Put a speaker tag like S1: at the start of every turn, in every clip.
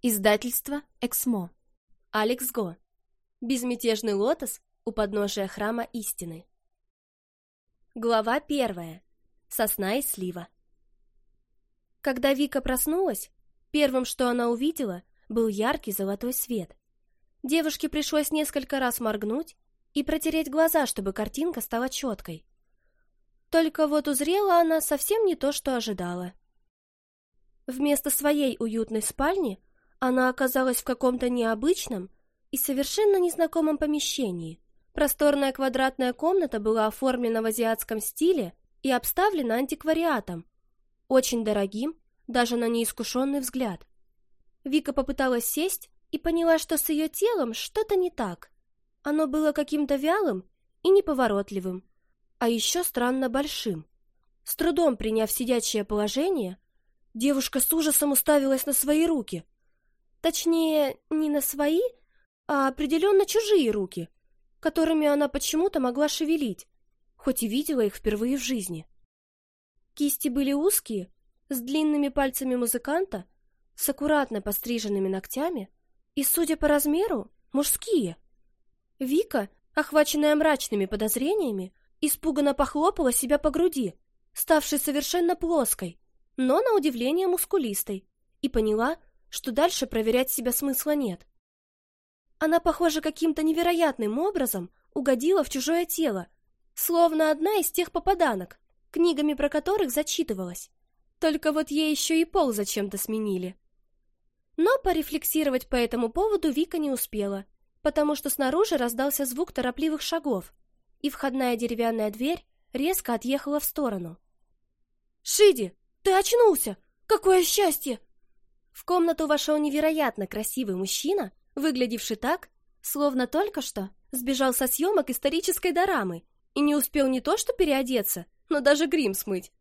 S1: Издательство «Эксмо». Алекс Го. Безмятежный лотос у подножия храма истины. Глава первая. Сосна и слива. Когда Вика проснулась, первым, что она увидела, был яркий золотой свет. Девушке пришлось несколько раз моргнуть и протереть глаза, чтобы картинка стала четкой. Только вот узрела она совсем не то, что ожидала. Вместо своей уютной спальни – она оказалась в каком-то необычном и совершенно незнакомом помещении. Просторная квадратная комната была оформлена в азиатском стиле и обставлена антиквариатом, очень дорогим даже на неискушенный взгляд. Вика попыталась сесть и поняла, что с ее телом что-то не так. Оно было каким-то вялым и неповоротливым, а еще странно большим. С трудом приняв сидячее положение, девушка с ужасом уставилась на свои руки – Точнее, не на свои, а определенно чужие руки, которыми она почему-то могла шевелить, хоть и видела их впервые в жизни. Кисти были узкие, с длинными пальцами музыканта, с аккуратно постриженными ногтями и, судя по размеру, мужские. Вика, охваченная мрачными подозрениями, испуганно похлопала себя по груди, ставшей совершенно плоской, но, на удивление, мускулистой, и поняла, что дальше проверять себя смысла нет. Она, похоже, каким-то невероятным образом угодила в чужое тело, словно одна из тех попаданок, книгами про которых зачитывалась. Только вот ей еще и пол зачем-то сменили. Но порефлексировать по этому поводу Вика не успела, потому что снаружи раздался звук торопливых шагов, и входная деревянная дверь резко отъехала в сторону. «Шиди, ты очнулся! Какое счастье!» В комнату вошел невероятно красивый мужчина, выглядевший так, словно только что сбежал со съемок исторической дорамы и не успел не то что переодеться, но даже грим смыть.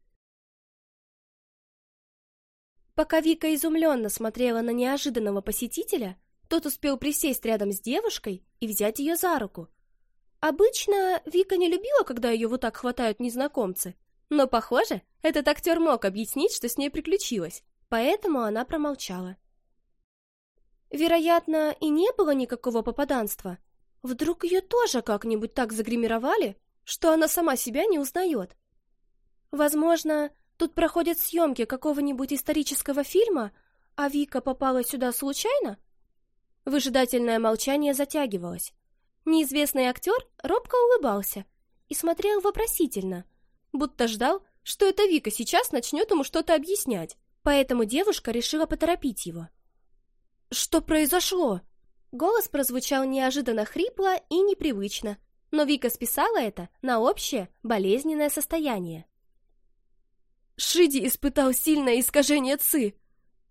S1: Пока Вика изумленно смотрела на неожиданного посетителя, тот успел присесть рядом с девушкой и взять ее за руку. Обычно Вика не любила, когда ее вот так хватают незнакомцы, но, похоже, этот актер мог объяснить, что с ней приключилось поэтому она промолчала. Вероятно, и не было никакого попаданства. Вдруг ее тоже как-нибудь так загримировали, что она сама себя не узнает. Возможно, тут проходят съемки какого-нибудь исторического фильма, а Вика попала сюда случайно? Выжидательное молчание затягивалось. Неизвестный актер робко улыбался и смотрел вопросительно, будто ждал, что эта Вика сейчас начнет ему что-то объяснять поэтому девушка решила поторопить его. «Что произошло?» Голос прозвучал неожиданно хрипло и непривычно, но Вика списала это на общее болезненное состояние. Шиди испытал сильное искажение ЦИ.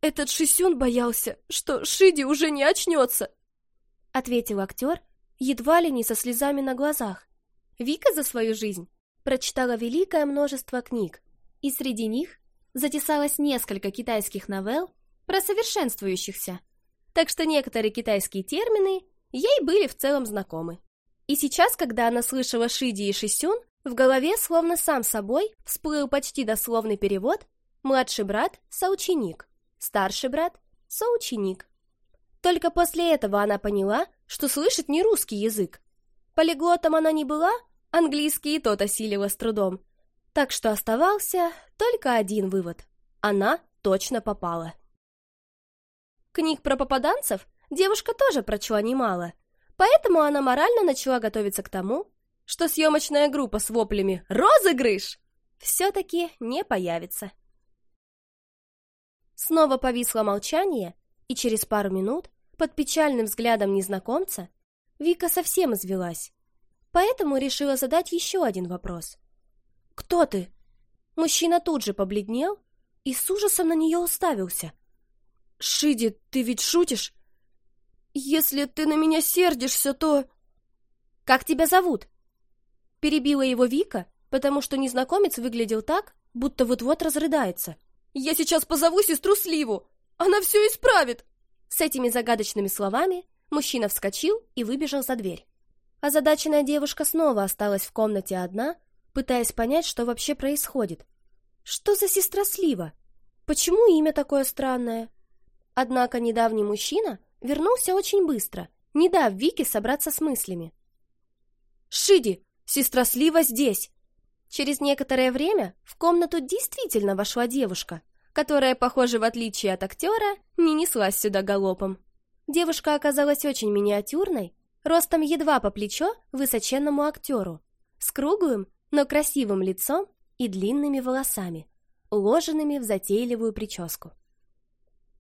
S1: Этот Шисюн боялся, что Шиди уже не очнется, — ответил актер, едва ли не со слезами на глазах. Вика за свою жизнь прочитала великое множество книг, и среди них затесалось несколько китайских новелл про совершенствующихся, так что некоторые китайские термины ей были в целом знакомы. И сейчас, когда она слышала Шиди и Шисюн, в голове словно сам собой всплыл почти дословный перевод «младший брат – соученик», «старший брат – соученик». Только после этого она поняла, что слышит не русский язык. Полиглотом она не была, английский и тот осилила с трудом, так что оставался только один вывод. Она точно попала. Книг про попаданцев девушка тоже прочла немало, поэтому она морально начала готовиться к тому, что съемочная группа с воплями «Розыгрыш!» все-таки не появится. Снова повисло молчание, и через пару минут, под печальным взглядом незнакомца, Вика совсем извелась. Поэтому решила задать еще один вопрос. «Кто ты?» Мужчина тут же побледнел и с ужасом на нее уставился. «Шиди, ты ведь шутишь? Если ты на меня сердишься, то...» «Как тебя зовут?» Перебила его Вика, потому что незнакомец выглядел так, будто вот-вот разрыдается. «Я сейчас позову сестру Сливу! Она все исправит!» С этими загадочными словами мужчина вскочил и выбежал за дверь. Озадаченная девушка снова осталась в комнате одна, пытаясь понять, что вообще происходит. Что за сестра Слива? Почему имя такое странное? Однако недавний мужчина вернулся очень быстро, не дав Вике собраться с мыслями. «Шиди, сестра Слива здесь!» Через некоторое время в комнату действительно вошла девушка, которая, похоже, в отличие от актера, не неслась сюда галопом. Девушка оказалась очень миниатюрной, ростом едва по плечо высоченному актеру, с круглым, но красивым лицом и длинными волосами, уложенными в затейливую прическу.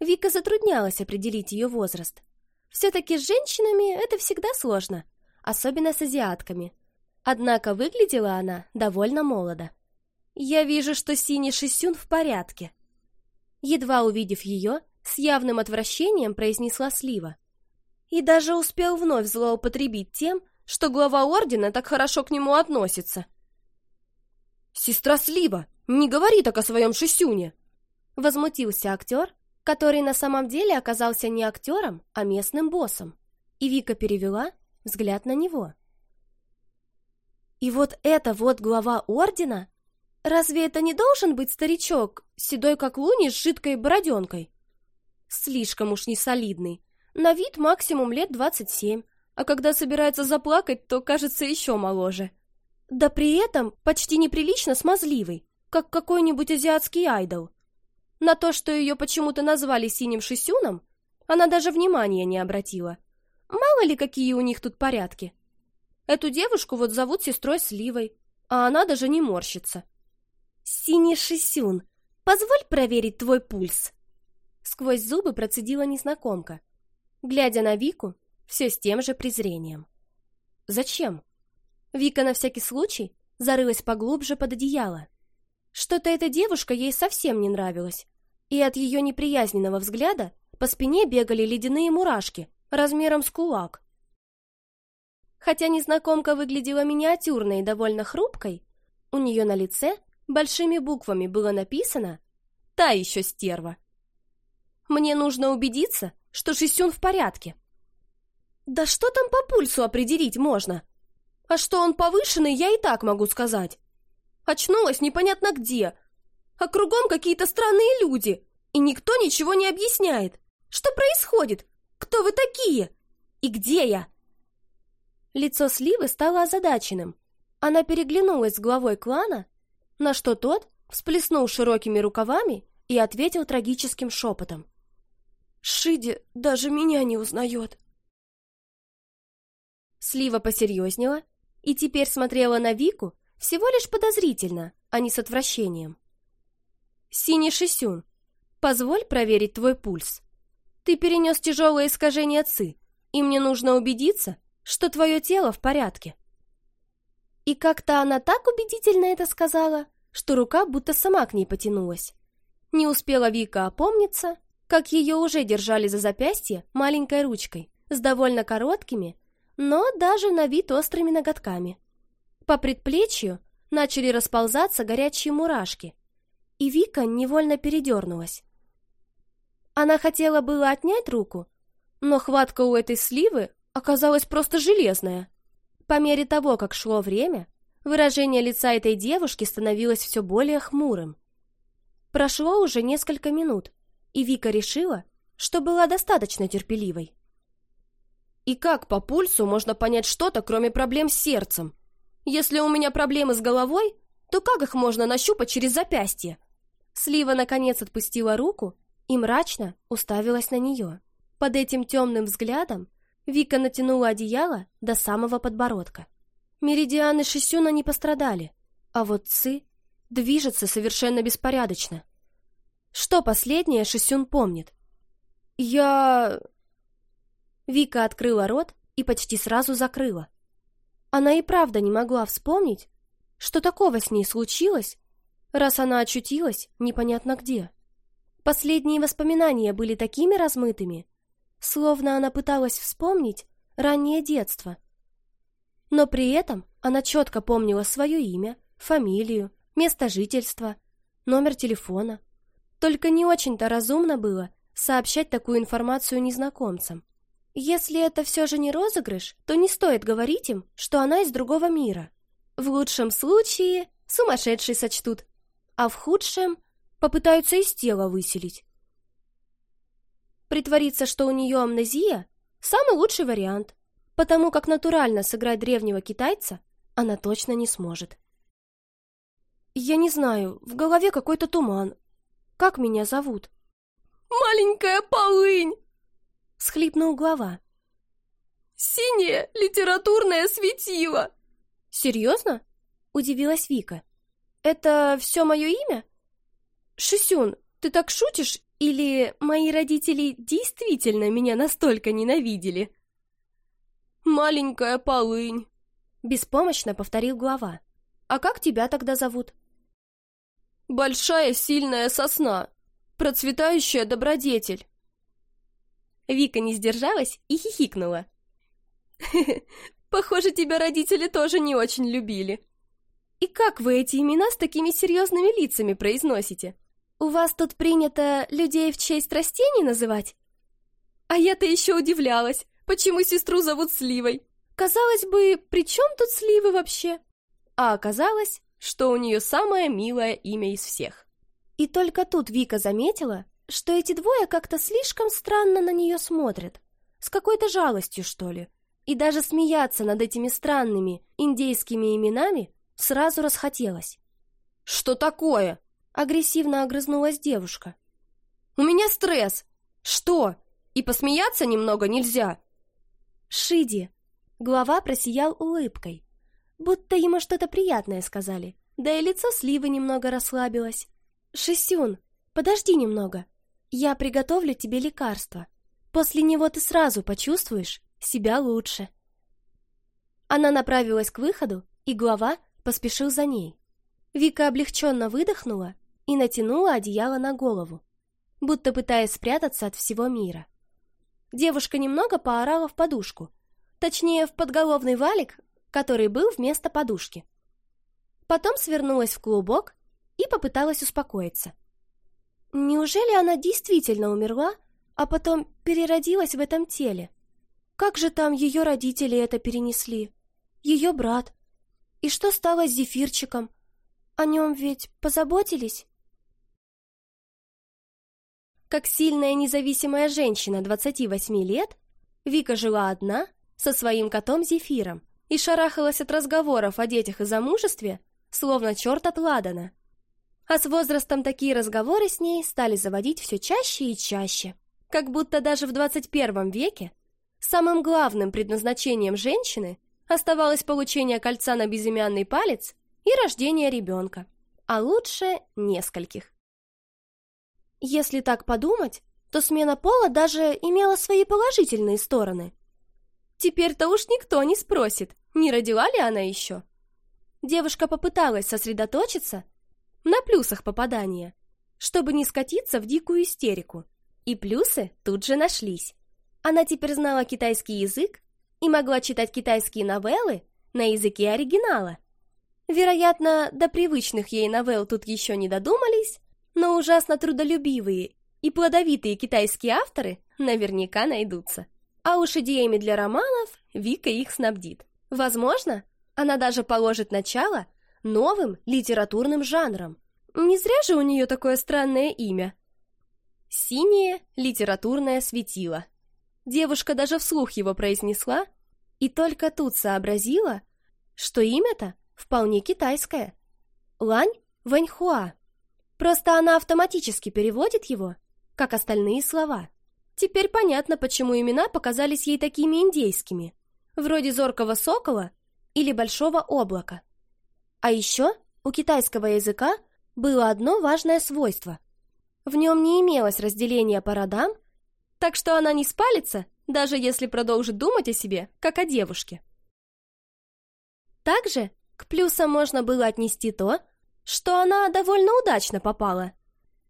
S1: Вика затруднялась определить ее возраст. Все-таки с женщинами это всегда сложно, особенно с азиатками. Однако выглядела она довольно молодо. «Я вижу, что синий шисюн в порядке». Едва увидев ее, с явным отвращением произнесла Слива. И даже успел вновь злоупотребить тем, что глава ордена так хорошо к нему относится. «Сестра Слива, не говори так о своем шисюне!» Возмутился актер, который на самом деле оказался не актером, а местным боссом. И Вика перевела взгляд на него. «И вот это вот глава ордена? Разве это не должен быть старичок, седой как луни с жидкой бороденкой?» «Слишком уж не солидный. На вид максимум лет двадцать семь, а когда собирается заплакать, то кажется еще моложе». Да при этом почти неприлично смазливый, как какой-нибудь азиатский айдол. На то, что ее почему-то назвали синим шисюном, она даже внимания не обратила. Мало ли, какие у них тут порядки. Эту девушку вот зовут сестрой Сливой, а она даже не морщится. «Синий шисюн, позволь проверить твой пульс!» Сквозь зубы процедила незнакомка, глядя на Вику все с тем же презрением. «Зачем?» Вика на всякий случай зарылась поглубже под одеяло. Что-то эта девушка ей совсем не нравилась, и от ее неприязненного взгляда по спине бегали ледяные мурашки размером с кулак. Хотя незнакомка выглядела миниатюрной и довольно хрупкой, у нее на лице большими буквами было написано «Та еще стерва». «Мне нужно убедиться, что Шисюн в порядке». «Да что там по пульсу определить можно?» А что он повышенный, я и так могу сказать. Очнулась непонятно где. А кругом какие-то странные люди. И никто ничего не объясняет. Что происходит? Кто вы такие? И где я? Лицо Сливы стало озадаченным. Она переглянулась с главой клана, на что тот всплеснул широкими рукавами и ответил трагическим шепотом. «Шиди даже меня не узнает». Слива посерьезнела и теперь смотрела на Вику всего лишь подозрительно, а не с отвращением. «Синий Шисюн, позволь проверить твой пульс. Ты перенес тяжелое искажение ЦИ, и мне нужно убедиться, что твое тело в порядке». И как-то она так убедительно это сказала, что рука будто сама к ней потянулась. Не успела Вика опомниться, как ее уже держали за запястье маленькой ручкой с довольно короткими, но даже на вид острыми ноготками. По предплечью начали расползаться горячие мурашки, и Вика невольно передернулась. Она хотела было отнять руку, но хватка у этой сливы оказалась просто железная. По мере того, как шло время, выражение лица этой девушки становилось все более хмурым. Прошло уже несколько минут, и Вика решила, что была достаточно терпеливой. И как по пульсу можно понять что-то, кроме проблем с сердцем? Если у меня проблемы с головой, то как их можно нащупать через запястье? Слива, наконец, отпустила руку и мрачно уставилась на нее. Под этим темным взглядом Вика натянула одеяло до самого подбородка. Меридианы Шисюна не пострадали, а вот Ци движется совершенно беспорядочно. Что последнее Шисюн помнит? «Я... Вика открыла рот и почти сразу закрыла. Она и правда не могла вспомнить, что такого с ней случилось, раз она очутилась непонятно где. Последние воспоминания были такими размытыми, словно она пыталась вспомнить раннее детство. Но при этом она четко помнила свое имя, фамилию, место жительства, номер телефона. Только не очень-то разумно было сообщать такую информацию незнакомцам. Если это все же не розыгрыш, то не стоит говорить им, что она из другого мира. В лучшем случае сумасшедшие сочтут, а в худшем попытаются из тела выселить. Притвориться, что у нее амнезия – самый лучший вариант, потому как натурально сыграть древнего китайца она точно не сможет. Я не знаю, в голове какой-то туман. Как меня зовут? «Маленькая полынь!» — схлипнул глава. «Синее литературное светило!» «Серьезно?» — удивилась Вика. «Это все мое имя?» «Шисюн, ты так шутишь? Или мои родители действительно меня настолько ненавидели?» «Маленькая полынь!» — беспомощно повторил глава. «А как тебя тогда зовут?» «Большая сильная сосна, процветающая добродетель». Вика не сдержалась и хихикнула. Похоже, тебя родители тоже не очень любили. И как вы эти имена с такими серьезными лицами произносите? У вас тут принято людей в честь растений называть? А я-то еще удивлялась, почему сестру зовут Сливой. Казалось бы, при чем тут Сливы вообще? А оказалось, что у нее самое милое имя из всех. И только тут Вика заметила, что эти двое как-то слишком странно на нее смотрят, с какой-то жалостью, что ли, и даже смеяться над этими странными индейскими именами сразу расхотелось. «Что такое?» — агрессивно огрызнулась девушка. «У меня стресс! Что, и посмеяться немного нельзя?» «Шиди!» — глава просиял улыбкой, будто ему что-то приятное сказали, да и лицо сливы немного расслабилось. «Шисюн, подожди немного!» Я приготовлю тебе лекарство. После него ты сразу почувствуешь себя лучше. Она направилась к выходу, и глава поспешил за ней. Вика облегченно выдохнула и натянула одеяло на голову, будто пытаясь спрятаться от всего мира. Девушка немного поорала в подушку, точнее, в подголовный валик, который был вместо подушки. Потом свернулась в клубок и попыталась успокоиться. Неужели она действительно умерла, а потом переродилась в этом теле? Как же там ее родители это перенесли? Ее брат? И что стало с зефирчиком? О нем ведь позаботились? Как сильная независимая женщина 28 лет, Вика жила одна со своим котом Зефиром и шарахалась от разговоров о детях и замужестве, словно черт от Ладана. А с возрастом такие разговоры с ней стали заводить все чаще и чаще. Как будто даже в 21 веке самым главным предназначением женщины оставалось получение кольца на безымянный палец и рождение ребенка, а лучше нескольких. Если так подумать, то смена пола даже имела свои положительные стороны. Теперь-то уж никто не спросит, не родила ли она еще. Девушка попыталась сосредоточиться – на плюсах попадания, чтобы не скатиться в дикую истерику. И плюсы тут же нашлись. Она теперь знала китайский язык и могла читать китайские новеллы на языке оригинала. Вероятно, до привычных ей новелл тут еще не додумались, но ужасно трудолюбивые и плодовитые китайские авторы наверняка найдутся. А уж идеями для романов Вика их снабдит. Возможно, она даже положит начало новым литературным жанром. Не зря же у нее такое странное имя. «Синее литературное светило». Девушка даже вслух его произнесла и только тут сообразила, что имя-то вполне китайское. Лань Вэньхуа. Просто она автоматически переводит его, как остальные слова. Теперь понятно, почему имена показались ей такими индейскими, вроде зоркого сокола или большого облака. А еще у китайского языка было одно важное свойство. В нем не имелось разделения по родам, так что она не спалится, даже если продолжит думать о себе, как о девушке. Также к плюсам можно было отнести то, что она довольно удачно попала.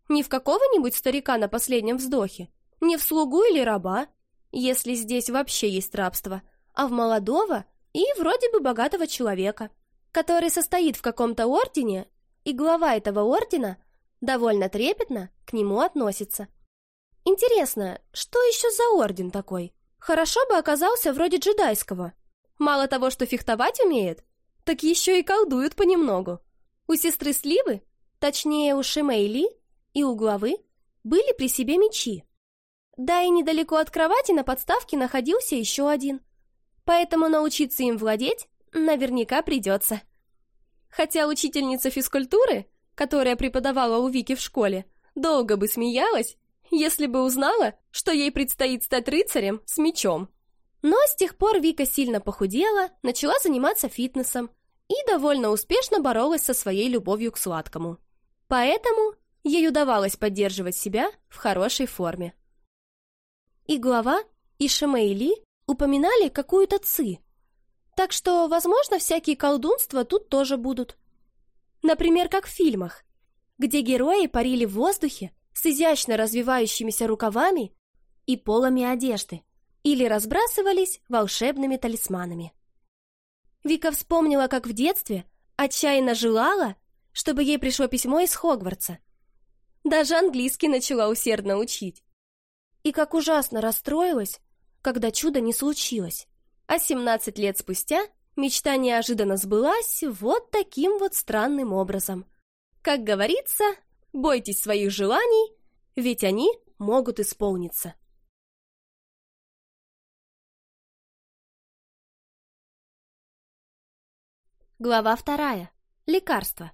S1: Не в какого-нибудь старика на последнем вздохе, не в слугу или раба, если здесь вообще есть рабство, а в молодого и вроде бы богатого человека – который состоит в каком-то ордене, и глава этого ордена довольно трепетно к нему относится. Интересно, что еще за орден такой? Хорошо бы оказался вроде джедайского. Мало того, что фехтовать умеет, так еще и колдуют понемногу. У сестры Сливы, точнее у Шимейли и у главы, были при себе мечи. Да и недалеко от кровати на подставке находился еще один. Поэтому научиться им владеть Наверняка придется. Хотя учительница физкультуры, которая преподавала у Вики в школе, долго бы смеялась, если бы узнала, что ей предстоит стать рыцарем с мечом. Но с тех пор Вика сильно похудела, начала заниматься фитнесом и довольно успешно боролась со своей любовью к сладкому. Поэтому ей удавалось поддерживать себя в хорошей форме. И глава, и Шамейли упоминали какую-то ци, так что, возможно, всякие колдунства тут тоже будут. Например, как в фильмах, где герои парили в воздухе с изящно развивающимися рукавами и полами одежды или разбрасывались волшебными талисманами. Вика вспомнила, как в детстве отчаянно желала, чтобы ей пришло письмо из Хогвартса. Даже английский начала усердно учить. И как ужасно расстроилась, когда чудо не случилось. А 17 лет спустя мечта неожиданно сбылась вот таким вот странным образом. Как говорится, бойтесь
S2: своих желаний, ведь они могут исполниться. Глава вторая. Лекарство.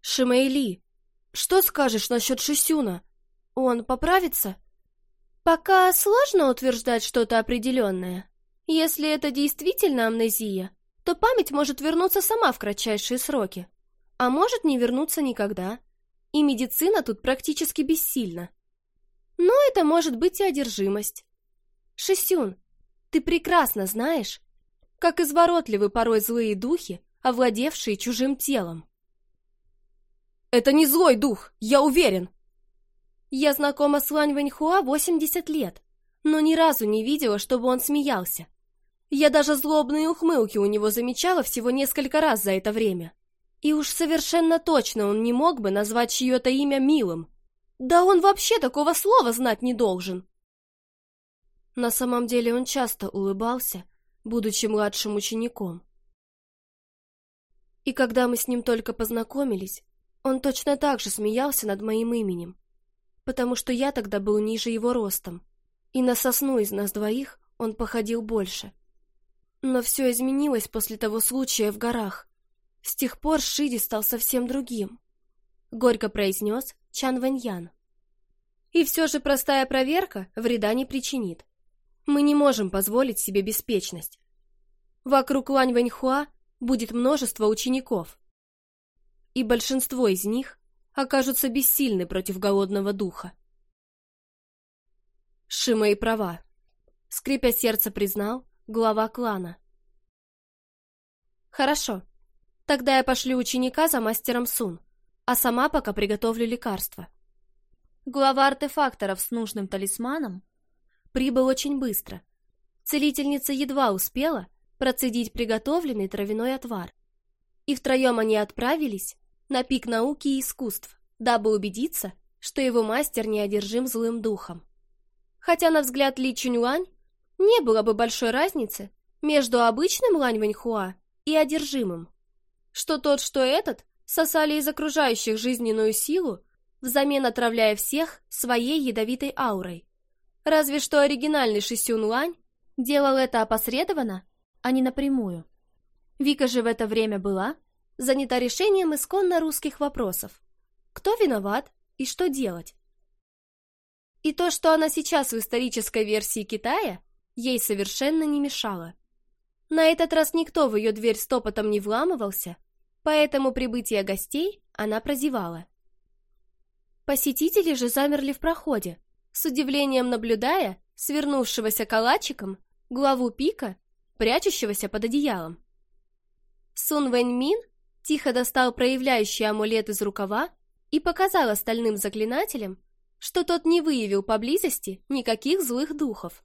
S2: Шимейли, что скажешь насчет Шисюна? Он поправится?
S1: Пока сложно утверждать что-то определенное. Если это действительно амнезия, то память может вернуться сама в кратчайшие сроки, а может не вернуться никогда. И медицина тут практически бессильна. Но это может быть и одержимость. Шестюн, ты прекрасно знаешь, как изворотливы порой злые духи, овладевшие чужим телом. «Это не злой дух, я уверен!» Я знакома с Лань Вэньхуа 80 лет, но ни разу не видела, чтобы он смеялся. Я даже злобные ухмылки у него замечала всего несколько раз за это время. И уж совершенно точно он не мог бы назвать чье-то имя милым. Да он вообще такого слова знать
S2: не должен. На самом деле он часто улыбался, будучи младшим учеником. И когда мы с ним только познакомились,
S1: он точно так же смеялся над моим именем потому что я тогда был ниже его ростом, и на сосну из нас двоих он походил больше. Но все изменилось после того случая в горах. С тех пор Шиди стал совсем другим. Горько произнес Чан Вэньян. И все же простая проверка вреда не причинит. Мы не можем позволить себе беспечность. Вокруг Лань Вэньхуа будет множество учеников. И большинство из них окажутся бессильны против голодного духа. Шима и права. Скрипя сердце признал глава клана. Хорошо. Тогда я пошлю ученика за мастером Сун, а сама пока приготовлю лекарство. Глава артефакторов с нужным талисманом прибыл очень быстро. Целительница едва успела процедить приготовленный травяной отвар. И втроем они отправились на пик науки и искусств, дабы убедиться, что его мастер не одержим злым духом. Хотя, на взгляд Ли Чуньвань не было бы большой разницы между обычным Лань Вэньхуа и одержимым. Что тот, что этот сосали из окружающих жизненную силу, взамен отравляя всех своей ядовитой аурой. Разве что оригинальный Шисюн Лань делал это опосредованно, а не напрямую. Вика же в это время была занята решением исконно русских вопросов. Кто виноват и что делать? И то, что она сейчас в исторической версии Китая, ей совершенно не мешало. На этот раз никто в ее дверь стопотом не вламывался, поэтому прибытие гостей она прозевала. Посетители же замерли в проходе, с удивлением наблюдая свернувшегося калачиком главу пика, прячущегося под одеялом. Сун Вэньмин тихо достал проявляющий амулет из рукава и показал остальным заклинателям, что тот не выявил поблизости никаких злых духов.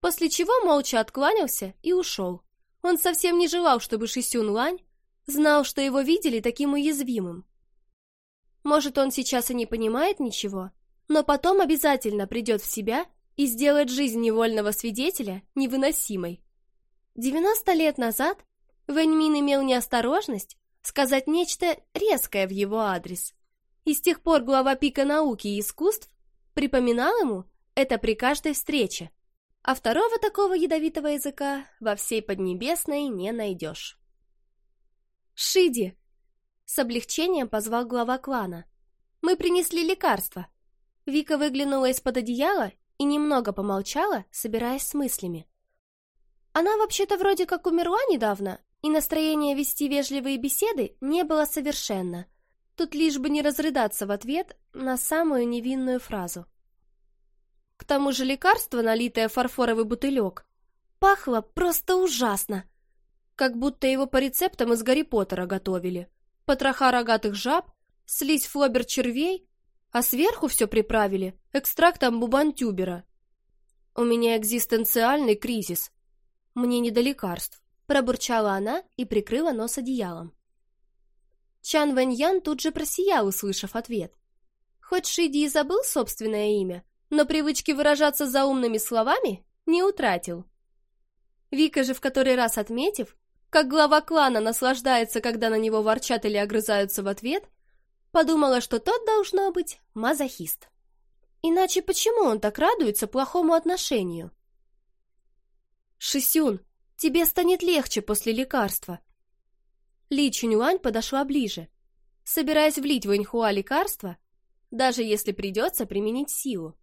S1: После чего молча откланялся и ушел. Он совсем не желал, чтобы Шисюн Лань знал, что его видели таким уязвимым. Может, он сейчас и не понимает ничего, но потом обязательно придет в себя и сделает жизнь невольного свидетеля невыносимой. 90 лет назад Вэньмин имел неосторожность сказать нечто резкое в его адрес. И с тех пор глава пика науки и искусств припоминал ему это при каждой встрече, а второго такого ядовитого языка во всей Поднебесной не найдешь. «Шиди!» — с облегчением позвал глава клана. «Мы принесли лекарство». Вика выглянула из-под одеяла и немного помолчала, собираясь с мыслями. Она вообще-то вроде как умерла недавно и настроения вести вежливые беседы не было совершенно. Тут лишь бы не разрыдаться в ответ на самую невинную фразу. К тому же лекарство, налитое в фарфоровый бутылек, пахло просто ужасно, как будто его по рецептам из Гарри Поттера готовили. Потроха рогатых жаб, слизь флобер червей, а сверху все приправили экстрактом бубантюбера. У меня экзистенциальный кризис. Мне не до лекарств пробурчала она и прикрыла нос одеялом. Чан Вэньян тут же просиял, услышав ответ. Хоть Шиди и забыл собственное имя, но привычки выражаться заумными словами не утратил. Вика же в который раз отметив, как глава клана наслаждается, когда на него ворчат или огрызаются в ответ, подумала, что тот должно быть мазохист. Иначе почему он так радуется плохому отношению? «Шисюн, Тебе станет легче после лекарства». Ли Чунюань подошла ближе, собираясь влить в Эньхуа лекарство, даже если придется применить силу.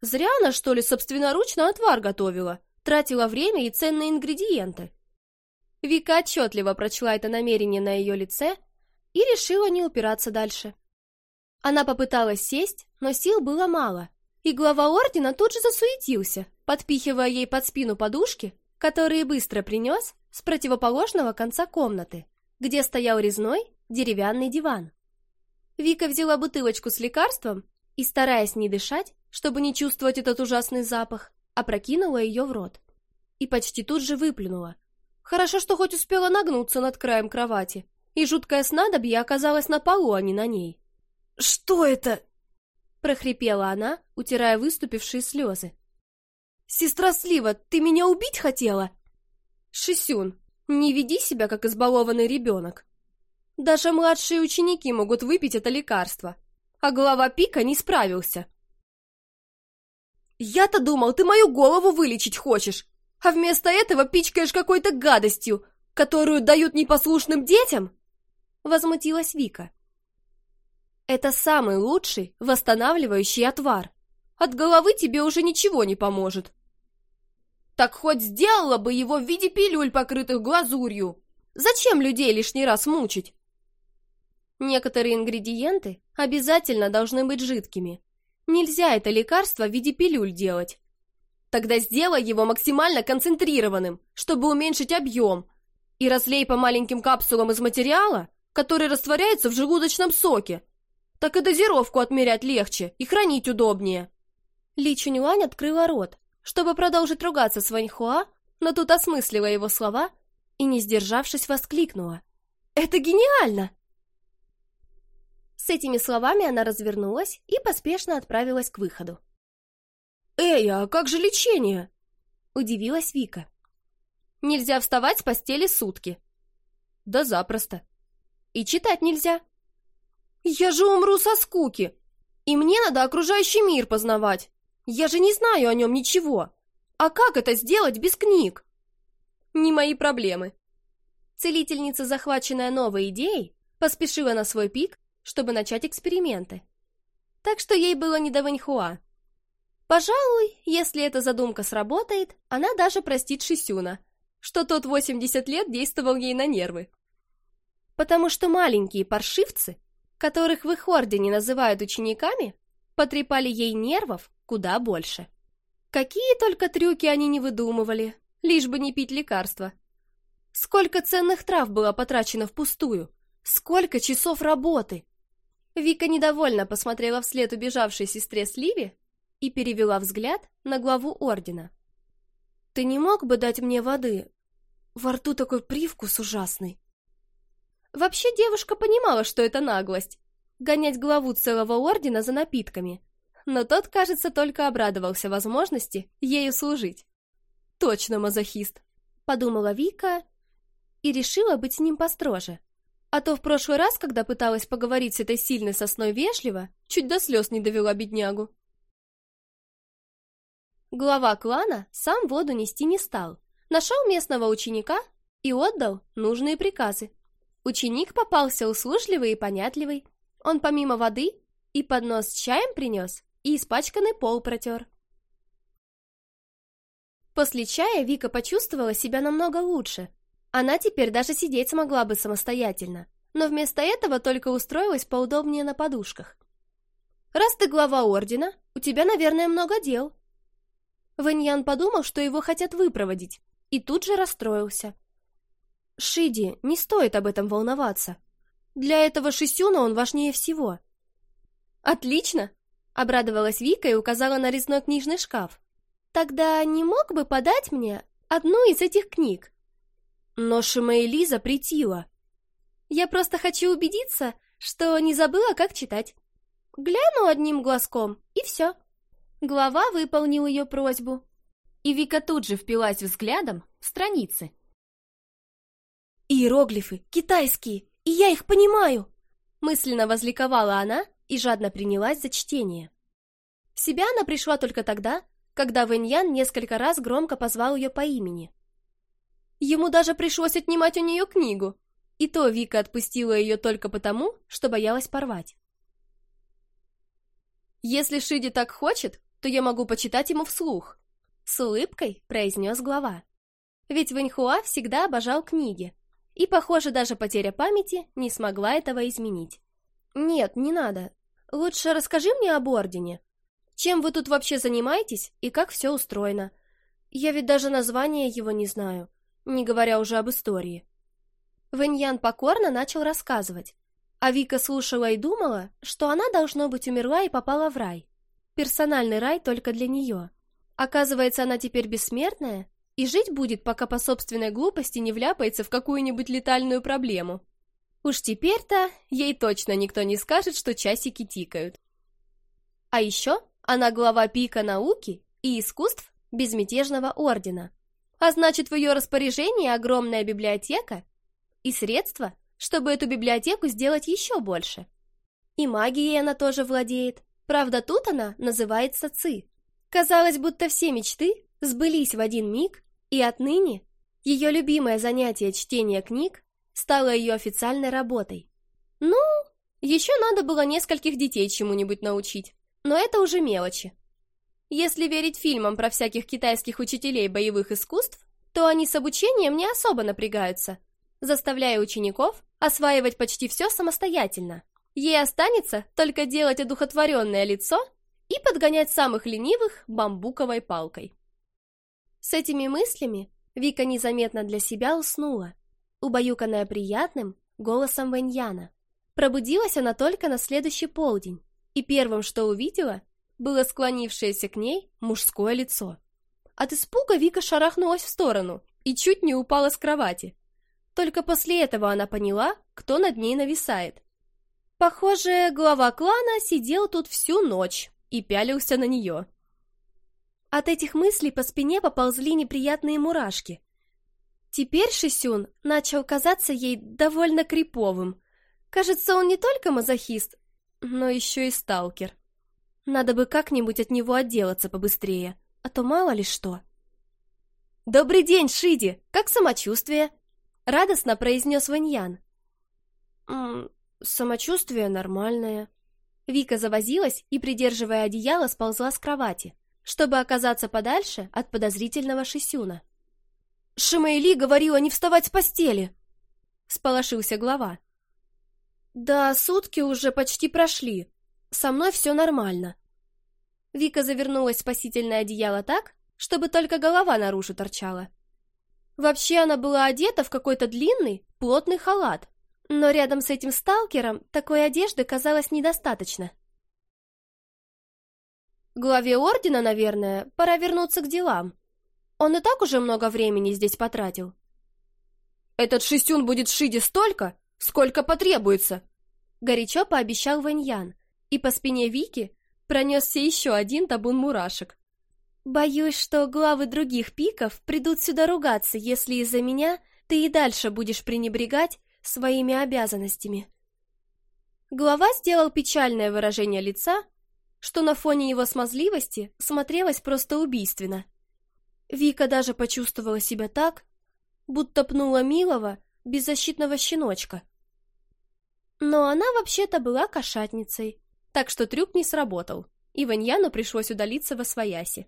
S1: «Зря она, что ли, собственноручно отвар готовила, тратила время и ценные ингредиенты». Вика отчетливо прочла это намерение на ее лице и решила не упираться дальше. Она попыталась сесть, но сил было мало, и глава ордена тут же засуетился, подпихивая ей под спину подушки которые быстро принес с противоположного конца комнаты, где стоял резной деревянный диван. Вика взяла бутылочку с лекарством и, стараясь не дышать, чтобы не чувствовать этот ужасный запах, опрокинула ее в рот. И почти тут же выплюнула. Хорошо, что хоть успела нагнуться над краем кровати, и жуткое снадобье оказалось на полу, а не на ней. «Что это?» прохрипела она, утирая выступившие слезы. «Сестра Слива, ты меня убить хотела?» «Шисюн, не веди себя, как избалованный ребенок. Даже младшие ученики могут выпить это лекарство, а глава Пика не справился». «Я-то думал, ты мою голову вылечить хочешь, а вместо этого пичкаешь какой-то гадостью, которую дают непослушным детям?» Возмутилась Вика. «Это самый лучший восстанавливающий отвар. От головы тебе уже ничего не поможет. Так хоть сделала бы его в виде пилюль, покрытых глазурью. Зачем людей лишний раз мучить? Некоторые ингредиенты обязательно должны быть жидкими. Нельзя это лекарство в виде пилюль делать. Тогда сделай его максимально концентрированным, чтобы уменьшить объем, и разлей по маленьким капсулам из материала, который растворяется в желудочном соке. Так и дозировку отмерять легче и хранить удобнее. Ли Чунюань открыла рот, чтобы продолжить ругаться с Ваньхуа, но тут осмыслила его слова и, не сдержавшись, воскликнула. «Это гениально!» С этими словами она развернулась и поспешно отправилась к выходу. «Эй, а как же лечение?» – удивилась Вика. «Нельзя вставать с постели сутки». «Да запросто». «И читать нельзя». «Я же умру со скуки, и мне надо окружающий мир познавать». Я же не знаю о нем ничего. А как это сделать без книг? Не мои проблемы. Целительница, захваченная новой идеей, поспешила на свой пик, чтобы начать эксперименты. Так что ей было не до Ваньхуа. Пожалуй, если эта задумка сработает, она даже простит Шисюна, что тот 80 лет действовал ей на нервы. Потому что маленькие паршивцы, которых в их ордене называют учениками, потрепали ей нервов куда больше. Какие только трюки они не выдумывали, лишь бы не пить лекарства. Сколько ценных трав было потрачено впустую, сколько часов работы. Вика недовольно посмотрела вслед убежавшей сестре Сливе и перевела взгляд на главу ордена. «Ты не мог бы дать мне воды? Во рту такой привкус ужасный». Вообще девушка понимала, что это наглость. Гонять главу целого ордена за напитками но тот, кажется, только обрадовался возможности ею служить. «Точно мазохист!» — подумала Вика и решила быть с ним построже. А то в прошлый раз, когда пыталась поговорить с этой сильной сосной вежливо, чуть до слез не довела беднягу. Глава клана сам воду нести не стал. Нашел местного ученика и отдал нужные приказы. Ученик попался услужливый и понятливый. Он помимо воды и поднос с чаем принес, и испачканный пол протер. После чая Вика почувствовала себя намного лучше. Она теперь даже сидеть смогла бы самостоятельно, но вместо этого только устроилась поудобнее на подушках. «Раз ты глава ордена, у тебя, наверное, много дел». Ваньян подумал, что его хотят выпроводить, и тут же расстроился. «Шиди, не стоит об этом волноваться. Для этого Шисюна он важнее всего». «Отлично! Обрадовалась Вика и указала на резной книжный шкаф. «Тогда не мог бы подать мне одну из этих книг?» Но Шимаэли запретила. «Я просто хочу убедиться, что не забыла, как читать. Гляну одним глазком, и все». Глава выполнил ее просьбу. И Вика тут же впилась взглядом в страницы. «Иероглифы, китайские, и я их понимаю!» Мысленно возликовала она, и жадно принялась за чтение. В себя она пришла только тогда, когда Вэньян несколько раз громко позвал ее по имени. Ему даже пришлось отнимать у нее книгу, и то Вика отпустила ее только потому, что боялась порвать. «Если Шиди так хочет, то я могу почитать ему вслух», — с улыбкой произнес глава. Ведь Вэньхуа всегда обожал книги, и, похоже, даже потеря памяти не смогла этого изменить. «Нет, не надо, Лучше расскажи мне об ордене. Чем вы тут вообще занимаетесь и как все устроено? Я ведь даже название его не знаю, не говоря уже об истории. Вэньян покорно начал рассказывать. А Вика слушала и думала, что она, должно быть, умерла и попала в рай. Персональный рай только для нее. Оказывается, она теперь бессмертная и жить будет, пока по собственной глупости не вляпается в какую-нибудь летальную проблему. Уж теперь-то ей точно никто не скажет, что часики тикают. А еще она глава пика науки и искусств безмятежного ордена. А значит, в ее распоряжении огромная библиотека и средства, чтобы эту библиотеку сделать еще больше. И магией она тоже владеет. Правда, тут она называется Ци. Казалось, будто все мечты сбылись в один миг, и отныне ее любимое занятие чтения книг стала ее официальной работой. Ну, еще надо было нескольких детей чему-нибудь научить, но это уже мелочи. Если верить фильмам про всяких китайских учителей боевых искусств, то они с обучением не особо напрягаются, заставляя учеников осваивать почти все самостоятельно. Ей останется только делать одухотворенное лицо и подгонять самых ленивых бамбуковой палкой. С этими мыслями Вика незаметно для себя уснула убаюканная приятным голосом Вэньяна. Пробудилась она только на следующий полдень, и первым, что увидела, было склонившееся к ней мужское лицо. От испуга Вика шарахнулась в сторону и чуть не упала с кровати. Только после этого она поняла, кто над ней нависает. Похоже, глава клана сидел тут всю ночь и пялился на нее. От этих мыслей по спине поползли неприятные мурашки, Теперь Шисюн начал казаться ей довольно криповым. Кажется, он не только мазохист, но еще и сталкер. Надо бы как-нибудь от него отделаться побыстрее, а то мало ли что. «Добрый день, Шиди! Как самочувствие?» — радостно произнес Ваньян. «М самочувствие нормальное». Вика завозилась и, придерживая одеяло, сползла с кровати, чтобы оказаться подальше от подозрительного Шисюна. Шимейли говорила не вставать с постели!» — сполошился глава. «Да, сутки уже почти прошли. Со мной все нормально». Вика завернулась в спасительное одеяло так, чтобы только голова наружу торчала. Вообще она была одета в какой-то длинный, плотный халат, но рядом с этим сталкером такой одежды казалось недостаточно. Главе ордена, наверное, пора вернуться к делам. Он и так уже много времени здесь потратил. Этот шестюн будет шиде столько, сколько потребуется, горячо пообещал Ваньян, и по спине Вики пронесся еще один табун мурашек. Боюсь, что главы других пиков придут сюда ругаться, если из-за меня ты и дальше будешь пренебрегать своими обязанностями. Глава сделал печальное выражение лица, что на фоне его смазливости смотрелось просто убийственно. Вика даже почувствовала себя так, будто пнула милого, беззащитного щеночка. Но она вообще-то была кошатницей, так что трюк не сработал, и Ваньяну пришлось удалиться во свояси.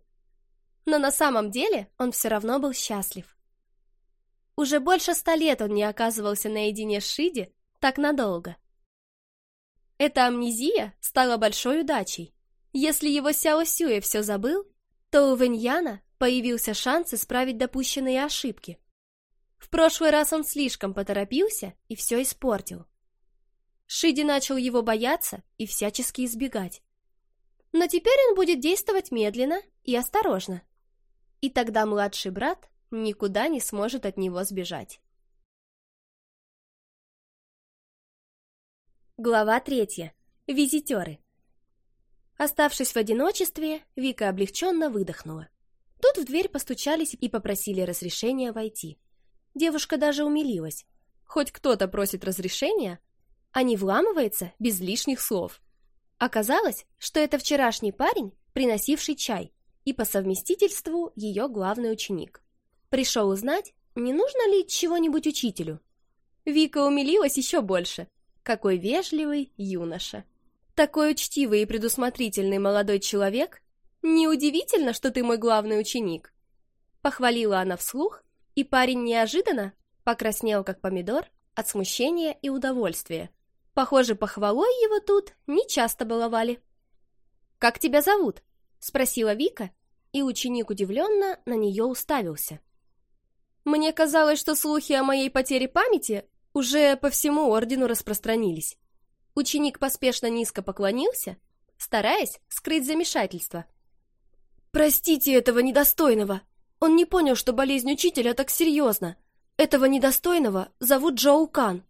S1: Но на самом деле он все равно был счастлив. Уже больше ста лет он не оказывался наедине с Шиди так надолго. Эта амнезия стала большой удачей. Если его Сяо Сюэ все забыл, то у Веньяна появился шанс исправить допущенные ошибки. В прошлый раз он слишком поторопился и все испортил. Шиди начал его бояться и всячески избегать. Но теперь он будет действовать медленно
S2: и осторожно. И тогда младший брат никуда не сможет от него сбежать. Глава третья. Визитеры. Оставшись в одиночестве, Вика
S1: облегченно выдохнула. Тут в дверь постучались и попросили разрешения войти. Девушка даже умилилась. Хоть кто-то просит разрешения, а не вламывается без лишних слов. Оказалось, что это вчерашний парень, приносивший чай, и по совместительству ее главный ученик. Пришел узнать, не нужно ли чего-нибудь учителю. Вика умилилась еще больше. Какой вежливый юноша. Такой учтивый и предусмотрительный молодой человек «Неудивительно, что ты мой главный ученик!» Похвалила она вслух, и парень неожиданно покраснел, как помидор, от смущения и удовольствия. Похоже, похвалой его тут не часто баловали. «Как тебя зовут?» – спросила Вика, и ученик удивленно на нее уставился. «Мне казалось, что слухи о моей потере памяти уже по всему ордену распространились». Ученик поспешно низко поклонился, стараясь скрыть замешательство – Простите этого недостойного. Он не понял, что болезнь учителя так серьезна. Этого недостойного зовут Джоу Кан.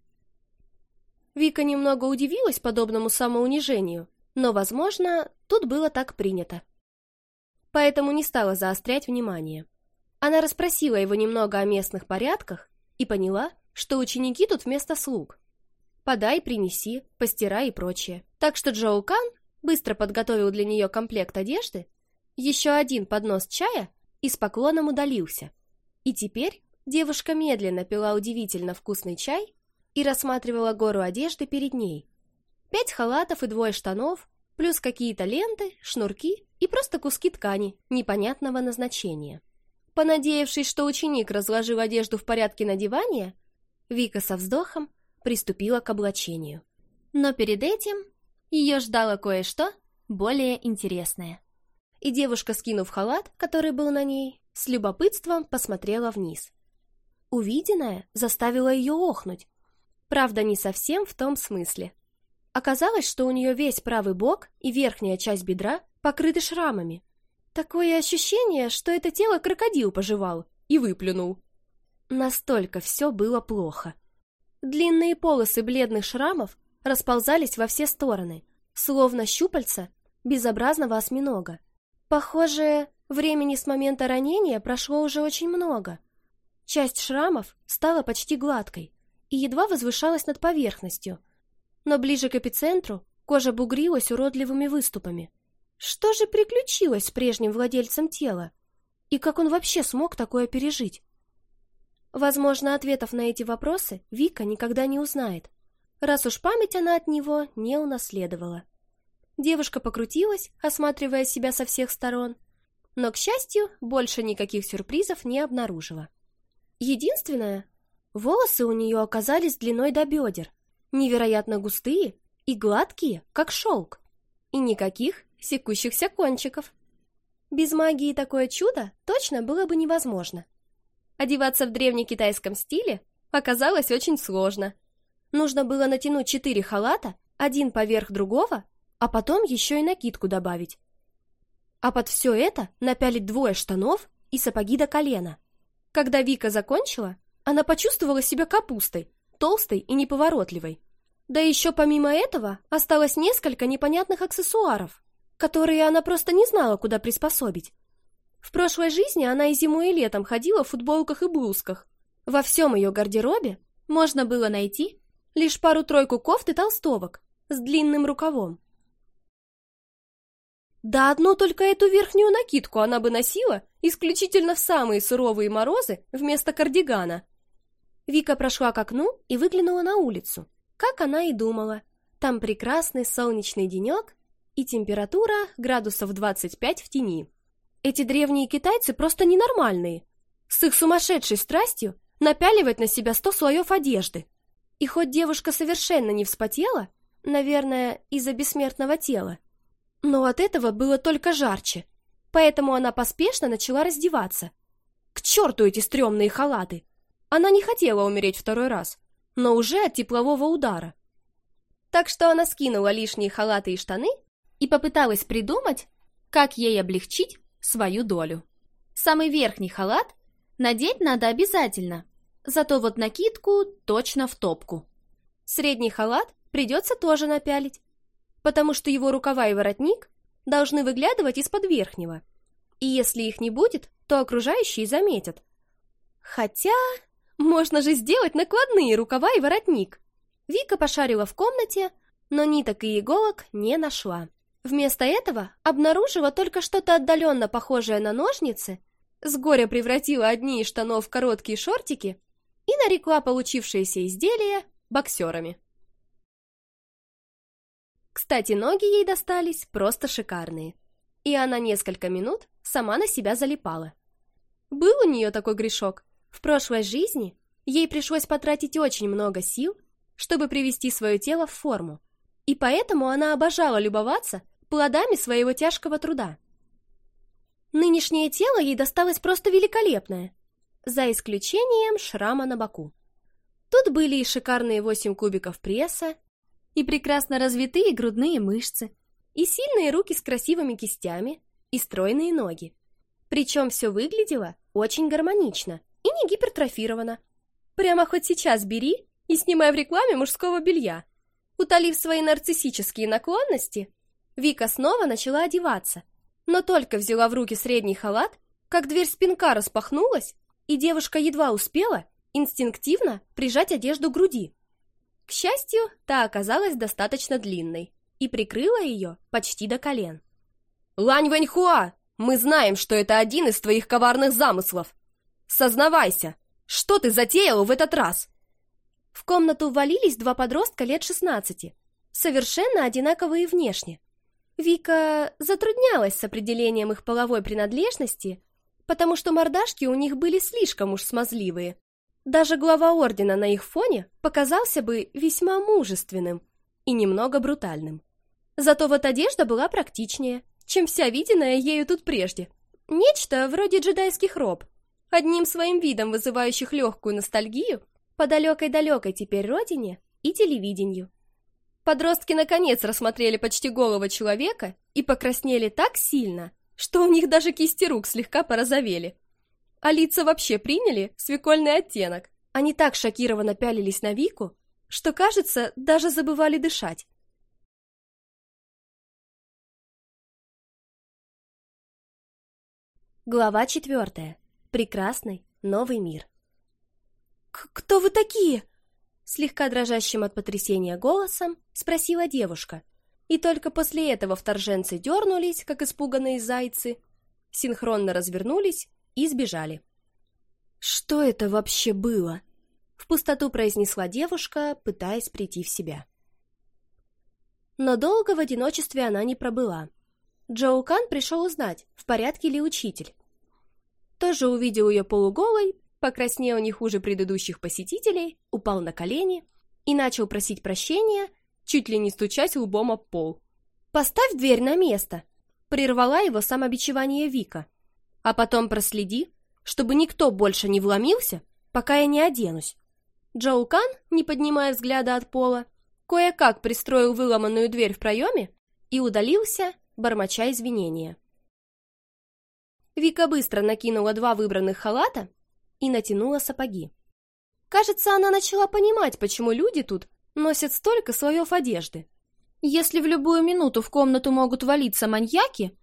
S1: Вика немного удивилась подобному самоунижению, но, возможно, тут было так принято. Поэтому не стала заострять внимание. Она расспросила его немного о местных порядках и поняла, что ученики тут вместо слуг. Подай, принеси, постирай и прочее. Так что Джоу Кан быстро подготовил для нее комплект одежды еще один поднос чая и с поклоном удалился. И теперь девушка медленно пила удивительно вкусный чай и рассматривала гору одежды перед ней. Пять халатов и двое штанов, плюс какие-то ленты, шнурки и просто куски ткани непонятного назначения. Понадеявшись, что ученик разложил одежду в порядке надевания, Вика со вздохом приступила к облачению. Но перед этим ее ждало кое-что более интересное и девушка, скинув халат, который был на ней, с любопытством посмотрела вниз. Увиденное заставило ее охнуть. Правда, не совсем в том смысле. Оказалось, что у нее весь правый бок и верхняя часть бедра покрыты шрамами. Такое ощущение, что это тело крокодил пожевал и выплюнул. Настолько все было плохо. Длинные полосы бледных шрамов расползались во все стороны, словно щупальца безобразного осьминога. Похоже, времени с момента ранения прошло уже очень много. Часть шрамов стала почти гладкой и едва возвышалась над поверхностью, но ближе к эпицентру кожа бугрилась уродливыми выступами. Что же приключилось с прежним владельцем тела? И как он вообще смог такое пережить? Возможно, ответов на эти вопросы Вика никогда не узнает, раз уж память она от него не унаследовала. Девушка покрутилась, осматривая себя со всех сторон, но, к счастью, больше никаких сюрпризов не обнаружила. Единственное, волосы у нее оказались длиной до бедер, невероятно густые и гладкие, как шелк, и никаких секущихся кончиков. Без магии такое чудо точно было бы невозможно. Одеваться в древнекитайском стиле оказалось очень сложно. Нужно было натянуть четыре халата, один поверх другого, а потом еще и накидку добавить. А под все это напялить двое штанов и сапоги до колена. Когда Вика закончила, она почувствовала себя капустой, толстой и неповоротливой. Да еще помимо этого осталось несколько непонятных аксессуаров, которые она просто не знала, куда приспособить. В прошлой жизни она и зимой, и летом ходила в футболках и блузках. Во всем ее гардеробе можно было найти лишь пару-тройку кофт и толстовок с длинным рукавом. Да одну только эту верхнюю накидку она бы носила исключительно в самые суровые морозы вместо кардигана. Вика прошла к окну и выглянула на улицу, как она и думала. Там прекрасный солнечный денек и температура градусов 25 в тени. Эти древние китайцы просто ненормальные. С их сумасшедшей страстью напяливать на себя сто слоев одежды. И хоть девушка совершенно не вспотела, наверное, из-за бессмертного тела, но от этого было только жарче, поэтому она поспешно начала раздеваться. К черту эти стрёмные халаты! Она не хотела умереть второй раз, но уже от теплового удара. Так что она скинула лишние халаты и штаны и попыталась придумать, как ей облегчить свою долю. Самый верхний халат надеть надо обязательно, зато вот накидку точно в топку. Средний халат придется тоже напялить, потому что его рукава и воротник должны выглядывать из-под верхнего. И если их не будет, то окружающие заметят. Хотя, можно же сделать накладные рукава и воротник. Вика пошарила в комнате, но ниток и иголок не нашла. Вместо этого обнаружила только что-то отдаленно похожее на ножницы, с горя превратила одни из штанов в короткие шортики и нарекла получившееся изделие боксерами. Кстати, ноги ей достались просто шикарные. И она несколько минут сама на себя залипала. Был у нее такой грешок. В прошлой жизни ей пришлось потратить очень много сил, чтобы привести свое тело в форму. И поэтому она обожала любоваться плодами своего тяжкого труда. Нынешнее тело ей досталось просто великолепное, за исключением шрама на боку. Тут были и шикарные 8 кубиков пресса, и прекрасно развитые грудные мышцы, и сильные руки с красивыми кистями, и стройные ноги. Причем все выглядело очень гармонично и не гипертрофировано. Прямо хоть сейчас бери и снимай в рекламе мужского белья. Утолив свои нарциссические наклонности, Вика снова начала одеваться, но только взяла в руки средний халат, как дверь спинка распахнулась, и девушка едва успела инстинктивно прижать одежду к груди. К счастью, та оказалась достаточно длинной и прикрыла ее почти до колен. «Лань Вэньхуа, мы знаем, что это один из твоих коварных замыслов. Сознавайся, что ты затеял в этот раз?» В комнату ввалились два подростка лет 16, совершенно одинаковые внешне. Вика затруднялась с определением их половой принадлежности, потому что мордашки у них были слишком уж смазливые, даже глава ордена на их фоне показался бы весьма мужественным и немного брутальным. Зато вот одежда была практичнее, чем вся виденная ею тут прежде. Нечто вроде джедайских роб, одним своим видом вызывающих легкую ностальгию по далекой-далекой теперь родине и телевидению. Подростки наконец рассмотрели почти голого человека и покраснели так сильно, что у них даже кисти рук слегка порозовели. А лица вообще приняли свекольный оттенок. Они
S2: так шокированно пялились на Вику, что, кажется, даже забывали дышать. Глава четвертая. Прекрасный новый мир.
S1: «Кто вы такие?» Слегка дрожащим от потрясения голосом спросила девушка. И только после этого вторженцы дернулись, как испуганные зайцы, синхронно развернулись и сбежали. «Что это вообще было?» — в пустоту произнесла девушка, пытаясь прийти в себя. Но долго в одиночестве она не пробыла. Джоукан пришел узнать, в порядке ли учитель. Тоже увидел ее полуголой, покраснел не хуже предыдущих посетителей, упал на колени и начал просить прощения, чуть ли не стучась лбом об пол. «Поставь дверь на место!» — прервала его самобичевание Вика — а потом проследи, чтобы никто больше не вломился, пока я не оденусь. Джоу Кан, не поднимая взгляда от пола, кое-как пристроил выломанную дверь в проеме и удалился, бормоча извинения. Вика быстро накинула два выбранных халата и натянула сапоги. Кажется, она начала понимать, почему люди тут носят столько слоев одежды. Если в любую минуту в комнату могут валиться маньяки,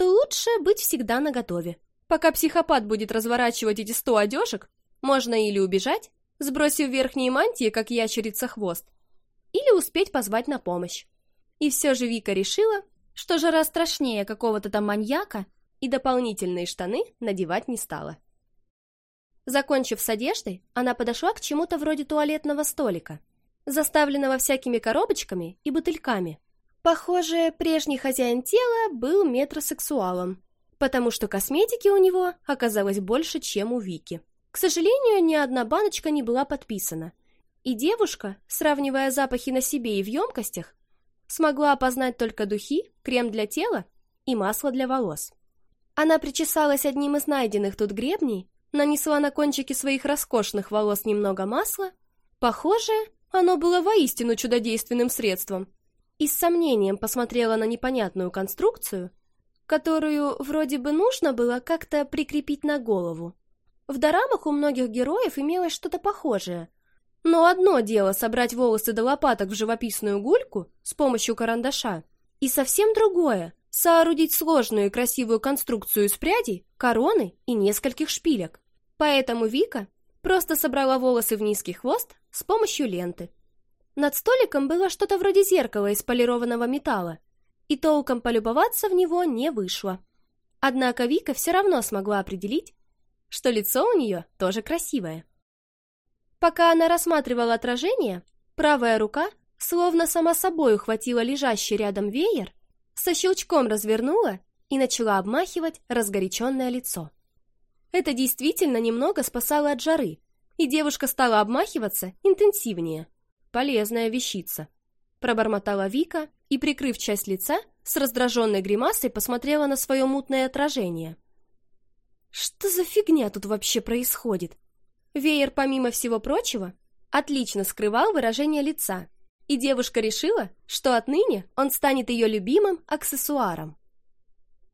S1: то лучше быть всегда наготове. Пока психопат будет разворачивать эти сто одежек, можно или убежать, сбросив верхние мантии, как ящерица хвост, или успеть позвать на помощь. И все же Вика решила, что жара страшнее какого-то там маньяка, и дополнительные штаны надевать не стала. Закончив с одеждой, она подошла к чему-то вроде туалетного столика, заставленного всякими коробочками и бутыльками. Похоже, прежний хозяин тела был метросексуалом, потому что косметики у него оказалось больше, чем у Вики. К сожалению, ни одна баночка не была подписана, и девушка, сравнивая запахи на себе и в емкостях, смогла опознать только духи, крем для тела и масло для волос. Она причесалась одним из найденных тут гребней, нанесла на кончики своих роскошных волос немного масла. Похоже, оно было воистину чудодейственным средством – и с сомнением посмотрела на непонятную конструкцию, которую вроде бы нужно было как-то прикрепить на голову. В дорамах у многих героев имелось что-то похожее. Но одно дело собрать волосы до лопаток в живописную гульку с помощью карандаша, и совсем другое — соорудить сложную и красивую конструкцию из прядей, короны и нескольких шпилек. Поэтому Вика просто собрала волосы в низкий хвост с помощью ленты. Над столиком было что-то вроде зеркала из полированного металла, и толком полюбоваться в него не вышло. Однако Вика все равно смогла определить, что лицо у нее тоже красивое. Пока она рассматривала отражение, правая рука словно сама собой ухватила лежащий рядом веер, со щелчком развернула и начала обмахивать разгоряченное лицо. Это действительно немного спасало от жары, и девушка стала обмахиваться интенсивнее – полезная вещица», – пробормотала Вика и, прикрыв часть лица, с раздраженной гримасой посмотрела на свое мутное отражение. «Что за фигня тут вообще происходит?» Веер, помимо всего прочего, отлично скрывал выражение лица, и девушка решила, что отныне он станет ее любимым аксессуаром.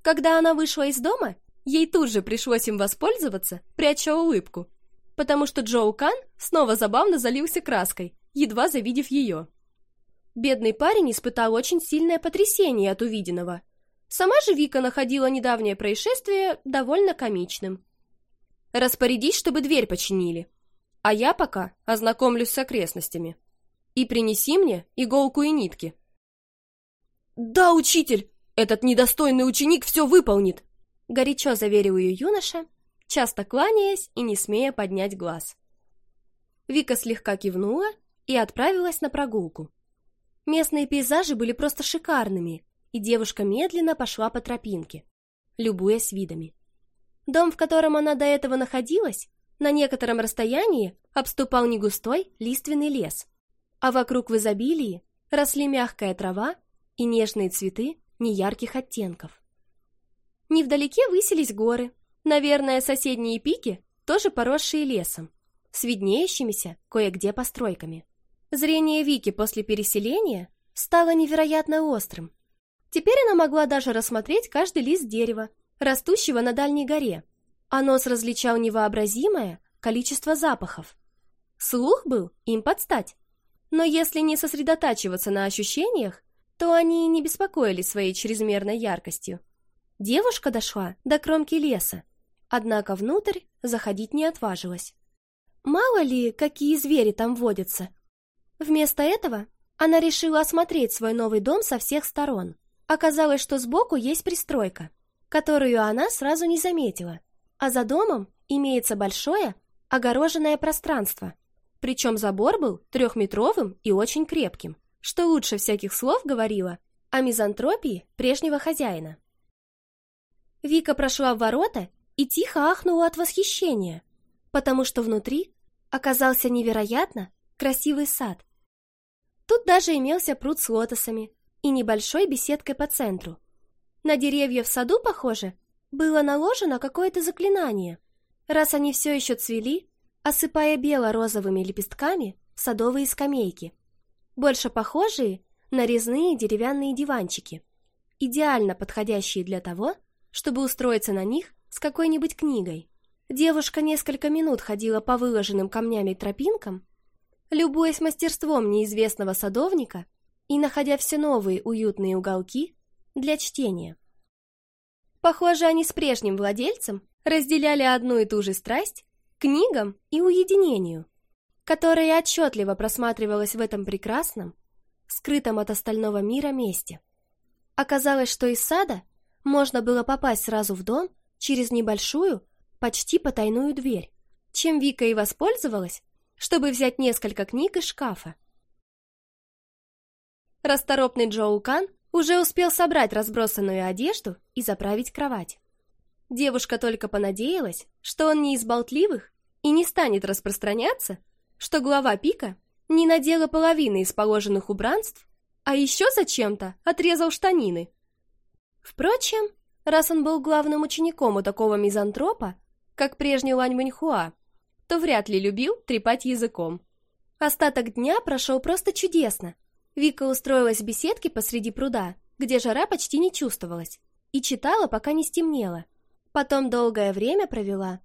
S1: Когда она вышла из дома, ей тут же пришлось им воспользоваться, пряча улыбку, потому что Джоу Кан снова забавно залился краской едва завидев ее. Бедный парень испытал очень сильное потрясение от увиденного. Сама же Вика находила недавнее происшествие довольно комичным. «Распорядись, чтобы дверь починили, а я пока ознакомлюсь с окрестностями. И принеси мне иголку и нитки». «Да, учитель, этот недостойный ученик все выполнит!» горячо заверил ее юноша, часто кланяясь и не смея поднять глаз. Вика слегка кивнула и отправилась на прогулку. Местные пейзажи были просто шикарными, и девушка медленно пошла по тропинке, любуясь видами. Дом, в котором она до этого находилась, на некотором расстоянии обступал негустой лиственный лес, а вокруг в изобилии росли мягкая трава и нежные цветы неярких оттенков. Невдалеке высились горы, наверное, соседние пики, тоже поросшие лесом, с виднеющимися кое-где постройками. Зрение Вики после переселения стало невероятно острым. Теперь она могла даже рассмотреть каждый лист дерева, растущего на дальней горе, а нос различал невообразимое количество запахов. Слух был им подстать. Но если не сосредотачиваться на ощущениях, то они не беспокоили своей чрезмерной яркостью. Девушка дошла до кромки леса, однако внутрь заходить не отважилась. Мало ли, какие звери там водятся, Вместо этого она решила осмотреть свой новый дом со всех сторон. Оказалось, что сбоку есть пристройка, которую она сразу не заметила, а за домом имеется большое огороженное пространство. Причем забор был трехметровым и очень крепким, что лучше всяких слов говорило о мизантропии прежнего хозяина. Вика прошла в ворота и тихо ахнула от восхищения, потому что внутри оказался невероятно красивый сад, Тут даже имелся пруд с лотосами и небольшой беседкой по центру. На деревья в саду, похоже, было наложено какое-то заклинание, раз они все еще цвели, осыпая бело-розовыми лепестками садовые скамейки, больше похожие на резные деревянные диванчики, идеально подходящие для того, чтобы устроиться на них с какой-нибудь книгой. Девушка несколько минут ходила по выложенным камнями тропинкам, Любуясь мастерством неизвестного садовника и находя все новые уютные уголки для чтения. Похоже, они с прежним владельцем разделяли одну и ту же страсть к книгам и уединению, которое отчетливо просматривалось в этом прекрасном, скрытом от остального мира месте. Оказалось, что из сада можно было попасть сразу в дом через небольшую, почти потайную дверь, чем Вика и воспользовалась, чтобы взять несколько книг из шкафа. Расторопный Джоу Кан уже успел собрать разбросанную одежду и заправить кровать. Девушка только понадеялась, что он не из болтливых и не станет распространяться, что глава пика не надела половины из положенных убранств, а еще зачем-то отрезал штанины. Впрочем, раз он был главным учеником у такого мизантропа, как прежний Лань Мэньхуа, то вряд ли любил трепать языком. Остаток дня прошел просто чудесно. Вика устроилась в беседке посреди пруда, где жара почти не чувствовалась, и читала, пока не стемнело. Потом долгое время провела,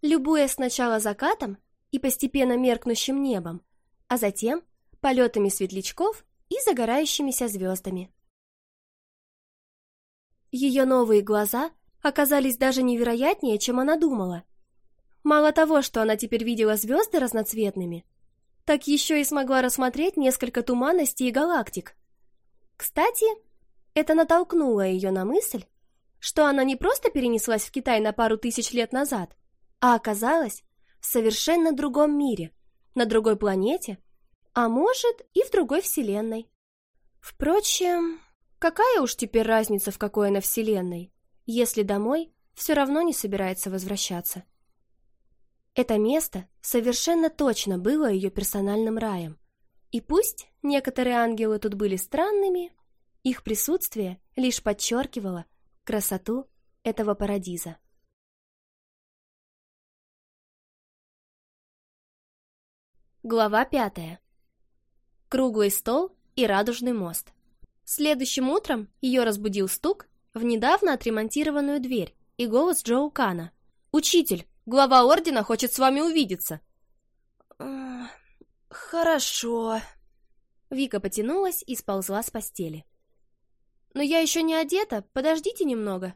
S1: любуясь сначала закатом и постепенно меркнущим небом, а затем полетами светлячков и загорающимися звездами. Ее новые глаза оказались даже невероятнее, чем она думала. Мало того, что она теперь видела звезды разноцветными, так еще и смогла рассмотреть несколько туманностей и галактик. Кстати, это натолкнуло ее на мысль, что она не просто перенеслась в Китай на пару тысяч лет назад, а оказалась в совершенно другом мире, на другой планете, а может и в другой вселенной. Впрочем, какая уж теперь разница, в какой она вселенной, если домой все равно не собирается возвращаться. Это место совершенно точно было ее персональным раем. И пусть некоторые ангелы тут были странными,
S2: их присутствие лишь подчеркивало красоту этого парадиза. Глава пятая. Круглый стол и радужный мост.
S1: Следующим утром ее разбудил стук в недавно отремонтированную дверь и голос Джоу Кана. «Учитель, Глава ордена хочет с вами увидеться. Э, хорошо. Вика потянулась и сползла с постели. Но я еще не одета, подождите немного.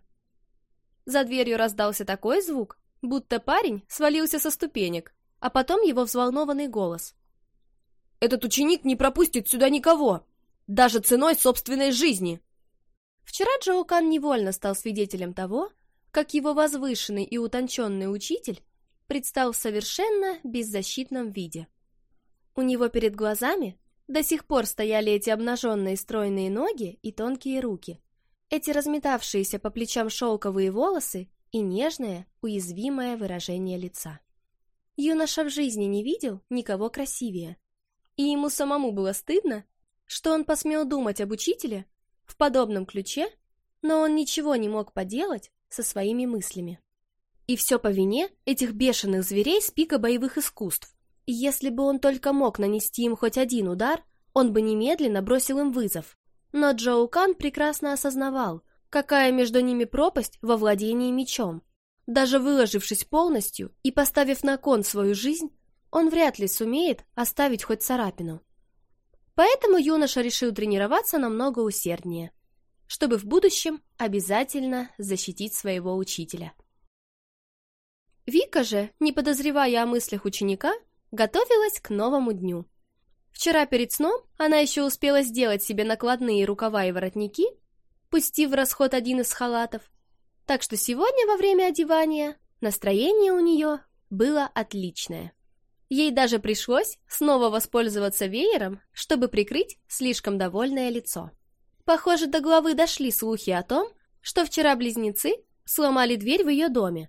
S1: За дверью раздался такой звук, будто парень свалился со ступенек, а потом его взволнованный голос. «Этот ученик не пропустит сюда никого, даже ценой собственной жизни!» Вчера Джоукан невольно стал свидетелем того, как его возвышенный и утонченный учитель предстал в совершенно беззащитном виде. У него перед глазами до сих пор стояли эти обнаженные стройные ноги и тонкие руки, эти разметавшиеся по плечам шелковые волосы и нежное, уязвимое выражение лица. Юноша в жизни не видел никого красивее, и ему самому было стыдно, что он посмел думать об учителе в подобном ключе, но он ничего не мог поделать, со своими мыслями. И все по вине этих бешеных зверей с пика боевых искусств. И если бы он только мог нанести им хоть один удар, он бы немедленно бросил им вызов. Но Джоу Кан прекрасно осознавал, какая между ними пропасть во владении мечом. Даже выложившись полностью и поставив на кон свою жизнь, он вряд ли сумеет оставить хоть царапину. Поэтому юноша решил тренироваться намного усерднее, чтобы в будущем обязательно защитить своего учителя. Вика же, не подозревая о мыслях ученика, готовилась к новому дню. Вчера перед сном она еще успела сделать себе накладные рукава и воротники, пустив в расход один из халатов, так что сегодня во время одевания настроение у нее было отличное. Ей даже пришлось снова воспользоваться веером, чтобы прикрыть слишком довольное лицо. Похоже, до главы дошли слухи о том, что вчера близнецы сломали дверь в ее доме.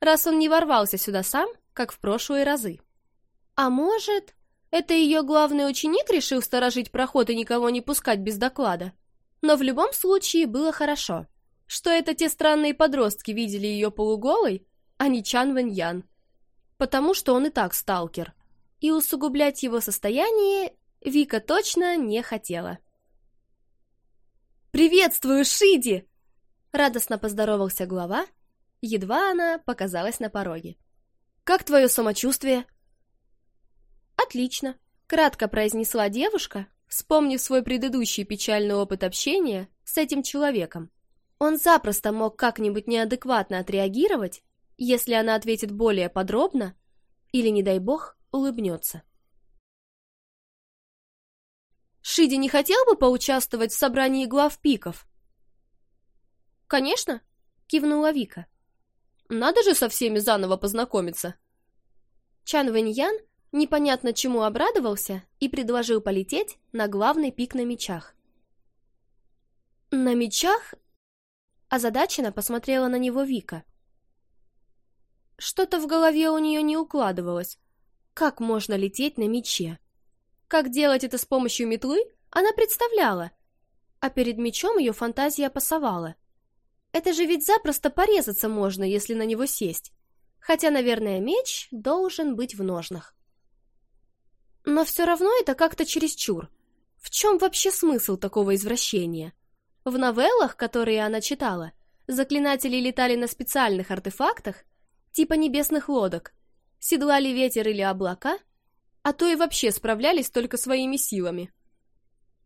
S1: Раз он не ворвался сюда сам, как в прошлые разы. А может, это ее главный ученик решил сторожить проход и никого не пускать без доклада? Но в любом случае было хорошо, что это те странные подростки видели ее полуголой, а не Чан Вэньян, потому что он и так сталкер. И усугублять его состояние Вика точно не хотела. «Приветствую, Шиди!» Радостно поздоровался глава, едва она показалась на пороге. «Как твое самочувствие?» «Отлично», — кратко произнесла девушка, вспомнив свой предыдущий печальный опыт общения с этим человеком. Он запросто мог как-нибудь неадекватно отреагировать, если она ответит более подробно или, не дай бог,
S2: улыбнется. Шиди не хотел бы поучаствовать в собрании глав пиков? Конечно, кивнула Вика.
S1: Надо же со всеми заново познакомиться. Чан Вэньян непонятно чему обрадовался и предложил полететь на главный пик на мечах. На мечах? Озадаченно посмотрела на него Вика. Что-то в голове у нее не укладывалось. Как можно лететь на мече? Как делать это с помощью метлы, она представляла, а перед мечом ее фантазия пасовала. Это же ведь запросто порезаться можно, если на него сесть. Хотя, наверное, меч должен быть в ножнах. Но все равно это как-то чересчур. В чем вообще смысл такого извращения? В новеллах, которые она читала, заклинатели летали на специальных артефактах, типа небесных лодок. Седлали ветер или облака — а то и вообще справлялись только своими силами.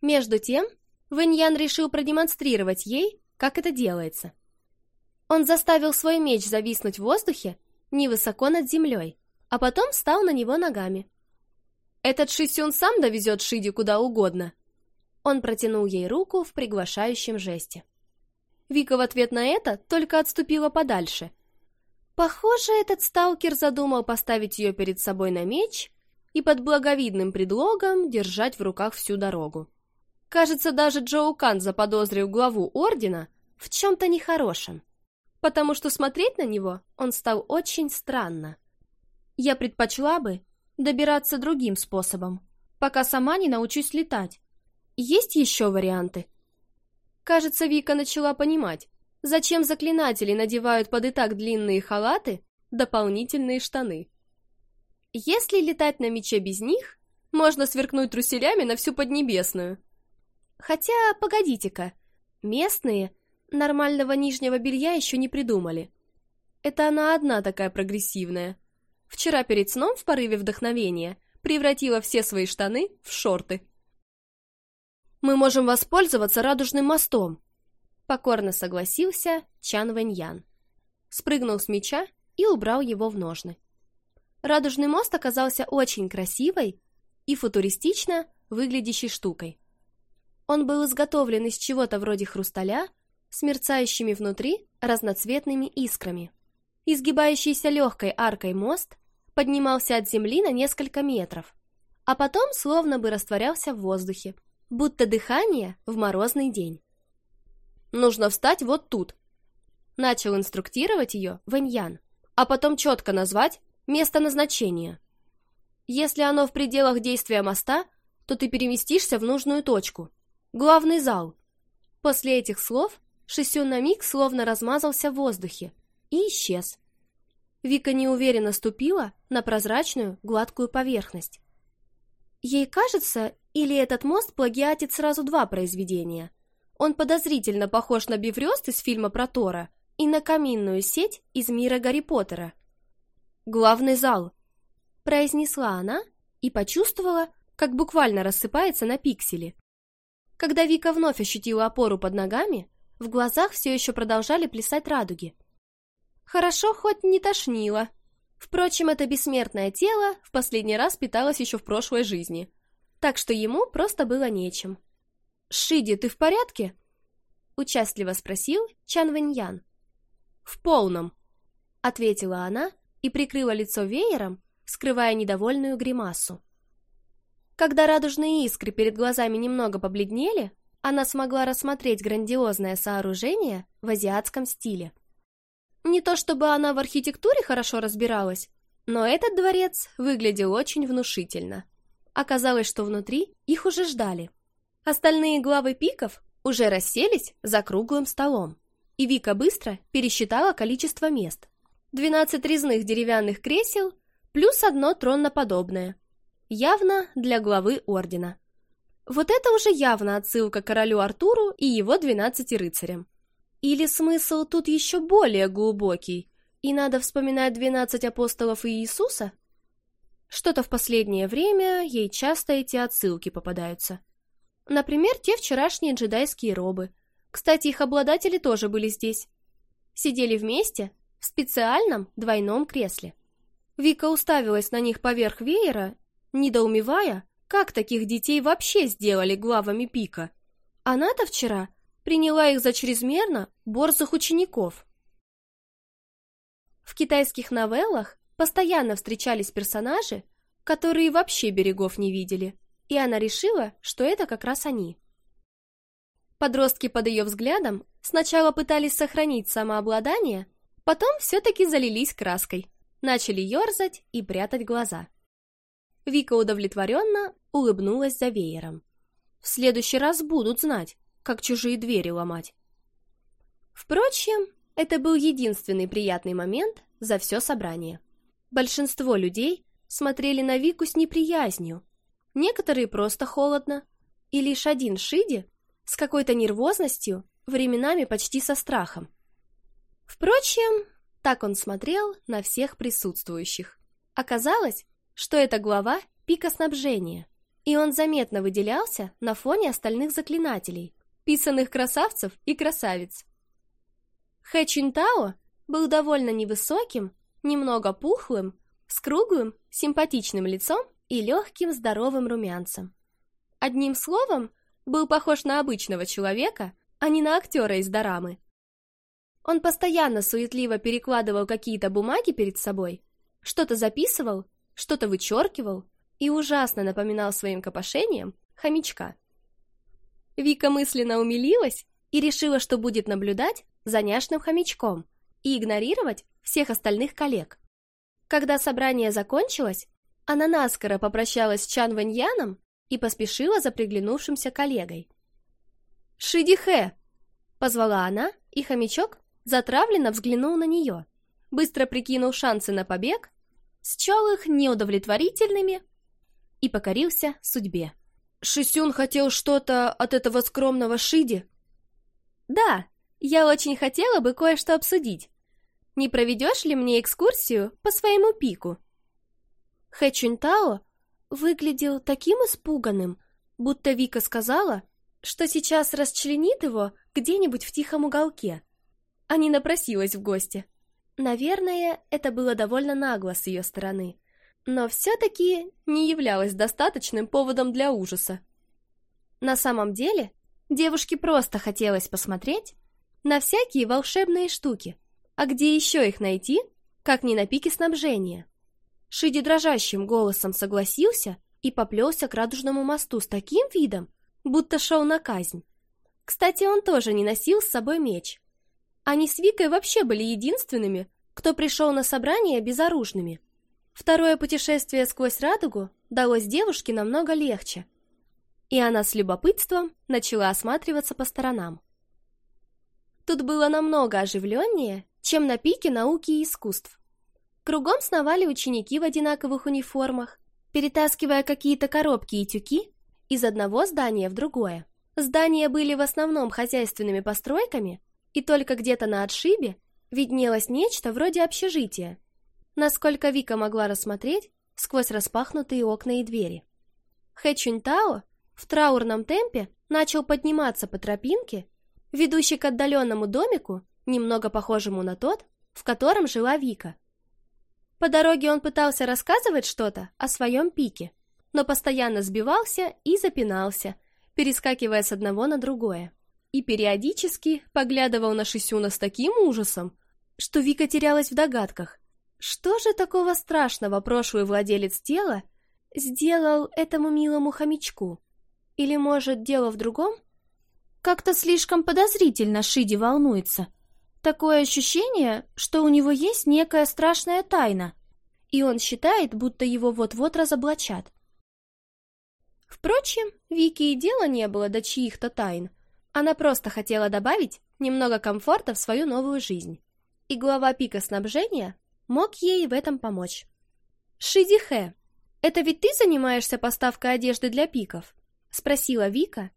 S1: Между тем, Вэньян решил продемонстрировать ей, как это делается. Он заставил свой меч зависнуть в воздухе невысоко над землей, а потом встал на него ногами. «Этот Шисюн сам довезет Шиди куда угодно!» Он протянул ей руку в приглашающем жесте. Вика в ответ на это только отступила подальше. Похоже, этот сталкер задумал поставить ее перед собой на меч и под благовидным предлогом держать в руках всю дорогу. Кажется, даже Джоу Кан заподозрил главу ордена в чем-то нехорошем, потому что смотреть на него он стал очень странно. Я предпочла бы добираться другим способом, пока сама не научусь летать. Есть еще варианты? Кажется, Вика начала понимать, зачем заклинатели надевают под и так длинные халаты дополнительные штаны. Если летать на мече без них, можно сверкнуть труселями на всю Поднебесную. Хотя, погодите-ка, местные нормального нижнего белья еще не придумали. Это она одна такая прогрессивная. Вчера перед сном в порыве вдохновения превратила все свои штаны в шорты. «Мы можем воспользоваться радужным мостом», — покорно согласился Чан Вэньян. Спрыгнул с меча и убрал его в ножны. Радужный мост оказался очень красивой и футуристично выглядящей штукой. Он был изготовлен из чего-то вроде хрусталя с мерцающими внутри разноцветными искрами. Изгибающийся легкой аркой мост поднимался от земли на несколько метров, а потом словно бы растворялся в воздухе, будто дыхание в морозный день. «Нужно встать вот тут», — начал инструктировать ее Вэньян, «а потом четко назвать, Место назначения. Если оно в пределах действия моста, то ты переместишься в нужную точку. Главный зал. После этих слов Шисюн на миг словно размазался в воздухе и исчез. Вика неуверенно ступила на прозрачную, гладкую поверхность. Ей кажется, или этот мост плагиатит сразу два произведения. Он подозрительно похож на Беврёст из фильма про Тора и на каминную сеть из мира Гарри Поттера главный зал», — произнесла она и почувствовала, как буквально рассыпается на пиксели. Когда Вика вновь ощутила опору под ногами, в глазах все еще продолжали плясать радуги. Хорошо, хоть не тошнило. Впрочем, это бессмертное тело в последний раз питалось еще в прошлой жизни, так что ему просто было нечем. «Шиди, ты в порядке?» — участливо спросил Чан Вэньян. «В полном», — ответила она, и прикрыла лицо веером, скрывая недовольную гримасу. Когда радужные искры перед глазами немного побледнели, она смогла рассмотреть грандиозное сооружение в азиатском стиле. Не то чтобы она в архитектуре хорошо разбиралась, но этот дворец выглядел очень внушительно. Оказалось, что внутри их уже ждали. Остальные главы пиков уже расселись за круглым столом, и Вика быстро пересчитала количество мест – 12 резных деревянных кресел плюс одно тронноподобное, явно для главы ордена. Вот это уже явно отсылка королю Артуру и его 12 рыцарям. Или смысл тут еще более глубокий, и надо вспоминать 12 апостолов и Иисуса? Что-то в последнее время ей часто эти отсылки попадаются. Например, те вчерашние джедайские робы. Кстати, их обладатели тоже были здесь. Сидели вместе, в специальном двойном кресле. Вика уставилась на них поверх веера, недоумевая, как таких детей вообще сделали главами пика. Она-то вчера приняла их за чрезмерно борзых учеников. В китайских новеллах постоянно встречались персонажи, которые вообще берегов не видели, и она решила, что это как раз они. Подростки под ее взглядом сначала пытались сохранить самообладание, Потом все-таки залились краской, начали ерзать и прятать глаза. Вика удовлетворенно улыбнулась за веером. В следующий раз будут знать, как чужие двери ломать. Впрочем, это был единственный приятный момент за все собрание. Большинство людей смотрели на Вику с неприязнью, некоторые просто холодно, и лишь один Шиди с какой-то нервозностью, временами почти со страхом. Впрочем, так он смотрел на всех присутствующих. Оказалось, что это глава пика снабжения, и он заметно выделялся на фоне остальных заклинателей, писанных красавцев и красавиц. Хэ Чинтао был довольно невысоким, немного пухлым, с круглым, симпатичным лицом и легким здоровым румянцем. Одним словом, был похож на обычного человека, а не на актера из дорамы – он постоянно суетливо перекладывал какие-то бумаги перед собой, что-то записывал, что-то вычеркивал и ужасно напоминал своим копошением хомячка. Вика мысленно умилилась и решила, что будет наблюдать за няшным хомячком и игнорировать всех остальных коллег. Когда собрание закончилось, она наскоро попрощалась с Чан Ваньяном и поспешила за приглянувшимся коллегой. «Шидихэ!» — позвала она, и хомячок затравленно взглянул на нее. Быстро прикинул шансы на побег, счел их неудовлетворительными и покорился судьбе. Шисюн хотел что-то от этого скромного Шиди? Да, я очень хотела бы кое-что обсудить. Не проведешь ли мне экскурсию по своему пику? Хэ Чунтао выглядел таким испуганным, будто Вика сказала, что сейчас расчленит его где-нибудь в тихом уголке а не напросилась в гости. Наверное, это было довольно нагло с ее стороны, но все-таки не являлось достаточным поводом для ужаса. На самом деле, девушке просто хотелось посмотреть на всякие волшебные штуки, а где еще их найти, как не на пике снабжения. Шиди дрожащим голосом согласился и поплелся к радужному мосту с таким видом, будто шел на казнь. Кстати, он тоже не носил с собой меч, они с Викой вообще были единственными, кто пришел на собрание безоружными. Второе путешествие сквозь радугу далось девушке намного легче, и она с любопытством начала осматриваться по сторонам. Тут было намного оживленнее, чем на пике науки и искусств. Кругом сновали ученики в одинаковых униформах, перетаскивая какие-то коробки и тюки из одного здания в другое. Здания были в основном хозяйственными постройками и только где-то на отшибе виднелось нечто вроде общежития, насколько Вика могла рассмотреть сквозь распахнутые окна и двери. Хэ Чунтао в траурном темпе начал подниматься по тропинке, ведущей к отдаленному домику, немного похожему на тот, в котором жила Вика. По дороге он пытался рассказывать что-то о своем пике, но постоянно сбивался и запинался, перескакивая с одного на другое и периодически поглядывал на Шисюна с таким ужасом, что Вика терялась в догадках. Что же такого страшного прошлый владелец тела сделал этому милому хомячку? Или, может, дело в другом? Как-то слишком подозрительно Шиди волнуется. Такое ощущение, что у него есть некая страшная тайна, и он считает, будто его вот-вот разоблачат. Впрочем, Вики и дела не было до чьих-то тайн. Она просто хотела добавить немного комфорта в свою новую жизнь. И глава пика снабжения мог ей в этом помочь. «Шидихэ, это ведь ты занимаешься поставкой одежды для пиков?» – спросила Вика,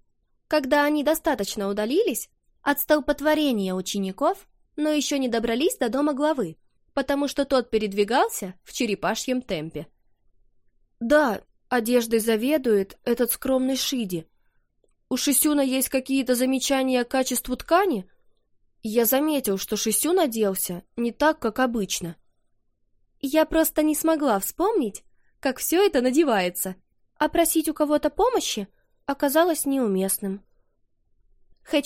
S1: когда они достаточно удалились от столпотворения учеников, но еще не добрались до дома главы, потому что тот передвигался в черепашьем темпе. «Да, одеждой заведует этот скромный Шиди», у Шисюна есть какие-то замечания к качеству ткани? Я заметил, что Шисюн оделся не так, как обычно. Я просто не смогла вспомнить, как все это надевается. А просить у кого-то помощи оказалось неуместным. Хэ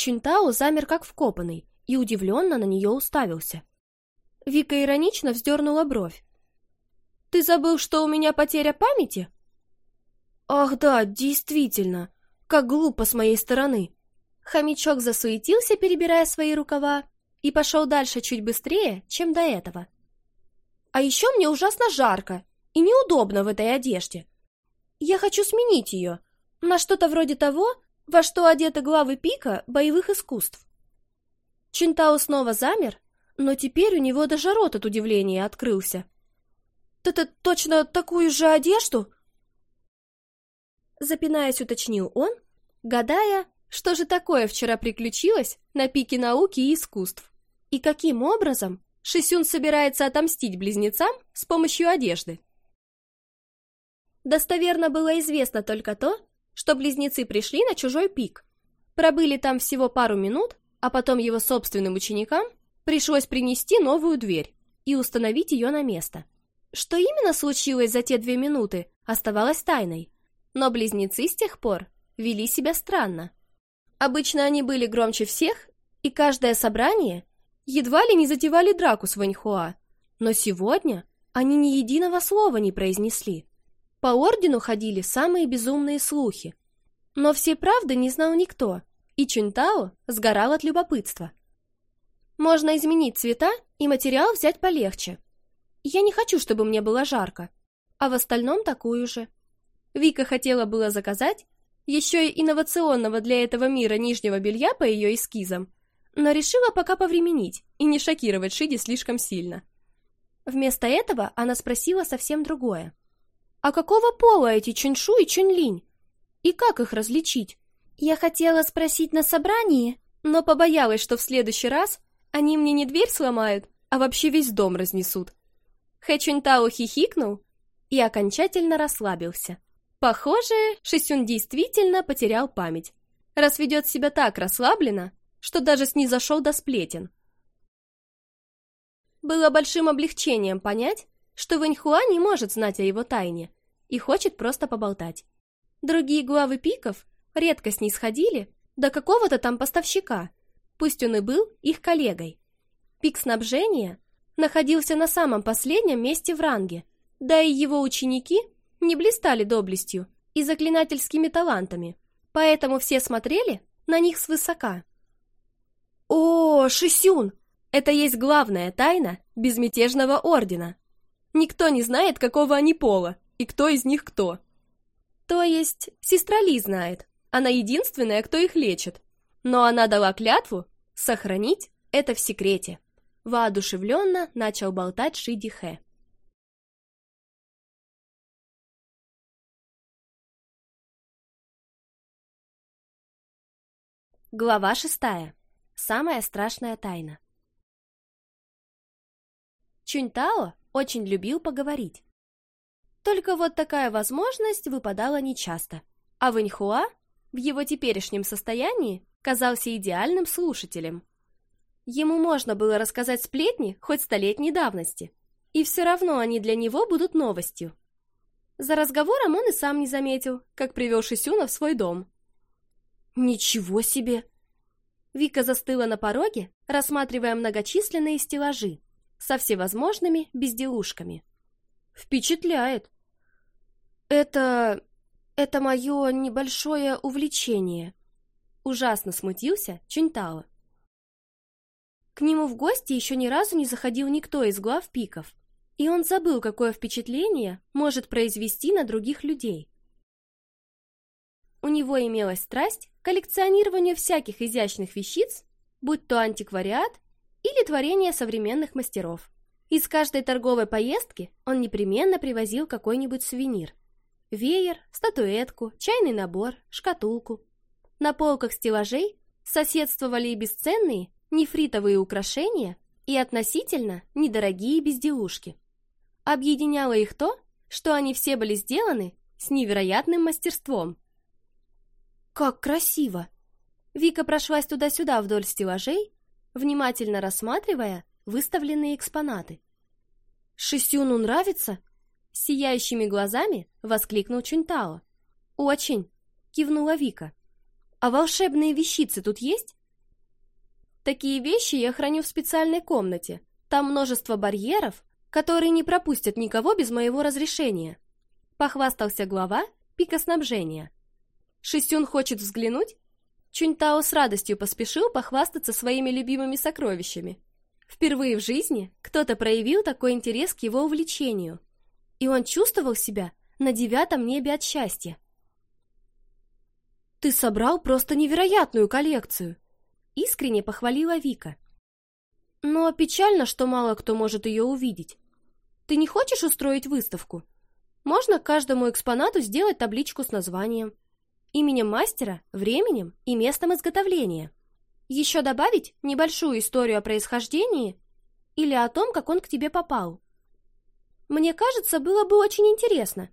S1: замер как вкопанный и удивленно на нее уставился. Вика иронично вздернула бровь. «Ты забыл, что у меня потеря памяти?» «Ах да, действительно!» Как глупо с моей стороны. Хомячок засуетился, перебирая свои рукава, и пошел дальше чуть быстрее, чем до этого. А еще мне ужасно жарко и неудобно в этой одежде. Я хочу сменить ее на что-то вроде того, во что одеты главы пика боевых искусств. Чинтао снова замер, но теперь у него даже рот от удивления открылся. ты точно такую же одежду?» Запинаясь, уточнил он, гадая, что же такое вчера приключилось на пике науки и искусств. И каким образом Шисюн собирается отомстить близнецам с помощью одежды. Достоверно было известно только то, что близнецы пришли на чужой пик. Пробыли там всего пару минут, а потом его собственным ученикам пришлось принести новую дверь и установить ее на место. Что именно случилось за те две минуты, оставалось тайной но близнецы с тех пор вели себя странно. Обычно они были громче всех, и каждое собрание едва ли не затевали драку с Ваньхуа, но сегодня они ни единого слова не произнесли. По ордену ходили самые безумные слухи, но все правды не знал никто, и Чунтао сгорал от любопытства. Можно изменить цвета и материал взять полегче. Я не хочу, чтобы мне было жарко, а в остальном такую же. Вика хотела было заказать, еще и инновационного для этого мира нижнего белья по ее эскизам, но решила пока повременить и не шокировать Шиди слишком сильно. Вместо этого она спросила совсем другое. «А какого пола эти Чуньшу и Чуньлинь? И как их различить?» «Я хотела спросить на собрании, но побоялась, что в следующий раз они мне не дверь сломают, а вообще весь дом разнесут». Хэ Чуньтао хихикнул и окончательно расслабился. Похоже, Шисюн действительно потерял память, раз ведет себя так расслабленно, что даже снизошел до сплетен. Было большим облегчением понять, что Вэньхуа не может знать о его тайне и хочет просто поболтать. Другие главы пиков редко с ней сходили до какого-то там поставщика, пусть он и был их коллегой. Пик снабжения находился на самом последнем месте в ранге, да и его ученики – не блистали доблестью и заклинательскими талантами, поэтому все смотрели на них свысока. «О, Шисюн! Это есть главная тайна безмятежного ордена. Никто не знает, какого они пола и кто из них кто. То есть сестра Ли знает, она единственная, кто их лечит, но она
S2: дала клятву сохранить это в секрете», воодушевленно начал болтать Шидихэ. Глава шестая. Самая страшная тайна.
S1: Чунтао очень любил поговорить. Только вот такая возможность выпадала нечасто. А Вэньхуа в его теперешнем состоянии казался идеальным слушателем. Ему можно было рассказать сплетни хоть столетней давности, и все равно они для него будут новостью. За разговором он и сам не заметил, как привел Шисюна в свой дом – Ничего себе! Вика застыла на пороге, рассматривая многочисленные стеллажи со всевозможными безделушками. Впечатляет! Это... это мое небольшое увлечение. Ужасно смутился Чунтао. К нему в гости еще ни разу не заходил никто из глав пиков, и он забыл, какое впечатление может произвести на других людей. У него имелась страсть Коллекционированию всяких изящных вещиц, будь то антиквариат или творение современных мастеров. Из каждой торговой поездки он непременно привозил какой-нибудь сувенир. Веер, статуэтку, чайный набор, шкатулку. На полках стеллажей соседствовали и бесценные нефритовые украшения и относительно недорогие безделушки. Объединяло их то, что они все были сделаны с невероятным мастерством – как красиво! Вика прошлась туда-сюда вдоль стеллажей, внимательно рассматривая выставленные экспонаты. «Шисюну нравится?» сияющими глазами воскликнул Чунтао. «Очень!» — кивнула Вика. «А волшебные вещицы тут есть?» «Такие вещи я храню в специальной комнате. Там множество барьеров, которые не пропустят никого без моего разрешения», — похвастался глава пикоснабжения. Шестюн хочет взглянуть? Чуньтао с радостью поспешил похвастаться своими любимыми сокровищами. Впервые в жизни кто-то проявил такой интерес к его увлечению, и он чувствовал себя на девятом небе от счастья. «Ты собрал просто невероятную коллекцию!» — искренне похвалила Вика. «Но печально, что мало кто может ее увидеть. Ты не хочешь устроить выставку? Можно каждому экспонату сделать табличку с названием» именем мастера, временем и местом изготовления. Еще добавить небольшую историю о происхождении или о том, как он к тебе попал. Мне кажется, было бы очень интересно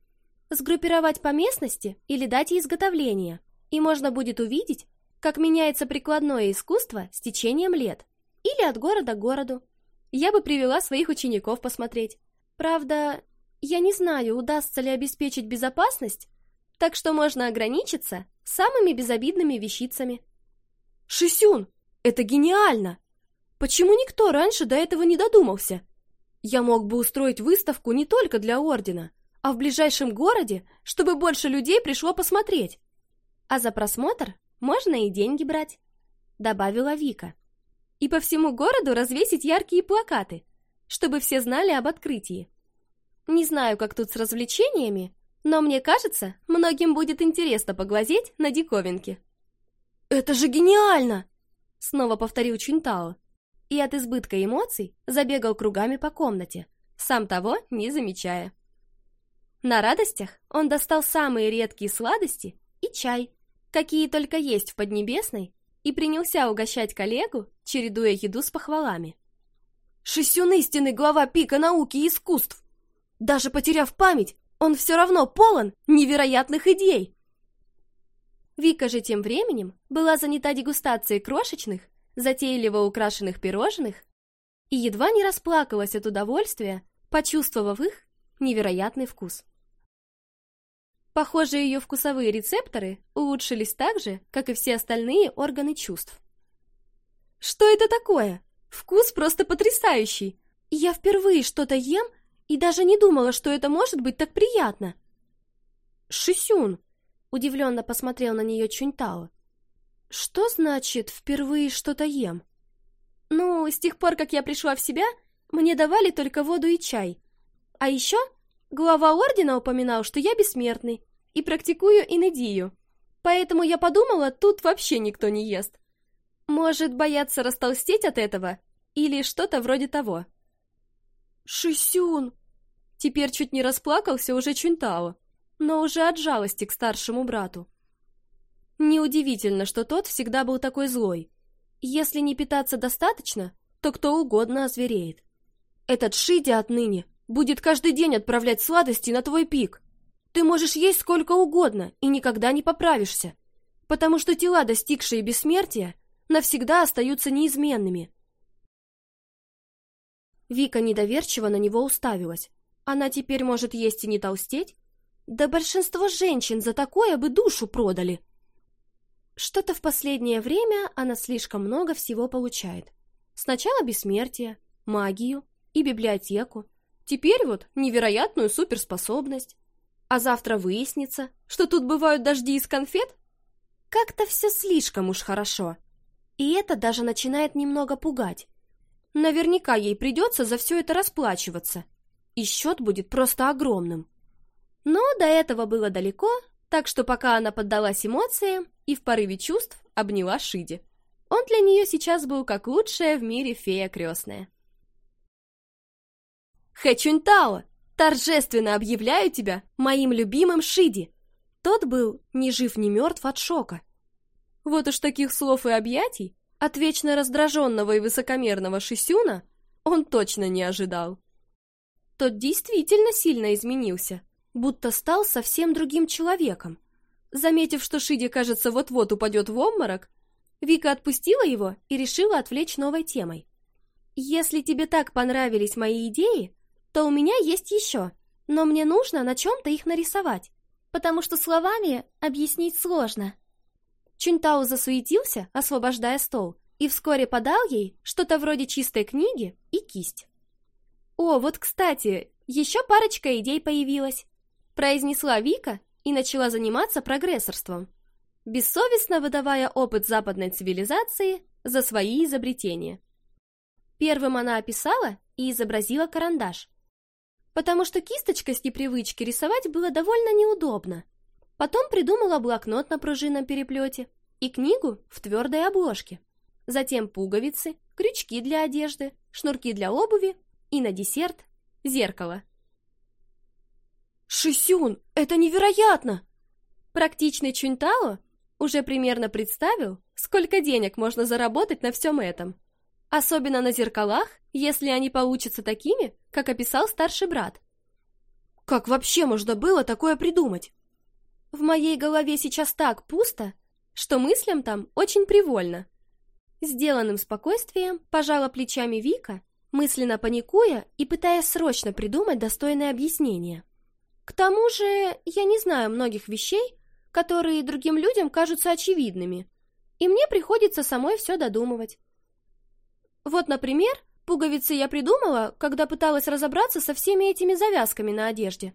S1: сгруппировать по местности или дате изготовления, и можно будет увидеть, как меняется прикладное искусство с течением лет или от города к городу. Я бы привела своих учеников посмотреть. Правда, я не знаю, удастся ли обеспечить безопасность так что можно ограничиться самыми безобидными вещицами. Шисюн, это гениально! Почему никто раньше до этого не додумался? Я мог бы устроить выставку не только для ордена, а в ближайшем городе, чтобы больше людей пришло посмотреть. А за просмотр можно и деньги брать, добавила Вика. И по всему городу развесить яркие плакаты, чтобы все знали об открытии. Не знаю, как тут с развлечениями, но мне кажется, многим будет интересно поглазеть на диковинки. «Это же гениально!» Снова повторил Чунтао. И от избытка эмоций забегал кругами по комнате, сам того не замечая. На радостях он достал самые редкие сладости и чай, какие только есть в Поднебесной, и принялся угощать коллегу, чередуя еду с похвалами. «Шисюн истинный глава пика науки и искусств! Даже потеряв память, он все равно полон невероятных идей. Вика же тем временем была занята дегустацией крошечных, затейливо украшенных пирожных и едва не расплакалась от удовольствия, почувствовав их невероятный вкус. Похоже, ее вкусовые рецепторы улучшились так же, как и все остальные органы чувств. «Что это такое? Вкус просто потрясающий! Я впервые что-то ем, и даже не думала, что это может быть так приятно. Шисюн удивленно посмотрел на нее Чуньтао. Что значит впервые что-то ем? Ну, с тех пор, как я пришла в себя, мне давали только воду и чай. А еще глава ордена упоминал, что я бессмертный и практикую инедию. Поэтому я подумала, тут вообще никто не ест. Может, бояться растолстеть от этого или что-то вроде того. «Шисюн!» Теперь чуть не расплакался уже Чунтао, но уже от жалости к старшему брату. Неудивительно, что тот всегда был такой злой. Если не питаться достаточно, то кто угодно озвереет. Этот Шиди отныне будет каждый день отправлять сладости на твой пик. Ты можешь есть сколько угодно и никогда не поправишься, потому что тела, достигшие бессмертия, навсегда остаются неизменными – Вика недоверчиво на него уставилась. Она теперь может есть и не толстеть? Да большинство женщин за такое бы душу продали. Что-то в последнее время она слишком много всего получает. Сначала бессмертие, магию и библиотеку. Теперь вот невероятную суперспособность. А завтра выяснится, что тут бывают дожди из конфет? Как-то все слишком уж хорошо. И это даже начинает немного пугать. Наверняка ей придется за все это расплачиваться. И счет будет просто огромным. Но до этого было далеко, так что пока она поддалась эмоциям и в порыве чувств обняла Шиди. Он для нее сейчас был как лучшая в мире фея крестная. Хэчунтао, торжественно объявляю тебя моим любимым Шиди. Тот был ни жив, ни мертв от шока. Вот уж таких слов и объятий от вечно раздраженного и высокомерного Шисюна он точно не ожидал. Тот действительно сильно изменился, будто стал совсем другим человеком. Заметив, что Шиди, кажется, вот-вот упадет в обморок, Вика отпустила его и решила отвлечь новой темой. «Если тебе так понравились мои идеи, то у меня есть еще, но мне нужно на чем-то их нарисовать, потому что словами объяснить сложно», Чунтау засуетился, освобождая стол, и вскоре подал ей что-то вроде чистой книги и кисть. «О, вот, кстати, еще парочка идей появилась», — произнесла Вика и начала заниматься прогрессорством, бессовестно выдавая опыт западной цивилизации за свои изобретения. Первым она описала и изобразила карандаш, потому что кисточка с непривычки рисовать было довольно неудобно, Потом придумала блокнот на пружинном переплете и книгу в твердой обложке. Затем пуговицы, крючки для одежды, шнурки для обуви и на десерт зеркало. «Шисюн, это невероятно!» Практичный Чунтао уже примерно представил, сколько денег можно заработать на всем этом. Особенно на зеркалах, если они получатся такими, как описал старший брат. «Как вообще можно было такое придумать?» В моей голове сейчас так пусто, что мыслям там очень привольно. Сделанным спокойствием пожала плечами Вика, мысленно паникуя и пытаясь срочно придумать достойное объяснение. К тому же я не знаю многих вещей, которые другим людям кажутся очевидными, и мне приходится самой все додумывать. Вот, например, пуговицы я придумала, когда пыталась разобраться со всеми этими завязками на одежде.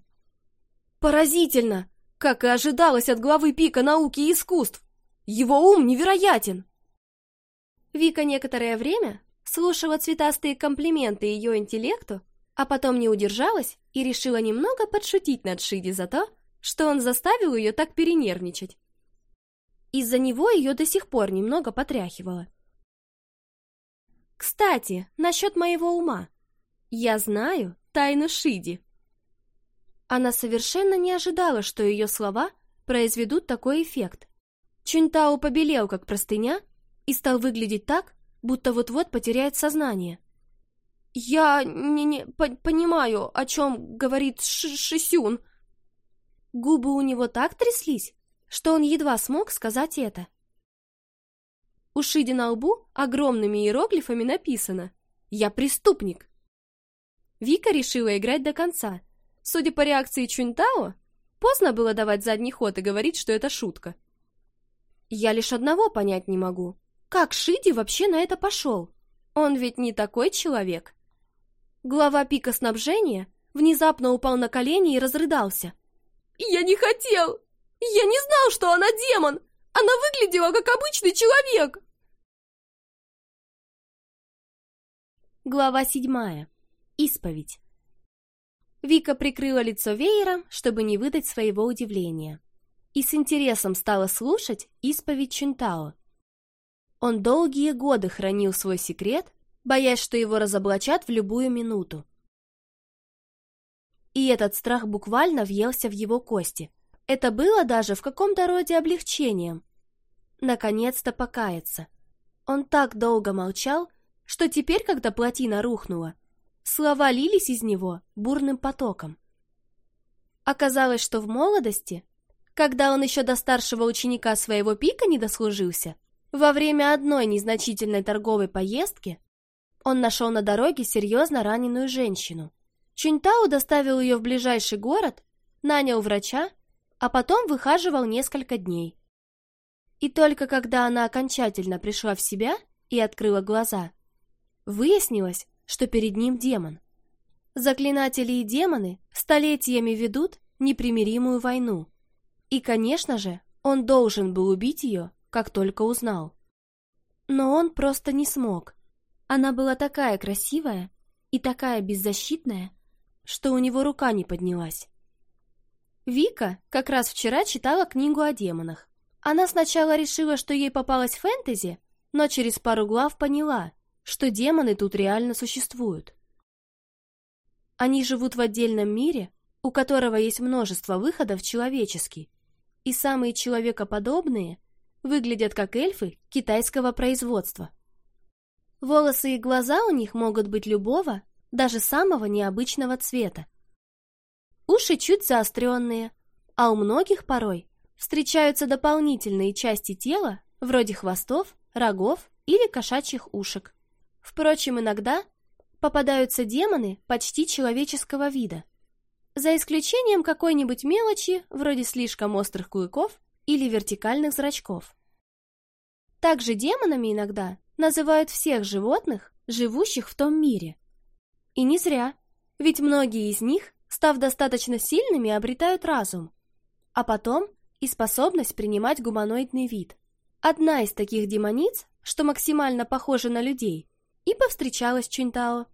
S1: «Поразительно!» Как и ожидалось от главы пика науки и искусств, его ум невероятен. Вика некоторое время слушала цветастые комплименты ее интеллекту, а потом не удержалась и решила немного подшутить над Шиди за то, что он заставил ее так перенервничать. Из-за него ее до сих пор немного потряхивало. «Кстати, насчет моего ума. Я знаю тайну Шиди», она совершенно не ожидала, что ее слова произведут такой эффект. Чунтао побелел, как простыня, и стал выглядеть так, будто вот-вот потеряет сознание. «Я не, не по понимаю, о чем говорит Ш Шисюн». Губы у него так тряслись, что он едва смог сказать это. У Шиди на лбу огромными иероглифами написано «Я преступник». Вика решила играть до конца Судя по реакции Чунтао, поздно было давать задний ход и говорить, что это шутка. Я лишь одного понять не могу. Как Шиди вообще на это пошел? Он ведь не такой человек. Глава пика снабжения внезапно упал на колени и разрыдался. «Я не хотел!
S2: Я не знал, что она демон! Она выглядела как обычный человек!» Глава седьмая. Исповедь. Вика прикрыла лицо веером, чтобы не выдать своего удивления,
S1: и с интересом стала слушать исповедь Чунтао. Он долгие годы хранил свой секрет, боясь, что его разоблачат в любую минуту. И этот страх буквально въелся в его кости. Это было даже в каком-то роде облегчением. Наконец-то покаяться. Он так долго молчал, что теперь, когда плотина рухнула, Слова лились из него бурным потоком. Оказалось, что в молодости, когда он еще до старшего ученика своего пика не дослужился, во время одной незначительной торговой поездки он нашел на дороге серьезно раненую женщину. Чунтау доставил ее в ближайший город, нанял врача, а потом выхаживал несколько дней. И только когда она окончательно пришла в себя и открыла глаза, выяснилось, что перед ним демон. Заклинатели и демоны столетиями ведут непримиримую войну. И, конечно же, он должен был убить ее, как только узнал. Но он просто не смог. Она была такая красивая и такая беззащитная, что у него рука не поднялась. Вика как раз вчера читала книгу о демонах. Она сначала решила, что ей попалась фэнтези, но через пару глав поняла, что демоны тут реально существуют. Они живут в отдельном мире, у которого есть множество выходов человеческий, и самые человекоподобные выглядят как эльфы китайского производства. Волосы и глаза у них могут быть любого, даже самого необычного цвета. Уши чуть заостренные, а у многих порой встречаются дополнительные части тела, вроде хвостов, рогов или кошачьих ушек. Впрочем, иногда попадаются демоны почти человеческого вида, за исключением какой-нибудь мелочи, вроде слишком острых клыков или вертикальных зрачков. Также демонами иногда называют всех животных, живущих в том мире. И не зря, ведь многие из них, став достаточно сильными, обретают разум, а потом и способность принимать гуманоидный вид. Одна из таких демониц, что максимально похожа на людей – и повстречалась Чунтао.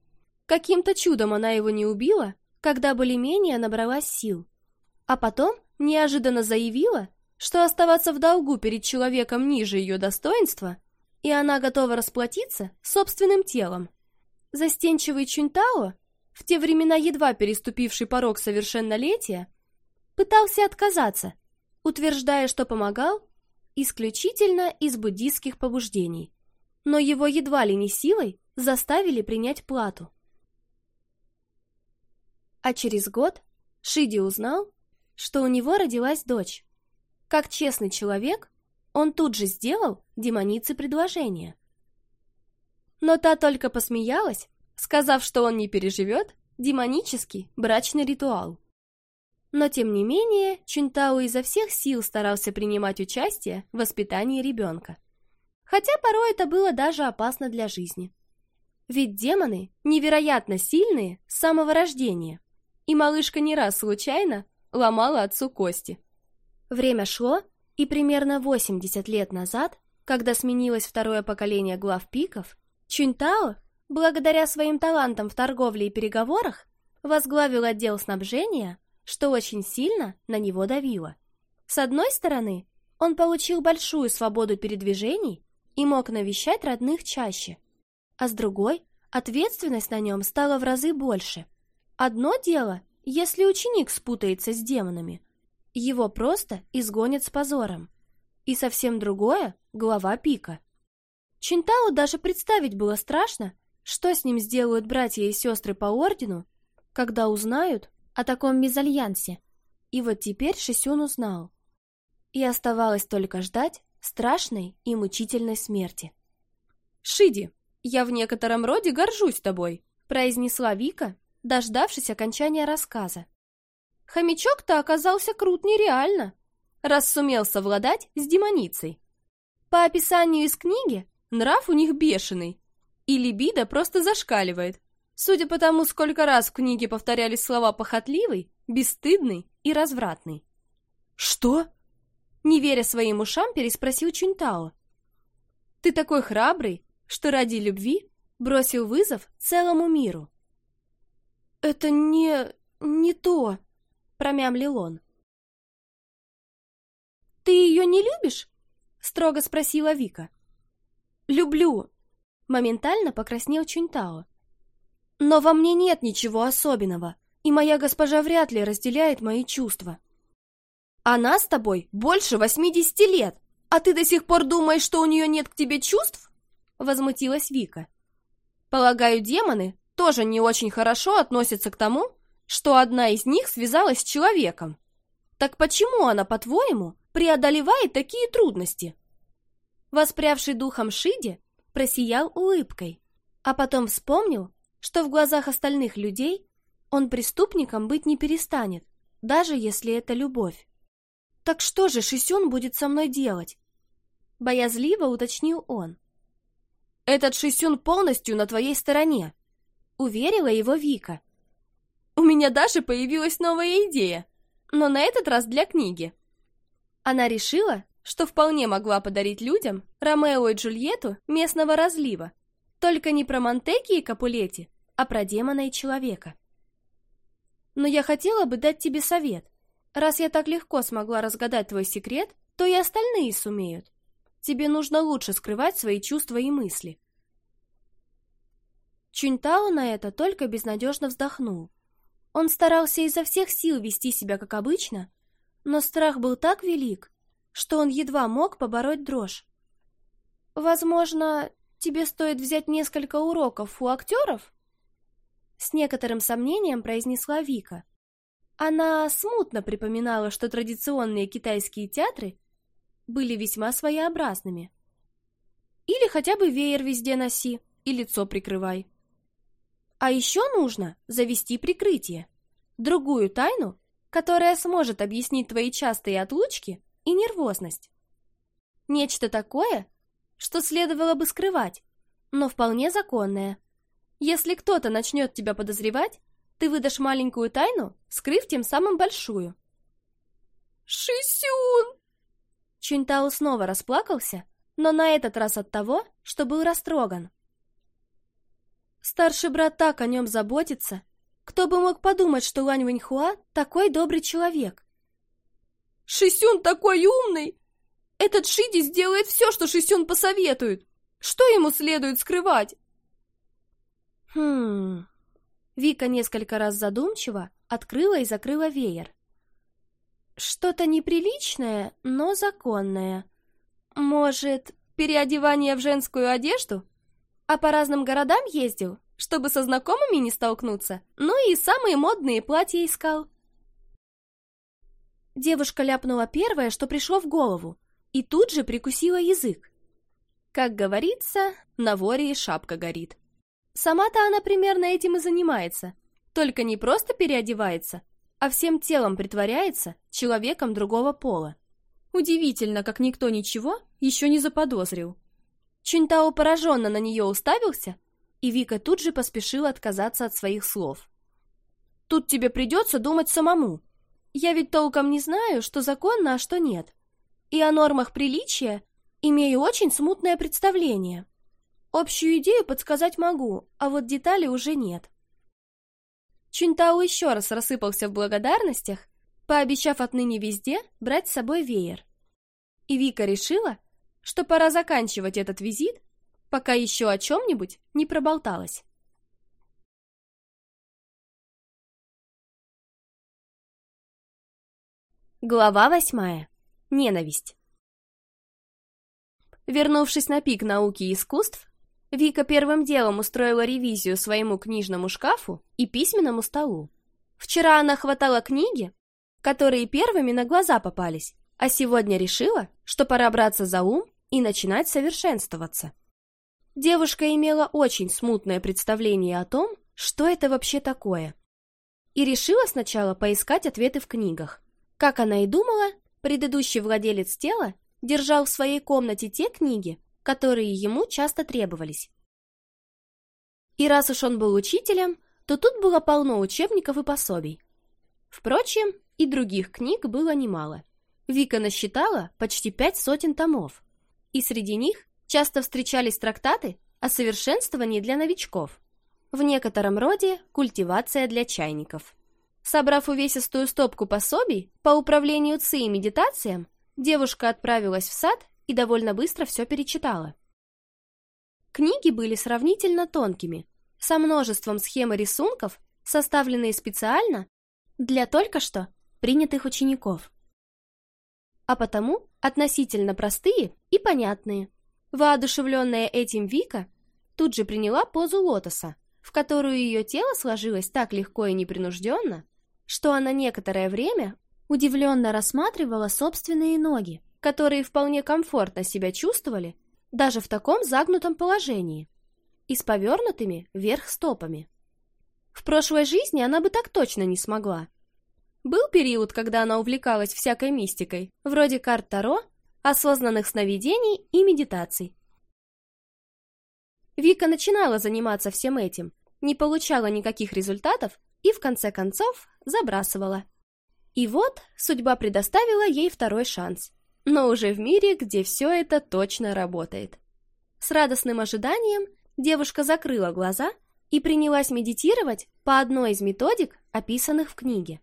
S1: Каким-то чудом она его не убила, когда более-менее набралась сил. А потом неожиданно заявила, что оставаться в долгу перед человеком ниже ее достоинства, и она готова расплатиться собственным телом. Застенчивый Чунтао, в те времена едва переступивший порог совершеннолетия, пытался отказаться, утверждая, что помогал исключительно из буддистских побуждений. Но его едва ли не силой заставили принять плату. А через год Шиди узнал, что у него родилась дочь. Как честный человек, он тут же сделал демонице предложение. Но та только посмеялась, сказав, что он не переживет демонический брачный ритуал. Но тем не менее, Чунтау изо всех сил старался принимать участие в воспитании ребенка. Хотя порой это было даже опасно для жизни. Ведь демоны невероятно сильные с самого рождения. И малышка не раз случайно ломала отцу кости. Время шло, и примерно 80 лет назад, когда сменилось второе поколение глав пиков, Чунтао, благодаря своим талантам в торговле и переговорах, возглавил отдел снабжения, что очень сильно на него давило. С одной стороны, он получил большую свободу передвижений и мог навещать родных чаще, а с другой ответственность на нем стала в разы больше. Одно дело, если ученик спутается с демонами, его просто изгонят с позором. И совсем другое — глава пика. Чинтау даже представить было страшно, что с ним сделают братья и сестры по ордену, когда узнают о таком мезальянсе. И вот теперь Шисюн узнал. И оставалось только ждать страшной и мучительной смерти. «Шиди!» «Я в некотором роде горжусь тобой», — произнесла Вика, дождавшись окончания рассказа. Хомячок-то оказался крут нереально, раз сумел совладать с демоницей. По описанию из книги, нрав у них бешеный, и либидо просто зашкаливает. Судя по тому, сколько раз в книге повторялись слова «похотливый», «бесстыдный» и «развратный». «Что?» Не веря своим ушам, переспросил Чунтао. «Ты такой храбрый, что ради любви бросил вызов целому миру. «Это
S2: не... не то», — промямлил он. «Ты ее не любишь?» — строго спросила Вика. «Люблю»,
S1: — моментально покраснел Чунтао. «Но во мне нет ничего особенного, и моя госпожа вряд ли разделяет мои чувства». «Она с тобой больше восьмидесяти лет, а ты до сих пор думаешь, что у нее нет к тебе чувств?» возмутилась Вика. Полагаю, демоны тоже не очень хорошо относятся к тому, что одна из них связалась с человеком. Так почему она, по-твоему, преодолевает такие трудности? Воспрявший духом Шиди просиял улыбкой, а потом вспомнил, что в глазах остальных людей он преступником быть не перестанет, даже если это любовь. «Так что же Шисюн будет со мной делать?» Боязливо уточнил он. Этот Шисюн полностью на твоей стороне», — уверила его Вика. «У меня даже появилась новая идея, но на этот раз для книги». Она решила, что вполне могла подарить людям Ромео и Джульетту местного разлива, только не про Монтеки и Капулетти, а про демона и человека. «Но я хотела бы дать тебе совет. Раз я так легко смогла разгадать твой секрет, то и остальные сумеют. Тебе нужно лучше скрывать свои чувства и мысли. Чунтао на это только безнадежно вздохнул. Он старался изо всех сил вести себя как обычно, но страх был так велик, что он едва мог побороть дрожь. «Возможно, тебе стоит взять несколько уроков у актеров?» С некоторым сомнением произнесла Вика. Она смутно припоминала, что традиционные китайские театры были весьма своеобразными. Или хотя бы веер везде носи и лицо прикрывай. А еще нужно завести прикрытие. Другую тайну, которая сможет объяснить твои частые отлучки и нервозность. Нечто такое, что следовало бы скрывать, но вполне законное. Если кто-то начнет тебя подозревать, ты выдашь маленькую тайну, скрыв тем самым большую. «Шисюн!» Чунтао снова расплакался, но на этот раз от того, что был растроган. Старший брат так о нем заботится. Кто бы мог подумать, что Лань Вэньхуа такой добрый человек? Шисюн такой умный! Этот Шиди сделает все, что Шисюн посоветует. Что ему следует скрывать? Хм... Вика несколько раз задумчиво открыла и закрыла веер. Что-то неприличное, но законное. Может, переодевание в женскую одежду? А по разным городам ездил, чтобы со знакомыми не столкнуться, ну и самые модные платья искал. Девушка ляпнула первое, что пришло в голову, и тут же прикусила язык. Как говорится, на воре и шапка горит. Сама-то она примерно этим и занимается, только не просто переодевается, а всем телом притворяется человеком другого пола. Удивительно, как никто ничего еще не заподозрил. Чунтао пораженно на нее уставился, и Вика тут же поспешила отказаться от своих слов. «Тут тебе придется думать самому. Я ведь толком не знаю, что законно, а что нет. И о нормах приличия имею очень смутное представление. Общую идею подсказать могу, а вот детали уже нет. Чунтау еще раз рассыпался в благодарностях, пообещав отныне везде брать с собой веер. И Вика решила, что пора заканчивать этот визит, пока еще
S2: о чем-нибудь не проболталась. Глава восьмая. Ненависть. Вернувшись на пик науки и искусств,
S1: Вика первым делом устроила ревизию своему книжному шкафу и письменному столу. Вчера она хватала книги, которые первыми на глаза попались, а сегодня решила, что пора браться за ум и начинать совершенствоваться. Девушка имела очень смутное представление о том, что это вообще такое, и решила сначала поискать ответы в книгах. Как она и думала, предыдущий владелец тела держал в своей комнате те книги, которые ему часто требовались. И раз уж он был учителем, то тут было полно учебников и пособий. Впрочем, и других книг было немало. Вика насчитала почти пять сотен томов, и среди них часто встречались трактаты о совершенствовании для новичков, в некотором роде культивация для чайников. Собрав увесистую стопку пособий по управлению ци и медитациям, девушка отправилась в сад и довольно быстро все перечитала. Книги были сравнительно тонкими, со множеством схем и рисунков, составленные специально для только что принятых учеников. А потому относительно простые и понятные. Воодушевленная этим Вика тут же приняла позу лотоса, в которую ее тело сложилось так легко и непринужденно, что она некоторое время удивленно рассматривала собственные ноги, которые вполне комфортно себя чувствовали даже в таком загнутом положении и с повернутыми вверх стопами. В прошлой жизни она бы так точно не смогла. Был период, когда она увлекалась всякой мистикой, вроде карт Таро, осознанных сновидений и медитаций. Вика начинала заниматься всем этим, не получала никаких результатов и в конце концов забрасывала. И вот судьба предоставила ей второй шанс но уже в мире, где все это точно работает. С радостным ожиданием девушка закрыла глаза и принялась медитировать по одной из методик, описанных в книге.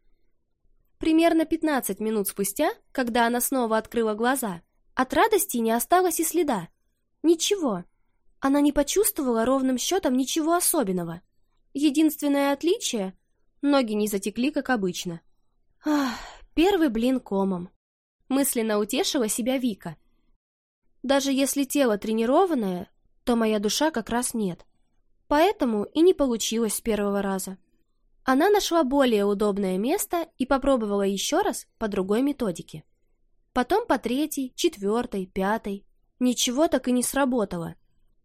S1: Примерно 15 минут спустя, когда она снова открыла глаза, от радости не осталось и следа. Ничего. Она не почувствовала ровным счетом ничего особенного. Единственное отличие – ноги не затекли, как обычно. Ах, первый блин комом мысленно утешила себя Вика. Даже если тело тренированное, то моя душа как раз нет. Поэтому и не получилось с первого раза. Она нашла более удобное место и попробовала еще раз по другой методике. Потом по третьей, четвертой, пятой. Ничего так и не сработало.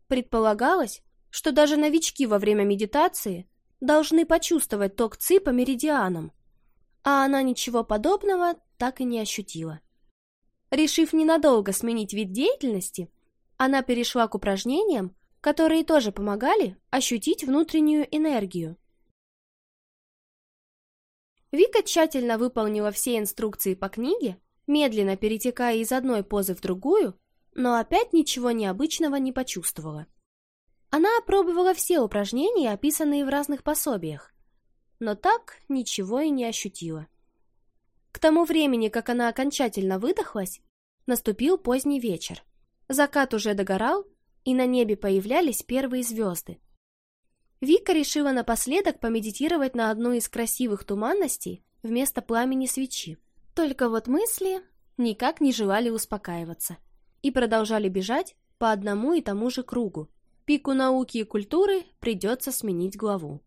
S1: Предполагалось, что даже новички во время медитации должны почувствовать ток ЦИ по меридианам, а она ничего подобного так и не ощутила. Решив ненадолго сменить вид деятельности, она перешла к упражнениям, которые тоже помогали ощутить внутреннюю энергию. Вика тщательно выполнила все инструкции по книге, медленно перетекая из одной позы в другую, но опять ничего необычного не почувствовала. Она опробовала все упражнения, описанные в разных пособиях, но так ничего и не ощутила. К тому времени, как она окончательно выдохлась, наступил поздний вечер. Закат уже догорал, и на небе появлялись первые звезды. Вика решила напоследок помедитировать на одну из красивых туманностей вместо пламени свечи. Только вот мысли никак не желали успокаиваться и продолжали бежать по одному и тому же кругу. Пику науки и культуры придется сменить главу.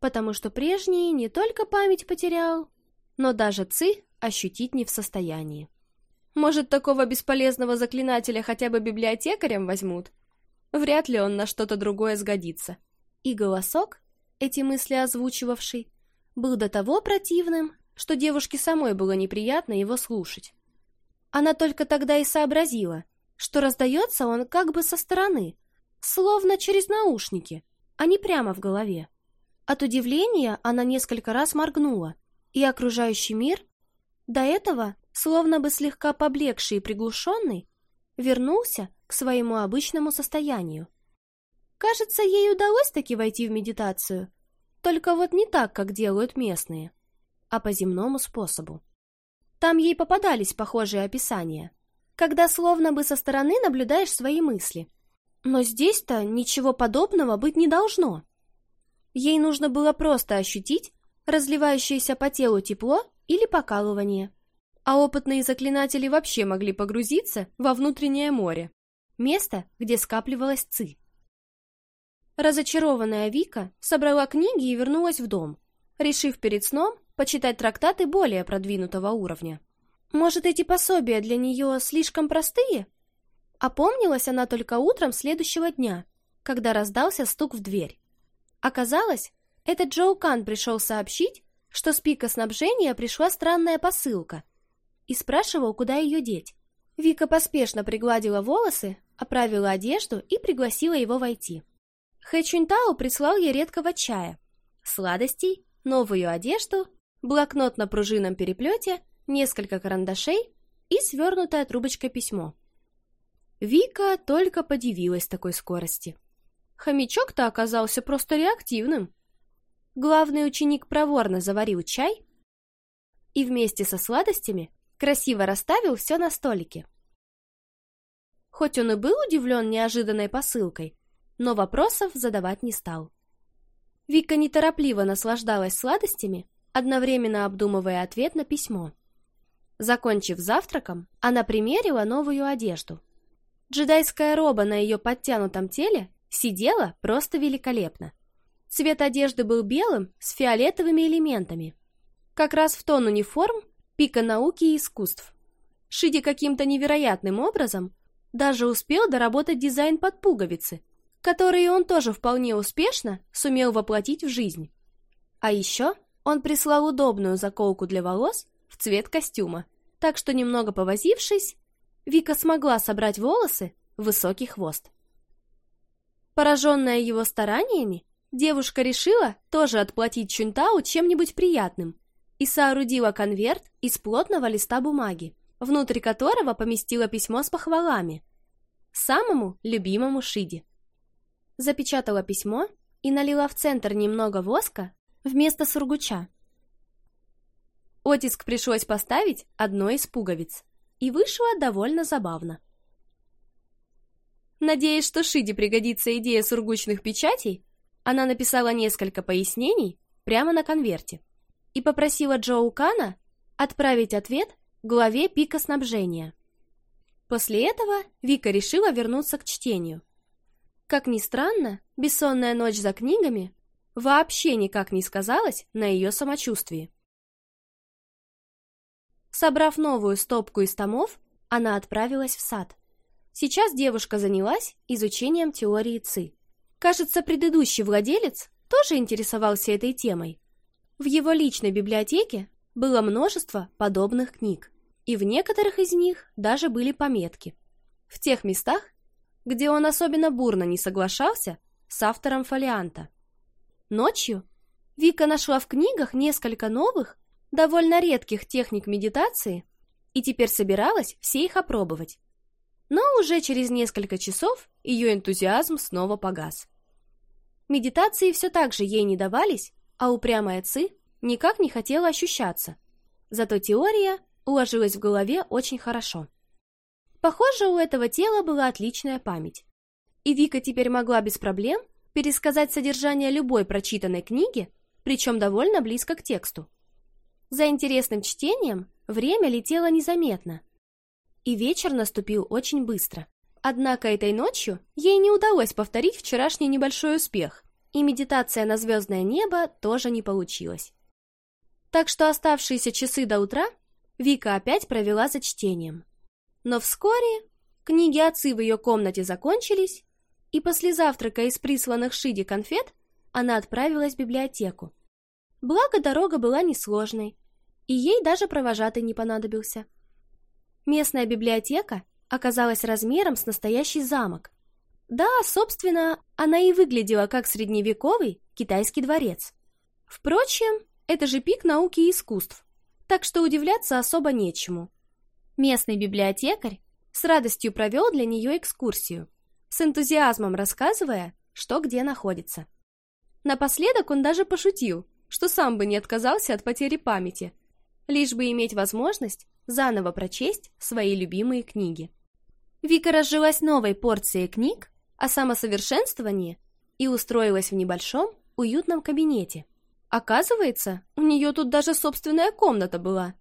S1: Потому что прежний не только память потерял, но даже Ци ощутить не в состоянии. Может, такого бесполезного заклинателя хотя бы библиотекарем возьмут? Вряд ли он на что-то другое сгодится. И голосок, эти мысли озвучивавший, был до того противным, что девушке самой было неприятно его слушать. Она только тогда и сообразила, что раздается он как бы со стороны, словно через наушники, а не прямо в голове. От удивления она несколько раз моргнула, и окружающий мир, до этого, словно бы слегка поблекший и приглушенный, вернулся к своему обычному состоянию. Кажется, ей удалось таки войти в медитацию, только вот не так, как делают местные, а по земному способу. Там ей попадались похожие описания, когда словно бы со стороны наблюдаешь свои мысли. Но здесь-то ничего подобного быть не должно. Ей нужно было просто ощутить, разливающееся по телу тепло или покалывание. А опытные заклинатели вообще могли погрузиться во внутреннее море, место, где скапливалась ци. Разочарованная Вика собрала книги и вернулась в дом, решив перед сном почитать трактаты более продвинутого уровня. Может, эти пособия для нее слишком простые? Опомнилась она только утром следующего дня, когда раздался стук в дверь. Оказалось, этот Джоукан пришел сообщить, что с пика снабжения пришла странная посылка и спрашивал, куда ее деть. Вика поспешно пригладила волосы, оправила одежду и пригласила его войти. Хэ Чунтао прислал ей редкого чая, сладостей, новую одежду, блокнот на пружинном переплете, несколько карандашей и свернутая трубочка письмо. Вика только подивилась такой скорости. Хомячок-то оказался просто реактивным главный ученик проворно заварил чай и вместе со сладостями красиво расставил все на столике. Хоть он и был удивлен неожиданной посылкой, но вопросов задавать не стал. Вика неторопливо наслаждалась сладостями, одновременно обдумывая ответ на письмо. Закончив завтраком, она примерила новую одежду. Джедайская роба на ее подтянутом теле сидела просто великолепно. Цвет одежды был белым с фиолетовыми элементами. Как раз в тон униформ пика науки и искусств. Шиди каким-то невероятным образом даже успел доработать дизайн под пуговицы, которые он тоже вполне успешно сумел воплотить в жизнь. А еще он прислал удобную заколку для волос в цвет костюма, так что, немного повозившись, Вика смогла собрать волосы в высокий хвост. Пораженная его стараниями, Девушка решила тоже отплатить Чунтау чем-нибудь приятным и соорудила конверт из плотного листа бумаги, внутрь которого поместила письмо с похвалами самому любимому Шиди. Запечатала письмо и налила в центр немного воска вместо сургуча. Отиск пришлось поставить одной из пуговиц, и вышло довольно забавно. Надеясь, что Шиди пригодится идея сургучных печатей, она написала несколько пояснений прямо на конверте и попросила Джоу Кана отправить ответ главе пика снабжения. После этого Вика решила вернуться к чтению. Как ни странно, бессонная ночь за книгами вообще никак не сказалась на ее самочувствии. Собрав новую стопку из томов, она отправилась в сад. Сейчас девушка занялась изучением теории ЦИ. Кажется, предыдущий владелец тоже интересовался этой темой. В его личной библиотеке было множество подобных книг, и в некоторых из них даже были пометки. В тех местах, где он особенно бурно не соглашался с автором фолианта. Ночью Вика нашла в книгах несколько новых, довольно редких техник медитации и теперь собиралась все их опробовать. Но уже через несколько часов ее энтузиазм снова погас. Медитации все так же ей не давались, а упрямая Ци никак не хотела ощущаться. Зато теория уложилась в голове очень хорошо. Похоже, у этого тела была отличная память. И Вика теперь могла без проблем пересказать содержание любой прочитанной книги, причем довольно близко к тексту. За интересным чтением время летело незаметно. И вечер наступил очень быстро. Однако этой ночью ей не удалось повторить вчерашний небольшой успех, и медитация на звездное небо тоже не получилась. Так что оставшиеся часы до утра Вика опять провела за чтением. Но вскоре книги отцы в ее комнате закончились, и после завтрака из присланных Шиди конфет она отправилась в библиотеку. Благо, дорога была несложной, и ей даже провожатый не понадобился. Местная библиотека оказалась размером с настоящий замок. Да, собственно, она и выглядела как средневековый китайский дворец. Впрочем, это же пик науки и искусств, так что удивляться особо нечему. Местный библиотекарь с радостью провел для нее экскурсию, с энтузиазмом рассказывая, что где находится. Напоследок он даже пошутил, что сам бы не отказался от потери памяти, лишь бы иметь возможность заново прочесть свои любимые книги. Вика разжилась новой порцией книг о самосовершенствовании и устроилась в небольшом, уютном кабинете. Оказывается, у нее тут даже собственная комната была.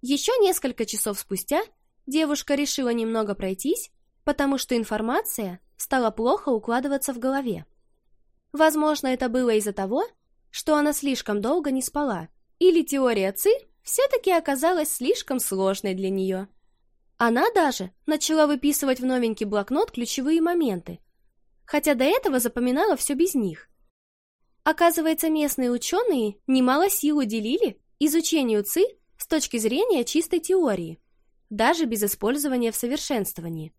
S1: Еще несколько часов спустя девушка решила немного пройтись, потому что информация стала плохо укладываться в голове. Возможно, это было из-за того, что она слишком долго не спала, или теория ЦИ все-таки оказалась слишком сложной для нее. Она даже начала выписывать в новенький блокнот ключевые моменты, хотя до этого запоминала все без них. Оказывается, местные ученые немало сил уделили изучению ЦИ с точки зрения чистой теории, даже без использования в совершенствовании.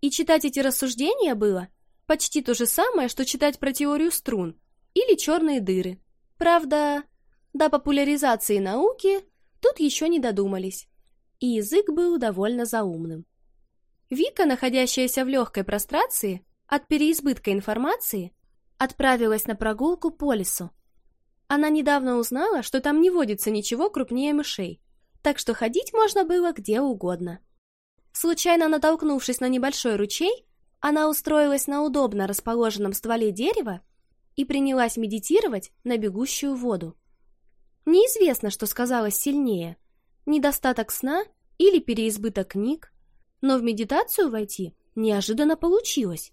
S1: И читать эти рассуждения было почти то же самое, что читать про теорию струн или черные дыры. Правда, до популяризации науки тут еще не додумались и язык был довольно заумным. Вика, находящаяся в легкой прострации от переизбытка информации, отправилась на прогулку по лесу. Она недавно узнала, что там не водится ничего крупнее мышей, так что ходить можно было где угодно. Случайно натолкнувшись на небольшой ручей, она устроилась на удобно расположенном стволе дерева и принялась медитировать на бегущую воду. Неизвестно, что сказалось сильнее – недостаток сна или переизбыток книг, но в медитацию войти неожиданно получилось.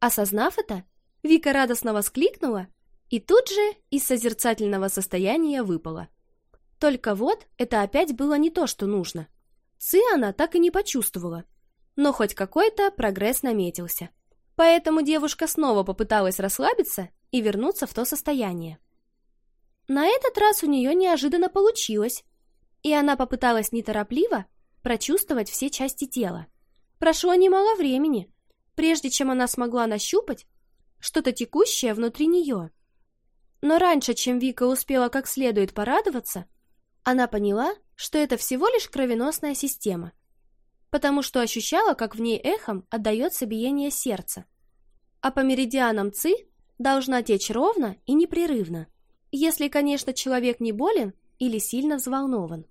S1: Осознав это, Вика радостно воскликнула и тут же из созерцательного состояния выпала. Только вот это опять было не то, что нужно. Ци она так и не почувствовала, но хоть какой-то прогресс наметился. Поэтому девушка снова попыталась расслабиться и вернуться в то состояние. На этот раз у нее неожиданно получилось, и она попыталась неторопливо прочувствовать все части тела. Прошло немало времени, прежде чем она смогла нащупать что-то текущее внутри нее. Но раньше, чем Вика успела как следует порадоваться, она поняла, что это всего лишь кровеносная система, потому что ощущала, как в ней эхом отдается биение сердца. А по меридианам ЦИ должна течь ровно и непрерывно, если, конечно, человек не болен или сильно взволнован.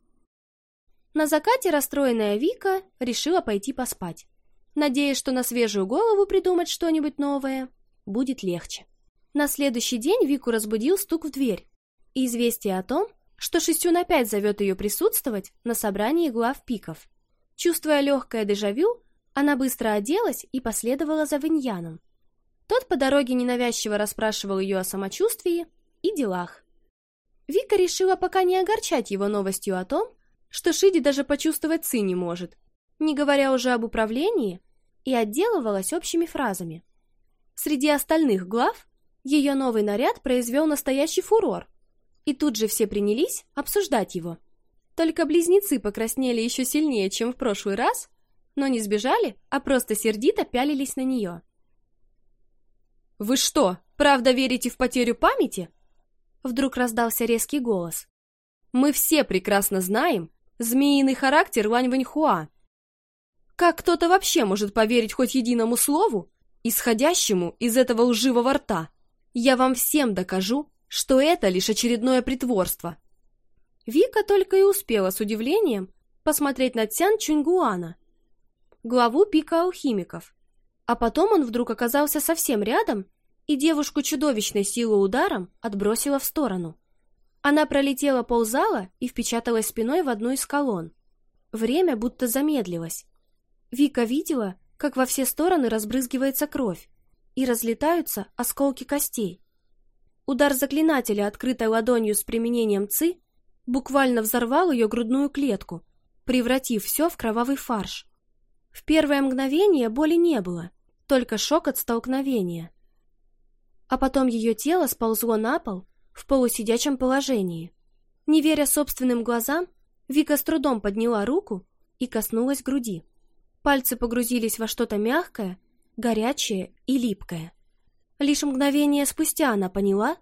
S1: На закате расстроенная Вика решила пойти поспать, надеясь, что на свежую голову придумать что-нибудь новое будет легче. На следующий день Вику разбудил стук в дверь и известие о том, что шестюн опять зовет ее присутствовать на собрании глав пиков. Чувствуя легкое дежавю, она быстро оделась и последовала за Виньяном. Тот по дороге ненавязчиво расспрашивал ее о самочувствии и делах. Вика решила пока не огорчать его новостью о том, что Шиди даже почувствовать цы не может, не говоря уже об управлении, и отделывалась общими фразами. Среди остальных глав ее новый наряд произвел настоящий фурор, и тут же все принялись обсуждать его. Только близнецы покраснели еще сильнее, чем в прошлый раз, но не сбежали, а просто сердито пялились на нее. «Вы что, правда верите в потерю памяти?» Вдруг раздался резкий голос. «Мы все прекрасно знаем, змеиный характер Лань Ваньхуа. Как кто-то вообще может поверить хоть единому слову, исходящему из этого лживого рта? Я вам всем докажу, что это лишь очередное притворство. Вика только и успела с удивлением посмотреть на Цян Чуньгуана, главу пика алхимиков. А потом он вдруг оказался совсем рядом, и девушку чудовищной силы ударом отбросила в сторону. Она пролетела ползала и впечаталась спиной в одну из колонн. Время будто замедлилось. Вика видела, как во все стороны разбрызгивается кровь и разлетаются осколки костей. Удар заклинателя, открытой ладонью с применением ци, буквально взорвал ее грудную клетку, превратив все в кровавый фарш. В первое мгновение боли не было, только шок от столкновения. А потом ее тело сползло на пол в полусидячем положении. Не веря собственным глазам, Вика с трудом подняла руку и коснулась груди. Пальцы погрузились во что-то мягкое, горячее и липкое. Лишь мгновение спустя она поняла,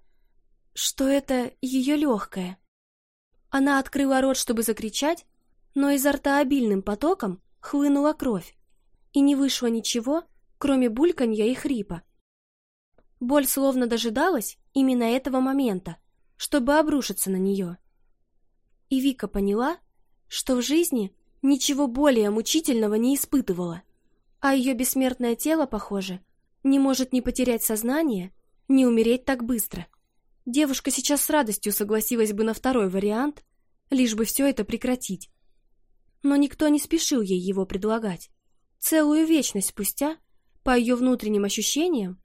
S1: что это ее легкое. Она открыла рот, чтобы закричать, но изо рта обильным потоком хлынула кровь, и не вышло ничего, кроме бульканья и хрипа. Боль словно дожидалась именно этого момента, чтобы обрушиться на нее. И Вика поняла, что в жизни ничего более мучительного не испытывала, а ее бессмертное тело, похоже, не может не потерять сознание, не умереть так быстро. Девушка сейчас с радостью согласилась бы на второй вариант, лишь бы все это прекратить. Но никто не спешил ей его предлагать. Целую вечность спустя, по ее внутренним ощущениям,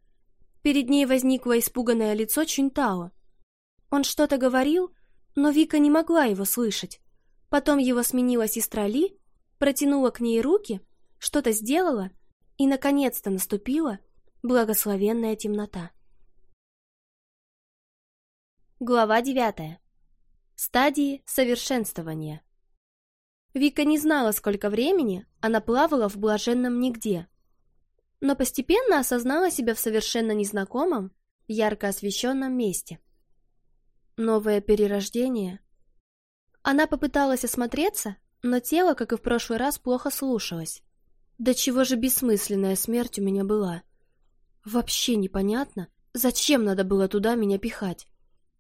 S1: Перед ней возникло испуганное лицо Чунтао. Он что-то говорил, но Вика не могла его слышать. Потом его сменила сестра Ли, протянула к ней
S2: руки, что-то сделала, и наконец-то наступила благословенная темнота. Глава девятая. Стадии совершенствования. Вика не знала, сколько времени
S1: она плавала в блаженном нигде, но постепенно осознала себя в совершенно незнакомом, ярко освещенном месте. Новое перерождение. Она попыталась осмотреться, но тело, как и в прошлый раз, плохо слушалось. Да чего же бессмысленная смерть у меня была? Вообще непонятно, зачем надо было туда меня пихать,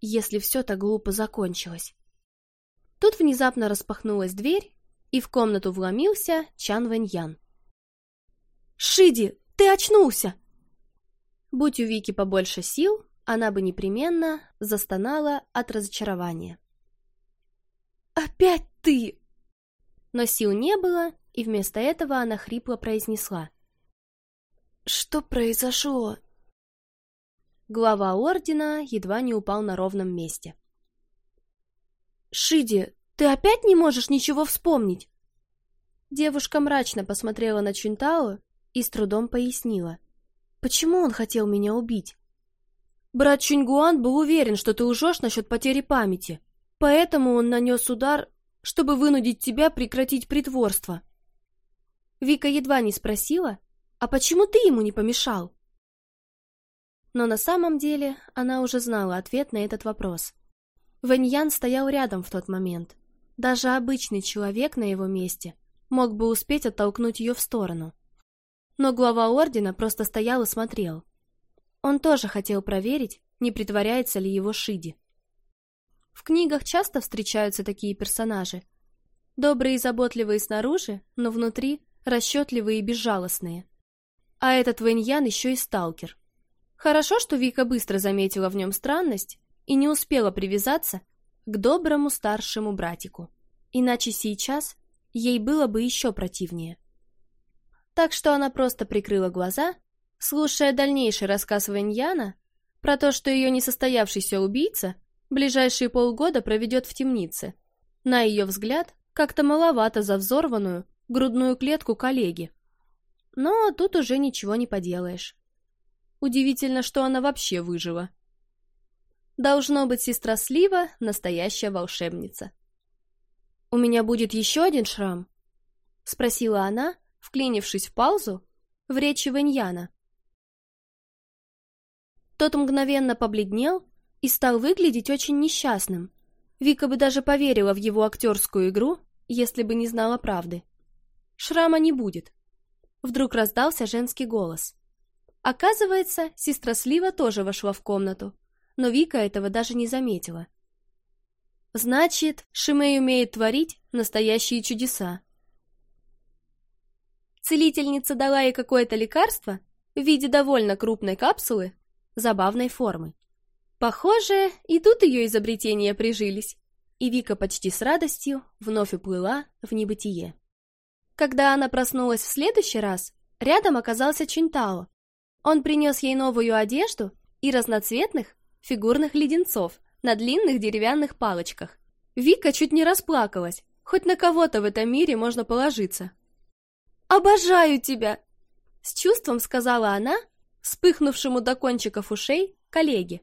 S1: если все так глупо закончилось. Тут внезапно распахнулась дверь, и в комнату вломился Чан Вэньян. «Шиди, ты очнулся!» Будь у Вики побольше сил, она бы непременно застонала от разочарования. «Опять ты!» Но сил не было, и вместо этого она хрипло произнесла. «Что произошло?» Глава ордена едва не упал на ровном месте. «Шиди, ты опять не можешь ничего вспомнить?» Девушка мрачно посмотрела на Чунтао и с трудом пояснила. «Почему он хотел меня убить?» «Брат Чуньгуан был уверен, что ты лжешь насчет потери памяти, поэтому он нанес удар, чтобы вынудить тебя прекратить притворство». Вика едва не спросила, «А почему ты ему не помешал?» Но на самом деле она уже знала ответ на этот вопрос. Ваньян стоял рядом в тот момент. Даже обычный человек на его месте мог бы успеть оттолкнуть ее в сторону – но глава ордена просто стоял и смотрел. Он тоже хотел проверить, не притворяется ли его Шиди. В книгах часто встречаются такие персонажи. Добрые и заботливые снаружи, но внутри расчетливые и безжалостные. А этот Вэньян еще и сталкер. Хорошо, что Вика быстро заметила в нем странность и не успела привязаться к доброму старшему братику. Иначе сейчас ей было бы еще противнее. Так что она просто прикрыла глаза, слушая дальнейший рассказ Ваньяна про то, что ее несостоявшийся убийца ближайшие полгода проведет в темнице. На ее взгляд, как-то маловато за взорванную грудную клетку коллеги. Но тут уже ничего не поделаешь. Удивительно, что она вообще выжила. Должно быть, сестра Слива — настоящая волшебница. «У меня будет еще один шрам?» — спросила она, — вклинившись в паузу, в речи Веньяна. Тот мгновенно побледнел и стал выглядеть очень несчастным. Вика бы даже поверила в его актерскую игру, если бы не знала правды. «Шрама не будет», — вдруг раздался женский голос. Оказывается, сестра Слива тоже вошла в комнату, но Вика этого даже не заметила. «Значит, Шимей умеет творить настоящие чудеса», Целительница дала ей какое-то лекарство в виде довольно крупной капсулы забавной формы. Похоже, и тут ее изобретения прижились, и Вика почти с радостью вновь уплыла в небытие. Когда она проснулась в следующий раз, рядом оказался Чинтао. Он принес ей новую одежду и разноцветных фигурных леденцов на длинных деревянных палочках. Вика чуть не расплакалась, хоть на кого-то в этом мире можно положиться. Обожаю тебя!» С чувством сказала она, вспыхнувшему до кончиков ушей, коллеге.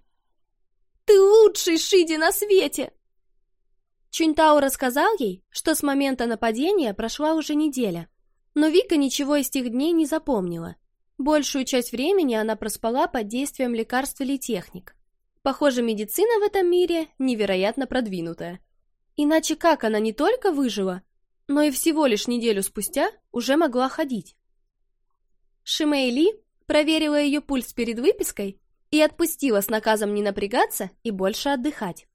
S1: «Ты лучший Шиди на свете!» Чунтао рассказал ей, что с момента нападения прошла уже неделя, но Вика ничего из тех дней не запомнила. Большую часть времени она проспала под действием лекарств или техник. Похоже, медицина в этом мире невероятно продвинутая. Иначе как она не только выжила, но и всего лишь неделю спустя уже могла ходить. Шимейли проверила ее пульс перед выпиской и отпустила с наказом не напрягаться и больше отдыхать.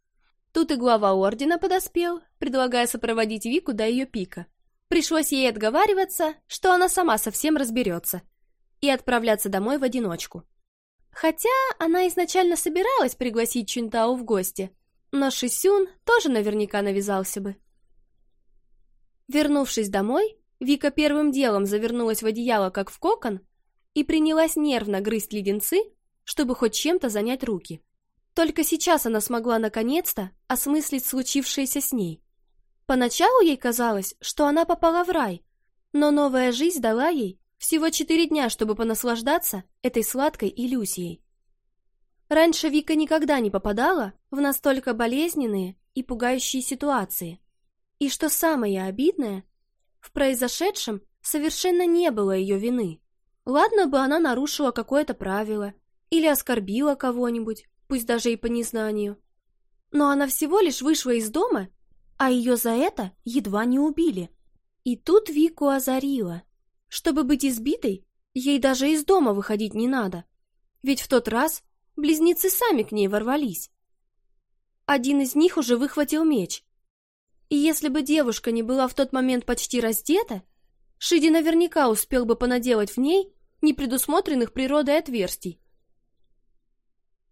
S1: Тут и глава ордена подоспел, предлагая сопроводить Вику до ее пика. Пришлось ей отговариваться, что она сама совсем разберется, и отправляться домой в одиночку. Хотя она изначально собиралась пригласить Чинтау в гости, но Шисюн тоже наверняка навязался бы. Вернувшись домой, Вика первым делом завернулась в одеяло, как в кокон, и принялась нервно грызть леденцы, чтобы хоть чем-то занять руки. Только сейчас она смогла наконец-то осмыслить случившееся с ней. Поначалу ей казалось, что она попала в рай, но новая жизнь дала ей всего четыре дня, чтобы понаслаждаться этой сладкой иллюзией. Раньше Вика никогда не попадала в настолько болезненные и пугающие ситуации – и что самое обидное, в произошедшем совершенно не было ее вины. Ладно бы она нарушила какое-то правило или оскорбила кого-нибудь, пусть даже и по незнанию. Но она всего лишь вышла из дома, а ее за это едва не убили. И тут Вику озарило, Чтобы быть избитой, ей даже из дома выходить не надо. Ведь в тот раз близнецы сами к ней ворвались. Один из них уже выхватил меч, и если бы девушка не была в тот момент почти раздета, Шиди наверняка успел бы понаделать в ней непредусмотренных природой отверстий.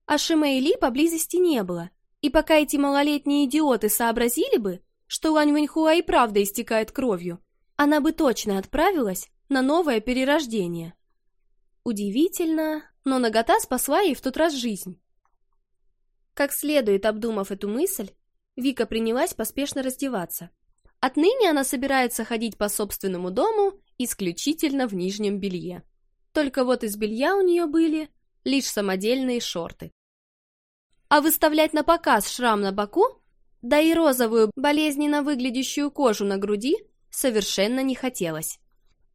S1: А Шимейли поблизости не было, и пока эти малолетние идиоты сообразили бы, что Лань Вэньхуа и правда истекает кровью, она бы точно отправилась на новое перерождение. Удивительно, но нагота спасла ей в тот раз жизнь. Как следует обдумав эту мысль, Вика принялась поспешно раздеваться. Отныне она собирается ходить по собственному дому исключительно в нижнем белье. Только вот из белья у нее были лишь самодельные шорты. А выставлять на показ шрам на боку, да и розовую, болезненно выглядящую кожу на груди, совершенно не хотелось.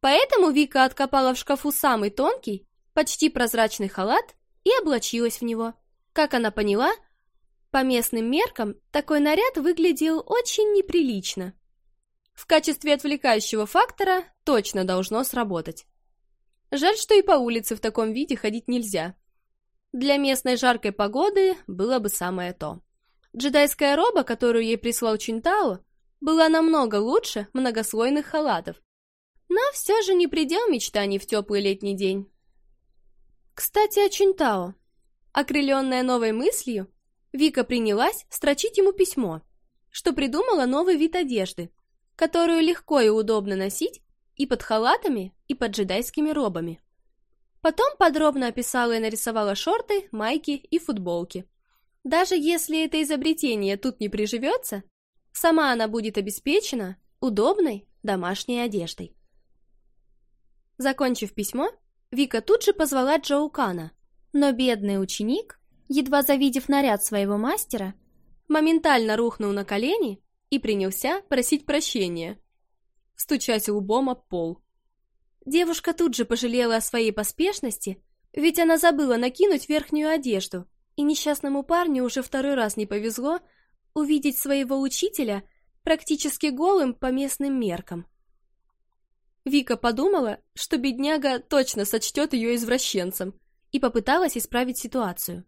S1: Поэтому Вика откопала в шкафу самый тонкий, почти прозрачный халат и облачилась в него. Как она поняла, по местным меркам такой наряд выглядел очень неприлично. В качестве отвлекающего фактора точно должно сработать. Жаль, что и по улице в таком виде ходить нельзя. Для местной жаркой погоды было бы самое то. Джедайская роба, которую ей прислал Чинтао, была намного лучше многослойных халатов. Но все же не предел мечтаний в теплый летний день. Кстати, о Чинтао. Окрыленная новой мыслью, Вика принялась строчить ему письмо, что придумала новый вид одежды, которую легко и удобно носить и под халатами, и под джедайскими робами. Потом подробно описала и нарисовала шорты, майки и футболки. Даже если это изобретение тут не приживется, сама она будет обеспечена удобной домашней одеждой. Закончив письмо, Вика тут же позвала Джоукана, но бедный ученик едва завидев наряд своего мастера, моментально рухнул на колени и принялся просить прощения, стучась лбом об пол. Девушка тут же пожалела о своей поспешности, ведь она забыла накинуть верхнюю одежду, и несчастному парню уже второй раз не повезло увидеть своего учителя практически голым по местным меркам. Вика подумала, что бедняга точно сочтет ее извращенцем, и попыталась исправить ситуацию.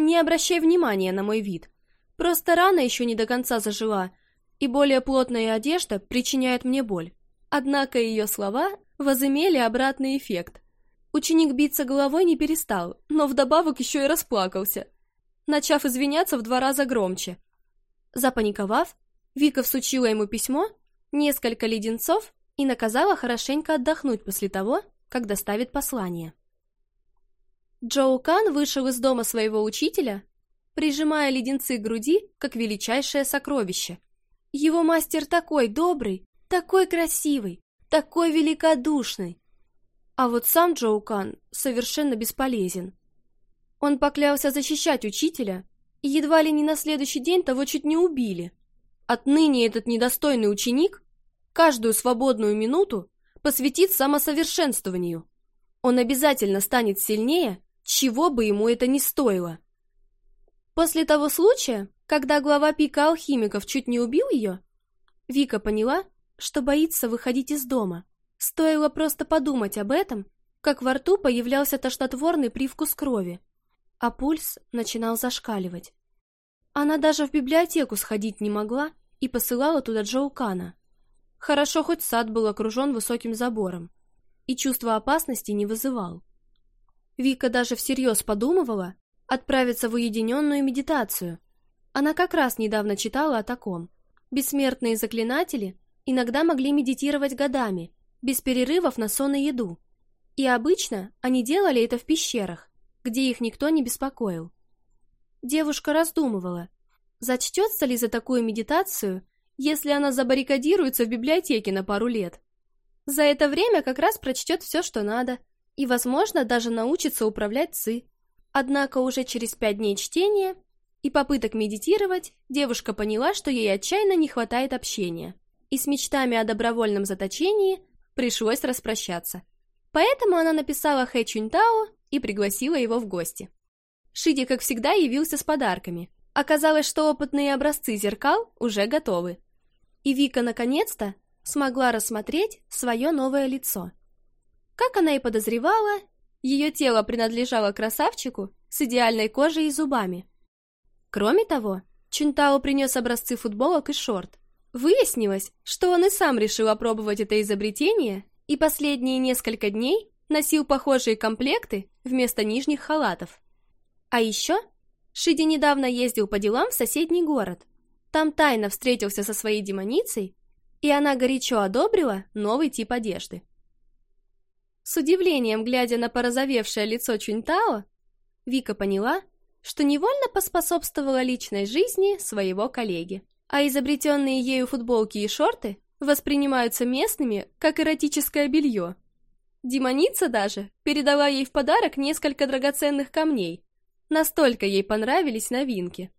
S1: Не обращай внимания на мой вид. Просто рана еще не до конца зажила, и более плотная одежда причиняет мне боль. Однако ее слова возымели обратный эффект. Ученик биться головой не перестал, но вдобавок еще и расплакался, начав извиняться в два раза громче. Запаниковав, Вика всучила ему письмо, несколько леденцов и наказала хорошенько отдохнуть после того, как доставит послание. Джоу Кан вышел из дома своего учителя, прижимая леденцы к груди, как величайшее сокровище. Его мастер такой добрый, такой красивый, такой великодушный. А вот сам Джоу Кан совершенно бесполезен. Он поклялся защищать учителя, и едва ли не на следующий день того чуть не убили. Отныне этот недостойный ученик каждую свободную минуту посвятит самосовершенствованию. Он обязательно станет сильнее чего бы ему это ни стоило. После того случая, когда глава пика алхимиков чуть не убил ее, Вика поняла, что боится выходить из дома. Стоило просто подумать об этом, как во рту появлялся тошнотворный привкус крови, а пульс начинал зашкаливать. Она даже в библиотеку сходить не могла и посылала туда Джоукана. Хорошо, хоть сад был окружен высоким забором и чувство опасности не вызывал. Вика даже всерьез подумывала отправиться в уединенную медитацию. Она как раз недавно читала о таком. Бессмертные заклинатели иногда могли медитировать годами, без перерывов на сон и еду. И обычно они делали это в пещерах, где их никто не беспокоил. Девушка раздумывала, зачтется ли за такую медитацию, если она забаррикадируется в библиотеке на пару лет. За это время как раз прочтет все, что надо – и, возможно, даже научится управлять ЦИ. Однако уже через пять дней чтения и попыток медитировать девушка поняла, что ей отчаянно не хватает общения, и с мечтами о добровольном заточении пришлось распрощаться. Поэтому она написала Хэ Чунтао и пригласила его в гости. Шиди, как всегда, явился с подарками. Оказалось, что опытные образцы зеркал уже готовы. И Вика, наконец-то, смогла рассмотреть свое новое лицо – как она и подозревала, ее тело принадлежало красавчику с идеальной кожей и зубами. Кроме того, Чунтао принес образцы футболок и шорт. Выяснилось, что он и сам решил опробовать это изобретение и последние несколько дней носил похожие комплекты вместо нижних халатов. А еще Шиди недавно ездил по делам в соседний город. Там тайно встретился со своей демоницей, и она горячо одобрила новый тип одежды. С удивлением, глядя на порозовевшее лицо Чуньтао, Вика поняла, что невольно поспособствовала личной жизни своего коллеги. А изобретенные ею футболки и шорты воспринимаются местными как эротическое белье. Демоница даже передала ей в подарок несколько драгоценных камней. Настолько ей понравились новинки.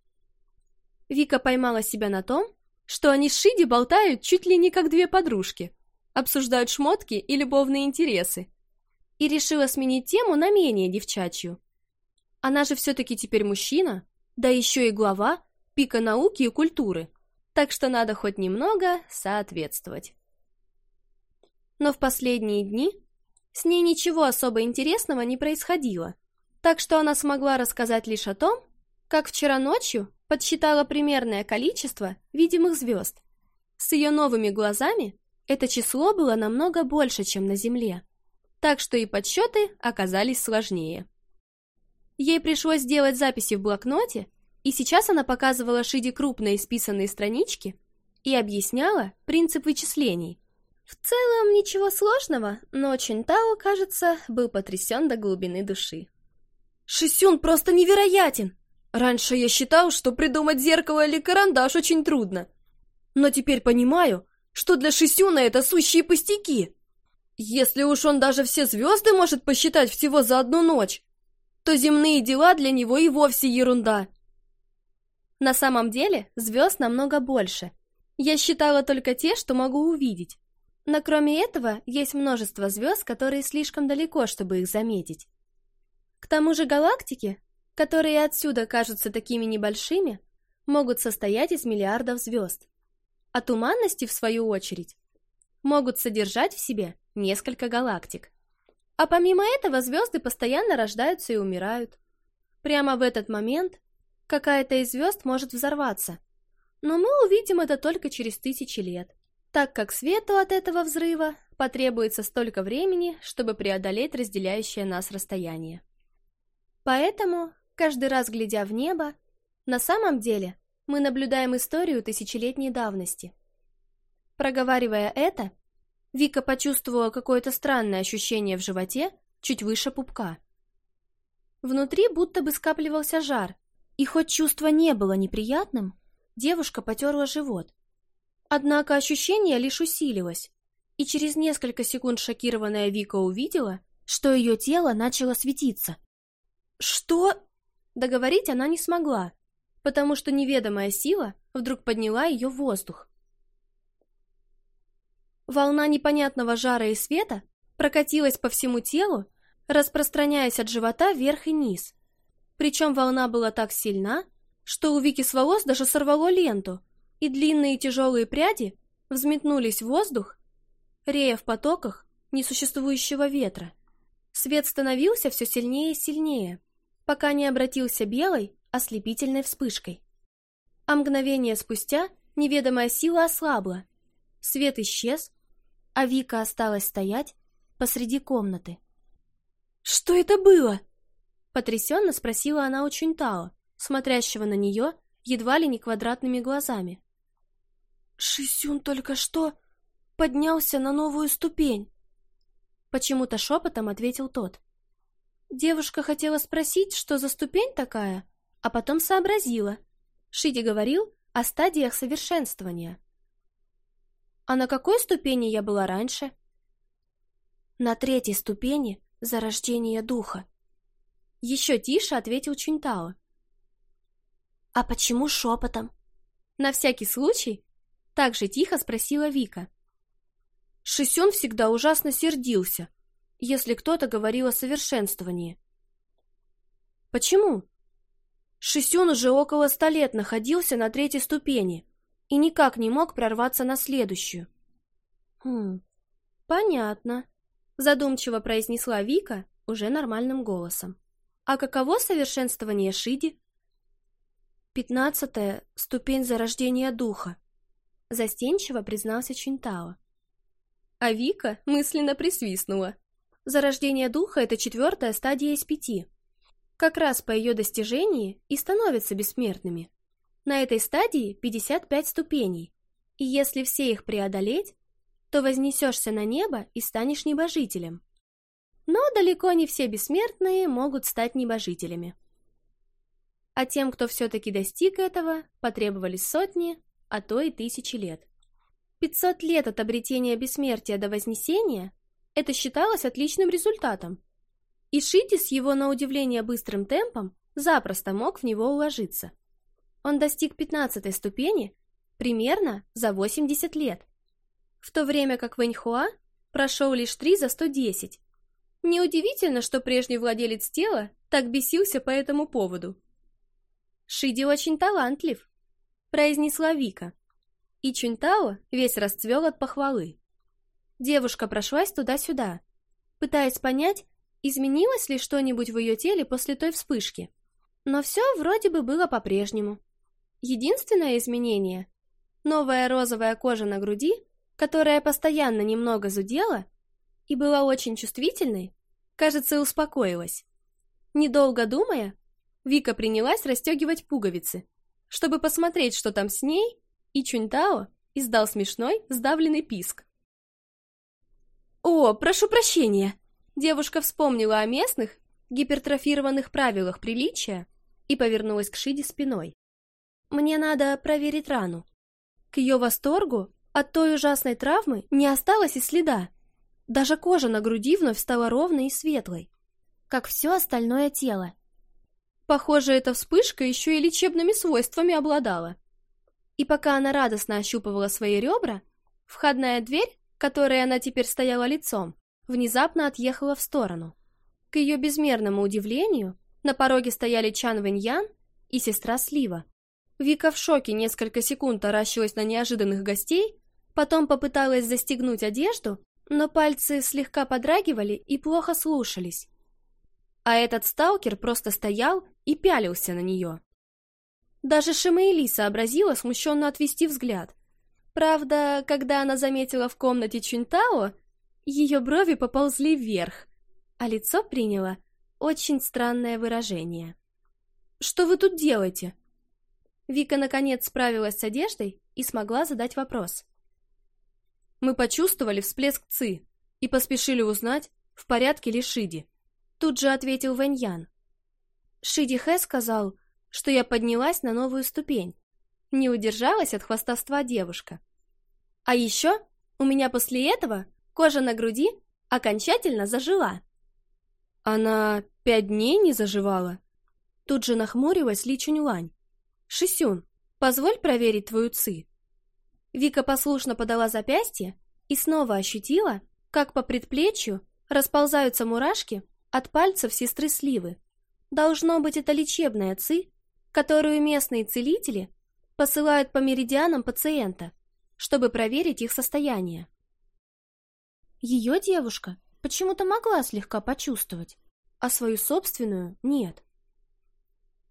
S1: Вика поймала себя на том, что они с Шиди болтают чуть ли не как две подружки, обсуждают шмотки и любовные интересы, и решила сменить тему на менее девчачью. Она же все-таки теперь мужчина, да еще и глава пика науки и культуры, так что надо хоть немного соответствовать. Но в последние дни с ней ничего особо интересного не происходило, так что она смогла рассказать лишь о том, как вчера ночью подсчитала примерное количество видимых звезд. С ее новыми глазами это число было намного больше, чем на Земле так что и подсчеты оказались сложнее. Ей пришлось делать записи в блокноте, и сейчас она показывала Шиде крупные списанные странички и объясняла принцип вычислений. В целом ничего сложного, но Чинтао, кажется, был потрясен до глубины души. «Шисюн просто невероятен! Раньше я считал, что придумать зеркало или карандаш очень трудно. Но теперь понимаю, что для Шисюна это сущие пустяки!» Если уж он даже все звезды может посчитать всего за одну ночь, то земные дела для него и вовсе ерунда. На самом деле звезд намного больше. Я считала только те, что могу увидеть. Но кроме этого, есть множество звезд, которые слишком далеко, чтобы их заметить. К тому же галактики, которые отсюда кажутся такими небольшими, могут состоять из миллиардов звезд. А туманности, в свою очередь, могут содержать в себе несколько галактик. А помимо этого звезды постоянно рождаются и умирают. Прямо в этот момент какая-то из звезд может взорваться. Но мы увидим это только через тысячи лет, так как свету от этого взрыва потребуется столько времени, чтобы преодолеть разделяющее нас расстояние. Поэтому, каждый раз глядя в небо, на самом деле мы наблюдаем историю тысячелетней давности – Проговаривая это, Вика почувствовала какое-то странное ощущение в животе, чуть выше пупка. Внутри будто бы скапливался жар, и хоть чувство не было неприятным, девушка потерла живот. Однако ощущение лишь усилилось, и через несколько секунд шокированная Вика увидела, что ее тело начало светиться. «Что?» Договорить она не смогла, потому что неведомая сила вдруг подняла ее в воздух. Волна непонятного жара и света прокатилась по всему телу, распространяясь от живота вверх и низ. Причем волна была так сильна, что у Вики с волос даже сорвало ленту, и длинные тяжелые пряди взметнулись в воздух, рея в потоках несуществующего ветра. Свет становился все сильнее и сильнее, пока не обратился белой, ослепительной вспышкой. А мгновение спустя неведомая сила ослабла. Свет исчез, а Вика осталась стоять посреди комнаты. «Что это было?» Потрясенно спросила она у Чунтао, смотрящего на нее едва ли не квадратными глазами. «Шисюн только что поднялся на новую ступень!» Почему-то шепотом ответил тот. Девушка хотела спросить, что за ступень такая, а потом сообразила. Шиди говорил о стадиях совершенствования. А на какой ступени я была раньше? На третьей ступени зарождения духа. Еще тише ответил Чунтао. А почему шепотом? На всякий случай так же тихо спросила Вика. Шисюн всегда ужасно сердился, если кто-то говорил о совершенствовании. Почему? Шисюн уже около ста лет находился на третьей ступени и никак не мог прорваться на следующую. «Хм, понятно», — задумчиво произнесла Вика уже нормальным голосом. «А каково совершенствование Шиди?» «Пятнадцатая ступень зарождения духа», — застенчиво признался Чинтао. А Вика мысленно присвистнула. Зарождение духа — это четвертая стадия из пяти. Как раз по ее достижении и становятся бессмертными. На этой стадии 55 ступеней, и если все их преодолеть, то вознесешься на небо и станешь небожителем. Но далеко не все бессмертные могут стать небожителями. А тем, кто все-таки достиг этого, потребовались сотни, а то и тысячи лет. 500 лет от обретения бессмертия до Вознесения – это считалось отличным результатом. И Шити с его, на удивление, быстрым темпом запросто мог в него уложиться. Он достиг пятнадцатой ступени примерно за 80 лет, в то время как Вэньхуа прошел лишь три за 110. Неудивительно, что прежний владелец тела так бесился по этому поводу. «Шиди очень талантлив», — произнесла Вика. И Чунтао весь расцвел от похвалы. Девушка прошлась туда-сюда, пытаясь понять, изменилось ли что-нибудь в ее теле после той вспышки. Но все вроде бы было по-прежнему. Единственное изменение — новая розовая кожа на груди, которая постоянно немного зудела и была очень чувствительной, кажется, успокоилась. Недолго думая, Вика принялась расстегивать пуговицы, чтобы посмотреть, что там с ней, и Чуньтао издал смешной, сдавленный писк. «О, прошу прощения!» Девушка вспомнила о местных, гипертрофированных правилах приличия и повернулась к Шиде спиной. Мне надо проверить рану. К ее восторгу от той ужасной травмы не осталось и следа. Даже кожа на груди вновь стала ровной и светлой, как все остальное тело. Похоже, эта вспышка еще и лечебными свойствами обладала. И пока она радостно ощупывала свои ребра, входная дверь, которой она теперь стояла лицом, внезапно отъехала в сторону. К ее безмерному удивлению, на пороге стояли Чан Вэньян и сестра Слива. Вика в шоке несколько секунд таращилась на неожиданных гостей, потом попыталась застегнуть одежду, но пальцы слегка подрагивали и плохо слушались. А этот сталкер просто стоял и пялился на нее. Даже Шимаэли сообразила смущенно отвести взгляд. Правда, когда она заметила в комнате Чунтао, ее брови поползли вверх, а лицо приняло очень странное выражение. «Что вы тут делаете?» Вика наконец справилась с одеждой и смогла задать вопрос. Мы почувствовали всплеск ЦИ и поспешили узнать, в порядке ли Шиди. Тут же ответил Вэньян. Шиди Хэ сказал, что я поднялась на новую ступень. Не удержалась от хвастовства девушка. А еще у меня после этого кожа на груди окончательно зажила. Она пять дней не заживала? Тут же нахмурилась Ли Чунь Лань. «Шисюн, позволь проверить твою ци». Вика послушно подала запястье и снова ощутила, как по предплечью расползаются мурашки от пальцев сестры Сливы. Должно быть, это лечебная ци, которую местные целители посылают по меридианам пациента, чтобы проверить их состояние. Ее девушка почему-то могла слегка почувствовать, а свою собственную – нет.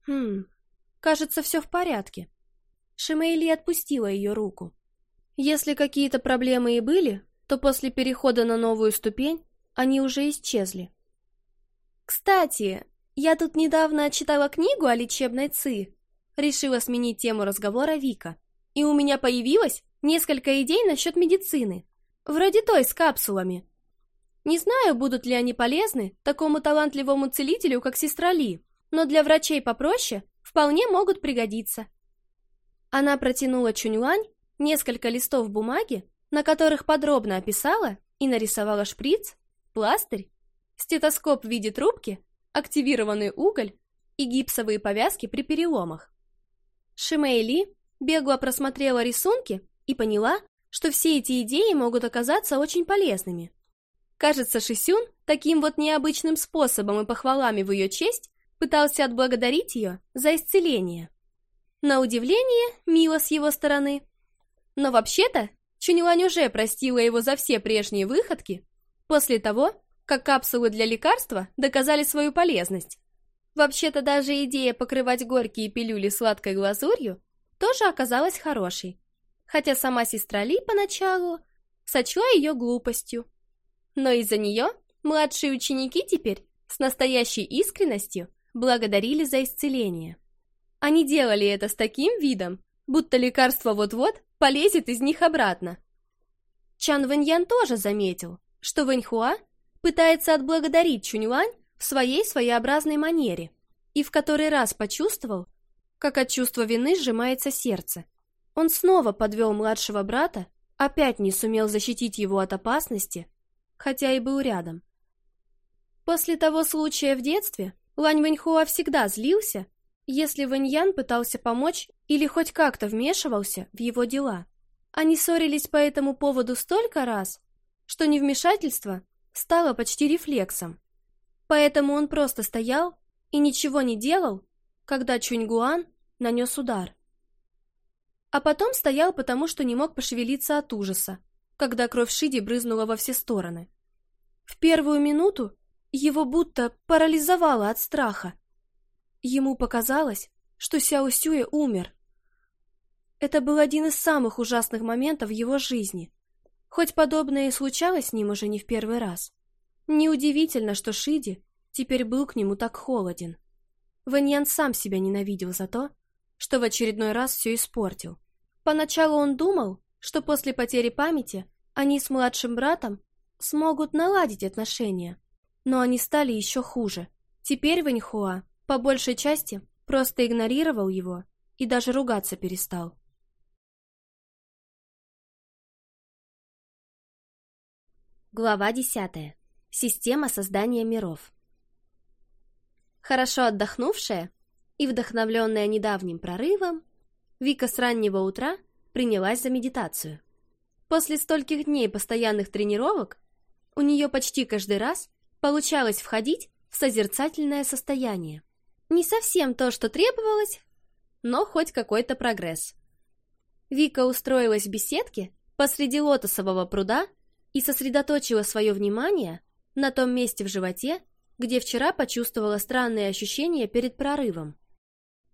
S1: Хм, Кажется, все в порядке. Шимейли отпустила ее руку. Если какие-то проблемы и были, то после перехода на новую ступень они уже исчезли. «Кстати, я тут недавно читала книгу о лечебной ЦИ», решила сменить тему разговора Вика. «И у меня появилось несколько идей насчет медицины, вроде той с капсулами. Не знаю, будут ли они полезны такому талантливому целителю, как сестра Ли, но для врачей попроще вполне могут пригодиться. Она протянула Чунюань несколько листов бумаги, на которых подробно описала и нарисовала шприц, пластырь, стетоскоп в виде трубки, активированный уголь и гипсовые повязки при переломах. Шимей Ли бегло просмотрела рисунки и поняла, что все эти идеи могут оказаться очень полезными. Кажется, Шисюн таким вот необычным способом и похвалами в ее честь пытался отблагодарить ее за исцеление. На удивление, мило с его стороны. Но вообще-то, Чунилань уже простила его за все прежние выходки после того, как капсулы для лекарства доказали свою полезность. Вообще-то даже идея покрывать горькие пилюли сладкой глазурью тоже оказалась хорошей, хотя сама сестра Ли поначалу сочла ее глупостью. Но из-за нее младшие ученики теперь с настоящей искренностью благодарили за исцеление. Они делали это с таким видом, будто лекарство вот-вот полезет из них обратно. Чан Вэньян тоже заметил, что Вэньхуа пытается отблагодарить Чуньюань в своей своеобразной манере и в который раз почувствовал, как от чувства вины сжимается сердце. Он снова подвел младшего брата, опять не сумел защитить его от опасности, хотя и был рядом. После того случая в детстве Лань Вэньхуа всегда злился, если Вэньян пытался помочь или хоть как-то вмешивался в его дела. Они ссорились по этому поводу столько раз, что невмешательство стало почти рефлексом. Поэтому он просто стоял и ничего не делал, когда Чуньгуан нанес удар. А потом стоял, потому что не мог пошевелиться от ужаса, когда кровь Шиди брызнула во все стороны. В первую минуту его будто парализовало от страха. Ему показалось, что Сяо Сюэ умер. Это был один из самых ужасных моментов его жизни. Хоть подобное и случалось с ним уже не в первый раз. Неудивительно, что Шиди теперь был к нему так холоден. Вэньян сам себя ненавидел за то, что в очередной раз все испортил. Поначалу он думал, что после потери памяти они с младшим братом смогут наладить отношения, но они стали еще хуже. Теперь Ваньхуа,
S2: по большей части, просто игнорировал его и даже ругаться перестал. Глава 10. Система создания миров. Хорошо
S1: отдохнувшая и вдохновленная недавним прорывом, Вика с раннего утра принялась за медитацию. После стольких дней постоянных тренировок у нее почти каждый раз Получалось входить в созерцательное состояние. Не совсем то, что требовалось, но хоть какой-то прогресс. Вика устроилась в беседке посреди лотосового пруда и сосредоточила свое внимание на том месте в животе, где вчера почувствовала странные ощущения перед прорывом.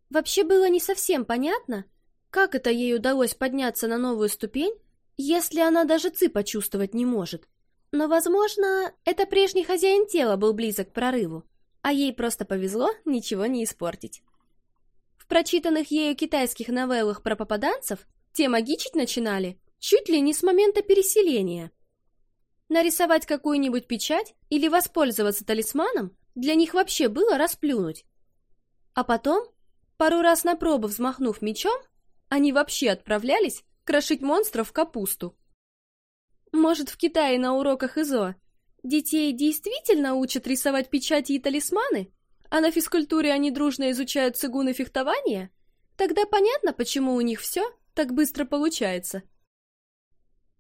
S1: Вообще было не совсем понятно, как это ей удалось подняться на новую ступень, если она даже цыпа почувствовать не может. Но, возможно, это прежний хозяин тела был близок к прорыву, а ей просто повезло ничего не испортить. В прочитанных ею китайских новеллах про попаданцев те магичить начинали чуть ли не с момента переселения. Нарисовать какую-нибудь печать или воспользоваться талисманом для них вообще было расплюнуть. А потом, пару раз на пробу взмахнув мечом, они вообще отправлялись крошить монстров в капусту. Может, в Китае на уроках ИЗО детей действительно учат рисовать печати и талисманы? А на физкультуре они дружно изучают цигун и фехтование? Тогда понятно, почему у них все так быстро получается.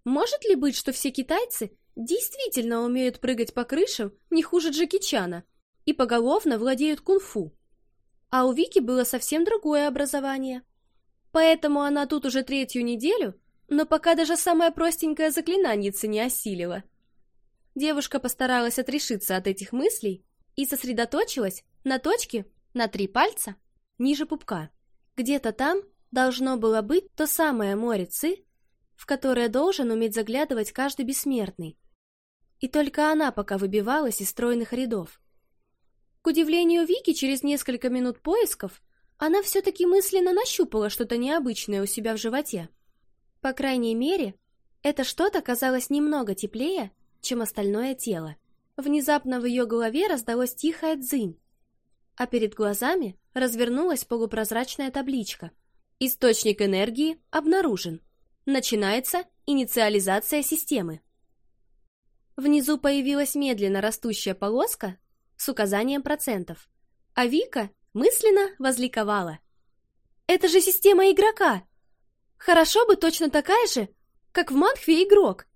S1: Может ли быть, что все китайцы действительно умеют прыгать по крышам не хуже Джеки Чана и поголовно владеют кунг-фу? А у Вики было совсем другое образование. Поэтому она тут уже третью неделю – но пока даже самая простенькая заклинанница не осилила. Девушка постаралась отрешиться от этих мыслей и сосредоточилась на точке на три пальца ниже пупка. Где-то там должно было быть то самое море Ци, в которое должен уметь заглядывать каждый бессмертный. И только она пока выбивалась из стройных рядов. К удивлению Вики, через несколько минут поисков она все-таки мысленно нащупала что-то необычное у себя в животе. По крайней мере, это что-то казалось немного теплее, чем остальное тело. Внезапно в ее голове раздалось тихое дзынь, а перед глазами развернулась полупрозрачная табличка. Источник энергии обнаружен. Начинается инициализация системы. Внизу появилась медленно растущая полоска с указанием процентов, а Вика мысленно возликовала. «Это же система игрока!» Хорошо бы точно такая же, как в Манхве игрок.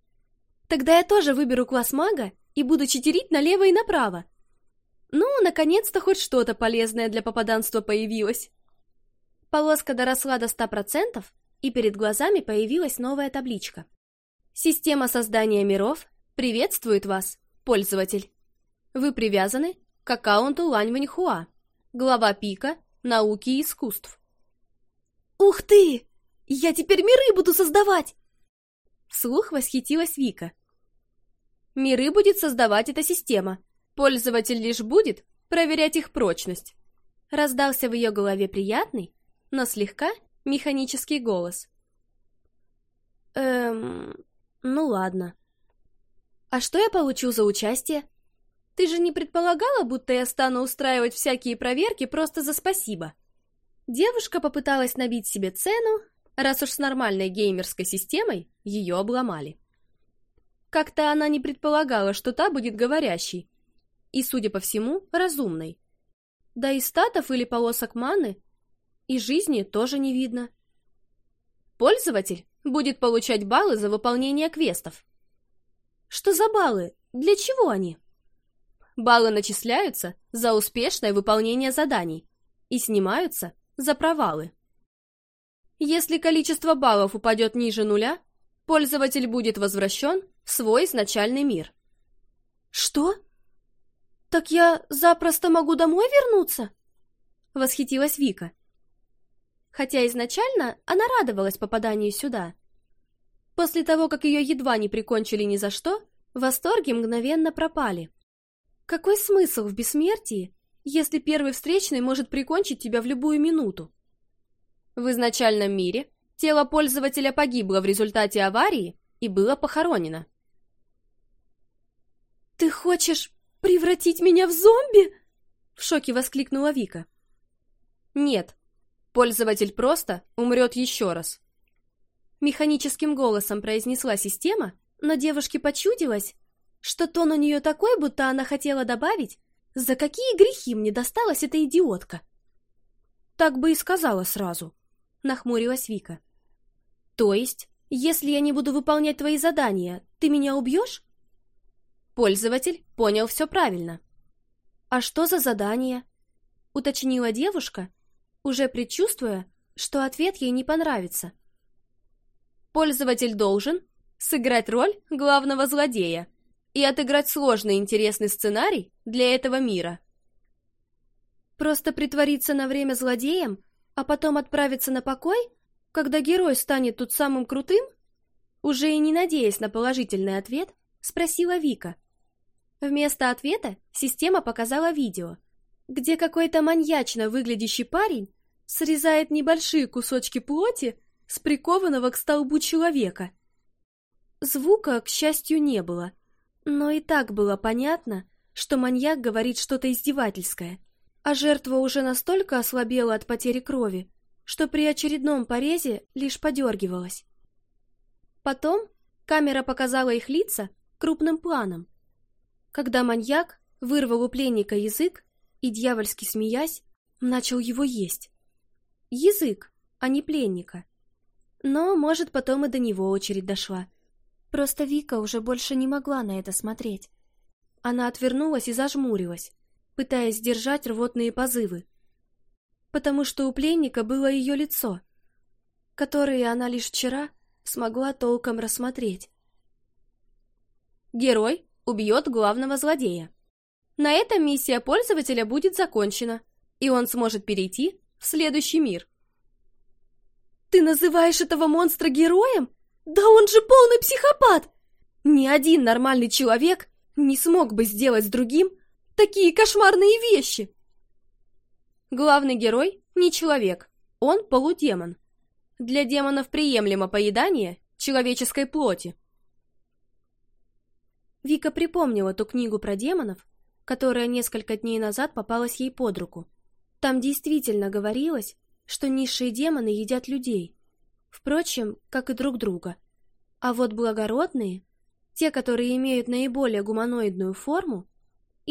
S1: Тогда я тоже выберу класс мага и буду читерить налево и направо. Ну, наконец-то хоть что-то полезное для попаданства появилось. Полоска доросла до 100%, и перед глазами появилась новая табличка. Система создания миров приветствует вас, пользователь. Вы привязаны к аккаунту Лань Ваньхуа, глава пика науки и искусств. Ух ты! Я теперь миры буду создавать!» Слух восхитилась Вика. «Миры будет создавать эта система. Пользователь лишь будет проверять их прочность». Раздался в ее голове приятный, но слегка механический голос. «Эм... ну ладно. А что я получу за участие? Ты же не предполагала, будто я стану устраивать всякие проверки просто за спасибо?» Девушка попыталась набить себе цену, раз уж с нормальной геймерской системой ее обломали. Как-то она не предполагала, что та будет говорящей и, судя по всему, разумной. Да и статов или полосок маны и жизни тоже не видно. Пользователь будет получать баллы за выполнение квестов. Что за баллы? Для чего они? Баллы начисляются за успешное выполнение заданий и снимаются за провалы. Если количество баллов упадет ниже нуля, пользователь будет возвращен в свой изначальный мир. «Что? Так я запросто могу домой вернуться?» — восхитилась Вика. Хотя изначально она радовалась попаданию сюда. После того, как ее едва не прикончили ни за что, восторги мгновенно пропали. Какой смысл в бессмертии, если первый встречный может прикончить тебя в любую минуту? В изначальном мире тело пользователя погибло в результате аварии и было похоронено. «Ты хочешь превратить меня в зомби?» — в шоке воскликнула Вика. «Нет, пользователь просто умрет еще раз». Механическим голосом произнесла система, но девушке почудилось, что тон у нее такой, будто она хотела добавить, «За какие грехи мне досталась эта идиотка?» Так бы и сказала сразу нахмурилась Вика. То есть, если я не буду выполнять твои задания, ты меня убьешь? Пользователь понял все правильно. А что за задание? Уточнила девушка, уже предчувствуя, что ответ ей не понравится. Пользователь должен сыграть роль главного злодея и отыграть сложный интересный сценарий для этого мира. Просто притвориться на время злодеем а потом отправиться на покой, когда герой станет тут самым крутым? Уже и не надеясь на положительный ответ, спросила Вика. Вместо ответа система показала видео, где какой-то маньячно выглядящий парень срезает небольшие кусочки плоти с прикованного к столбу человека. Звука, к счастью, не было, но и так было понятно, что маньяк говорит что-то издевательское – а жертва уже настолько ослабела от потери крови, что при очередном порезе лишь подергивалась. Потом камера показала их лица крупным планом, когда маньяк вырвал у пленника язык и, дьявольски смеясь, начал его есть. Язык, а не пленника. Но, может, потом и до него очередь дошла. Просто Вика уже больше не могла на это смотреть. Она отвернулась и зажмурилась, пытаясь сдержать рвотные позывы. Потому что у пленника было ее лицо, которое она лишь вчера смогла толком рассмотреть. Герой убьет главного злодея. На этом миссия пользователя будет закончена, и он сможет перейти в следующий мир. «Ты называешь этого монстра героем? Да он же полный психопат! Ни один нормальный человек не смог бы сделать с другим Такие кошмарные вещи!» Главный герой не человек, он полудемон. Для демонов приемлемо поедание человеческой плоти. Вика припомнила ту книгу про демонов, которая несколько дней назад попалась ей под руку. Там действительно говорилось, что низшие демоны едят людей. Впрочем, как и друг друга. А вот благородные, те, которые имеют наиболее гуманоидную форму,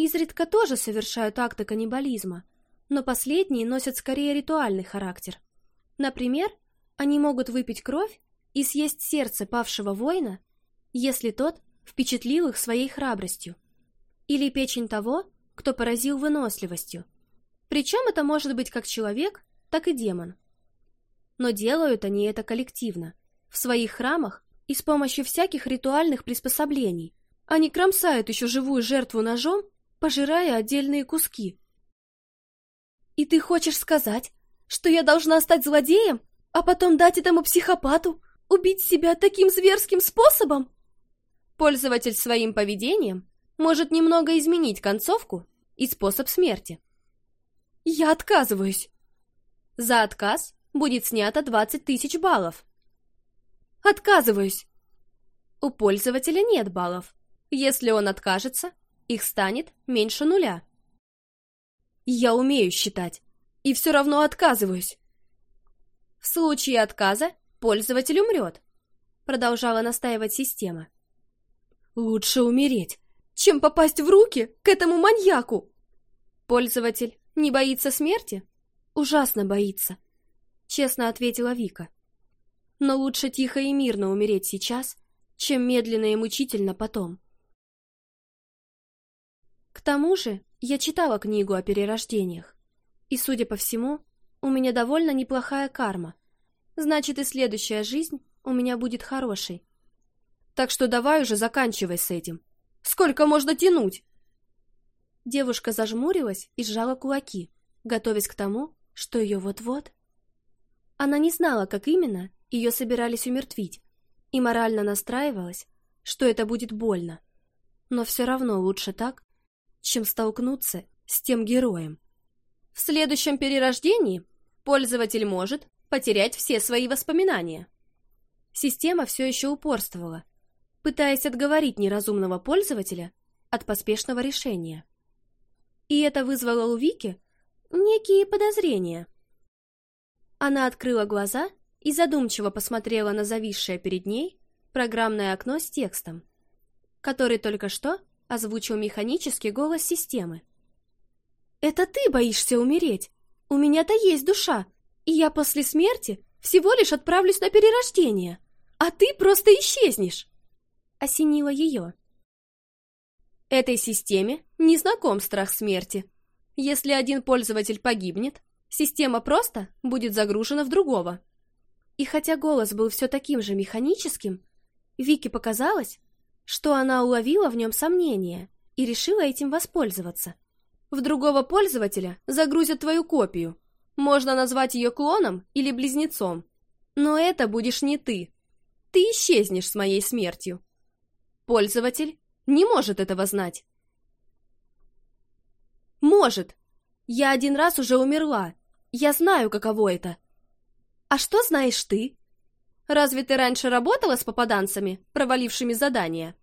S1: изредка тоже совершают акты каннибализма, но последние носят скорее ритуальный характер. Например, они могут выпить кровь и съесть сердце павшего воина, если тот впечатлил их своей храбростью, или печень того, кто поразил выносливостью. Причем это может быть как человек, так и демон. Но делают они это коллективно, в своих храмах и с помощью всяких ритуальных приспособлений. Они кромсают еще живую жертву ножом пожирая отдельные куски. «И ты хочешь сказать, что я должна стать злодеем, а потом дать этому психопату убить себя таким зверским способом?» Пользователь своим поведением может немного изменить концовку и способ смерти. «Я отказываюсь!» За отказ будет снято 20 тысяч баллов. «Отказываюсь!» У пользователя нет баллов. Если он откажется, их станет меньше нуля. Я умею считать, и все равно отказываюсь. В случае отказа пользователь умрет, продолжала настаивать система. Лучше умереть, чем попасть в руки к этому маньяку. Пользователь не боится смерти? Ужасно боится, честно ответила Вика. Но лучше тихо и мирно умереть сейчас, чем медленно и мучительно потом. К тому же я читала книгу о перерождениях, и, судя по всему, у меня довольно неплохая карма, значит и следующая жизнь у меня будет хорошей. Так что давай уже заканчивай с этим. Сколько можно тянуть? Девушка зажмурилась и сжала кулаки, готовясь к тому, что ее вот-вот... Она не знала, как именно ее собирались умертвить, и морально настраивалась, что это будет больно. Но все равно лучше так, чем столкнуться с тем героем. В следующем перерождении пользователь может потерять все свои воспоминания. Система все еще упорствовала, пытаясь отговорить неразумного пользователя от поспешного решения. И это вызвало у Вики некие подозрения. Она открыла глаза и задумчиво посмотрела на зависшее перед ней программное окно с текстом, который только что озвучил механический голос системы. Это ты боишься умереть? У меня-то есть душа, и я после смерти всего лишь отправлюсь на перерождение, а ты просто исчезнешь. Осенило ее. Этой системе не знаком страх смерти. Если один пользователь погибнет, система просто будет загружена в другого. И хотя голос был все таким же механическим, Вике показалось, что она уловила в нем сомнение и решила этим воспользоваться. В другого пользователя загрузят твою копию. Можно назвать ее клоном или близнецом. Но это будешь не ты. Ты исчезнешь с моей смертью. Пользователь не может этого знать. Может. Я один раз уже умерла. Я знаю, каково это. А что знаешь ты? Разве ты раньше работала с попаданцами, провалившими задания?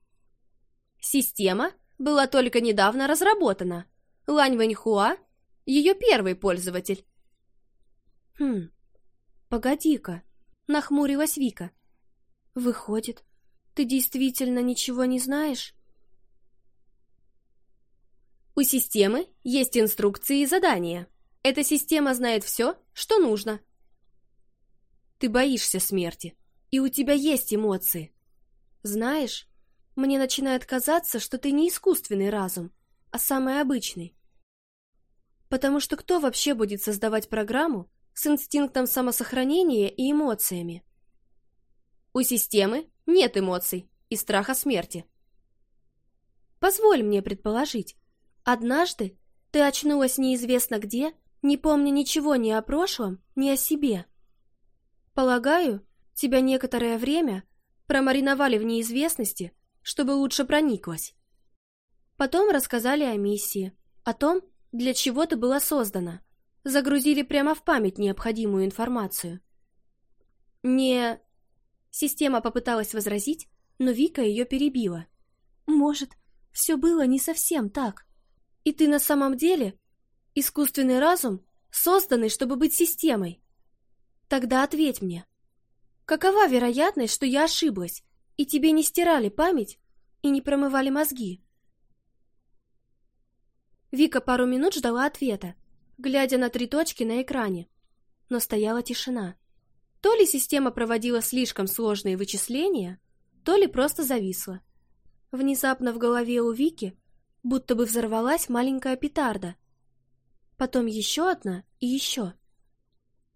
S1: Система была только недавно разработана. Лань Вэньхуа — ее первый пользователь. «Хм, погоди-ка», — нахмурилась Вика. «Выходит, ты действительно ничего не знаешь?» У системы есть инструкции и задания. Эта система знает все, что нужно. Ты боишься смерти, и у тебя есть эмоции. Знаешь, мне начинает казаться, что ты не искусственный разум, а самый обычный. Потому что кто вообще будет создавать программу с инстинктом самосохранения и эмоциями? У системы нет эмоций и страха смерти. Позволь мне предположить, однажды ты очнулась неизвестно где, не помня ничего ни о прошлом, ни о себе. Полагаю, тебя некоторое время промариновали в неизвестности чтобы лучше прониклась. Потом рассказали о миссии, о том, для чего ты была создана. Загрузили прямо в память необходимую информацию. Не... Система попыталась возразить, но Вика ее перебила. Может, все было не совсем так. И ты на самом деле искусственный разум, созданный, чтобы быть системой. Тогда ответь мне. Какова вероятность, что я ошиблась, и тебе не стирали память и не промывали мозги. Вика пару минут ждала ответа, глядя на три точки на экране. Но стояла тишина. То ли система проводила слишком сложные вычисления, то ли просто зависла. Внезапно в голове у Вики будто бы взорвалась маленькая петарда. Потом еще одна и еще.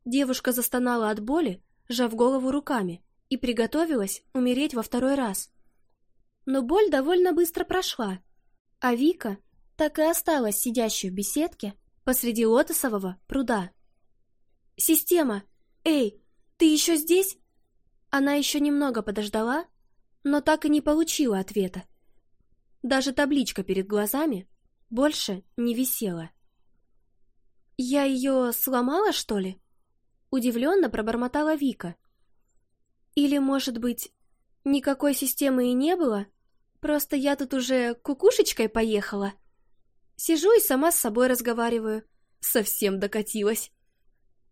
S1: Девушка застонала от боли, сжав голову руками и приготовилась умереть во второй раз. Но боль довольно быстро прошла, а Вика так и осталась сидящей в беседке посреди лотосового пруда. «Система! Эй, ты еще здесь?» Она еще немного подождала, но так и не получила ответа. Даже табличка перед глазами больше не висела. «Я ее сломала, что ли?» Удивленно пробормотала Вика – или, может быть, никакой системы и не было? Просто я тут уже кукушечкой поехала. Сижу и сама с собой разговариваю. Совсем докатилась.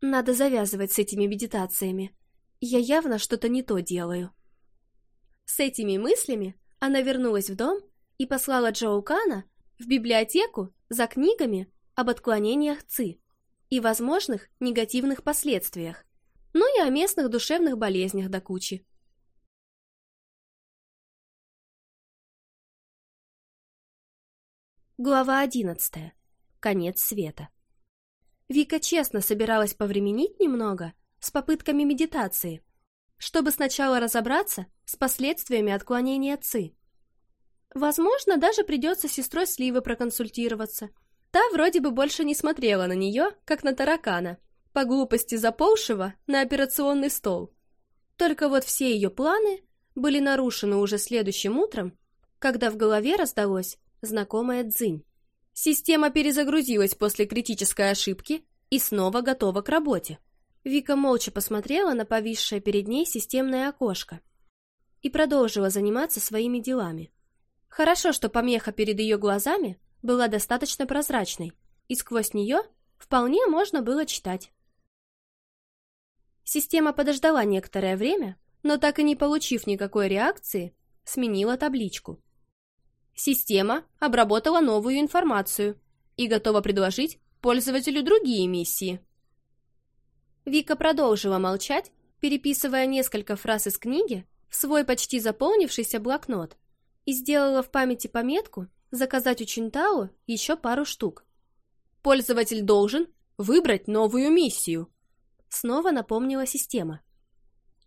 S1: Надо завязывать с этими медитациями. Я явно что-то не то делаю. С этими мыслями она вернулась в дом и послала Джоукана в библиотеку за книгами об отклонениях ЦИ и
S2: возможных негативных последствиях ну и о местных душевных болезнях до кучи. Глава одиннадцатая. Конец света. Вика
S1: честно собиралась повременить немного с попытками медитации, чтобы сначала разобраться с последствиями отклонения ЦИ. Возможно, даже придется с сестрой Сливы проконсультироваться. Та вроде бы больше не смотрела на нее, как на таракана – по глупости заполшего на операционный стол. Только вот все ее планы были нарушены уже следующим утром, когда в голове раздалось знакомая дзынь. Система перезагрузилась после критической ошибки и снова готова к работе. Вика молча посмотрела на повисшее перед ней системное окошко и продолжила заниматься своими делами. Хорошо, что помеха перед ее глазами была достаточно прозрачной, и сквозь нее вполне можно было читать. Система подождала некоторое время, но так и не получив никакой реакции, сменила табличку. Система обработала новую информацию и готова предложить пользователю другие миссии. Вика продолжила молчать, переписывая несколько фраз из книги в свой почти заполнившийся блокнот и сделала в памяти пометку заказать у Чинтао еще пару штук. Пользователь должен выбрать новую миссию снова напомнила система.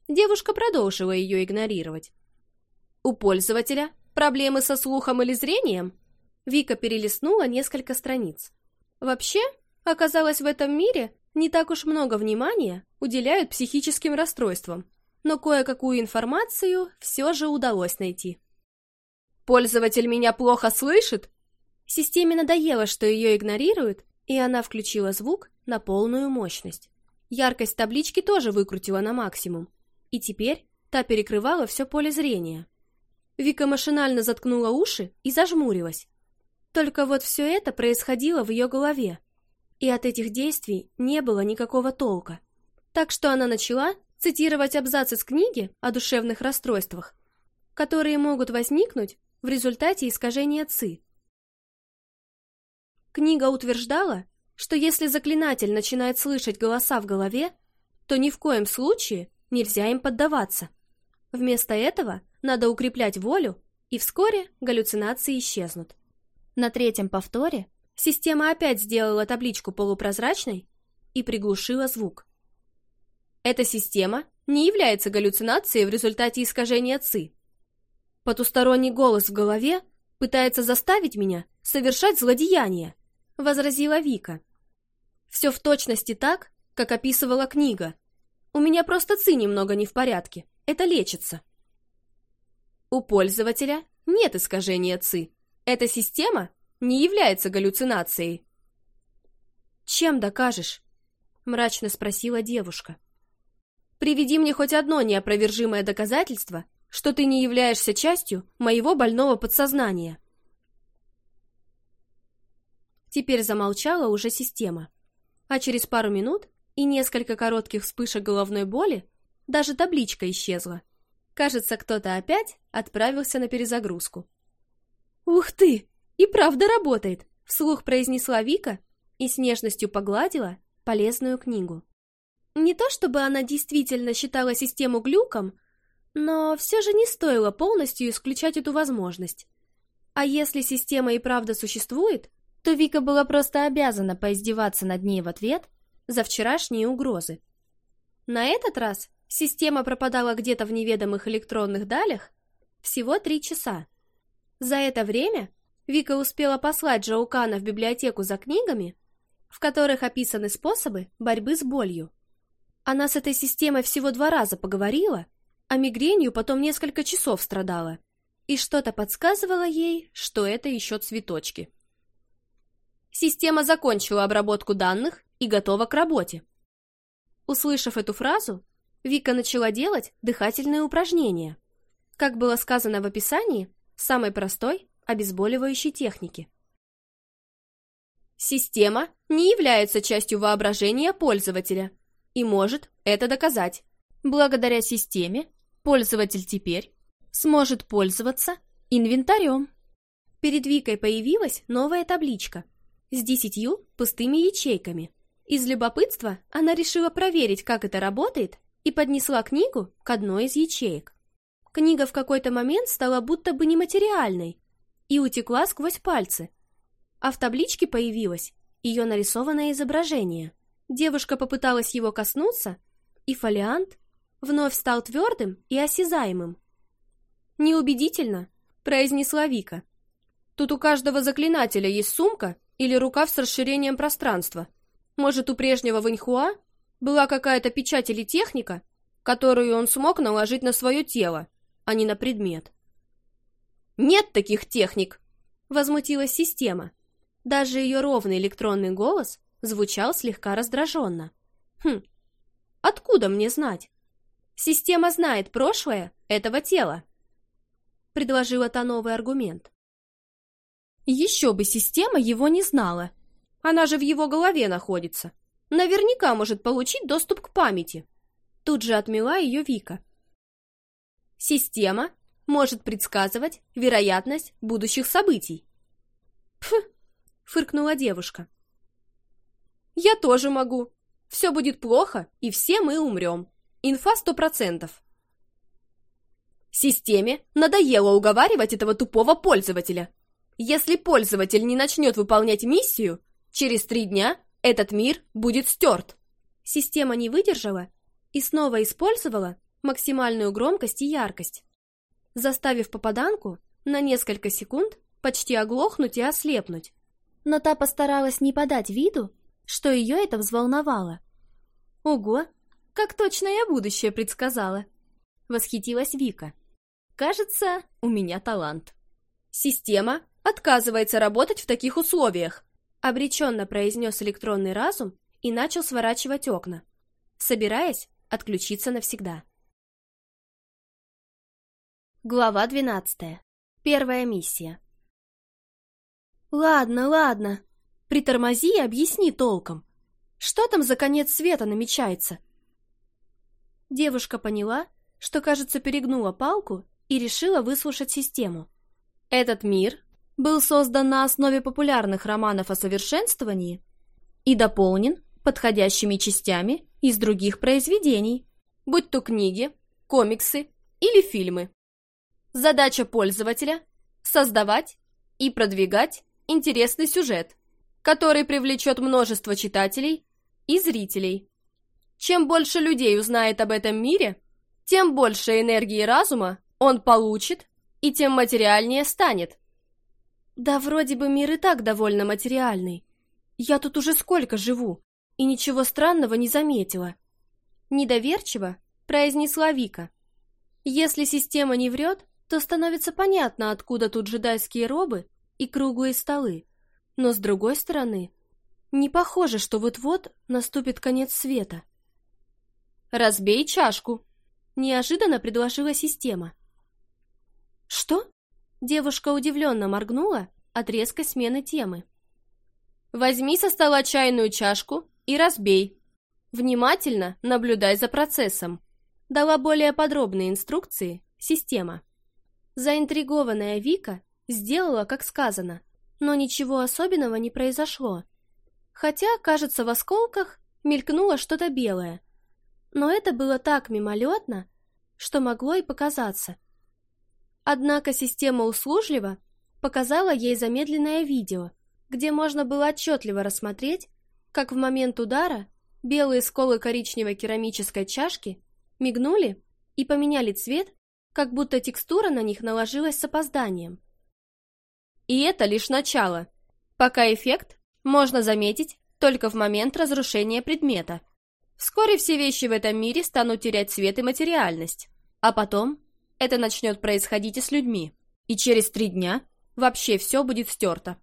S1: Девушка продолжила ее игнорировать. «У пользователя проблемы со слухом или зрением?» Вика перелистнула несколько страниц. «Вообще, оказалось, в этом мире не так уж много внимания уделяют психическим расстройствам, но кое-какую информацию все же удалось найти». «Пользователь меня плохо слышит?» Системе надоело, что ее игнорируют, и она включила звук на полную мощность. Яркость таблички тоже выкрутила на максимум. И теперь та перекрывала все поле зрения. Вика машинально заткнула уши и зажмурилась. Только вот все это происходило в ее голове. И от этих действий не было никакого толка. Так что она начала цитировать абзац из книги о душевных расстройствах, которые могут возникнуть в результате искажения ЦИ. Книга утверждала, что если заклинатель начинает слышать голоса в голове, то ни в коем случае нельзя им поддаваться. Вместо этого надо укреплять волю, и вскоре галлюцинации исчезнут. На третьем повторе система опять сделала табличку полупрозрачной и приглушила звук. Эта система не является галлюцинацией в результате искажения ЦИ. Потусторонний голос в голове пытается заставить меня совершать злодеяние – возразила Вика. «Все в точности так, как описывала книга. У меня просто ци немного не в порядке. Это лечится». У пользователя нет искажения ци. Эта система не является галлюцинацией. «Чем докажешь?» — мрачно спросила девушка. «Приведи мне хоть одно неопровержимое доказательство, что ты не являешься частью моего больного подсознания». Теперь замолчала уже система. А через пару минут и несколько коротких вспышек головной боли даже табличка исчезла. Кажется, кто-то опять отправился на перезагрузку. «Ух ты! И правда работает!» — вслух произнесла Вика и с нежностью погладила полезную книгу. Не то чтобы она действительно считала систему глюком, но все же не стоило полностью исключать эту возможность. А если система и правда существует, то Вика была просто обязана поиздеваться над ней в ответ за вчерашние угрозы. На этот раз система пропадала где-то в неведомых электронных далях всего три часа. За это время Вика успела послать Джаукана в библиотеку за книгами, в которых описаны способы борьбы с болью. Она с этой системой всего два раза поговорила, а мигренью потом несколько часов страдала. И что-то подсказывало ей, что это еще цветочки. Система закончила обработку данных и готова к работе. Услышав эту фразу, Вика начала делать дыхательные упражнения. Как было сказано в описании, самой простой обезболивающей техники. Система не является частью воображения пользователя и может это доказать. Благодаря системе пользователь теперь сможет пользоваться инвентарем. Перед Викой появилась новая табличка, с десятью пустыми ячейками. Из любопытства она решила проверить, как это работает, и поднесла книгу к одной из ячеек. Книга в какой-то момент стала будто бы нематериальной и утекла сквозь пальцы. А в табличке появилось ее нарисованное изображение. Девушка попыталась его коснуться, и фолиант вновь стал твердым и осязаемым. «Неубедительно», — произнесла Вика. «Тут у каждого заклинателя есть сумка или рукав с расширением пространства. Может, у прежнего Ваньхуа была какая-то печать или техника, которую он смог наложить на свое тело, а не на предмет. «Нет таких техник!» — возмутилась система. Даже ее ровный электронный голос звучал слегка раздраженно. «Хм, откуда мне знать? Система знает прошлое этого тела!» Предложила та новый аргумент. Еще бы система его не знала. Она же в его голове находится. Наверняка может получить доступ к памяти. Тут же отмела ее Вика. Система может предсказывать вероятность будущих событий. Пф, фыркнула девушка. Я тоже могу. Все будет плохо, и все мы умрем. Инфа сто процентов. Системе надоело уговаривать этого тупого пользователя. Если пользователь не начнет выполнять миссию, через три дня этот мир будет стерт. Система не выдержала и снова использовала максимальную громкость и яркость, заставив попаданку на несколько секунд почти оглохнуть и ослепнуть. Но та постаралась не подать виду, что ее это взволновало. «Ого, как точно я будущее предсказала!» — восхитилась Вика. «Кажется, у меня талант». Система отказывается работать в таких условиях», обреченно произнес электронный разум и начал
S2: сворачивать окна, собираясь отключиться навсегда. Глава двенадцатая. Первая миссия. «Ладно, ладно. Притормози и объясни толком. Что там за
S1: конец света намечается?» Девушка поняла, что, кажется, перегнула палку и решила выслушать систему. «Этот мир был создан на основе популярных романов о совершенствовании и дополнен подходящими частями из других произведений, будь то книги, комиксы или фильмы. Задача пользователя – создавать и продвигать интересный сюжет, который привлечет множество читателей и зрителей. Чем больше людей узнает об этом мире, тем больше энергии разума он получит и тем материальнее станет. Да вроде бы мир и так довольно материальный. Я тут уже сколько живу, и ничего странного не заметила. Недоверчиво произнесла Вика. Если система не врет, то становится понятно, откуда тут джедайские робы и круглые столы. Но с другой стороны, не похоже, что вот-вот наступит конец света. «Разбей чашку!» — неожиданно предложила система. «Что?» Девушка удивленно моргнула от резкой смены темы. «Возьми со стола чайную чашку и разбей. Внимательно наблюдай за процессом», дала более подробные инструкции система. Заинтригованная Вика сделала, как сказано, но ничего особенного не произошло. Хотя, кажется, в осколках мелькнуло что-то белое. Но это было так мимолетно, что могло и показаться – Однако система услужливо показала ей замедленное видео, где можно было отчетливо рассмотреть, как в момент удара белые сколы коричневой керамической чашки мигнули и поменяли цвет, как будто текстура на них наложилась с опозданием. И это лишь начало, пока эффект можно заметить только в момент разрушения предмета. Вскоре все вещи в этом мире станут терять цвет и материальность, а потом это начнет происходить и с людьми. И через три дня вообще все будет стерто.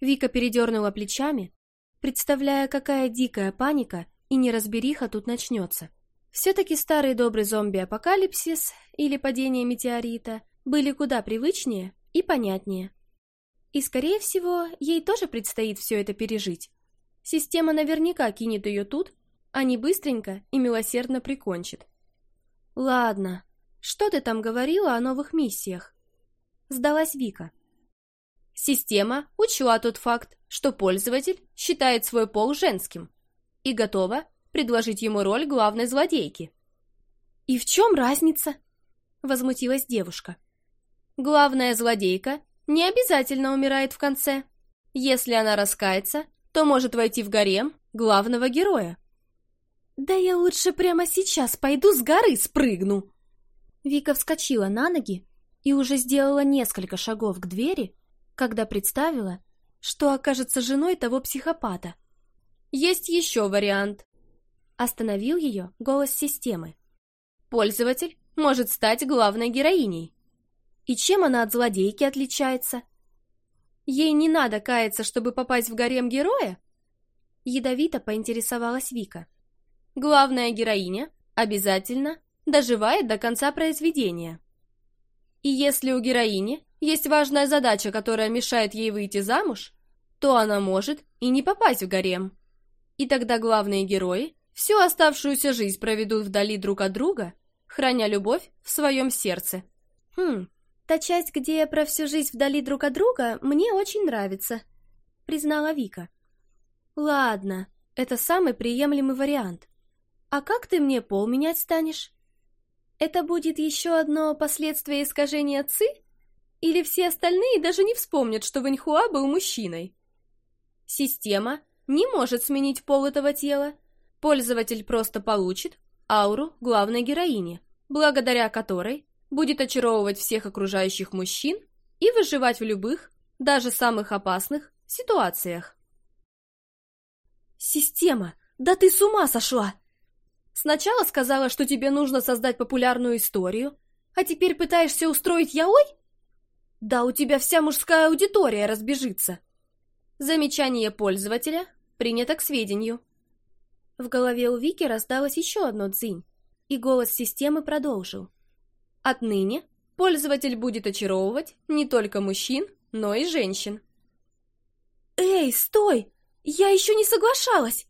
S1: Вика передернула плечами, представляя, какая дикая паника и неразбериха тут начнется. Все-таки старый добрый зомби-апокалипсис или падение метеорита были куда привычнее и понятнее. И, скорее всего, ей тоже предстоит все это пережить. Система наверняка кинет ее тут, а не быстренько и милосердно прикончит. Ладно, что ты там говорила о новых миссиях? Сдалась Вика. Система учла тот факт, что пользователь считает свой пол женским и готова предложить ему роль главной злодейки. «И в чем разница?» — возмутилась девушка. «Главная злодейка не обязательно умирает в конце. Если она раскается, то может войти в гарем главного героя». «Да я лучше прямо сейчас пойду с горы спрыгну!» Вика вскочила на ноги и уже сделала несколько шагов к двери, когда представила, что окажется женой того психопата. «Есть еще вариант!» Остановил ее голос системы. «Пользователь может стать главной героиней. И чем она от злодейки отличается? Ей не надо каяться, чтобы попасть в гарем героя? Ядовито поинтересовалась Вика. Главная героиня обязательно доживает до конца произведения. И если у героини есть важная задача, которая мешает ей выйти замуж, то она может и не попасть в гарем. И тогда главные герои всю оставшуюся жизнь проведут вдали друг от друга, храня любовь в своем сердце. Хм, та часть, где я про всю жизнь вдали друг от друга, мне очень нравится, признала Вика. Ладно, это самый приемлемый вариант. А как ты мне пол менять станешь? Это будет еще одно последствие искажения ЦИ? Или все остальные даже не вспомнят, что Вэньхуа был мужчиной? Система не может сменить пол этого тела. Пользователь просто получит ауру главной героини, благодаря которой будет очаровывать всех окружающих мужчин и выживать в любых, даже самых опасных, ситуациях. «Система, да ты с ума сошла!» Сначала сказала, что тебе нужно создать популярную историю, а теперь пытаешься устроить яой? Да у тебя вся мужская аудитория разбежится. Замечание пользователя принято к сведению. В голове у Вики раздалось еще одно дзынь, и голос системы продолжил. Отныне пользователь будет очаровывать не только мужчин, но и женщин. «Эй, стой! Я еще не соглашалась!»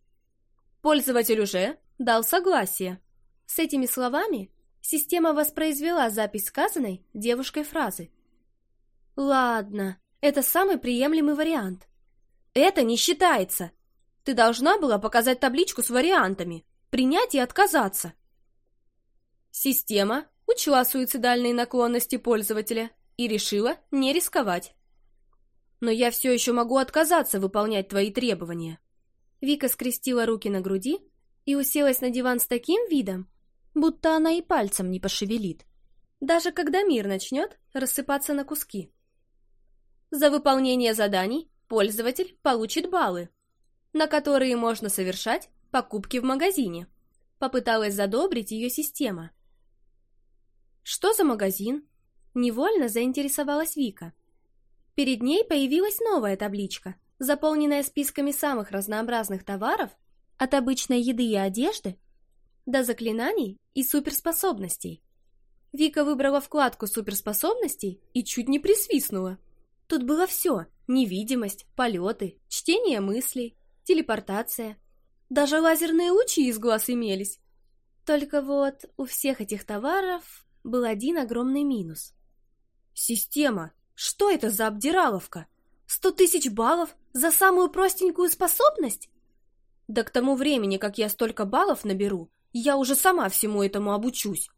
S1: Пользователь уже дал согласие. С этими словами система воспроизвела запись сказанной девушкой фразы. Ладно, это самый приемлемый вариант. Это не считается. Ты должна была показать табличку с вариантами, принять и отказаться. Система учла суицидальные наклонности пользователя и решила не рисковать. Но я все еще могу отказаться выполнять твои требования. Вика скрестила руки на груди и уселась на диван с таким видом, будто она и пальцем не пошевелит. Даже когда мир начнет рассыпаться на куски. За выполнение заданий пользователь получит баллы, на которые можно совершать покупки в магазине. Попыталась задобрить ее система. Что за магазин? Невольно заинтересовалась Вика. Перед ней появилась новая табличка, заполненная списками самых разнообразных товаров от обычной еды и одежды до заклинаний и суперспособностей. Вика выбрала вкладку суперспособностей и чуть не присвистнула. Тут было все – невидимость, полеты, чтение мыслей, телепортация. Даже лазерные лучи из глаз имелись. Только вот у всех этих товаров был один огромный минус. Система! Что это за обдираловка? Сто тысяч баллов за самую простенькую способность? Да к тому времени, как я столько баллов наберу, я уже сама всему этому обучусь.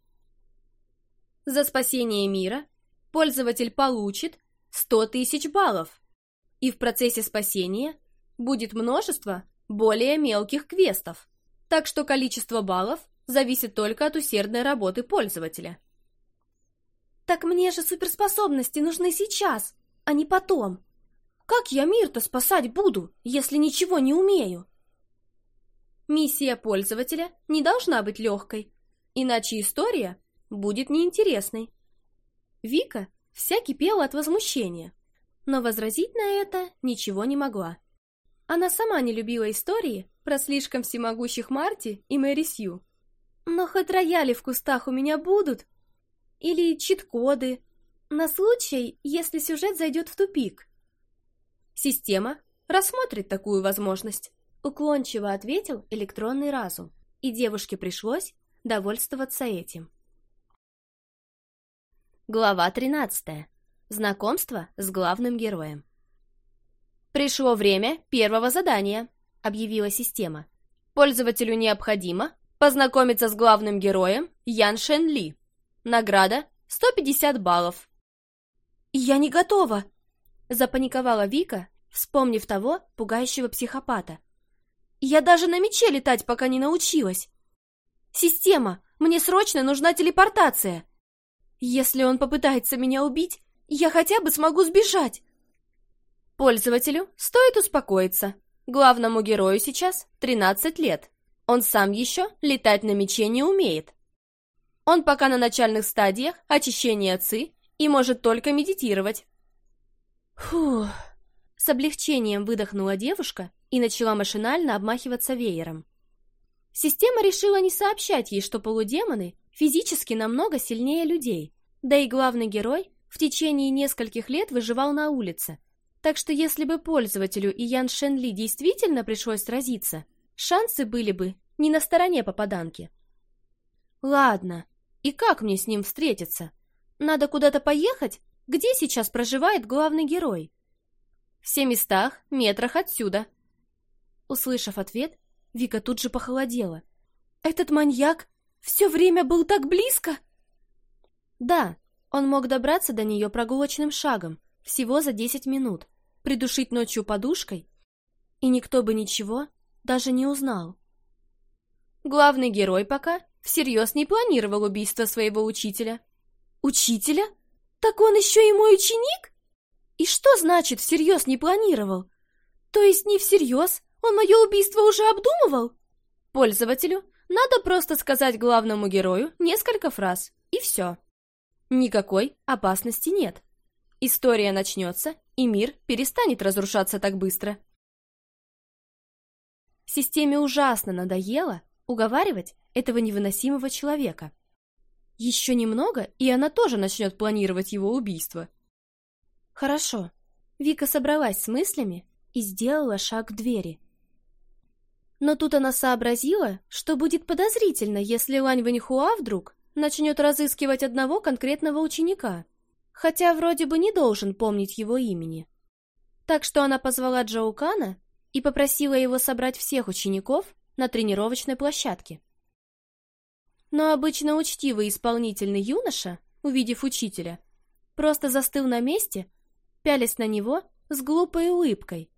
S1: За спасение мира пользователь получит 100 тысяч баллов. И в процессе спасения будет множество более мелких квестов. Так что количество баллов зависит только от усердной работы пользователя. Так мне же суперспособности нужны сейчас, а не потом. Как я мир-то спасать буду, если ничего не умею? Миссия пользователя не должна быть легкой, иначе история будет неинтересной. Вика вся кипела от возмущения, но возразить на это ничего не могла. Она сама не любила истории про слишком всемогущих Марти и Мэри Сью. Но хоть рояли в кустах у меня будут, или чит-коды, на случай, если сюжет зайдет в тупик. Система рассмотрит такую возможность. Уклончиво ответил электронный разум, и девушке пришлось довольствоваться этим. Глава 13. Знакомство с главным героем. «Пришло время первого задания», — объявила система. «Пользователю необходимо познакомиться с главным героем Ян Шен Ли. Награда — 150 баллов». «Я не готова!» — запаниковала Вика, вспомнив того пугающего психопата, я даже на мече летать пока не научилась. Система, мне срочно нужна телепортация. Если он попытается меня убить, я хотя бы смогу сбежать. Пользователю стоит успокоиться. Главному герою сейчас 13 лет. Он сам еще летать на мече не умеет. Он пока на начальных стадиях очищения ЦИ и может только медитировать. Фух. С облегчением выдохнула девушка и начала машинально обмахиваться веером. Система решила не сообщать ей, что полудемоны физически намного сильнее людей, да и главный герой в течение нескольких лет выживал на улице. Так что если бы пользователю и Ян Шенли действительно пришлось сразиться, шансы были бы не на стороне попаданки. Ладно, и как мне с ним встретиться? Надо куда-то поехать? Где сейчас проживает главный герой? В семистах метрах отсюда, Услышав ответ, Вика тут же похолодела. «Этот маньяк все время был так близко?» «Да, он мог добраться до нее прогулочным шагом, всего за десять минут, придушить ночью подушкой, и никто бы ничего даже не узнал». «Главный герой пока всерьез не планировал убийство своего учителя». «Учителя? Так он еще и мой ученик?» «И что значит всерьез не планировал? То есть не всерьез, он мое убийство уже обдумывал? Пользователю надо просто сказать главному герою несколько фраз, и все. Никакой опасности нет. История начнется, и мир перестанет разрушаться так быстро. Системе ужасно надоело уговаривать этого невыносимого человека. Еще немного, и она тоже начнет планировать его убийство. Хорошо. Вика собралась с мыслями и сделала шаг к двери. Но тут она сообразила, что будет подозрительно, если Лань Вэньхуа вдруг начнет разыскивать одного конкретного ученика, хотя вроде бы не должен помнить его имени. Так что она позвала Джоукана и попросила его собрать всех учеников на тренировочной площадке. Но обычно учтивый исполнительный юноша, увидев учителя, просто застыл на месте, пялись на него с глупой улыбкой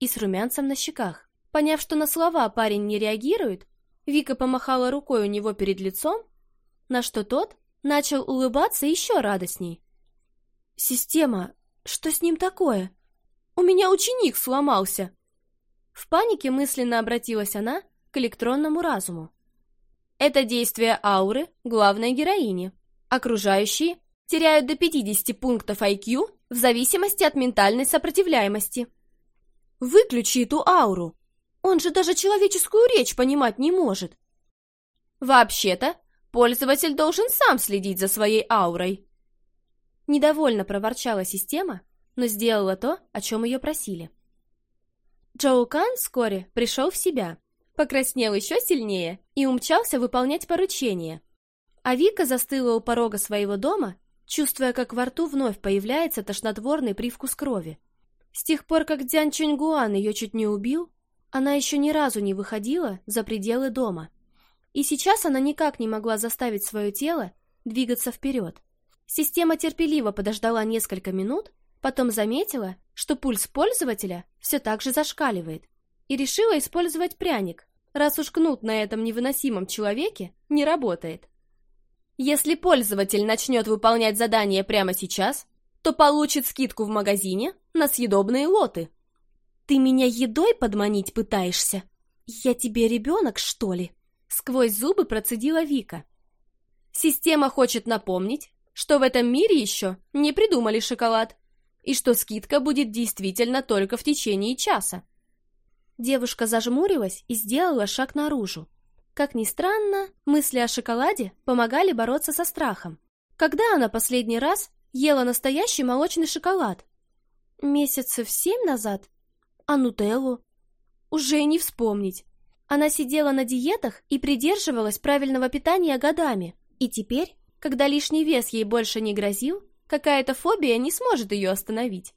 S1: и с румянцем на щеках. Поняв, что на слова парень не реагирует, Вика помахала рукой у него перед лицом, на что тот начал улыбаться еще радостней. «Система, что с ним такое? У меня ученик сломался!» В панике мысленно обратилась она к электронному разуму. Это действие ауры главной героини. Окружающие теряют до 50 пунктов IQ в зависимости от ментальной сопротивляемости. Выключи эту ауру, он же даже человеческую речь понимать не может. Вообще-то, пользователь должен сам следить за своей аурой. Недовольно проворчала система, но сделала то, о чем ее просили. Кан вскоре пришел в себя, покраснел еще сильнее и умчался выполнять поручение. А Вика застыла у порога своего дома, чувствуя, как во рту вновь появляется тошнотворный привкус крови. С тех пор, как Дзян Чуньгуан ее чуть не убил, она еще ни разу не выходила за пределы дома. И сейчас она никак не могла заставить свое тело двигаться вперед. Система терпеливо подождала несколько минут, потом заметила, что пульс пользователя все так же зашкаливает, и решила использовать пряник, раз уж кнут на этом невыносимом человеке не работает. Если пользователь начнет выполнять задание прямо сейчас, то получит скидку в магазине на съедобные лоты, ты меня едой подманить пытаешься? Я тебе ребенок, что ли?» Сквозь зубы процедила Вика. «Система хочет напомнить, что в этом мире еще не придумали шоколад, и что скидка будет действительно только в течение часа». Девушка зажмурилась и сделала шаг наружу. Как ни странно, мысли о шоколаде помогали бороться со страхом. Когда она последний раз ела настоящий молочный шоколад? Месяцев семь назад а нутеллу? Уже и не вспомнить. Она сидела на диетах и придерживалась правильного питания годами. И теперь, когда лишний вес ей больше не грозил, какая-то фобия не сможет ее остановить.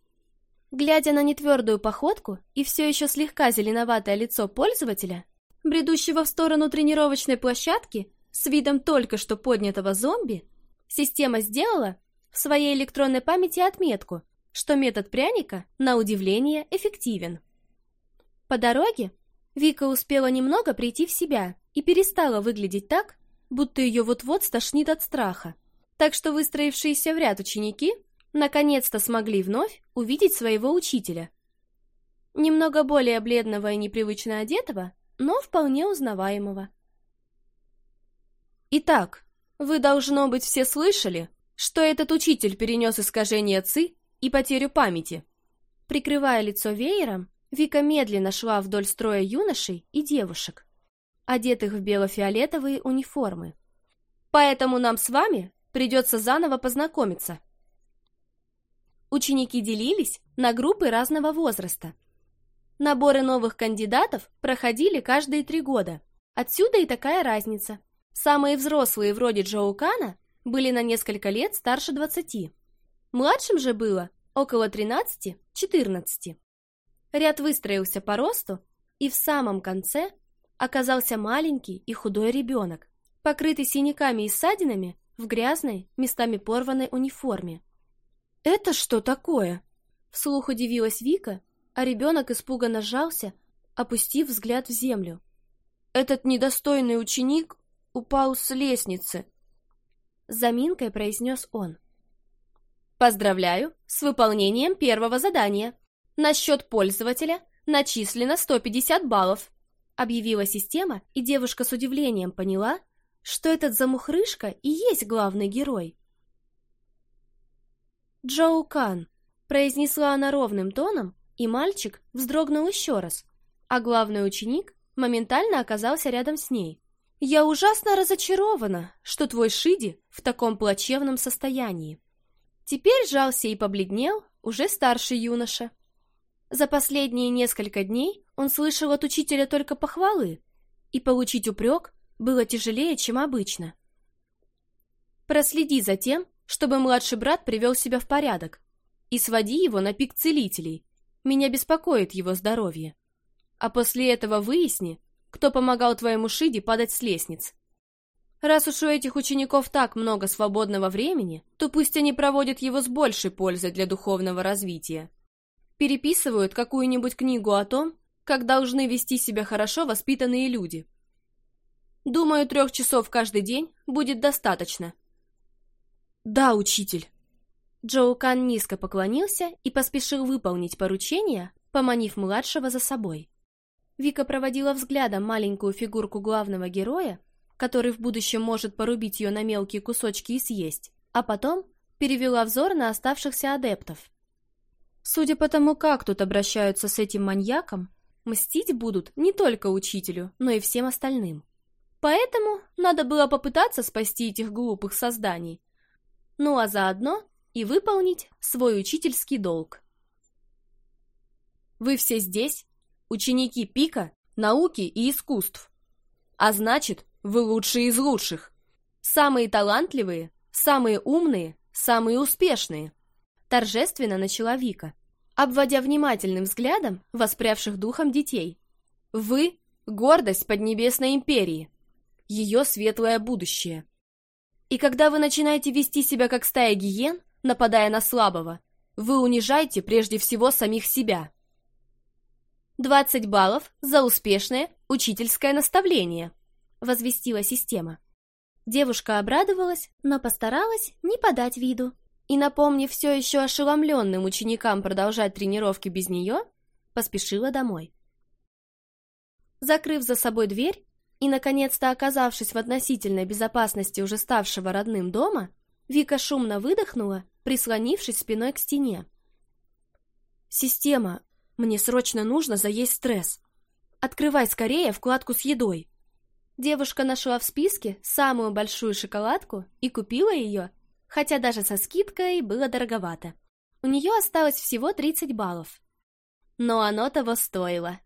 S1: Глядя на нетвердую походку и все еще слегка зеленоватое лицо пользователя, бредущего в сторону тренировочной площадки с видом только что поднятого зомби, система сделала в своей электронной памяти отметку – что метод пряника, на удивление, эффективен. По дороге Вика успела немного прийти в себя и перестала выглядеть так, будто ее вот-вот стошнит от страха. Так что выстроившиеся в ряд ученики наконец-то смогли вновь увидеть своего учителя. Немного более бледного и непривычно одетого, но вполне узнаваемого. «Итак, вы, должно быть, все слышали, что этот учитель перенес искажение ЦИ и потерю памяти. Прикрывая лицо веером, Вика медленно шла вдоль строя юношей и девушек, одетых в бело-фиолетовые униформы. Поэтому нам с вами придется заново познакомиться. Ученики делились на группы разного возраста. Наборы новых кандидатов проходили каждые три года. Отсюда и такая разница. Самые взрослые, вроде Джоукана, были на несколько лет старше двадцати. Младшим же было около 13-14. Ряд выстроился по росту, и в самом конце оказался маленький и худой ребенок, покрытый синяками и ссадинами в грязной, местами порванной униформе. «Это что такое?» — вслух удивилась Вика, а ребенок испуганно сжался, опустив взгляд в землю. «Этот недостойный ученик упал с лестницы», — заминкой произнес он. Поздравляю с выполнением первого задания. На счет пользователя начислено 150 баллов. Объявила система, и девушка с удивлением поняла, что этот замухрышка и есть главный герой. «Джоу Кан», — произнесла она ровным тоном, и мальчик вздрогнул еще раз, а главный ученик моментально оказался рядом с ней. «Я ужасно разочарована, что твой Шиди в таком плачевном состоянии. Теперь жался и побледнел уже старший юноша. За последние несколько дней он слышал от учителя только похвалы, и получить упрек было тяжелее, чем обычно. Проследи за тем, чтобы младший брат привел себя в порядок, и своди его на пик целителей. Меня беспокоит его здоровье. А после этого выясни, кто помогал твоему Шиди падать с лестниц. Раз уж у этих учеников так много свободного времени, то пусть они проводят его с большей пользой для духовного развития. Переписывают какую-нибудь книгу о том, как должны вести себя хорошо воспитанные люди. Думаю, трех часов каждый день будет достаточно. Да, учитель. Джоу Кан низко поклонился и поспешил выполнить поручение, поманив младшего за собой. Вика проводила взглядом маленькую фигурку главного героя, который в будущем может порубить ее на мелкие кусочки и съесть, а потом перевела взор на оставшихся адептов. Судя по тому, как тут обращаются с этим маньяком, мстить будут не только учителю, но и всем остальным. Поэтому надо было попытаться спасти этих глупых созданий, ну а заодно и выполнить свой учительский долг. Вы все здесь, ученики Пика, науки и искусств. А значит, вы лучшие из лучших. Самые талантливые, самые умные, самые успешные. Торжественно начала Вика, обводя внимательным взглядом воспрявших духом детей. Вы — гордость Поднебесной империи, ее светлое будущее. И когда вы начинаете вести себя как стая гиен, нападая на слабого, вы унижаете прежде всего самих себя. 20 баллов за успешное учительское наставление возвестила система. Девушка обрадовалась, но постаралась не подать виду. И, напомнив все еще ошеломленным ученикам продолжать тренировки без нее, поспешила домой. Закрыв за собой дверь и, наконец-то оказавшись в относительной безопасности уже ставшего родным дома, Вика шумно выдохнула, прислонившись спиной к стене. «Система, мне срочно нужно заесть стресс. Открывай скорее вкладку с едой». Девушка нашла в списке самую большую шоколадку и купила ее, хотя даже со скидкой было дороговато. У нее осталось всего 30 баллов. Но оно того стоило.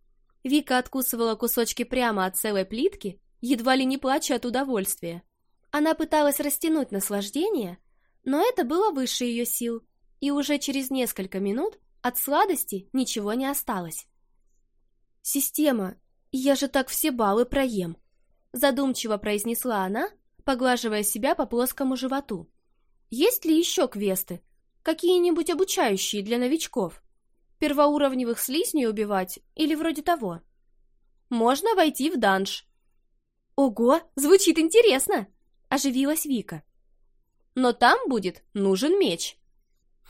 S1: Вика откусывала кусочки прямо от целой плитки, едва ли не плача от удовольствия. Она пыталась растянуть наслаждение, но это было выше ее сил, и уже через несколько минут от сладости ничего не осталось. «Система, я же так все баллы проем», задумчиво произнесла она, поглаживая себя по плоскому животу. Есть ли еще квесты? Какие-нибудь обучающие для новичков? Первоуровневых слизней убивать или вроде того? Можно войти в данж. Ого, звучит интересно! Оживилась Вика. Но там будет нужен меч.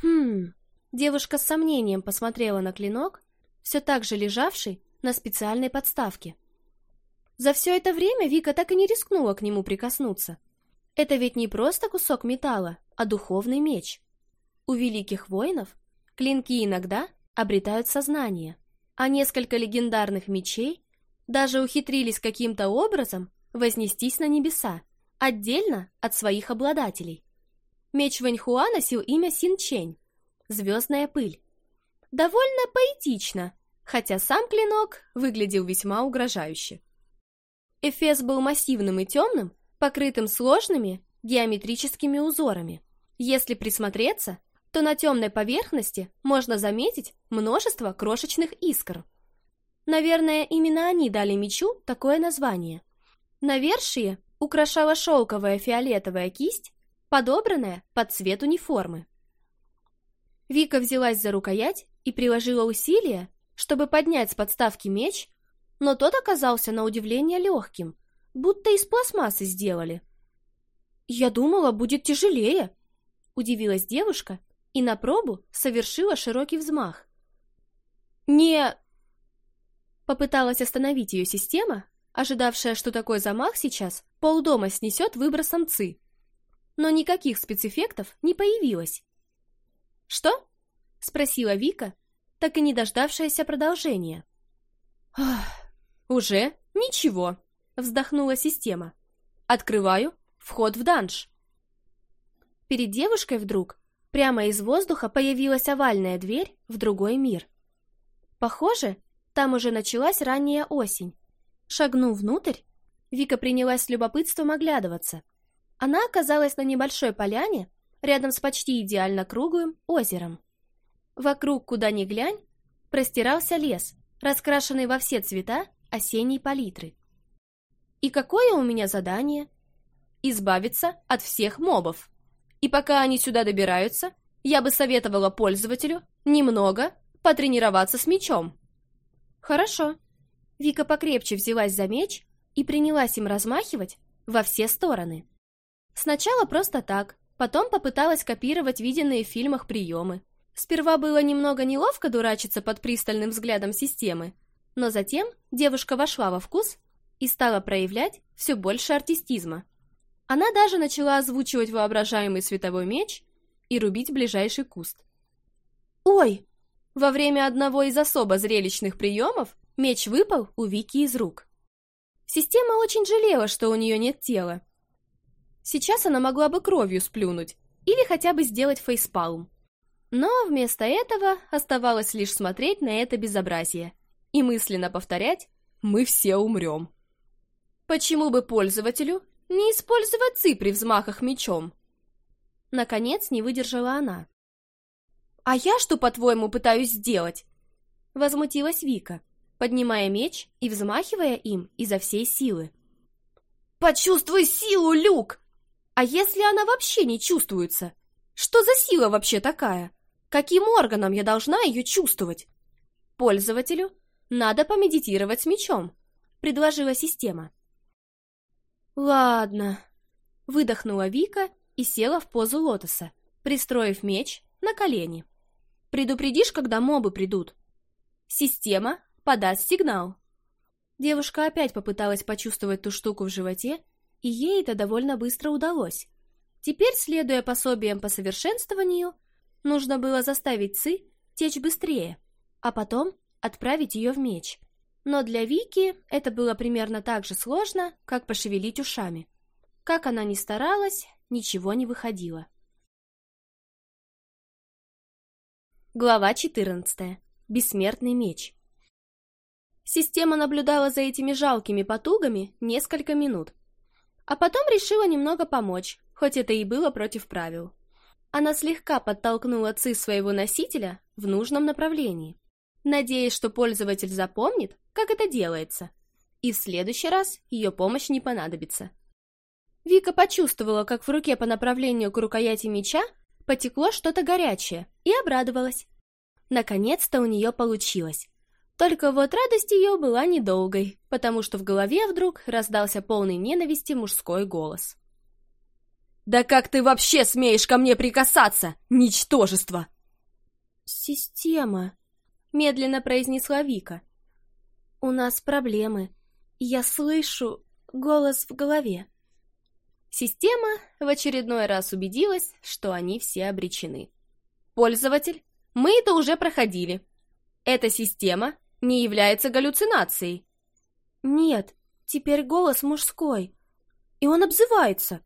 S1: Хм... Девушка с сомнением посмотрела на клинок, все так же лежавший на специальной подставке. За все это время Вика так и не рискнула к нему прикоснуться. Это ведь не просто кусок металла, а духовный меч. У великих воинов клинки иногда обретают сознание, а несколько легендарных мечей даже ухитрились каким-то образом вознестись на небеса, отдельно от своих обладателей. Меч Вэньхуа носил имя Синчень – «Звездная пыль». Довольно поэтично, хотя сам клинок выглядел весьма угрожающе. Эфес был массивным и темным, покрытым сложными геометрическими узорами. Если присмотреться, то на темной поверхности можно заметить множество крошечных искр. Наверное, именно они дали мечу такое название. Навершие украшала шелковая фиолетовая кисть, подобранная под цвет униформы. Вика взялась за рукоять и приложила усилия, чтобы поднять с подставки меч, но тот оказался на удивление легким, будто из пластмассы сделали. «Я думала, будет тяжелее», — удивилась девушка и на пробу совершила широкий взмах. «Не...» Попыталась остановить ее система, ожидавшая, что такой замах сейчас полдома снесет выбросом ЦИ. Но никаких спецэффектов не появилось. «Что?» — спросила Вика, так и не дождавшаяся продолжения. «Ах, «Уже? Ничего!» — вздохнула система. «Открываю. Вход в данж». Перед девушкой вдруг прямо из воздуха появилась овальная дверь в другой мир. Похоже, там уже началась ранняя осень. Шагнув внутрь, Вика принялась с любопытством оглядываться. Она оказалась на небольшой поляне, рядом с почти идеально круглым озером. Вокруг, куда ни глянь, простирался лес, раскрашенный во все цвета осенней палитры. И какое у меня задание? Избавиться от всех мобов. И пока они сюда добираются, я бы советовала пользователю немного потренироваться с мечом. Хорошо. Вика покрепче взялась за меч и принялась им размахивать во все стороны. Сначала просто так, потом попыталась копировать виденные в фильмах приемы. Сперва было немного неловко дурачиться под пристальным взглядом системы, но затем девушка вошла во вкус и стала проявлять все больше артистизма. Она даже начала озвучивать воображаемый световой меч и рубить ближайший куст. «Ой!» Во время одного из особо зрелищных приемов меч выпал у Вики из рук. Система очень жалела, что у нее нет тела. Сейчас она могла бы кровью сплюнуть или хотя бы сделать фейспалм. Но вместо этого оставалось лишь смотреть на это безобразие и мысленно повторять «мы все умрем». Почему бы пользователю не использовать ци при взмахах мечом? Наконец не выдержала она. «А я что, по-твоему, пытаюсь сделать?» Возмутилась Вика, поднимая меч и взмахивая им изо всей силы. «Почувствуй силу, Люк!» А если она вообще не чувствуется? Что за сила вообще такая? Каким органом я должна ее чувствовать? Пользователю надо помедитировать с мечом», — предложила система. «Ладно», — выдохнула Вика и села в позу лотоса, пристроив меч на колени. «Предупредишь, когда мобы придут?» «Система подаст сигнал». Девушка опять попыталась почувствовать ту штуку в животе, и ей это довольно быстро удалось. Теперь, следуя пособиям по совершенствованию, нужно было заставить Ци течь быстрее, а потом отправить ее в меч. Но для Вики это было примерно так же сложно, как пошевелить ушами. Как она ни старалась, ничего не выходило. Глава 14. Бессмертный меч. Система наблюдала за этими жалкими потугами несколько минут, а потом решила немного помочь, хоть это и было против правил. Она слегка подтолкнула ЦИ своего носителя в нужном направлении надеясь, что пользователь запомнит, как это делается, и в следующий раз ее помощь не понадобится. Вика почувствовала, как в руке по направлению к рукояти меча потекло что-то горячее, и обрадовалась. Наконец-то у нее получилось. Только вот радость ее была недолгой, потому что в голове вдруг раздался полный ненависти мужской голос. «Да как ты вообще смеешь ко мне прикасаться, ничтожество!» «Система!» — медленно произнесла Вика. «У нас проблемы. Я слышу голос в голове». Система в очередной раз убедилась, что они все обречены. «Пользователь, мы это уже проходили. Эта система не является галлюцинацией». «Нет, теперь голос мужской, и он обзывается.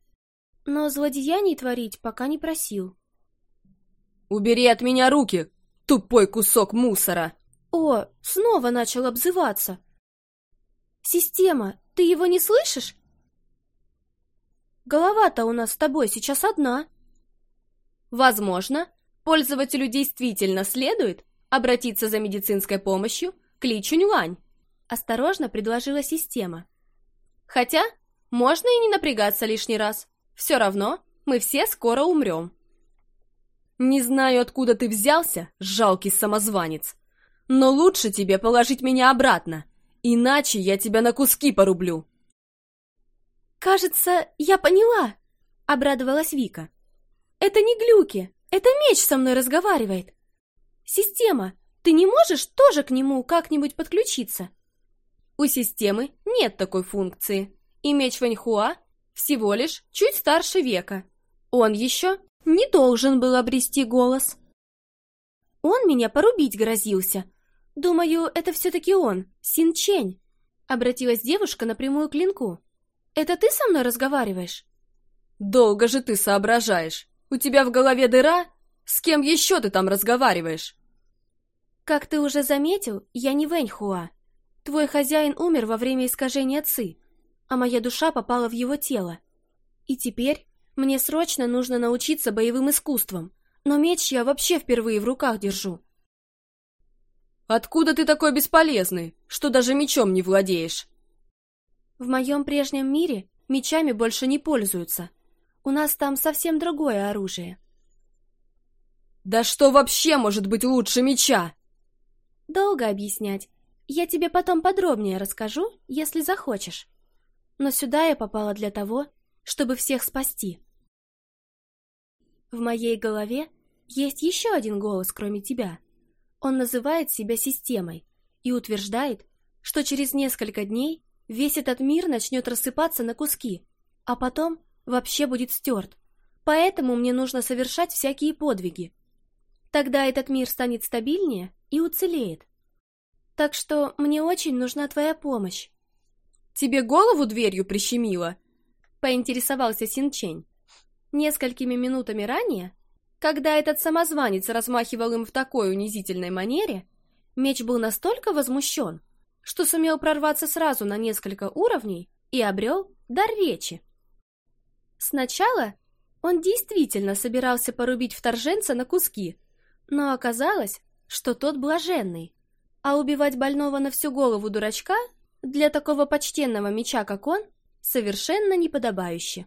S1: Но злодеяний творить пока не просил». «Убери от меня руки!» Тупой кусок мусора!» О, снова начал обзываться. «Система, ты его не слышишь?» «Голова-то у нас с тобой сейчас одна». Возможно, пользователю действительно следует обратиться за медицинской помощью к Ли Чуньлань. Осторожно предложила система. Хотя, можно и не напрягаться лишний раз. Все равно мы все скоро умрем. Не знаю, откуда ты взялся, жалкий самозванец, но лучше тебе положить меня обратно, иначе я тебя на куски порублю. Кажется, я поняла, обрадовалась Вика. Это не глюки, это меч со мной разговаривает. Система, ты не можешь тоже к нему как-нибудь подключиться? У системы нет такой функции, и меч Ваньхуа всего лишь чуть старше века. Он еще не должен был обрести голос. Он меня порубить грозился. Думаю, это все-таки он, Синчень. Обратилась девушка напрямую к Линку. Это ты со мной разговариваешь? Долго же ты соображаешь. У тебя в голове дыра? С кем еще ты там разговариваешь? Как ты уже заметил, я не Вэньхуа. Твой хозяин умер во время искажения Ци, а моя душа попала в его тело. И теперь мне срочно нужно научиться боевым искусствам, но меч я вообще впервые в руках держу. Откуда ты такой бесполезный, что даже мечом не владеешь? В моем прежнем мире мечами больше не пользуются. У нас там совсем другое оружие. Да что вообще может быть лучше меча? Долго объяснять. Я тебе потом подробнее расскажу, если захочешь. Но сюда я попала для того, чтобы всех спасти. В моей голове есть еще один голос, кроме тебя. Он называет себя системой и утверждает, что через несколько дней весь этот мир начнет рассыпаться на куски, а потом вообще будет стерт. Поэтому мне нужно совершать всякие подвиги. Тогда этот мир станет стабильнее и уцелеет. Так что мне очень нужна твоя помощь. Тебе голову дверью прищемило? поинтересовался Синчень. Несколькими минутами ранее, когда этот самозванец размахивал им в такой унизительной манере, меч был настолько возмущен, что сумел прорваться сразу на несколько уровней и обрел дар речи. Сначала он действительно собирался порубить вторженца на куски, но оказалось, что тот блаженный, а убивать больного на всю голову дурачка для такого почтенного меча, как он, совершенно неподобающе.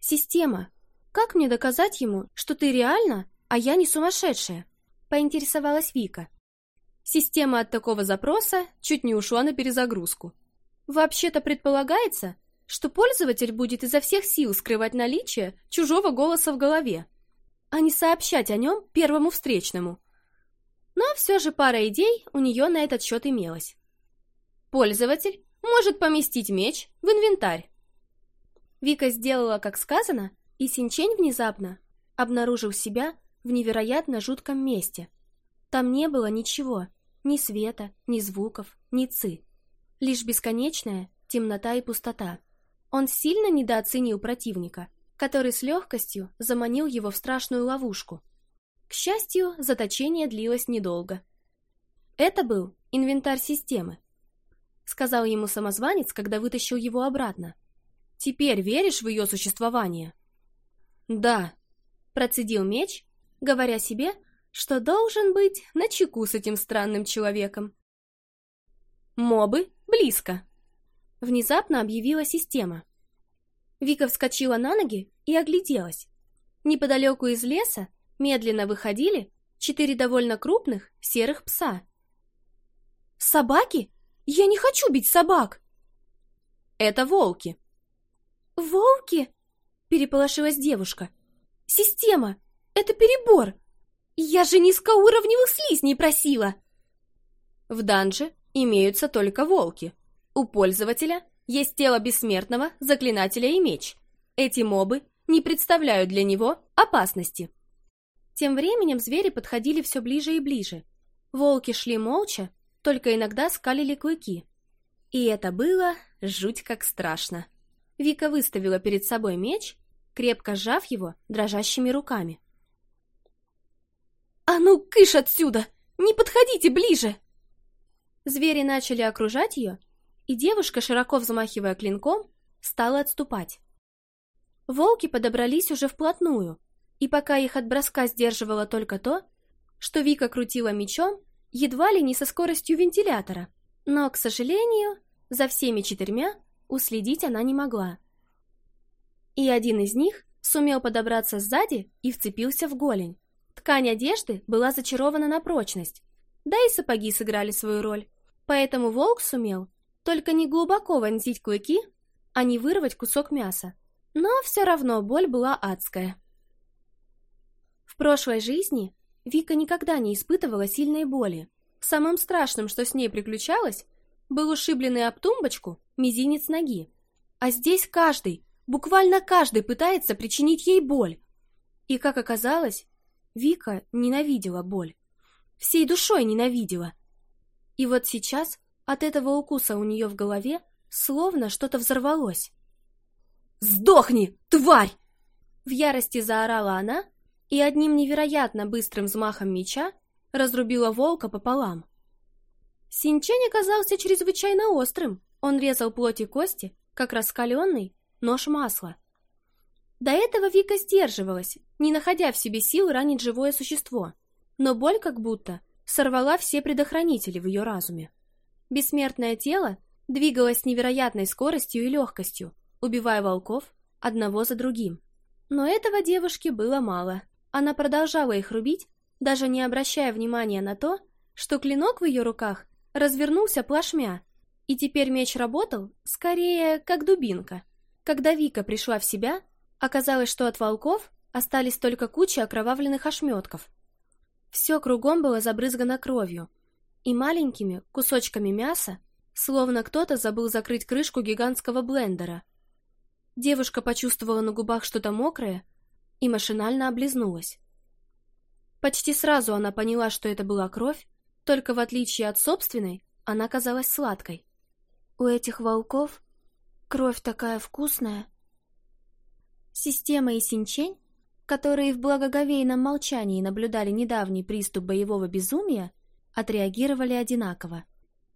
S1: Система. Как мне доказать ему, что ты реально, а я не сумасшедшая? Поинтересовалась Вика. Система от такого запроса чуть не ушла на перезагрузку. Вообще-то предполагается, что пользователь будет изо всех сил скрывать наличие чужого голоса в голове, а не сообщать о нем первому встречному. Но все же пара идей у нее на этот счет имелась. Пользователь может поместить меч в инвентарь. Вика сделала, как сказано, и Синчень внезапно обнаружил себя в невероятно жутком месте. Там не было ничего, ни света, ни звуков, ни ци. Лишь бесконечная темнота и пустота. Он сильно недооценил противника, который с легкостью заманил его в страшную ловушку. К счастью, заточение длилось недолго. Это был инвентарь системы, — сказал ему самозванец, когда вытащил его обратно. «Теперь веришь в ее существование?» «Да», — процедил меч, говоря себе, что должен быть на чеку с этим странным человеком. «Мобы близко», — внезапно объявила система. Вика вскочила на ноги и огляделась. Неподалеку из леса медленно выходили четыре довольно крупных серых пса. «Собаки?» Я не хочу бить собак!» «Это волки!» «Волки?» — переполошилась девушка. «Система! Это перебор! Я же низкоуровневых слизней просила!» В данже имеются только волки. У пользователя есть тело бессмертного, заклинателя и меч. Эти мобы не представляют для него опасности. Тем временем звери подходили все ближе и ближе. Волки шли молча, только иногда скалили клыки. И это было жуть как страшно. Вика выставила перед собой меч, крепко сжав его дрожащими руками. «А ну, кыш отсюда! Не подходите ближе!» Звери начали окружать ее, и девушка, широко взмахивая клинком, стала отступать. Волки подобрались уже вплотную, и пока их от броска сдерживало только то, что Вика крутила мечом, едва ли не со скоростью вентилятора, но, к сожалению, за всеми четырьмя уследить она не могла. И один из них сумел подобраться сзади и вцепился в голень. Ткань одежды была зачарована на прочность, да и сапоги сыграли свою роль. Поэтому волк сумел только не глубоко вонзить клыки, а не вырвать кусок мяса. Но все равно боль была адская. В прошлой жизни Вика никогда не испытывала сильной боли. Самым страшным, что с ней приключалось, был ушибленный об тумбочку мизинец ноги. А здесь каждый, буквально каждый пытается причинить ей боль. И, как оказалось, Вика ненавидела боль. Всей душой ненавидела. И вот сейчас от этого укуса у нее в голове словно что-то взорвалось. «Сдохни, тварь!» В ярости заорала она, и одним невероятно быстрым взмахом меча разрубила волка пополам. Синчень оказался чрезвычайно острым. Он резал плоть и кости, как раскаленный нож масла. До этого Вика сдерживалась, не находя в себе сил ранить живое существо, но боль как будто сорвала все предохранители в ее разуме. Бессмертное тело двигалось с невероятной скоростью и легкостью, убивая волков одного за другим. Но этого девушке было мало. Она продолжала их рубить, даже не обращая внимания на то, что клинок в ее руках развернулся плашмя, и теперь меч работал скорее как дубинка. Когда Вика пришла в себя, оказалось, что от волков остались только куча окровавленных ошметков. Все кругом было забрызгано кровью и маленькими кусочками мяса, словно кто-то забыл закрыть крышку гигантского блендера. Девушка почувствовала на губах что-то мокрое и машинально облизнулась. Почти сразу она поняла, что это была кровь, только в отличие от собственной, она казалась сладкой. У этих волков кровь такая вкусная. Система и Синчень, которые в благоговейном молчании наблюдали недавний приступ боевого безумия, отреагировали одинаково.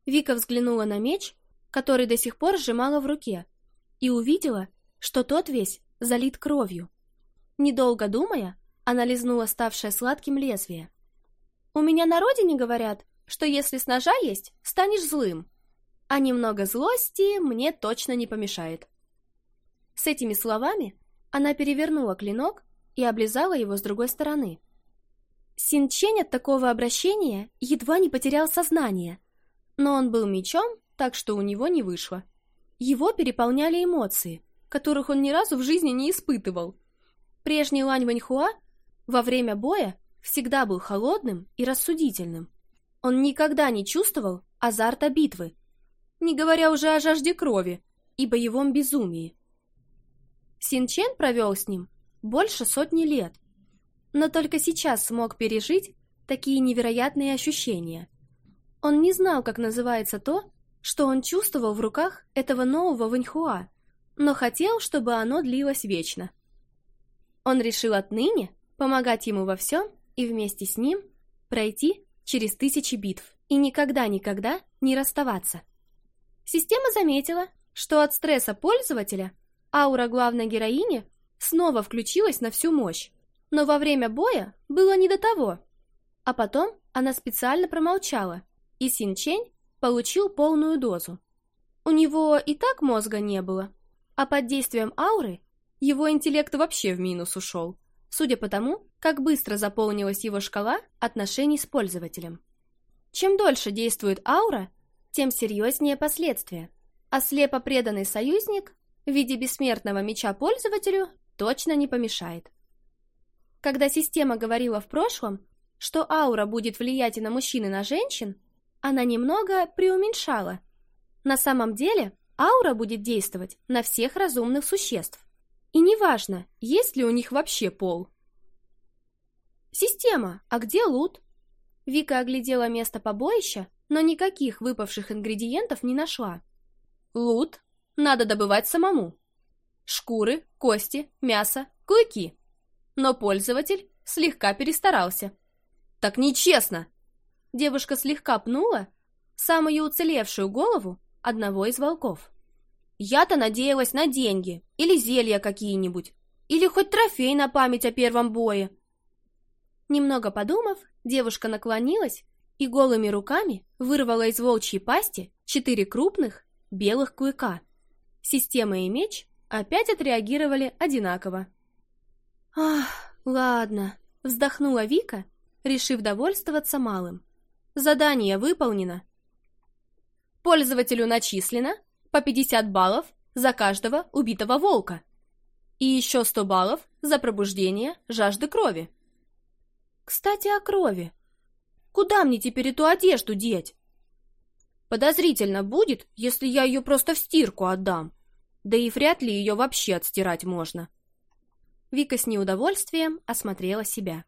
S1: Вика взглянула на меч, который до сих пор сжимала в руке, и увидела, что тот весь залит кровью. Недолго думая, она лизнула ставшее сладким лезвие. «У меня на родине говорят, что если с ножа есть, станешь злым. А немного злости мне точно не помешает». С этими словами она перевернула клинок и облизала его с другой стороны. Син Чень от такого обращения едва не потерял сознание, но он был мечом, так что у него не вышло. Его переполняли эмоции, которых он ни разу в жизни не испытывал – Прежний Лань Вэньхуа во время боя всегда был холодным и рассудительным. Он никогда не чувствовал азарта битвы, не говоря уже о жажде крови и боевом безумии. Синчен провел с ним больше сотни лет, но только сейчас смог пережить такие невероятные ощущения. Он не знал, как называется то, что он чувствовал в руках этого нового Вэньхуа, но хотел, чтобы оно длилось вечно. Он решил отныне помогать ему во всем и вместе с ним пройти через тысячи битв и никогда-никогда не расставаться. Система заметила, что от стресса пользователя аура главной героини снова включилась на всю мощь, но во время боя было не до того. А потом она специально промолчала, и Син Чень получил полную дозу. У него и так мозга не было, а под действием ауры его интеллект вообще в минус ушел, судя по тому, как быстро заполнилась его шкала отношений с пользователем. Чем дольше действует аура, тем серьезнее последствия, а слепо преданный союзник в виде бессмертного меча пользователю точно не помешает. Когда система говорила в прошлом, что аура будет влиять и на мужчин, и на женщин, она немного преуменьшала. На самом деле аура будет действовать на всех разумных существ. И неважно, есть ли у них вообще пол. «Система, а где лут?» Вика оглядела место побоища, но никаких выпавших ингредиентов не нашла. «Лут надо добывать самому. Шкуры, кости, мясо, клыки. Но пользователь слегка перестарался. «Так нечестно!» Девушка слегка пнула самую уцелевшую голову одного из волков. Я-то надеялась на деньги или зелья какие-нибудь, или хоть трофей на память о первом бое. Немного подумав, девушка наклонилась и голыми руками вырвала из волчьей пасти четыре крупных белых клыка. Система и меч опять отреагировали одинаково. «Ах, ладно», — вздохнула Вика, решив довольствоваться малым. «Задание выполнено». «Пользователю начислено по 50 баллов за каждого убитого волка и еще 100 баллов за пробуждение жажды крови. Кстати, о крови. Куда мне теперь эту одежду деть? Подозрительно будет, если я ее просто в стирку отдам. Да и вряд ли ее вообще отстирать можно. Вика с неудовольствием осмотрела себя.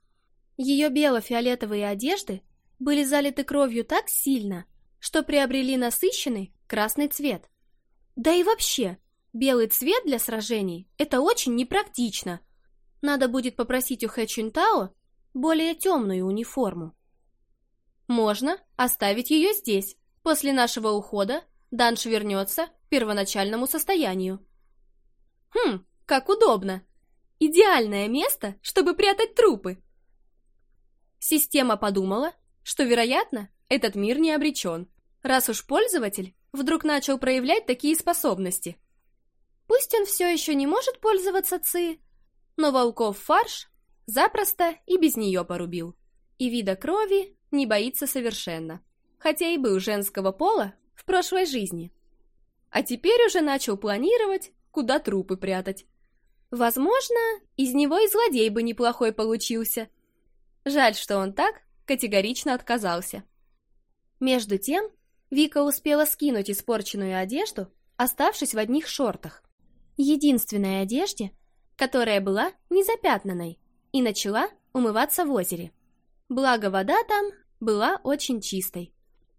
S1: Ее бело-фиолетовые одежды были залиты кровью так сильно, что приобрели насыщенный красный цвет. Да и вообще, белый цвет для сражений – это очень непрактично. Надо будет попросить у Хэ Чунтао более темную униформу. Можно оставить ее здесь. После нашего ухода данш вернется к первоначальному состоянию. Хм, как удобно. Идеальное место, чтобы прятать трупы. Система подумала, что, вероятно, этот мир не обречен, раз уж пользователь вдруг начал проявлять такие способности. Пусть он все еще не может пользоваться ци, но волков фарш запросто и без нее порубил. И вида крови не боится совершенно, хотя и был женского пола в прошлой жизни. А теперь уже начал планировать, куда трупы прятать. Возможно, из него и злодей бы неплохой получился. Жаль, что он так категорично отказался. Между тем, Вика успела скинуть испорченную одежду, оставшись в одних шортах. Единственной одежде, которая была незапятнанной, и начала умываться в озере. Благо вода там была очень чистой.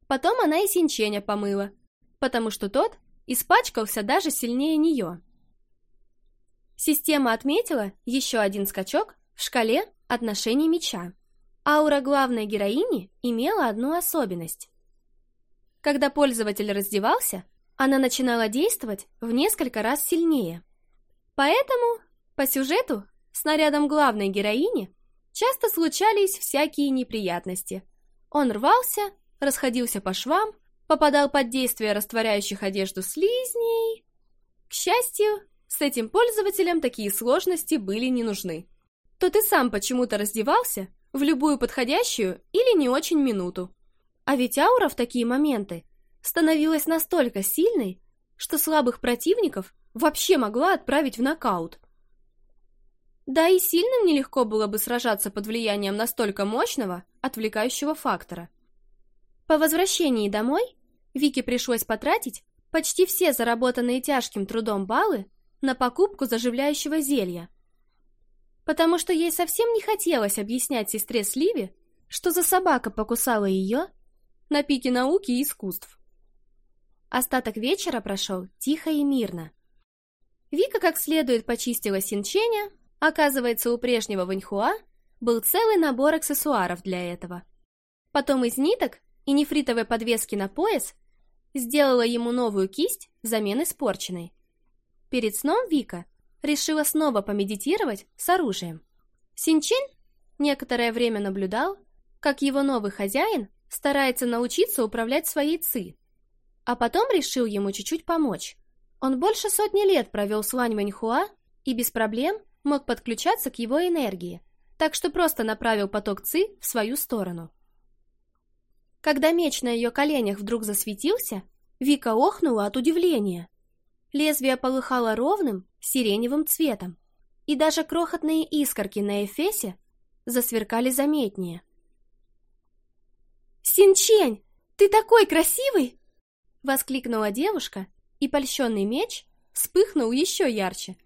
S1: Потом она и Синченя помыла, потому что тот испачкался даже сильнее нее. Система отметила еще один скачок в шкале отношений меча. Аура главной героини имела одну особенность. Когда пользователь раздевался, она начинала действовать в несколько раз сильнее. Поэтому, по сюжету, снарядом главной героини часто случались всякие неприятности. Он рвался, расходился по швам, попадал под действие растворяющих одежду слизней. К счастью, с этим пользователем такие сложности были не нужны. То ты сам почему-то раздевался в любую подходящую или не очень минуту. А ведь аура в такие моменты становилась настолько сильной, что слабых противников вообще могла отправить в нокаут. Да и сильным нелегко было бы сражаться под влиянием настолько мощного, отвлекающего фактора. По возвращении домой Вике пришлось потратить почти все заработанные тяжким трудом баллы на покупку заживляющего зелья, потому что ей совсем не хотелось объяснять сестре Сливе, что за собака покусала ее на пике науки и искусств. Остаток вечера прошел тихо и мирно. Вика как следует почистила синченя, оказывается, у прежнего Ваньхуа был целый набор аксессуаров для этого. Потом из ниток и нефритовой подвески на пояс сделала ему новую кисть взамен испорченной. Перед сном Вика решила снова помедитировать с оружием. Синчень некоторое время наблюдал, как его новый хозяин старается научиться управлять своей ци. А потом решил ему чуть-чуть помочь. Он больше сотни лет провел с Лань Вэньхуа и без проблем мог подключаться к его энергии, так что просто направил поток ци в свою сторону. Когда меч на ее коленях вдруг засветился, Вика охнула от удивления. Лезвие полыхало ровным, сиреневым цветом, и даже крохотные искорки на эфесе засверкали заметнее – «Синчень, ты такой красивый!» Воскликнула девушка, и польщенный меч вспыхнул еще ярче.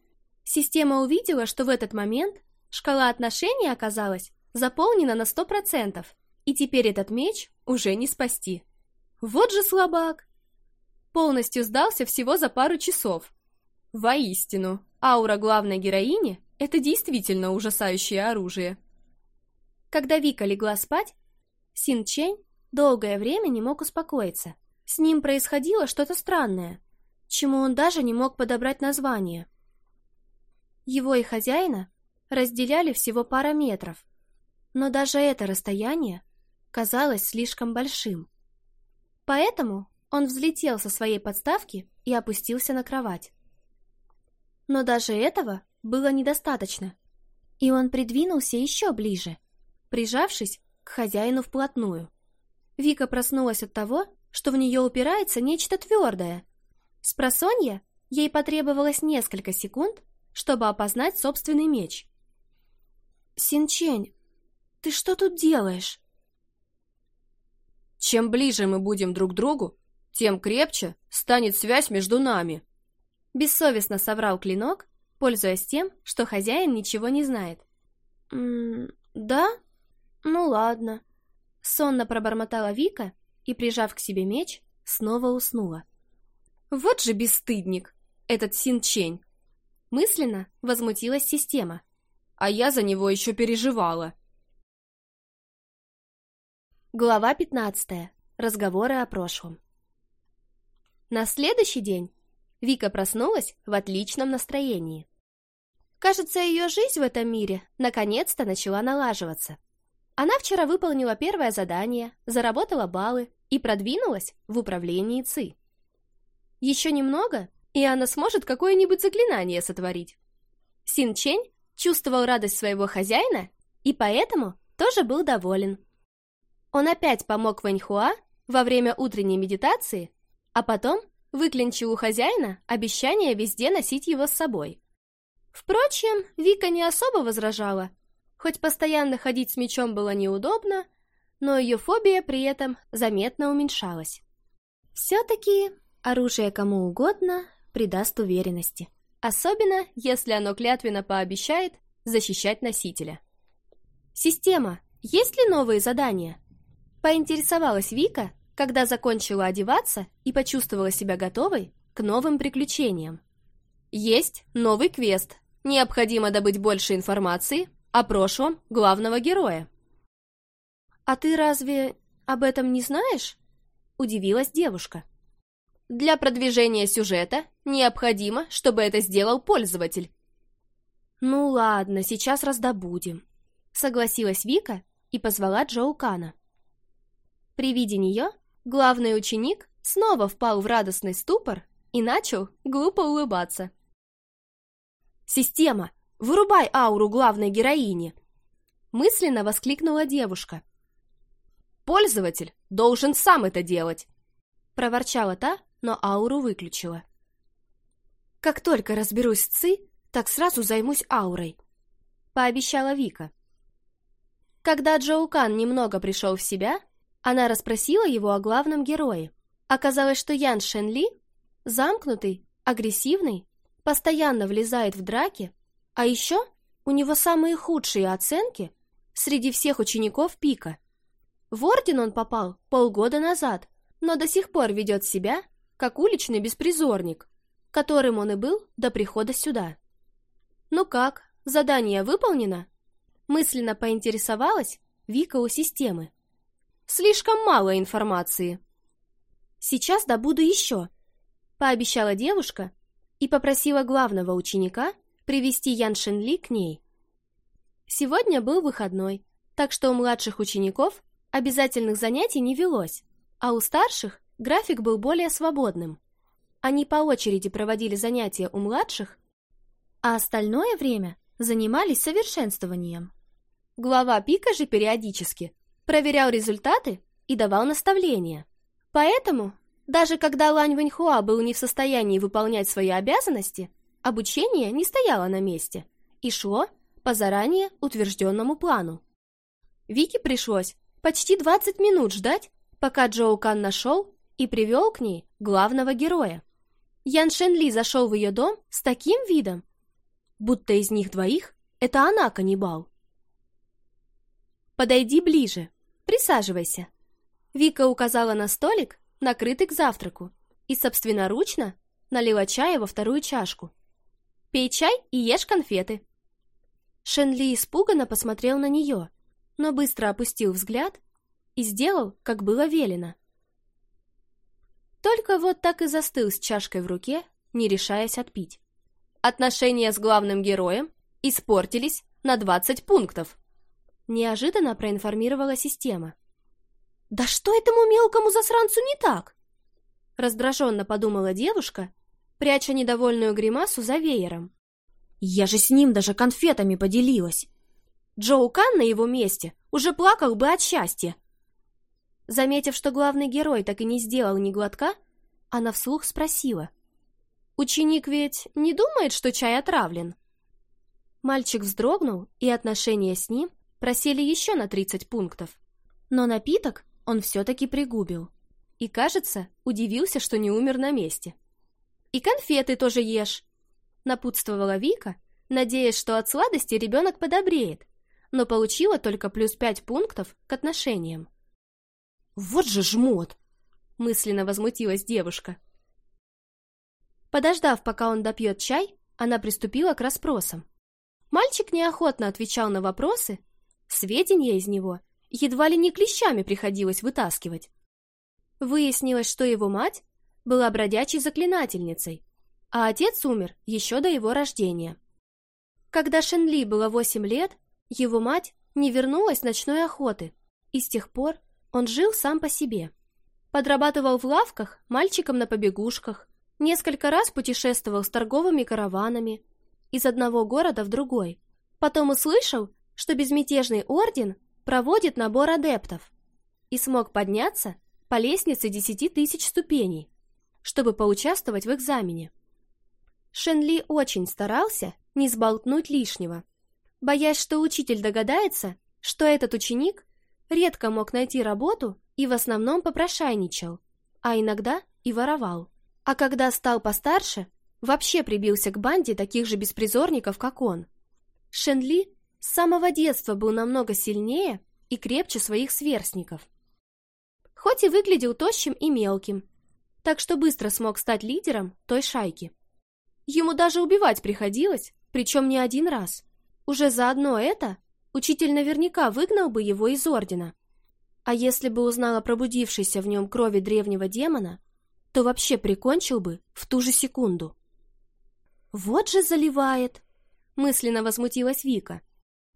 S1: Система увидела, что в этот момент шкала отношений оказалась заполнена на сто процентов, и теперь этот меч уже не спасти. Вот же слабак! Полностью сдался всего за пару часов. Воистину, аура главной героини — это действительно ужасающее оружие. Когда Вика легла спать, Син Чень долгое время не мог успокоиться. С ним происходило что-то странное, чему он даже не мог подобрать название. Его и хозяина разделяли всего пара метров, но даже это расстояние казалось слишком большим. Поэтому он взлетел со своей подставки и опустился на кровать. Но даже этого было недостаточно, и он придвинулся еще ближе, прижавшись к хозяину вплотную. Вика проснулась от того, что в нее упирается нечто твердое. Спросонья ей потребовалось несколько секунд, чтобы опознать собственный меч. «Синчень, ты что тут делаешь?» «Чем ближе мы будем друг к другу, тем крепче станет связь между нами», бессовестно соврал клинок, пользуясь тем, что хозяин ничего не знает. «М -м, «Да? Ну ладно», Сонно пробормотала Вика и, прижав к себе меч, снова уснула. «Вот же бесстыдник! Этот Синчень!» Мысленно возмутилась система. «А я за него еще переживала!»
S2: Глава пятнадцатая. Разговоры о прошлом. На следующий день Вика проснулась в отличном
S1: настроении. Кажется, ее жизнь в этом мире наконец-то начала налаживаться. Она вчера выполнила первое задание, заработала баллы и продвинулась в управлении ЦИ. Еще немного, и она сможет какое-нибудь заклинание сотворить. Син Чень чувствовал радость своего хозяина и поэтому тоже был доволен. Он опять помог Ваньхуа во время утренней медитации, а потом выклинчил у хозяина обещание везде носить его с собой. Впрочем, Вика не особо возражала, Хоть постоянно ходить с мечом было неудобно, но ее фобия при этом заметно уменьшалась. Все-таки оружие кому угодно придаст уверенности. Особенно, если оно клятвенно пообещает защищать носителя. «Система, есть ли новые задания?» Поинтересовалась Вика, когда закончила одеваться и почувствовала себя готовой к новым приключениям. «Есть новый квест. Необходимо добыть больше информации о прошлом главного героя. «А ты разве об этом не знаешь?» – удивилась девушка. «Для продвижения сюжета необходимо, чтобы это сделал пользователь». «Ну ладно, сейчас раздобудем», – согласилась Вика и позвала Джоукана. При виде нее главный ученик снова впал в радостный ступор и начал глупо улыбаться. «Система, Вырубай ауру главной героини!» Мысленно воскликнула девушка. «Пользователь должен сам это делать!» Проворчала та, но ауру выключила. «Как только разберусь с ЦИ, так сразу займусь аурой», — пообещала Вика. Когда Джоукан немного пришел в себя, она расспросила его о главном герое. Оказалось, что Ян Шенли замкнутый, агрессивный, постоянно влезает в драки а еще у него самые худшие оценки среди всех учеников Пика. В орден он попал полгода назад, но до сих пор ведет себя как уличный беспризорник, которым он и был до прихода сюда. «Ну как, задание выполнено?» мысленно поинтересовалась Вика у системы. «Слишком мало информации». «Сейчас добуду еще», — пообещала девушка и попросила главного ученика привести Ян Шенли к ней. Сегодня был выходной, так что у младших учеников обязательных занятий не велось, а у старших график был более свободным. Они по очереди проводили занятия у младших, а остальное время занимались совершенствованием. Глава Пика же периодически проверял результаты и давал наставления. Поэтому, даже когда Лань Вэньхуа был не в состоянии выполнять свои обязанности, Обучение не стояло на месте и шло по заранее утвержденному плану. Вике пришлось почти 20 минут ждать, пока Джоу Кан нашел и привел к ней главного героя. Ян Шен Ли зашел в ее дом с таким видом, будто из них двоих это она каннибал. «Подойди ближе, присаживайся». Вика указала на столик, накрытый к завтраку, и собственноручно налила чая во вторую чашку. Пей чай и ешь конфеты». Шенли испуганно посмотрел на нее, но быстро опустил взгляд и сделал, как было велено. Только вот так и застыл с чашкой в руке, не решаясь отпить. Отношения с главным героем испортились на 20 пунктов. Неожиданно проинформировала система. «Да что этому мелкому засранцу не так?» Раздраженно подумала девушка пряча недовольную гримасу за веером. «Я же с ним даже конфетами поделилась!» Джоу Кан на его месте уже плакал бы от счастья. Заметив, что главный герой так и не сделал ни глотка, она вслух спросила. «Ученик ведь не думает, что чай отравлен?» Мальчик вздрогнул, и отношения с ним просели еще на 30 пунктов. Но напиток он все-таки пригубил. И, кажется, удивился, что не умер на месте. И конфеты тоже ешь!» Напутствовала Вика, надеясь, что от сладости ребенок подобреет, но получила только плюс пять пунктов к отношениям. «Вот же жмот!» — мысленно возмутилась девушка. Подождав, пока он допьет чай, она приступила к расспросам. Мальчик неохотно отвечал на вопросы, сведения из него едва ли не клещами приходилось вытаскивать. Выяснилось, что его мать была бродячей заклинательницей, а отец умер еще до его рождения. Когда Шенли было 8 лет, его мать не вернулась с ночной охоты, и с тех пор он жил сам по себе. Подрабатывал в лавках мальчиком на побегушках, несколько раз путешествовал с торговыми караванами из одного города в другой. Потом услышал, что безмятежный орден проводит набор адептов и смог подняться по лестнице десяти тысяч ступеней чтобы поучаствовать в экзамене. Шенли очень старался не сболтнуть лишнего, боясь, что учитель догадается, что этот ученик редко мог найти работу и в основном попрошайничал, а иногда и воровал. А когда стал постарше, вообще прибился к банде таких же беспризорников, как он. Шенли с самого детства был намного сильнее и крепче своих сверстников. Хоть и выглядел тощим и мелким, так что быстро смог стать лидером той шайки. Ему даже убивать приходилось, причем не один раз. Уже за одно это учитель наверняка выгнал бы его из Ордена. А если бы узнал о пробудившейся в нем крови древнего демона, то вообще прикончил бы в ту же секунду. «Вот же заливает!» — мысленно возмутилась Вика.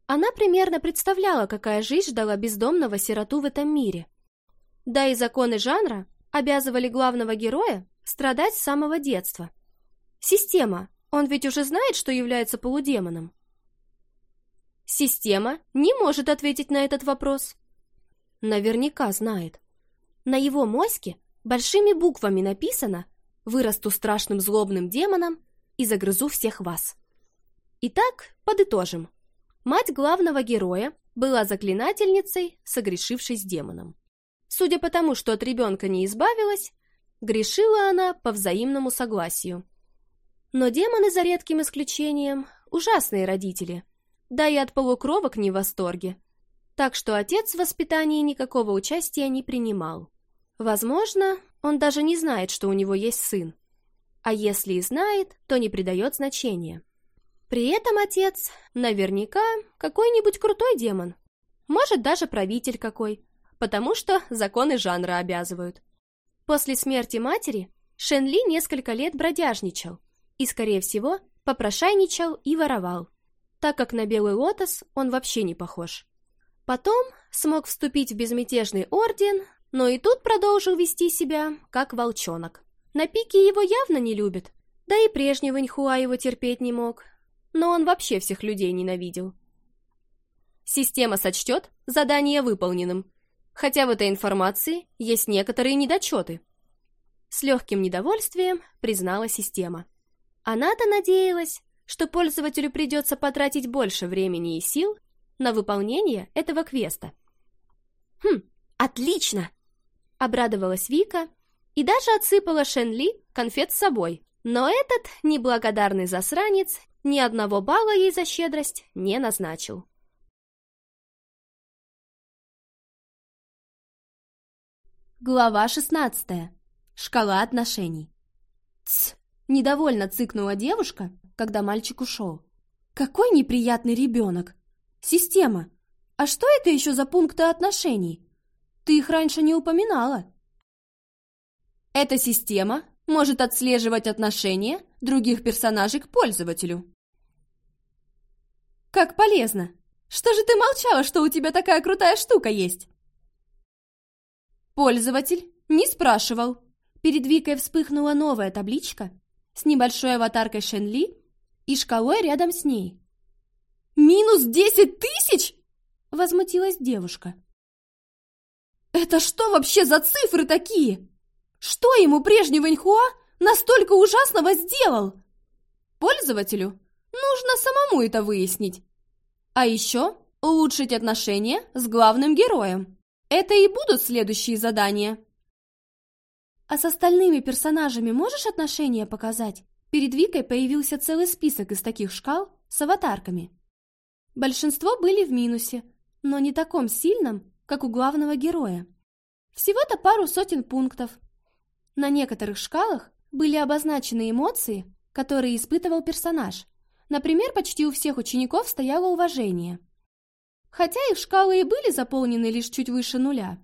S1: Она примерно представляла, какая жизнь ждала бездомного сироту в этом мире. Да и законы жанра обязывали главного героя страдать с самого детства. Система, он ведь уже знает, что является полудемоном. Система не может ответить на этот вопрос. Наверняка знает. На его моське большими буквами написано «Вырасту страшным злобным демоном и загрызу всех вас». Итак, подытожим. Мать главного героя была заклинательницей, согрешившей с демоном. Судя по тому, что от ребенка не избавилась, грешила она по взаимному согласию. Но демоны, за редким исключением, ужасные родители, да и от полукровок не в восторге. Так что отец в воспитании никакого участия не принимал. Возможно, он даже не знает, что у него есть сын. А если и знает, то не придает значения. При этом отец наверняка какой-нибудь крутой демон. Может, даже правитель какой потому что законы жанра обязывают. После смерти матери Шен Ли несколько лет бродяжничал и, скорее всего, попрошайничал и воровал, так как на Белый Лотос он вообще не похож. Потом смог вступить в безмятежный орден, но и тут продолжил вести себя как волчонок. На пике его явно не любят, да и прежнего Ваньхуа его терпеть не мог, но он вообще всех людей ненавидел. Система сочтет задание выполненным хотя в этой информации есть некоторые недочеты. С легким недовольствием признала система. Она-то надеялась, что пользователю придется потратить больше времени и сил на выполнение этого квеста. «Хм, отлично!» — обрадовалась Вика и даже отсыпала Шенли конфет с собой. Но этот неблагодарный засранец
S2: ни одного балла ей за щедрость не назначил. Глава 16. Шкала отношений. Тс! Недовольно цыкнула девушка, когда
S1: мальчик ушел. Какой неприятный ребенок! Система! А что это еще за пункты отношений? Ты их раньше не упоминала. Эта система может отслеживать отношения других персонажей к пользователю. Как полезно! Что же ты молчала, что у тебя такая крутая штука есть? «Пользователь не спрашивал». Перед Викой вспыхнула новая табличка с небольшой аватаркой Шенли и шкалой рядом с ней. «Минус десять тысяч?» – возмутилась девушка. «Это что вообще за цифры такие? Что ему прежний Ваньхуа настолько ужасного сделал?» «Пользователю нужно самому это выяснить. А еще улучшить отношения с главным героем». Это и будут следующие задания. А с остальными персонажами можешь отношения показать? Перед Викой появился целый список из таких шкал с аватарками. Большинство были в минусе, но не таком сильном, как у главного героя. Всего-то пару сотен пунктов. На некоторых шкалах были обозначены эмоции, которые испытывал персонаж. Например, почти у всех учеников стояло уважение – хотя их шкалы и были заполнены лишь чуть выше нуля.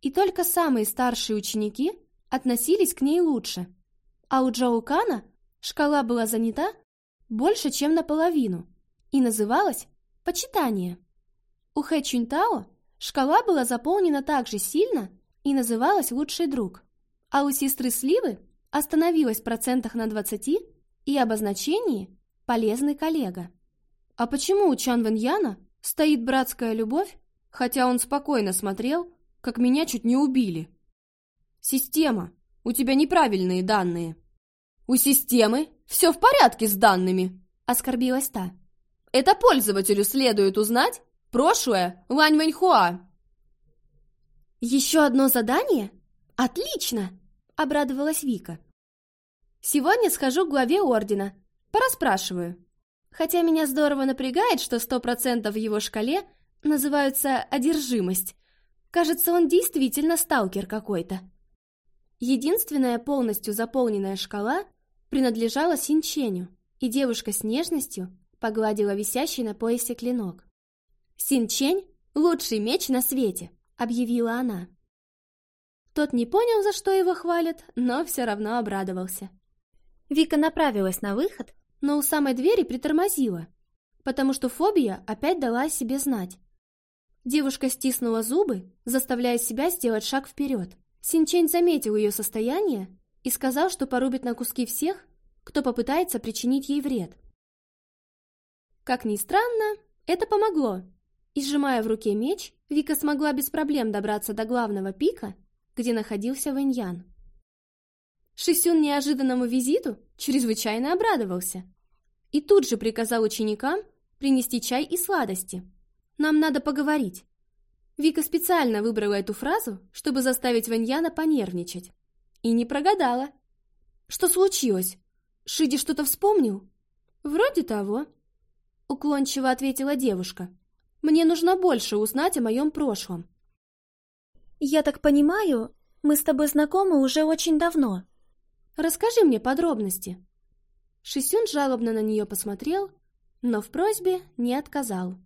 S1: И только самые старшие ученики относились к ней лучше, а у Джоу Кана шкала была занята больше, чем наполовину, и называлась «почитание». У Хэ Чунтао шкала была заполнена так же сильно и называлась «лучший друг», а у сестры Сливы остановилась в процентах на 20 и обозначении «полезный коллега». А почему у Чан Вэньяна стоит братская любовь, хотя он спокойно смотрел, как меня чуть не убили. Система, у тебя неправильные данные. У системы все в порядке с данными, оскорбилась та. Это пользователю следует узнать прошлое Лань Вэньхуа. Еще одно задание? Отлично, обрадовалась Вика. Сегодня схожу к главе ордена, пораспрашиваю. Хотя меня здорово напрягает, что 100% в его шкале называются «одержимость». Кажется, он действительно сталкер какой-то. Единственная полностью заполненная шкала принадлежала Синченю, и девушка с нежностью погладила висящий на поясе клинок. «Синчень — лучший меч на свете!» — объявила она. Тот не понял, за что его хвалят, но все равно обрадовался. Вика направилась на выход, но у самой двери притормозила, потому что фобия опять дала о себе знать. Девушка стиснула зубы, заставляя себя сделать шаг вперед. Синчень заметил ее состояние и сказал, что порубит на куски всех, кто попытается причинить ей вред. Как ни странно, это помогло. И сжимая в руке меч, Вика смогла без проблем добраться до главного пика, где находился Вэньян. Шисюн неожиданному визиту чрезвычайно обрадовался и тут же приказал ученикам принести чай и сладости. «Нам надо поговорить». Вика специально выбрала эту фразу, чтобы заставить Ваньяна понервничать. И не прогадала. «Что случилось? Шиди что-то вспомнил?» «Вроде того», — уклончиво ответила девушка. «Мне нужно больше узнать о моем прошлом». «Я так понимаю, мы с тобой знакомы уже очень давно». «Расскажи мне подробности». Шисюн жалобно на нее посмотрел, но в просьбе не отказал.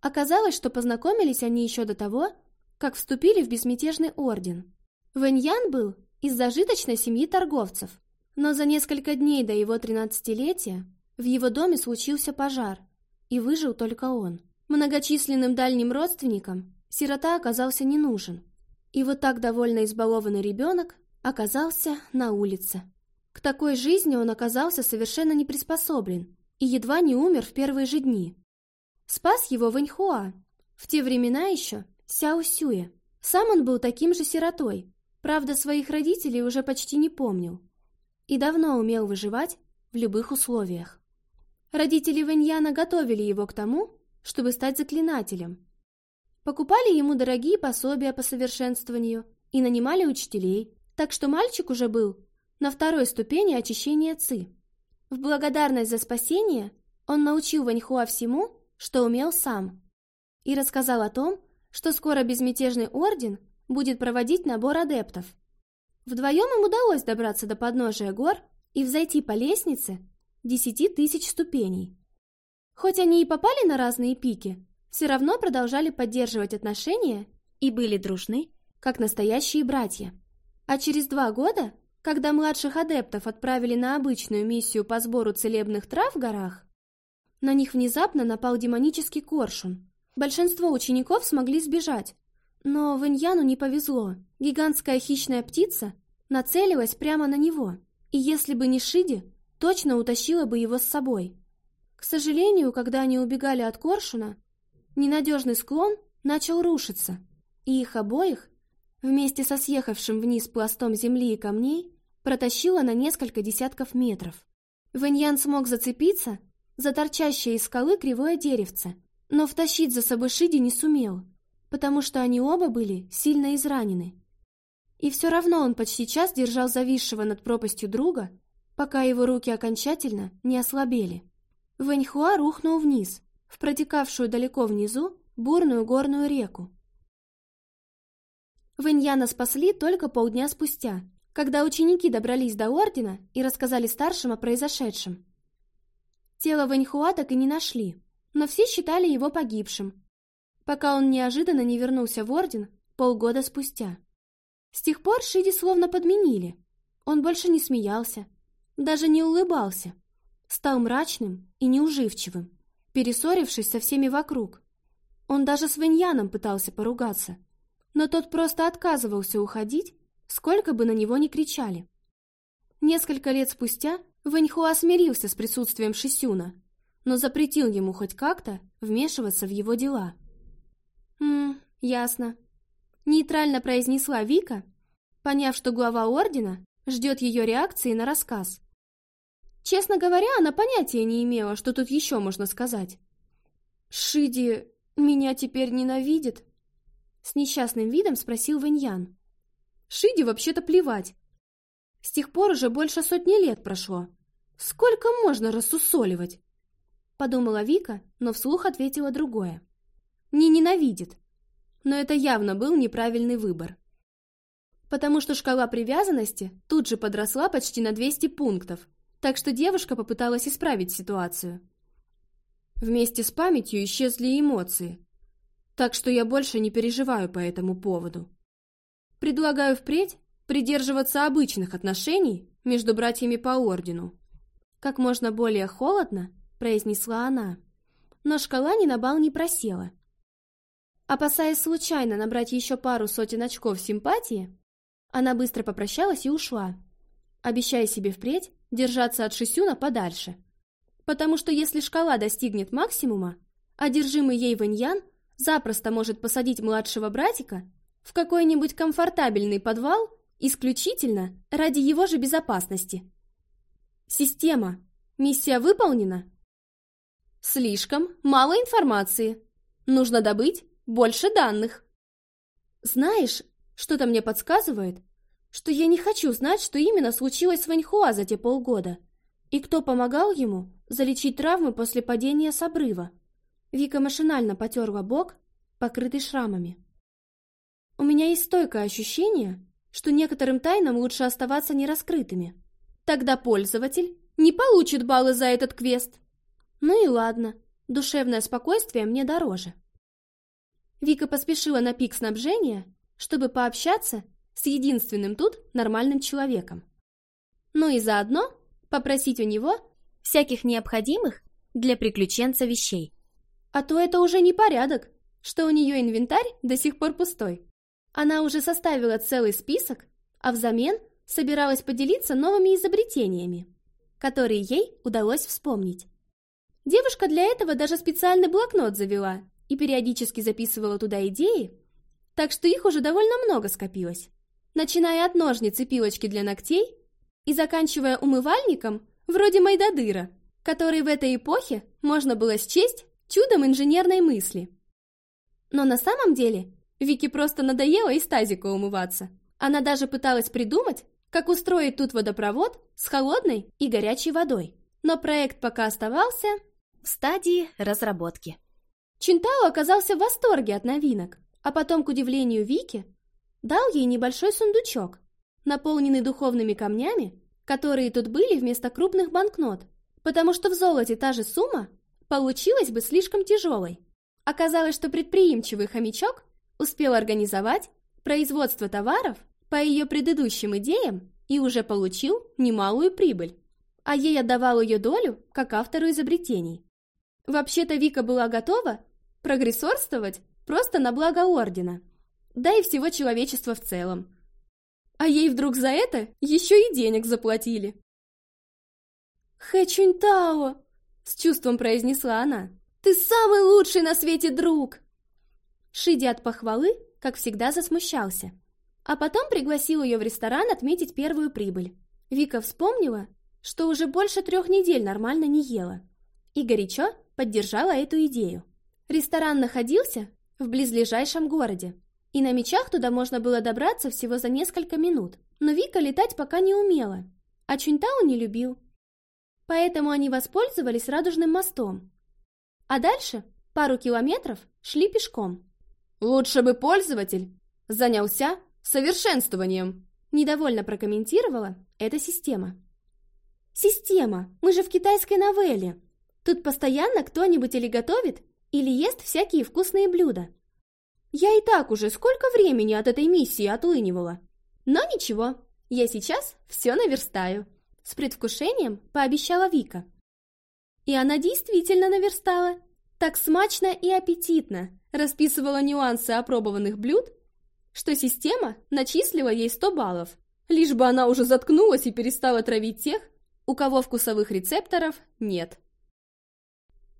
S1: Оказалось, что познакомились они еще до того, как вступили в безмятежный орден. Вэньян был из зажиточной семьи торговцев, но за несколько дней до его тринадцатилетия в его доме случился пожар, и выжил только он. Многочисленным дальним родственникам сирота оказался не нужен, и вот так довольно избалованный ребенок оказался на улице. К такой жизни он оказался совершенно не приспособлен и едва не умер в первые же дни. Спас его Вэньхуа, в те времена еще Сяо Сюэ. Сам он был таким же сиротой, правда, своих родителей уже почти не помнил и давно умел выживать в любых условиях. Родители Вэньяна готовили его к тому, чтобы стать заклинателем. Покупали ему дорогие пособия по совершенствованию и нанимали учителей, так что мальчик уже был на второй ступени очищения Ци. В благодарность за спасение он научил Ваньхуа всему, что умел сам, и рассказал о том, что скоро безмятежный орден будет проводить набор адептов. Вдвоем им удалось добраться до подножия гор и взойти по лестнице десяти тысяч ступеней. Хоть они и попали на разные пики, все равно продолжали поддерживать отношения и были дружны, как настоящие братья. А через два года когда младших адептов отправили на обычную миссию по сбору целебных трав в горах, на них внезапно напал демонический коршун. Большинство учеников смогли сбежать, но Виньяну не повезло. Гигантская хищная птица нацелилась прямо на него, и если бы не Шиди, точно утащила бы его с собой. К сожалению, когда они убегали от коршуна, ненадежный склон начал рушиться, и их обоих, вместе со съехавшим вниз пластом земли и камней, протащила на несколько десятков метров. Вэньян смог зацепиться за торчащее из скалы кривое деревце, но втащить за собой Шиди не сумел, потому что они оба были сильно изранены. И все равно он почти час держал зависшего над пропастью друга, пока его руки окончательно не ослабели. Вэньхуа рухнул вниз, в протекавшую далеко внизу бурную горную реку. Вэньяна спасли только полдня спустя, когда ученики добрались до ордена и рассказали старшим о произошедшем. Тело Ваньхуа так и не нашли, но все считали его погибшим, пока он неожиданно не вернулся в орден полгода спустя. С тех пор Шиди словно подменили. Он больше не смеялся, даже не улыбался. Стал мрачным и неуживчивым, пересорившись со всеми вокруг. Он даже с Виньяном пытался поругаться, но тот просто отказывался уходить сколько бы на него ни кричали. Несколько лет спустя Вэньхуа смирился с присутствием Шисюна, но запретил ему хоть как-то вмешиваться в его дела. «Ммм, ясно», — нейтрально произнесла Вика, поняв, что глава ордена ждет ее реакции на рассказ. Честно говоря, она понятия не имела, что тут еще можно сказать. «Шиди меня теперь ненавидит?» С несчастным видом спросил Ваньян. Шиди вообще-то плевать. С тех пор уже больше сотни лет прошло. Сколько можно рассусоливать? Подумала Вика, но вслух ответила другое. Не ненавидит. Но это явно был неправильный выбор. Потому что шкала привязанности тут же подросла почти на 200 пунктов, так что девушка попыталась исправить ситуацию. Вместе с памятью исчезли эмоции, так что я больше не переживаю по этому поводу. Предлагаю впредь придерживаться обычных отношений между братьями по ордену. Как можно более холодно, произнесла она. Но шкала ни на бал не просела. Опасаясь случайно набрать еще пару сотен очков симпатии, она быстро попрощалась и ушла, обещая себе впредь держаться от Шисюна подальше. Потому что если шкала достигнет максимума, одержимый ей Ваньян запросто может посадить младшего братика в какой-нибудь комфортабельный подвал исключительно ради его же безопасности. Система. Миссия выполнена? Слишком мало информации. Нужно добыть больше данных. Знаешь, что-то мне подсказывает, что я не хочу знать, что именно случилось с Ваньхуа за те полгода и кто помогал ему залечить травмы после падения с обрыва. Вика машинально потерла бок, покрытый шрамами. У меня есть стойкое ощущение, что некоторым тайнам лучше оставаться нераскрытыми. Тогда пользователь не получит баллы за этот квест. Ну и ладно, душевное спокойствие мне дороже. Вика поспешила на пик снабжения, чтобы пообщаться с единственным тут нормальным человеком. Ну и заодно попросить у него всяких необходимых для приключенца вещей. А то это уже не порядок, что у нее инвентарь до сих пор пустой. Она уже составила целый список, а взамен собиралась поделиться новыми изобретениями, которые ей удалось вспомнить. Девушка для этого даже специальный блокнот завела и периодически записывала туда идеи, так что их уже довольно много скопилось, начиная от ножниц и пилочки для ногтей и заканчивая умывальником вроде Майдадыра, который в этой эпохе можно было счесть чудом инженерной мысли. Но на самом деле Вики просто надоело из тазика умываться. Она даже пыталась придумать, как устроить тут водопровод с холодной и горячей водой. Но проект пока оставался в стадии разработки. Чинтао оказался в восторге от новинок, а потом, к удивлению Вики, дал ей небольшой сундучок, наполненный духовными камнями, которые тут были вместо крупных банкнот, потому что в золоте та же сумма получилась бы слишком тяжелой. Оказалось, что предприимчивый хомячок Успел организовать производство товаров по ее предыдущим идеям и уже получил немалую прибыль, а ей отдавал ее долю как автору изобретений. Вообще-то Вика была готова прогрессорствовать просто на благо Ордена, да и всего человечества в целом. А ей вдруг за это еще и денег заплатили. «Хэ Чунь Тао!» — с чувством произнесла она. «Ты самый лучший на свете друг!» Шиди от похвалы, как всегда, засмущался. А потом пригласил ее в ресторан отметить первую прибыль. Вика вспомнила, что уже больше трех недель нормально не ела. И горячо поддержала эту идею. Ресторан находился в близлежащем городе, и на мечах туда можно было добраться всего за несколько минут. Но Вика летать пока не умела, а Чунтау не любил. Поэтому они воспользовались радужным мостом. А дальше пару километров шли пешком. Лучше бы пользователь занялся совершенствованием. Недовольно прокомментировала эта система. Система, мы же в китайской новелле. Тут постоянно кто-нибудь или готовит, или ест всякие вкусные блюда. Я и так уже сколько времени от этой миссии отлынивала. Но ничего, я сейчас все наверстаю. С предвкушением пообещала Вика. И она действительно наверстала. Так смачно и аппетитно расписывала нюансы опробованных блюд, что система начислила ей 100 баллов, лишь бы она уже заткнулась и перестала травить тех, у кого вкусовых рецепторов нет.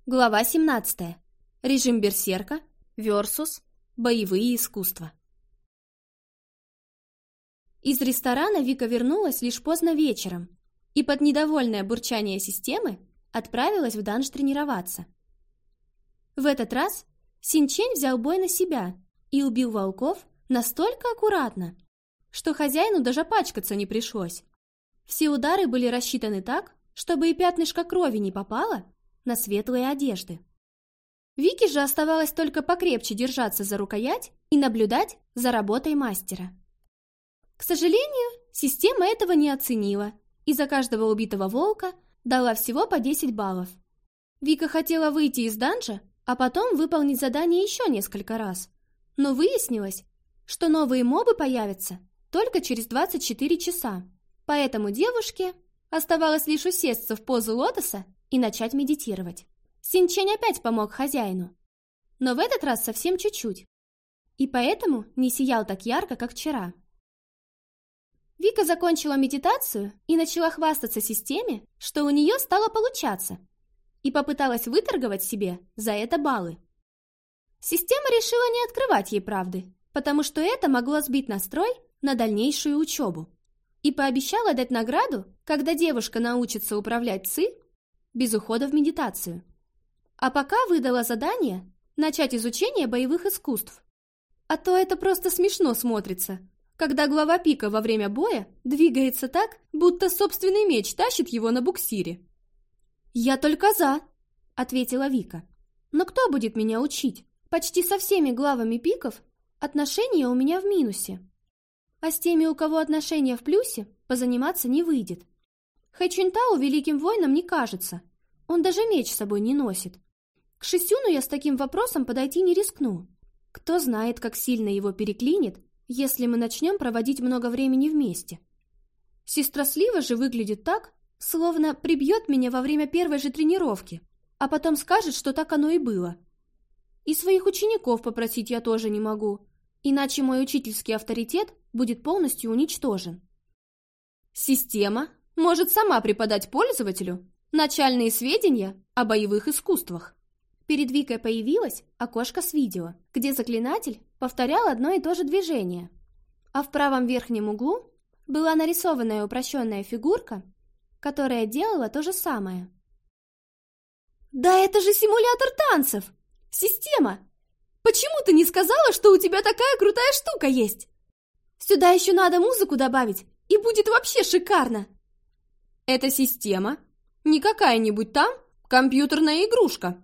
S2: Глава 17. Режим берсерка versus боевые искусства. Из ресторана
S1: Вика вернулась лишь поздно вечером и под недовольное бурчание системы отправилась в данж тренироваться. В этот раз Синчень взял бой на себя и убил волков настолько аккуратно, что хозяину даже пачкаться не пришлось. Все удары были рассчитаны так, чтобы и пятнышко крови не попало на светлые одежды. Вики же оставалось только покрепче держаться за рукоять и наблюдать за работой мастера. К сожалению, система этого не оценила, и за каждого убитого волка дала всего по 10 баллов. Вика хотела выйти из данжа а потом выполнить задание еще несколько раз. Но выяснилось, что новые мобы появятся только через 24 часа, поэтому девушке оставалось лишь усесться в позу лотоса и начать медитировать. Синчень опять помог хозяину, но в этот раз совсем чуть-чуть, и поэтому не сиял так ярко, как вчера. Вика закончила медитацию и начала хвастаться системе, что у нее стало получаться – и попыталась выторговать себе за это баллы. Система решила не открывать ей правды, потому что это могло сбить настрой на дальнейшую учебу. И пообещала дать награду, когда девушка научится управлять ЦИ без ухода в медитацию. А пока выдала задание начать изучение боевых искусств. А то это просто смешно смотрится, когда глава пика во время боя двигается так, будто собственный меч тащит его на буксире. «Я только за», — ответила Вика. «Но кто будет меня учить? Почти со всеми главами пиков отношения у меня в минусе. А с теми, у кого отношения в плюсе, позаниматься не выйдет. Хэчунтау великим воином не кажется. Он даже меч с собой не носит. К Шисюну я с таким вопросом подойти не рискну. Кто знает, как сильно его переклинит, если мы начнем проводить много времени вместе. Сестра Слива же выглядит так, Словно прибьет меня во время первой же тренировки, а потом скажет, что так оно и было. И своих учеников попросить я тоже не могу, иначе мой учительский авторитет будет полностью уничтожен. Система может сама преподать пользователю начальные сведения о боевых искусствах. Перед Викой появилось окошко с видео, где заклинатель повторял одно и то же движение. А в правом верхнем углу была нарисованная упрощенная фигурка которая делала то же самое. «Да это же симулятор танцев! Система! Почему ты не сказала, что у тебя такая крутая штука есть? Сюда еще надо музыку добавить, и будет вообще шикарно!» «Это система, не какая-нибудь там компьютерная игрушка!»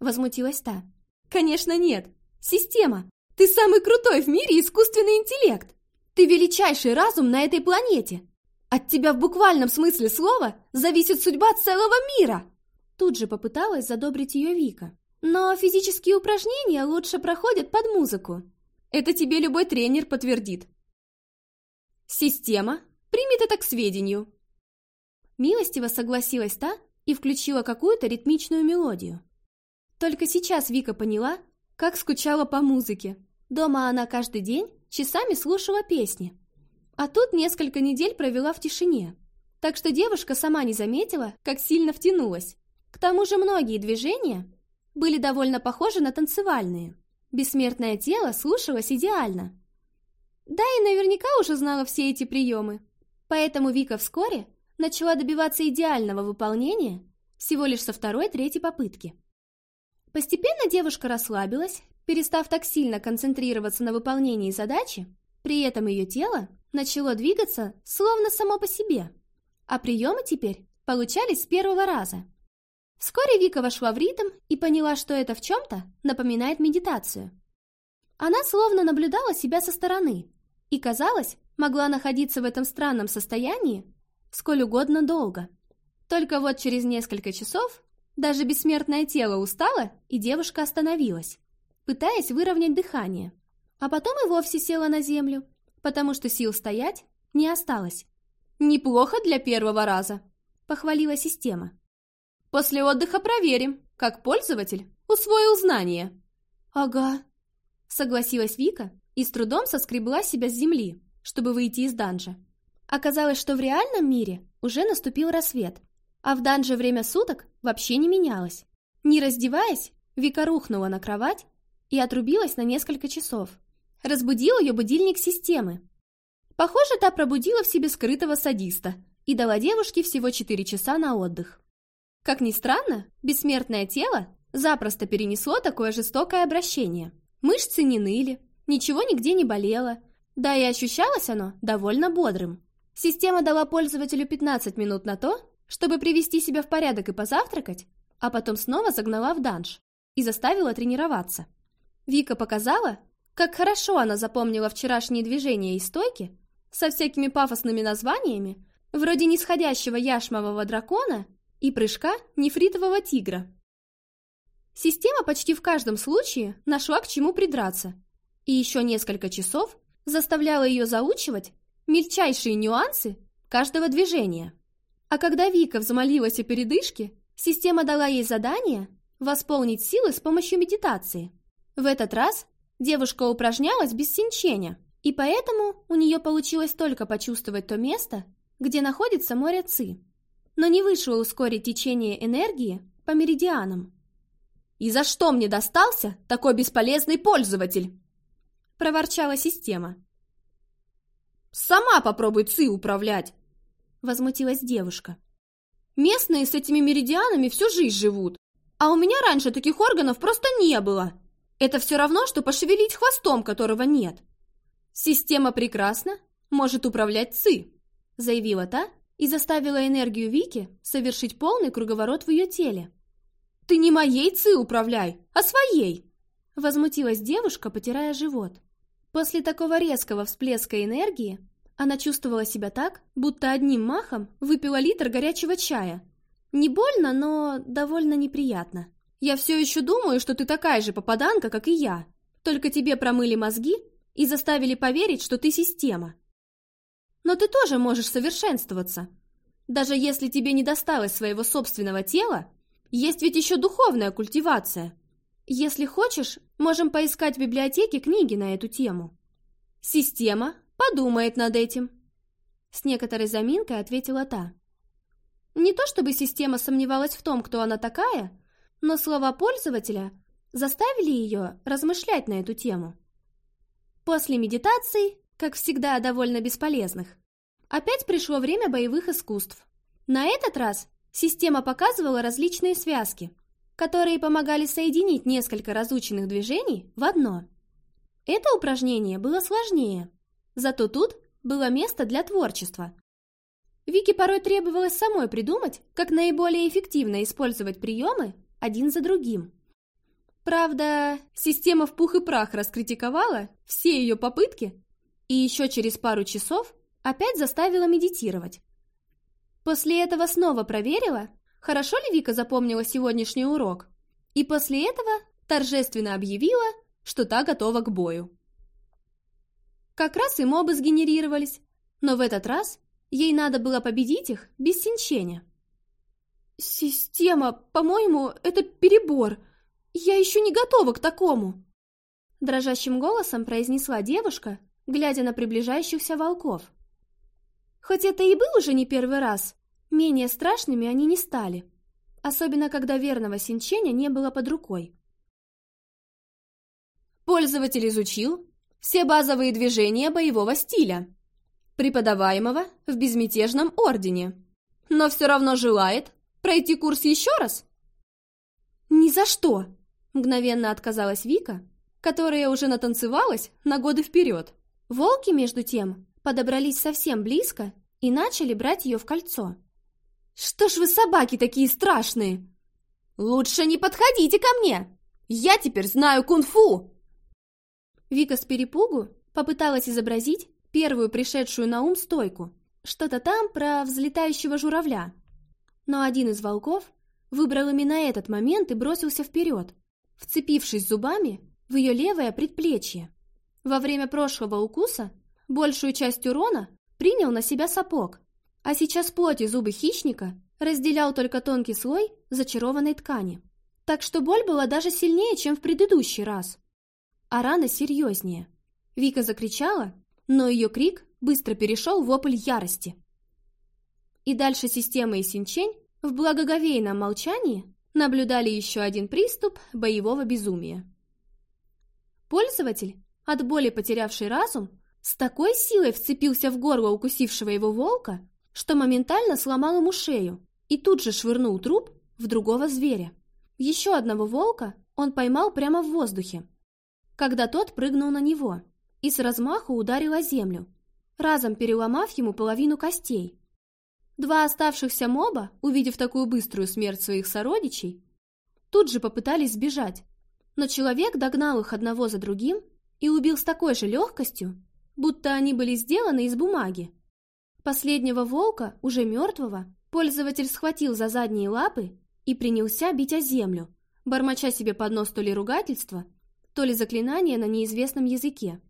S1: Возмутилась та. «Конечно нет! Система! Ты самый крутой в мире искусственный интеллект! Ты величайший разум на этой планете! От тебя в буквальном смысле слова зависит судьба целого мира!» Тут же попыталась задобрить ее Вика. «Но физические упражнения лучше проходят под музыку. Это тебе любой тренер подтвердит». «Система примет это к сведению». Милостиво согласилась та и включила какую-то ритмичную мелодию. Только сейчас Вика поняла, как скучала по музыке. Дома она каждый день часами слушала песни, а тут несколько недель провела в тишине. Так что девушка сама не заметила, как сильно втянулась. К тому же многие движения были довольно похожи на танцевальные. Бессмертное тело слушалось идеально. Да и наверняка уже знала все эти приемы. Поэтому Вика вскоре начала добиваться идеального выполнения всего лишь со второй-третьей попытки. Постепенно девушка расслабилась, перестав так сильно концентрироваться на выполнении задачи при этом ее тело начало двигаться словно само по себе, а приемы теперь получались с первого раза. Вскоре Вика вошла в ритм и поняла, что это в чем-то напоминает медитацию. Она словно наблюдала себя со стороны и, казалось, могла находиться в этом странном состоянии сколь угодно долго. Только вот через несколько часов даже бессмертное тело устало, и девушка остановилась, пытаясь выровнять дыхание а потом и вовсе села на землю, потому что сил стоять не осталось. «Неплохо для первого раза», — похвалила система. «После отдыха проверим, как пользователь усвоил знания». «Ага», — согласилась Вика и с трудом соскребла себя с земли, чтобы выйти из данжа. Оказалось, что в реальном мире уже наступил рассвет, а в данже время суток вообще не менялось. Не раздеваясь, Вика рухнула на кровать и отрубилась на несколько часов разбудил ее будильник системы. Похоже, та пробудила в себе скрытого садиста и дала девушке всего 4 часа на отдых. Как ни странно, бессмертное тело запросто перенесло такое жестокое обращение. Мышцы не ныли, ничего нигде не болело, да и ощущалось оно довольно бодрым. Система дала пользователю 15 минут на то, чтобы привести себя в порядок и позавтракать, а потом снова загнала в данж и заставила тренироваться. Вика показала, как хорошо она запомнила вчерашние движения и стойки, со всякими пафосными названиями, вроде нисходящего яшмового дракона и прыжка нефритового тигра. Система почти в каждом случае нашла к чему придраться, и еще несколько часов заставляла ее заучивать мельчайшие нюансы каждого движения. А когда Вика взмолилась о передышке, система дала ей задание восполнить силы с помощью медитации. В этот раз Девушка упражнялась без синчения, и поэтому у нее получилось только почувствовать то место, где находится море Ци, но не вышло ускорить течение энергии по меридианам. «И за что мне достался такой бесполезный пользователь?» – проворчала система. «Сама попробуй ЦИ управлять!» – возмутилась девушка. «Местные с этими меридианами всю жизнь живут, а у меня раньше таких органов просто не было!» Это все равно, что пошевелить хвостом, которого нет. Система прекрасна, может управлять ЦИ, заявила та и заставила энергию Вики совершить полный круговорот в ее теле. Ты не моей ЦИ управляй, а своей, возмутилась девушка, потирая живот. После такого резкого всплеска энергии она чувствовала себя так, будто одним махом выпила литр горячего чая. Не больно, но довольно неприятно. Я все еще думаю, что ты такая же попаданка, как и я. Только тебе промыли мозги и заставили поверить, что ты система. Но ты тоже можешь совершенствоваться. Даже если тебе не досталось своего собственного тела, есть ведь еще духовная культивация. Если хочешь, можем поискать в библиотеке книги на эту тему. Система подумает над этим. С некоторой заминкой ответила та. Не то чтобы система сомневалась в том, кто она такая, но слова пользователя заставили ее размышлять на эту тему. После медитаций, как всегда довольно бесполезных, опять пришло время боевых искусств. На этот раз система показывала различные связки, которые помогали соединить несколько разученных движений в одно. Это упражнение было сложнее, зато тут было место для творчества. Вики порой требовалось самой придумать, как наиболее эффективно использовать приемы один за другим. Правда, система в пух и прах раскритиковала все ее попытки и еще через пару часов опять заставила медитировать. После этого снова проверила, хорошо ли Вика запомнила сегодняшний урок, и после этого торжественно объявила, что та готова к бою. Как раз и мобы сгенерировались, но в этот раз ей надо было победить их без синчения. «Система, по-моему, это перебор. Я еще не готова к такому!» Дрожащим голосом произнесла девушка, глядя на приближающихся волков. Хоть это и был уже не первый раз, менее страшными они не стали, особенно когда верного синченя не было под рукой. Пользователь изучил все базовые движения боевого стиля, преподаваемого в безмятежном ордене, но все равно желает Пройти курс еще раз?» «Ни за что!» – мгновенно отказалась Вика, которая уже натанцевалась на годы вперед. Волки, между тем, подобрались совсем близко и начали брать ее в кольцо. «Что ж вы собаки такие страшные!» «Лучше не подходите ко мне! Я теперь знаю кунг-фу!» Вика с перепугу попыталась изобразить первую пришедшую на ум стойку. Что-то там про взлетающего журавля но один из волков выбрал именно этот момент и бросился вперед, вцепившись зубами в ее левое предплечье. Во время прошлого укуса большую часть урона принял на себя сапог, а сейчас плоть и зубы хищника разделял только тонкий слой зачарованной ткани. Так что боль была даже сильнее, чем в предыдущий раз. А рана серьезнее. Вика закричала, но ее крик быстро перешел в вопль ярости. И дальше система и Синчень в благоговейном молчании наблюдали еще один приступ боевого безумия. Пользователь, от боли потерявший разум, с такой силой вцепился в горло укусившего его волка, что моментально сломал ему шею и тут же швырнул труп в другого зверя. Еще одного волка он поймал прямо в воздухе, когда тот прыгнул на него и с размаху ударил о землю, разом переломав ему половину костей. Два оставшихся моба, увидев такую быструю смерть своих сородичей, тут же попытались сбежать, но человек догнал их одного за другим и убил с такой же легкостью, будто они были сделаны из бумаги. Последнего волка, уже мертвого, пользователь схватил за задние лапы и принялся бить о землю, бормоча себе под нос то ли ругательство, то ли заклинание на неизвестном языке.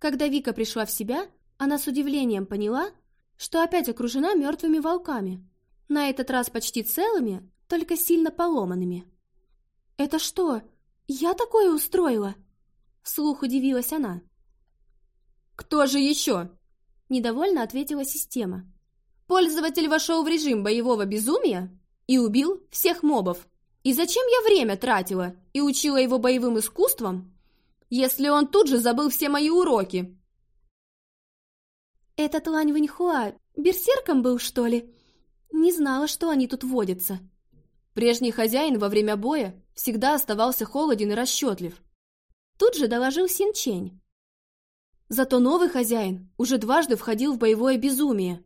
S1: Когда Вика пришла в себя, она с удивлением поняла, что опять окружена мертвыми волками. На этот раз почти целыми, только сильно поломанными. «Это что, я такое устроила?» Вслух удивилась она. «Кто же еще?» Недовольно ответила система. «Пользователь вошел в режим боевого безумия и убил всех мобов. И зачем я время тратила и учила его боевым искусствам, если он тут же забыл все мои уроки «Этот Лань Ваньхуа берсерком был, что ли? Не знала, что они тут водятся». Прежний хозяин во время боя всегда оставался холоден и расчетлив. Тут же доложил Синчень. Зато новый хозяин уже дважды входил в боевое безумие.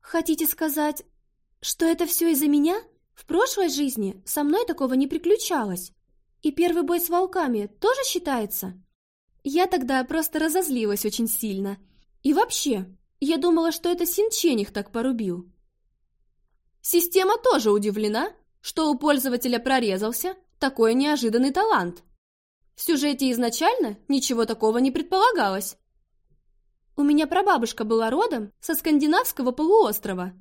S1: «Хотите сказать, что это все из-за меня? В прошлой жизни со мной такого не приключалось. И первый бой с волками тоже считается?» Я тогда просто разозлилась очень сильно – и вообще, я думала, что это Синчен их так порубил. Система тоже удивлена, что у пользователя прорезался такой неожиданный талант. В сюжете изначально ничего такого не предполагалось. У меня прабабушка была родом со скандинавского полуострова.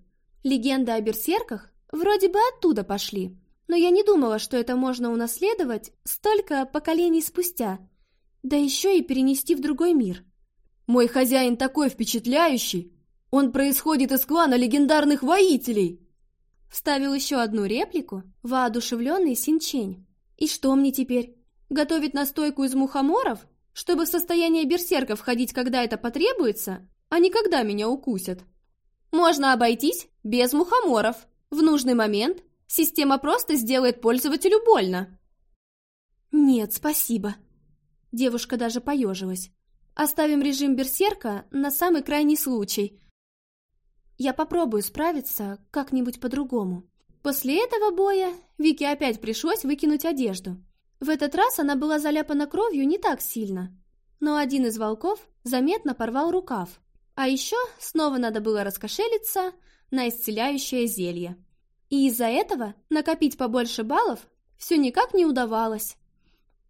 S1: Легенды о берсерках вроде бы оттуда пошли, но я не думала, что это можно унаследовать столько поколений спустя, да еще и перенести в другой мир. Мой хозяин такой впечатляющий! Он происходит из клана легендарных воителей!» Вставил еще одну реплику, воодушевленный Синчень. «И что мне теперь? Готовить настойку из мухоморов? Чтобы в состояние берсерка входить, когда это потребуется, а не когда меня укусят?» «Можно обойтись без мухоморов. В нужный момент система просто сделает пользователю больно». «Нет, спасибо». Девушка даже поежилась. Оставим режим берсерка на самый крайний случай. Я попробую справиться как-нибудь по-другому. После этого боя Вике опять пришлось выкинуть одежду. В этот раз она была заляпана кровью не так сильно, но один из волков заметно порвал рукав. А еще снова надо было раскошелиться на исцеляющее зелье. И из-за этого накопить побольше баллов все никак не удавалось.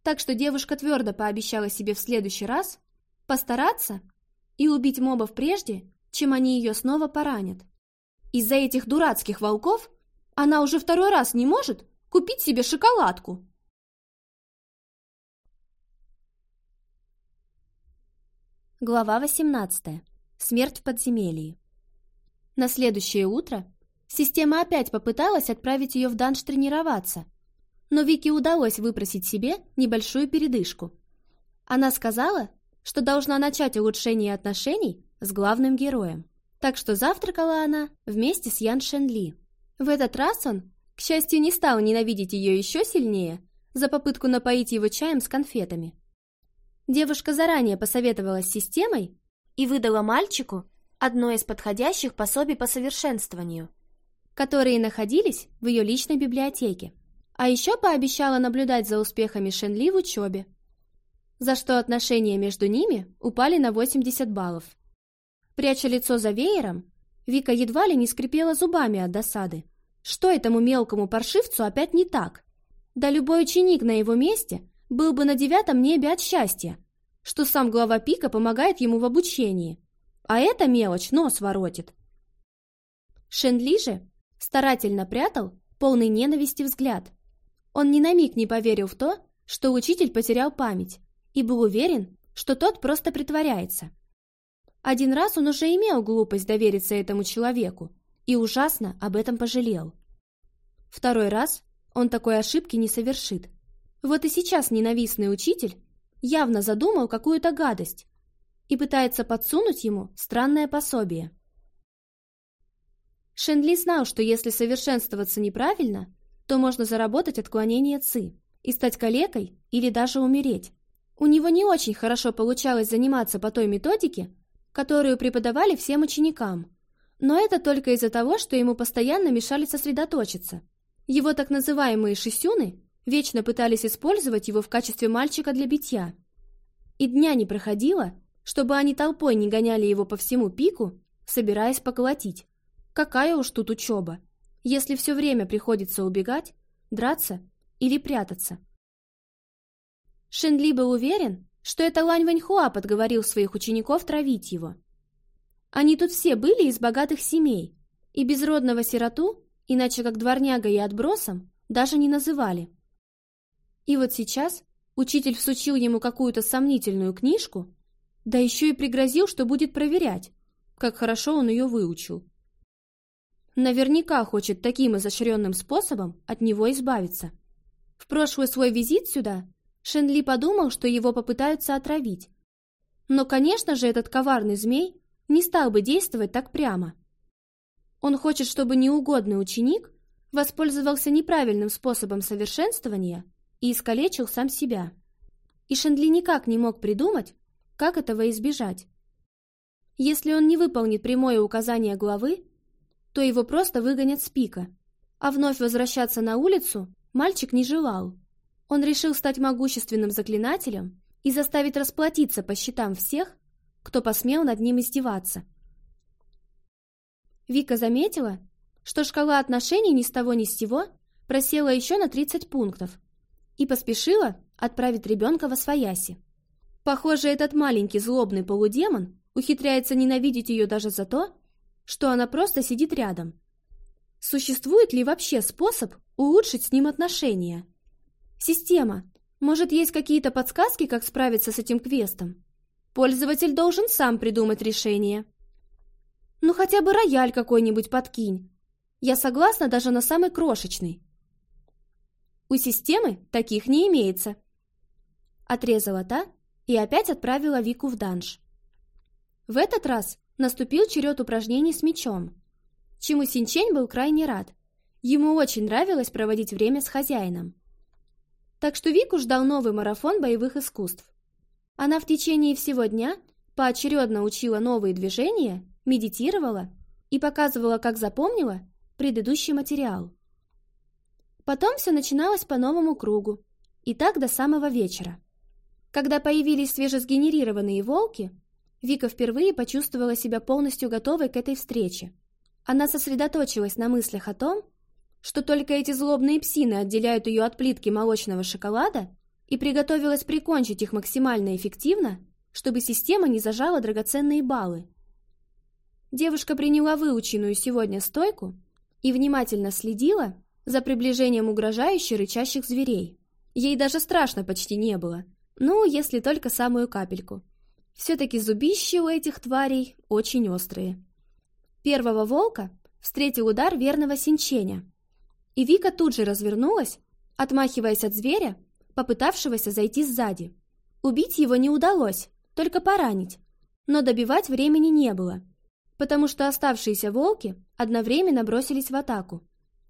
S1: Так что девушка твердо пообещала себе в следующий раз постараться и убить мобов прежде, чем они ее снова поранят. Из-за этих дурацких волков она уже второй раз не может
S2: купить себе шоколадку. Глава 18. Смерть в подземелье.
S1: На следующее утро система опять попыталась отправить ее в данж тренироваться, но Вике удалось выпросить себе небольшую передышку. Она сказала, что должна начать улучшение отношений с главным героем. Так что завтракала она вместе с Ян Шенли. В этот раз он, к счастью, не стал ненавидеть ее еще сильнее за попытку напоить его чаем с конфетами. Девушка заранее посоветовалась с системой и выдала мальчику одно из подходящих пособий по совершенствованию, которые находились в ее личной библиотеке. А еще пообещала наблюдать за успехами Шенли в учебе за что отношения между ними упали на 80 баллов. Пряча лицо за веером, Вика едва ли не скрипела зубами от досады. Что этому мелкому паршивцу опять не так? Да любой ученик на его месте был бы на девятом небе от счастья, что сам глава пика помогает ему в обучении. А эта мелочь нос воротит. Шенли же старательно прятал полный ненависти взгляд. Он ни на миг не поверил в то, что учитель потерял память и был уверен, что тот просто притворяется. Один раз он уже имел глупость довериться этому человеку и ужасно об этом пожалел. Второй раз он такой ошибки не совершит. Вот и сейчас ненавистный учитель явно задумал какую-то гадость и пытается подсунуть ему странное пособие. Шенли знал, что если совершенствоваться неправильно, то можно заработать отклонение ЦИ и стать калекой или даже умереть. У него не очень хорошо получалось заниматься по той методике, которую преподавали всем ученикам. Но это только из-за того, что ему постоянно мешали сосредоточиться. Его так называемые «шисюны» вечно пытались использовать его в качестве мальчика для битья. И дня не проходило, чтобы они толпой не гоняли его по всему пику, собираясь поколотить. Какая уж тут учеба, если все время приходится убегать, драться или прятаться. Шенли был уверен, что это Лань Вэньхуа подговорил своих учеников травить его. Они тут все были из богатых семей, и безродного сироту, иначе как дворняга и отбросом, даже не называли. И вот сейчас учитель всучил ему какую-то сомнительную книжку, да еще и пригрозил, что будет проверять, как хорошо он ее выучил. Наверняка хочет таким изощренным способом от него избавиться. В прошлый свой визит сюда – Шенли подумал, что его попытаются отравить. Но, конечно же, этот коварный змей не стал бы действовать так прямо. Он хочет, чтобы неугодный ученик воспользовался неправильным способом совершенствования и искалечил сам себя. И Шенли никак не мог придумать, как этого избежать. Если он не выполнит прямое указание главы, то его просто выгонят с пика, а вновь возвращаться на улицу мальчик не желал. Он решил стать могущественным заклинателем и заставить расплатиться по счетам всех, кто посмел над ним издеваться. Вика заметила, что шкала отношений ни с того ни с сего просела еще на 30 пунктов и поспешила отправить ребенка во свояси. Похоже, этот маленький злобный полудемон ухитряется ненавидеть ее даже за то, что она просто сидит рядом. Существует ли вообще способ улучшить с ним отношения? «Система, может, есть какие-то подсказки, как справиться с этим квестом? Пользователь должен сам придумать решение». «Ну хотя бы рояль какой-нибудь подкинь. Я согласна даже на самый крошечный». «У системы таких не имеется». Отрезала та и опять отправила Вику в данж. В этот раз наступил черед упражнений с мечом, чему Синчень был крайне рад. Ему очень нравилось проводить время с хозяином. Так что Вику ждал новый марафон боевых искусств. Она в течение всего дня поочередно учила новые движения, медитировала и показывала, как запомнила, предыдущий материал. Потом все начиналось по новому кругу, и так до самого вечера. Когда появились свежесгенерированные волки, Вика впервые почувствовала себя полностью готовой к этой встрече. Она сосредоточилась на мыслях о том, что только эти злобные псины отделяют ее от плитки молочного шоколада, и приготовилась прикончить их максимально эффективно, чтобы система не зажала драгоценные баллы. Девушка приняла выученную сегодня стойку и внимательно следила за приближением угрожающих рычащих зверей. Ей даже страшно почти не было, ну, если только самую капельку. Все-таки зубища у этих тварей очень острые. Первого волка встретил удар верного синченя, и Вика тут же развернулась, отмахиваясь от зверя, попытавшегося зайти сзади. Убить его не удалось, только поранить. Но добивать времени не было, потому что оставшиеся волки одновременно бросились в атаку.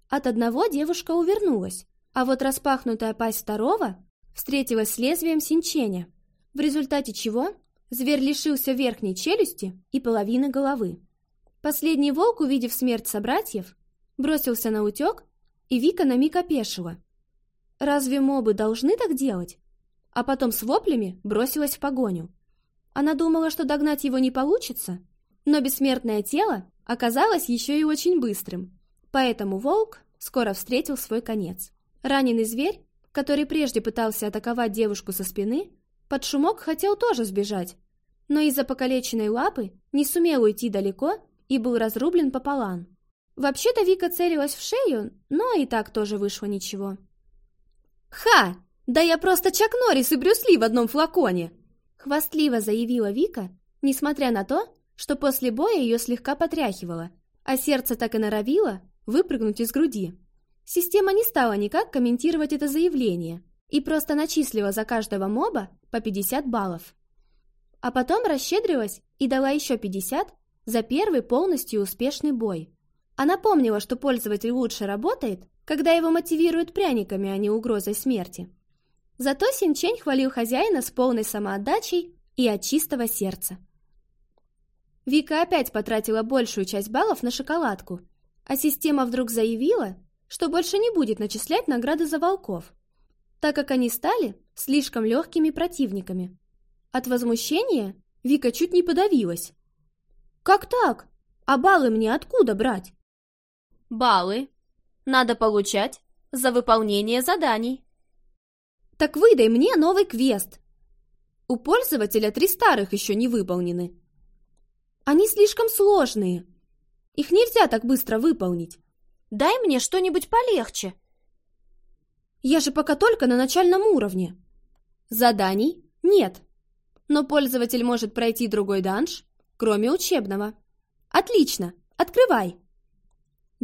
S1: От одного девушка увернулась, а вот распахнутая пасть второго встретилась с лезвием синченя, в результате чего зверь лишился верхней челюсти и половины головы. Последний волк, увидев смерть собратьев, бросился на утек и Вика на миг опешила. «Разве мобы должны так делать?» А потом с воплями бросилась в погоню. Она думала, что догнать его не получится, но бессмертное тело оказалось еще и очень быстрым, поэтому волк скоро встретил свой конец. Раненый зверь, который прежде пытался атаковать девушку со спины, под шумок хотел тоже сбежать, но из-за покалеченной лапы не сумел уйти далеко и был разрублен пополам. Вообще-то Вика целилась в шею, но и так тоже вышло ничего. «Ха! Да я просто Чак Норрис и Брюс Ли в одном флаконе!» Хвастливо заявила Вика, несмотря на то, что после боя ее слегка потряхивало, а сердце так и норовило выпрыгнуть из груди. Система не стала никак комментировать это заявление и просто начислила за каждого моба по 50 баллов. А потом расщедрилась и дала еще 50 за первый полностью успешный бой. Она помнила, что пользователь лучше работает, когда его мотивируют пряниками, а не угрозой смерти. Зато Синчень хвалил хозяина с полной самоотдачей и от чистого сердца. Вика опять потратила большую часть баллов на шоколадку, а система вдруг заявила, что больше не будет начислять награды за волков, так как они стали слишком легкими противниками. От возмущения Вика чуть не подавилась. «Как так? А баллы мне откуда брать?» Баллы надо получать за выполнение заданий. Так выдай мне новый квест. У пользователя три старых еще не выполнены. Они слишком сложные. Их нельзя так быстро выполнить. Дай мне что-нибудь полегче. Я же пока только на начальном уровне. Заданий нет. Но пользователь может пройти другой данж, кроме учебного. Отлично, открывай.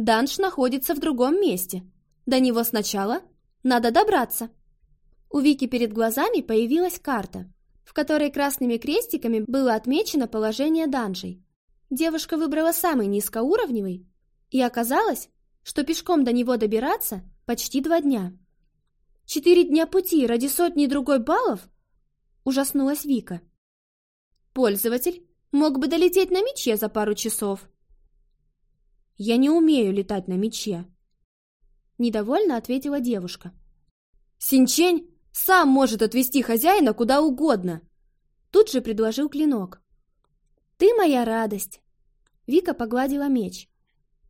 S1: Данш находится в другом месте. До него сначала надо добраться. У Вики перед глазами появилась карта, в которой красными крестиками было отмечено положение данжей. Девушка выбрала самый низкоуровневый, и оказалось, что пешком до него добираться почти два дня. «Четыре дня пути ради сотни другой баллов?» – ужаснулась Вика. Пользователь мог бы долететь на мече за пару часов. Я не умею летать на мече. Недовольно ответила девушка. Синчень сам может отвезти хозяина куда угодно. Тут же предложил клинок. Ты моя радость. Вика погладила меч.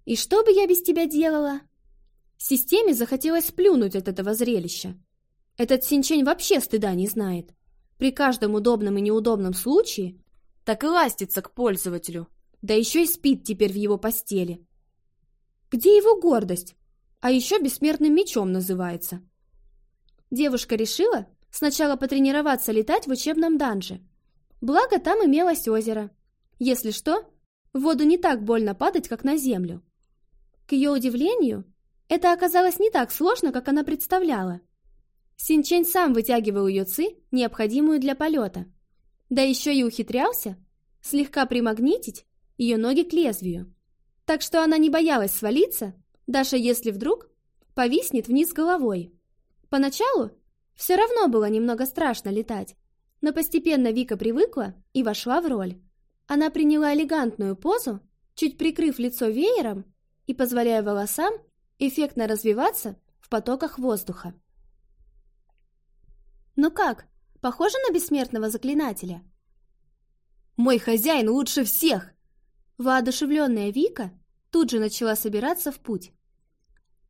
S1: И что бы я без тебя делала? Системе захотелось сплюнуть от этого зрелища. Этот Синчень вообще стыда не знает. При каждом удобном и неудобном случае так и ластится к пользователю. Да еще и спит теперь в его постели. Где его гордость? А еще бессмертным мечом называется. Девушка решила сначала потренироваться летать в учебном данже. Благо там имелось озеро. Если что, в воду не так больно падать, как на землю. К ее удивлению, это оказалось не так сложно, как она представляла. Синчень сам вытягивал ее ци, необходимую для полета. Да еще и ухитрялся слегка примагнитить ее ноги к лезвию так что она не боялась свалиться, даже если вдруг повиснет вниз головой. Поначалу все равно было немного страшно летать, но постепенно Вика привыкла и вошла в роль. Она приняла элегантную позу, чуть прикрыв лицо веером и позволяя волосам эффектно развиваться в потоках воздуха. «Ну как, похоже на бессмертного заклинателя?» «Мой хозяин лучше всех!» Воодушевленная Вика тут же начала собираться в путь.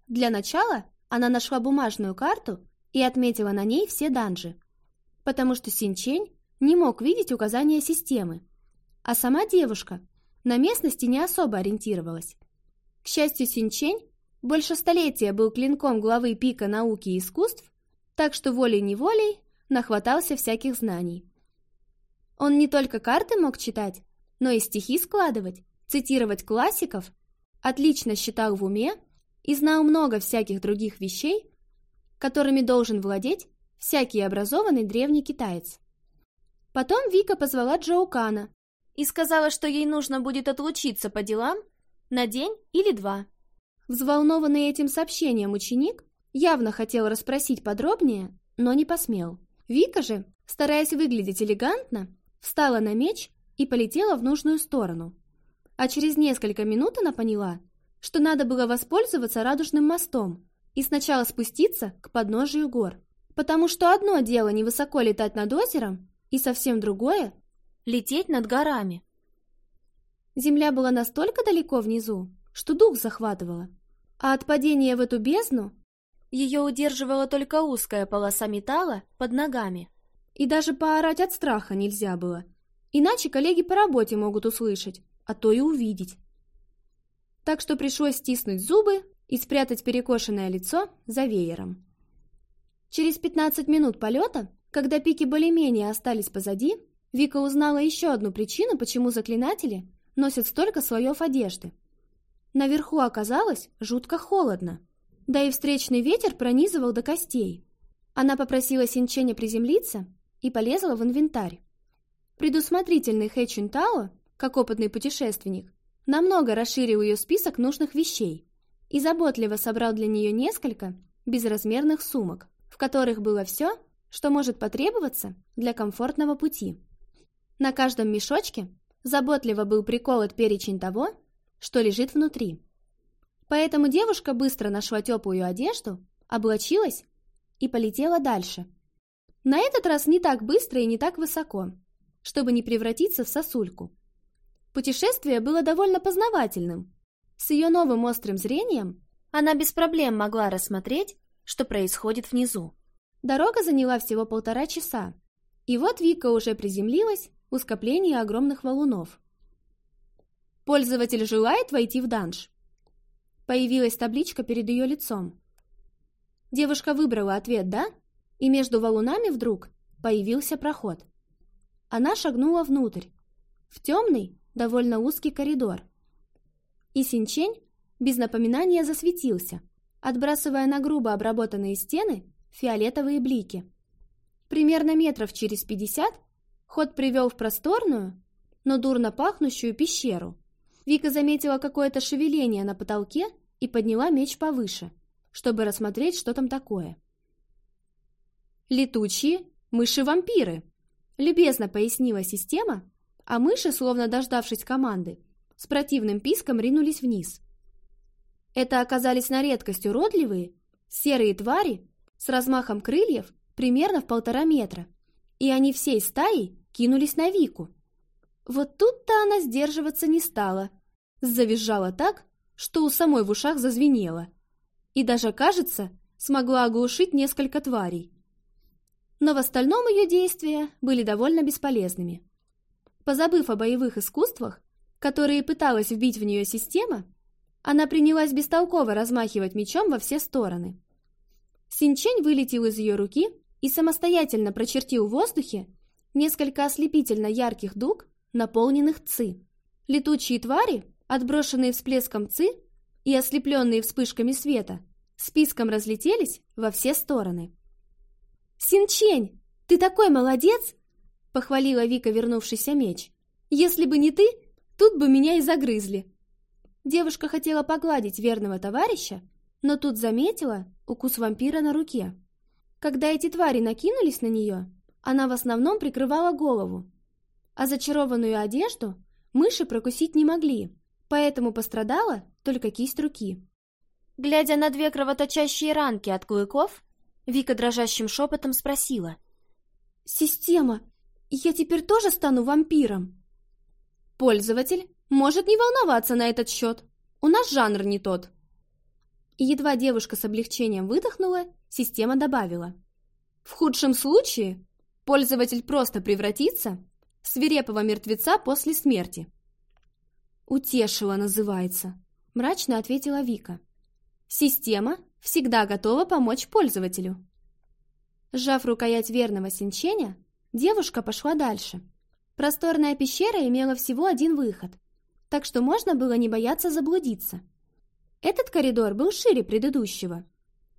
S1: Для начала она нашла бумажную карту и отметила на ней все данжи, потому что Синчень не мог видеть указания системы, а сама девушка на местности не особо ориентировалась. К счастью, Синчень больше столетия был клинком главы пика науки и искусств, так что волей-неволей нахватался всяких знаний. Он не только карты мог читать, но и стихи складывать, цитировать классиков, отлично считал в уме и знал много всяких других вещей, которыми должен владеть всякий образованный древний китаец. Потом Вика позвала Джоукана и сказала, что ей нужно будет отлучиться по делам на день или два. Взволнованный этим сообщением ученик явно хотел расспросить подробнее, но не посмел. Вика же, стараясь выглядеть элегантно, встала на меч и полетела в нужную сторону. А через несколько минут она поняла, что надо было воспользоваться радужным мостом и сначала спуститься к подножию гор. Потому что одно дело невысоко летать над озером, и совсем другое — лететь над горами. Земля была настолько далеко внизу, что дух захватывала, а от падения в эту бездну ее удерживала только узкая полоса металла под ногами. И даже поорать от страха нельзя было — Иначе коллеги по работе могут услышать, а то и увидеть. Так что пришлось стиснуть зубы и спрятать перекошенное лицо за веером. Через 15 минут полета, когда пики более-менее остались позади, Вика узнала еще одну причину, почему заклинатели носят столько слоев одежды. Наверху оказалось жутко холодно, да и встречный ветер пронизывал до костей. Она попросила Синченя приземлиться и полезла в инвентарь. Предусмотрительный Хэ Чунтао, как опытный путешественник, намного расширил ее список нужных вещей и заботливо собрал для нее несколько безразмерных сумок, в которых было все, что может потребоваться для комфортного пути. На каждом мешочке заботливо был приколот перечень того, что лежит внутри. Поэтому девушка быстро нашла теплую одежду, облачилась и полетела дальше. На этот раз не так быстро и не так высоко, чтобы не превратиться в сосульку. Путешествие было довольно познавательным. С ее новым острым зрением она без проблем могла рассмотреть, что происходит внизу. Дорога заняла всего полтора часа, и вот Вика уже приземлилась у скопления огромных валунов. «Пользователь желает войти в данж». Появилась табличка перед ее лицом. Девушка выбрала ответ «да», и между валунами вдруг появился проход. Она шагнула внутрь, в темный, довольно узкий коридор. И Синчень без напоминания засветился, отбрасывая на грубо обработанные стены фиолетовые блики. Примерно метров через пятьдесят ход привел в просторную, но дурно пахнущую пещеру. Вика заметила какое-то шевеление на потолке и подняла меч повыше, чтобы рассмотреть, что там такое. «Летучие мыши-вампиры!» Любезно пояснила система, а мыши, словно дождавшись команды, с противным писком ринулись вниз. Это оказались на редкость уродливые, серые твари с размахом крыльев примерно в полтора метра, и они всей стаей кинулись на Вику. Вот тут-то она сдерживаться не стала, завизжала так, что у самой в ушах зазвенело, и даже, кажется, смогла оглушить несколько тварей – но в остальном ее действия были довольно бесполезными. Позабыв о боевых искусствах, которые пыталась вбить в нее система, она принялась бестолково размахивать мечом во все стороны. Синчень вылетел из ее руки и самостоятельно прочертил в воздухе несколько ослепительно ярких дуг, наполненных ци. Летучие твари, отброшенные всплеском ци и ослепленные вспышками света, списком разлетелись во все стороны. «Синчень, ты такой молодец!» — похвалила Вика вернувшийся меч. «Если бы не ты, тут бы меня и загрызли». Девушка хотела погладить верного товарища, но тут заметила укус вампира на руке. Когда эти твари накинулись на нее, она в основном прикрывала голову, а зачарованную одежду мыши прокусить не могли, поэтому пострадала только кисть руки. Глядя на две кровоточащие ранки от клыков, Вика дрожащим шепотом спросила. «Система, я теперь тоже стану вампиром?» Пользователь может не волноваться на этот счет. У нас жанр не тот. И едва девушка с облегчением выдохнула, система добавила. В худшем случае пользователь просто превратится в свирепого мертвеца после смерти. «Утешила» называется, мрачно ответила Вика. Система всегда готова помочь пользователю. Сжав рукоять верного синченя, девушка пошла дальше. Просторная пещера имела всего один выход, так что можно было не бояться заблудиться. Этот коридор был шире предыдущего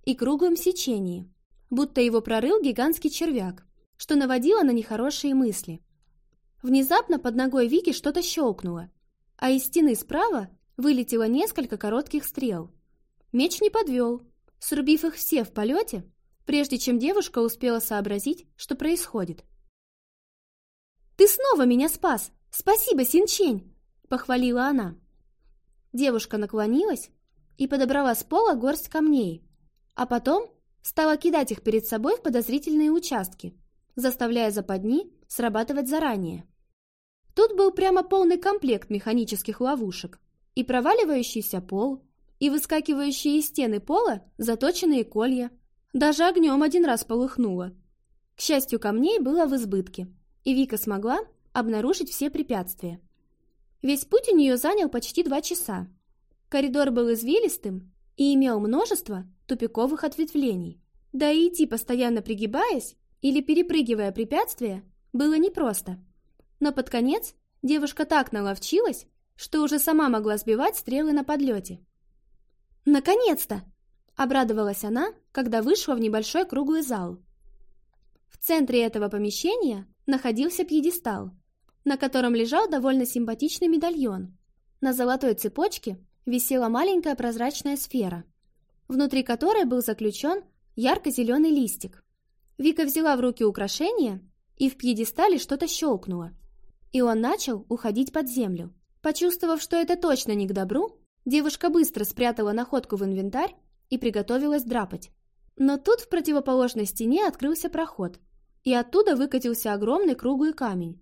S1: и круглым в сечении, будто его прорыл гигантский червяк, что наводило на нехорошие мысли. Внезапно под ногой Вики что-то щелкнуло, а из стены справа вылетело несколько коротких стрел. Меч не подвел, срубив их все в полете, прежде чем девушка успела сообразить, что происходит. «Ты снова меня спас! Спасибо, Синчень!» — похвалила она. Девушка наклонилась и подобрала с пола горсть камней, а потом стала кидать их перед собой в подозрительные участки, заставляя западни срабатывать заранее. Тут был прямо полный комплект механических ловушек и проваливающийся пол, и выскакивающие из стены пола заточенные колья. Даже огнем один раз полыхнуло. К счастью, камней было в избытке, и Вика смогла обнаружить все препятствия. Весь путь у нее занял почти два часа. Коридор был извилистым и имел множество тупиковых ответвлений. Да и идти, постоянно пригибаясь или перепрыгивая препятствия, было непросто. Но под конец девушка так наловчилась, что уже сама могла сбивать стрелы на подлете. «Наконец-то!» – обрадовалась она, когда вышла в небольшой круглый зал. В центре этого помещения находился пьедестал, на котором лежал довольно симпатичный медальон. На золотой цепочке висела маленькая прозрачная сфера, внутри которой был заключен ярко-зеленый листик. Вика взяла в руки украшение, и в пьедестале что-то щелкнуло. И он начал уходить под землю. Почувствовав, что это точно не к добру, Девушка быстро спрятала находку в инвентарь и приготовилась драпать. Но тут в противоположной стене открылся проход, и оттуда выкатился огромный круглый камень,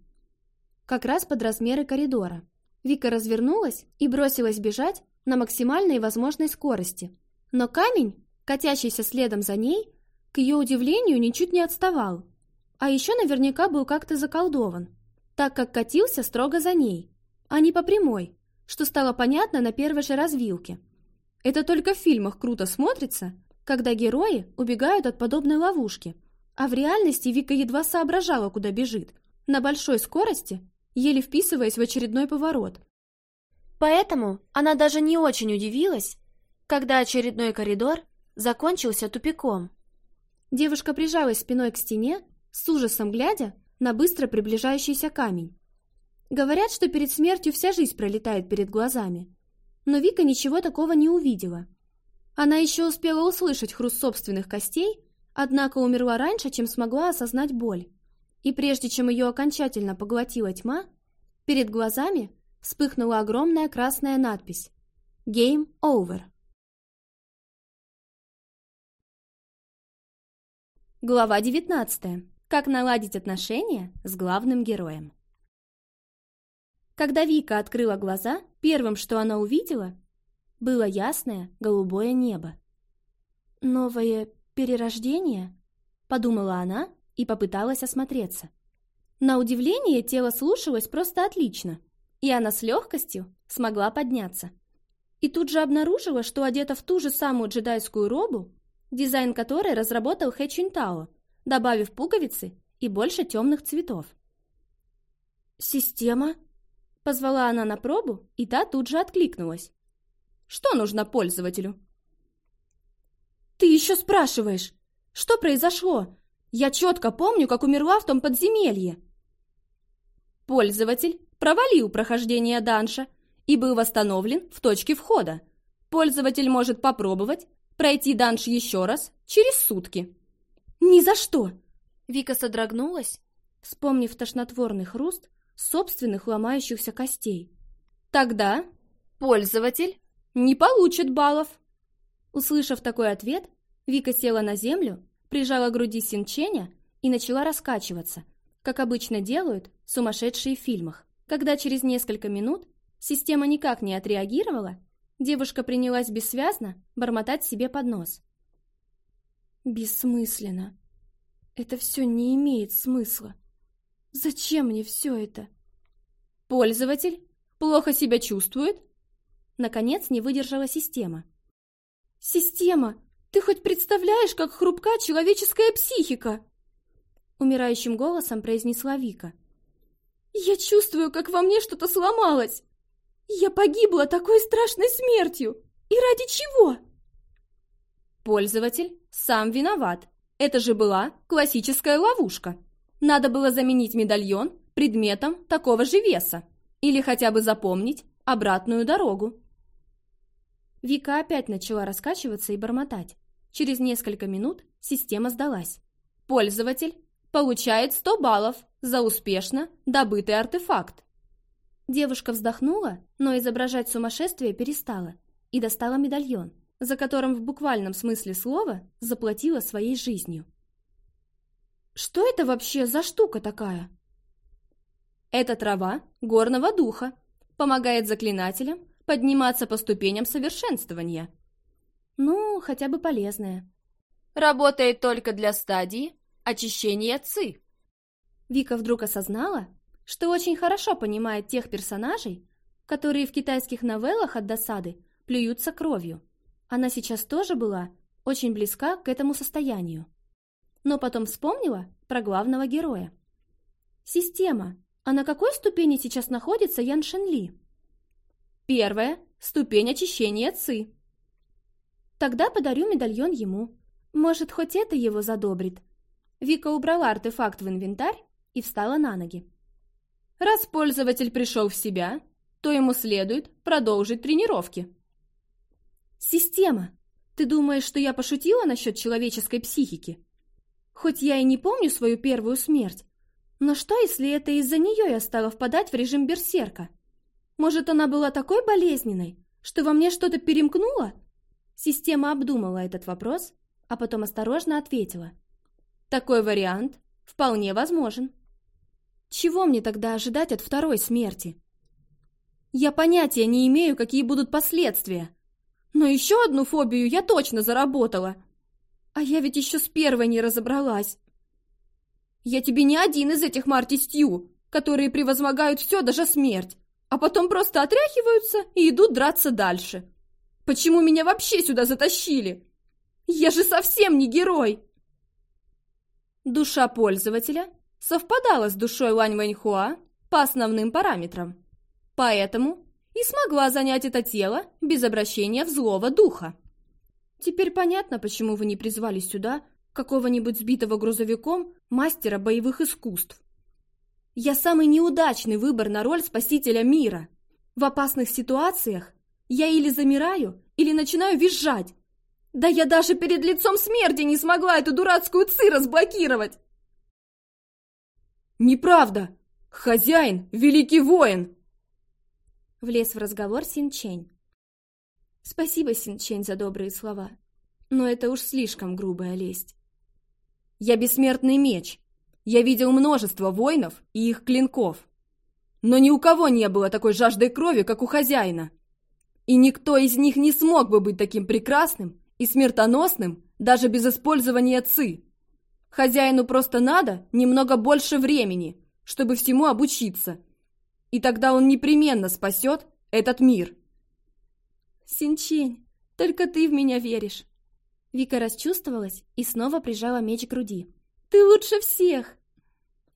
S1: как раз под размеры коридора. Вика развернулась и бросилась бежать на максимальной возможной скорости. Но камень, катящийся следом за ней, к ее удивлению, ничуть не отставал. А еще наверняка был как-то заколдован, так как катился строго за ней, а не по прямой, что стало понятно на первой же развилке. Это только в фильмах круто смотрится, когда герои убегают от подобной ловушки, а в реальности Вика едва соображала, куда бежит, на большой скорости, еле вписываясь в очередной поворот. Поэтому она даже не очень удивилась, когда очередной коридор закончился тупиком. Девушка прижалась спиной к стене, с ужасом глядя на быстро приближающийся камень. Говорят, что перед смертью вся жизнь пролетает перед глазами. Но Вика ничего такого не увидела. Она еще успела услышать хруст собственных костей, однако умерла раньше, чем смогла осознать боль. И прежде чем ее окончательно поглотила
S2: тьма, перед глазами вспыхнула огромная красная надпись «Game Over». Глава 19. Как наладить отношения с главным героем.
S1: Когда Вика открыла глаза, первым, что она увидела, было ясное голубое небо. «Новое перерождение?» – подумала она и попыталась осмотреться. На удивление тело слушалось просто отлично, и она с легкостью смогла подняться. И тут же обнаружила, что одета в ту же самую джедайскую робу, дизайн которой разработал Хэ Чинтао, добавив пуговицы и больше темных цветов. «Система?» Позвала она на пробу, и та тут же откликнулась. «Что нужно пользователю?» «Ты еще спрашиваешь, что произошло? Я четко помню, как умерла в том подземелье». Пользователь провалил прохождение данша и был восстановлен в точке входа. Пользователь может попробовать пройти данж еще раз через сутки. «Ни за что!» Вика содрогнулась, вспомнив тошнотворный хруст, собственных ломающихся костей. Тогда пользователь не получит баллов. Услышав такой ответ, Вика села на землю, прижала к груди Синченя и начала раскачиваться, как обычно делают сумасшедшие в фильмах. Когда через несколько минут система никак не отреагировала, девушка принялась бессвязно бормотать себе под нос. «Бессмысленно. Это все не имеет смысла. Зачем мне все это? Пользователь плохо себя чувствует? Наконец не выдержала система. Система, ты хоть представляешь, как хрупка человеческая психика? Умирающим голосом произнесла Вика. Я чувствую, как во мне что-то сломалось. Я погибла такой страшной смертью. И ради чего? Пользователь сам виноват. Это же была классическая ловушка. Надо было заменить медальон предметом такого же веса или хотя бы запомнить обратную дорогу. Вика опять начала раскачиваться и бормотать. Через несколько минут система сдалась. Пользователь получает 100 баллов за успешно добытый артефакт. Девушка вздохнула, но изображать сумасшествие перестала и достала медальон, за которым в буквальном смысле слова заплатила своей жизнью. Что это вообще за штука такая? Это трава горного духа, помогает заклинателям подниматься по ступеням совершенствования. Ну, хотя бы полезная. Работает только для стадии очищения ци. Вика вдруг осознала, что очень хорошо понимает тех персонажей, которые в китайских новеллах от досады плюются кровью. Она сейчас тоже была очень близка к этому состоянию но потом вспомнила про главного героя. Система. А на какой ступени сейчас находится Ян Шенли? Первая – ступень очищения Ци. Тогда подарю медальон ему. Может, хоть это его задобрит. Вика убрала артефакт в инвентарь и встала на ноги. Раз пользователь пришел в себя, то ему следует продолжить тренировки. Система. Ты думаешь, что я пошутила насчет человеческой психики? Хоть я и не помню свою первую смерть, но что, если это из-за нее я стала впадать в режим берсерка? Может, она была такой болезненной, что во мне что-то перемкнуло? Система обдумала этот вопрос, а потом осторожно ответила. Такой вариант вполне возможен. Чего мне тогда ожидать от второй смерти? Я понятия не имею, какие будут последствия. Но еще одну фобию я точно заработала — а я ведь еще с первой не разобралась. Я тебе не один из этих Марти Стью, которые превозмогают все, даже смерть, а потом просто отряхиваются и идут драться дальше. Почему меня вообще сюда затащили? Я же совсем не герой!» Душа пользователя совпадала с душой Лань Вэньхуа по основным параметрам, поэтому и смогла занять это тело без обращения в злого духа. Теперь понятно, почему вы не призвали сюда какого-нибудь сбитого грузовиком мастера боевых искусств. Я самый неудачный выбор на роль спасителя мира. В опасных ситуациях я или замираю, или начинаю визжать. Да я даже перед лицом смерти не смогла эту дурацкую
S2: ци разблокировать.
S1: Неправда! Хозяин — великий воин! Влез в разговор Синчень. Спасибо, Синчень, за добрые слова. Но это уж слишком грубая лесть. Я бессмертный меч. Я видел множество воинов и их клинков. Но ни у кого не было такой жажды крови, как у хозяина. И никто из них не смог бы быть таким прекрасным и смертоносным даже без использования ци. Хозяину просто надо немного больше времени, чтобы всему обучиться. И тогда он непременно спасет этот мир. Синчень, только ты в меня веришь!» Вика расчувствовалась и снова прижала меч к груди. «Ты лучше всех!»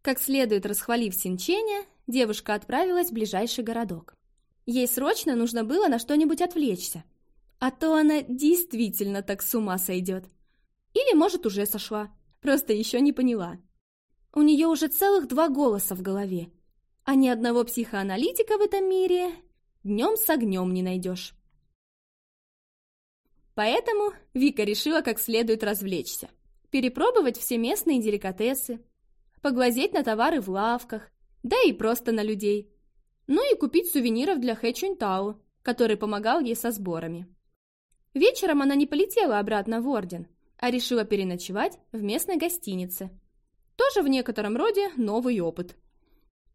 S1: Как следует расхвалив Синченя, девушка отправилась в ближайший городок. Ей срочно нужно было на что-нибудь отвлечься, а то она действительно так с ума сойдет. Или, может, уже сошла, просто еще не поняла. У нее уже целых два голоса в голове, а ни одного психоаналитика в этом мире днем с огнем не найдешь. Поэтому Вика решила как следует развлечься. Перепробовать все местные деликатесы, поглазеть на товары в лавках, да и просто на людей. Ну и купить сувениров для Хэ Чунтау, который помогал ей со сборами. Вечером она не полетела обратно в Орден, а решила переночевать в местной гостинице. Тоже в некотором роде новый опыт.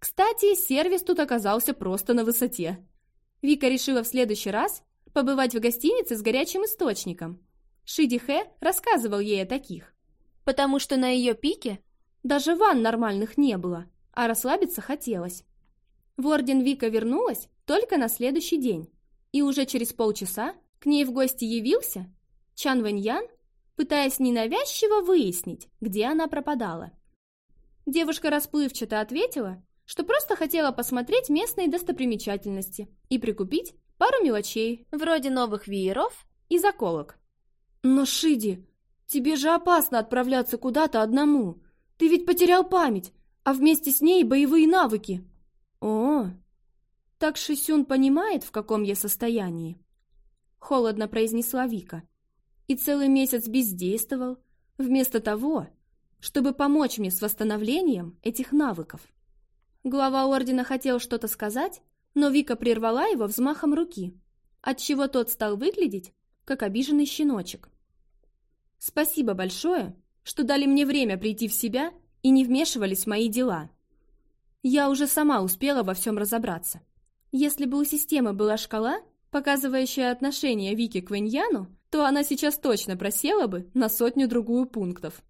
S1: Кстати, сервис тут оказался просто на высоте. Вика решила в следующий раз побывать в гостинице с горячим источником. Шиди Хэ рассказывал ей о таких. Потому что на ее пике даже ванн нормальных не было, а расслабиться хотелось. В Орден Вика вернулась только на следующий день. И уже через полчаса к ней в гости явился Чан Ваньян, пытаясь ненавязчиво выяснить, где она пропадала. Девушка расплывчато ответила, что просто хотела посмотреть местные достопримечательности и прикупить пару мелочей, вроде новых вееров и заколок. «Но, Шиди, тебе же опасно отправляться куда-то одному. Ты ведь потерял память, а вместе с ней боевые навыки». «О, так Шисюн понимает, в каком я состоянии?» Холодно произнесла Вика. «И целый месяц бездействовал, вместо того, чтобы помочь мне с восстановлением этих навыков». Глава ордена хотел что-то сказать, но Вика прервала его взмахом руки, отчего тот стал выглядеть, как обиженный щеночек. «Спасибо большое, что дали мне время прийти в себя и не вмешивались в мои дела. Я уже сама успела во всем разобраться. Если бы у системы была шкала, показывающая отношение Вики к Веньяну, то она сейчас точно просела бы на сотню-другую пунктов.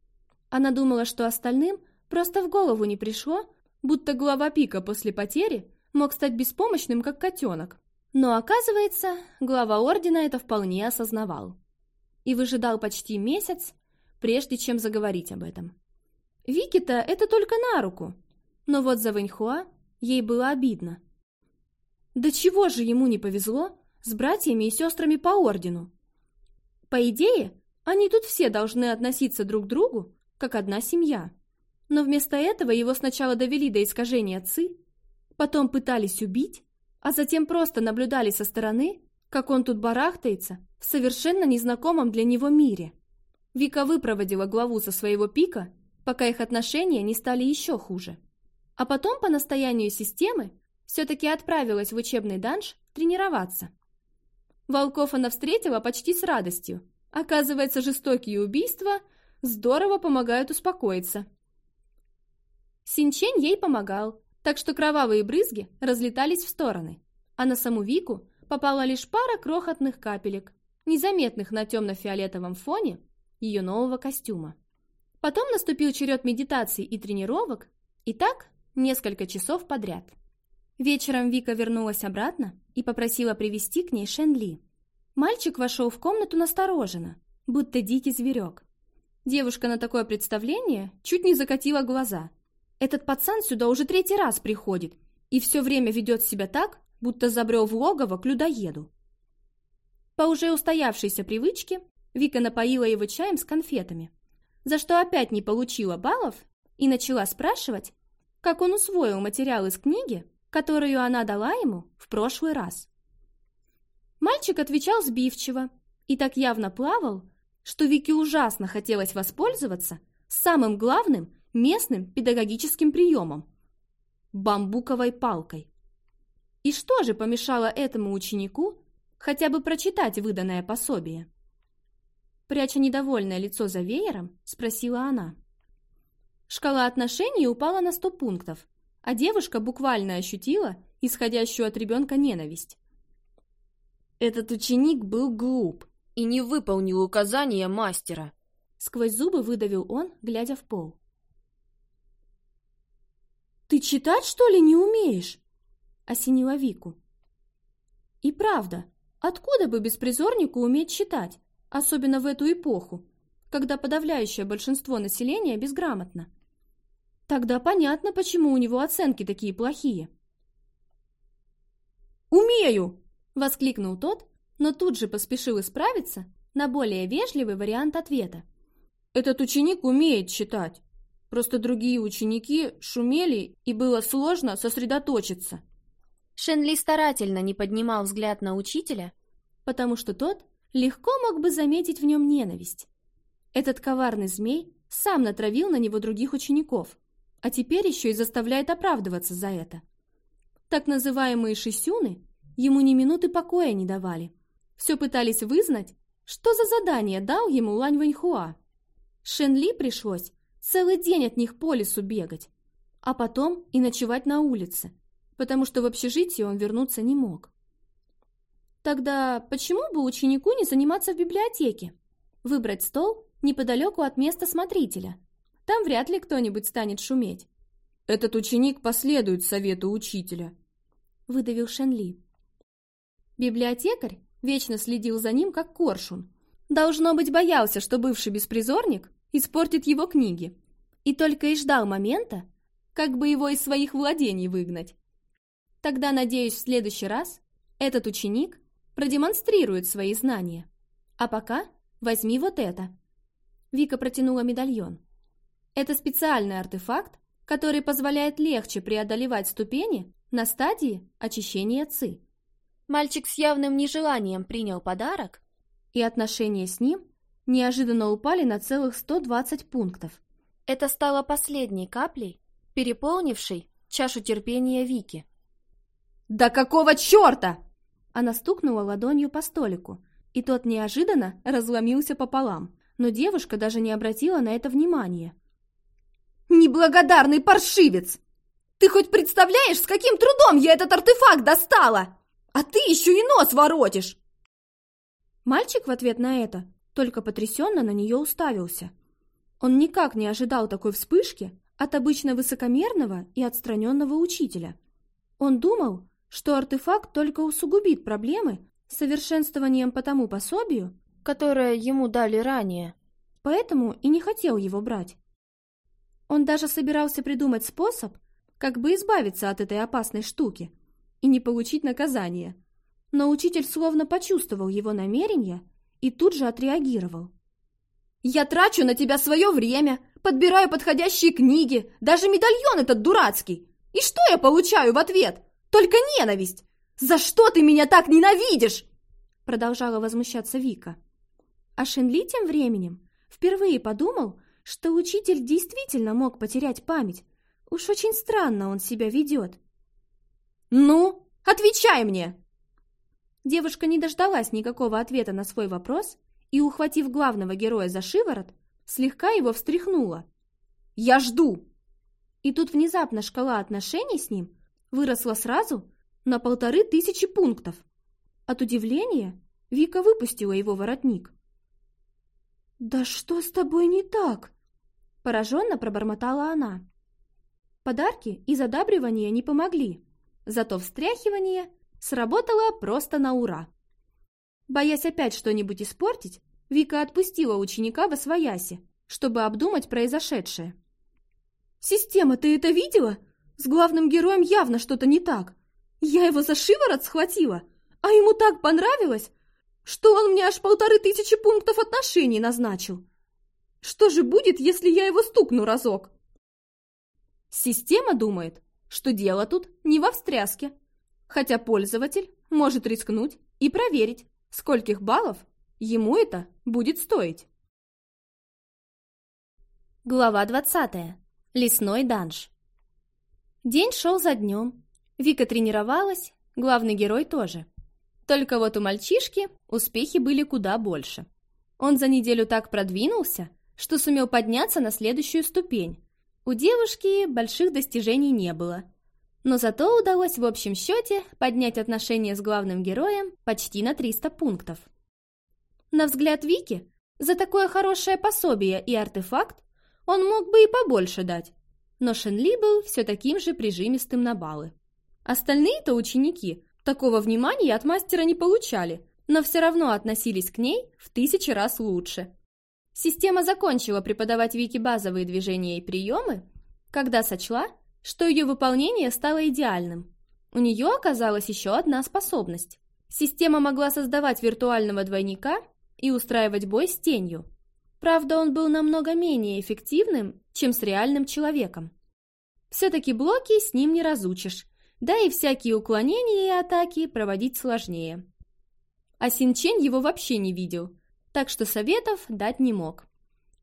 S1: Она думала, что остальным просто в голову не пришло, будто глава пика после потери мог стать беспомощным, как котенок. Но, оказывается, глава ордена это вполне осознавал. И выжидал почти месяц, прежде чем заговорить об этом. Вики-то это только на руку. Но вот за Вэньхуа ей было обидно. Да чего же ему не повезло с братьями и сестрами по ордену? По идее, они тут все должны относиться друг к другу, как одна семья. Но вместо этого его сначала довели до искажения отцы, потом пытались убить, а затем просто наблюдали со стороны, как он тут барахтается в совершенно незнакомом для него мире. Вика выпроводила главу со своего пика, пока их отношения не стали еще хуже. А потом, по настоянию системы, все-таки отправилась в учебный данж тренироваться. Волков она встретила почти с радостью. Оказывается, жестокие убийства здорово помогают успокоиться. Синчен ей помогал, так что кровавые брызги разлетались в стороны, а на саму Вику попала лишь пара крохотных капелек, незаметных на темно-фиолетовом фоне ее нового костюма. Потом наступил черед медитаций и тренировок, и так несколько часов подряд. Вечером Вика вернулась обратно и попросила привести к ней Шенли. Мальчик вошел в комнату настороженно, будто дикий зверек. Девушка на такое представление чуть не закатила глаза этот пацан сюда уже третий раз приходит и все время ведет себя так, будто забрел в логово к людоеду. По уже устоявшейся привычке Вика напоила его чаем с конфетами, за что опять не получила баллов и начала спрашивать, как он усвоил материал из книги, которую она дала ему в прошлый раз. Мальчик отвечал сбивчиво и так явно плавал, что Вике ужасно хотелось воспользоваться самым главным местным педагогическим приемом – бамбуковой палкой. И что же помешало этому ученику хотя бы прочитать выданное пособие? Пряча недовольное лицо за веером, спросила она. Шкала отношений упала на 100 пунктов, а девушка буквально ощутила исходящую от ребенка ненависть. Этот ученик был глуп и не выполнил указания мастера. Сквозь зубы выдавил он, глядя в пол. «Ты читать, что ли, не умеешь?» – осенила Вику. И правда, откуда бы беспризорнику уметь читать, особенно в эту эпоху, когда подавляющее большинство населения безграмотно? Тогда понятно, почему у него оценки такие плохие. «Умею!» – воскликнул тот, но тут же поспешил исправиться на более вежливый вариант ответа. «Этот ученик умеет читать!» Просто другие ученики шумели, и было сложно сосредоточиться. Шенли старательно не поднимал взгляд на учителя, потому что тот легко мог бы заметить в нем ненависть. Этот коварный змей сам натравил на него других учеников, а теперь еще и заставляет оправдываться за это. Так называемые «шисюны» ему ни минуты покоя не давали. Все пытались вызнать, что за задание дал ему Лань Ваньхуа. Шенли пришлось Целый день от них по лесу бегать. А потом и ночевать на улице, потому что в общежитие он вернуться не мог. Тогда почему бы ученику не заниматься в библиотеке? Выбрать стол неподалеку от места смотрителя. Там вряд ли кто-нибудь станет шуметь. «Этот ученик последует совету учителя», — выдавил Шенли. Библиотекарь вечно следил за ним, как коршун. Должно быть, боялся, что бывший беспризорник испортит его книги, и только и ждал момента, как бы его из своих владений выгнать. Тогда, надеюсь, в следующий раз этот ученик продемонстрирует свои знания. А пока возьми вот это. Вика протянула медальон. Это специальный артефакт, который позволяет легче преодолевать ступени на стадии очищения ЦИ. Мальчик с явным нежеланием принял подарок, и отношения с ним неожиданно упали на целых 120 пунктов. Это стало последней каплей, переполнившей чашу терпения Вики. «Да какого черта!» Она стукнула ладонью по столику, и тот неожиданно разломился пополам, но девушка даже не обратила на это внимания. «Неблагодарный паршивец! Ты хоть представляешь, с каким трудом я этот артефакт достала? А ты еще и нос воротишь!» Мальчик в ответ на это только потрясенно на нее уставился. Он никак не ожидал такой вспышки от обычно высокомерного и отстраненного учителя. Он думал, что артефакт только усугубит проблемы совершенствованием по тому пособию, которое ему дали ранее, поэтому и не хотел его брать. Он даже собирался придумать способ, как бы избавиться от этой опасной штуки и не получить наказание. Но учитель словно почувствовал его намерение и тут же отреагировал. «Я трачу на тебя свое время, подбираю подходящие книги, даже медальон этот дурацкий. И что я получаю в ответ? Только ненависть! За что ты меня так ненавидишь?» Продолжала возмущаться Вика. А Шенли тем временем впервые подумал, что учитель действительно мог потерять память. Уж очень странно он себя ведет. «Ну, отвечай мне!» Девушка не дождалась никакого ответа на свой вопрос и, ухватив главного героя за шиворот, слегка его встряхнула. «Я жду!» И тут внезапно шкала отношений с ним выросла сразу на полторы тысячи пунктов. От удивления Вика выпустила его воротник. «Да что с тобой не так?» Пораженно пробормотала она. Подарки и задабривания не помогли, зато встряхивание Сработала просто на ура. Боясь опять что-нибудь испортить, Вика отпустила ученика во свояси, чтобы обдумать произошедшее. «Система, ты это видела? С главным героем явно что-то не так. Я его за шиворот схватила, а ему так понравилось, что он мне аж полторы тысячи пунктов отношений назначил. Что же будет, если я его стукну разок?» Система думает, что дело тут не во встряске, хотя пользователь может рискнуть и проверить, скольких баллов ему это будет стоить. Глава 20. Лесной данж. День шел за днем. Вика тренировалась, главный герой тоже. Только вот у мальчишки успехи были куда больше. Он за неделю так продвинулся, что сумел подняться на следующую ступень. У девушки больших достижений не было – но зато удалось в общем счете поднять отношения с главным героем почти на 300 пунктов. На взгляд Вики, за такое хорошее пособие и артефакт он мог бы и побольше дать, но Шенли был все таким же прижимистым на баллы. Остальные-то ученики такого внимания от мастера не получали, но все равно относились к ней в тысячи раз лучше. Система закончила преподавать Вики базовые движения и приемы, когда сочла, что ее выполнение стало идеальным. У нее оказалась еще одна способность. Система могла создавать виртуального двойника и устраивать бой с тенью. Правда, он был намного менее эффективным, чем с реальным человеком. Все-таки блоки с ним не разучишь, да и всякие уклонения и атаки проводить сложнее. А Синчен его вообще не видел, так что советов дать не мог.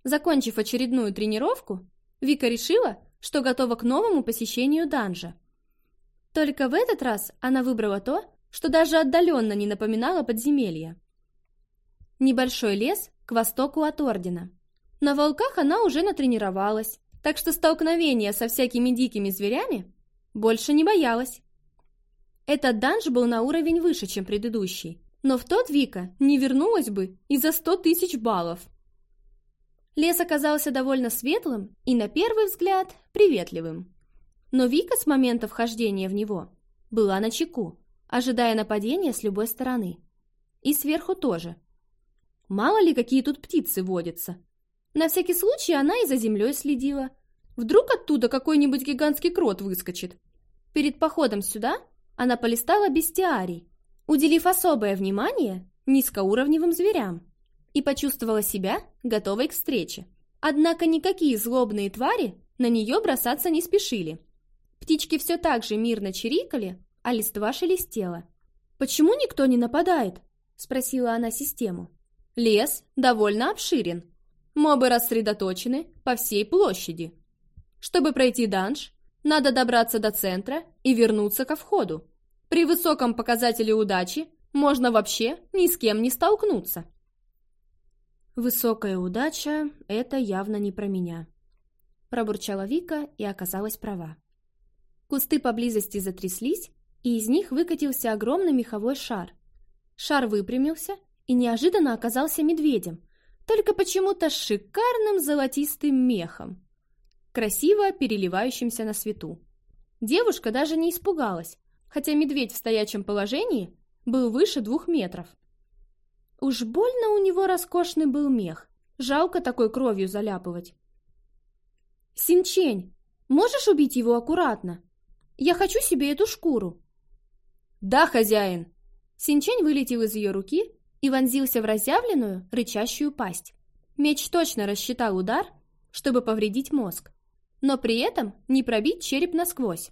S1: Закончив очередную тренировку, Вика решила, что готова к новому посещению данжа. Только в этот раз она выбрала то, что даже отдаленно не напоминало подземелье. Небольшой лес к востоку от Ордена. На волках она уже натренировалась, так что столкновения со всякими дикими зверями больше не боялась. Этот данж был на уровень выше, чем предыдущий, но в тот Вика не вернулась бы и за сто тысяч баллов. Лес оказался довольно светлым и, на первый взгляд, приветливым. Но Вика с момента вхождения в него была на чеку, ожидая нападения с любой стороны. И сверху тоже. Мало ли, какие тут птицы водятся. На всякий случай она и за землей следила. Вдруг оттуда какой-нибудь гигантский крот выскочит. Перед походом сюда она полистала бестиарий, уделив особое внимание низкоуровневым зверям, и почувствовала себя готовой к встрече. Однако никакие злобные твари на нее бросаться не спешили. Птички все так же мирно чирикали, а листва шелестела. «Почему никто не нападает?» – спросила она систему. «Лес довольно обширен. Мобы рассредоточены по всей площади. Чтобы пройти данж, надо добраться до центра и вернуться ко входу. При высоком показателе удачи можно вообще ни с кем не столкнуться». Высокая удача – это явно не про меня пробурчала Вика и оказалась права. Кусты поблизости затряслись, и из них выкатился огромный меховой шар. Шар выпрямился и неожиданно оказался медведем, только почему-то шикарным золотистым мехом, красиво переливающимся на свету. Девушка даже не испугалась, хотя медведь в стоячем положении был выше двух метров. Уж больно у него роскошный был мех, жалко такой кровью заляпывать. «Синчень, можешь убить его аккуратно? Я хочу себе эту шкуру». «Да, хозяин!» Синчень вылетел из ее руки и вонзился в разъявленную, рычащую пасть. Меч точно рассчитал удар, чтобы повредить мозг, но при этом не пробить череп насквозь.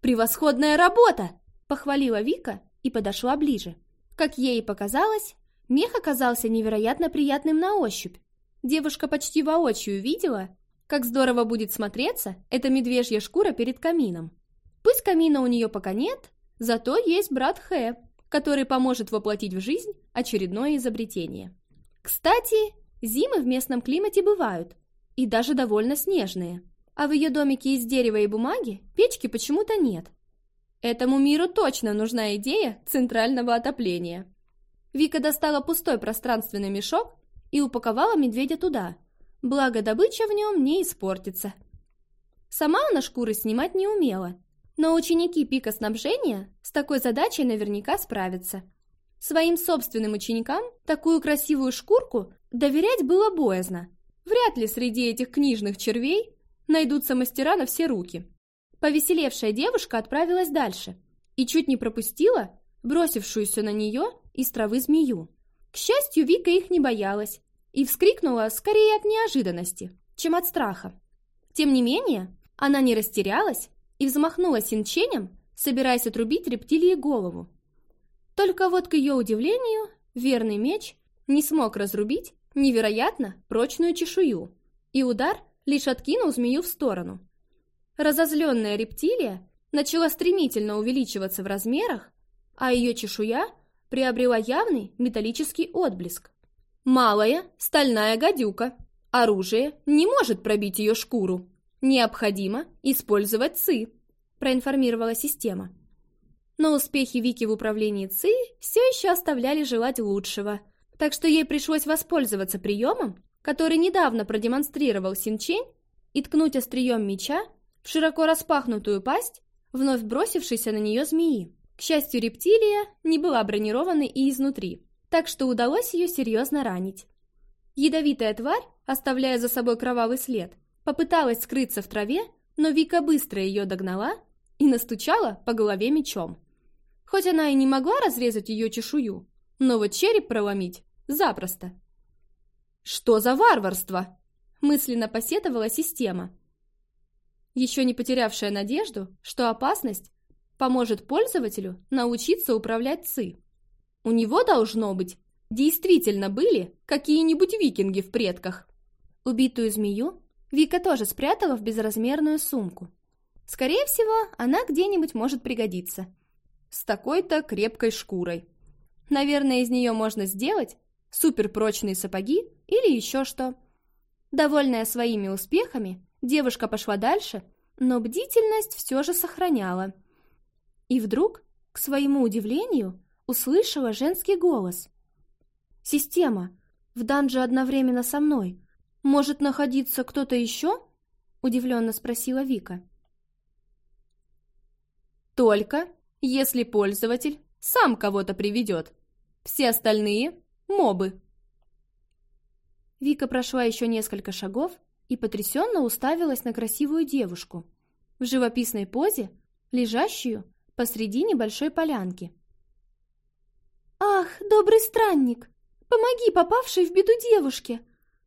S1: «Превосходная работа!» – похвалила Вика и подошла ближе. Как ей и показалось, мех оказался невероятно приятным на ощупь. Девушка почти воочию видела, как здорово будет смотреться эта медвежья шкура перед камином. Пусть камина у нее пока нет, зато есть брат Хэ, который поможет воплотить в жизнь очередное изобретение. Кстати, зимы в местном климате бывают, и даже довольно снежные. А в ее домике из дерева и бумаги печки почему-то нет. Этому миру точно нужна идея центрального отопления. Вика достала пустой пространственный мешок и упаковала медведя туда – благо добыча в нем не испортится. Сама она шкуры снимать не умела, но ученики пика снабжения с такой задачей наверняка справятся. Своим собственным ученикам такую красивую шкурку доверять было боязно. Вряд ли среди этих книжных червей найдутся мастера на все руки. Повеселевшая девушка отправилась дальше и чуть не пропустила бросившуюся на нее из травы змею. К счастью, Вика их не боялась и вскрикнула скорее от неожиданности, чем от страха. Тем не менее, она не растерялась и взмахнула синченем, собираясь отрубить рептилии голову. Только вот к ее удивлению, верный меч не смог разрубить невероятно прочную чешую, и удар лишь откинул змею в сторону. Разозленная рептилия начала стремительно увеличиваться в размерах, а ее чешуя приобрела явный металлический отблеск. Малая – стальная гадюка. Оружие не может пробить ее шкуру. Необходимо использовать ЦИ, проинформировала система. Но успехи Вики в управлении ЦИ все еще оставляли желать лучшего, так что ей пришлось воспользоваться приемом, который недавно продемонстрировал Синчень, и ткнуть острием меча в широко распахнутую пасть, вновь бросившейся на нее змеи. К счастью, рептилия не была бронированной и изнутри, так что удалось ее серьезно ранить. Ядовитая тварь, оставляя за собой кровавый след, попыталась скрыться в траве, но Вика быстро ее догнала и настучала по голове мечом. Хоть она и не могла разрезать ее чешую, но вот череп проломить запросто. «Что за варварство?» – мысленно посетовала система. Еще не потерявшая надежду, что опасность поможет пользователю научиться управлять ЦИ. У него, должно быть, действительно были какие-нибудь викинги в предках. Убитую змею Вика тоже спрятала в безразмерную сумку. Скорее всего, она где-нибудь может пригодиться. С такой-то крепкой шкурой. Наверное, из нее можно сделать суперпрочные сапоги или еще что. Довольная своими успехами, девушка пошла дальше, но бдительность все же сохраняла. И вдруг, к своему удивлению, услышала женский голос. «Система, в данже одновременно со мной. Может находиться кто-то еще?» — удивленно спросила Вика. «Только, если пользователь сам кого-то приведет. Все остальные — мобы». Вика прошла еще несколько шагов и потрясенно уставилась на красивую девушку в живописной позе, лежащую посреди небольшой полянки. «Ах, добрый странник, помоги попавшей в беду девушке!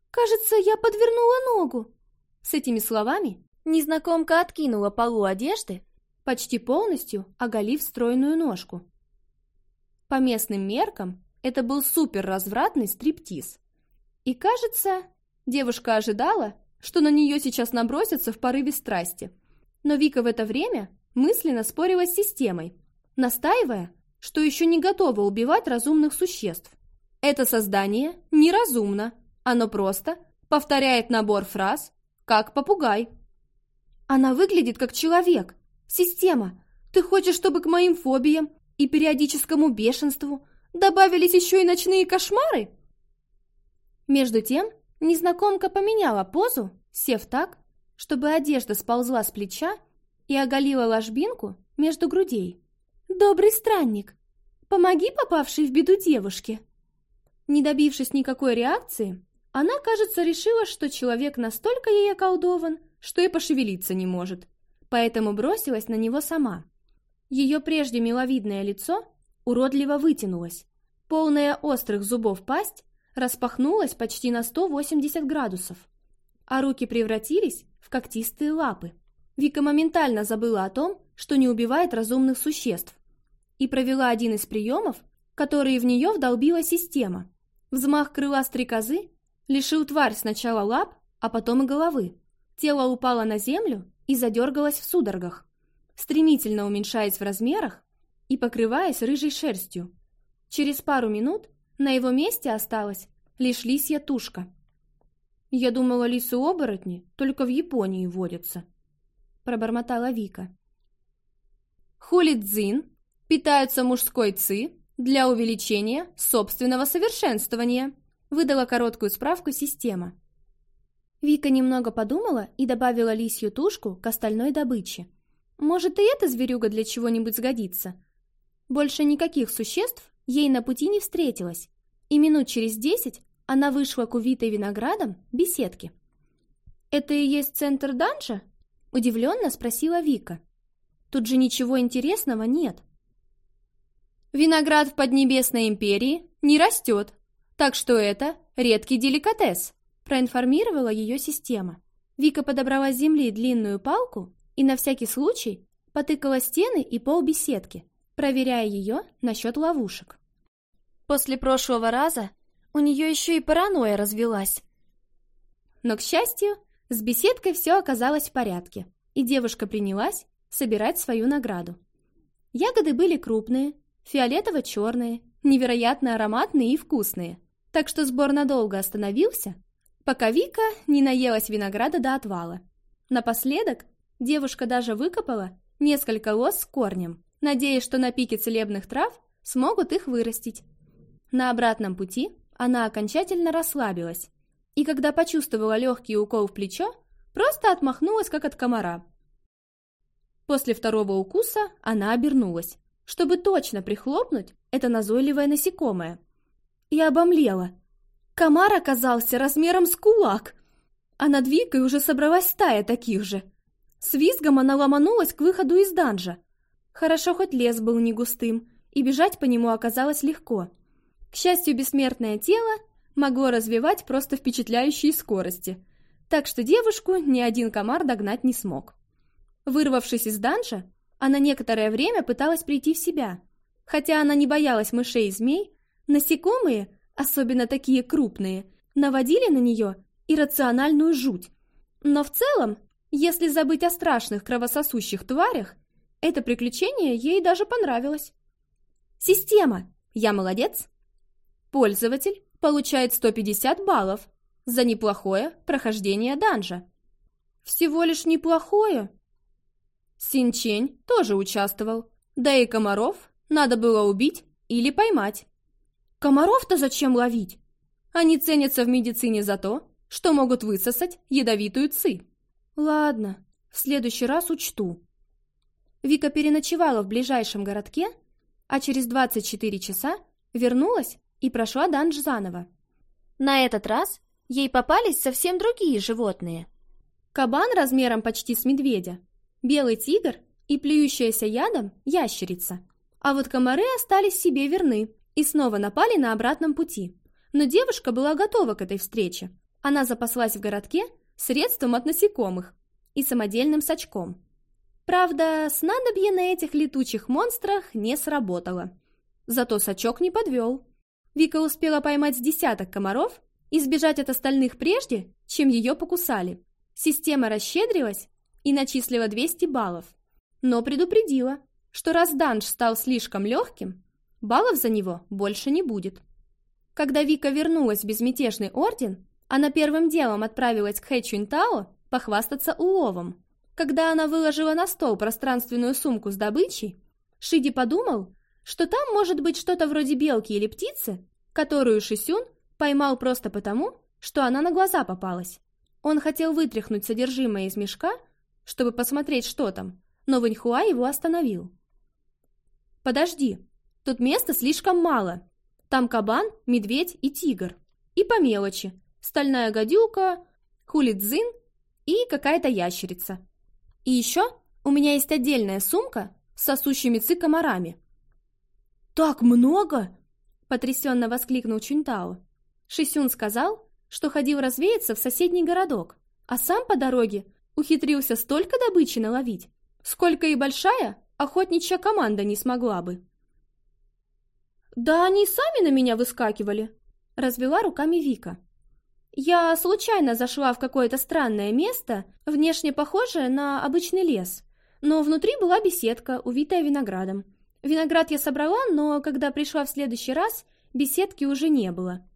S1: Кажется, я подвернула ногу!» С этими словами незнакомка откинула полу одежды, почти полностью оголив стройную ножку. По местным меркам это был суперразвратный стриптиз. И, кажется, девушка ожидала, что на нее сейчас набросятся в порыве страсти. Но Вика в это время мысленно спорила с системой, настаивая, что еще не готово убивать разумных существ. Это создание неразумно, оно просто повторяет набор фраз, как попугай. Она выглядит как человек, система. Ты хочешь, чтобы к моим фобиям и периодическому бешенству добавились еще и ночные кошмары? Между тем, незнакомка поменяла позу, сев так, чтобы одежда сползла с плеча и оголила ложбинку между грудей. Добрый странник, помоги попавшей в беду девушке. Не добившись никакой реакции, она, кажется, решила, что человек настолько ей околдован, что и пошевелиться не может, поэтому бросилась на него сама. Ее прежде миловидное лицо уродливо вытянулось, полная острых зубов пасть распахнулась почти на 180 градусов, а руки превратились в когтистые лапы. Вика моментально забыла о том, что не убивает разумных существ, и провела один из приемов, которые в нее вдолбила система. Взмах крыла стрекозы лишил тварь сначала лап, а потом и головы. Тело упало на землю и задергалось в судорогах, стремительно уменьшаясь в размерах и покрываясь рыжей шерстью. Через пару минут на его месте осталась лишь лисья тушка. «Я думала, лисы-оборотни только в Японии водятся», — пробормотала Вика. Холидзин питаются мужской ци для увеличения собственного совершенствования, выдала короткую справку система. Вика немного подумала и добавила лисью тушку к остальной добыче. Может, и эта зверюга для чего-нибудь сгодится. Больше никаких существ ей на пути не встретилось, и минут через десять она вышла к увитой виноградом беседке. «Это и есть центр данжа?» – удивленно спросила Вика. Тут же ничего интересного нет. Виноград в Поднебесной империи не растет, так что это редкий деликатес, проинформировала ее система. Вика подобрала с земли длинную палку и на всякий случай потыкала стены и пол беседки, проверяя ее насчет ловушек. После прошлого раза у нее еще и паранойя развелась. Но, к счастью, с беседкой все оказалось в порядке, и девушка принялась собирать свою награду. Ягоды были крупные, фиолетово-черные, невероятно ароматные и вкусные, так что сбор надолго остановился, пока Вика не наелась винограда до отвала. Напоследок девушка даже выкопала несколько лоз с корнем, надеясь, что на пике целебных трав смогут их вырастить. На обратном пути она окончательно расслабилась, и когда почувствовала легкий укол в плечо, просто отмахнулась, как от комара – После второго укуса она обернулась. Чтобы точно прихлопнуть это назойливое насекомое. Я обомлела. Комар оказался размером с кулак, а над Викой уже собралась стая таких же. С визгом она ломанулась к выходу из данжа. Хорошо хоть лес был не густым, и бежать по нему оказалось легко. К счастью, бессмертное тело могло развивать просто впечатляющие скорости, так что девушку ни один комар догнать не смог. Вырвавшись из данжа, она некоторое время пыталась прийти в себя. Хотя она не боялась мышей и змей, насекомые, особенно такие крупные, наводили на нее иррациональную жуть. Но в целом, если забыть о страшных кровососущих тварях, это приключение ей даже понравилось. Система. Я молодец. Пользователь получает 150 баллов за неплохое прохождение данжа. Всего лишь неплохое? Синчень тоже участвовал. Да и комаров надо было убить или поймать. Комаров-то зачем ловить? Они ценятся в медицине за то, что могут высосать ядовитую ци. Ладно, в следующий раз учту. Вика переночевала в ближайшем городке, а через 24 часа вернулась и прошла данж заново. На этот раз ей попались совсем другие животные. Кабан размером почти с медведя белый тигр и плюющаяся ядом ящерица. А вот комары остались себе верны и снова напали на обратном пути. Но девушка была готова к этой встрече. Она запаслась в городке средством от насекомых и самодельным сачком. Правда, снадобье на этих летучих монстрах не сработало. Зато сачок не подвел. Вика успела поймать десяток комаров и сбежать от остальных прежде, чем ее покусали. Система расщедрилась и начислила 200 баллов, но предупредила, что раз данж стал слишком легким, баллов за него больше не будет. Когда Вика вернулась в безмятежный орден, она первым делом отправилась к Хэ Чунтао похвастаться уловом. Когда она выложила на стол пространственную сумку с добычей, Шиди подумал, что там может быть что-то вроде белки или птицы, которую Шисюн поймал просто потому, что она на глаза попалась. Он хотел вытряхнуть содержимое из мешка, чтобы посмотреть, что там, но Ваньхуа его остановил. «Подожди, тут места слишком мало. Там кабан, медведь и тигр. И по мелочи. Стальная гадюка, хулидзин и какая-то ящерица. И еще у меня есть отдельная сумка с сосущими цикомарами. «Так много!» – потрясенно воскликнул Чунтао. Шисюн сказал, что ходил развеяться в соседний городок, а сам по дороге – ухитрился столько добычи наловить, сколько и большая охотничья команда не смогла бы. «Да они сами на меня выскакивали», — развела руками Вика. «Я случайно зашла в какое-то странное место, внешне похожее на обычный лес, но внутри была беседка, увитая виноградом. Виноград я собрала, но когда пришла в следующий раз, беседки уже не было».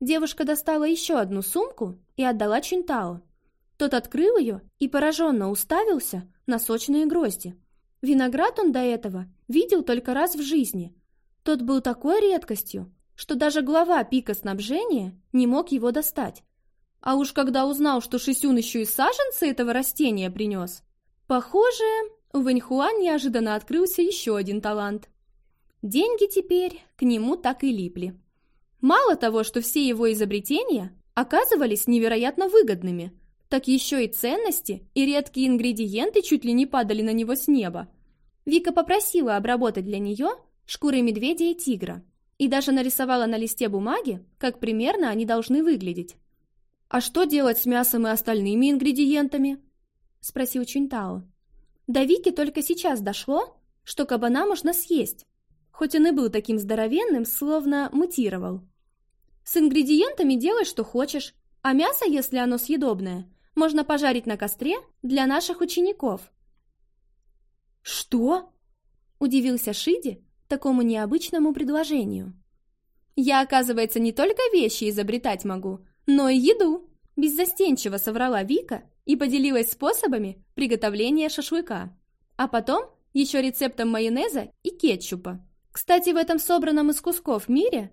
S1: Девушка достала еще одну сумку и отдала Чинтао. Тот открыл ее и пораженно уставился на сочные грозди. Виноград он до этого видел только раз в жизни. Тот был такой редкостью, что даже глава пика снабжения не мог его достать. А уж когда узнал, что Шисюн еще и саженцы этого растения принес, похоже, у Вэньхуан неожиданно открылся еще один талант. Деньги теперь к нему так и липли. Мало того, что все его изобретения оказывались невероятно выгодными – так еще и ценности и редкие ингредиенты чуть ли не падали на него с неба. Вика попросила обработать для нее шкуры медведя и тигра и даже нарисовала на листе бумаги, как примерно они должны выглядеть. «А что делать с мясом и остальными ингредиентами?» — спросил Чунтао. До Вики только сейчас дошло, что кабана можно съесть, хоть он и был таким здоровенным, словно мутировал. С ингредиентами делай, что хочешь, а мясо, если оно съедобное, можно пожарить на костре для наших учеников». «Что?» – удивился Шиди такому необычному предложению. «Я, оказывается, не только вещи изобретать могу, но и еду!» Беззастенчиво соврала Вика и поделилась способами приготовления шашлыка, а потом еще рецептом майонеза и кетчупа. Кстати, в этом собранном из кусков мире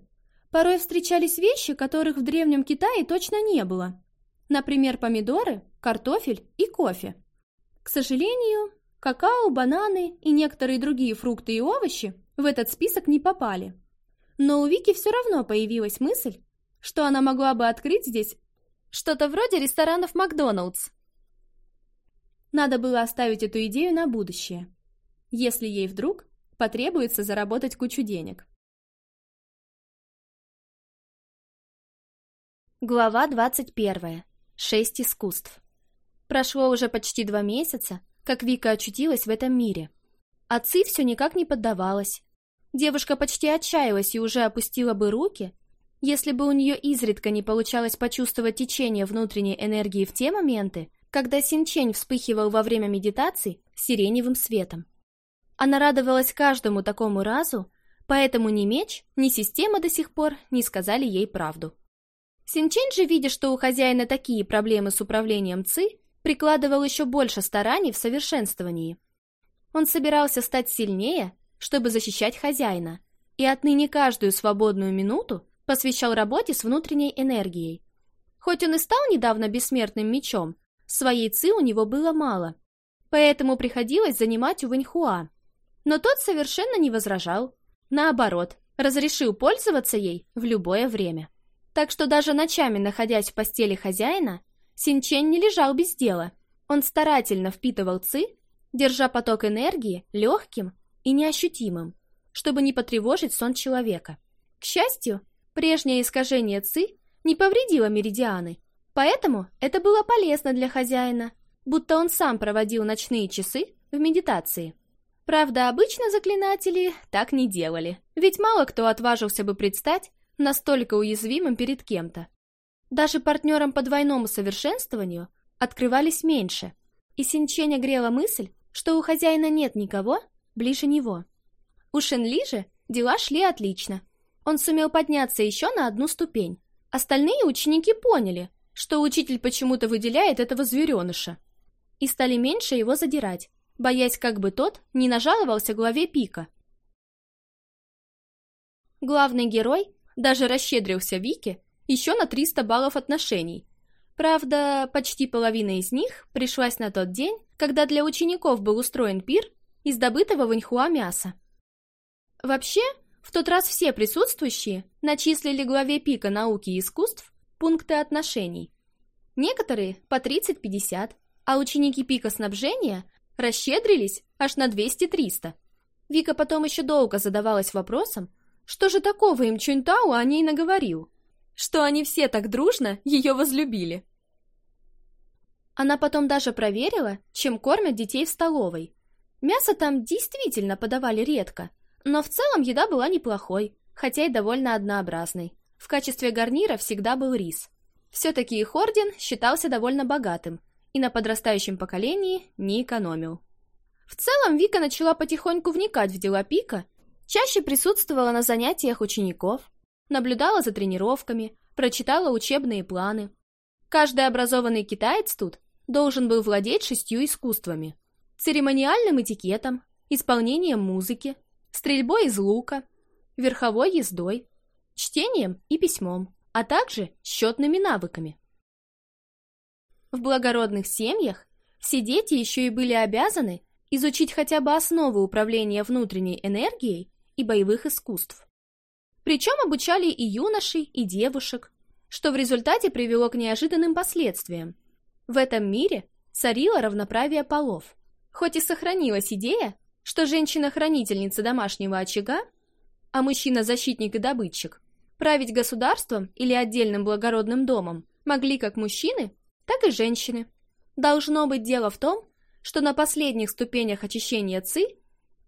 S1: порой встречались вещи, которых в Древнем Китае точно не было. Например, помидоры, картофель и кофе. К сожалению, какао, бананы и некоторые другие фрукты и овощи в этот список не попали. Но у Вики все равно появилась мысль, что она могла бы открыть здесь что-то вроде ресторанов Макдоналдс.
S2: Надо было оставить эту идею на будущее, если ей вдруг потребуется заработать кучу денег. Глава двадцать первая. Шесть искусств. Прошло
S1: уже почти два месяца, как Вика очутилась в этом мире. Отцы все никак не поддавалась. Девушка почти отчаялась и уже опустила бы руки, если бы у нее изредка не получалось почувствовать течение внутренней энергии в те моменты, когда Синчень вспыхивал во время медитаций сиреневым светом. Она радовалась каждому такому разу, поэтому ни меч, ни система до сих пор не сказали ей правду. Синчень же, видя, что у хозяина такие проблемы с управлением ЦИ, прикладывал еще больше стараний в совершенствовании. Он собирался стать сильнее, чтобы защищать хозяина, и отныне каждую свободную минуту посвящал работе с внутренней энергией. Хоть он и стал недавно бессмертным мечом, своей ци у него было мало, поэтому приходилось занимать у Вэньхуа. Но тот совершенно не возражал, наоборот, разрешил пользоваться ей в любое время. Так что даже ночами, находясь в постели хозяина, Синчен не лежал без дела. Он старательно впитывал ци, держа поток энергии легким и неощутимым, чтобы не потревожить сон человека. К счастью, прежнее искажение ци не повредило меридианы, поэтому это было полезно для хозяина, будто он сам проводил ночные часы в медитации. Правда, обычно заклинатели так не делали, ведь мало кто отважился бы предстать настолько уязвимым перед кем-то. Даже партнерам по двойному совершенствованию открывались меньше, и Синченя грела мысль, что у хозяина нет никого ближе него. У Шенли же дела шли отлично. Он сумел подняться еще на одну ступень. Остальные ученики поняли, что учитель почему-то выделяет этого звереныша, и стали меньше его задирать, боясь, как бы тот не нажаловался главе пика. Главный герой даже расщедрился Вике еще на 300 баллов отношений. Правда, почти половина из них пришлась на тот день, когда для учеников был устроен пир из добытого в Инхуа мяса. Вообще, в тот раз все присутствующие начислили главе пика науки и искусств пункты отношений. Некоторые по 30-50, а ученики пика снабжения расщедрились аж на 200-300. Вика потом еще долго задавалась вопросом, что же такого им Чунтао о ней наговорил? Что они все так дружно ее возлюбили? Она потом даже проверила, чем кормят детей в столовой. Мясо там действительно подавали редко, но в целом еда была неплохой, хотя и довольно однообразной. В качестве гарнира всегда был рис. Все-таки их орден считался довольно богатым и на подрастающем поколении не экономил. В целом Вика начала потихоньку вникать в дела Пика Чаще присутствовала на занятиях учеников, наблюдала за тренировками, прочитала учебные планы. Каждый образованный китаец тут должен был владеть шестью искусствами. Церемониальным этикетом, исполнением музыки, стрельбой из лука, верховой ездой, чтением и письмом, а также счетными навыками. В благородных семьях все дети еще и были обязаны изучить хотя бы основы управления внутренней энергией и боевых искусств. Причем обучали и юношей, и девушек, что в результате привело к неожиданным последствиям. В этом мире царило равноправие полов. Хоть и сохранилась идея, что женщина-хранительница домашнего очага, а мужчина-защитник и добытчик, править государством или отдельным благородным домом могли как мужчины, так и женщины. Должно быть дело в том, что на последних ступенях очищения ЦИ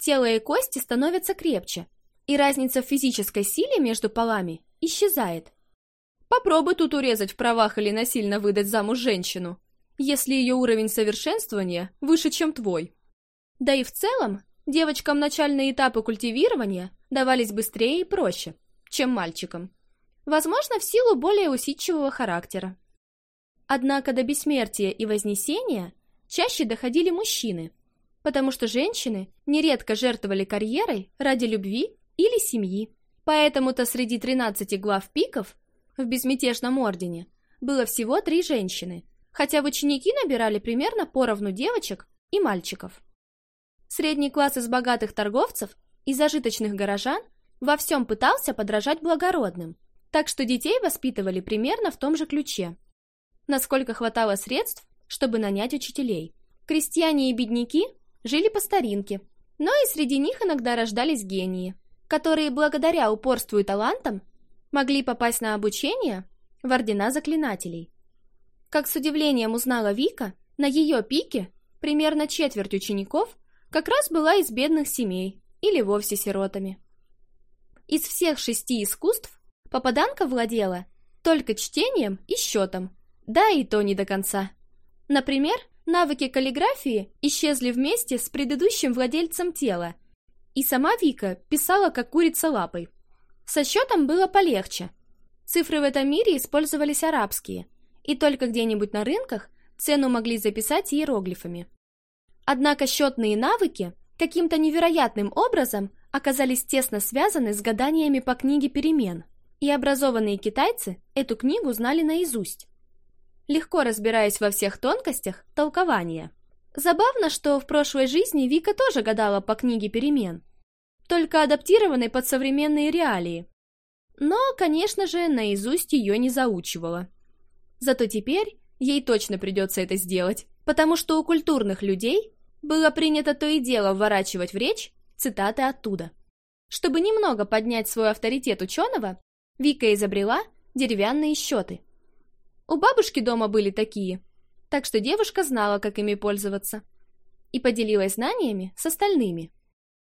S1: тело и кости становятся крепче, и разница в физической силе между полами исчезает. Попробуй тут урезать в правах или насильно выдать замуж женщину, если ее уровень совершенствования выше, чем твой. Да и в целом, девочкам начальные этапы культивирования давались быстрее и проще, чем мальчикам. Возможно, в силу более усидчивого характера. Однако до бессмертия и вознесения чаще доходили мужчины – потому что женщины нередко жертвовали карьерой ради любви или семьи. Поэтому-то среди 13 глав пиков в безмятежном ордене было всего три женщины, хотя в ученики набирали примерно поровну девочек и мальчиков. Средний класс из богатых торговцев и зажиточных горожан во всем пытался подражать благородным, так что детей воспитывали примерно в том же ключе, насколько хватало средств, чтобы нанять учителей. Крестьяне и бедняки жили по старинке, но и среди них иногда рождались гении, которые благодаря упорству и талантам могли попасть на обучение в ордена заклинателей. Как с удивлением узнала Вика, на ее пике примерно четверть учеников как раз была из бедных семей или вовсе сиротами. Из всех шести искусств попаданка владела только чтением и счетом, да и то не до конца. Например, навыки каллиграфии исчезли вместе с предыдущим владельцем тела, и сама Вика писала как курица лапой. Со счетом было полегче. Цифры в этом мире использовались арабские, и только где-нибудь на рынках цену могли записать иероглифами. Однако счетные навыки каким-то невероятным образом оказались тесно связаны с гаданиями по книге перемен, и образованные китайцы эту книгу знали наизусть легко разбираясь во всех тонкостях толкования. Забавно, что в прошлой жизни Вика тоже гадала по книге «Перемен», только адаптированной под современные реалии. Но, конечно же, наизусть ее не заучивала. Зато теперь ей точно придется это сделать, потому что у культурных людей было принято то и дело вворачивать в речь цитаты оттуда. Чтобы немного поднять свой авторитет ученого, Вика изобрела деревянные счеты – у бабушки дома были такие, так что девушка знала, как ими пользоваться. И поделилась знаниями с остальными.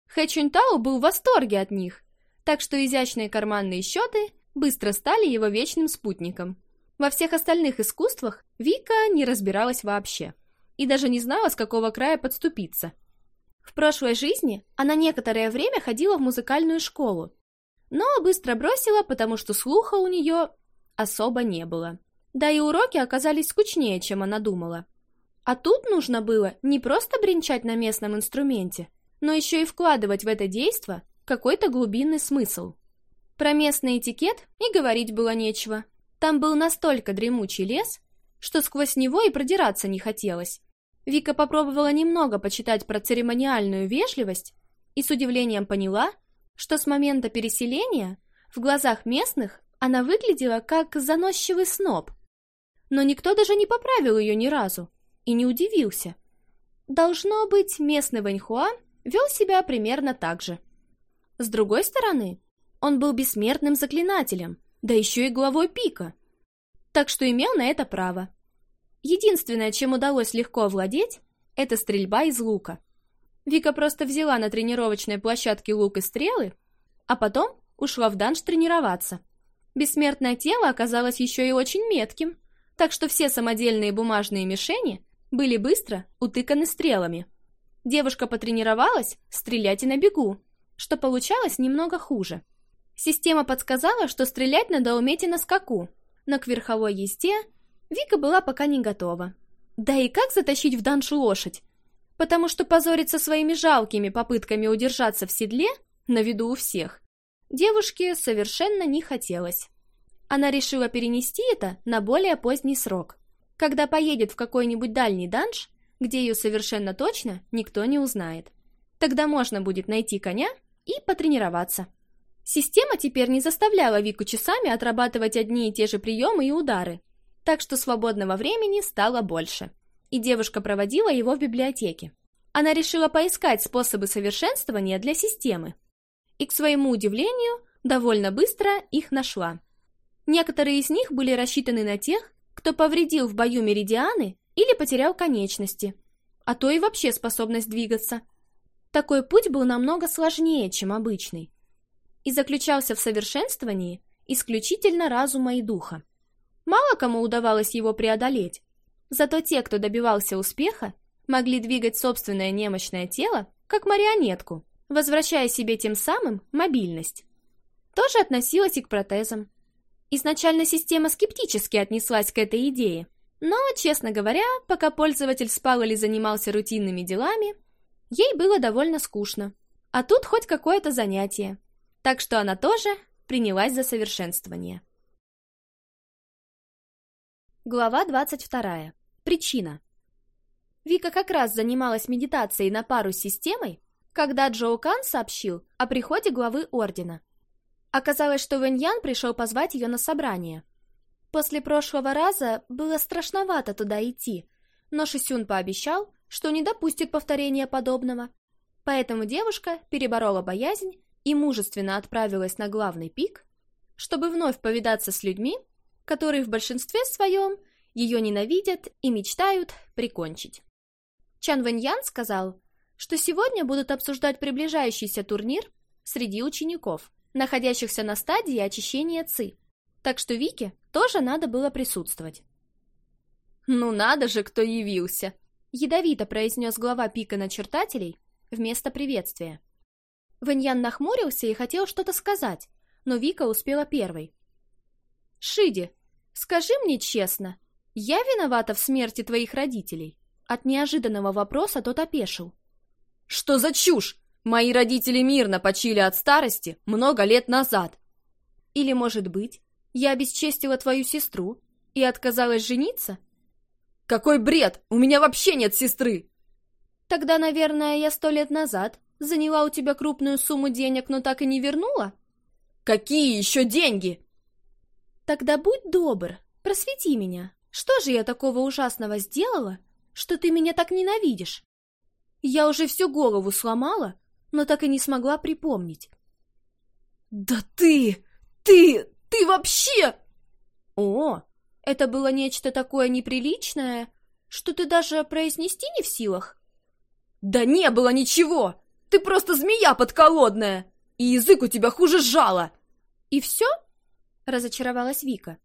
S1: Хэ Чунтао был в восторге от них, так что изящные карманные счеты быстро стали его вечным спутником. Во всех остальных искусствах Вика не разбиралась вообще и даже не знала, с какого края подступиться. В прошлой жизни она некоторое время ходила в музыкальную школу, но быстро бросила, потому что слуха у нее особо не было. Да и уроки оказались скучнее, чем она думала. А тут нужно было не просто бренчать на местном инструменте, но еще и вкладывать в это действо какой-то глубинный смысл. Про местный этикет и говорить было нечего. Там был настолько дремучий лес, что сквозь него и продираться не хотелось. Вика попробовала немного почитать про церемониальную вежливость и с удивлением поняла, что с момента переселения в глазах местных она выглядела как заносчивый сноб, но никто даже не поправил ее ни разу и не удивился. Должно быть, местный Ваньхуа вел себя примерно так же. С другой стороны, он был бессмертным заклинателем, да еще и главой пика, так что имел на это право. Единственное, чем удалось легко овладеть, это стрельба из лука. Вика просто взяла на тренировочной площадке лук и стрелы, а потом ушла в данж тренироваться. Бессмертное тело оказалось еще и очень метким – так что все самодельные бумажные мишени были быстро утыканы стрелами. Девушка потренировалась стрелять и на бегу, что получалось немного хуже. Система подсказала, что стрелять надо уметь и на скаку, но к верховой езде Вика была пока не готова. Да и как затащить в данж лошадь? Потому что позориться своими жалкими попытками удержаться в седле на виду у всех девушке совершенно не хотелось. Она решила перенести это на более поздний срок, когда поедет в какой-нибудь дальний данж, где ее совершенно точно никто не узнает. Тогда можно будет найти коня и потренироваться. Система теперь не заставляла Вику часами отрабатывать одни и те же приемы и удары, так что свободного времени стало больше. И девушка проводила его в библиотеке. Она решила поискать способы совершенствования для системы. И, к своему удивлению, довольно быстро их нашла. Некоторые из них были рассчитаны на тех, кто повредил в бою меридианы или потерял конечности, а то и вообще способность двигаться. Такой путь был намного сложнее, чем обычный, и заключался в совершенствовании исключительно разума и духа. Мало кому удавалось его преодолеть, зато те, кто добивался успеха, могли двигать собственное немощное тело, как марионетку, возвращая себе тем самым мобильность. То же относилось и к протезам. Изначально система скептически отнеслась к этой идее, но, честно говоря, пока пользователь спал или занимался рутинными делами, ей было довольно скучно. А тут хоть какое-то
S2: занятие. Так что она тоже принялась за совершенствование. Глава 22. Причина. Вика
S1: как раз занималась медитацией на пару с системой, когда Джоу Кан сообщил о приходе главы Ордена. Оказалось, что Вэньян пришел позвать ее на собрание. После прошлого раза было страшновато туда идти, но Шисюн пообещал, что не допустит повторения подобного. Поэтому девушка переборола боязнь и мужественно отправилась на главный пик, чтобы вновь повидаться с людьми, которые в большинстве своем ее ненавидят и мечтают прикончить. Чан Вэньян сказал, что сегодня будут обсуждать приближающийся турнир среди учеников – находящихся на стадии очищения ЦИ. Так что Вике тоже надо было присутствовать. «Ну надо же, кто явился!» Ядовито произнес глава пика начертателей вместо приветствия. Ваньян нахмурился и хотел что-то сказать, но Вика успела первой. «Шиди, скажи мне честно, я виновата в смерти твоих родителей?» От неожиданного вопроса тот опешил. «Что за чушь?» Мои родители мирно почили от старости много лет назад. Или, может быть, я обесчестила твою сестру и отказалась жениться? Какой бред! У меня вообще нет сестры! Тогда, наверное, я сто лет назад заняла у тебя крупную сумму денег, но так и не вернула? Какие еще деньги? Тогда будь добр, просвети меня. Что же я такого ужасного сделала, что ты меня так ненавидишь? Я уже всю голову сломала, но так и не смогла припомнить. «Да ты! Ты! Ты вообще!» «О, это было нечто такое неприличное, что ты даже произнести не в силах?» «Да не было ничего! Ты просто змея подколодная! И язык у тебя хуже жала!» «И все?» — разочаровалась Вика.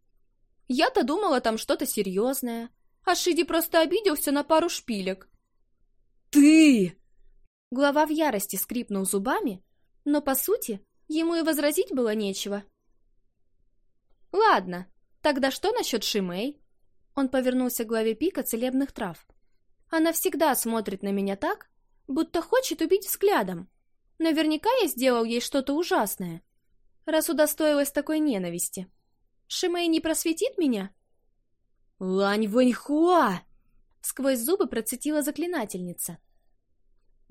S1: «Я-то думала, там что-то серьезное, а Шиди просто обиделся на пару шпилек». «Ты!» Глава в ярости скрипнул зубами, но, по сути, ему и возразить было нечего. «Ладно, тогда что насчет Шимей?» Он повернулся к главе пика целебных трав. «Она всегда смотрит на меня так, будто хочет убить взглядом. Наверняка я сделал ей что-то ужасное, раз удостоилась такой ненависти. Шимей не просветит меня?» «Лань Вэньхуа!» Сквозь зубы процитила заклинательница.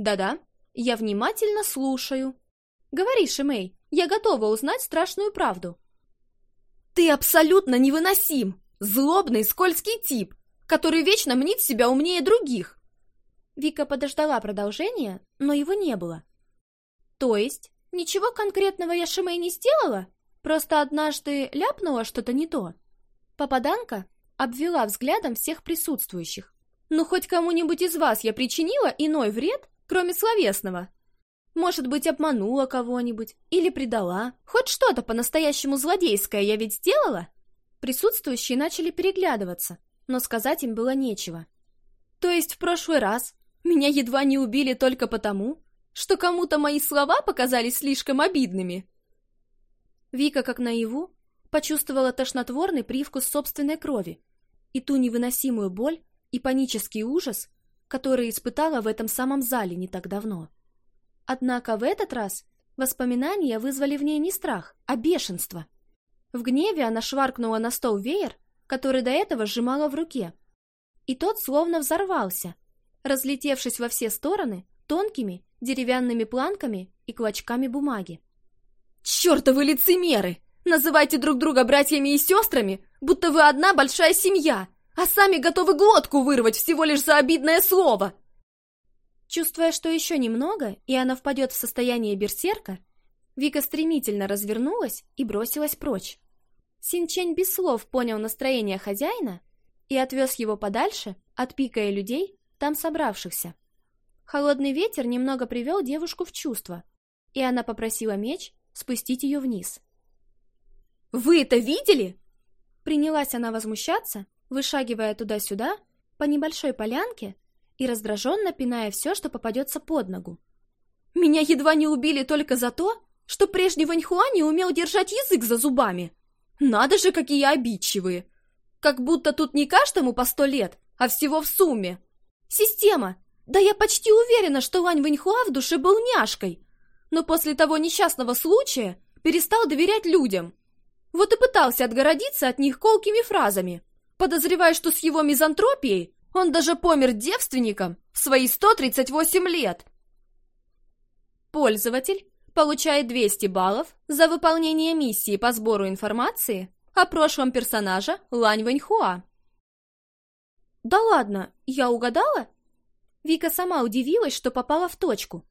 S1: Да-да, я внимательно слушаю. Говори, Шимей, я готова узнать страшную правду. Ты абсолютно невыносим, злобный скользкий тип, который вечно мнит себя умнее других. Вика подождала продолжения, но его не было. То есть, ничего конкретного я Шимей не сделала? Просто однажды ляпнула что-то не то. Попаданка обвела взглядом всех присутствующих. Ну хоть кому-нибудь из вас я причинила иной вред? кроме словесного. Может быть, обманула кого-нибудь или предала. Хоть что-то по-настоящему злодейское я ведь сделала? Присутствующие начали переглядываться, но сказать им было нечего. То есть в прошлый раз меня едва не убили только потому, что кому-то мои слова показались слишком обидными. Вика, как наяву, почувствовала тошнотворный привкус собственной крови и ту невыносимую боль и панический ужас, которые испытала в этом самом зале не так давно. Однако в этот раз воспоминания вызвали в ней не страх, а бешенство. В гневе она шваркнула на стол веер, который до этого сжимала в руке. И тот словно взорвался, разлетевшись во все стороны тонкими деревянными планками и клочками бумаги. «Чертовы лицемеры! Называйте друг друга братьями и сестрами, будто вы одна большая семья!» а сами готовы глотку вырвать всего лишь за обидное слово. Чувствуя, что еще немного, и она впадет в состояние берсерка, Вика стремительно развернулась и бросилась прочь. Синчень без слов понял настроение хозяина и отвез его подальше от пика и людей, там собравшихся. Холодный ветер немного привел девушку в чувство, и она попросила меч спустить ее вниз. «Вы это видели?» Принялась она возмущаться, вышагивая туда-сюда по небольшой полянке и раздраженно пиная все, что попадется под ногу. «Меня едва не убили только за то, что прежний Ваньхуа не умел держать язык за зубами. Надо же, какие обидчивые! Как будто тут не каждому по сто лет, а всего в сумме. Система! Да я почти уверена, что Лань Ваньхуа в душе был няшкой, но после того несчастного случая перестал доверять людям. Вот и пытался отгородиться от них колкими фразами. Подозреваю, что с его мизантропией он даже помер девственником в свои 138 лет. Пользователь получает 200 баллов за выполнение миссии по сбору информации о прошлом персонажа Лань Вэньхуа. «Да ладно, я угадала?» Вика сама удивилась, что попала в точку.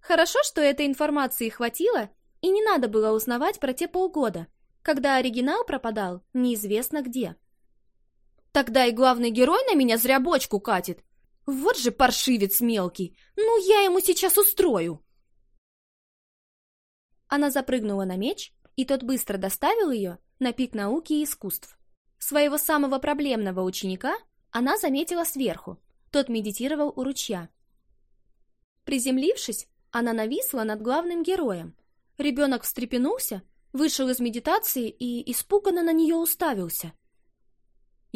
S1: Хорошо, что этой информации хватило, и не надо было узнавать про те полгода, когда оригинал пропадал неизвестно где. Тогда и главный герой на меня зря бочку катит. Вот же паршивец мелкий. Ну, я ему сейчас устрою. Она запрыгнула на меч, и тот быстро доставил ее на пик науки и искусств. Своего самого проблемного ученика она заметила сверху. Тот медитировал у ручья. Приземлившись, она нависла над главным героем. Ребенок встрепенулся, вышел из медитации и испуганно на нее уставился –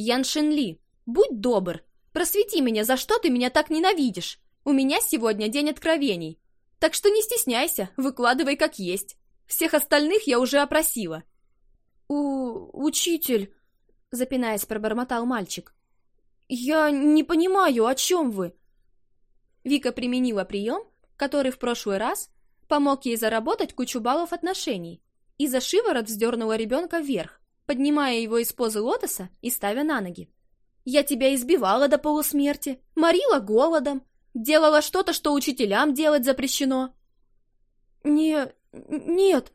S1: Ян Шен Ли, будь добр, просвети меня, за что ты меня так ненавидишь. У меня сегодня день откровений. Так что не стесняйся, выкладывай как есть. Всех остальных я уже опросила. У... учитель... Запинаясь, пробормотал мальчик. «Я не понимаю, о чем вы?» Вика применила прием, который в прошлый раз помог ей заработать кучу баллов отношений, и за шиворот вздернула ребенка вверх, поднимая его из позы лотоса и ставя на ноги. «Я тебя избивала до полусмерти, морила голодом, делала что-то, что учителям делать запрещено». «Не... нет...»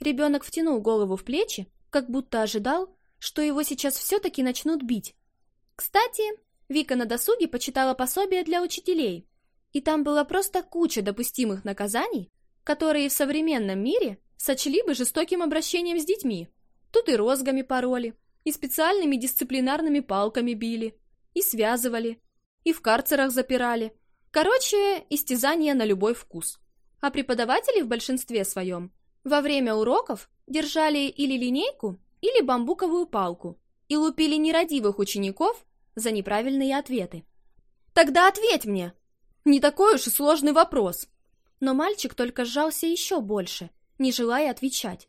S1: Ребенок втянул голову в плечи, как будто ожидал, что его сейчас все-таки начнут бить. Кстати, Вика на досуге почитала пособие для учителей, и там была просто куча допустимых наказаний, которые в современном мире сочли бы жестоким обращением с детьми. Тут и розгами пороли, и специальными дисциплинарными палками били, и связывали, и в карцерах запирали. Короче, истязания на любой вкус. А преподаватели в большинстве своем во время уроков держали или линейку, или бамбуковую палку и лупили нерадивых учеников за неправильные ответы. «Тогда ответь мне!» «Не такой уж и сложный вопрос!» Но мальчик только сжался еще больше, не желая отвечать.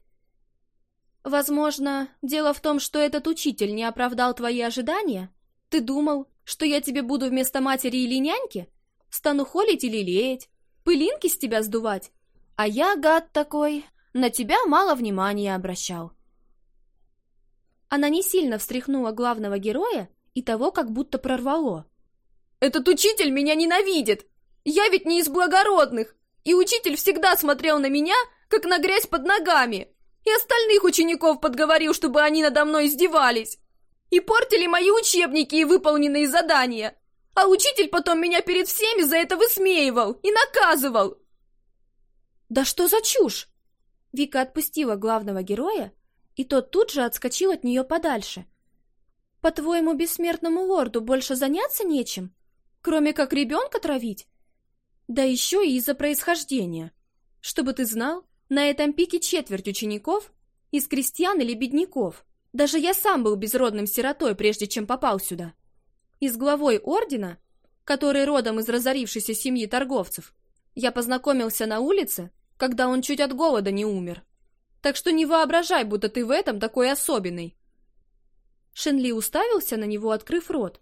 S1: Возможно, дело в том, что этот учитель не оправдал твои ожидания? Ты думал, что я тебе буду вместо матери или няньки? Стану холить или леять? Пылинки с тебя сдувать? А я, гад такой, на тебя мало внимания обращал. Она не сильно встряхнула главного героя и того как будто прорвало. «Этот учитель меня ненавидит! Я ведь не из благородных! И учитель всегда смотрел на меня, как на грязь под ногами!» и остальных учеников подговорил, чтобы они надо мной издевались. И портили мои учебники и выполненные задания. А учитель потом меня перед всеми за это высмеивал и наказывал. Да что за чушь? Вика отпустила главного героя, и тот тут же отскочил от нее подальше. По-твоему, бессмертному лорду больше заняться нечем? Кроме как ребенка травить? Да еще и из-за происхождения. Чтобы ты знал, на этом пике четверть учеников из крестьян или бедняков. Даже я сам был безродным сиротой, прежде чем попал сюда. И с главой ордена, который родом из разорившейся семьи торговцев, я познакомился на улице, когда он чуть от голода не умер. Так что не воображай, будто ты в этом такой особенный. Шенли уставился на него, открыв рот,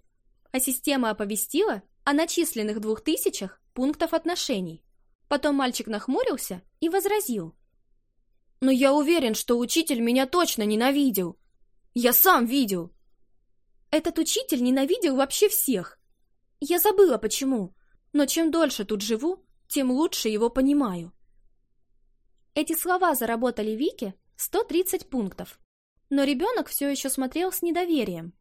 S1: а система оповестила о начисленных двух тысячах пунктов отношений. Потом мальчик нахмурился и возразил. Но я уверен, что учитель меня точно ненавидел. Я сам видел. Этот учитель ненавидел вообще всех. Я забыла почему, но чем дольше тут живу, тем лучше его понимаю. Эти слова заработали Вике 130 пунктов. Но ребенок все еще смотрел с недоверием.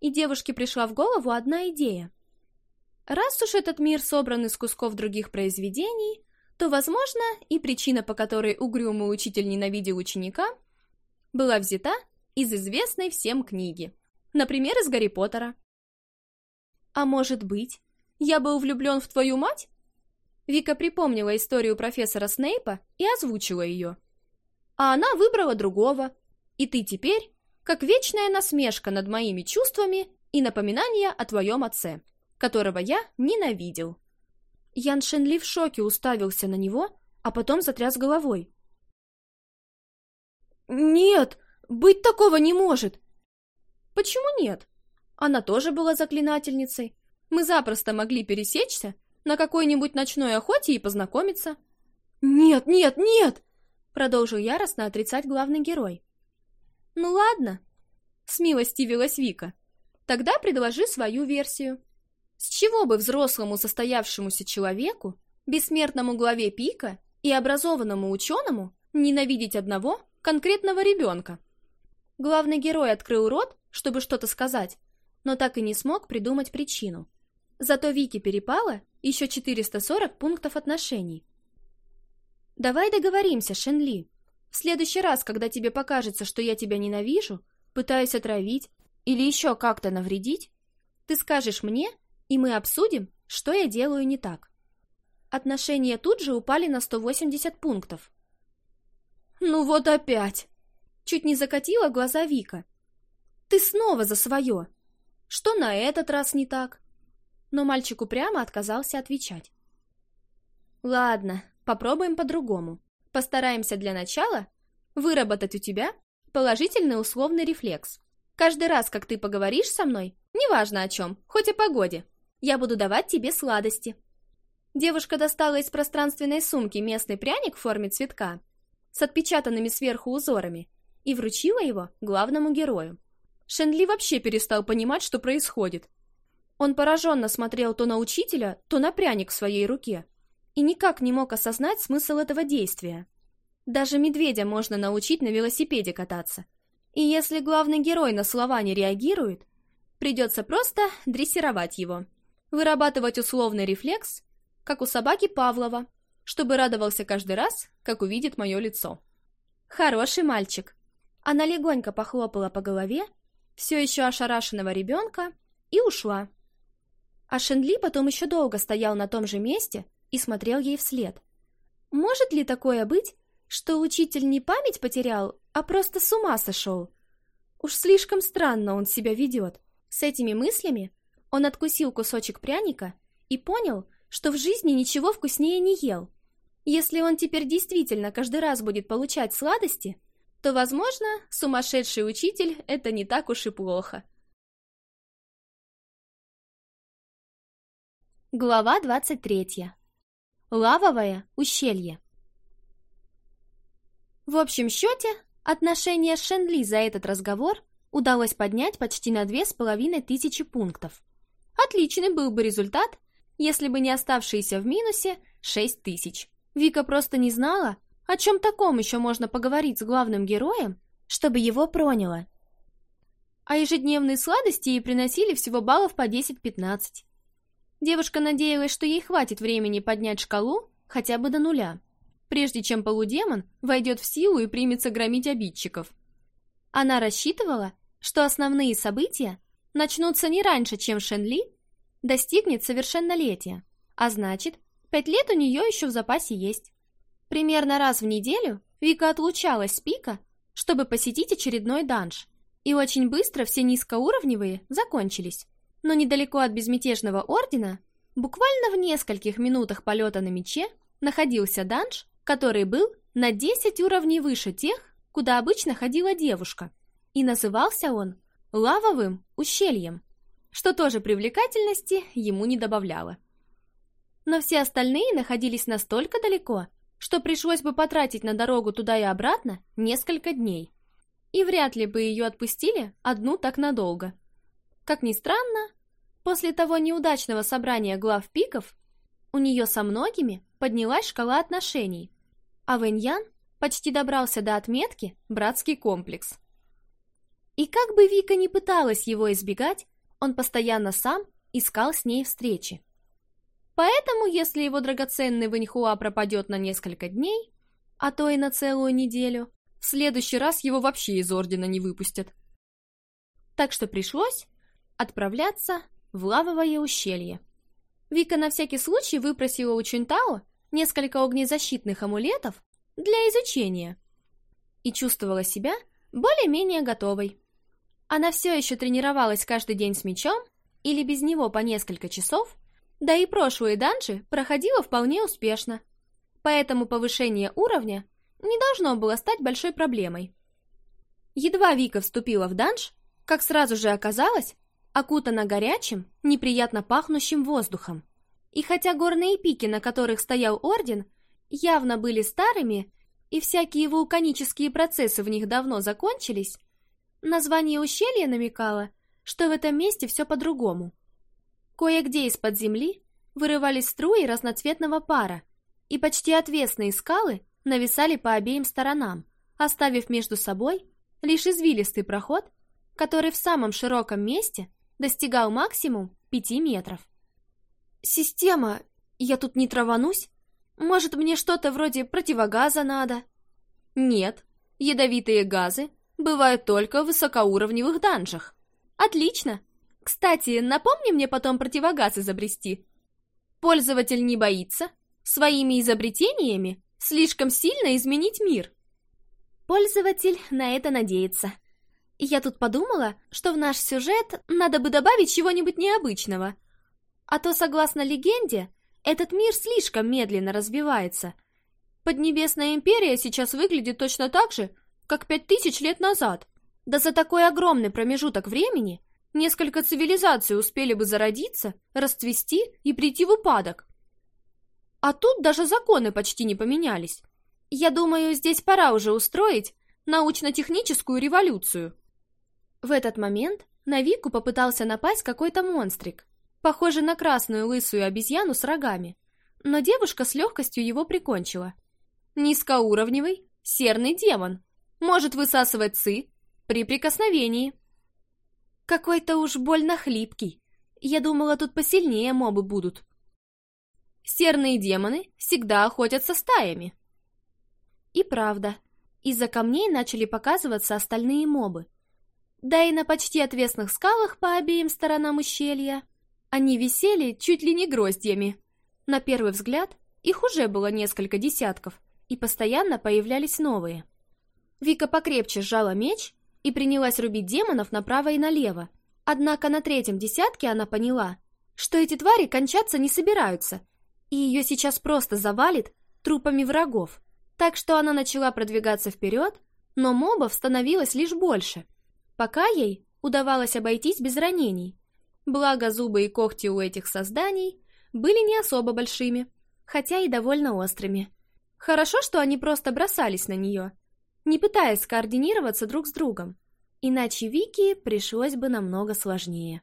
S1: И девушке пришла в голову одна идея. Раз уж этот мир собран из кусков других произведений, то, возможно, и причина, по которой угрюмый учитель ненавидел ученика, была взята из известной всем книги, например, из Гарри Поттера. «А может быть, я был влюблен в твою мать?» Вика припомнила историю профессора Снейпа и озвучила ее. «А она выбрала другого, и ты теперь как вечная насмешка над моими чувствами и напоминание о твоем отце, которого я ненавидел». Ян Шенли в шоке уставился на него, а потом затряс головой. «Нет, быть такого не может!» «Почему нет? Она тоже была заклинательницей. Мы запросто могли пересечься на какой-нибудь ночной охоте и познакомиться». «Нет, нет, нет!» Продолжил яростно отрицать главный герой. «Ну ладно», — смилостивилась Вика. «Тогда предложи свою версию». С чего бы взрослому состоявшемуся человеку, бессмертному главе пика и образованному ученому ненавидеть одного конкретного ребенка? Главный герой открыл рот, чтобы что-то сказать, но так и не смог придумать причину. Зато Вики перепало еще 440 пунктов отношений. «Давай договоримся, Шенли. В следующий раз, когда тебе покажется, что я тебя ненавижу, пытаюсь отравить или еще как-то навредить, ты скажешь мне, и мы обсудим, что я делаю не так. Отношения тут же упали на 180 пунктов. «Ну вот опять!» Чуть не закатила глаза Вика. «Ты снова за свое!» «Что на этот раз не так?» Но мальчик упрямо отказался отвечать. «Ладно, попробуем по-другому. Постараемся для начала выработать у тебя положительный условный рефлекс. Каждый раз, как ты поговоришь со мной, неважно о чем, хоть о погоде, я буду давать тебе сладости». Девушка достала из пространственной сумки местный пряник в форме цветка с отпечатанными сверху узорами и вручила его главному герою. Шенли вообще перестал понимать, что происходит. Он пораженно смотрел то на учителя, то на пряник в своей руке и никак не мог осознать смысл этого действия. Даже медведя можно научить на велосипеде кататься. И если главный герой на слова не реагирует, придется просто дрессировать его вырабатывать условный рефлекс, как у собаки Павлова, чтобы радовался каждый раз, как увидит мое лицо. Хороший мальчик. Она легонько похлопала по голове все еще ошарашенного ребенка и ушла. А Шенли потом еще долго стоял на том же месте и смотрел ей вслед. Может ли такое быть, что учитель не память потерял, а просто с ума сошел? Уж слишком странно он себя ведет. С этими мыслями он откусил кусочек пряника и понял, что в жизни ничего вкуснее не ел. Если он теперь действительно каждый раз будет
S2: получать сладости, то, возможно, сумасшедший учитель — это не так уж и плохо. Глава 23. Лавовое ущелье.
S1: В общем счете, отношение Шенли за этот разговор удалось поднять почти на две с половиной тысячи пунктов – Отличный был бы результат, если бы не оставшиеся в минусе 6 тысяч. Вика просто не знала, о чем таком еще можно поговорить с главным героем, чтобы его проняло. А ежедневные сладости ей приносили всего баллов по 10-15. Девушка надеялась, что ей хватит времени поднять шкалу хотя бы до нуля, прежде чем полудемон войдет в силу и примется громить обидчиков. Она рассчитывала, что основные события начнутся не раньше, чем Шенли достигнет совершеннолетия, а значит, пять лет у нее еще в запасе есть. Примерно раз в неделю Вика отлучалась с пика, чтобы посетить очередной данж, и очень быстро все низкоуровневые закончились. Но недалеко от безмятежного ордена, буквально в нескольких минутах полета на мече, находился данж, который был на 10 уровней выше тех, куда обычно ходила девушка, и назывался он лавовым ущельем, что тоже привлекательности ему не добавляло. Но все остальные находились настолько далеко, что пришлось бы потратить на дорогу туда и обратно несколько дней. И вряд ли бы ее отпустили одну так надолго. Как ни странно, после того неудачного собрания глав пиков у нее со многими поднялась шкала отношений, а Вэньян почти добрался до отметки «братский комплекс». И как бы Вика ни пыталась его избегать, он постоянно сам искал с ней встречи. Поэтому, если его драгоценный Вэньхуа пропадет на несколько дней, а то и на целую неделю, в следующий раз его вообще из ордена не выпустят. Так что пришлось отправляться в лавовое ущелье. Вика на всякий случай выпросила у Чунтао несколько огнезащитных амулетов для изучения и чувствовала себя более-менее готовой. Она все еще тренировалась каждый день с мячом или без него по несколько часов, да и прошлые данжи проходила вполне успешно. Поэтому повышение уровня не должно было стать большой проблемой. Едва Вика вступила в данж, как сразу же оказалось, окутана горячим, неприятно пахнущим воздухом. И хотя горные пики, на которых стоял орден, явно были старыми, и всякие вулканические процессы в них давно закончились, Название ущелья намекало, что в этом месте все по-другому. Кое-где из-под земли вырывались струи разноцветного пара, и почти отвесные скалы нависали по обеим сторонам, оставив между собой лишь извилистый проход, который в самом широком месте достигал максимум пяти метров. «Система! Я тут не траванусь? Может, мне что-то вроде противогаза надо?» «Нет, ядовитые газы бывают только в высокоуровневых данжах. Отлично! Кстати, напомни мне потом противогаз изобрести. Пользователь не боится своими изобретениями слишком сильно изменить мир. Пользователь на это надеется. Я тут подумала, что в наш сюжет надо бы добавить чего-нибудь необычного. А то, согласно легенде, этот мир слишком медленно развивается. Поднебесная империя сейчас выглядит точно так же, как пять тысяч лет назад. Да за такой огромный промежуток времени несколько цивилизаций успели бы зародиться, расцвести и прийти в упадок. А тут даже законы почти не поменялись. Я думаю, здесь пора уже устроить научно-техническую революцию. В этот момент на Вику попытался напасть какой-то монстрик, похожий на красную лысую обезьяну с рогами, но девушка с легкостью его прикончила. Низкоуровневый серный демон, может высасывать цы при прикосновении. Какой-то уж больно хлипкий. Я думала, тут посильнее мобы будут. Серные демоны всегда охотятся стаями. И правда, из-за камней начали показываться остальные мобы. Да и на почти отвесных скалах по обеим сторонам ущелья они висели чуть ли не гроздьями. На первый взгляд их уже было несколько десятков, и постоянно появлялись новые – Вика покрепче сжала меч и принялась рубить демонов направо и налево. Однако на третьем десятке она поняла, что эти твари кончаться не собираются, и ее сейчас просто завалит трупами врагов. Так что она начала продвигаться вперед, но мобов становилось лишь больше. Пока ей удавалось обойтись без ранений. Благо зубы и когти у этих созданий были не особо большими, хотя и довольно острыми. Хорошо, что они просто бросались на нее – не пытаясь координироваться друг с другом. Иначе Вики пришлось бы намного сложнее.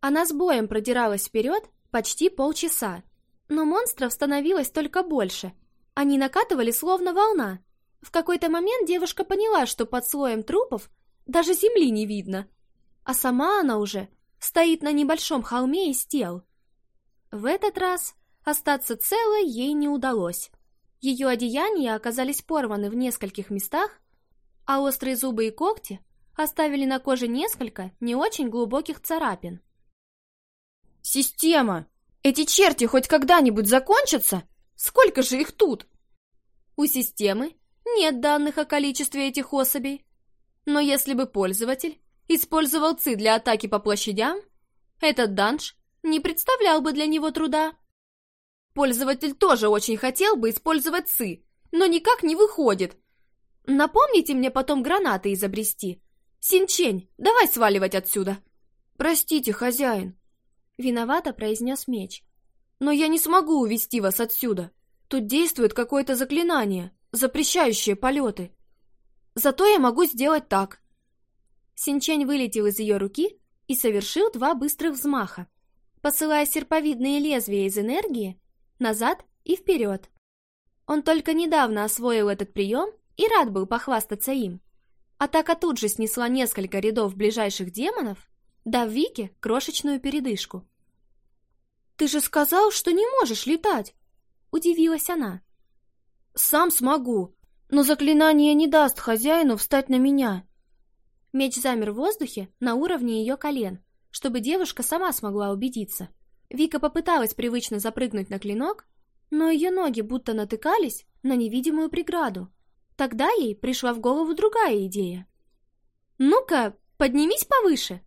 S1: Она с боем продиралась вперед почти полчаса, но монстров становилось только больше. Они накатывали словно волна. В какой-то момент девушка поняла, что под слоем трупов даже земли не видно, а сама она уже стоит на небольшом холме из тел. В этот раз остаться целой ей не удалось. Ее одеяния оказались порваны в нескольких местах, а острые зубы и когти оставили на коже несколько не очень глубоких царапин. «Система! Эти черти хоть когда-нибудь закончатся? Сколько же их тут?» У системы нет данных о количестве этих особей, но если бы пользователь использовал ЦИ для атаки по площадям, этот данж не представлял бы для него труда. Пользователь тоже очень хотел бы использовать цы, но никак не выходит. Напомните мне потом гранаты изобрести. Синчень, давай сваливать отсюда. Простите, хозяин. Виновато произнес меч. Но я не смогу увести вас отсюда. Тут действует какое-то заклинание, запрещающее полеты. Зато я могу сделать так. Синчень вылетел из ее руки и совершил два быстрых взмаха. Посылая серповидные лезвия из энергии, назад и вперед. Он только недавно освоил этот прием и рад был похвастаться им. Атака тут же снесла несколько рядов ближайших демонов, дав Вике крошечную передышку. «Ты же сказал, что не можешь летать!» — удивилась она. «Сам смогу, но заклинание не даст хозяину встать на меня!» Меч замер в воздухе на уровне ее колен, чтобы девушка сама смогла убедиться. Вика попыталась привычно запрыгнуть на клинок, но ее ноги будто натыкались на невидимую преграду. Тогда ей пришла в голову другая идея. «Ну-ка, поднимись повыше!»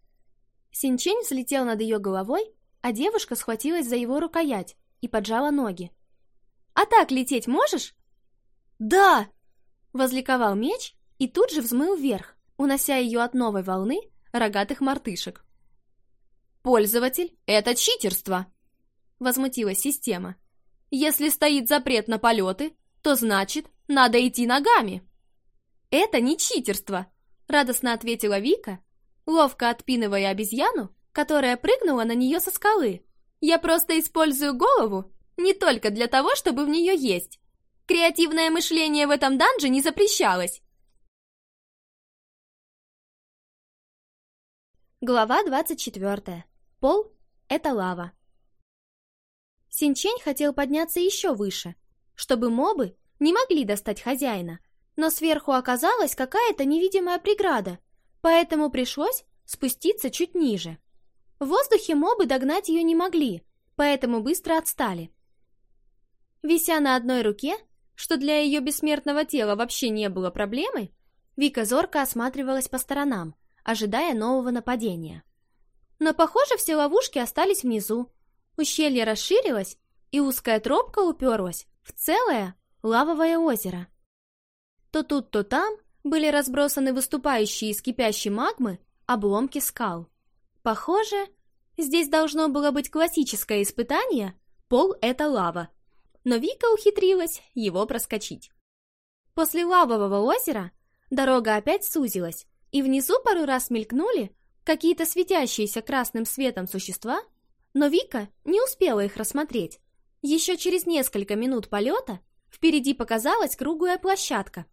S1: Синчень взлетел над ее головой, а девушка схватилась за его рукоять и поджала ноги. «А так лететь можешь?» «Да!» Возликовал меч и тут же взмыл вверх, унося ее от новой волны рогатых мартышек. Пользователь — это читерство!» Возмутилась система. «Если стоит запрет на полеты, то значит, надо идти ногами!» «Это не читерство!» — радостно ответила Вика, ловко отпинывая обезьяну, которая прыгнула на нее со скалы. «Я просто использую голову
S2: не только для того, чтобы в нее есть. Креативное мышление в этом данже не запрещалось!» Глава двадцать четвертая. Пол – это лава. Синчень
S1: хотел подняться еще выше, чтобы мобы не могли достать хозяина, но сверху оказалась какая-то невидимая преграда, поэтому пришлось спуститься чуть ниже. В воздухе мобы догнать ее не могли, поэтому быстро отстали. Вися на одной руке, что для ее бессмертного тела вообще не было проблемы, Вика зорко осматривалась по сторонам, ожидая нового нападения. Но, похоже, все ловушки остались внизу. Ущелье расширилось, и узкая тропка уперлась в целое лавовое озеро. То тут, то там были разбросаны выступающие из кипящей магмы обломки скал. Похоже, здесь должно было быть классическое испытание «Пол — это лава», но Вика ухитрилась его проскочить. После лавового озера дорога опять сузилась, и внизу пару раз мелькнули какие-то светящиеся красным светом существа, но Вика не успела их рассмотреть. Еще через несколько минут полета впереди показалась круглая площадка,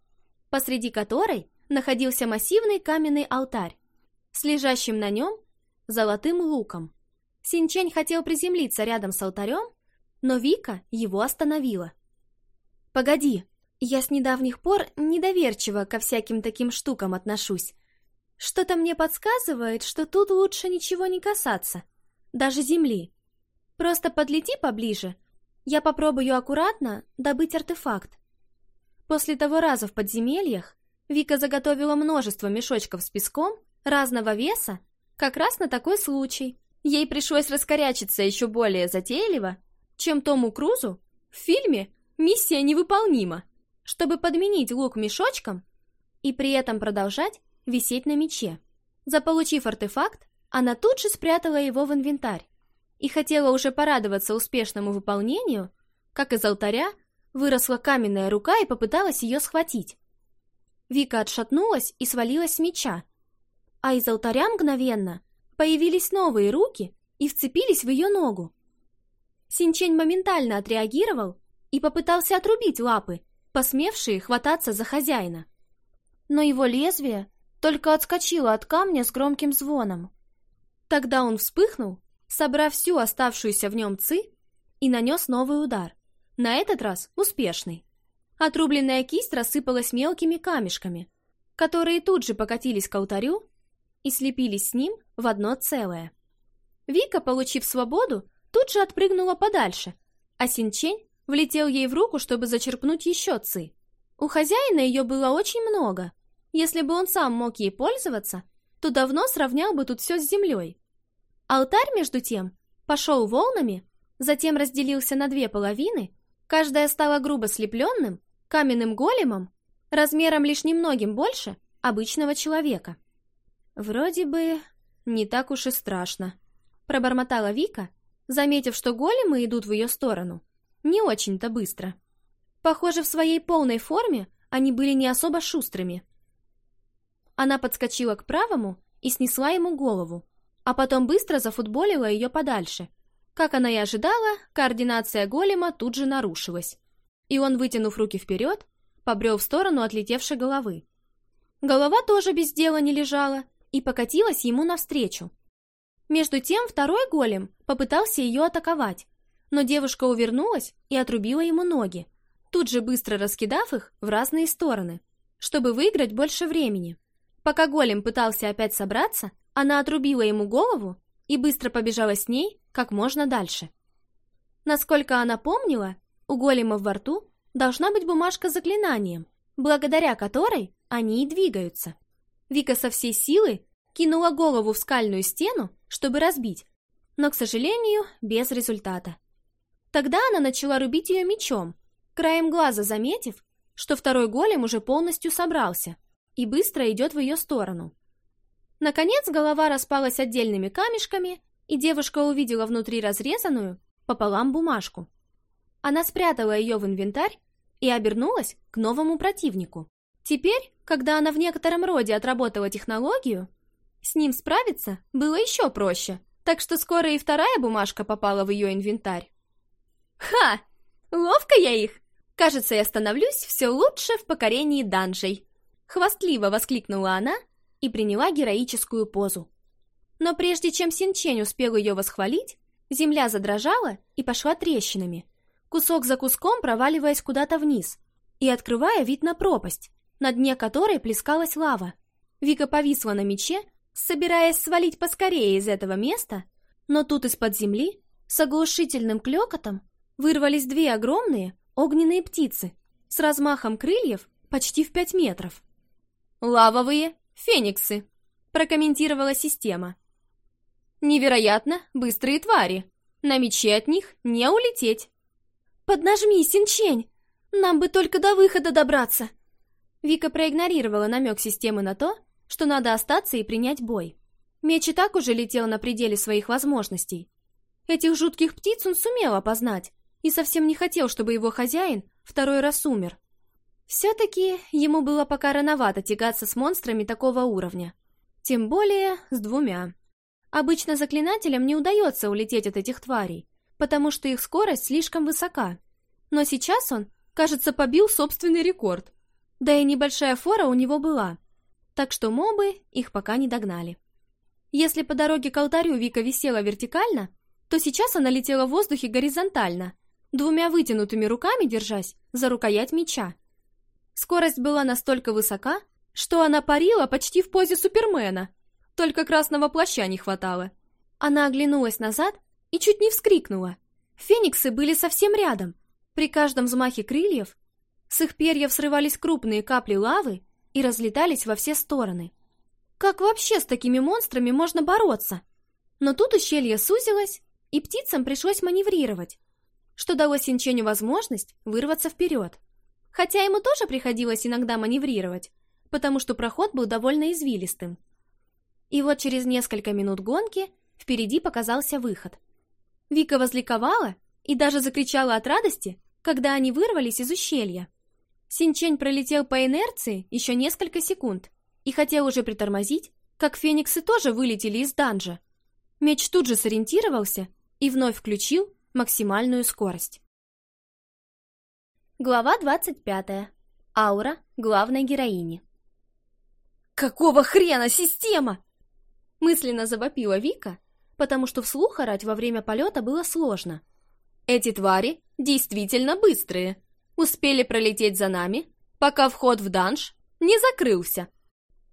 S1: посреди которой находился массивный каменный алтарь с лежащим на нем золотым луком. Синчень хотел приземлиться рядом с алтарем, но Вика его остановила. «Погоди, я с недавних пор недоверчиво ко всяким таким штукам отношусь. Что-то мне подсказывает, что тут лучше ничего не касаться, даже земли. Просто подлети поближе, я попробую аккуратно добыть артефакт. После того раза в подземельях Вика заготовила множество мешочков с песком разного веса, как раз на такой случай. Ей пришлось раскорячиться еще более затейливо, чем Тому Крузу в фильме «Миссия невыполнима», чтобы подменить лук мешочком и при этом продолжать висеть на мече. Заполучив артефакт, она тут же спрятала его в инвентарь и хотела уже порадоваться успешному выполнению, как из алтаря выросла каменная рука и попыталась ее схватить. Вика отшатнулась и свалилась с меча, а из алтаря мгновенно появились новые руки и вцепились в ее ногу. Синчень моментально отреагировал и попытался отрубить лапы, посмевшие хвататься за хозяина. Но его лезвие только отскочила от камня с громким звоном. Тогда он вспыхнул, собрав всю оставшуюся в нем ци, и нанес новый удар, на этот раз успешный. Отрубленная кисть рассыпалась мелкими камешками, которые тут же покатились к алтарю и слепились с ним в одно целое. Вика, получив свободу, тут же отпрыгнула подальше, а Синчень влетел ей в руку, чтобы зачерпнуть еще ци. У хозяина ее было очень много, если бы он сам мог ей пользоваться, то давно сравнял бы тут все с землей. Алтарь, между тем, пошел волнами, затем разделился на две половины, каждая стала грубо слепленным, каменным големом, размером лишь немногим больше обычного человека. «Вроде бы не так уж и страшно», — пробормотала Вика, заметив, что големы идут в ее сторону. Не очень-то быстро. Похоже, в своей полной форме они были не особо шустрыми — она подскочила к правому и снесла ему голову, а потом быстро зафутболила ее подальше. Как она и ожидала, координация голема тут же нарушилась. И он, вытянув руки вперед, побрел в сторону отлетевшей головы. Голова тоже без дела не лежала и покатилась ему навстречу. Между тем второй голем попытался ее атаковать, но девушка увернулась и отрубила ему ноги, тут же быстро раскидав их в разные стороны, чтобы выиграть больше времени. Пока голем пытался опять собраться, она отрубила ему голову и быстро побежала с ней как можно дальше. Насколько она помнила, у голема во рту должна быть бумажка с заклинанием, благодаря которой они и двигаются. Вика со всей силы кинула голову в скальную стену, чтобы разбить, но, к сожалению, без результата. Тогда она начала рубить ее мечом, краем глаза заметив, что второй голем уже полностью собрался – и быстро идет в ее сторону. Наконец голова распалась отдельными камешками, и девушка увидела внутри разрезанную пополам бумажку. Она спрятала ее в инвентарь и обернулась к новому противнику. Теперь, когда она в некотором роде отработала технологию, с ним справиться было еще проще, так что скоро и вторая бумажка попала в ее инвентарь. «Ха! Ловко я их! Кажется, я становлюсь все лучше в покорении данжей!» Хвастливо воскликнула она и приняла героическую позу. Но прежде чем Синчень успел ее восхвалить, земля задрожала и пошла трещинами, кусок за куском проваливаясь куда-то вниз и открывая вид на пропасть, на дне которой плескалась лава. Вика повисла на мече, собираясь свалить поскорее из этого места, но тут из-под земли с оглушительным клёкотом вырвались две огромные огненные птицы с размахом крыльев почти в пять метров. «Лавовые фениксы», — прокомментировала система. «Невероятно быстрые твари. На мече от них не улететь». «Поднажми, Синчень! Нам бы только до выхода добраться!» Вика проигнорировала намек системы на то, что надо остаться и принять бой. Меч и так уже летел на пределе своих возможностей. Этих жутких птиц он сумел опознать и совсем не хотел, чтобы его хозяин второй раз умер. Все-таки ему было пока рановато тягаться с монстрами такого уровня. Тем более с двумя. Обычно заклинателям не удается улететь от этих тварей, потому что их скорость слишком высока. Но сейчас он, кажется, побил собственный рекорд. Да и небольшая фора у него была. Так что мобы их пока не догнали. Если по дороге к алтарю Вика висела вертикально, то сейчас она летела в воздухе горизонтально, двумя вытянутыми руками держась за рукоять меча. Скорость была настолько высока, что она парила почти в позе Супермена. Только красного плаща не хватало. Она оглянулась назад и чуть не вскрикнула. Фениксы были совсем рядом. При каждом взмахе крыльев с их перьев срывались крупные капли лавы и разлетались во все стороны. Как вообще с такими монстрами можно бороться? Но тут ущелье сузилось, и птицам пришлось маневрировать, что дало Синченю возможность вырваться вперед. Хотя ему тоже приходилось иногда маневрировать, потому что проход был довольно извилистым. И вот через несколько минут гонки впереди показался выход. Вика возликовала и даже закричала от радости, когда они вырвались из ущелья. Синчень пролетел по инерции еще несколько секунд и хотел уже притормозить, как фениксы тоже вылетели из данжа. Меч тут же сориентировался и вновь включил максимальную скорость.
S2: Глава 25. Аура главной героини. «Какого хрена система?» Мысленно завопила
S1: Вика, потому что вслух орать во время полета было сложно. Эти твари действительно быстрые. Успели пролететь за нами, пока вход в данж не закрылся.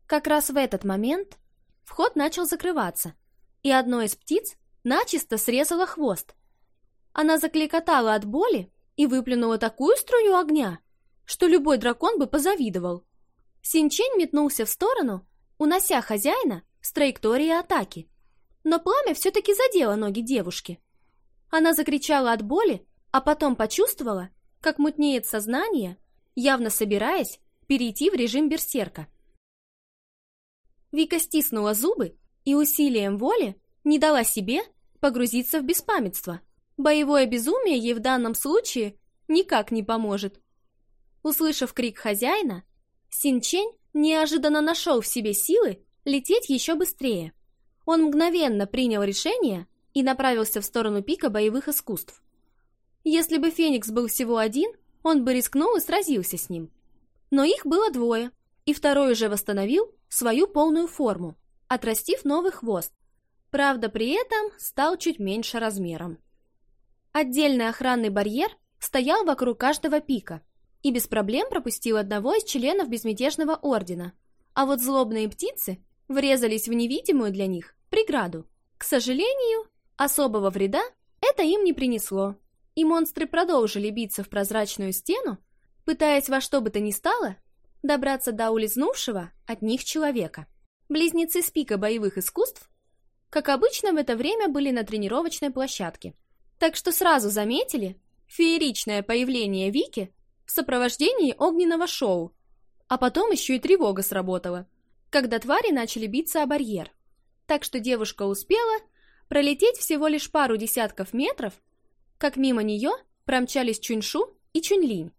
S1: Как раз в этот момент вход начал закрываться, и одной из птиц начисто срезала хвост. Она закликотала от боли, и выплюнула такую струю огня, что любой дракон бы позавидовал. Синчень метнулся в сторону, унося хозяина с траектории атаки. Но пламя все-таки задело ноги девушки. Она закричала от боли, а потом почувствовала, как мутнеет сознание, явно собираясь перейти в режим берсерка. Вика стиснула зубы и усилием воли не дала себе погрузиться в беспамятство. Боевое безумие ей в данном случае никак не поможет. Услышав крик хозяина, Синчень неожиданно нашел в себе силы лететь еще быстрее. Он мгновенно принял решение и направился в сторону пика боевых искусств. Если бы Феникс был всего один, он бы рискнул и сразился с ним. Но их было двое, и второй уже восстановил свою полную форму, отрастив новый хвост. Правда, при этом стал чуть меньше размером. Отдельный охранный барьер стоял вокруг каждого пика и без проблем пропустил одного из членов безмятежного ордена. А вот злобные птицы врезались в невидимую для них преграду. К сожалению, особого вреда это им не принесло, и монстры продолжили биться в прозрачную стену, пытаясь во что бы то ни стало добраться до улизнувшего от них человека. Близнецы с пика боевых искусств, как обычно, в это время были на тренировочной площадке – так что сразу заметили фееричное появление Вики в сопровождении огненного шоу. А потом еще и тревога сработала, когда твари начали биться о барьер. Так что девушка успела пролететь всего лишь пару десятков метров, как мимо нее промчались Чуньшу и Чуньлинь.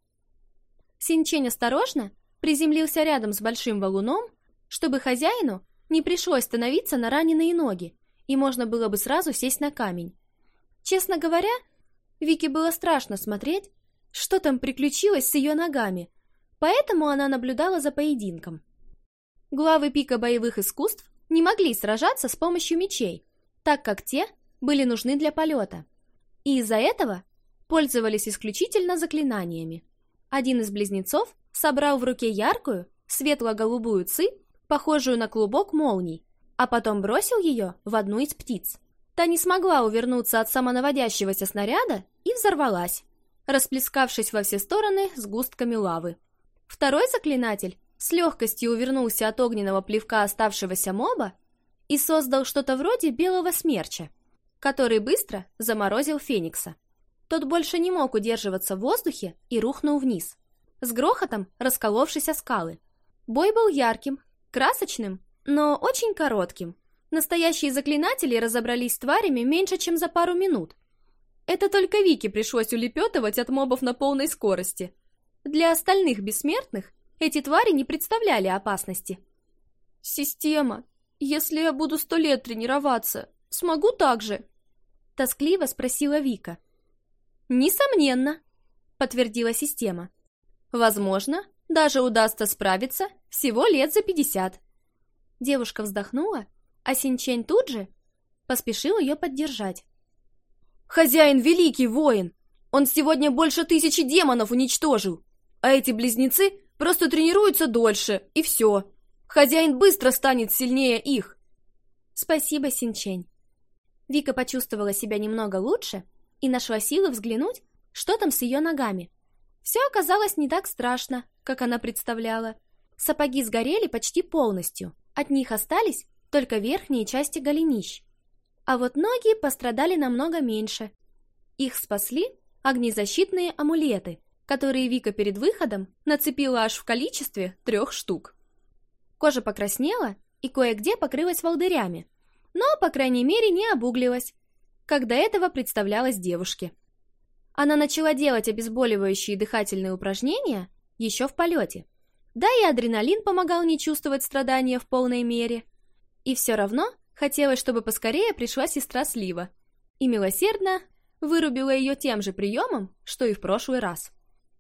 S1: Синчень осторожно приземлился рядом с большим валуном, чтобы хозяину не пришлось становиться на раненые ноги, и можно было бы сразу сесть на камень. Честно говоря, Вике было страшно смотреть, что там приключилось с ее ногами, поэтому она наблюдала за поединком. Главы пика боевых искусств не могли сражаться с помощью мечей, так как те были нужны для полета. И из-за этого пользовались исключительно заклинаниями. Один из близнецов собрал в руке яркую, светло-голубую ци, похожую на клубок молний, а потом бросил ее в одну из птиц. Та не смогла увернуться от самонаводящегося снаряда и взорвалась, расплескавшись во все стороны сгустками лавы. Второй заклинатель с легкостью увернулся от огненного плевка оставшегося моба и создал что-то вроде белого смерча, который быстро заморозил Феникса. Тот больше не мог удерживаться в воздухе и рухнул вниз, с грохотом расколовшись о скалы. Бой был ярким, красочным, но очень коротким – Настоящие заклинатели разобрались с тварями меньше, чем за пару минут. Это только Вики пришлось улепетывать от мобов на полной скорости. Для остальных бессмертных эти твари не представляли опасности. «Система, если я буду сто лет тренироваться, смогу так же?» Тоскливо спросила Вика. «Несомненно», — подтвердила система. «Возможно, даже удастся справиться всего лет за пятьдесят». Девушка вздохнула а Синчень тут же поспешил ее поддержать. «Хозяин великий воин! Он сегодня больше тысячи демонов уничтожил! А эти близнецы просто тренируются дольше, и все! Хозяин быстро станет сильнее их!» «Спасибо, Синчень!» Вика почувствовала себя немного лучше и нашла силы взглянуть, что там с ее ногами. Все оказалось не так страшно, как она представляла. Сапоги сгорели почти полностью. От них остались только верхние части голенищ. А вот ноги пострадали намного меньше. Их спасли огнезащитные амулеты, которые Вика перед выходом нацепила аж в количестве трех штук. Кожа покраснела и кое-где покрылась волдырями, но, по крайней мере, не обуглилась, как до этого представлялось девушке. Она начала делать обезболивающие дыхательные упражнения еще в полете. Да и адреналин помогал не чувствовать страдания в полной мере – и все равно хотелось, чтобы поскорее пришла сестра Слива. И милосердно вырубила ее тем же приемом, что и в прошлый раз.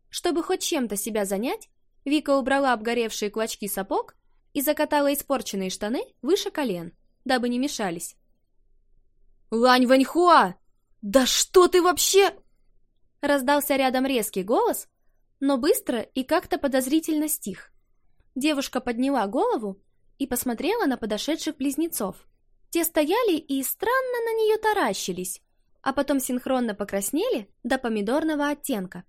S1: Чтобы хоть чем-то себя занять, Вика убрала обгоревшие клочки сапог и закатала испорченные штаны выше колен, дабы не мешались. «Лань Ваньхуа! Да что ты вообще...» Раздался рядом резкий голос, но быстро и как-то подозрительно стих. Девушка подняла голову и посмотрела на подошедших близнецов. Те стояли и странно на нее таращились, а потом синхронно покраснели до помидорного оттенка.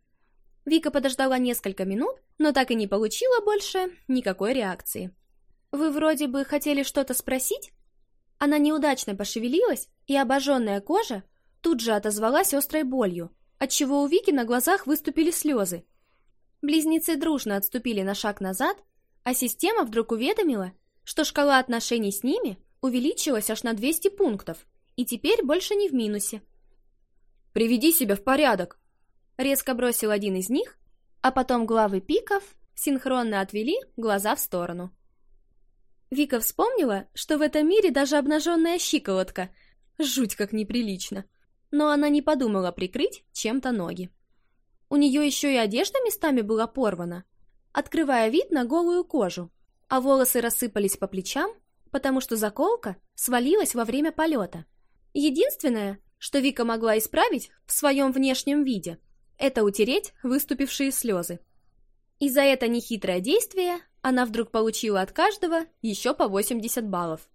S1: Вика подождала несколько минут, но так и не получила больше никакой реакции. «Вы вроде бы хотели что-то спросить?» Она неудачно пошевелилась, и обожженная кожа тут же отозвалась острой болью, отчего у Вики на глазах выступили слезы. Близнецы дружно отступили на шаг назад, а система вдруг уведомила, что шкала отношений с ними увеличилась аж на 200 пунктов и теперь больше не в минусе. «Приведи себя в порядок!» Резко бросил один из них, а потом главы пиков синхронно отвели глаза в сторону. Вика вспомнила, что в этом мире даже обнаженная щиколотка. Жуть как неприлично. Но она не подумала прикрыть чем-то ноги. У нее еще и одежда местами была порвана, открывая вид на голую кожу, а волосы рассыпались по плечам, потому что заколка свалилась во время полета. Единственное, что Вика могла исправить в своем внешнем виде, это утереть выступившие слезы. И за это нехитрое действие она вдруг получила от каждого еще по 80 баллов.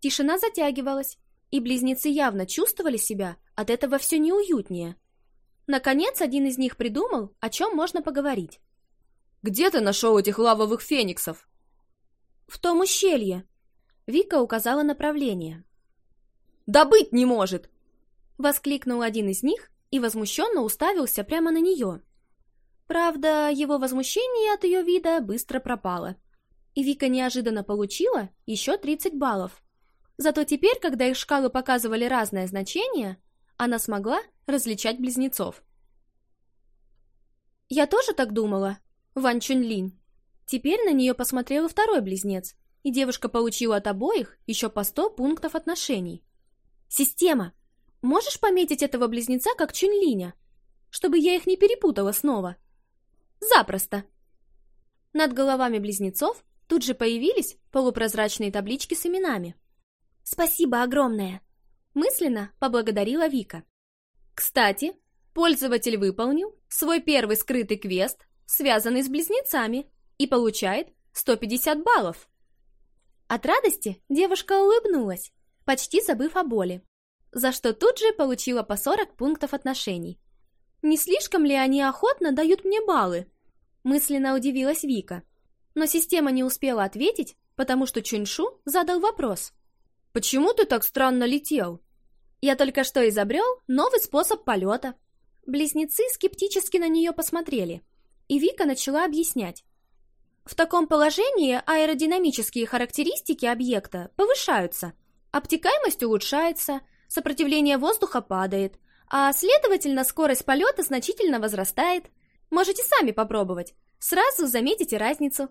S1: Тишина затягивалась, и близнецы явно чувствовали себя от этого все неуютнее. Наконец, один из них придумал, о чем можно поговорить. «Где ты нашел этих лавовых фениксов?» «В том ущелье!» Вика указала направление. «Да быть не может!» Воскликнул один из них и возмущенно уставился прямо на нее. Правда, его возмущение от ее вида быстро пропало. И Вика неожиданно получила еще 30 баллов. Зато теперь, когда их шкалы показывали разное значение, она смогла различать близнецов. «Я тоже так думала, Ван Чунлинь», Теперь на нее посмотрел и второй близнец, и девушка получила от обоих еще по 100 пунктов отношений. «Система! Можешь пометить этого близнеца как чунь чтобы я их не перепутала снова?» «Запросто!» Над головами близнецов тут же появились полупрозрачные таблички с именами. «Спасибо огромное!» Мысленно поблагодарила Вика. Кстати, пользователь выполнил свой первый скрытый квест, связанный с близнецами и получает 150 баллов. От радости девушка улыбнулась, почти забыв о боли, за что тут же получила по 40 пунктов отношений. Не слишком ли они охотно дают мне баллы? Мысленно удивилась Вика. Но система не успела ответить, потому что Чуньшу задал вопрос. «Почему ты так странно летел?» «Я только что изобрел новый способ полета». Близнецы скептически на нее посмотрели, и Вика начала объяснять, в таком положении аэродинамические характеристики объекта повышаются, обтекаемость улучшается, сопротивление воздуха падает, а следовательно скорость полета значительно возрастает. Можете сами попробовать, сразу заметите разницу.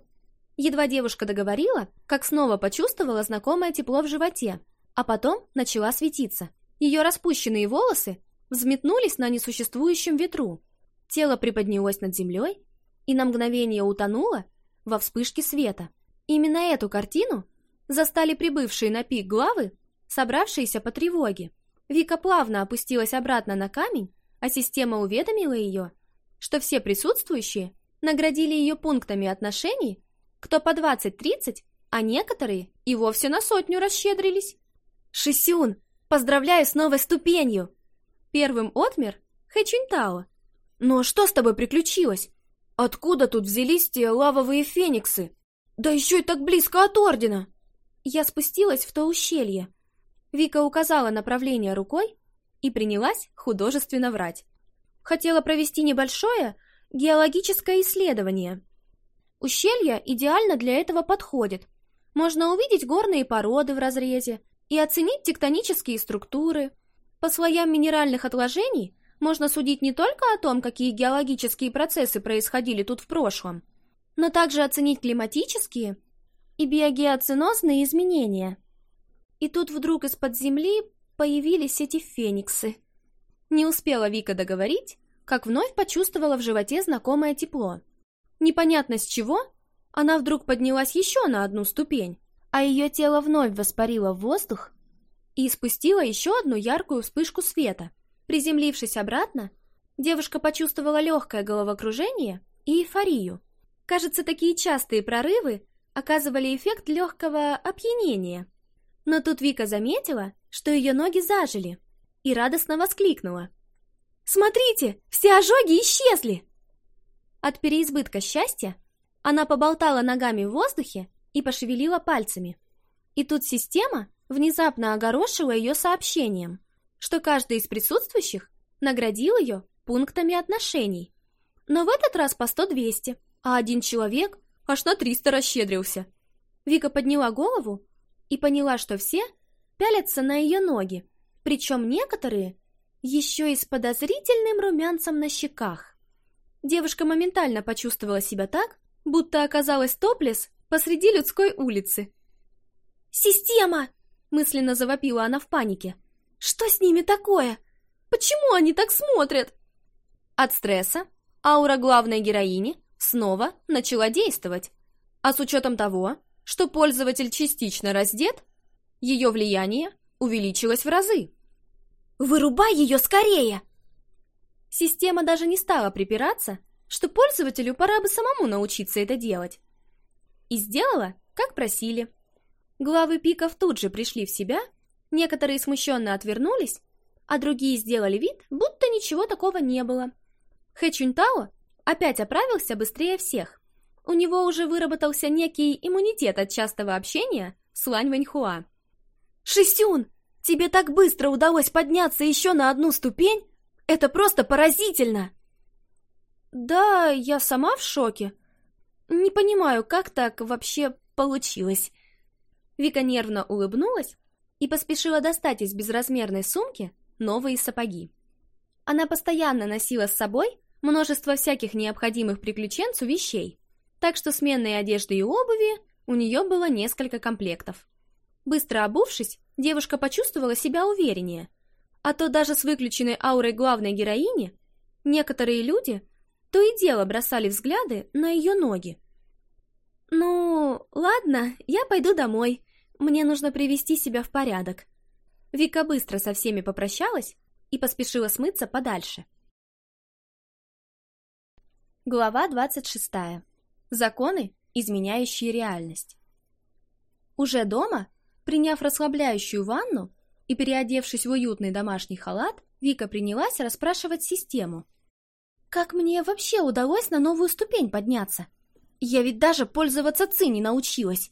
S1: Едва девушка договорила, как снова почувствовала знакомое тепло в животе, а потом начала светиться. Ее распущенные волосы взметнулись на несуществующем ветру. Тело приподнялось над землей и на мгновение утонуло во вспышке света. Именно эту картину застали прибывшие на пик главы, собравшиеся по тревоге. Вика плавно опустилась обратно на камень, а система уведомила ее, что все присутствующие наградили ее пунктами отношений, кто по 20-30, а некоторые и вовсе на сотню расщедрились. «Шисюн, поздравляю с новой ступенью!» Первым отмер Хэчунтао. «Но что с тобой приключилось? Откуда тут взялись те лавовые фениксы? Да еще и так близко от Ордена!» Я спустилась в то ущелье. Вика указала направление рукой и принялась художественно врать. Хотела провести небольшое геологическое исследование. Ущелье идеально для этого подходит. Можно увидеть горные породы в разрезе и оценить тектонические структуры. По слоям минеральных отложений – можно судить не только о том, какие геологические процессы происходили тут в прошлом, но также оценить климатические и биогеоценозные изменения. И тут вдруг из-под земли появились эти фениксы. Не успела Вика договорить, как вновь почувствовала в животе знакомое тепло. Непонятно с чего, она вдруг поднялась еще на одну ступень, а ее тело вновь воспарило в воздух и испустило еще одну яркую вспышку света – Приземлившись обратно, девушка почувствовала легкое головокружение и эйфорию. Кажется, такие частые прорывы оказывали эффект легкого опьянения. Но тут Вика заметила, что ее ноги зажили, и радостно воскликнула. «Смотрите, все ожоги исчезли!» От переизбытка счастья она поболтала ногами в воздухе и пошевелила пальцами. И тут система внезапно огорошила ее сообщением что каждый из присутствующих наградил ее пунктами отношений. Но в этот раз по 100-200, а один человек аж на 300 расщедрился. Вика подняла голову и поняла, что все пялятся на ее ноги, причем некоторые еще и с подозрительным румянцем на щеках. Девушка моментально почувствовала себя так, будто оказалась топлес посреди людской улицы. «Система!» – мысленно завопила она в панике – что с ними такое? Почему они так смотрят? От стресса аура главной героини снова начала действовать. А с учетом того, что пользователь частично раздет, ее влияние увеличилось в разы. «Вырубай ее скорее!» Система даже не стала припираться, что пользователю пора бы самому научиться это делать. И сделала, как просили. Главы пиков тут же пришли в себя Некоторые смущенно отвернулись, а другие сделали вид, будто ничего такого не было. Хэ Чунтао опять оправился быстрее всех. У него уже выработался некий иммунитет от частого общения с Лань Вэньхуа. «Шисюн, тебе так быстро удалось подняться еще на одну ступень? Это просто поразительно!» «Да, я сама в шоке. Не понимаю, как так вообще получилось». Вика нервно улыбнулась, и поспешила достать из безразмерной сумки новые сапоги. Она постоянно носила с собой множество всяких необходимых приключенцу вещей, так что сменной одежды и обуви у нее было несколько комплектов. Быстро обувшись, девушка почувствовала себя увереннее, а то даже с выключенной аурой главной героини некоторые люди то и дело бросали взгляды на ее ноги.
S2: «Ну,
S1: ладно, я пойду домой», мне нужно привести себя в порядок. Вика быстро со всеми попрощалась и поспешила смыться подальше. Глава 26. Законы, изменяющие реальность. Уже дома, приняв расслабляющую ванну и переодевшись в уютный домашний халат, Вика принялась расспрашивать систему. «Как мне вообще удалось на новую ступень подняться? Я ведь даже пользоваться ци не научилась!»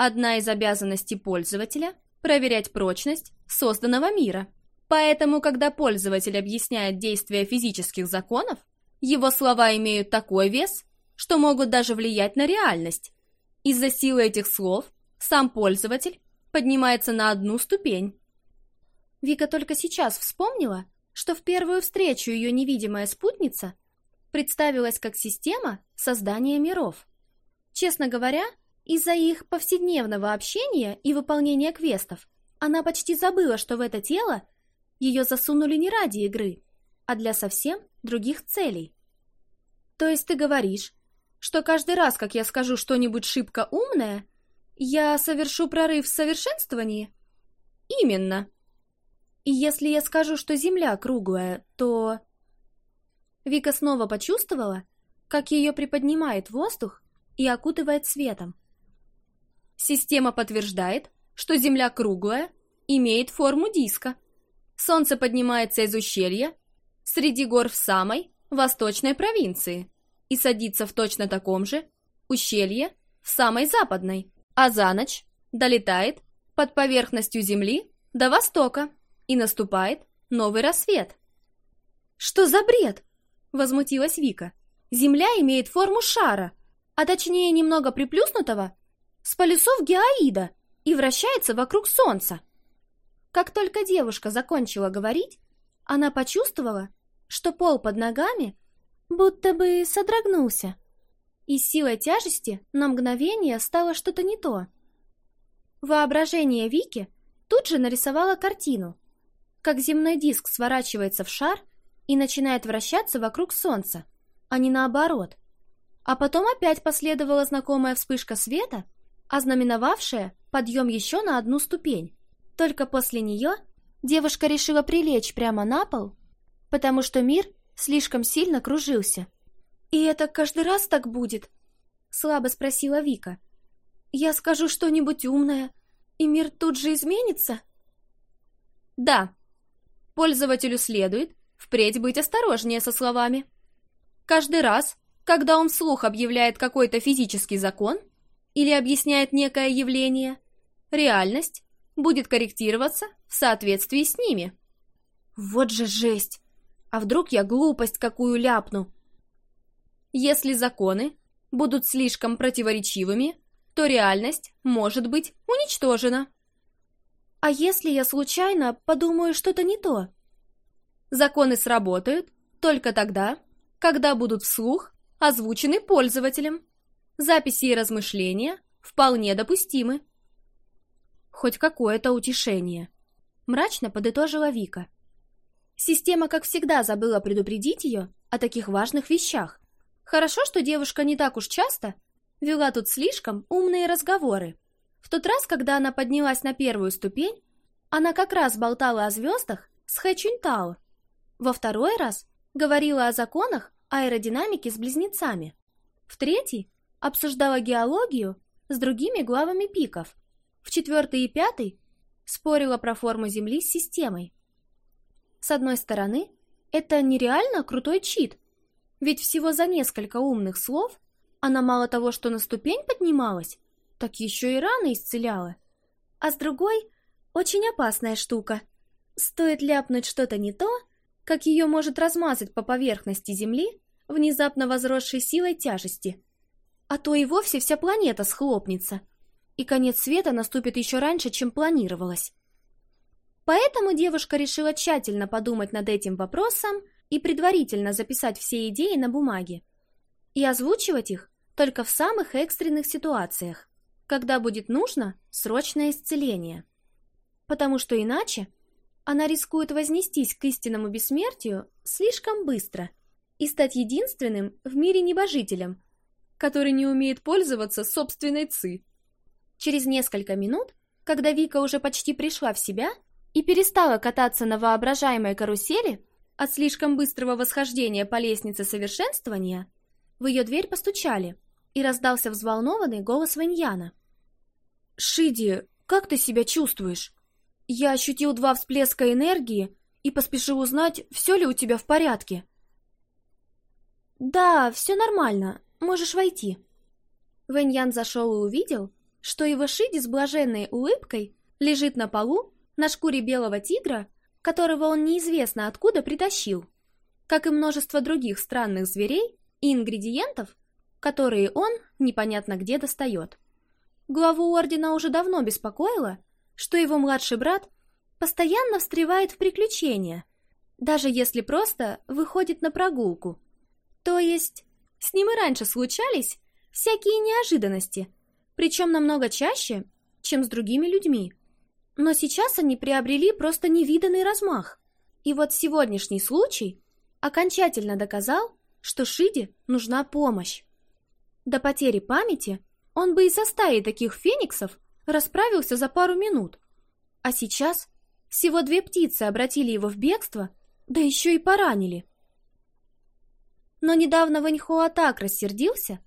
S1: Одна из обязанностей пользователя – проверять прочность созданного мира. Поэтому, когда пользователь объясняет действия физических законов, его слова имеют такой вес, что могут даже влиять на реальность. Из-за силы этих слов сам пользователь поднимается на одну ступень. Вика только сейчас вспомнила, что в первую встречу ее невидимая спутница представилась как система создания миров. Честно говоря, из-за их повседневного общения и выполнения квестов она почти забыла, что в это тело ее засунули не ради игры, а для совсем других целей. То есть ты говоришь, что каждый раз, как я скажу что-нибудь шибко умное, я совершу прорыв в совершенствовании? Именно. И если я скажу, что Земля круглая, то... Вика снова почувствовала, как ее приподнимает воздух и окутывает светом. Система подтверждает, что Земля круглая, имеет форму диска. Солнце поднимается из ущелья, среди гор в самой восточной провинции, и садится в точно таком же ущелье в самой западной, а за ночь долетает под поверхностью Земли до востока и наступает новый рассвет. «Что за бред?» – возмутилась Вика. «Земля имеет форму шара, а точнее немного приплюснутого с полюсов геоида и вращается вокруг Солнца. Как только девушка закончила говорить, она почувствовала, что пол под ногами будто бы содрогнулся, и силой тяжести на мгновение стало что-то не то. Воображение Вики тут же нарисовало картину, как земной диск сворачивается в шар и начинает вращаться вокруг Солнца, а не наоборот. А потом опять последовала знакомая вспышка света — ознаменовавшая подъем еще на одну ступень. Только после нее девушка решила прилечь прямо на пол, потому что мир слишком сильно кружился. «И это каждый раз так будет?» — слабо спросила Вика. «Я скажу что-нибудь умное, и мир тут же изменится?» «Да. Пользователю следует впредь быть осторожнее со словами. Каждый раз, когда он вслух объявляет какой-то физический закон, или объясняет некое явление, реальность будет корректироваться в соответствии с ними. Вот же жесть! А вдруг я глупость какую ляпну? Если законы будут слишком противоречивыми, то реальность может быть уничтожена. А если я случайно подумаю что-то не то? Законы сработают только тогда, когда будут вслух озвучены пользователем записи и размышления вполне допустимы. Хоть какое-то утешение. Мрачно подытожила Вика. Система, как всегда, забыла предупредить ее о таких важных вещах. Хорошо, что девушка не так уж часто вела тут слишком умные разговоры. В тот раз, когда она поднялась на первую ступень, она как раз болтала о звездах с Хэчунтао. Во второй раз говорила о законах аэродинамики с близнецами. В третий обсуждала геологию с другими главами пиков, в четвертый и пятый спорила про форму Земли с системой. С одной стороны, это нереально крутой чит, ведь всего за несколько умных слов она мало того, что на ступень поднималась, так еще и раны исцеляла. А с другой, очень опасная штука. Стоит ляпнуть что-то не то, как ее может размазать по поверхности Земли внезапно возросшей силой тяжести – а то и вовсе вся планета схлопнется, и конец света наступит еще раньше, чем планировалось. Поэтому девушка решила тщательно подумать над этим вопросом и предварительно записать все идеи на бумаге. И озвучивать их только в самых экстренных ситуациях, когда будет нужно срочное исцеление. Потому что иначе она рискует вознестись к истинному бессмертию слишком быстро и стать единственным в мире небожителем – который не умеет пользоваться собственной ЦИ. Через несколько минут, когда Вика уже почти пришла в себя и перестала кататься на воображаемой карусели от слишком быстрого восхождения по лестнице совершенствования, в ее дверь постучали, и раздался взволнованный голос Ваньяна. «Шиди, как ты себя чувствуешь? Я ощутил два всплеска энергии и поспешил узнать, все ли у тебя в порядке». «Да, все нормально. Можешь войти». Вэньян зашел и увидел, что Ивашиди с блаженной улыбкой лежит на полу на шкуре белого тигра, которого он неизвестно откуда притащил, как и множество других странных зверей и ингредиентов, которые он непонятно где достает. Главу ордена уже давно беспокоило, что его младший брат постоянно встревает в приключения, даже если просто выходит на прогулку. То есть с ним и раньше случались всякие неожиданности, причем намного чаще, чем с другими людьми. Но сейчас они приобрели просто невиданный размах. И вот сегодняшний случай окончательно доказал, что Шиде нужна помощь. До потери памяти он бы и со стаи таких фениксов расправился за пару минут. А сейчас всего две птицы обратили его в бегство, да еще и поранили. Но недавно Вэньхуа так рассердился,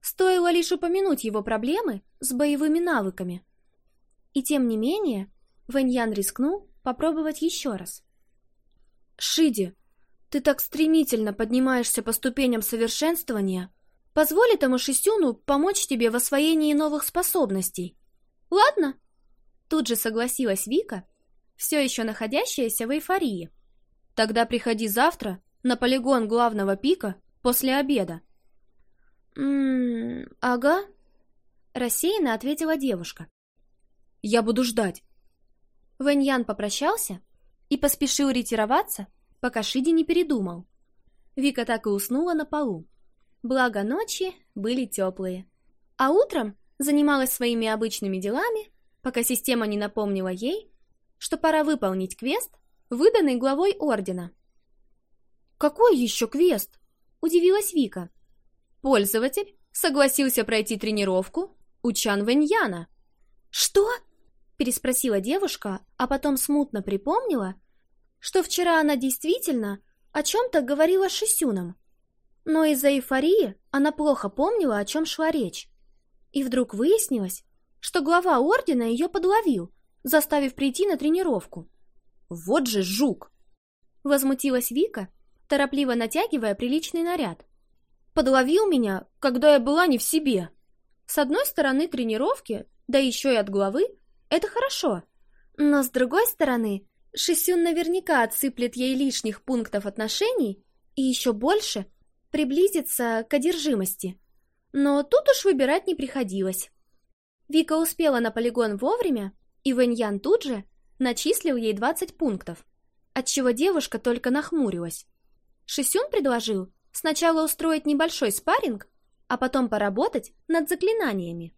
S1: стоило лишь упомянуть его проблемы с боевыми навыками. И тем не менее, Вэньян рискнул попробовать еще раз. «Шиди, ты так стремительно поднимаешься по ступеням совершенствования. Позволь этому Шисюну помочь тебе в освоении новых способностей. Ладно?» Тут же согласилась Вика, все еще находящаяся в эйфории. «Тогда приходи завтра на полигон главного пика после обеда. «М-м, ага», — рассеянно ответила девушка. «Я буду ждать». Вэньян попрощался и поспешил ретироваться, пока Шиди не передумал. Вика так и уснула на полу. Благо ночи были теплые. А утром занималась своими обычными делами, пока система не напомнила ей, что пора выполнить квест, выданный главой Ордена. «Какой еще квест?» — удивилась Вика. «Пользователь согласился пройти тренировку у Чан Вэньяна». «Что?» — переспросила девушка, а потом смутно припомнила, что вчера она действительно о чем-то говорила с Шисюном. Но из-за эйфории она плохо помнила, о чем шла речь. И вдруг выяснилось, что глава ордена ее подловил, заставив прийти на тренировку. «Вот же жук!» Возмутилась Вика торопливо натягивая приличный наряд. Подловил меня, когда я была не в себе. С одной стороны тренировки, да еще и от головы, это хорошо. Но с другой стороны, Шисюн наверняка отсыплет ей лишних пунктов отношений и еще больше приблизится к одержимости. Но тут уж выбирать не приходилось. Вика успела на полигон вовремя, и Вэньян тут же начислил ей 20 пунктов, отчего девушка только нахмурилась. Шисюн предложил сначала устроить небольшой спарринг, а потом поработать над заклинаниями.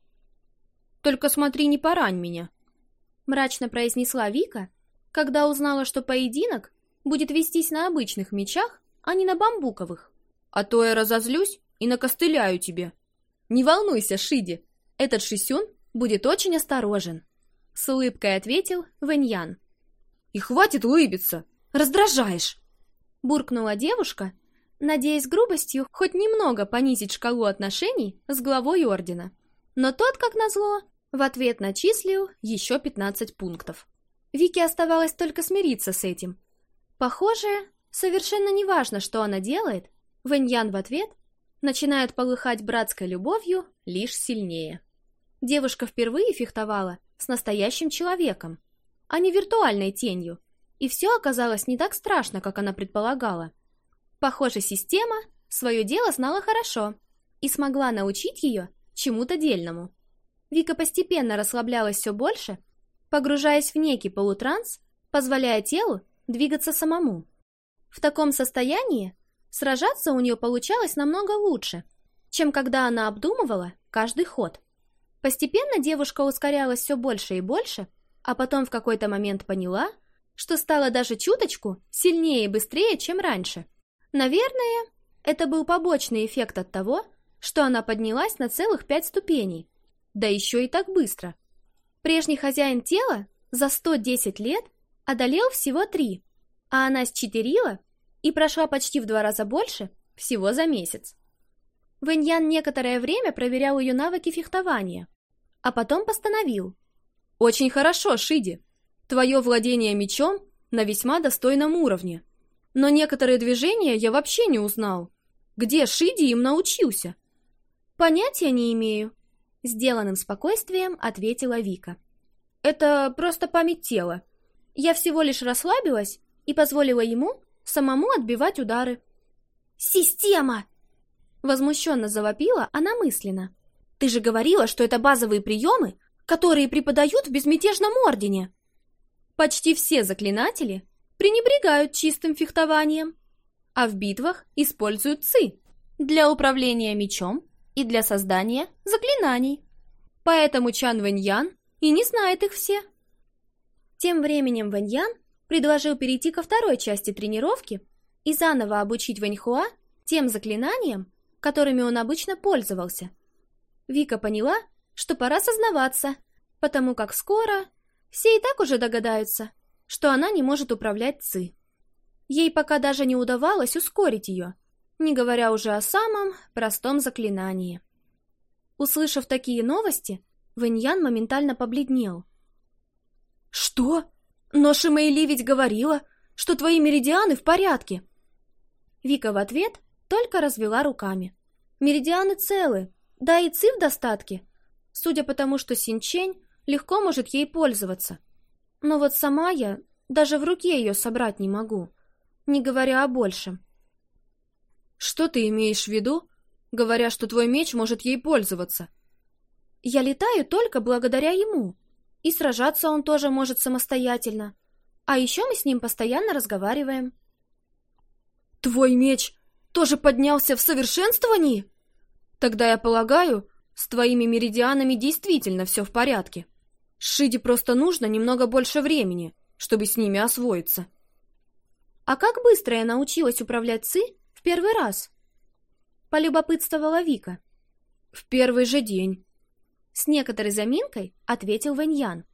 S1: «Только смотри, не порань меня», — мрачно произнесла Вика, когда узнала, что поединок будет вестись на обычных мечах, а не на бамбуковых. «А то я разозлюсь и накостыляю тебе». «Не волнуйся, Шиди, этот Шисюн будет очень осторожен», — с улыбкой ответил Вэньян. «И хватит улыбиться! Раздражаешь!» буркнула девушка, надеясь грубостью хоть немного понизить шкалу отношений с главой ордена. Но тот, как назло, в ответ начислил еще 15 пунктов. Вике оставалось только смириться с этим. Похоже, совершенно не важно, что она делает, Вэньян в ответ начинает полыхать братской любовью лишь сильнее. Девушка впервые фехтовала с настоящим человеком, а не виртуальной тенью – и все оказалось не так страшно, как она предполагала. Похоже, система свое дело знала хорошо и смогла научить ее чему-то дельному. Вика постепенно расслаблялась все больше, погружаясь в некий полутранс, позволяя телу двигаться самому. В таком состоянии сражаться у нее получалось намного лучше, чем когда она обдумывала каждый ход. Постепенно девушка ускорялась все больше и больше, а потом в какой-то момент поняла, что стало даже чуточку сильнее и быстрее, чем раньше. Наверное, это был побочный эффект от того, что она поднялась на целых пять ступеней, да еще и так быстро. Прежний хозяин тела за 110 лет одолел всего три, а она счетерила и прошла почти в два раза больше всего за месяц. Вэньян некоторое время проверял ее навыки фехтования, а потом постановил. «Очень хорошо, Шиди!» твое владение мечом на весьма достойном уровне. Но некоторые движения я вообще не узнал. Где Шиди им научился? Понятия не имею. Сделанным спокойствием ответила Вика. Это просто память тела. Я всего лишь расслабилась и позволила ему самому отбивать удары. «Система!» Возмущенно завопила она мысленно. «Ты же говорила, что это базовые приемы, которые преподают в безмятежном ордене!» Почти все заклинатели пренебрегают чистым фехтованием, а в битвах используют ци для управления мечом и для создания заклинаний. Поэтому Чан Вэньян и не знает их все. Тем временем Вэньян предложил перейти ко второй части тренировки и заново обучить Вэньхуа тем заклинаниям, которыми он обычно пользовался. Вика поняла, что пора сознаваться, потому как скоро все и так уже догадаются, что она не может управлять Ци. Ей пока даже не удавалось ускорить ее, не говоря уже о самом простом заклинании. Услышав такие новости, Вэньян моментально побледнел. «Что? Но Шимейли ведь говорила, что твои меридианы в порядке!» Вика в ответ только развела руками. «Меридианы целы, да и Ци в достатке. Судя по тому, что Синчень легко может ей пользоваться. Но вот сама я даже в руке ее собрать не могу, не говоря о большем. Что ты имеешь в виду, говоря, что твой меч может ей пользоваться? Я летаю только благодаря ему, и сражаться он тоже может самостоятельно. А еще мы с ним постоянно разговариваем. Твой меч тоже поднялся в совершенствовании? Тогда я полагаю, с твоими меридианами действительно все в порядке. Шиди просто нужно немного больше времени, чтобы с ними освоиться. А как быстро я научилась управлять Ци в первый раз? Полюбопытствовала Вика. В первый же день. С некоторой заминкой ответил Ваньян.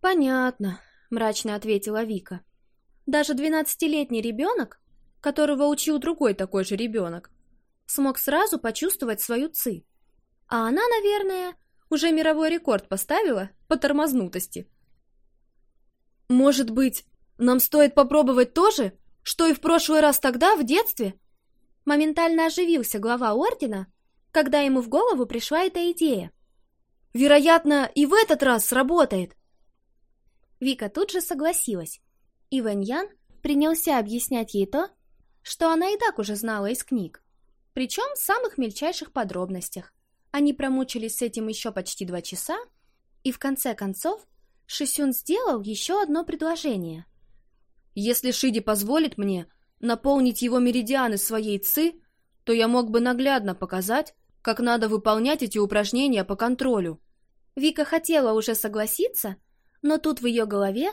S1: Понятно, мрачно ответила Вика. Даже двенадцатилетний ребенок, которого учил другой такой же ребенок, смог сразу почувствовать свою Ци. А она, наверное, уже мировой рекорд поставила по тормознутости. Может быть, нам стоит попробовать то же, что и в прошлый раз тогда, в детстве? Моментально оживился глава ордена, когда ему в голову пришла эта идея. Вероятно, и в этот раз сработает. Вика тут же согласилась, и Ваньян принялся объяснять ей то, что она и так уже знала из книг, причем в самых мельчайших подробностях. Они промучились с этим еще почти два часа, и в конце концов Шисюн сделал еще одно предложение. «Если Шиди позволит мне наполнить его меридианы своей ци, то я мог бы наглядно показать, как надо выполнять эти упражнения по контролю». Вика хотела уже согласиться, но тут в ее голове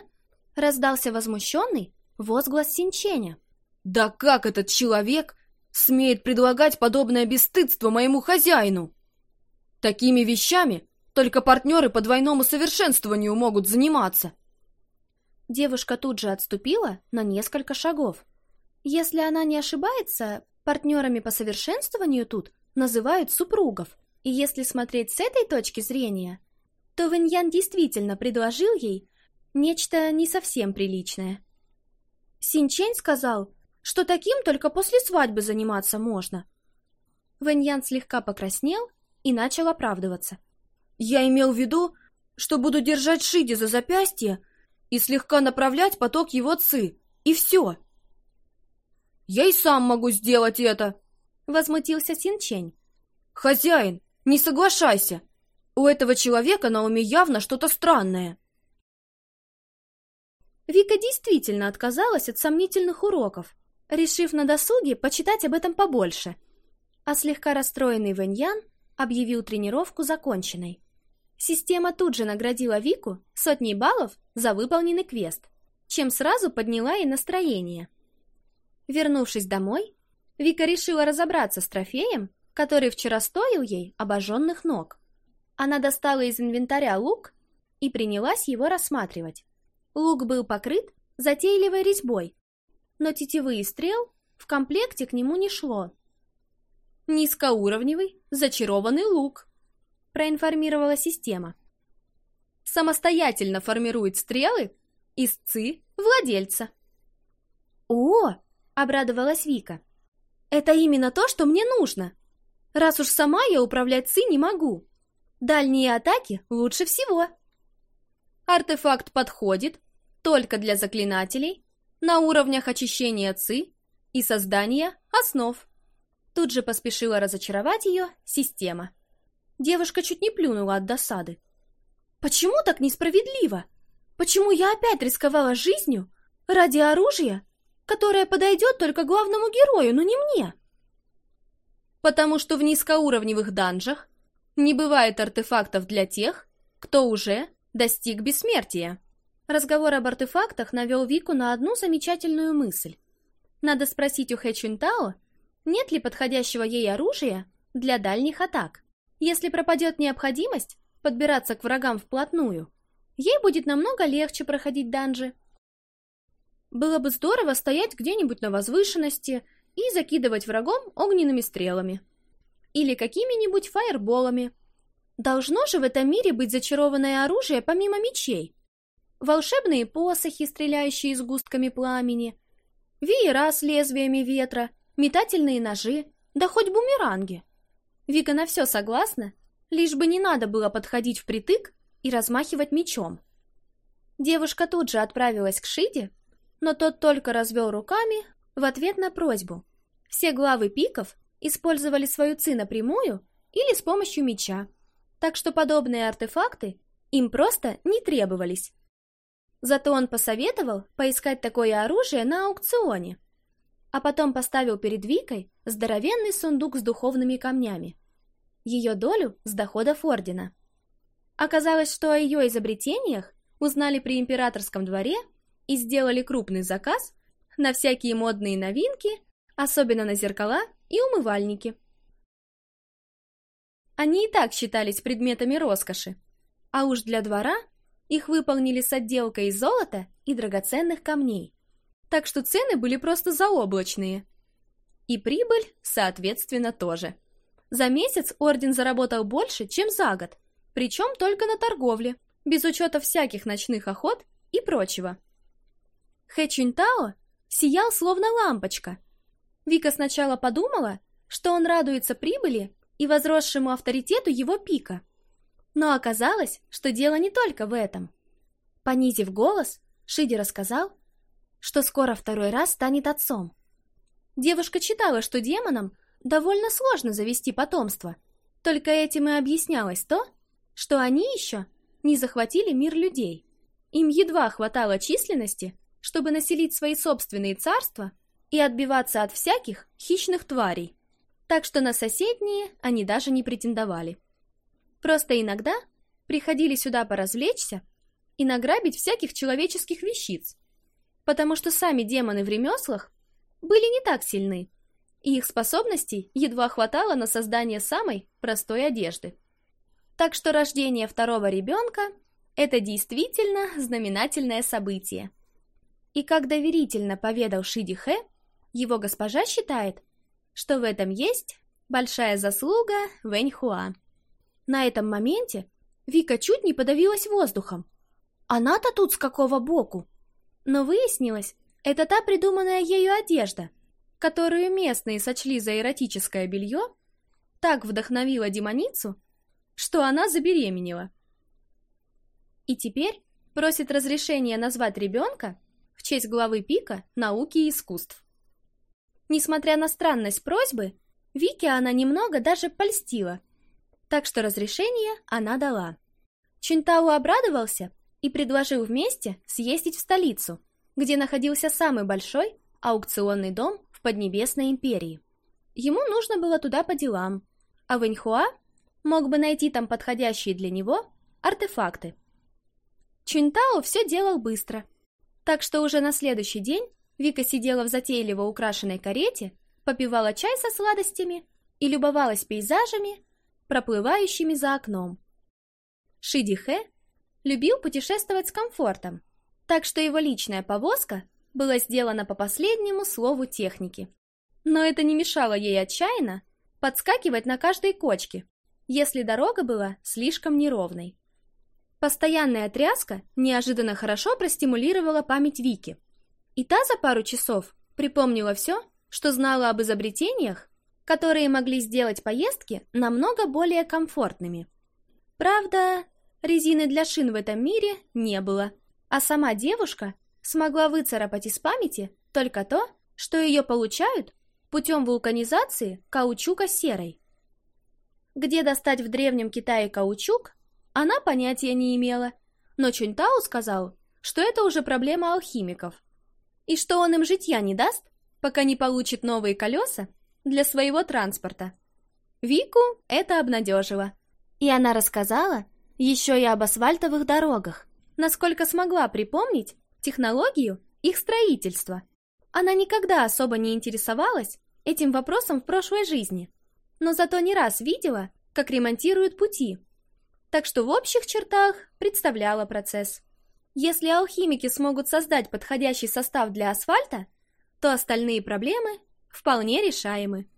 S1: раздался возмущенный возглас Синченя. «Да как этот человек смеет предлагать подобное бесстыдство моему хозяину?» Такими вещами только партнеры по двойному совершенствованию могут заниматься. Девушка тут же отступила на несколько шагов. Если она не ошибается, партнерами по совершенствованию тут называют супругов. И если смотреть с этой точки зрения, то Виньян действительно предложил ей нечто не совсем приличное. Синчень сказал, что таким только после свадьбы заниматься можно. Вэньян слегка покраснел и начал оправдываться. «Я имел в виду, что буду держать Шиди за запястье и слегка направлять поток его ци, и все!» «Я и сам могу сделать это!» — возмутился Синчень. «Хозяин, не соглашайся! У этого человека на уме явно что-то странное!» Вика действительно отказалась от сомнительных уроков, решив на досуге почитать об этом побольше. А слегка расстроенный Вэньян объявил тренировку законченной. Система тут же наградила Вику сотней баллов за выполненный квест, чем сразу подняла ей настроение. Вернувшись домой, Вика решила разобраться с трофеем, который вчера стоил ей обожженных ног. Она достала из инвентаря лук и принялась его рассматривать. Лук был покрыт затейливой резьбой, но тетивы и стрел в комплекте к нему не шло. «Низкоуровневый зачарованный лук», — проинформировала система. «Самостоятельно формирует стрелы из ЦИ владельца». «О!» — обрадовалась Вика. «Это именно то, что мне нужно, раз уж сама я управлять ЦИ не могу. Дальние атаки лучше всего». Артефакт подходит только для заклинателей на уровнях очищения ЦИ и создания основ. Тут же поспешила разочаровать ее система. Девушка чуть не плюнула от досады. «Почему так несправедливо? Почему я опять рисковала жизнью ради оружия, которое подойдет только главному герою, но не мне?» «Потому что в низкоуровневых данжах не бывает артефактов для тех, кто уже достиг бессмертия». Разговор об артефактах навел Вику на одну замечательную мысль. Надо спросить у Хэ Чунтао, нет ли подходящего ей оружия для дальних атак. Если пропадет необходимость подбираться к врагам вплотную, ей будет намного легче проходить данжи. Было бы здорово стоять где-нибудь на возвышенности и закидывать врагом огненными стрелами. Или какими-нибудь фаерболами. Должно же в этом мире быть зачарованное оружие помимо мечей. Волшебные посохи, стреляющие из густками пламени, веера с лезвиями ветра — метательные ножи, да хоть бумеранги. Вика на все согласна, лишь бы не надо было подходить впритык и размахивать мечом. Девушка тут же отправилась к Шиде, но тот только развел руками в ответ на просьбу. Все главы пиков использовали свою ци напрямую или с помощью меча, так что подобные артефакты им просто не требовались. Зато он посоветовал поискать такое оружие на аукционе – а потом поставил перед Викой здоровенный сундук с духовными камнями. Ее долю с доходов ордена. Оказалось, что о ее изобретениях узнали при императорском дворе и сделали крупный заказ на всякие модные новинки, особенно на зеркала и умывальники. Они и так считались предметами роскоши, а уж для двора их выполнили с отделкой из золота и драгоценных камней так что цены были просто заоблачные. И прибыль, соответственно, тоже. За месяц орден заработал больше, чем за год, причем только на торговле, без учета всяких ночных охот и прочего. Хэ Чуньтао сиял словно лампочка. Вика сначала подумала, что он радуется прибыли и возросшему авторитету его пика. Но оказалось, что дело не только в этом. Понизив голос, Шиди рассказал, что скоро второй раз станет отцом. Девушка читала, что демонам довольно сложно завести потомство, только этим и объяснялось то, что они еще не захватили мир людей. Им едва хватало численности, чтобы населить свои собственные царства и отбиваться от всяких хищных тварей. Так что на соседние они даже не претендовали. Просто иногда приходили сюда поразвлечься и награбить всяких человеческих вещиц, потому что сами демоны в ремеслах были не так сильны, и их способностей едва хватало на создание самой простой одежды. Так что рождение второго ребенка – это действительно знаменательное событие. И как доверительно поведал Шиди Хэ, его госпожа считает, что в этом есть большая заслуга Вэнь Хуа. На этом моменте Вика чуть не подавилась воздухом. Она-то тут с какого боку? Но выяснилось, это та придуманная ею одежда, которую местные сочли за эротическое белье, так вдохновила демоницу, что она забеременела. И теперь просит разрешения назвать ребенка в честь главы Пика науки и искусств. Несмотря на странность просьбы, Вике она немного даже польстила, так что разрешение она дала. Чинтау обрадовался и предложил вместе съездить в столицу, где находился самый большой аукционный дом в Поднебесной империи. Ему нужно было туда по делам, а Вэньхуа мог бы найти там подходящие для него артефакты. Чунтао все делал быстро, так что уже на следующий день Вика сидела в затейливо украшенной карете, попивала чай со сладостями и любовалась пейзажами, проплывающими за окном. Хэ любил путешествовать с комфортом, так что его личная повозка была сделана по последнему слову техники. Но это не мешало ей отчаянно подскакивать на каждой кочке, если дорога была слишком неровной. Постоянная тряска неожиданно хорошо простимулировала память Вики, и та за пару часов припомнила все, что знала об изобретениях, которые могли сделать поездки намного более комфортными. Правда, резины для шин в этом мире не было. А сама девушка смогла выцарапать из памяти только то, что ее получают путем вулканизации каучука серой. Где достать в Древнем Китае каучук, она понятия не имела, но Чунтау сказал, что это уже проблема алхимиков, и что он им житья не даст, пока не получит новые колеса для своего транспорта. Вику это обнадежило, и она рассказала, еще и об асфальтовых дорогах. Насколько смогла припомнить технологию их строительства. Она никогда особо не интересовалась этим вопросом в прошлой жизни, но зато не раз видела, как ремонтируют пути. Так что в общих чертах представляла процесс. Если алхимики смогут создать подходящий состав для асфальта, то остальные проблемы вполне решаемы.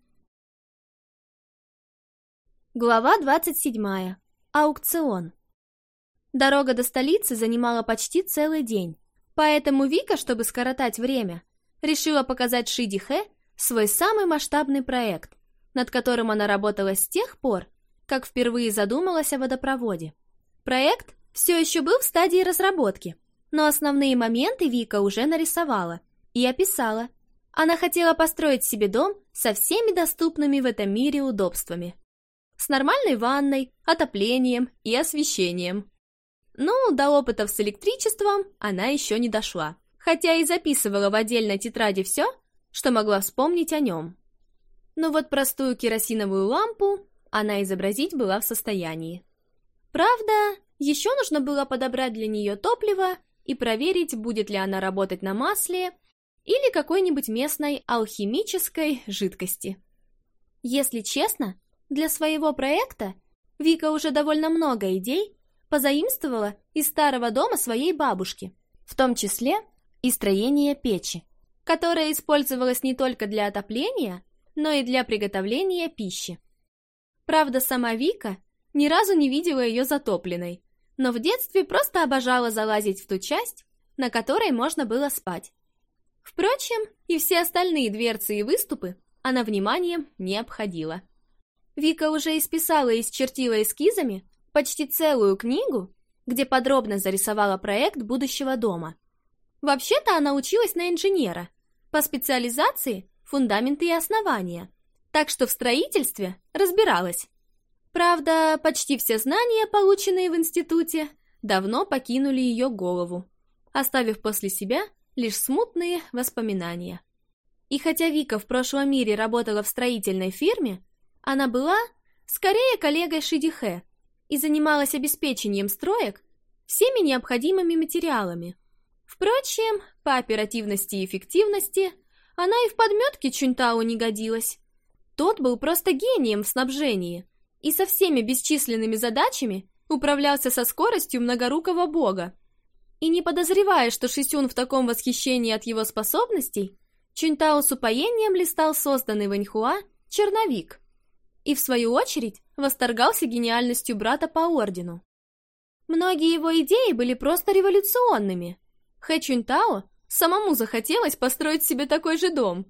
S2: Глава двадцать седьмая. Аукцион. Дорога до столицы занимала почти целый день, поэтому Вика, чтобы
S1: скоротать время, решила показать Шидихе свой самый масштабный проект, над которым она работала с тех пор, как впервые задумалась о водопроводе. Проект все еще был в стадии разработки, но основные моменты Вика уже нарисовала и описала. Она хотела построить себе дом со всеми доступными в этом мире удобствами с нормальной ванной, отоплением и освещением. Ну, до опытов с электричеством она еще не дошла, хотя и записывала в отдельной тетради все, что могла вспомнить о нем. Но вот простую керосиновую лампу она изобразить была в состоянии. Правда, еще нужно было подобрать для нее топливо и проверить, будет ли она работать на масле или какой-нибудь местной алхимической жидкости. Если честно, для своего проекта Вика уже довольно много идей позаимствовала из старого дома своей бабушки, в том числе и строение печи, которая использовалась не только для отопления, но и для приготовления пищи. Правда, сама Вика ни разу не видела ее затопленной, но в детстве просто обожала залазить в ту часть, на которой можно было спать. Впрочем, и все остальные дверцы и выступы она вниманием не обходила. Вика уже исписала и исчертила эскизами почти целую книгу, где подробно зарисовала проект будущего дома. Вообще-то она училась на инженера, по специализации фундаменты и основания, так что в строительстве разбиралась. Правда, почти все знания, полученные в институте, давно покинули ее голову, оставив после себя лишь смутные воспоминания. И хотя Вика в прошлом мире работала в строительной фирме, она была скорее коллегой Шидихе и занималась обеспечением строек всеми необходимыми материалами. Впрочем, по оперативности и эффективности она и в подметке Чунтау не годилась. Тот был просто гением в снабжении и со всеми бесчисленными задачами управлялся со скоростью многорукого бога. И не подозревая, что Шисюн в таком восхищении от его способностей, Чунтао с упоением листал созданный Ваньхуа черновик – и, в свою очередь, восторгался гениальностью брата по ордену. Многие его идеи были просто революционными. Хэ Чунтао самому захотелось построить себе такой же дом.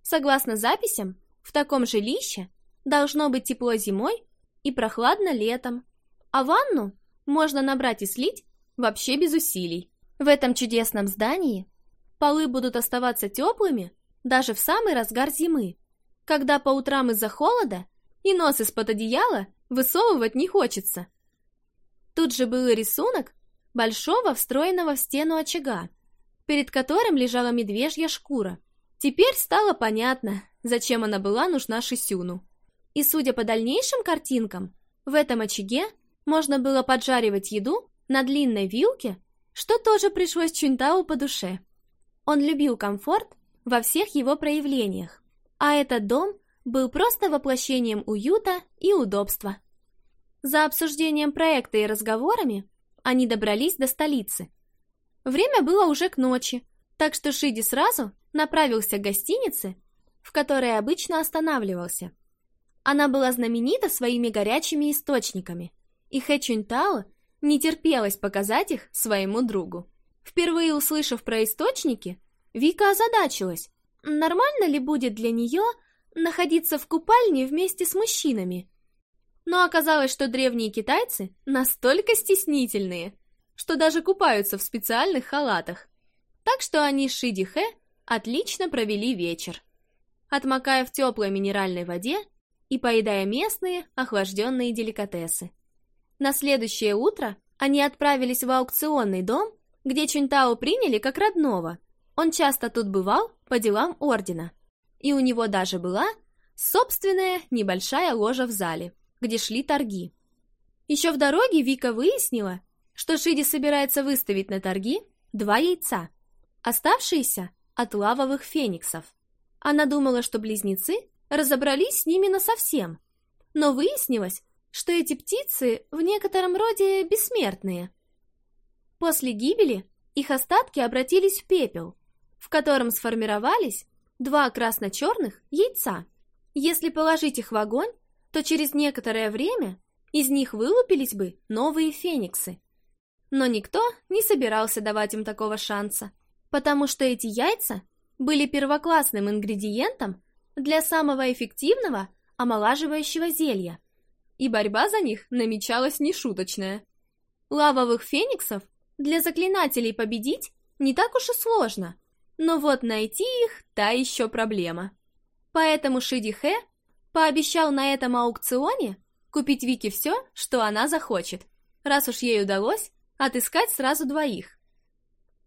S1: Согласно записям, в таком жилище должно быть тепло зимой и прохладно летом, а ванну можно набрать и слить вообще без усилий. В этом чудесном здании полы будут оставаться теплыми даже в самый разгар зимы, когда по утрам из-за холода и нос из-под одеяла высовывать не хочется. Тут же был рисунок большого встроенного в стену очага, перед которым лежала медвежья шкура. Теперь стало понятно, зачем она была нужна Шисюну. И судя по дальнейшим картинкам, в этом очаге можно было поджаривать еду на длинной вилке, что тоже пришлось Чунтау по душе. Он любил комфорт во всех его проявлениях, а этот дом был просто воплощением уюта и удобства. За обсуждением проекта и разговорами они добрались до столицы. Время было уже к ночи, так что Шиди сразу направился к гостинице, в которой обычно останавливался. Она была знаменита своими горячими источниками, и Хэ Чунтао не терпелось показать их своему другу. Впервые услышав про источники, Вика озадачилась, нормально ли будет для нее находиться в купальне вместе с мужчинами. Но оказалось, что древние китайцы настолько стеснительные, что даже купаются в специальных халатах. Так что они с Хэ отлично провели вечер, отмокая в теплой минеральной воде и поедая местные охлажденные деликатесы. На следующее утро они отправились в аукционный дом, где Чунтао приняли как родного. Он часто тут бывал по делам ордена – и у него даже была собственная небольшая ложа в зале, где шли торги. Еще в дороге Вика выяснила, что Шиди собирается выставить на торги два яйца, оставшиеся от лавовых фениксов. Она думала, что близнецы разобрались с ними насовсем, но выяснилось, что эти птицы в некотором роде бессмертные. После гибели их остатки обратились в пепел, в котором сформировались два красно-черных яйца. Если положить их в огонь, то через некоторое время из них вылупились бы новые фениксы. Но никто не собирался давать им такого шанса, потому что эти яйца были первоклассным ингредиентом для самого эффективного омолаживающего зелья, и борьба за них намечалась нешуточная. Лавовых фениксов для заклинателей победить не так уж и сложно – но вот найти их – та еще проблема. Поэтому Шидихе пообещал на этом аукционе купить Вике все, что она захочет, раз уж ей удалось отыскать сразу двоих.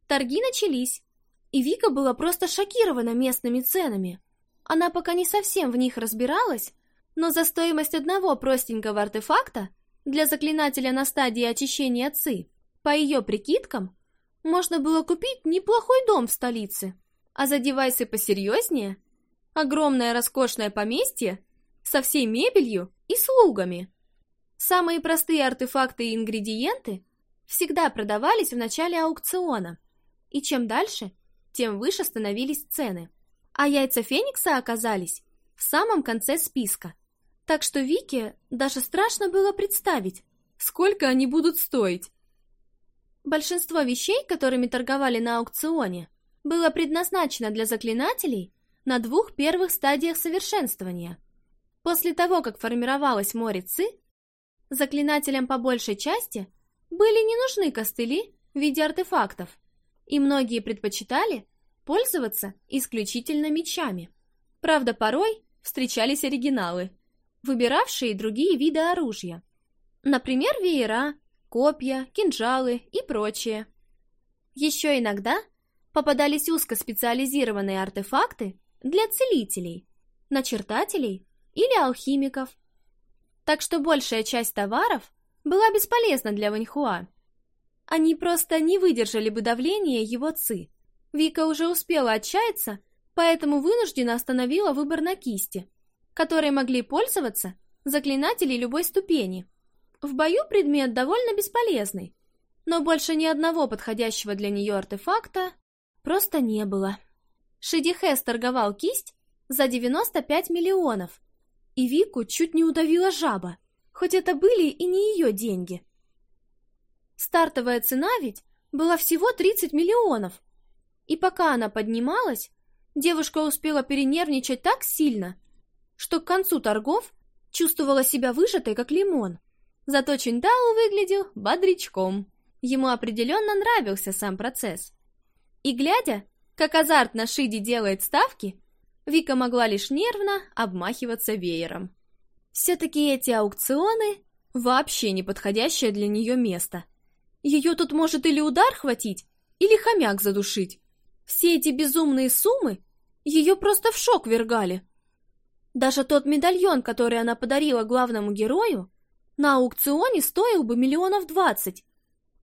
S1: Торги начались, и Вика была просто шокирована местными ценами. Она пока не совсем в них разбиралась, но за стоимость одного простенького артефакта для заклинателя на стадии очищения ЦИ, по ее прикидкам, можно было купить неплохой дом в столице. А за девайсы посерьезнее – огромное роскошное поместье со всей мебелью и слугами. Самые простые артефакты и ингредиенты всегда продавались в начале аукциона, и чем дальше, тем выше становились цены. А яйца Феникса оказались в самом конце списка. Так что Вике даже страшно было представить, сколько они будут стоить. Большинство вещей, которыми торговали на аукционе, было предназначено для заклинателей на двух первых стадиях совершенствования. После того, как формировалось море Ци, заклинателям по большей части были не нужны костыли в виде артефактов, и многие предпочитали пользоваться исключительно мечами. Правда, порой встречались оригиналы, выбиравшие другие виды оружия. Например, веера, копья, кинжалы и прочее. Еще иногда попадались узкоспециализированные артефакты для целителей, начертателей или алхимиков. Так что большая часть товаров была бесполезна для Ваньхуа. Они просто не выдержали бы давления его ци. Вика уже успела отчаяться, поэтому вынуждена остановила выбор на кисти, которые могли пользоваться заклинатели любой ступени – в бою предмет довольно бесполезный, но больше ни одного подходящего для нее артефакта просто не было. Шидихе торговал кисть за 95 миллионов, и Вику чуть не удавила жаба, хоть это были и не ее деньги. Стартовая цена ведь была всего 30 миллионов, и пока она поднималась, девушка успела перенервничать так сильно, что к концу торгов чувствовала себя выжатой, как лимон. Зато Чинтао выглядел бодрячком. Ему определенно нравился сам процесс. И глядя, как азартно Шиди делает ставки, Вика могла лишь нервно обмахиваться веером. Все-таки эти аукционы – вообще неподходящее для нее место. Ее тут может или удар хватить, или хомяк задушить. Все эти безумные суммы ее просто в шок вергали. Даже тот медальон, который она подарила главному герою, на аукционе стоил бы миллионов двадцать,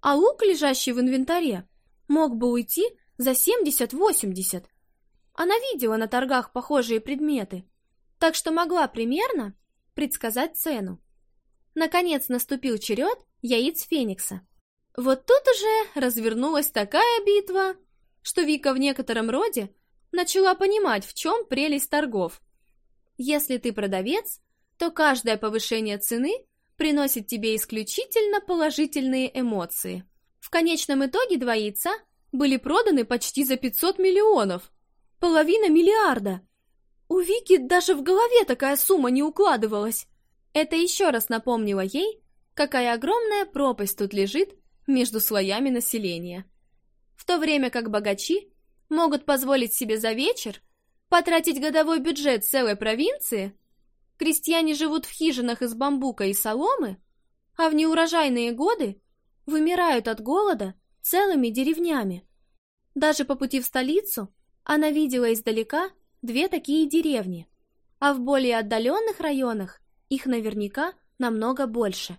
S1: а лук, лежащий в инвентаре, мог бы уйти за 70-80. Она видела на торгах похожие предметы, так что могла примерно предсказать цену. Наконец наступил черед яиц Феникса. Вот тут уже развернулась такая битва, что Вика в некотором роде начала понимать, в чем прелесть торгов. Если ты продавец, то каждое повышение цены приносит тебе исключительно положительные эмоции. В конечном итоге два яйца были проданы почти за 500 миллионов. Половина миллиарда. У Вики даже в голове такая сумма не укладывалась. Это еще раз напомнило ей, какая огромная пропасть тут лежит между слоями населения. В то время как богачи могут позволить себе за вечер потратить годовой бюджет целой провинции крестьяне живут в хижинах из бамбука и соломы, а в неурожайные годы вымирают от голода целыми деревнями. Даже по пути в столицу она видела издалека две такие деревни, а в более отдаленных районах их наверняка намного больше.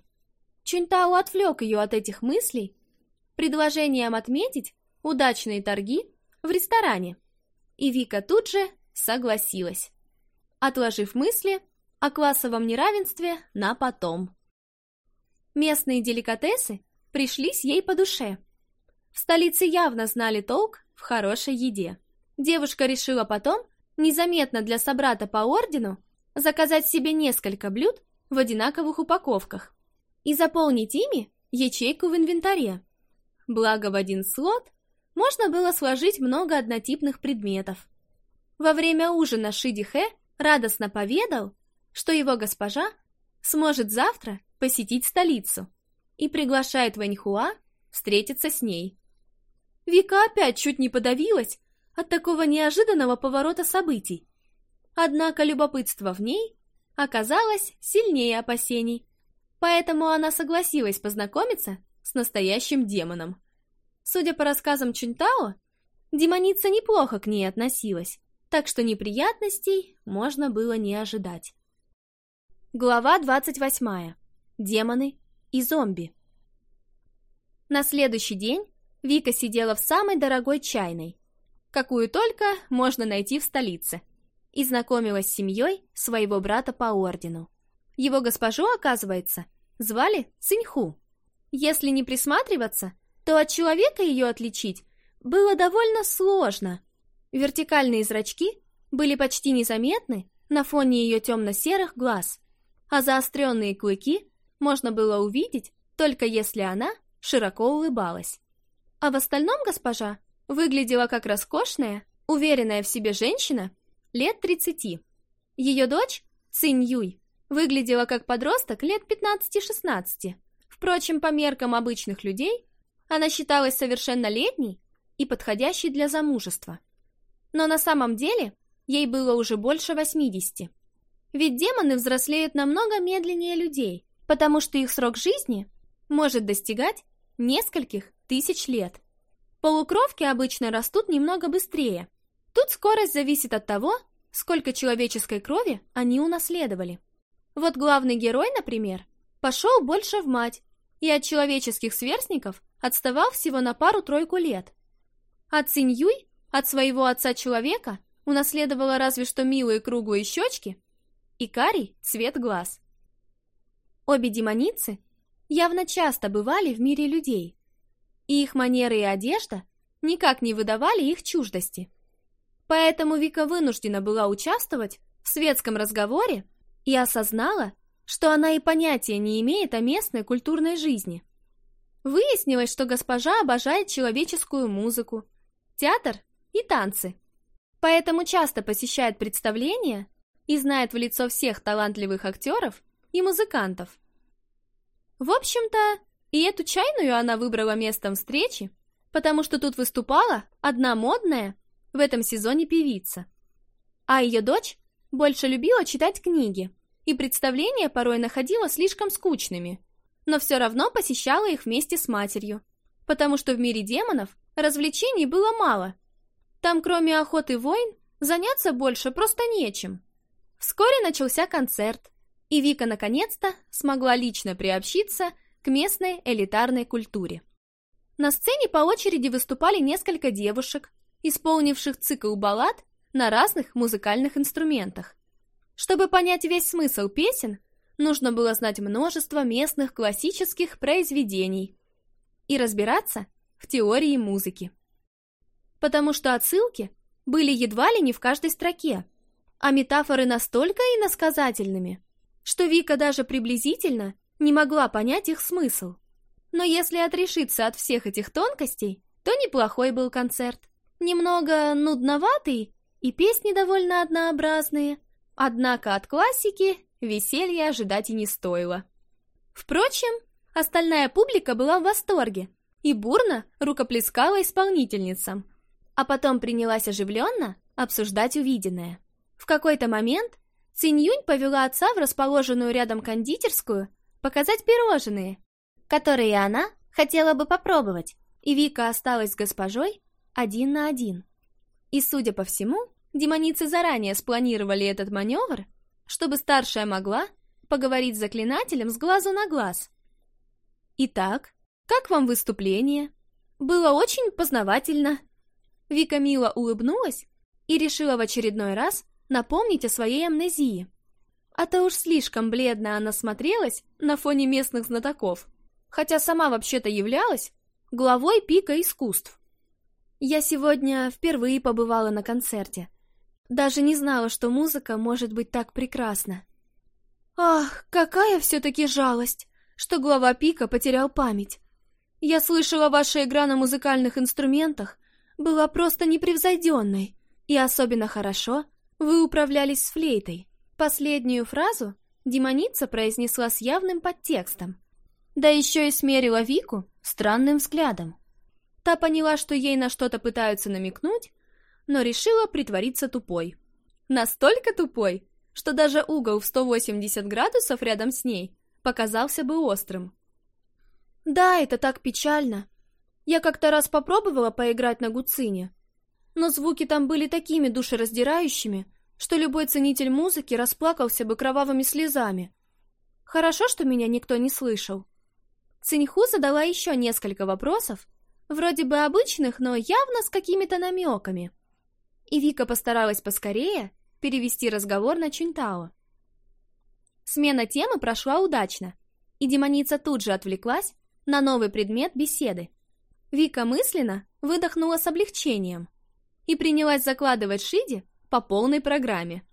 S1: Чунтау отвлек ее от этих мыслей предложением отметить удачные торги в ресторане, и Вика тут же согласилась. Отложив мысли, о классовом неравенстве на потом. Местные деликатесы пришлись ей по душе. В столице явно знали толк в хорошей еде. Девушка решила потом, незаметно для собрата по ордену, заказать себе несколько блюд в одинаковых упаковках и заполнить ими ячейку в инвентаре. Благо в один слот можно было сложить много однотипных предметов. Во время ужина Шидихе радостно поведал, что его госпожа сможет завтра посетить столицу и приглашает Вэньхуа встретиться с ней. Вика опять чуть не подавилась от такого неожиданного поворота событий, однако любопытство в ней оказалось сильнее опасений, поэтому она согласилась познакомиться с настоящим демоном. Судя по рассказам Чунтао, демоница неплохо к ней относилась, так что неприятностей можно было не ожидать. Глава 28. Демоны и зомби. На следующий день Вика сидела в самой дорогой чайной, какую только можно найти в столице, и знакомилась с семьей своего брата по ордену. Его госпожу, оказывается, звали Циньху. Если не присматриваться, то от человека ее отличить было довольно сложно. Вертикальные зрачки были почти незаметны на фоне ее темно-серых глаз – а заостренные клыки можно было увидеть, только если она широко улыбалась. А в остальном госпожа выглядела как роскошная, уверенная в себе женщина лет 30. Ее дочь, Цинь Юй, выглядела как подросток лет 15-16. Впрочем, по меркам обычных людей, она считалась совершеннолетней и подходящей для замужества. Но на самом деле ей было уже больше 80. Ведь демоны взрослеют намного медленнее людей, потому что их срок жизни может достигать нескольких тысяч лет. Полукровки обычно растут немного быстрее. Тут скорость зависит от того, сколько человеческой крови они унаследовали. Вот главный герой, например, пошел больше в мать и от человеческих сверстников отставал всего на пару-тройку лет. А Цинь Юй от своего отца-человека унаследовала разве что милые круглые щечки и карий цвет глаз. Обе демоницы явно часто бывали в мире людей, и их манеры и одежда никак не выдавали их чуждости. Поэтому Вика вынуждена была участвовать в светском разговоре и осознала, что она и понятия не имеет о местной культурной жизни. Выяснилось, что госпожа обожает человеческую музыку, театр и танцы, поэтому часто посещает представления, и знает в лицо всех талантливых актеров и музыкантов. В общем-то, и эту чайную она выбрала местом встречи, потому что тут выступала одна модная в этом сезоне певица. А ее дочь больше любила читать книги, и представления порой находила слишком скучными, но все равно посещала их вместе с матерью, потому что в мире демонов развлечений было мало. Там, кроме охоты войн, заняться больше просто нечем. Вскоре начался концерт, и Вика наконец-то смогла лично приобщиться к местной элитарной культуре. На сцене по очереди выступали несколько девушек, исполнивших цикл баллад на разных музыкальных инструментах. Чтобы понять весь смысл песен, нужно было знать множество местных классических произведений и разбираться в теории музыки. Потому что отсылки были едва ли не в каждой строке – а метафоры настолько иносказательными, что Вика даже приблизительно не могла понять их смысл. Но если отрешиться от всех этих тонкостей, то неплохой был концерт. Немного нудноватый, и песни довольно однообразные, однако от классики веселья ожидать и не стоило. Впрочем, остальная публика была в восторге и бурно рукоплескала исполнительницам, а потом принялась оживленно обсуждать увиденное. В какой-то момент Цинь-Юнь повела отца в расположенную рядом кондитерскую показать пирожные, которые она хотела бы попробовать, и Вика осталась с госпожой один на один. И, судя по всему, демоницы заранее спланировали этот маневр, чтобы старшая могла поговорить с заклинателем с глазу на глаз. «Итак, как вам выступление?» «Было очень познавательно». Вика мило улыбнулась и решила в очередной раз напомнить о своей амнезии. А то уж слишком бледно она смотрелась на фоне местных знатоков, хотя сама вообще-то являлась главой пика искусств. Я сегодня впервые побывала на концерте. Даже не знала, что музыка может быть так прекрасна. Ах, какая все-таки жалость, что глава пика потерял память. Я слышала, ваша игра на музыкальных инструментах была просто непревзойденной, и особенно хорошо вы управлялись с флейтой. Последнюю фразу демоница произнесла с явным подтекстом. Да еще и смерила Вику странным взглядом. Та поняла, что ей на что-то пытаются намекнуть, но решила притвориться тупой. Настолько тупой, что даже угол в 180 градусов рядом с ней показался бы острым. Да, это так печально. Я как-то раз попробовала поиграть на гуцине, но звуки там были такими душераздирающими, что любой ценитель музыки расплакался бы кровавыми слезами. Хорошо, что меня никто не слышал. Циньху задала еще несколько вопросов, вроде бы обычных, но явно с какими-то намеками. И Вика постаралась поскорее перевести разговор на Чунтао. Смена темы прошла удачно, и демоница тут же отвлеклась на новый предмет беседы. Вика мысленно выдохнула с облегчением – и принялась закладывать Шиди по полной программе,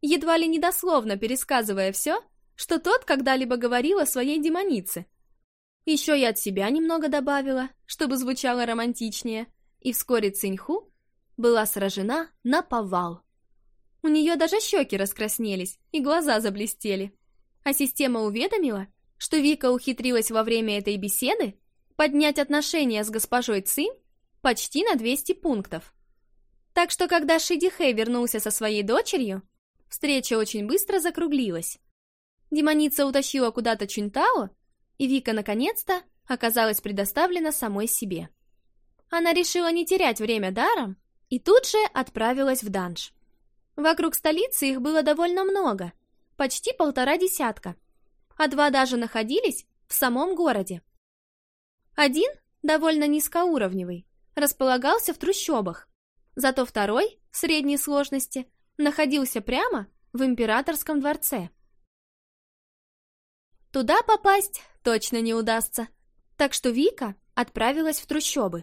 S1: едва ли недословно пересказывая все, что тот когда-либо говорил о своей демонице. Еще я от себя немного добавила, чтобы звучало романтичнее, и вскоре Циньху была сражена на повал. У нее даже щеки раскраснелись и глаза заблестели. А система уведомила, что Вика ухитрилась во время этой беседы поднять отношения с госпожой Цинь почти на 200 пунктов. Так что, когда Шиди Хэй вернулся со своей дочерью, встреча очень быстро закруглилась. Демоница утащила куда-то Чунтао, и Вика, наконец-то, оказалась предоставлена самой себе. Она решила не терять время даром и тут же отправилась в данж. Вокруг столицы их было довольно много, почти полтора десятка, а два даже находились в самом городе. Один, довольно низкоуровневый, располагался в трущобах, Зато второй, средней сложности, находился прямо в императорском дворце. Туда попасть точно не удастся, так что Вика отправилась в трущобы.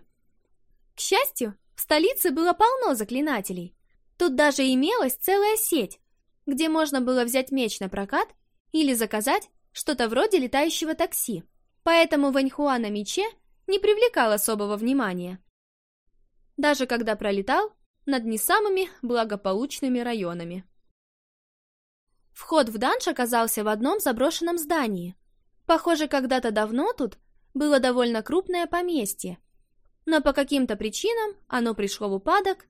S1: К счастью, в столице было полно заклинателей. Тут даже имелась целая сеть, где можно было взять меч на прокат или заказать что-то вроде летающего такси. Поэтому Ваньхуа на мече не привлекал особого внимания даже когда пролетал над не самыми благополучными районами. Вход в данж оказался в одном заброшенном здании. Похоже, когда-то давно тут было довольно крупное поместье, но по каким-то причинам оно пришло в упадок,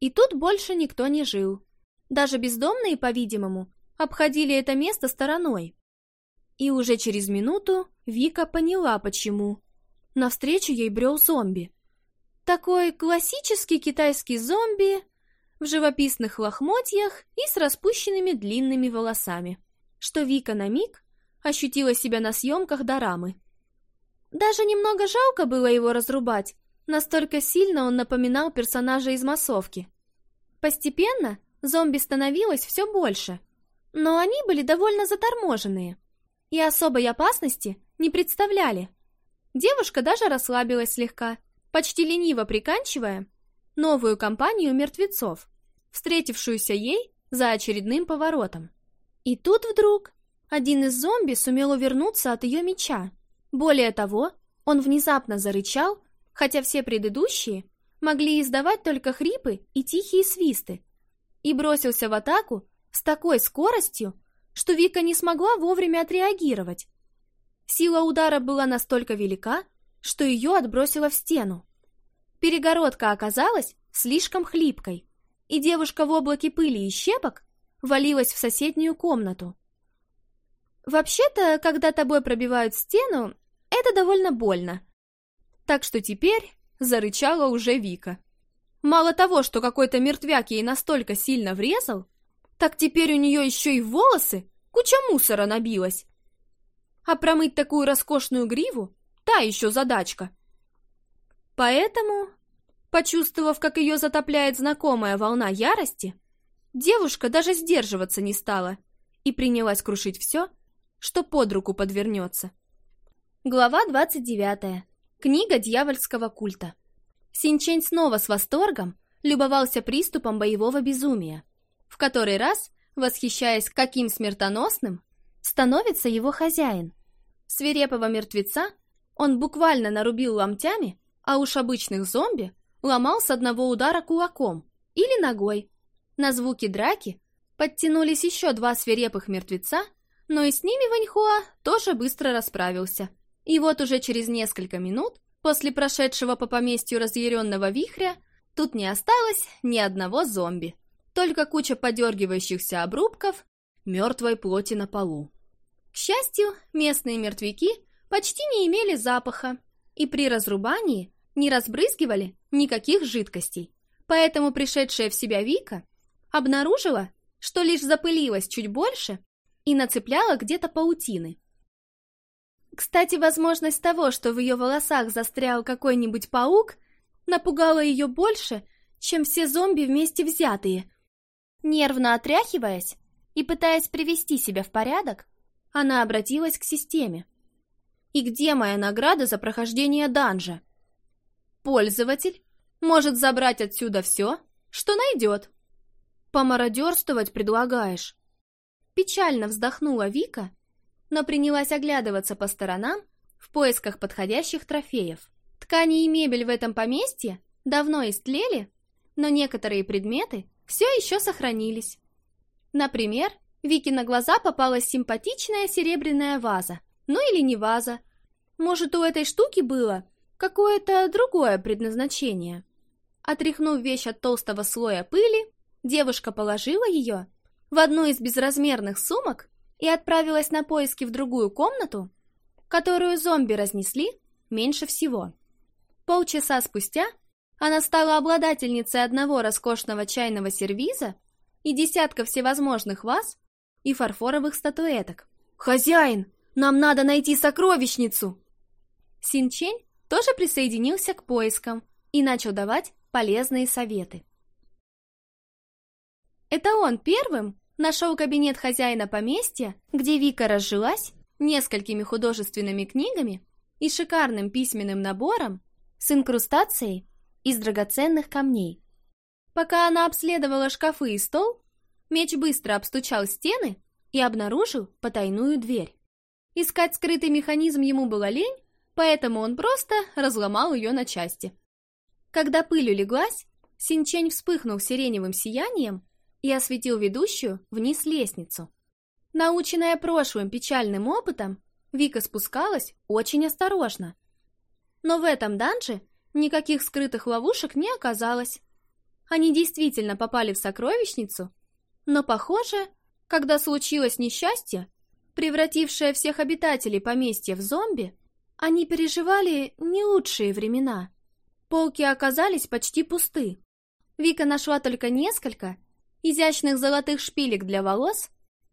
S1: и тут больше никто не жил. Даже бездомные, по-видимому, обходили это место стороной. И уже через минуту Вика поняла, почему. Навстречу ей брел зомби. Такой классический китайский зомби в живописных лохмотьях и с распущенными длинными волосами, что Вика на миг ощутила себя на съемках дорамы. Даже немного жалко было его разрубать, настолько сильно он напоминал персонажа из массовки. Постепенно зомби становилось все больше, но они были довольно заторможенные и особой опасности не представляли. Девушка даже расслабилась слегка – почти лениво приканчивая новую компанию мертвецов, встретившуюся ей за очередным поворотом. И тут вдруг один из зомби сумел увернуться от ее меча. Более того, он внезапно зарычал, хотя все предыдущие могли издавать только хрипы и тихие свисты, и бросился в атаку с такой скоростью, что Вика не смогла вовремя отреагировать. Сила удара была настолько велика, что ее отбросило в стену. Перегородка оказалась слишком хлипкой, и девушка в облаке пыли и щепок валилась в соседнюю комнату. Вообще-то, когда тобой пробивают стену, это довольно больно. Так что теперь зарычала уже Вика. Мало того, что какой-то мертвяк ей настолько сильно врезал, так теперь у нее еще и волосы куча мусора набилась. А промыть такую роскошную гриву та еще задачка. Поэтому, почувствовав, как ее затопляет знакомая волна ярости, девушка даже сдерживаться не стала и принялась крушить все, что под руку подвернется. Глава 29. Книга дьявольского культа. Синчень снова с восторгом любовался приступом боевого безумия, в который раз восхищаясь, каким смертоносным становится его хозяин. Свирепого мертвеца он буквально нарубил ломтями, а уж обычных зомби ломал с одного удара кулаком или ногой. На звуки драки подтянулись еще два свирепых мертвеца, но и с ними Ваньхуа тоже быстро расправился. И вот уже через несколько минут, после прошедшего по поместью разъяренного вихря, тут не осталось ни одного зомби, только куча подергивающихся обрубков мертвой плоти на полу. К счастью, местные мертвяки почти не имели запаха и при разрубании не разбрызгивали никаких жидкостей. Поэтому пришедшая в себя Вика обнаружила, что лишь запылилась чуть больше и нацепляла где-то паутины. Кстати, возможность того, что в ее волосах застрял какой-нибудь паук, напугала ее больше, чем все зомби вместе взятые. Нервно отряхиваясь и пытаясь привести себя в порядок, она обратилась к системе. И где моя награда за прохождение данжа? Пользователь может забрать отсюда все, что найдет. Помародерствовать предлагаешь. Печально вздохнула Вика, но принялась оглядываться по сторонам в поисках подходящих трофеев. Ткани и мебель в этом поместье давно истлели, но некоторые предметы все еще сохранились. Например, Вики на глаза попалась симпатичная серебряная ваза, ну или не ваза. Может, у этой штуки было какое-то другое предназначение. Отряхнув вещь от толстого слоя пыли, девушка положила ее в одну из безразмерных сумок и отправилась на поиски в другую комнату, которую зомби разнесли меньше всего. Полчаса спустя она стала обладательницей одного роскошного чайного сервиза и десятка всевозможных ваз и фарфоровых статуэток. «Хозяин!» Нам надо найти сокровищницу!» Синчень тоже присоединился к поискам и начал давать полезные советы. Это он первым нашел кабинет хозяина поместья, где Вика разжилась несколькими художественными книгами и шикарным письменным набором с инкрустацией из драгоценных камней. Пока она обследовала шкафы и стол, меч быстро обстучал стены и обнаружил потайную дверь. Искать скрытый механизм ему была лень, поэтому он просто разломал ее на части. Когда пыль улеглась, Синчень вспыхнул сиреневым сиянием и осветил ведущую вниз лестницу. Наученная прошлым печальным опытом, Вика спускалась очень осторожно. Но в этом данже никаких скрытых ловушек не оказалось. Они действительно попали в сокровищницу, но, похоже, когда случилось несчастье, превратившая всех обитателей поместья в зомби, они переживали не лучшие времена. Полки оказались почти пусты. Вика нашла только несколько изящных золотых шпилек для волос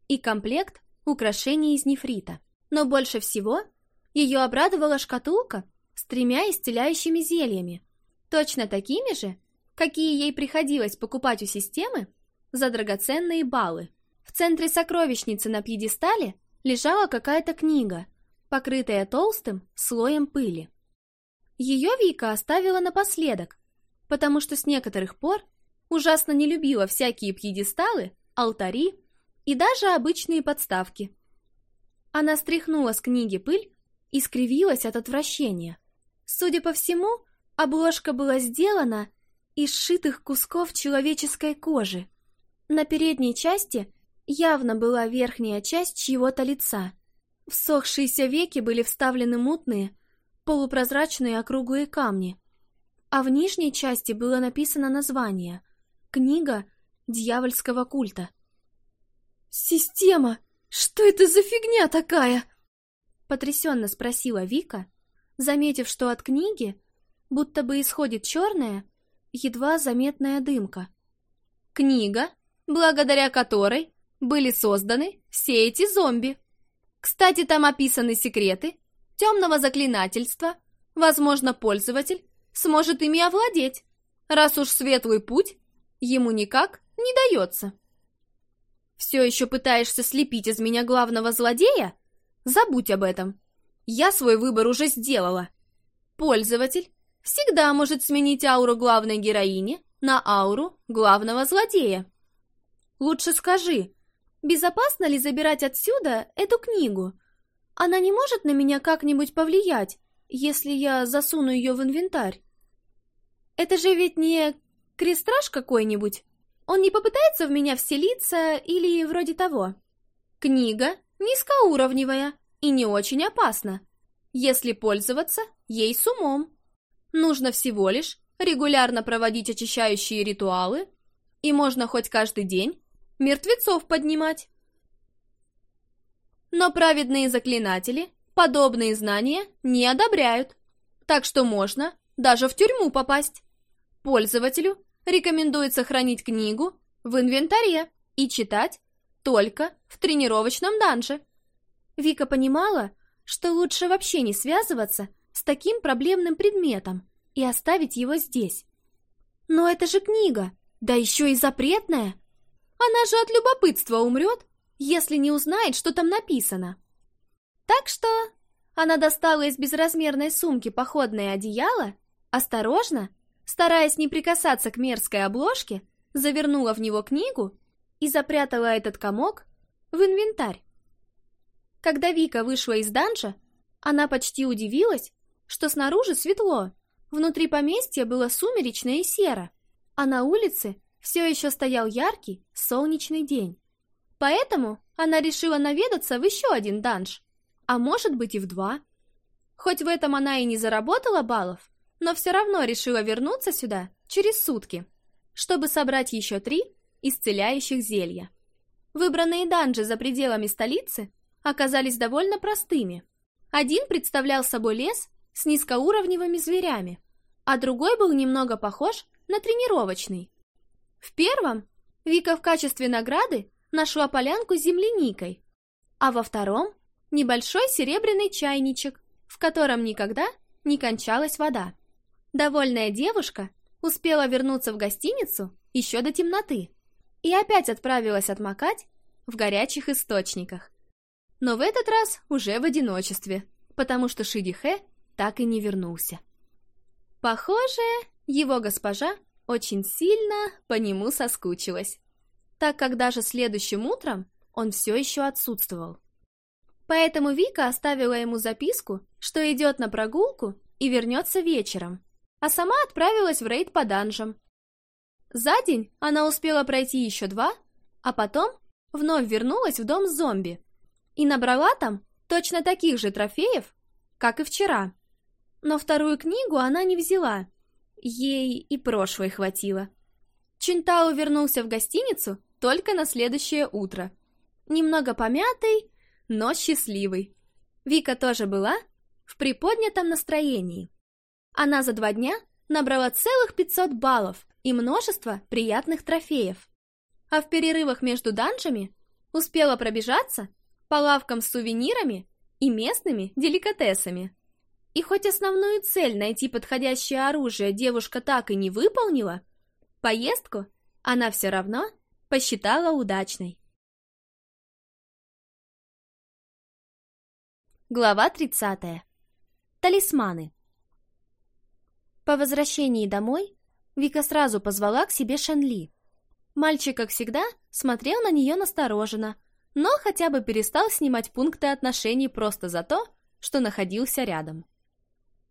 S1: и комплект украшений из нефрита. Но больше всего ее обрадовала шкатулка с тремя исцеляющими зельями, точно такими же, какие ей приходилось покупать у системы за драгоценные баллы. В центре сокровищницы на пьедестале – лежала какая-то книга, покрытая толстым слоем пыли. Ее Вика оставила напоследок, потому что с некоторых пор ужасно не любила всякие пьедесталы, алтари и даже обычные подставки. Она стряхнула с книги пыль и скривилась от отвращения. Судя по всему, обложка была сделана из сшитых кусков человеческой кожи. На передней части явно была верхняя часть чьего-то лица. В веки были вставлены мутные, полупрозрачные округлые камни, а в нижней части было написано название «Книга дьявольского культа». «Система! Что это за фигня такая?» Потрясенно спросила Вика, заметив, что от книги будто бы исходит черная, едва заметная дымка. «Книга, благодаря которой были созданы все эти зомби. Кстати, там описаны секреты темного заклинательства. Возможно, пользователь сможет ими овладеть, раз уж светлый путь ему никак не дается. Все еще пытаешься слепить из меня главного злодея? Забудь об этом. Я свой выбор уже сделала. Пользователь всегда может сменить ауру главной героини на ауру главного злодея. Лучше скажи, безопасно ли забирать отсюда эту книгу? Она не может на меня как-нибудь повлиять, если я засуну ее в инвентарь? Это же ведь не крестраж какой-нибудь? Он не попытается в меня вселиться или вроде того? Книга низкоуровневая и не очень опасна, если пользоваться ей с умом. Нужно всего лишь регулярно проводить очищающие ритуалы, и можно хоть каждый день мертвецов поднимать. Но праведные заклинатели подобные знания не одобряют, так что можно даже в тюрьму попасть. Пользователю рекомендуется хранить книгу в инвентаре и читать только в тренировочном данже. Вика понимала, что лучше вообще не связываться с таким проблемным предметом и оставить его здесь. Но это же книга, да еще и запретная. Она же от любопытства умрет, если не узнает, что там написано. Так что она достала из безразмерной сумки походное одеяло, осторожно, стараясь не прикасаться к мерзкой обложке, завернула в него книгу и запрятала этот комок в инвентарь. Когда Вика вышла из данжа, она почти удивилась, что снаружи светло, внутри поместья было сумеречно и серо, а на улице все еще стоял яркий, солнечный день. Поэтому она решила наведаться в еще один данж, а может быть и в два. Хоть в этом она и не заработала баллов, но все равно решила вернуться сюда через сутки, чтобы собрать еще три исцеляющих зелья. Выбранные данжи за пределами столицы оказались довольно простыми. Один представлял собой лес с низкоуровневыми зверями, а другой был немного похож на тренировочный, в первом Вика в качестве награды нашла полянку с земляникой, а во втором – небольшой серебряный чайничек, в котором никогда не кончалась вода. Довольная девушка успела вернуться в гостиницу еще до темноты и опять отправилась отмокать в горячих источниках. Но в этот раз уже в одиночестве, потому что Шидихе так и не вернулся. Похоже, его госпожа очень сильно по нему соскучилась, так как даже следующим утром он все еще отсутствовал. Поэтому Вика оставила ему записку, что идет на прогулку и вернется вечером, а сама отправилась в рейд по данжам. За день она успела пройти еще два, а потом вновь вернулась в дом зомби и набрала там точно таких же трофеев, как и вчера. Но вторую книгу она не взяла, Ей и прошлой хватило. Чинтау вернулся в гостиницу только на следующее утро. Немного помятый, но счастливый. Вика тоже была в приподнятом настроении. Она за два дня набрала целых 500 баллов и множество приятных трофеев. А в перерывах между данжами успела пробежаться по лавкам с сувенирами и местными деликатесами. И хоть основную цель найти подходящее оружие девушка так и не выполнила, поездку она все
S2: равно посчитала удачной. Глава 30. Талисманы.
S1: По возвращении домой Вика сразу позвала к себе Шенли. Мальчик, как всегда, смотрел на нее настороженно, но хотя бы перестал снимать пункты отношений просто за то, что находился рядом.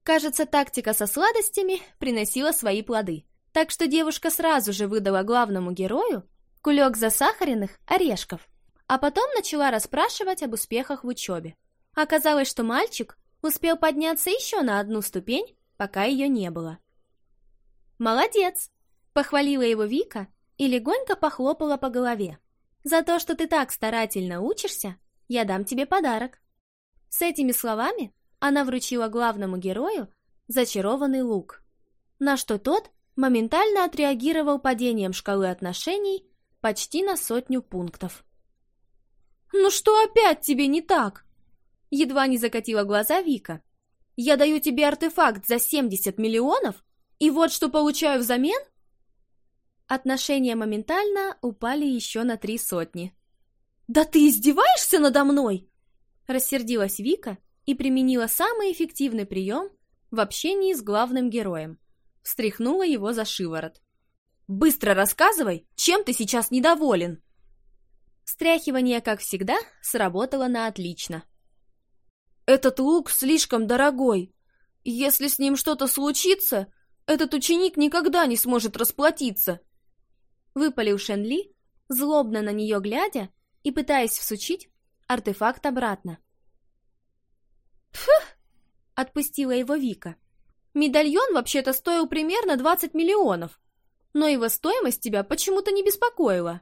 S1: Кажется, тактика со сладостями приносила свои плоды. Так что девушка сразу же выдала главному герою кулек засахаренных орешков, а потом начала расспрашивать об успехах в учебе. Оказалось, что мальчик успел подняться еще на одну ступень, пока ее не было. «Молодец!» — похвалила его Вика и легонько похлопала по голове. «За то, что ты так старательно учишься, я дам тебе подарок». С этими словами она вручила главному герою зачарованный лук, на что тот моментально отреагировал падением шкалы отношений почти на сотню пунктов. «Ну что опять тебе не так?» Едва не закатила глаза Вика. «Я даю тебе артефакт за 70 миллионов, и вот что получаю взамен?» Отношения моментально упали еще на три сотни. «Да ты издеваешься надо мной?» Рассердилась Вика и применила самый эффективный прием в общении с главным героем. Встряхнула его за шиворот. «Быстро рассказывай, чем ты сейчас недоволен!» Встряхивание, как всегда, сработало на отлично. «Этот лук слишком дорогой. Если с ним что-то случится, этот ученик никогда не сможет расплатиться!» Выпалил Шенли, злобно на нее глядя и пытаясь всучить артефакт обратно. Фу! Отпустила его Вика. Медальон вообще-то стоил примерно 20 миллионов, но его стоимость тебя почему-то не беспокоила.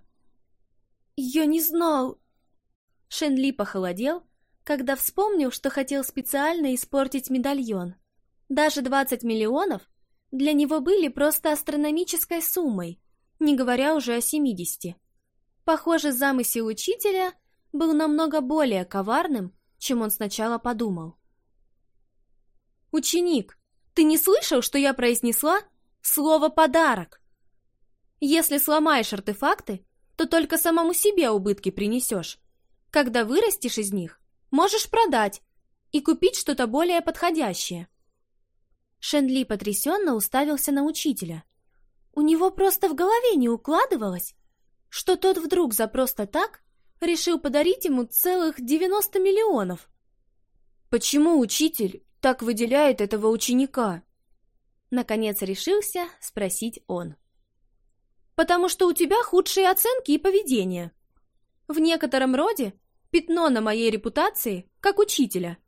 S1: Я не знал. Шенли похолодел, когда вспомнил, что хотел специально испортить медальон. Даже 20 миллионов для него были просто астрономической суммой, не говоря уже о 70. Похоже, замысел учителя был намного более коварным, чем он сначала подумал. «Ученик, ты не слышал, что я произнесла слово «подарок»? Если сломаешь артефакты, то только самому себе убытки принесешь. Когда вырастешь из них, можешь продать и купить что-то более подходящее». Шенли потрясенно уставился на учителя. У него просто в голове не укладывалось, что тот вдруг за просто так решил подарить ему целых 90 миллионов. «Почему, учитель, так выделяет этого ученика?» Наконец решился спросить он. «Потому что у тебя худшие оценки и поведение. В некотором роде пятно на моей репутации как учителя».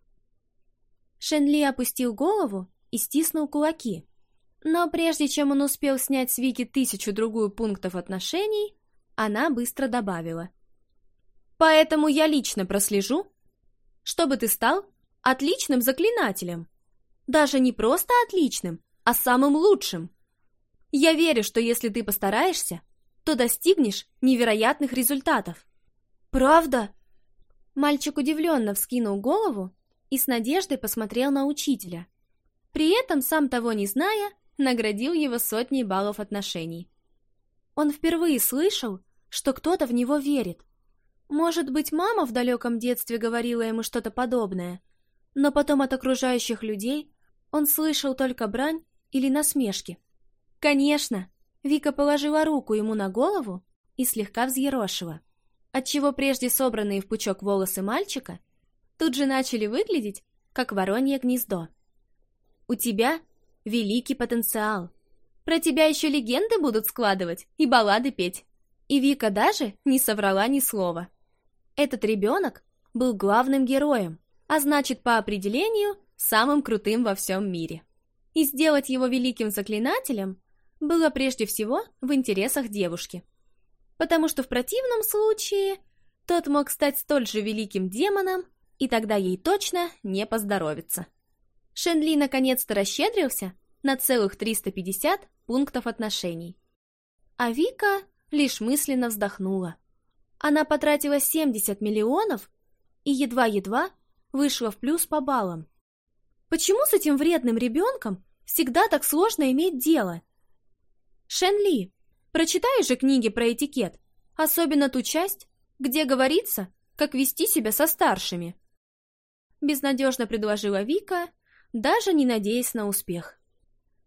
S1: Шенли опустил голову и стиснул кулаки. Но прежде чем он успел снять с Вики тысячу-другую пунктов отношений, она быстро добавила. «Поэтому я лично прослежу, чтобы ты стал отличным заклинателем. Даже не просто отличным, а самым лучшим. Я верю, что если ты постараешься, то достигнешь невероятных результатов. Правда? Мальчик удивленно вскинул голову и с надеждой посмотрел на учителя. При этом, сам того не зная, наградил его сотней баллов отношений. Он впервые слышал, что кто-то в него верит. Может быть, мама в далеком детстве говорила ему что-то подобное – но потом от окружающих людей он слышал только брань или насмешки. «Конечно!» Вика положила руку ему на голову и слегка взъерошила, отчего прежде собранные в пучок волосы мальчика тут же начали выглядеть, как воронье гнездо. «У тебя великий потенциал. Про тебя еще легенды будут складывать и баллады петь». И Вика даже не соврала ни слова. Этот ребенок был главным героем, а значит, по определению, самым крутым во всем мире. И сделать его великим заклинателем было прежде всего в интересах девушки. Потому что в противном случае тот мог стать столь же великим демоном, и тогда ей точно не поздоровится. Шенли наконец-то расщедрился на целых 350 пунктов отношений. А Вика лишь мысленно вздохнула. Она потратила 70 миллионов и едва-едва вышла в плюс по баллам. Почему с этим вредным ребенком всегда так сложно иметь дело? Шен Ли, прочитаешь же книги про этикет, особенно ту часть, где говорится, как вести себя со старшими. Безнадежно предложила Вика, даже не надеясь на успех.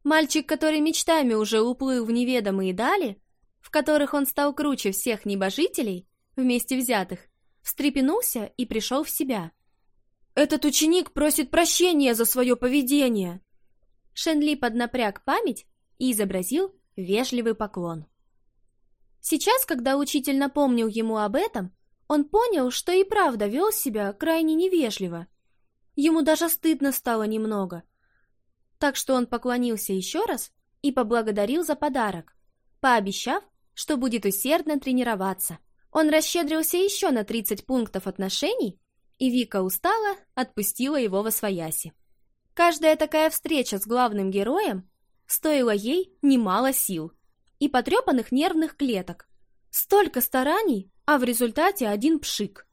S1: Мальчик, который мечтами уже уплыл в неведомые дали, в которых он стал круче всех небожителей, вместе взятых, встрепенулся и пришел в себя. Этот ученик просит прощения за свое поведение!» Шенли поднапряг память и изобразил вежливый поклон. Сейчас, когда учитель напомнил ему об этом, он понял, что и правда вел себя крайне невежливо. Ему даже стыдно стало немного. Так что он поклонился еще раз и поблагодарил за подарок, пообещав, что будет усердно тренироваться. Он расщедрился еще на 30 пунктов отношений и Вика устала, отпустила его во свояси. Каждая такая встреча с главным героем стоила ей немало сил и потрепанных нервных клеток. Столько стараний, а в результате один пшик.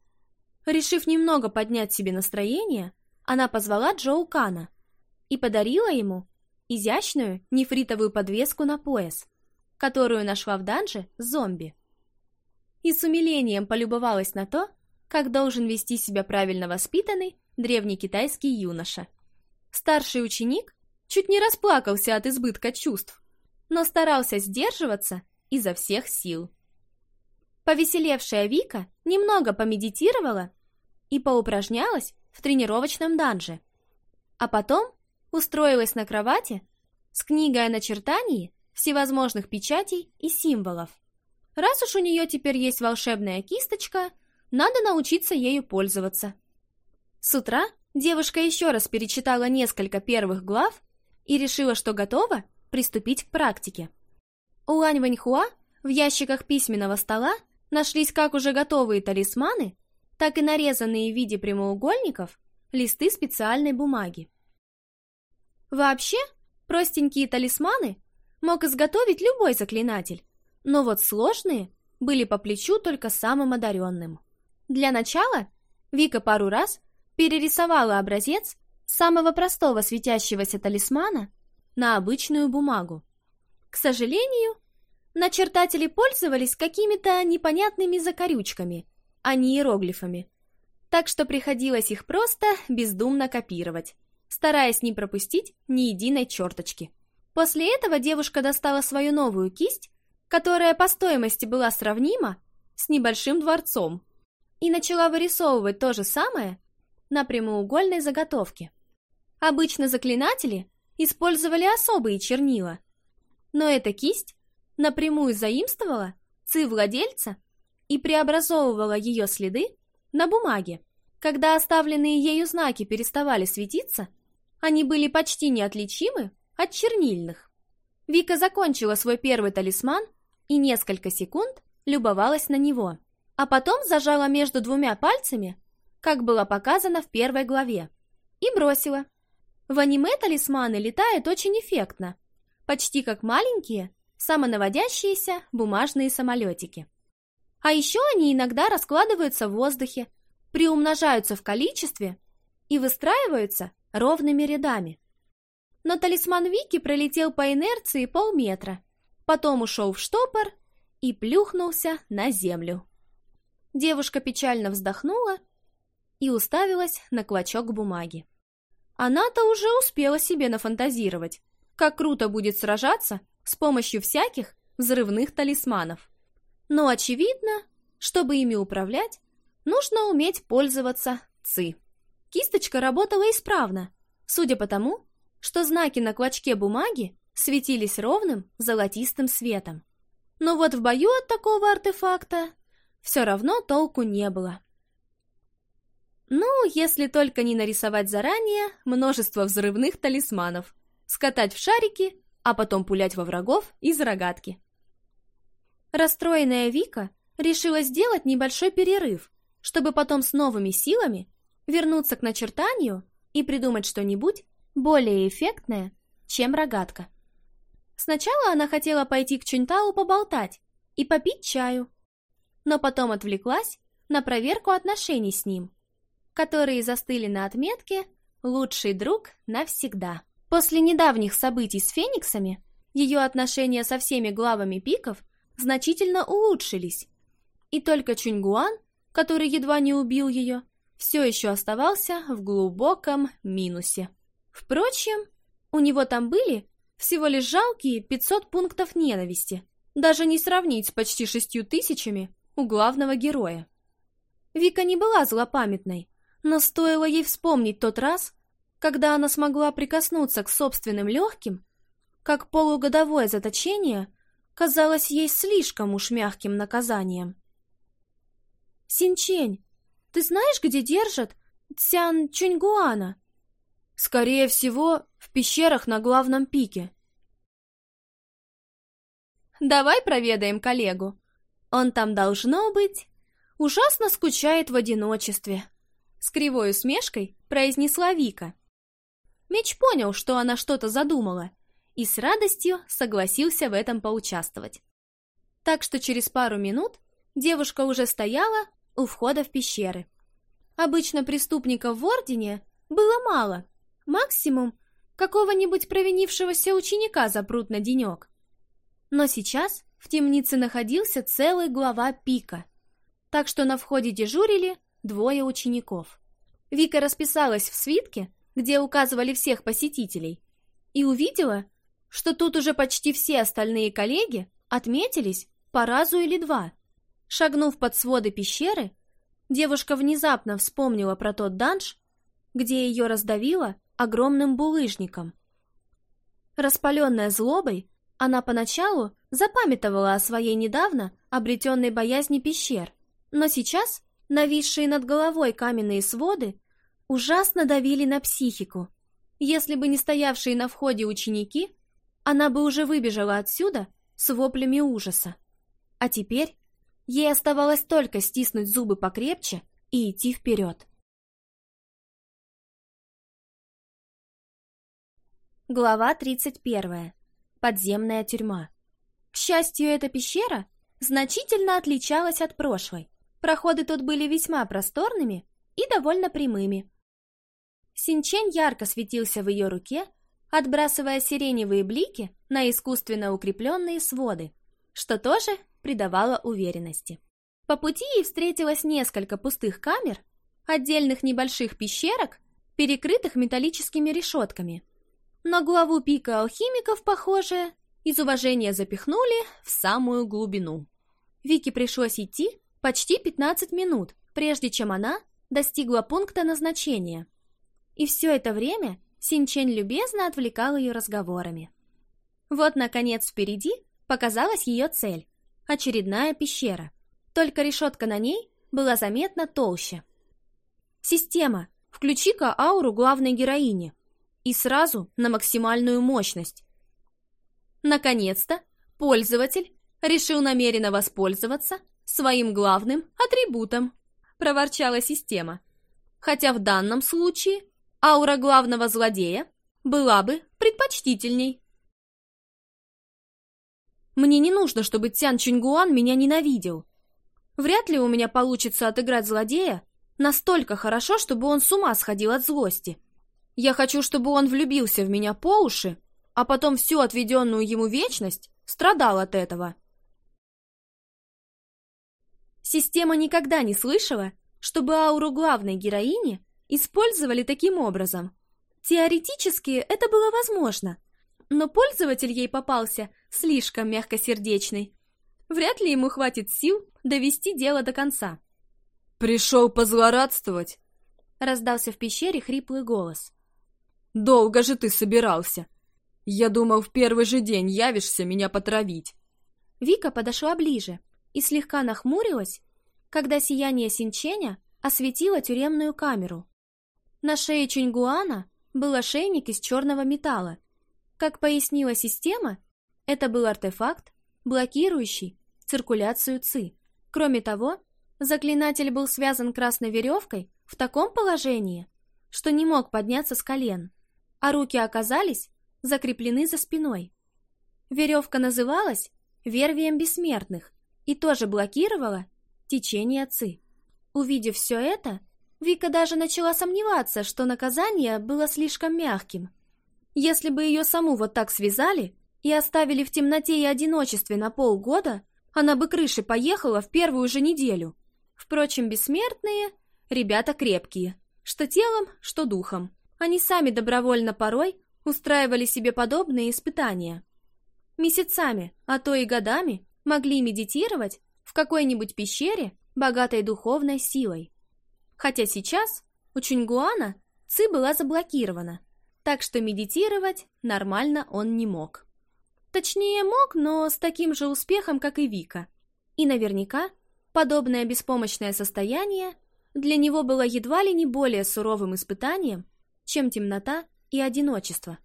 S1: Решив немного поднять себе настроение, она позвала Джоу Кана и подарила ему изящную нефритовую подвеску на пояс, которую нашла в данже зомби. И с умилением полюбовалась на то, как должен вести себя правильно воспитанный древнекитайский юноша. Старший ученик чуть не расплакался от избытка чувств, но старался сдерживаться изо всех сил. Повеселевшая Вика немного помедитировала и поупражнялась в тренировочном данже, а потом устроилась на кровати с книгой о начертании всевозможных печатей и символов. Раз уж у нее теперь есть волшебная кисточка – надо научиться ею пользоваться. С утра девушка еще раз перечитала несколько первых глав и решила, что готова приступить к практике. У Лань Ваньхуа в ящиках письменного стола нашлись как уже готовые талисманы, так и нарезанные в виде прямоугольников листы специальной бумаги. Вообще, простенькие талисманы мог изготовить любой заклинатель, но вот сложные были по плечу только самым одаренным. Для начала Вика пару раз перерисовала образец самого простого светящегося талисмана на обычную бумагу. К сожалению, начертатели пользовались какими-то непонятными закорючками, а не иероглифами, так что приходилось их просто бездумно копировать, стараясь не пропустить ни единой черточки. После этого девушка достала свою новую кисть, которая по стоимости была сравнима с небольшим дворцом, и начала вырисовывать то же самое на прямоугольной заготовке. Обычно заклинатели использовали особые чернила, но эта кисть напрямую заимствовала ци владельца и преобразовывала ее следы на бумаге. Когда оставленные ею знаки переставали светиться, они были почти неотличимы от чернильных. Вика закончила свой первый талисман и несколько секунд любовалась на него а потом зажала между двумя пальцами, как было показано в первой главе, и бросила. В аниме талисманы летают очень эффектно, почти как маленькие, самонаводящиеся бумажные самолетики. А еще они иногда раскладываются в воздухе, приумножаются в количестве и выстраиваются ровными рядами. Но талисман Вики пролетел по инерции полметра, потом ушел в штопор и плюхнулся на землю. Девушка печально вздохнула и уставилась на клочок бумаги. Она-то уже успела себе нафантазировать, как круто будет сражаться с помощью всяких взрывных талисманов. Но очевидно, чтобы ими управлять, нужно уметь пользоваться ЦИ. Кисточка работала исправно, судя по тому, что знаки на клочке бумаги светились ровным золотистым светом. Но вот в бою от такого артефакта все равно толку не было. Ну, если только не нарисовать заранее множество взрывных талисманов, скатать в шарики, а потом пулять во врагов из рогатки. Расстроенная Вика решила сделать небольшой перерыв, чтобы потом с новыми силами вернуться к начертанию и придумать что-нибудь более эффектное, чем рогатка. Сначала она хотела пойти к Чунтау поболтать и попить чаю, но потом отвлеклась на проверку отношений с ним, которые застыли на отметке «Лучший друг навсегда». После недавних событий с фениксами ее отношения со всеми главами пиков значительно улучшились, и только Чуньгуан, который едва не убил ее, все еще оставался в глубоком минусе. Впрочем, у него там были всего лишь жалкие 500 пунктов ненависти, даже не сравнить с почти шестью тысячами, у главного героя. Вика не была злопамятной, но стоило ей вспомнить тот раз, когда она смогла прикоснуться к собственным легким, как полугодовое заточение казалось ей слишком уж мягким наказанием. «Синчень, ты знаешь, где держат Цян Чуньгуана?» «Скорее всего, в пещерах на главном пике». «Давай проведаем коллегу», он там должно быть. Ужасно скучает в одиночестве. С кривой усмешкой произнесла Вика. Меч понял, что она что-то задумала, и с радостью согласился в этом поучаствовать. Так что через пару минут девушка уже стояла у входа в пещеры. Обычно преступников в Ордене было мало, максимум какого-нибудь провинившегося ученика запрут на денек. Но сейчас в темнице находился целый глава пика, так что на входе дежурили двое учеников. Вика расписалась в свитке, где указывали всех посетителей, и увидела, что тут уже почти все остальные коллеги отметились по разу или два. Шагнув под своды пещеры, девушка внезапно вспомнила про тот данж, где ее раздавило огромным булыжником. Распаленная злобой, она поначалу запамятовала о своей недавно обретенной боязни пещер, но сейчас нависшие над головой каменные своды ужасно давили на психику. Если бы не стоявшие на входе ученики, она бы уже выбежала отсюда с воплями ужаса. А теперь
S2: ей оставалось только стиснуть зубы покрепче и идти вперед. Глава тридцать первая подземная тюрьма. К счастью, эта пещера значительно
S1: отличалась от прошлой. Проходы тут были весьма просторными и довольно прямыми. Синчень ярко светился в ее руке, отбрасывая сиреневые блики на искусственно укрепленные своды, что тоже придавало уверенности. По пути ей встретилось несколько пустых камер, отдельных небольших пещерок, перекрытых металлическими решетками – но главу пика алхимиков, похоже, из уважения запихнули в самую глубину. Вике пришлось идти почти 15 минут, прежде чем она достигла пункта назначения. И все это время Синчен любезно отвлекал ее разговорами. Вот, наконец, впереди показалась ее цель – очередная пещера. Только решетка на ней была заметно толще. «Система, включи-ка ауру главной героини», и сразу на максимальную мощность. Наконец-то пользователь решил намеренно воспользоваться своим главным атрибутом, проворчала система. Хотя в данном случае аура главного злодея была бы предпочтительней. Мне не нужно, чтобы Тян Чуньгуан меня ненавидел. Вряд ли у меня получится отыграть злодея настолько хорошо, чтобы он с ума сходил от злости. Я хочу, чтобы он влюбился в меня по уши, а потом всю отведенную ему вечность страдал от этого. Система никогда не слышала, чтобы ауру главной героини использовали таким образом. Теоретически это было возможно, но пользователь ей попался слишком мягкосердечный. Вряд ли ему хватит сил довести дело до конца. «Пришел позлорадствовать!» — раздался в пещере хриплый голос. Долго же ты собирался. Я думал, в первый же день явишься меня потравить. Вика подошла ближе и слегка нахмурилась, когда сияние Синченя осветило тюремную камеру. На шее Чингуана был ошейник из черного металла. Как пояснила система, это был артефакт, блокирующий циркуляцию ЦИ. Кроме того, заклинатель был связан красной веревкой в таком положении, что не мог подняться с колен а руки оказались закреплены за спиной. Веревка называлась «Вервием бессмертных» и тоже блокировала течение ци. Увидев все это, Вика даже начала сомневаться, что наказание было слишком мягким. Если бы ее саму вот так связали и оставили в темноте и одиночестве на полгода, она бы крыши поехала в первую же неделю. Впрочем, бессмертные – ребята крепкие, что телом, что духом. Они сами добровольно порой устраивали себе подобные испытания. Месяцами, а то и годами могли медитировать в какой-нибудь пещере, богатой духовной силой. Хотя сейчас у Чунгуана Ци была заблокирована, так что медитировать нормально он не мог. Точнее, мог, но с таким же успехом, как и Вика. И наверняка подобное беспомощное состояние для него было едва ли не более суровым испытанием, чем темнота и одиночество.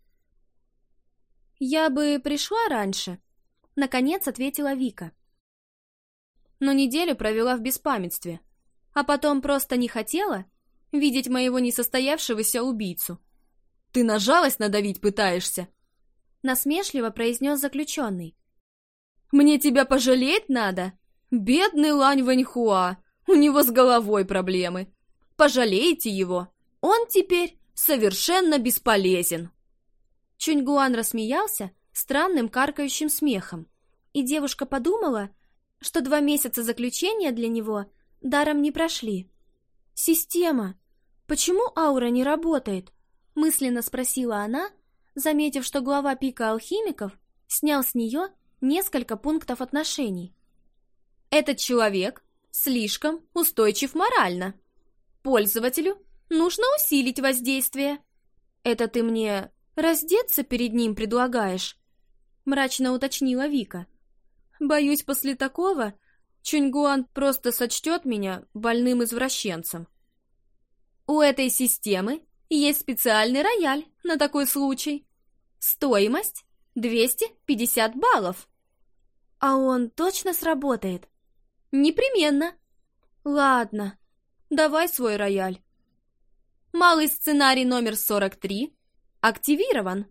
S1: «Я бы пришла раньше», — наконец ответила Вика. «Но неделю провела в беспамятстве, а потом просто не хотела видеть моего несостоявшегося убийцу». «Ты на жалость надавить пытаешься?» — насмешливо произнес заключенный. «Мне тебя пожалеть надо? Бедный Лань Ваньхуа, у него с головой проблемы. Пожалейте его, он теперь совершенно бесполезен!» Чуньгуан рассмеялся странным каркающим смехом, и девушка подумала, что два месяца заключения для него даром не прошли. «Система! Почему аура не работает?» — мысленно спросила она, заметив, что глава пика алхимиков снял с нее несколько пунктов отношений. «Этот человек слишком устойчив морально. Пользователю Нужно усилить воздействие. Это ты мне раздеться перед ним предлагаешь? Мрачно уточнила Вика. Боюсь, после такого Чуньгуан просто сочтет меня больным извращенцем. У этой системы есть специальный рояль на такой случай. Стоимость 250 баллов. А он точно сработает? Непременно. Ладно, давай свой рояль. Малый
S2: сценарий номер 43 активирован.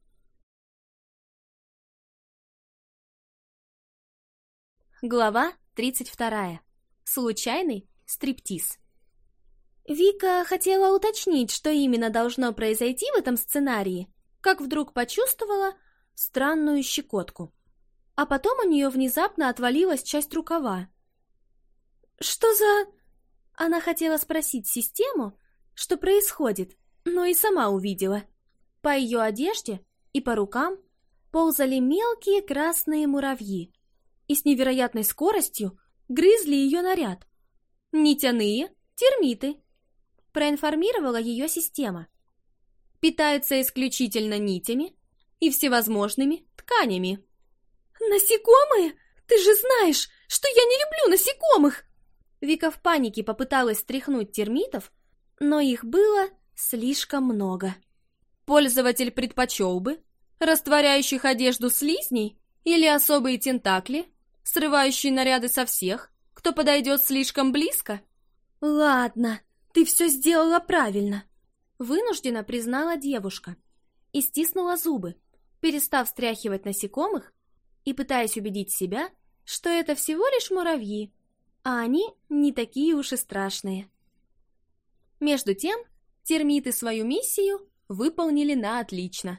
S2: Глава 32. Случайный стриптиз. Вика хотела уточнить, что
S1: именно должно произойти в этом сценарии, как вдруг почувствовала странную щекотку. А потом у нее внезапно отвалилась часть рукава. «Что за...» Она хотела спросить систему, что происходит, но и сама увидела. По ее одежде и по рукам ползали мелкие красные муравьи и с невероятной скоростью грызли ее наряд. Нитяные термиты, проинформировала ее система. Питаются исключительно нитями и всевозможными тканями. «Насекомые? Ты же знаешь, что я не люблю насекомых!» Вика в панике попыталась стряхнуть термитов, но их было слишком много. Пользователь предпочел бы растворяющих одежду слизней или особые тентакли, срывающие наряды со всех, кто подойдет слишком близко? «Ладно, ты все сделала правильно», — вынуждена признала девушка и стиснула зубы, перестав стряхивать насекомых и пытаясь убедить себя, что это всего лишь муравьи, а они не такие уж и страшные. Между тем, термиты свою миссию выполнили на отлично.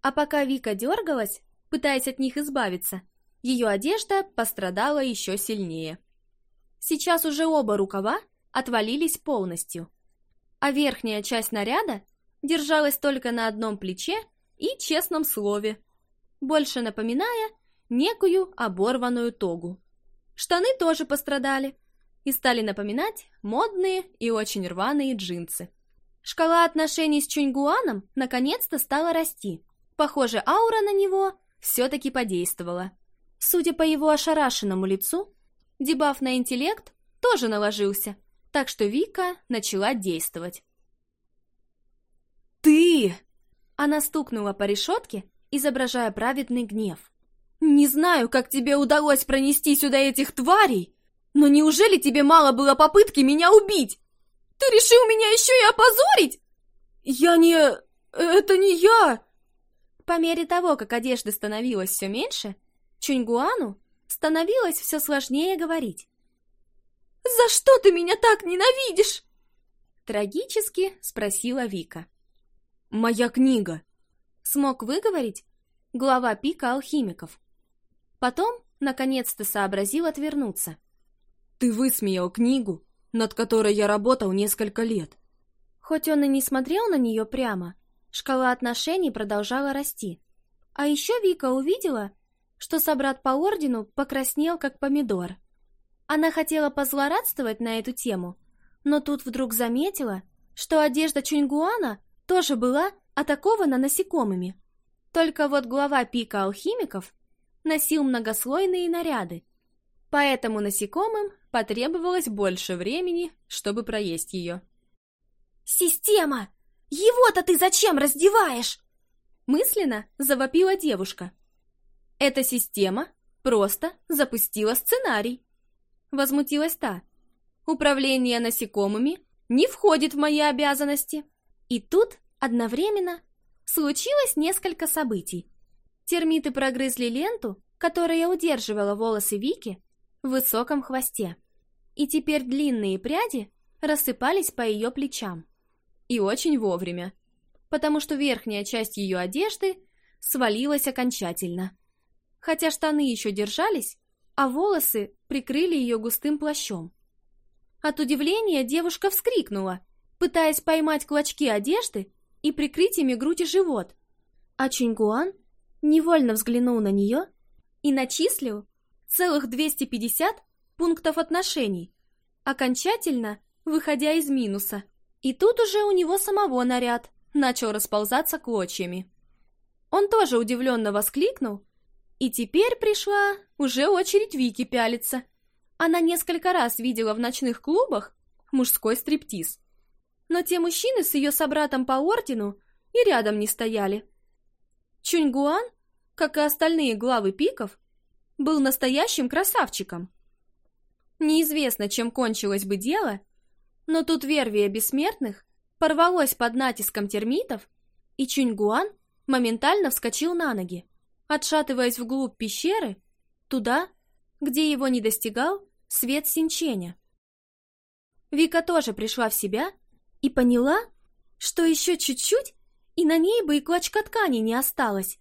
S1: А пока Вика дергалась, пытаясь от них избавиться, ее одежда пострадала еще сильнее. Сейчас уже оба рукава отвалились полностью, а верхняя часть наряда держалась только на одном плече и честном слове, больше напоминая некую оборванную тогу. Штаны тоже пострадали, и стали напоминать модные и очень рваные джинсы. Шкала отношений с Чуньгуаном наконец-то стала расти. Похоже, аура на него все-таки подействовала. Судя по его ошарашенному лицу, дебаф на интеллект тоже наложился, так что Вика начала действовать. «Ты!» Она стукнула по решетке, изображая праведный гнев. «Не знаю, как тебе удалось пронести сюда этих тварей, но неужели тебе мало было попытки меня убить? Ты решил меня еще и опозорить? Я не... это не я!» По мере того, как одежды становилось все меньше, Чуньгуану становилось все сложнее говорить. «За что ты меня так ненавидишь?» Трагически спросила Вика. «Моя книга!» Смог выговорить глава пика алхимиков. Потом, наконец-то, сообразил отвернуться. Ты высмеял книгу, над которой я работал несколько лет. Хоть он и не смотрел на нее прямо, шкала отношений продолжала расти. А еще Вика увидела, что собрат по ордену покраснел, как помидор. Она хотела позлорадствовать на эту тему, но тут вдруг заметила, что одежда Чуньгуана тоже была атакована насекомыми. Только вот глава пика алхимиков носил многослойные наряды, поэтому насекомым потребовалось больше времени, чтобы проесть ее. «Система! Его-то ты зачем раздеваешь?» Мысленно завопила девушка. «Эта система просто запустила сценарий», — возмутилась та. «Управление насекомыми не входит в мои обязанности». И тут одновременно случилось несколько событий. Термиты прогрызли ленту, которая удерживала волосы Вики в высоком хвосте и теперь длинные пряди рассыпались по ее плечам. И очень вовремя, потому что верхняя часть ее одежды свалилась окончательно. Хотя штаны еще держались, а волосы прикрыли ее густым плащом. От удивления девушка вскрикнула, пытаясь поймать клочки одежды и прикрыть ими грудь и живот. А Чингуан невольно взглянул на нее и начислил целых 250 пунктов отношений, окончательно выходя из минуса. И тут уже у него самого наряд начал расползаться клочьями. Он тоже удивленно воскликнул, и теперь пришла уже очередь Вики пялиться. Она несколько раз видела в ночных клубах мужской стриптиз. Но те мужчины с ее собратом по ордену и рядом не стояли. Чуньгуан, как и остальные главы пиков, был настоящим красавчиком. Неизвестно, чем кончилось бы дело, но тут вервия бессмертных порвалось под натиском термитов, и Чуньгуан моментально вскочил на ноги, отшатываясь вглубь пещеры, туда, где его не достигал свет синченя. Вика тоже пришла в себя и поняла, что еще чуть-чуть, и на ней бы и клочка ткани не осталось,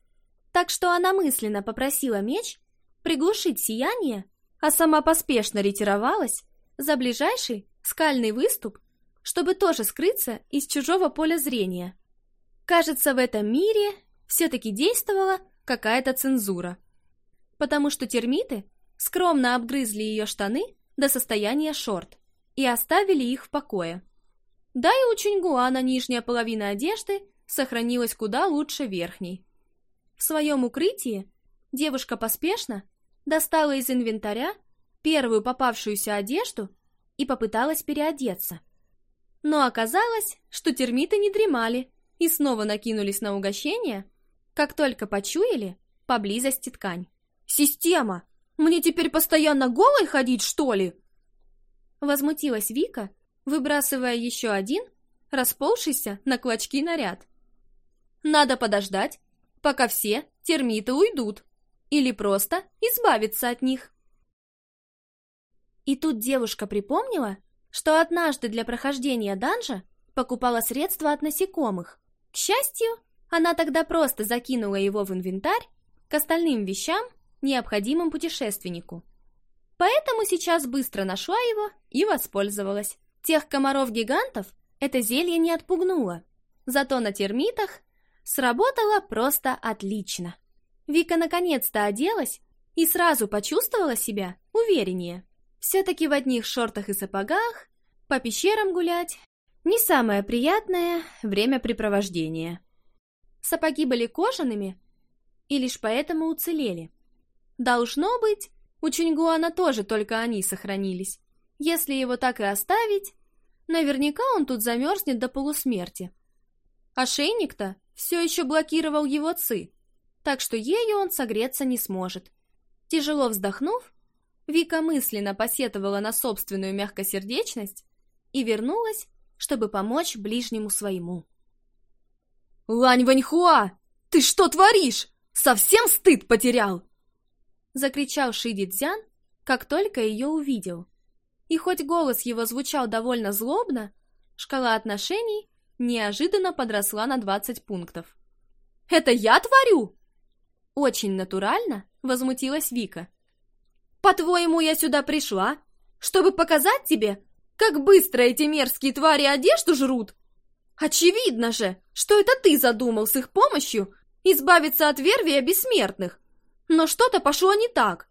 S1: так что она мысленно попросила меч приглушить сияние а сама поспешно ретировалась за ближайший скальный выступ, чтобы тоже скрыться из чужого поля зрения. Кажется, в этом мире все-таки действовала какая-то цензура, потому что термиты скромно обгрызли ее штаны до состояния шорт и оставили их в покое. Да и у Чуньгуана нижняя половина одежды сохранилась куда лучше верхней. В своем укрытии девушка поспешно достала из инвентаря первую попавшуюся одежду и попыталась переодеться. Но оказалось, что термиты не дремали и снова накинулись на угощение, как только почуяли поблизости ткань. «Система! Мне теперь постоянно голой ходить, что ли?» Возмутилась Вика, выбрасывая еще один, расползшийся на клочки наряд. «Надо подождать, пока все термиты уйдут», или просто избавиться от них. И тут девушка припомнила, что однажды для прохождения данжа покупала средства от насекомых. К счастью, она тогда просто закинула его в инвентарь к остальным вещам, необходимым путешественнику. Поэтому сейчас быстро нашла его и воспользовалась. Тех комаров-гигантов это зелье не отпугнуло, зато на термитах сработало просто отлично. Вика наконец-то оделась и сразу почувствовала себя увереннее. Все-таки в одних шортах и сапогах по пещерам гулять не самое приятное времяпрепровождение. Сапоги были кожаными и лишь поэтому уцелели. Должно быть, у Чунгуана тоже только они сохранились. Если его так и оставить, наверняка он тут замерзнет до полусмерти. Ошейник-то все еще блокировал его ци, так что ею он согреться не сможет. Тяжело вздохнув, Вика мысленно посетовала на собственную мягкосердечность и вернулась, чтобы помочь ближнему своему. «Лань Ваньхуа, ты что творишь? Совсем стыд потерял!» Закричал Шиди Цзян, как только ее увидел. И хоть голос его звучал довольно злобно, шкала отношений неожиданно подросла на 20 пунктов. «Это я творю? Очень натурально возмутилась Вика. «По-твоему, я сюда пришла? Чтобы показать тебе, как быстро эти мерзкие твари одежду жрут? Очевидно же, что это ты задумал с их помощью избавиться от вервия бессмертных. Но что-то пошло не так».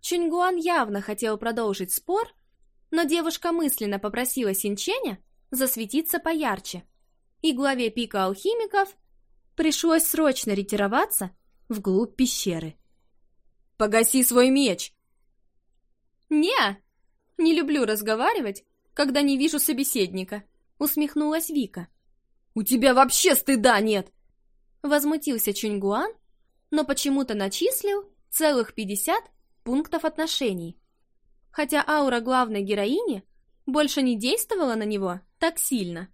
S1: Чунгуан явно хотел продолжить спор, но девушка мысленно попросила Синченя засветиться поярче, и главе пика алхимиков пришлось срочно ретироваться вглубь пещеры. «Погаси свой меч!» «Не, не люблю разговаривать, когда не вижу собеседника», — усмехнулась Вика. «У тебя вообще стыда нет!» Возмутился Чуньгуан, но почему-то начислил целых пятьдесят пунктов отношений. Хотя аура главной героини больше не действовала на него так сильно.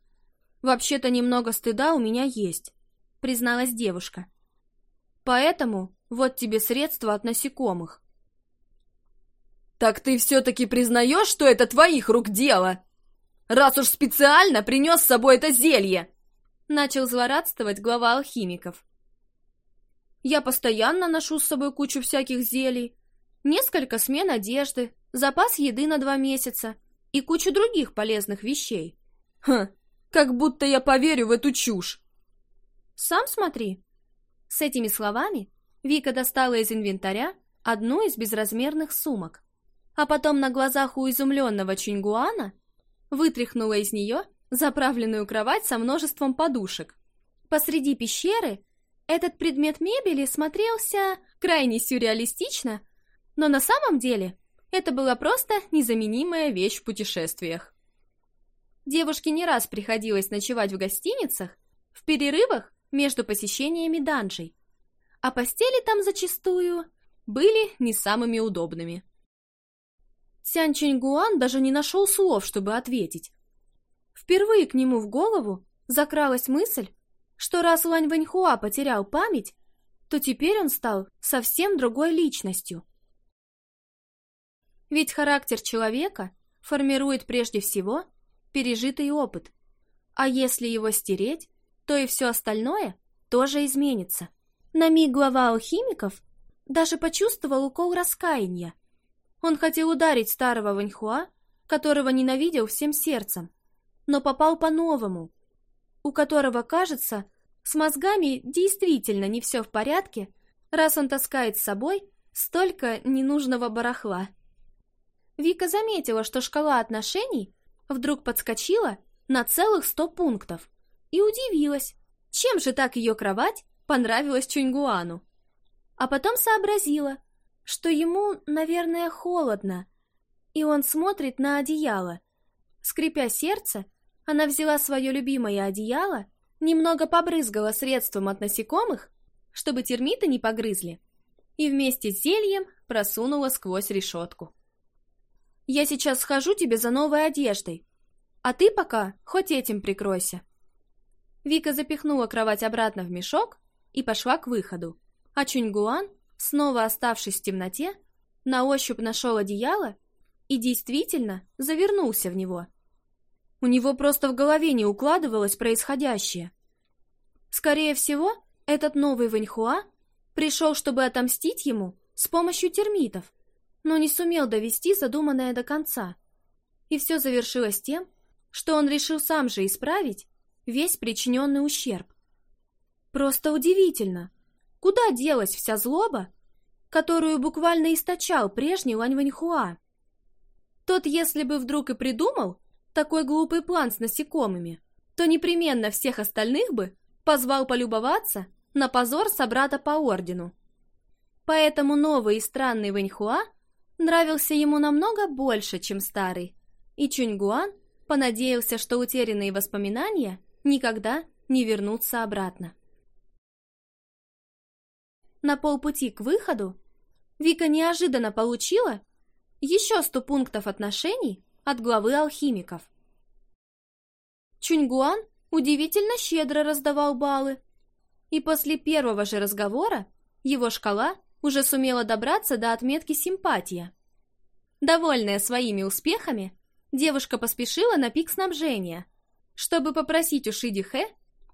S1: Вообще-то немного стыда у меня есть призналась девушка. Поэтому вот тебе средства от насекомых. Так ты все-таки признаешь, что это твоих рук дело? Раз уж специально принес с собой это зелье! Начал злорадствовать глава алхимиков. Я постоянно ношу с собой кучу всяких зелий, несколько смен одежды, запас еды на два месяца и кучу других полезных вещей. Хм, как будто я поверю в эту чушь. Сам смотри!» С этими словами Вика достала из инвентаря одну из безразмерных сумок, а потом на глазах у изумленного Чингуана вытряхнула из нее заправленную кровать со множеством подушек. Посреди пещеры этот предмет мебели смотрелся крайне сюрреалистично, но на самом деле это была просто незаменимая вещь в путешествиях. Девушке не раз приходилось ночевать в гостиницах, в перерывах между посещениями данжей, а постели там зачастую были не самыми удобными. Сян Чингуан даже не нашел слов, чтобы ответить. Впервые к нему в голову закралась мысль, что раз Лань Вэньхуа потерял память, то теперь он стал совсем другой личностью. Ведь характер человека формирует прежде всего пережитый опыт, а если его стереть, то и все остальное тоже изменится. На миг глава алхимиков даже почувствовал укол раскаяния. Он хотел ударить старого Ваньхуа, которого ненавидел всем сердцем, но попал по-новому, у которого, кажется, с мозгами действительно не все в порядке, раз он таскает с собой столько ненужного барахла. Вика заметила, что шкала отношений вдруг подскочила на целых сто пунктов и удивилась, чем же так ее кровать понравилась Чуньгуану. А потом сообразила, что ему, наверное, холодно, и он смотрит на одеяло. Скрипя сердце, она взяла свое любимое одеяло, немного побрызгала средством от насекомых, чтобы термиты не погрызли, и вместе с зельем просунула сквозь решетку. «Я сейчас схожу тебе за новой одеждой, а ты пока хоть этим прикройся». Вика запихнула кровать обратно в мешок и пошла к выходу. А Чуньгуан, снова оставшись в темноте, на ощупь нашел одеяло и действительно завернулся в него. У него просто в голове не укладывалось происходящее. Скорее всего, этот новый Ваньхуа пришел, чтобы отомстить ему с помощью термитов, но не сумел довести задуманное до конца. И все завершилось тем, что он решил сам же исправить весь причиненный ущерб. Просто удивительно, куда делась вся злоба, которую буквально источал прежний Лань Ваньхуа. Тот, если бы вдруг и придумал такой глупый план с насекомыми, то непременно всех остальных бы позвал полюбоваться на позор собрата по ордену. Поэтому новый и странный Вэньхуа нравился ему намного больше, чем старый, и Чуньгуан понадеялся, что утерянные воспоминания никогда не вернуться обратно. На полпути к выходу Вика неожиданно получила еще сто пунктов отношений от главы алхимиков. Чуньгуан удивительно щедро раздавал баллы, и после первого же разговора его шкала уже сумела добраться до отметки «симпатия». Довольная своими успехами, девушка поспешила на пик снабжения, чтобы попросить у Шидихэ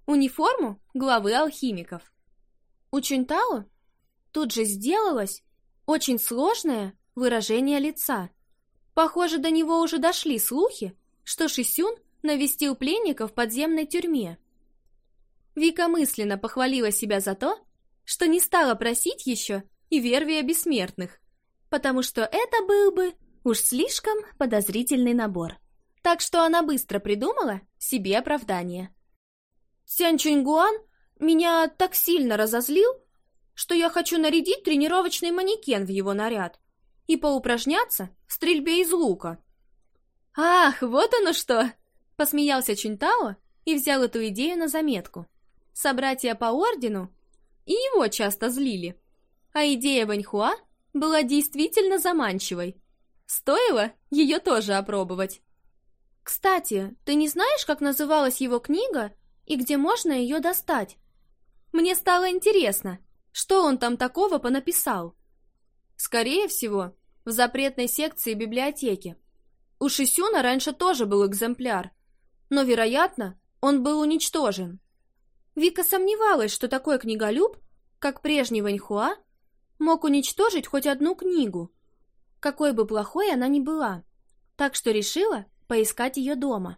S1: униформу главы алхимиков. У Чунтао тут же сделалось очень сложное выражение лица. Похоже, до него уже дошли слухи, что Шисюн навестил пленника в подземной тюрьме. Вика мысленно похвалила себя за то, что не стала просить еще и вервия бессмертных, потому что это был бы уж слишком подозрительный набор. Так что она быстро придумала, себе оправдание. Цян Чуньгуан меня так сильно разозлил, что я хочу нарядить тренировочный манекен в его наряд и поупражняться в стрельбе из лука. «Ах, вот оно что!» — посмеялся Чунтао и взял эту идею на заметку. Собратья по ордену и его часто злили, а идея Ваньхуа была действительно заманчивой. Стоило ее тоже опробовать. Кстати, ты не знаешь, как называлась его книга и где можно ее достать? Мне стало интересно, что он там такого понаписал? Скорее всего, в запретной секции библиотеки. У Шисюна раньше тоже был экземпляр, но, вероятно, он был уничтожен. Вика сомневалась, что такой книголюб, как прежний Ваньхуа, мог уничтожить хоть одну книгу, какой бы плохой она ни была, так что решила, поискать ее дома.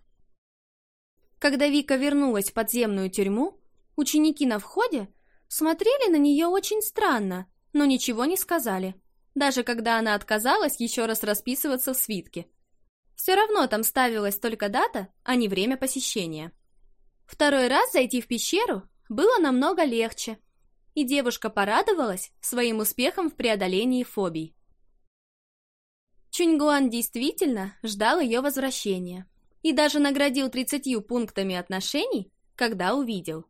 S1: Когда Вика вернулась в подземную тюрьму, ученики на входе смотрели на нее очень странно, но ничего не сказали, даже когда она отказалась еще раз расписываться в свитке. Все равно там ставилась только дата, а не время посещения. Второй раз зайти в пещеру было намного легче, и девушка порадовалась своим успехом в преодолении фобий. Чуньгуан действительно ждал ее возвращения и даже наградил 30 пунктами отношений, когда увидел.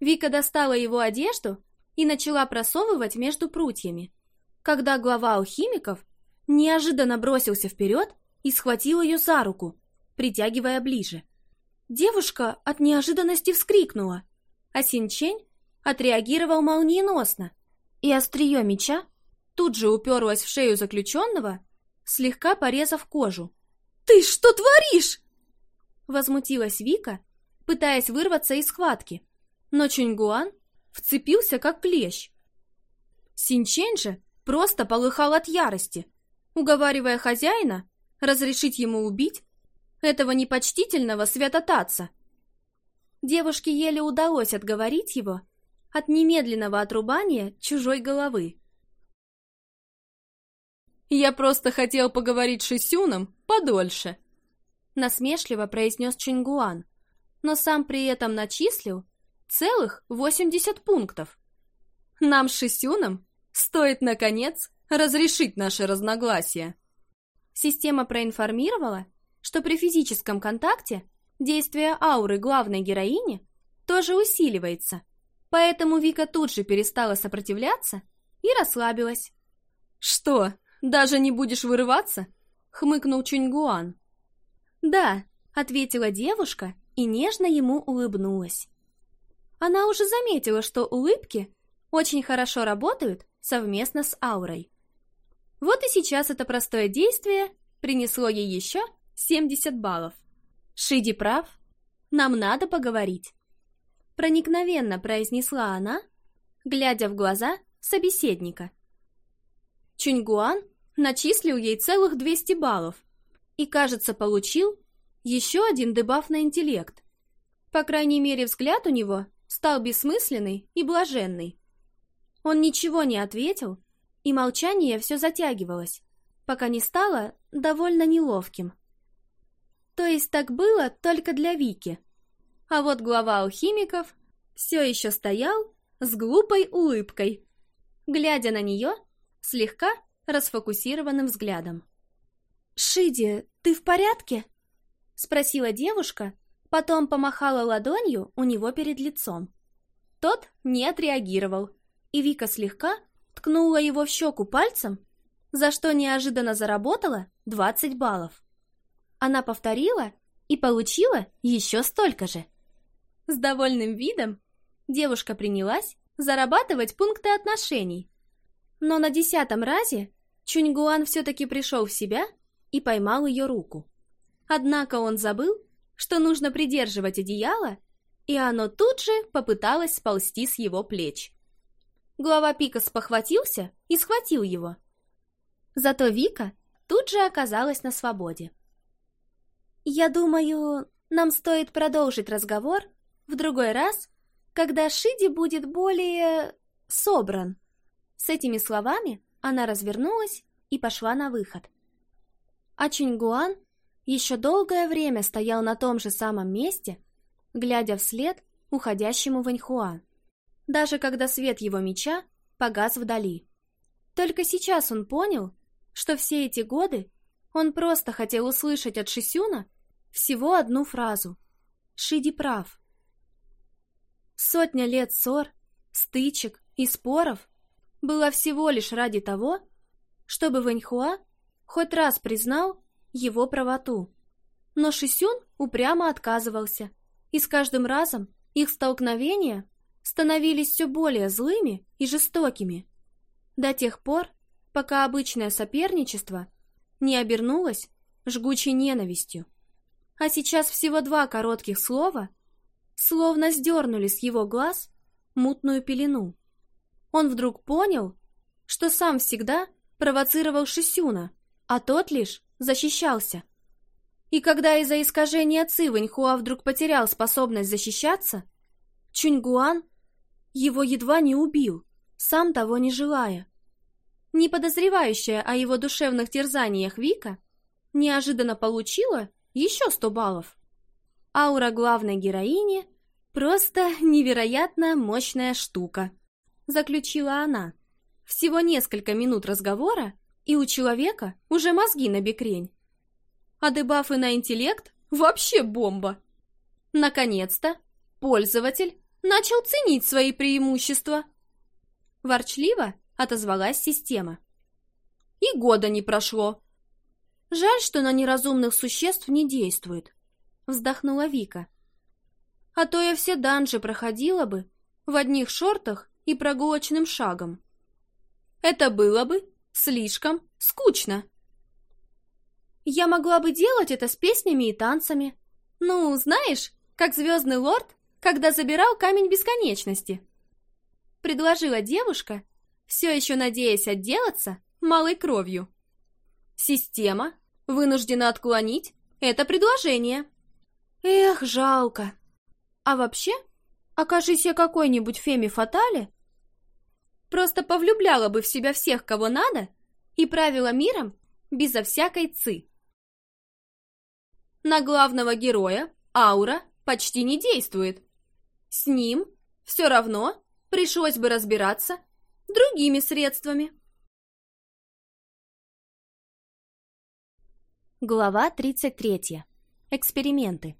S1: Вика достала его одежду и начала просовывать между прутьями, когда глава у неожиданно бросился вперед и схватил ее за руку, притягивая ближе. Девушка от неожиданности вскрикнула, а Синчень отреагировал молниеносно, и острие меча тут же уперлось в шею заключенного слегка порезав кожу. «Ты что творишь?» Возмутилась Вика, пытаясь вырваться из схватки, но Чуньгуан вцепился как клещ. Синчэнь же просто полыхал от ярости, уговаривая хозяина разрешить ему убить этого непочтительного святотатца. Девушке еле удалось отговорить его от немедленного отрубания чужой головы. Я просто хотел поговорить с Шисюном подольше. Насмешливо произнес Чингуан, но сам при этом начислил целых 80 пунктов. Нам с Шисюном стоит, наконец, разрешить наши разногласия. Система проинформировала, что при физическом контакте действие ауры главной героини тоже усиливается, поэтому Вика тут же перестала сопротивляться и расслабилась. «Что, даже не будешь вырываться?» — хмыкнул Чуньгуан. «Да», — ответила девушка и нежно ему улыбнулась. Она уже заметила, что улыбки очень хорошо работают совместно с аурой. Вот и сейчас это простое действие принесло ей еще 70 баллов. Шиди прав, нам надо поговорить. Проникновенно произнесла она, глядя в глаза собеседника. Чуньгуан начислил ей целых 200 баллов и, кажется, получил еще один дебаф на интеллект. По крайней мере, взгляд у него стал бессмысленный и блаженный. Он ничего не ответил, и молчание все затягивалось, пока не стало довольно неловким. То есть так было только для Вики. А вот глава алхимиков все еще стоял с глупой улыбкой. Глядя на нее, слегка расфокусированным взглядом. «Шиди, ты в порядке?» — спросила девушка, потом помахала ладонью у него перед лицом. Тот не отреагировал, и Вика слегка ткнула его в щеку пальцем, за что неожиданно заработала 20 баллов. Она повторила и получила еще столько же. С довольным видом девушка принялась зарабатывать пункты отношений но на десятом разе Чуньгуан все-таки пришел в себя и поймал ее руку. Однако он забыл, что нужно придерживать одеяло, и оно тут же попыталось сползти с его плеч. Глава Пика спохватился и схватил его. Зато Вика тут же оказалась на свободе. «Я думаю, нам стоит продолжить разговор в другой раз, когда Шиди будет более собран», с этими словами она развернулась и пошла на выход. А Чингуан еще долгое время стоял на том же самом месте, глядя вслед уходящему Ваньхуа, даже когда свет его меча погас вдали. Только сейчас он понял, что все эти годы он просто хотел услышать от Шисюна всего одну фразу «Шиди прав». Сотня лет ссор, стычек и споров было всего лишь ради того, чтобы Вэньхуа хоть раз признал его правоту. Но Шисюн упрямо отказывался, и с каждым разом их столкновения становились все более злыми и жестокими, до тех пор, пока обычное соперничество не обернулось жгучей ненавистью. А сейчас всего два коротких слова словно сдернули с его глаз мутную пелену. Он вдруг понял, что сам всегда провоцировал Шисюна, а тот лишь защищался. И когда из-за искажения Ци Вэньхуа вдруг потерял способность защищаться, Чуньгуан его едва не убил, сам того не желая. Не подозревающая о его душевных терзаниях Вика неожиданно получила еще сто баллов. Аура главной героини – просто невероятно мощная штука заключила она. Всего несколько минут разговора, и у человека уже мозги на бекрень. А дебафы на интеллект вообще бомба. Наконец-то пользователь начал ценить свои преимущества. Ворчливо отозвалась система. И года не прошло. Жаль, что на неразумных существ не действует, вздохнула Вика. А то я все данжи проходила бы в одних шортах и прогулочным шагом. Это было бы слишком скучно. Я могла бы делать это с песнями и танцами. Ну, знаешь, как Звездный Лорд, когда забирал Камень Бесконечности. Предложила девушка, все еще надеясь отделаться малой кровью. Система вынуждена отклонить это предложение. Эх, жалко. А вообще, окажись я какой-нибудь Феми фатали? Просто повлюбляла бы в себя всех, кого надо, и правила миром безо всякой ци. На главного героя аура почти не действует.
S2: С ним все равно пришлось бы разбираться другими средствами. Глава 33. Эксперименты.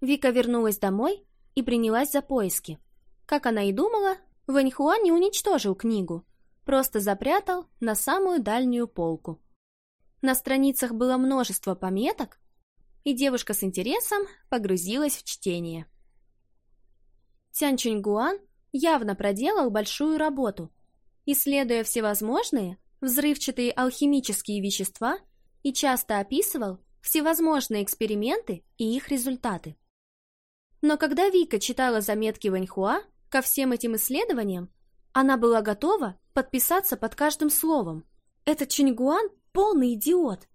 S2: Вика вернулась домой и принялась
S1: за поиски. Как она и думала, Вэньхуа не уничтожил книгу, просто запрятал на самую дальнюю полку. На страницах было множество пометок, и девушка с интересом погрузилась в чтение. Тянь Чуньгуан явно проделал большую работу, исследуя всевозможные взрывчатые алхимические вещества и часто описывал всевозможные эксперименты и их результаты. Но когда Вика читала заметки Ваньхуа, Ко всем этим исследованиям она была готова подписаться под каждым словом. Этот Чингуан – полный идиот.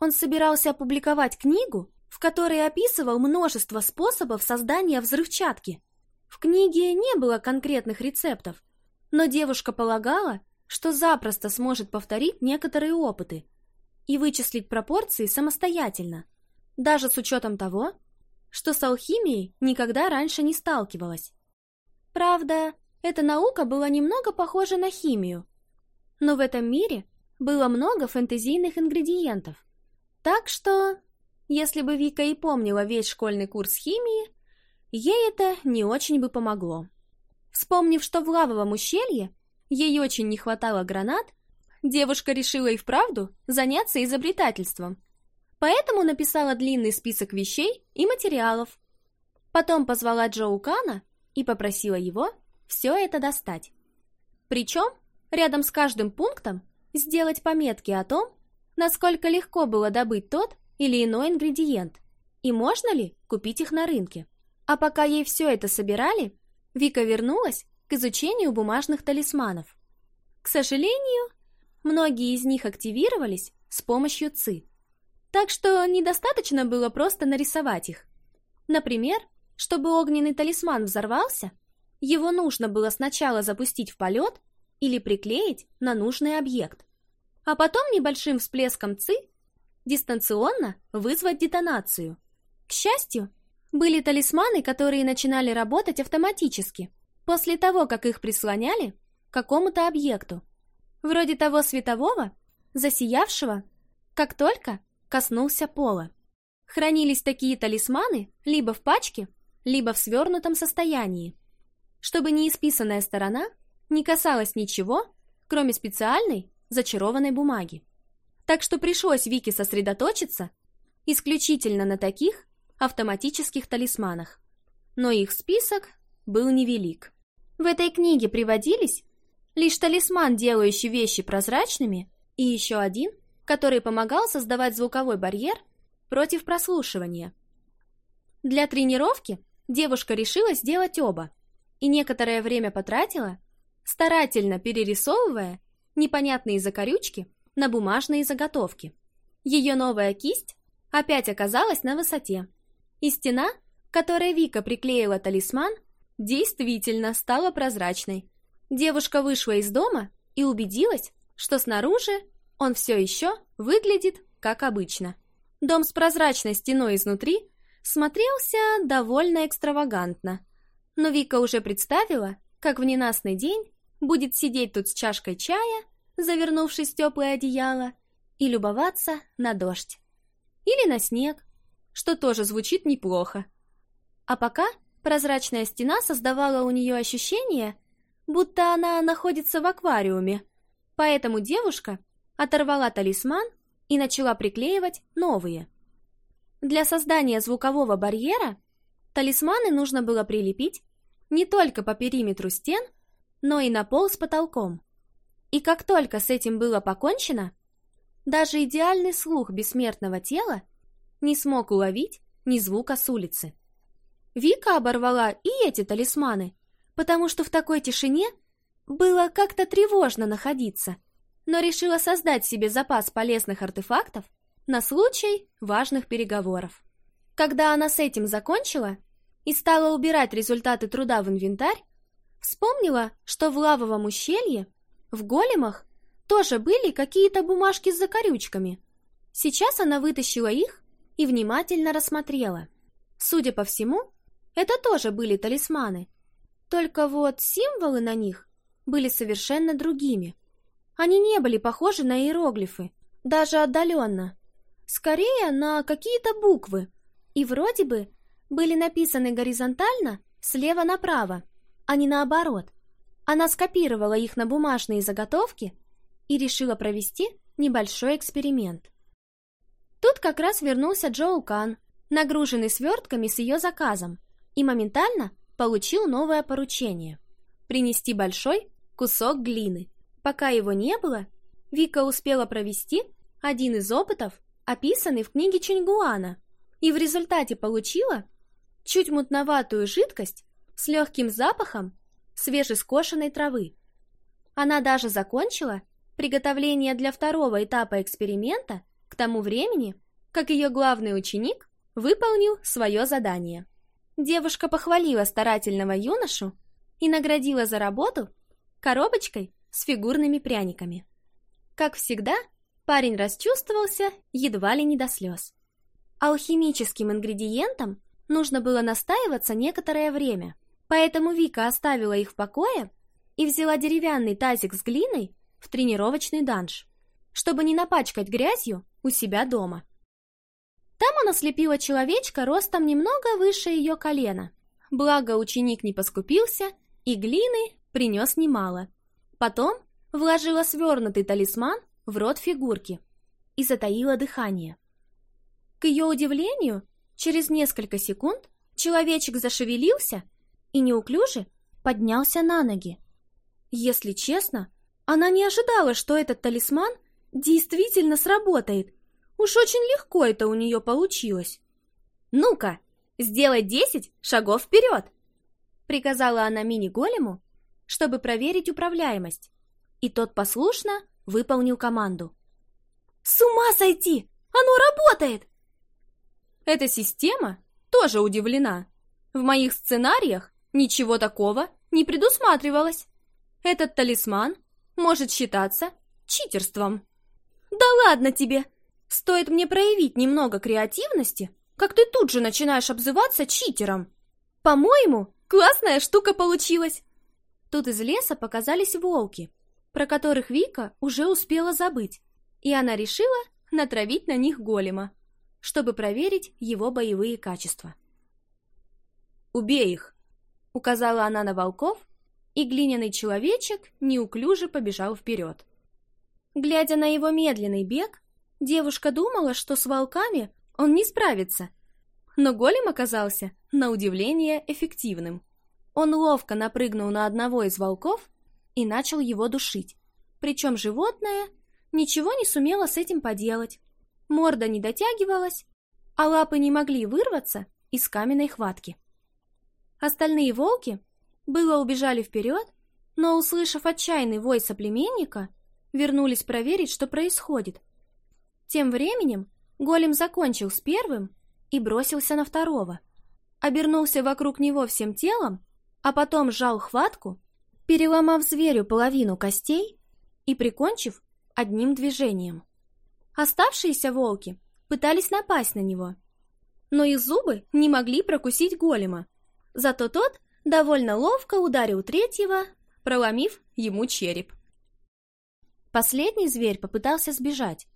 S1: Он собирался опубликовать книгу, в которой описывал множество способов создания взрывчатки. В книге не было конкретных рецептов, но девушка полагала, что запросто сможет повторить некоторые опыты и вычислить пропорции самостоятельно, даже с учетом того, что с алхимией никогда раньше не сталкивалась. Правда, эта наука была немного похожа на химию, но в этом мире было много фэнтезийных ингредиентов. Так что, если бы Вика и помнила весь школьный курс химии, ей это не очень бы помогло. Вспомнив, что в лавовом ущелье ей очень не хватало гранат, девушка решила и вправду заняться изобретательством. Поэтому написала длинный список вещей и материалов. Потом позвала Джоукана и попросила его все это достать. Причем рядом с каждым пунктом сделать пометки о том, насколько легко было добыть тот или иной ингредиент и можно ли купить их на рынке. А пока ей все это собирали, Вика вернулась к изучению бумажных талисманов. К сожалению, многие из них активировались с помощью ЦИ, так что недостаточно было просто нарисовать их. Например, чтобы огненный талисман взорвался, его нужно было сначала запустить в полет или приклеить на нужный объект, а потом небольшим всплеском ЦИ дистанционно вызвать детонацию. К счастью, были талисманы, которые начинали работать автоматически после того, как их прислоняли к какому-то объекту, вроде того светового, засиявшего, как только коснулся пола. Хранились такие талисманы либо в пачке, либо в свернутом состоянии, чтобы неисписанная сторона не касалась ничего, кроме специальной зачарованной бумаги. Так что пришлось Вике сосредоточиться исключительно на таких автоматических талисманах. Но их список был невелик. В этой книге приводились лишь талисман, делающий вещи прозрачными, и еще один, который помогал создавать звуковой барьер против прослушивания. Для тренировки девушка решила сделать оба и некоторое время потратила, старательно перерисовывая непонятные закорючки на бумажные заготовки. Ее новая кисть опять оказалась на высоте, и стена, которой Вика приклеила талисман, действительно стала прозрачной. Девушка вышла из дома и убедилась, что снаружи он все еще выглядит как обычно. Дом с прозрачной стеной изнутри смотрелся довольно экстравагантно. Но Вика уже представила, как в ненастный день будет сидеть тут с чашкой чая, завернувшись в теплое одеяло, и любоваться на дождь. Или на снег, что тоже звучит неплохо. А пока прозрачная стена создавала у нее ощущение, будто она находится в аквариуме, поэтому девушка оторвала талисман и начала приклеивать новые – для создания звукового барьера талисманы нужно было прилепить не только по периметру стен, но и на пол с потолком. И как только с этим было покончено, даже идеальный слух бессмертного тела не смог уловить ни звука с улицы. Вика оборвала и эти талисманы, потому что в такой тишине было как-то тревожно находиться, но решила создать себе запас полезных артефактов на случай важных переговоров. Когда она с этим закончила и стала убирать результаты труда в инвентарь, вспомнила, что в лавовом ущелье, в големах, тоже были какие-то бумажки с закорючками. Сейчас она вытащила их и внимательно рассмотрела. Судя по всему, это тоже были талисманы. Только вот символы на них были совершенно другими. Они не были похожи на иероглифы, даже отдаленно скорее на какие-то буквы, и вроде бы были написаны горизонтально слева направо, а не наоборот. Она скопировала их на бумажные заготовки и решила провести небольшой эксперимент. Тут как раз вернулся Джоу Кан, нагруженный свертками с ее заказом, и моментально получил новое поручение – принести большой кусок глины. Пока его не было, Вика успела провести один из опытов описанный в книге Чуньгуана, и в результате получила чуть мутноватую жидкость с легким запахом свежескошенной травы. Она даже закончила приготовление для второго этапа эксперимента к тому времени, как ее главный ученик выполнил свое задание. Девушка похвалила старательного юношу и наградила за работу коробочкой с фигурными пряниками. Как всегда, Парень расчувствовался едва ли не до слез. Алхимическим ингредиентам нужно было настаиваться некоторое время, поэтому Вика оставила их в покое и взяла деревянный тазик с глиной в тренировочный данж, чтобы не напачкать грязью у себя дома. Там она слепила человечка ростом немного выше ее колена. Благо ученик не поскупился и глины принес немало. Потом вложила свернутый талисман в рот фигурки и затаила дыхание. К ее удивлению, через несколько секунд человечек зашевелился и неуклюже поднялся на ноги. Если честно, она не ожидала, что этот талисман действительно сработает. Уж очень легко это у нее получилось. «Ну-ка, сделай десять шагов вперед!» Приказала она мини-голему, чтобы проверить управляемость. И тот послушно выполнил команду. «С ума сойти! Оно работает!» Эта система тоже удивлена. В моих сценариях ничего такого не предусматривалось. Этот талисман может считаться читерством. «Да ладно тебе! Стоит мне проявить немного креативности, как ты тут же начинаешь обзываться читером. По-моему, классная штука получилась!» Тут из леса показались волки, про которых Вика уже успела забыть, и она решила натравить на них голема, чтобы проверить его боевые качества. «Убей их!» — указала она на волков, и глиняный человечек неуклюже побежал вперед. Глядя на его медленный бег, девушка думала, что с волками он не справится, но голем оказался, на удивление, эффективным. Он ловко напрыгнул на одного из волков и начал его душить. Причем животное ничего не сумело с этим поделать. Морда не дотягивалась, а лапы не могли вырваться из каменной хватки. Остальные волки было убежали вперед, но, услышав отчаянный вой соплеменника, вернулись проверить, что происходит. Тем временем голем закончил с первым и бросился на второго. Обернулся вокруг него всем телом, а потом сжал хватку переломав зверю половину костей и прикончив одним движением. Оставшиеся волки пытались напасть на него, но их зубы не могли прокусить голема, зато тот довольно ловко ударил третьего, проломив ему череп. Последний зверь попытался сбежать,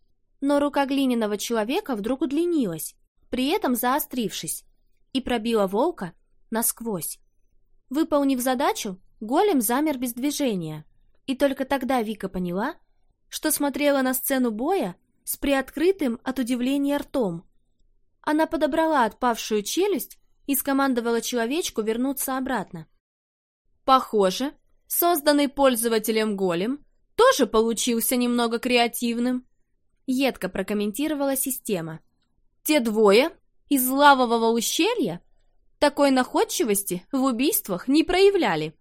S1: но рука глиняного человека вдруг удлинилась, при этом заострившись, и пробила волка насквозь. Выполнив задачу, Голем замер без движения, и только тогда Вика поняла, что смотрела на сцену боя с приоткрытым от удивления ртом. Она подобрала отпавшую челюсть и скомандовала человечку вернуться обратно. Похоже, созданный пользователем голем тоже получился немного креативным, едко прокомментировала система. Те двое из лавового ущелья такой находчивости в убийствах не проявляли.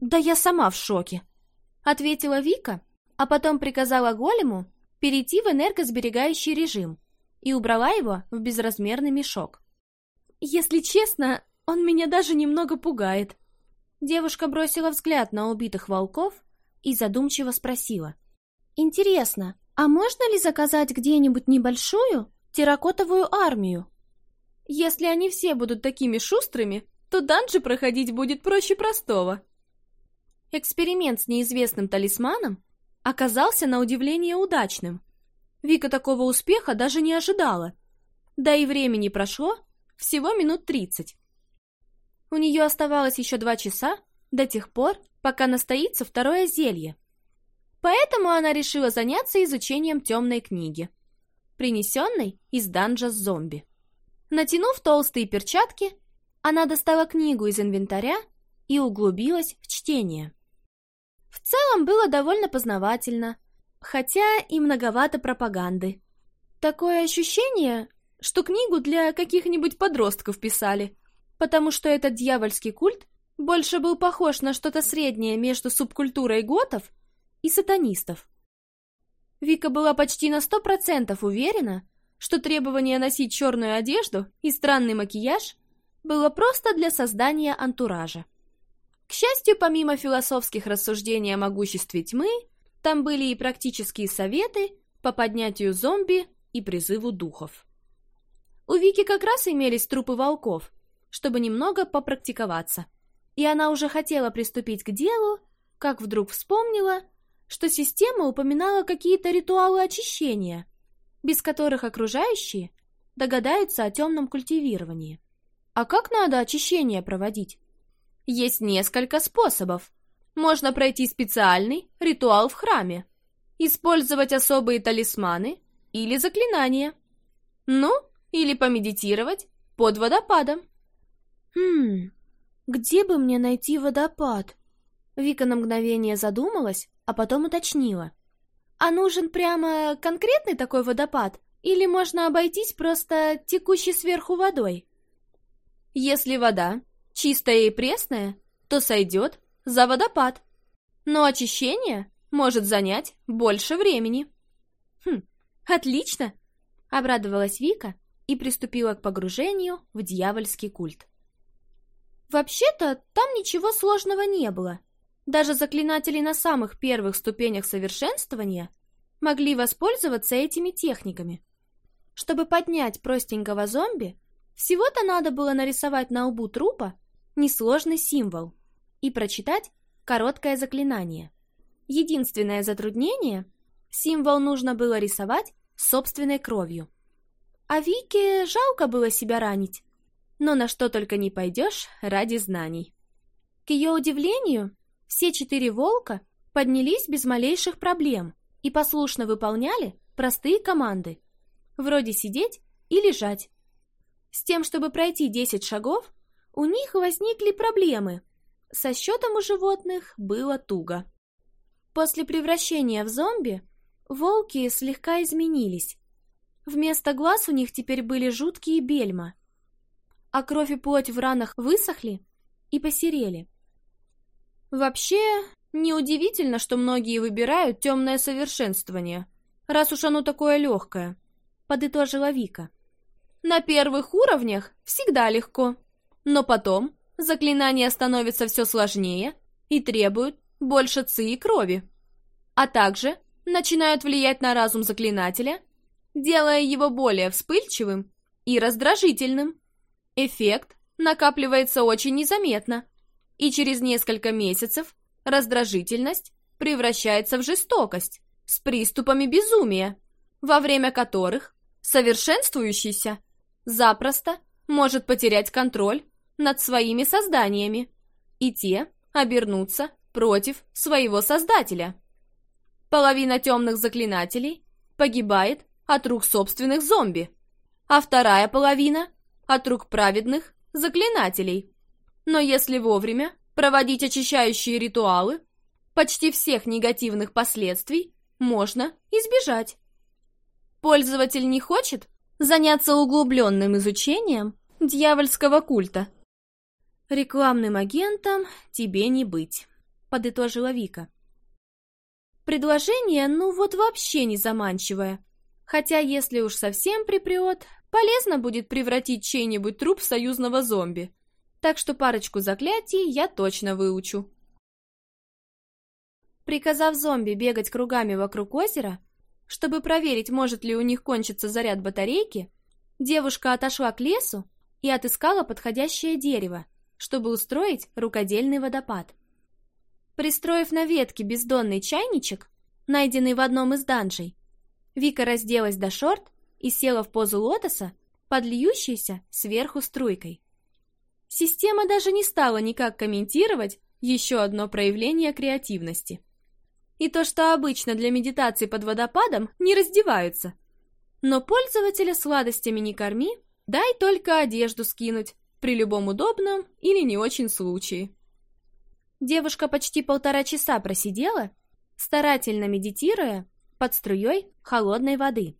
S1: «Да я сама в шоке», — ответила Вика, а потом приказала голему перейти в энергосберегающий режим и убрала его в безразмерный мешок. «Если честно, он меня даже немного пугает». Девушка бросила взгляд на убитых волков и задумчиво спросила. «Интересно, а можно ли заказать где-нибудь небольшую терракотовую армию?» «Если они все будут такими шустрыми, то данжи проходить будет проще простого», Эксперимент с неизвестным талисманом оказался на удивление удачным. Вика такого успеха даже не ожидала. Да и времени прошло всего минут тридцать. У нее оставалось еще два часа до тех пор, пока настоится второе зелье. Поэтому она решила заняться изучением темной книги, принесенной из данжа с зомби. Натянув толстые перчатки, она достала книгу из инвентаря и углубилась в чтение. В целом было довольно познавательно, хотя и многовато пропаганды. Такое ощущение, что книгу для каких-нибудь подростков писали, потому что этот дьявольский культ больше был похож на что-то среднее между субкультурой готов и сатанистов. Вика была почти на сто процентов уверена, что требование носить черную одежду и странный макияж было просто для создания антуража. К счастью, помимо философских рассуждений о могуществе тьмы, там были и практические советы по поднятию зомби и призыву духов. У Вики как раз имелись трупы волков, чтобы немного попрактиковаться. И она уже хотела приступить к делу, как вдруг вспомнила, что система упоминала какие-то ритуалы очищения, без которых окружающие догадаются о темном культивировании. А как надо очищение проводить? есть несколько способов. Можно пройти специальный ритуал в храме, использовать особые талисманы или заклинания. Ну, или помедитировать под водопадом. Хм, где бы мне найти водопад? Вика на мгновение задумалась, а потом уточнила. А нужен прямо конкретный такой водопад? Или можно обойтись просто текущей сверху водой? Если вода Чистая и пресная, то сойдет за водопад. Но очищение может занять больше времени. Хм, отлично! Обрадовалась Вика и приступила к погружению в дьявольский культ. Вообще-то там ничего сложного не было. Даже заклинатели на самых первых ступенях совершенствования могли воспользоваться этими техниками. Чтобы поднять простенького зомби, всего-то надо было нарисовать на лбу трупа несложный символ и прочитать короткое заклинание. Единственное затруднение – символ нужно было рисовать собственной кровью. А Вике жалко было себя ранить, но на что только не пойдешь ради знаний. К ее удивлению, все четыре волка поднялись без малейших проблем и послушно выполняли простые команды, вроде сидеть и лежать. С тем, чтобы пройти 10 шагов, у них возникли проблемы. Со счетом у животных было туго. После превращения в зомби волки слегка изменились. Вместо глаз у них теперь были жуткие бельма, а кровь и плоть в ранах высохли и посерели. Вообще, неудивительно, что многие выбирают темное совершенствование, раз уж оно такое легкое, подытожила Вика. На первых уровнях всегда легко. Но потом заклинания становятся все сложнее и требуют больше ци и крови. А также начинают влиять на разум заклинателя, делая его более вспыльчивым и раздражительным. Эффект накапливается очень незаметно, и через несколько месяцев раздражительность превращается в жестокость с приступами безумия, во время которых совершенствующийся запросто может потерять контроль над своими созданиями, и те обернутся против своего создателя. Половина темных заклинателей погибает от рук собственных зомби, а вторая половина — от рук праведных заклинателей. Но если вовремя проводить очищающие ритуалы, почти всех негативных последствий можно избежать. Пользователь не хочет заняться углубленным изучением дьявольского культа Рекламным агентом тебе не быть, подытожила Вика. Предложение, ну вот вообще не заманчивое. Хотя, если уж совсем припрет, полезно будет превратить чей-нибудь труп в союзного зомби. Так что парочку заклятий я точно выучу. Приказав зомби бегать кругами вокруг озера, чтобы проверить, может ли у них кончиться заряд батарейки, девушка отошла к лесу и отыскала подходящее дерево, чтобы устроить рукодельный водопад. Пристроив на ветке бездонный чайничек, найденный в одном из данжей, Вика разделась до шорт и села в позу лотоса, под сверху струйкой. Система даже не стала никак комментировать еще одно проявление креативности. И то, что обычно для медитации под водопадом, не раздеваются. Но пользователя сладостями не корми, дай только одежду скинуть, при любом удобном или не очень случае. Девушка почти полтора часа просидела, старательно медитируя под струей холодной воды.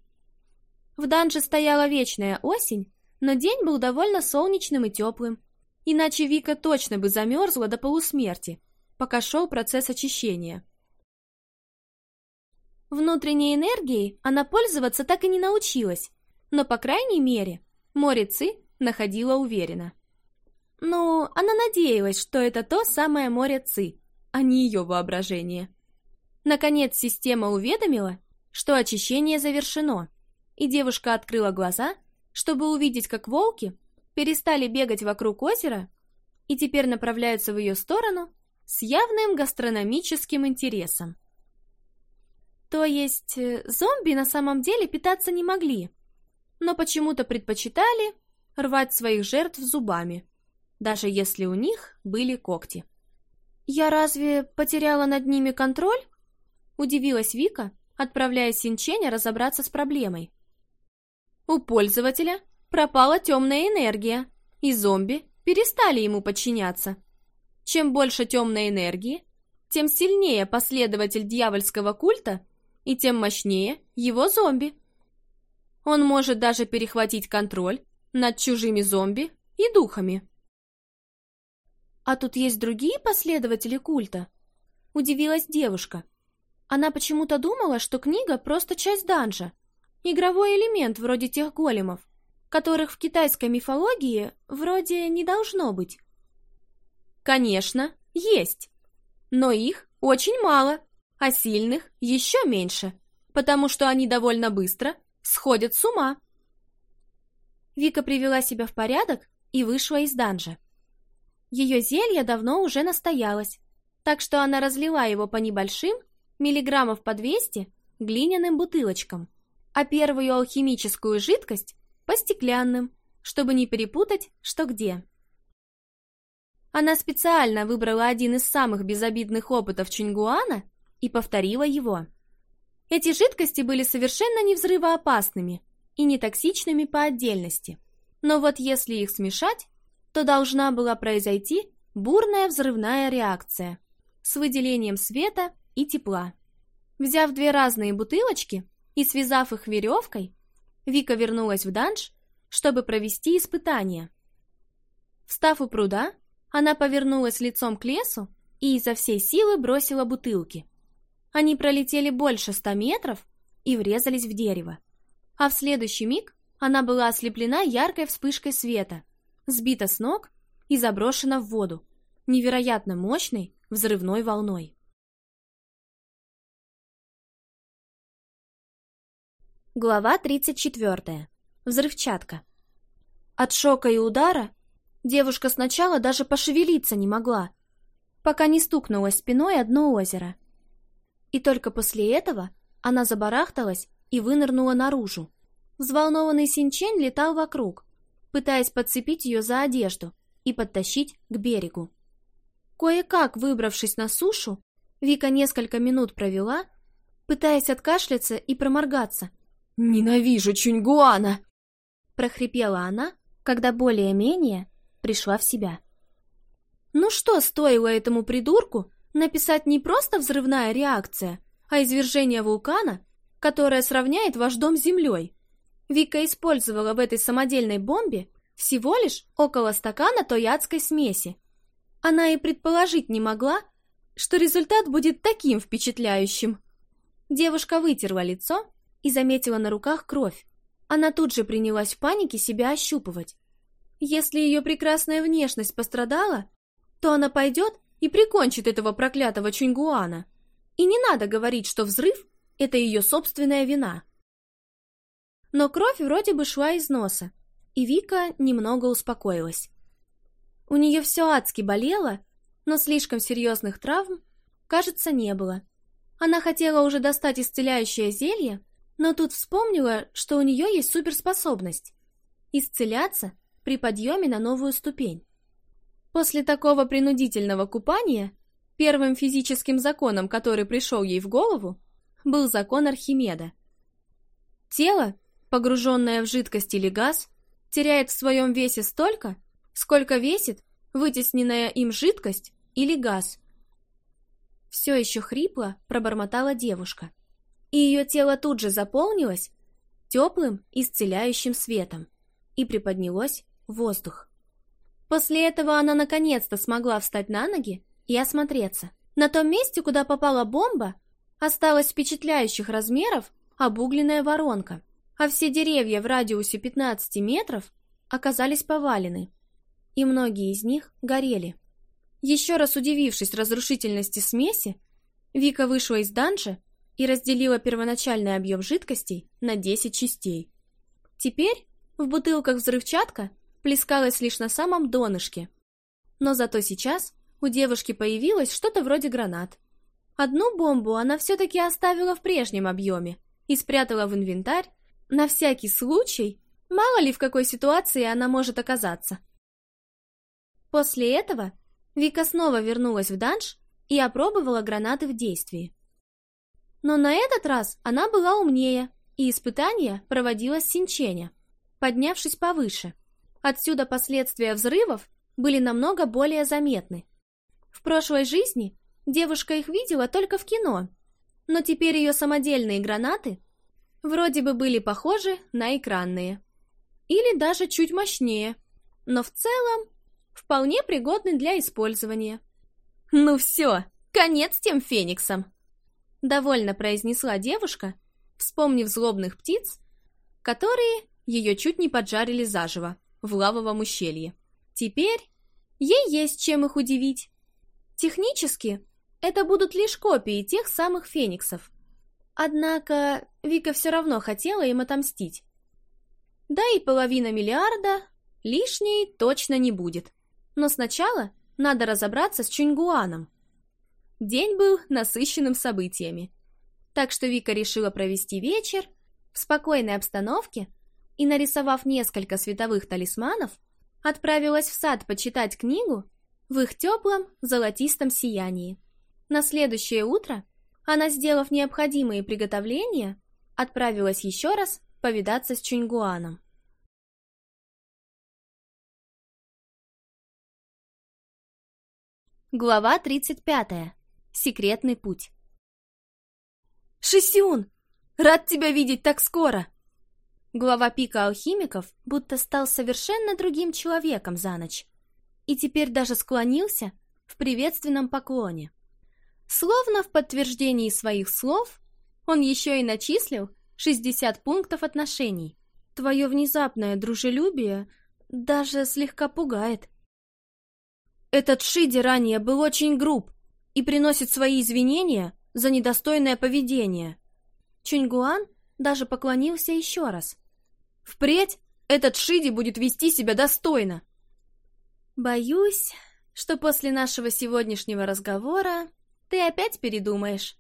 S1: В данже стояла вечная осень, но день был довольно солнечным и теплым, иначе Вика точно бы замерзла до полусмерти, пока шел процесс очищения. Внутренней энергией она пользоваться так и не научилась, но, по крайней мере, море Ци находила уверенно. Ну, она надеялась, что это то самое море Ци, а не ее воображение. Наконец система уведомила, что очищение завершено, и девушка открыла глаза, чтобы увидеть, как волки перестали бегать вокруг озера и теперь направляются в ее сторону с явным гастрономическим интересом. То есть э, зомби на самом деле питаться не могли, но почему-то предпочитали рвать своих жертв зубами, даже если у них были когти. «Я разве потеряла над ними контроль?» — удивилась Вика, отправляя Синченя разобраться с проблемой. У пользователя пропала темная энергия, и зомби перестали ему подчиняться. Чем больше темной энергии, тем сильнее последователь дьявольского культа и тем мощнее его зомби. Он может даже перехватить контроль над чужими зомби и духами. А тут есть другие последователи культа? Удивилась девушка. Она почему-то думала, что книга просто часть данжа, игровой элемент вроде тех големов, которых в китайской мифологии вроде не должно быть. Конечно, есть. Но их очень мало, а сильных еще меньше, потому что они довольно быстро сходят с ума. Вика привела себя в порядок и вышла из данжа. Ее зелье давно уже настоялось, так что она разлила его по небольшим, миллиграммов по 200, глиняным бутылочкам, а первую алхимическую жидкость по стеклянным, чтобы не перепутать, что где. Она специально выбрала один из самых безобидных опытов Чингуана и повторила его. Эти жидкости были совершенно не взрывоопасными – и нетоксичными по отдельности. Но вот если их смешать, то должна была произойти бурная взрывная реакция с выделением света и тепла. Взяв две разные бутылочки и связав их веревкой, Вика вернулась в данж, чтобы провести испытание. Встав у пруда, она повернулась лицом к лесу и изо всей силы бросила бутылки. Они пролетели больше ста метров и врезались в дерево а в следующий миг она была ослеплена яркой вспышкой света, сбита с ног и заброшена в воду,
S2: невероятно мощной взрывной волной. Глава 34. Взрывчатка.
S1: От шока и удара девушка сначала даже пошевелиться не могла, пока не стукнулась спиной одно озеро. И только после этого она забарахталась и вынырнула наружу. Взволнованный Синчень летал вокруг, пытаясь подцепить ее за одежду и подтащить к берегу. Кое-как выбравшись на сушу, Вика несколько минут провела, пытаясь откашляться и проморгаться. «Ненавижу Чуньгуана!» прохрипела она, когда более-менее пришла в себя. Ну что стоило этому придурку написать не просто взрывная реакция, а извержение вулкана которая сравняет ваш дом с землей. Вика использовала в этой самодельной бомбе всего лишь около стакана той смеси. Она и предположить не могла, что результат будет таким впечатляющим. Девушка вытерла лицо и заметила на руках кровь. Она тут же принялась в панике себя ощупывать. Если ее прекрасная внешность пострадала, то она пойдет и прикончит этого проклятого Чунгуана. И не надо говорить, что взрыв это ее собственная вина. Но кровь вроде бы шла из носа, и Вика немного успокоилась. У нее все адски болело, но слишком серьезных травм, кажется, не было. Она хотела уже достать исцеляющее зелье, но тут вспомнила, что у нее есть суперспособность – исцеляться при подъеме на новую ступень. После такого принудительного купания первым физическим законом, который пришел ей в голову, был закон Архимеда. Тело, погруженное в жидкость или газ, теряет в своем весе столько, сколько весит вытесненная им жидкость или газ. Все еще хрипло пробормотала девушка, и ее тело тут же заполнилось теплым исцеляющим светом и приподнялось в воздух. После этого она наконец-то смогла встать на ноги и осмотреться. На том месте, куда попала бомба, Осталась впечатляющих размеров обугленная воронка, а все деревья в радиусе 15 метров оказались повалены, и многие из них горели. Еще раз удивившись разрушительности смеси, Вика вышла из данжа и разделила первоначальный объем жидкостей на 10 частей. Теперь в бутылках взрывчатка плескалась лишь на самом донышке, но зато сейчас у девушки появилось что-то вроде гранат – Одну бомбу она все-таки оставила в прежнем объеме и спрятала в инвентарь, на всякий случай, мало ли в какой ситуации она может оказаться. После этого Вика снова вернулась в данж и опробовала гранаты в действии. Но на этот раз она была умнее, и испытание проводилось с синченя, поднявшись повыше. Отсюда последствия взрывов были намного более заметны. В прошлой жизни Девушка их видела только в кино, но теперь ее самодельные гранаты вроде бы были похожи на экранные. Или даже чуть мощнее, но в целом вполне пригодны для использования. «Ну все, конец тем фениксам!» Довольно произнесла девушка, вспомнив злобных птиц, которые ее чуть не поджарили заживо в лавовом ущелье. Теперь ей есть чем их удивить. Технически это будут лишь копии тех самых фениксов. Однако Вика все равно хотела им отомстить. Да и половина миллиарда лишней точно не будет. Но сначала надо разобраться с Чуньгуаном. День был насыщенным событиями. Так что Вика решила провести вечер в спокойной обстановке и, нарисовав несколько световых талисманов, отправилась в сад почитать книгу в их теплом золотистом сиянии. На следующее утро она, сделав необходимые
S2: приготовления, отправилась еще раз повидаться с Чуньгуаном. Глава 35. Секретный путь. «Шисюн!
S1: Рад тебя видеть так скоро!» Глава пика алхимиков будто стал совершенно другим человеком за ночь и теперь даже склонился в приветственном поклоне. Словно в подтверждении своих слов, он еще и начислил 60 пунктов отношений. Твое внезапное дружелюбие даже слегка пугает. Этот Шиди ранее был очень груб и приносит свои извинения за недостойное поведение. Чуньгуан даже поклонился еще раз. Впредь этот Шиди будет вести себя достойно. Боюсь, что после нашего сегодняшнего разговора ты опять передумаешь?»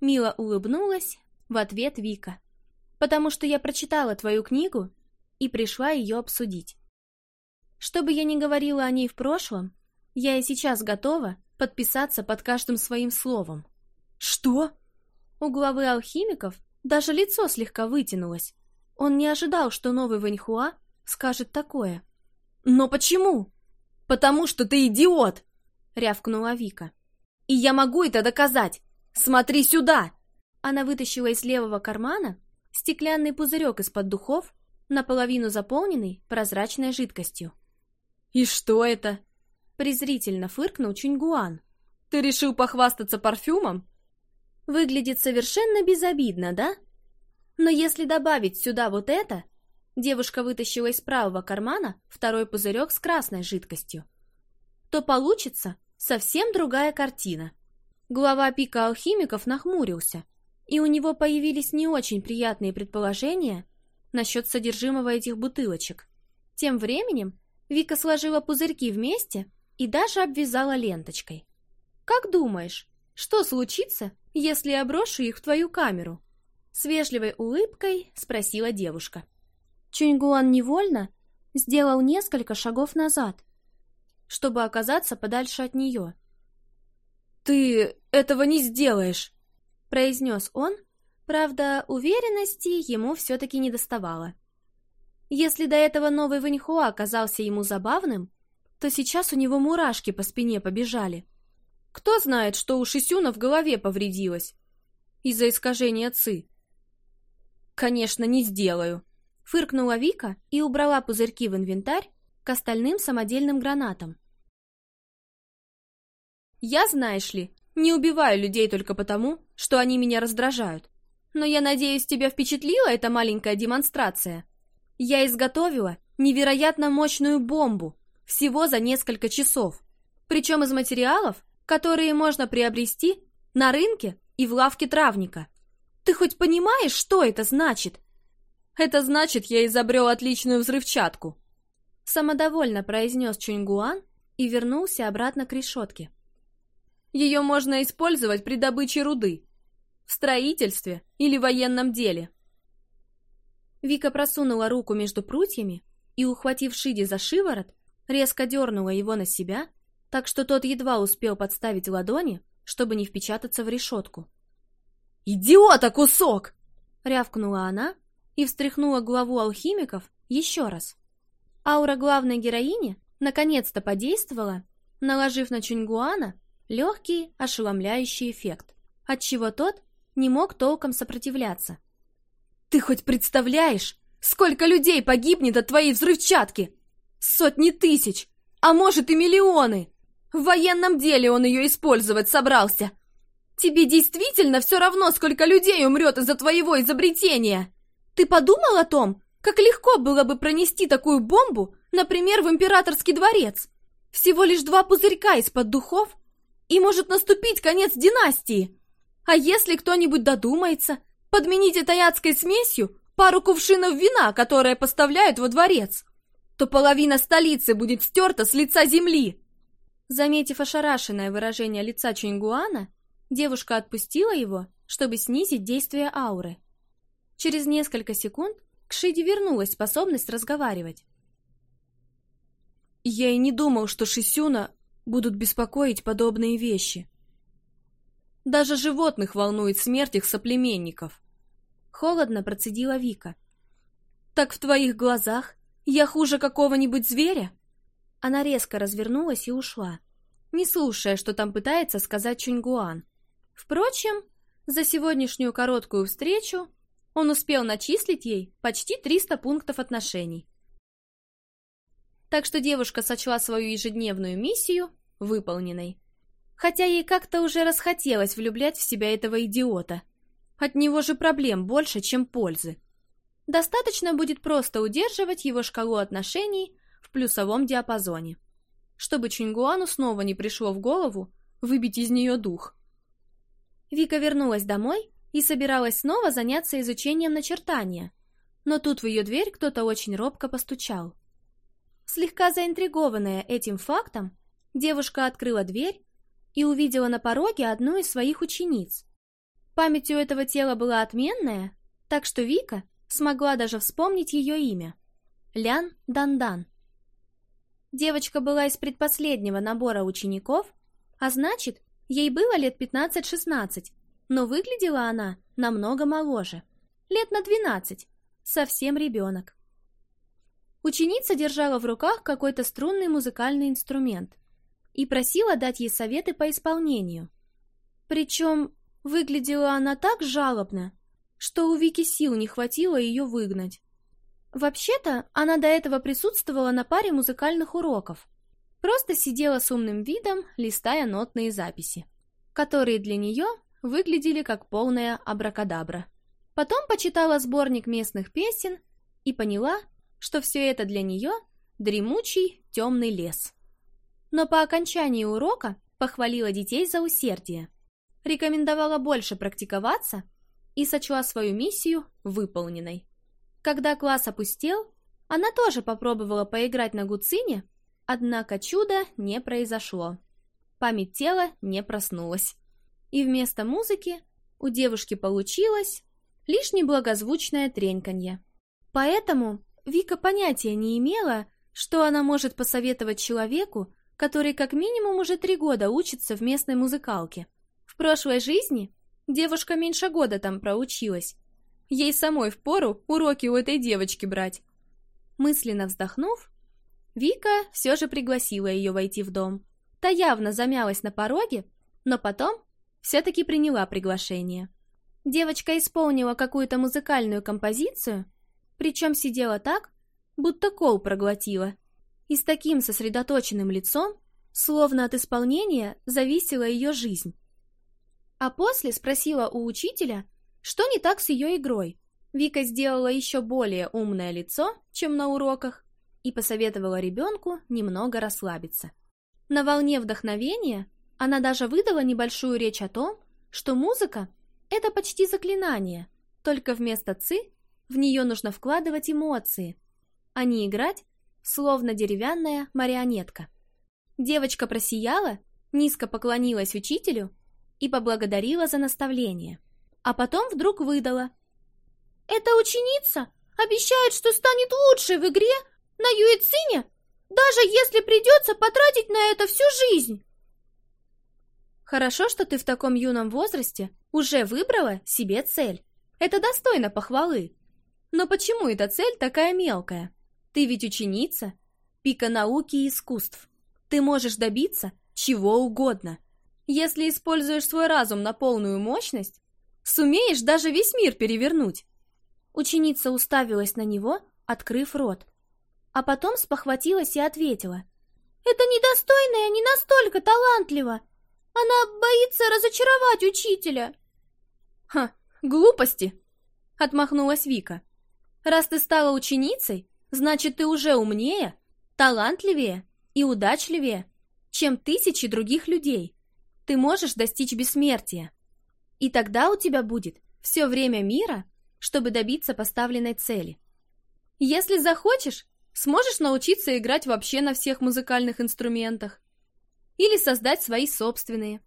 S1: Мила улыбнулась в ответ Вика. «Потому что я прочитала твою книгу и пришла ее обсудить. Что бы я ни говорила о ней в прошлом, я и сейчас готова подписаться под каждым своим словом». «Что?» У главы алхимиков даже лицо слегка вытянулось. Он не ожидал, что новый Ваньхуа скажет такое. «Но почему?» «Потому что ты идиот!» — рявкнула Вика. И я могу это доказать! Смотри сюда!» Она вытащила из левого кармана стеклянный пузырек из-под духов, наполовину заполненный прозрачной жидкостью. «И что это?» презрительно фыркнул Чуньгуан. «Ты решил похвастаться парфюмом?» «Выглядит совершенно безобидно, да? Но если добавить сюда вот это...» Девушка вытащила из правого кармана второй пузырек с красной жидкостью. «То получится совсем другая картина. Глава пика алхимиков нахмурился, и у него появились не очень приятные предположения насчет содержимого этих бутылочек. Тем временем Вика сложила пузырьки вместе и даже обвязала ленточкой. «Как думаешь, что случится, если я брошу их в твою камеру?» С вежливой улыбкой спросила девушка. Чуньгуан невольно сделал несколько шагов назад, чтобы оказаться подальше от нее. «Ты этого не сделаешь!» — произнес он, правда, уверенности ему все-таки не доставало. Если до этого новый Ваньхуа оказался ему забавным, то сейчас у него мурашки по спине побежали. Кто знает, что у Шисюна в голове повредилось из-за искажения ци. «Конечно, не сделаю!» Фыркнула Вика и убрала пузырьки в инвентарь, к остальным самодельным гранатам. Я, знаешь ли, не убиваю людей только потому, что они меня раздражают. Но я надеюсь, тебя впечатлила эта маленькая демонстрация. Я изготовила невероятно мощную бомбу всего за несколько часов, причем из материалов, которые можно приобрести на рынке и в лавке травника. Ты хоть понимаешь, что это значит? Это значит, я изобрел отличную взрывчатку, самодовольно произнес Чуньгуан и вернулся обратно к решетке. Ее можно использовать при добыче руды, в строительстве или военном деле. Вика просунула руку между прутьями и, ухватив Шиди за шиворот, резко дернула его на себя, так что тот едва успел подставить ладони, чтобы не впечататься в решетку. «Идиота кусок!» — рявкнула она и встряхнула главу алхимиков еще раз. Аура главной героини наконец-то подействовала, наложив на Чунгуана легкий ошеломляющий эффект, отчего тот не мог толком сопротивляться. «Ты хоть представляешь, сколько людей погибнет от твоей взрывчатки? Сотни тысяч, а может и миллионы! В военном деле он ее использовать собрался! Тебе действительно все равно, сколько людей умрет из-за твоего изобретения! Ты подумал о том, как легко было бы пронести такую бомбу, например, в императорский дворец. Всего лишь два пузырька из-под духов, и может наступить конец династии. А если кто-нибудь додумается подменить этой адской смесью пару кувшинов вина, которые поставляют во дворец, то половина столицы будет стерта с лица земли. Заметив ошарашенное выражение лица Чунгуана, девушка отпустила его, чтобы снизить действие ауры. Через несколько секунд к Шиде вернулась способность разговаривать. Я и не думал, что Шисюна будут беспокоить подобные вещи. Даже животных волнует смерть их соплеменников. Холодно процедила Вика. Так в твоих глазах я хуже какого-нибудь зверя? Она резко развернулась и ушла, не слушая, что там пытается сказать Чуньгуан. Впрочем, за сегодняшнюю короткую встречу он успел начислить ей почти 300 пунктов отношений. Так что девушка сочла свою ежедневную миссию выполненной. Хотя ей как-то уже расхотелось влюблять в себя этого идиота. От него же проблем больше, чем пользы. Достаточно будет просто удерживать его шкалу отношений в плюсовом диапазоне, чтобы Чингуану снова не пришло в голову выбить из нее дух. Вика вернулась домой и собиралась снова заняться изучением начертания, но тут в ее дверь кто-то очень робко постучал. Слегка заинтригованная этим фактом, девушка открыла дверь и увидела на пороге одну из своих учениц. Память у этого тела была отменная, так что Вика смогла даже вспомнить ее имя – Лян Дандан. Девочка была из предпоследнего набора учеников, а значит, ей было лет 15-16, но выглядела она намного моложе. Лет на двенадцать, совсем ребенок. Ученица держала в руках какой-то струнный музыкальный инструмент и просила дать ей советы по исполнению. Причем выглядела она так жалобно, что у Вики сил не хватило ее выгнать. Вообще-то, она до этого присутствовала на паре музыкальных уроков. Просто сидела с умным видом, листая нотные записи, которые для нее выглядели как полная абракадабра. Потом почитала сборник местных песен и поняла, что все это для нее дремучий темный лес. Но по окончании урока похвалила детей за усердие, рекомендовала больше практиковаться и сочла свою миссию выполненной. Когда класс опустел, она тоже попробовала поиграть на гуцине, однако чудо не произошло. Память тела не проснулась и вместо музыки у девушки получилось лишнее благозвучное треньканье. Поэтому Вика понятия не имела, что она может посоветовать человеку, который как минимум уже три года учится в местной музыкалке. В прошлой жизни девушка меньше года там проучилась. Ей самой впору уроки у этой девочки брать. Мысленно вздохнув, Вика все же пригласила ее войти в дом. Та явно замялась на пороге, но потом все-таки приняла приглашение. Девочка исполнила какую-то музыкальную композицию, причем сидела так, будто кол проглотила, и с таким сосредоточенным лицом, словно от исполнения зависела ее жизнь. А после спросила у учителя, что не так с ее игрой. Вика сделала еще более умное лицо, чем на уроках, и посоветовала ребенку немного расслабиться. На волне вдохновения она даже выдала небольшую речь о том, что музыка – это почти заклинание, только вместо «ци» в нее нужно вкладывать эмоции, а не играть, словно деревянная марионетка. Девочка просияла, низко поклонилась учителю и поблагодарила за наставление, а потом вдруг выдала. «Эта ученица обещает, что станет лучшей в игре на Юэцине, даже если придется потратить на это всю жизнь!» Хорошо, что ты в таком юном возрасте уже выбрала себе цель. Это достойно похвалы. Но почему эта цель такая мелкая? Ты ведь ученица, пика науки и искусств. Ты можешь добиться чего угодно. Если используешь свой разум на полную мощность, сумеешь даже весь мир перевернуть. Ученица уставилась на него, открыв рот. А потом спохватилась и ответила. «Это недостойно, я не настолько талантлива. Она боится разочаровать учителя!» «Ха, глупости!» — отмахнулась Вика. «Раз ты стала ученицей, значит, ты уже умнее, талантливее и удачливее, чем тысячи других людей. Ты можешь достичь бессмертия. И тогда у тебя будет все время мира, чтобы добиться поставленной цели. Если захочешь, сможешь научиться играть вообще на всех музыкальных инструментах, или создать свои собственные.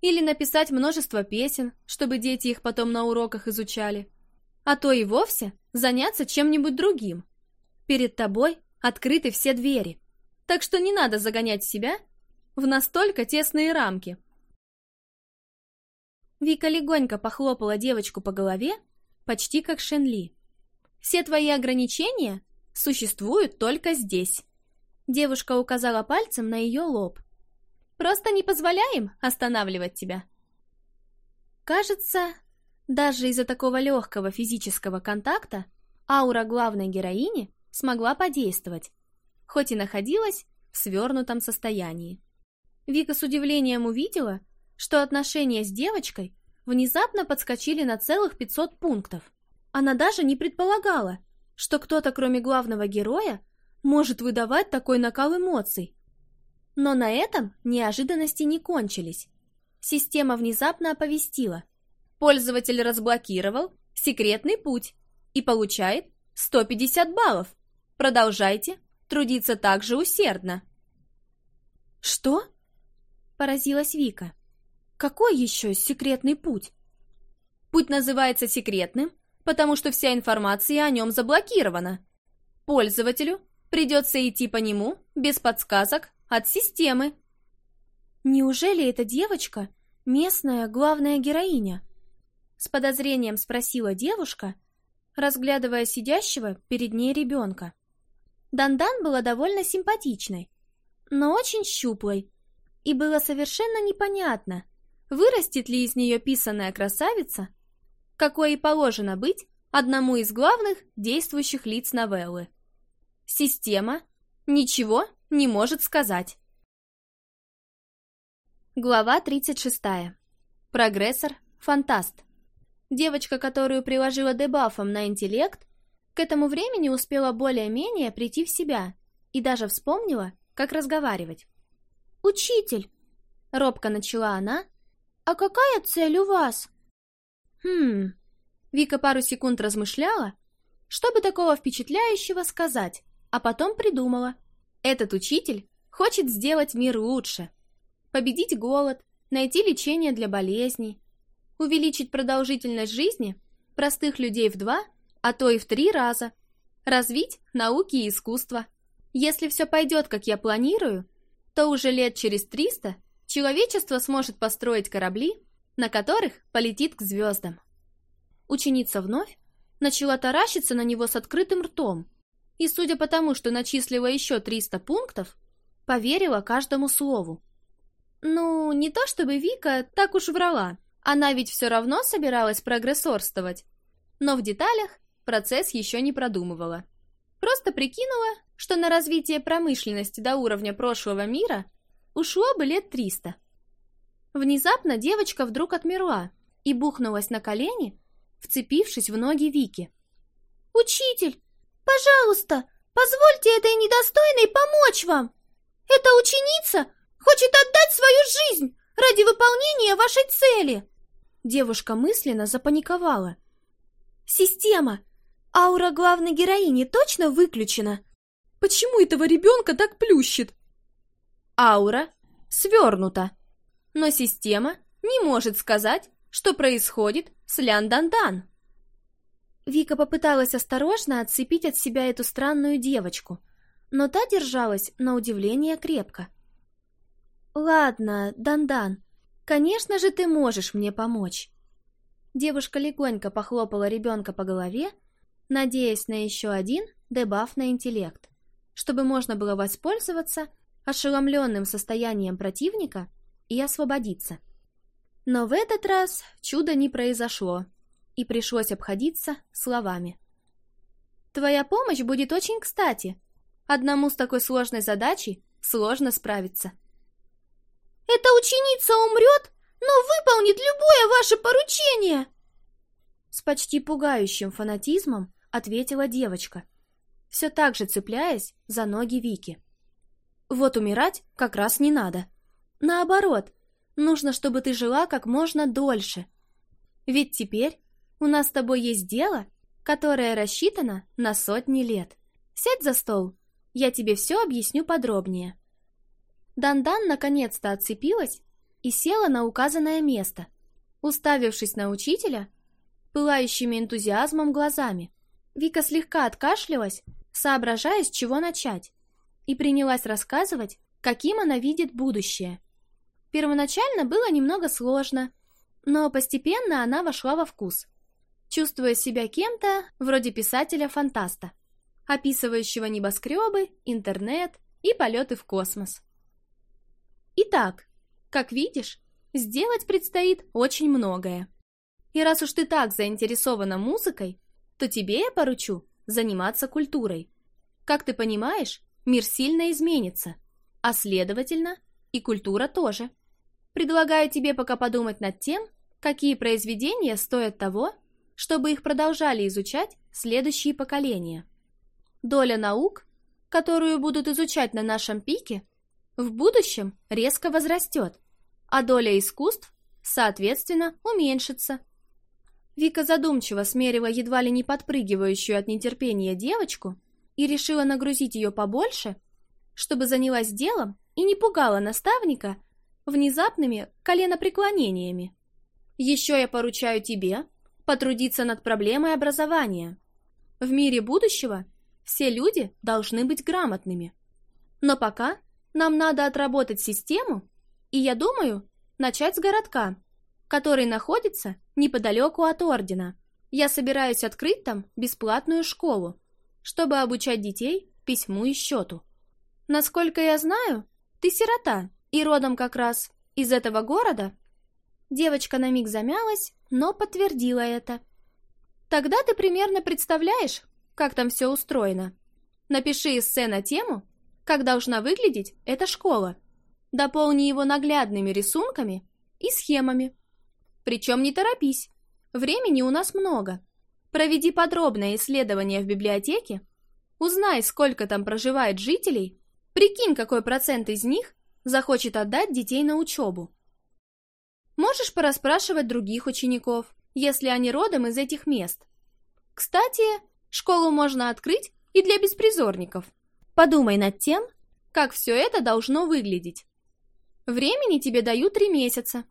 S1: Или написать множество песен, чтобы дети их потом на уроках изучали. А то и вовсе заняться чем-нибудь другим. Перед тобой открыты все двери. Так что не надо загонять себя в настолько тесные рамки. Вика легонько похлопала девочку по голове, почти как Шенли. «Все твои ограничения существуют только здесь». Девушка указала пальцем на ее лоб. Просто не позволяем останавливать тебя. Кажется, даже из-за такого легкого физического контакта аура главной героини смогла подействовать, хоть и находилась в свернутом состоянии. Вика с удивлением увидела, что отношения с девочкой внезапно подскочили на целых 500 пунктов. Она даже не предполагала, что кто-то, кроме главного героя, может выдавать такой накал эмоций. Но на этом неожиданности не кончились. Система внезапно оповестила. Пользователь разблокировал секретный путь и получает 150 баллов. Продолжайте трудиться так же усердно. «Что?» – поразилась Вика. «Какой еще секретный путь?» «Путь называется секретным, потому что вся информация о нем заблокирована. Пользователю придется идти по нему без подсказок от системы. Неужели эта девочка местная главная героиня? С подозрением спросила девушка, разглядывая сидящего перед ней ребенка. Дандан была довольно симпатичной, но очень щуплой, и было совершенно непонятно, вырастет ли из нее писаная красавица, какой и положено быть одному из главных действующих лиц новеллы. Система ничего не может сказать. Глава 36. Прогрессор, фантаст. Девочка, которую приложила дебафом на интеллект, к этому времени успела более-менее прийти в себя и даже вспомнила, как разговаривать. «Учитель!» — робко начала она. «А какая цель у вас?» «Хм...» Вика пару секунд размышляла, чтобы такого впечатляющего сказать, а потом придумала. Этот учитель хочет сделать мир лучше. Победить голод, найти лечение для болезней, увеличить продолжительность жизни простых людей в два, а то и в три раза, развить науки и искусство. Если все пойдет, как я планирую, то уже лет через 300 человечество сможет построить корабли, на которых полетит к звездам. Ученица вновь начала таращиться на него с открытым ртом, и, судя по тому, что начислила еще 300 пунктов, поверила каждому слову. Ну, не то чтобы Вика так уж врала, она ведь все равно собиралась прогрессорствовать, но в деталях процесс еще не продумывала. Просто прикинула, что на развитие промышленности до уровня прошлого мира ушло бы лет 300. Внезапно девочка вдруг отмерла и бухнулась на колени, вцепившись в ноги Вики. «Учитель, «Пожалуйста, позвольте этой недостойной помочь вам! Эта ученица хочет отдать свою жизнь ради выполнения вашей цели!» Девушка мысленно запаниковала. «Система! Аура главной героини точно выключена? Почему этого ребенка так плющит?» Аура свернута, но система не может сказать, что происходит с Лян-Дан-Дан. дан дан Вика попыталась осторожно отцепить от себя эту странную девочку, но та держалась, на удивление, крепко. «Ладно, Дандан, конечно же ты можешь мне помочь». Девушка легонько похлопала ребенка по голове, надеясь на еще один дебаф на интеллект, чтобы можно было воспользоваться ошеломленным состоянием противника и освободиться. Но в этот раз чудо не произошло и пришлось обходиться словами. «Твоя помощь будет очень кстати. Одному с такой сложной задачей сложно справиться». «Эта ученица умрет, но выполнит любое ваше поручение!» С почти пугающим фанатизмом ответила девочка, все так же цепляясь за ноги Вики. «Вот умирать как раз не надо. Наоборот, нужно, чтобы ты жила как можно дольше. Ведь теперь у нас с тобой есть дело, которое рассчитано на сотни лет. Сядь за стол, я тебе все объясню подробнее». Дандан наконец-то отцепилась и села на указанное место, уставившись на учителя пылающими энтузиазмом глазами. Вика слегка откашлялась, соображая, с чего начать, и принялась рассказывать, каким она видит будущее. Первоначально было немного сложно, но постепенно она вошла во вкус – чувствуя себя кем-то вроде писателя-фантаста, описывающего небоскребы, интернет и полеты в космос. Итак, как видишь, сделать предстоит очень многое. И раз уж ты так заинтересована музыкой, то тебе я поручу заниматься культурой. Как ты понимаешь, мир сильно изменится, а следовательно и культура тоже. Предлагаю тебе пока подумать над тем, какие произведения стоят того, чтобы их продолжали изучать следующие поколения. Доля наук, которую будут изучать на нашем пике, в будущем резко возрастет, а доля искусств, соответственно, уменьшится. Вика задумчиво смерила едва ли не подпрыгивающую от нетерпения девочку и решила нагрузить ее побольше, чтобы занялась делом и не пугала наставника внезапными коленопреклонениями. «Еще я поручаю тебе потрудиться над проблемой образования. В мире будущего все люди должны быть грамотными. Но пока нам надо отработать систему, и я думаю, начать с городка, который находится неподалеку от ордена. Я собираюсь открыть там бесплатную школу, чтобы обучать детей письму и счету. Насколько я знаю, ты сирота и родом как раз из этого города Девочка на миг замялась, но подтвердила это. «Тогда ты примерно представляешь, как там все устроено. Напиши эссе на тему, как должна выглядеть эта школа. Дополни его наглядными рисунками и схемами. Причем не торопись, времени у нас много. Проведи подробное исследование в библиотеке, узнай, сколько там проживает жителей, прикинь, какой процент из них захочет отдать детей на учебу. Можешь порасспрашивать других учеников, если они родом из этих мест. Кстати, школу можно открыть и для беспризорников. Подумай над тем, как все это должно выглядеть. Времени тебе дают три месяца.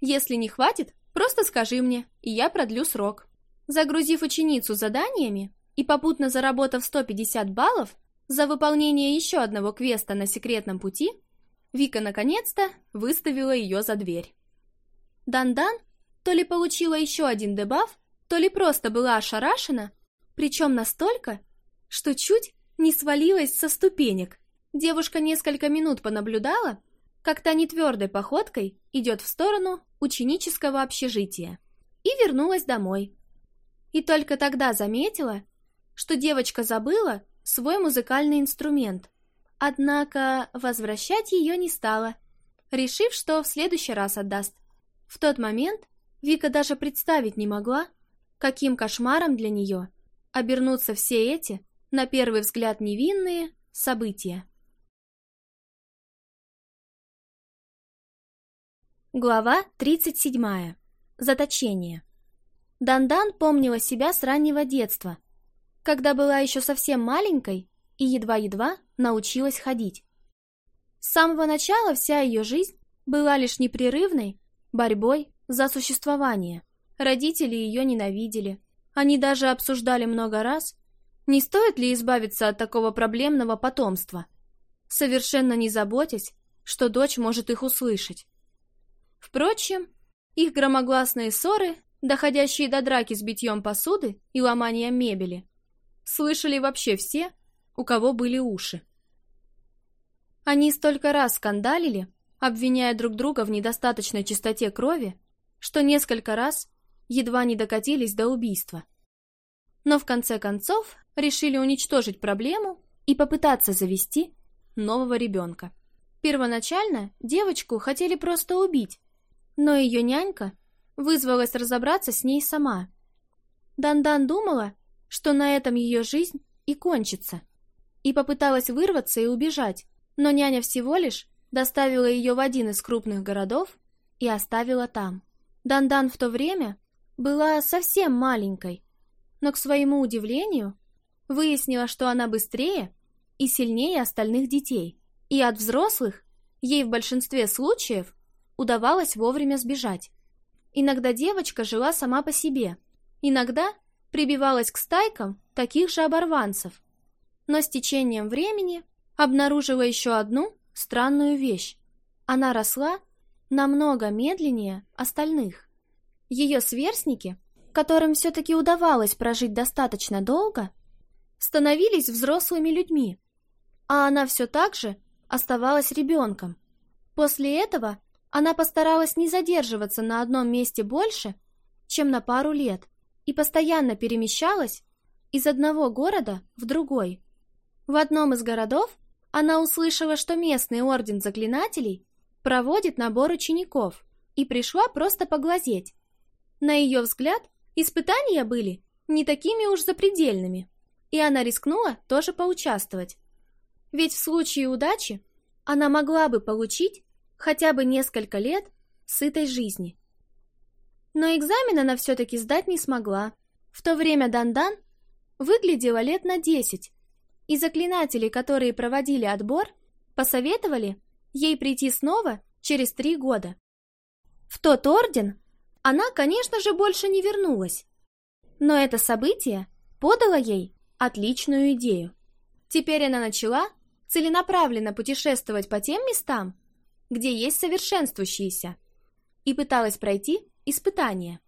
S1: Если не хватит, просто скажи мне, и я продлю срок. Загрузив ученицу заданиями и попутно заработав 150 баллов за выполнение еще одного квеста на секретном пути, Вика наконец-то выставила ее за дверь. Дандан то ли получила еще один дебаф, то ли просто была ошарашена, причем настолько, что чуть не свалилась со ступенек. Девушка несколько минут понаблюдала, как та нетвердой походкой идет в сторону ученического общежития и вернулась домой. И только тогда заметила, что девочка забыла свой музыкальный инструмент, однако возвращать ее не стала, решив, что в следующий раз отдаст. В тот момент Вика даже представить не могла, каким кошмаром
S2: для нее обернутся все эти, на первый взгляд невинные, события. Глава 37. Заточение. Дандан помнила себя с
S1: раннего детства, когда была еще совсем маленькой и едва-едва научилась ходить. С самого начала вся ее жизнь была лишь непрерывной борьбой за существование. Родители ее ненавидели. Они даже обсуждали много раз, не стоит ли избавиться от такого проблемного потомства, совершенно не заботясь, что дочь может их услышать. Впрочем, их громогласные ссоры, доходящие до драки с битьем посуды и ломанием мебели, слышали вообще все, у кого были уши. Они столько раз скандалили, обвиняя друг друга в недостаточной чистоте крови, что несколько раз едва не докатились до убийства. Но в конце концов решили уничтожить проблему и попытаться завести нового ребенка. Первоначально девочку хотели просто убить, но ее нянька вызвалась разобраться с ней сама. Дандан думала, что на этом ее жизнь и кончится, и попыталась вырваться и убежать, но няня всего лишь доставила ее в один из крупных городов и оставила там. Дандан в то время была совсем маленькой, но, к своему удивлению, выяснила, что она быстрее и сильнее остальных детей, и от взрослых ей в большинстве случаев удавалось вовремя сбежать. Иногда девочка жила сама по себе, иногда прибивалась к стайкам таких же оборванцев, но с течением времени обнаружила еще одну странную вещь. Она росла намного медленнее остальных. Ее сверстники, которым все-таки удавалось прожить достаточно долго, становились взрослыми людьми, а она все так же оставалась ребенком. После этого она постаралась не задерживаться на одном месте больше, чем на пару лет, и постоянно перемещалась из одного города в другой. В одном из городов она услышала, что местный орден заклинателей проводит набор учеников и пришла просто поглазеть. На ее взгляд, испытания были не такими уж запредельными, и она рискнула тоже поучаствовать. Ведь в случае удачи она могла бы получить хотя бы несколько лет сытой жизни. Но экзамен она все-таки сдать не смогла. В то время Дандан выглядела лет на десять, и заклинатели, которые проводили отбор, посоветовали ей прийти снова через три года. В тот орден она, конечно же, больше не вернулась, но это событие подало ей отличную идею. Теперь она начала целенаправленно путешествовать по тем местам, где есть совершенствующиеся, и пыталась пройти испытания.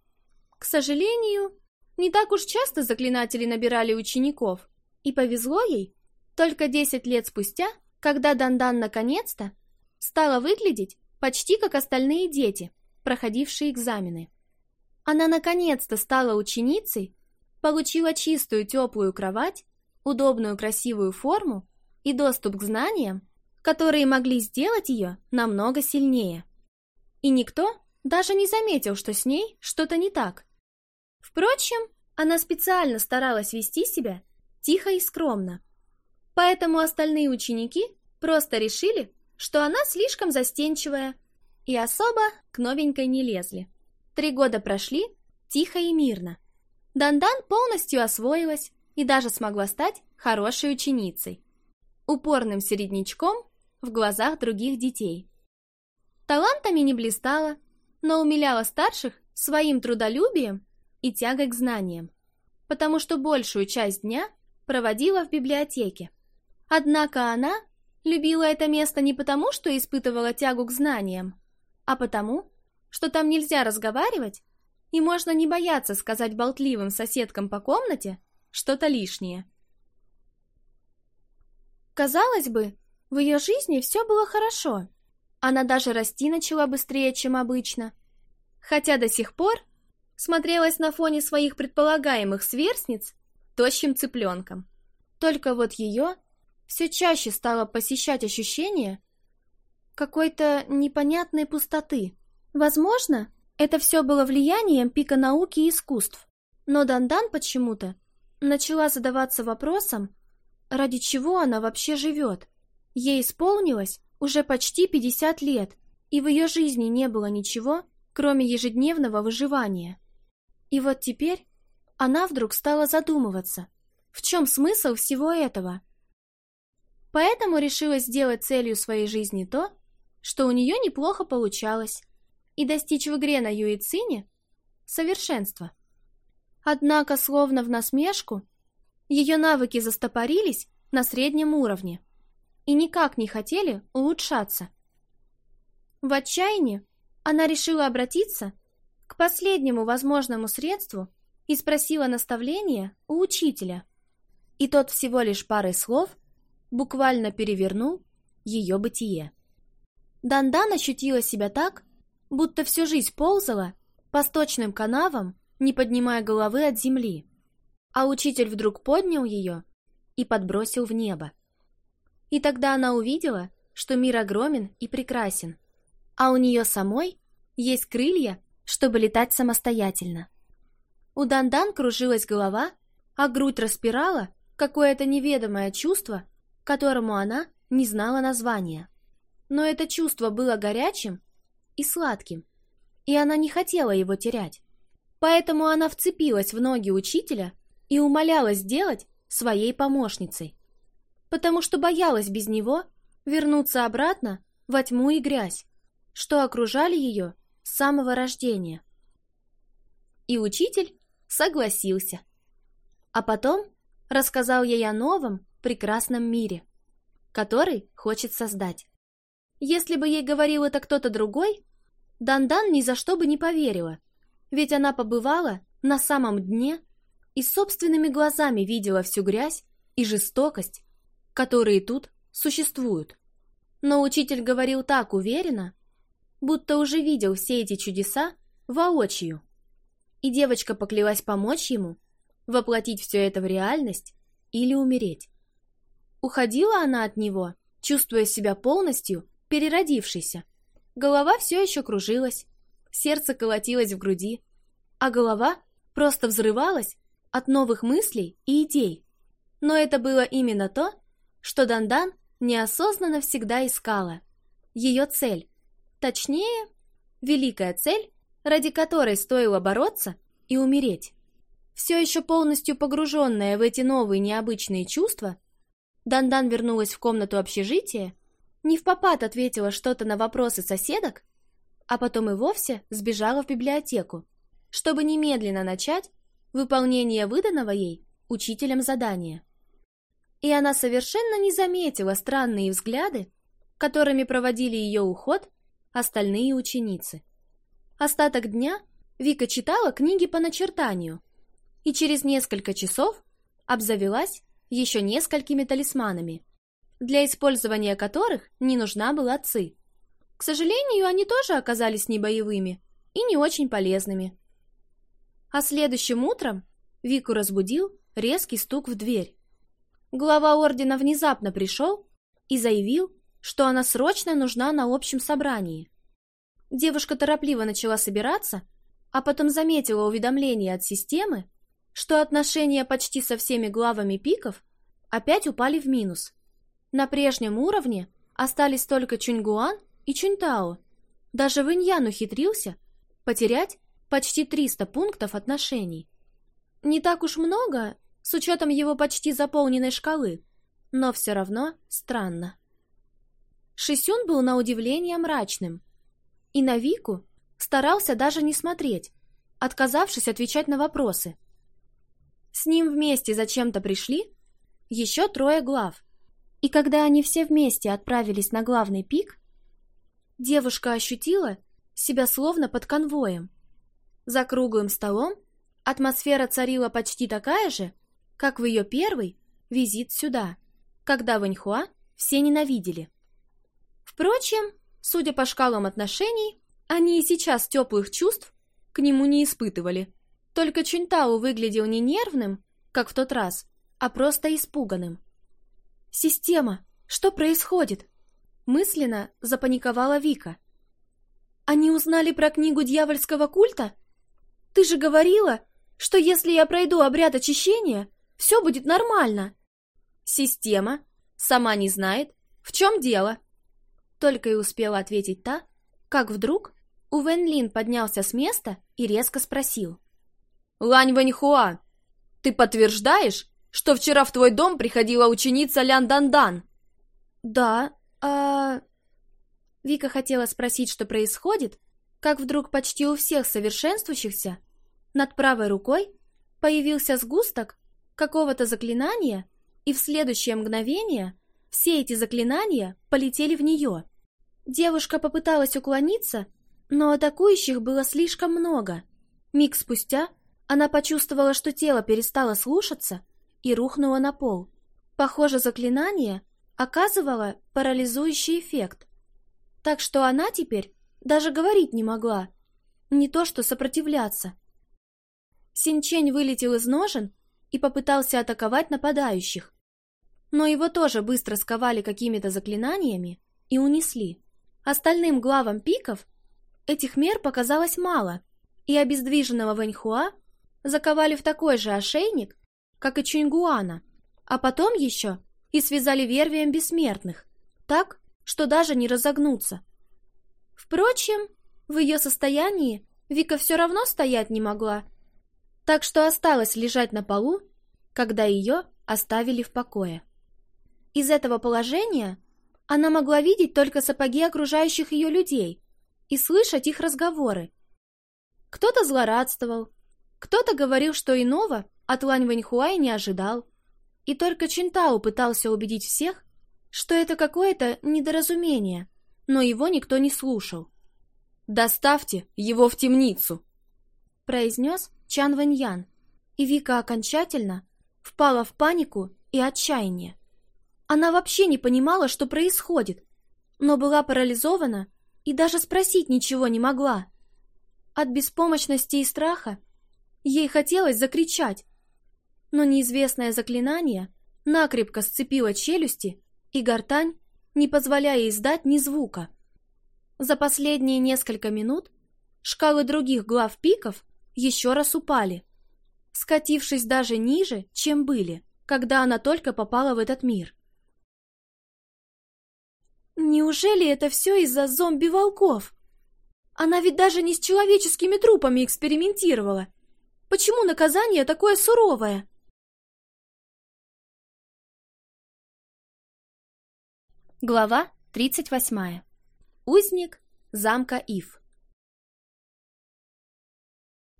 S1: К сожалению, не так уж часто заклинатели набирали учеников, и повезло ей только 10 лет спустя, когда Дандан наконец-то стала выглядеть почти как остальные дети, проходившие экзамены. Она наконец-то стала ученицей, получила чистую теплую кровать, удобную красивую форму и доступ к знаниям, которые могли сделать ее намного сильнее. И никто даже не заметил, что с ней что-то не так. Впрочем, она специально старалась вести себя тихо и скромно. Поэтому остальные ученики просто решили, что она слишком застенчивая, и особо к новенькой не лезли. Три года прошли тихо и мирно. Дандан полностью освоилась и даже смогла стать хорошей ученицей, упорным середнячком в глазах других детей. Талантами не блистала, но умиляла старших своим трудолюбием и тягой к знаниям, потому что большую часть дня проводила в библиотеке. Однако она любила это место не потому, что испытывала тягу к знаниям, а потому, что там нельзя разговаривать и можно не бояться сказать болтливым соседкам по комнате что-то лишнее. Казалось бы, в ее жизни все было хорошо. Она даже расти начала быстрее, чем обычно. Хотя до сих пор смотрелась на фоне своих предполагаемых сверстниц тощим цыпленком. Только вот ее все чаще стало посещать ощущение какой-то непонятной пустоты. Возможно, это все было влиянием пика науки и искусств, но Дандан почему-то начала задаваться вопросом, ради чего она вообще живет. Ей исполнилось уже почти 50 лет, и в ее жизни не было ничего, кроме ежедневного выживания. И вот теперь она вдруг стала задумываться, в чем смысл всего этого. Поэтому решила сделать целью своей жизни то, что у нее неплохо получалось, и достичь в игре на юицине совершенства. Однако, словно в насмешку, ее навыки застопорились на среднем уровне и никак не хотели улучшаться. В отчаянии она решила обратиться к последнему возможному средству и спросила наставление у учителя. И тот всего лишь парой слов буквально перевернул ее бытие. Дандан ощутила себя так, будто всю жизнь ползала по сточным канавам, не поднимая головы от земли. А учитель вдруг поднял ее и подбросил в небо. И тогда она увидела, что мир огромен и прекрасен, а у нее самой есть крылья, чтобы летать самостоятельно. У Дандан кружилась голова, а грудь распирала какое-то неведомое чувство, которому она не знала названия. Но это чувство было горячим и сладким, и она не хотела его терять. Поэтому она вцепилась в ноги учителя и умоляла сделать своей помощницей, потому что боялась без него вернуться обратно во тьму и грязь, что окружали ее с самого рождения. И учитель согласился. А потом рассказал ей о новом, прекрасном мире, который хочет создать. Если бы ей говорил это кто-то другой, Дандан ни за что бы не поверила, ведь она побывала на самом дне и собственными глазами видела всю грязь и жестокость, которые тут существуют. Но учитель говорил так уверенно, будто уже видел все эти чудеса воочию и девочка поклялась помочь ему, воплотить все это в реальность или умереть. Уходила она от него, чувствуя себя полностью переродившейся. Голова все еще кружилась, сердце колотилось в груди, а голова просто взрывалась от новых мыслей и идей. Но это было именно то, что Дандан неосознанно всегда искала. Ее цель. Точнее, великая цель ради которой стоило бороться и умереть. Все еще полностью погруженная в эти новые необычные чувства, Дандан вернулась в комнату общежития, не в попад ответила что-то на вопросы соседок, а потом и вовсе сбежала в библиотеку, чтобы немедленно начать выполнение выданного ей учителем задания. И она совершенно не заметила странные взгляды, которыми проводили ее уход остальные ученицы. Остаток дня Вика читала книги по начертанию и через несколько часов обзавелась еще несколькими талисманами, для использования которых не нужна была ЦИ. К сожалению, они тоже оказались не боевыми и не очень полезными. А следующим утром Вику разбудил резкий стук в дверь. Глава ордена внезапно пришел и заявил, что она срочно нужна на общем собрании. Девушка торопливо начала собираться, а потом заметила уведомление от системы, что отношения почти со всеми главами пиков опять упали в минус. На прежнем уровне остались только Чуньгуан и Чуньтао. Даже Виньян ухитрился потерять почти 300 пунктов отношений. Не так уж много, с учетом его почти заполненной шкалы, но все равно странно. Шисюн был на удивление мрачным – и на Вику старался даже не смотреть, отказавшись отвечать на вопросы. С ним вместе зачем-то пришли еще трое глав. И когда они все вместе отправились на главный пик, девушка ощутила себя словно под конвоем. За круглым столом атмосфера царила почти такая же, как в ее первый визит сюда, когда Ваньхуа все ненавидели. Впрочем, Судя по шкалам отношений, они и сейчас теплых чувств к нему не испытывали. Только Чунтау выглядел не нервным, как в тот раз, а просто испуганным. «Система, что происходит?» Мысленно запаниковала Вика. «Они узнали про книгу дьявольского культа? Ты же говорила, что если я пройду обряд очищения, все будет нормально!» «Система сама не знает, в чем дело?» Только и успела ответить та, как вдруг У Вен Лин поднялся с места и резко спросил. «Лань Вэньхуа, ты подтверждаешь, что вчера в твой дом приходила ученица Лян Дан Дан?» «Да, а...» Вика хотела спросить, что происходит, как вдруг почти у всех совершенствующихся над правой рукой появился сгусток какого-то заклинания, и в следующее мгновение все эти заклинания полетели в нее. Девушка попыталась уклониться, но атакующих было слишком много. Миг спустя она почувствовала, что тело перестало слушаться и рухнула на пол. Похоже, заклинание оказывало парализующий эффект. Так что она теперь даже говорить не могла, не то что сопротивляться. Синчень вылетел из ножен и попытался атаковать нападающих, но его тоже быстро сковали какими-то заклинаниями и унесли. Остальным главам пиков этих мер показалось мало, и обездвиженного Вэньхуа заковали в такой же ошейник, как и Чуньгуана, а потом еще и связали вервием бессмертных, так, что даже не разогнуться. Впрочем, в ее состоянии Вика все равно стоять не могла, так что осталось лежать на полу, когда ее оставили в покое. Из этого положения она могла видеть только сапоги окружающих ее людей и слышать их разговоры. Кто-то злорадствовал, кто-то говорил, что иного от Лань Вэньхуай не ожидал. И только Чинтау пытался убедить всех, что это какое-то недоразумение, но его никто не слушал. «Доставьте его в темницу!» произнес Чан Вэньян, и Вика окончательно впала в панику и отчаяние. Она вообще не понимала, что происходит, но была парализована и даже спросить ничего не могла. От беспомощности и страха ей хотелось закричать, но неизвестное заклинание накрепко сцепило челюсти и гортань, не позволяя издать ни звука. За последние несколько минут шкалы других глав пиков еще раз упали, скатившись даже ниже, чем были, когда она только попала в этот мир. Неужели это все из-за зомби-волков? Она ведь даже не с
S2: человеческими трупами экспериментировала. Почему наказание такое суровое? Глава 38. Узник замка Ив.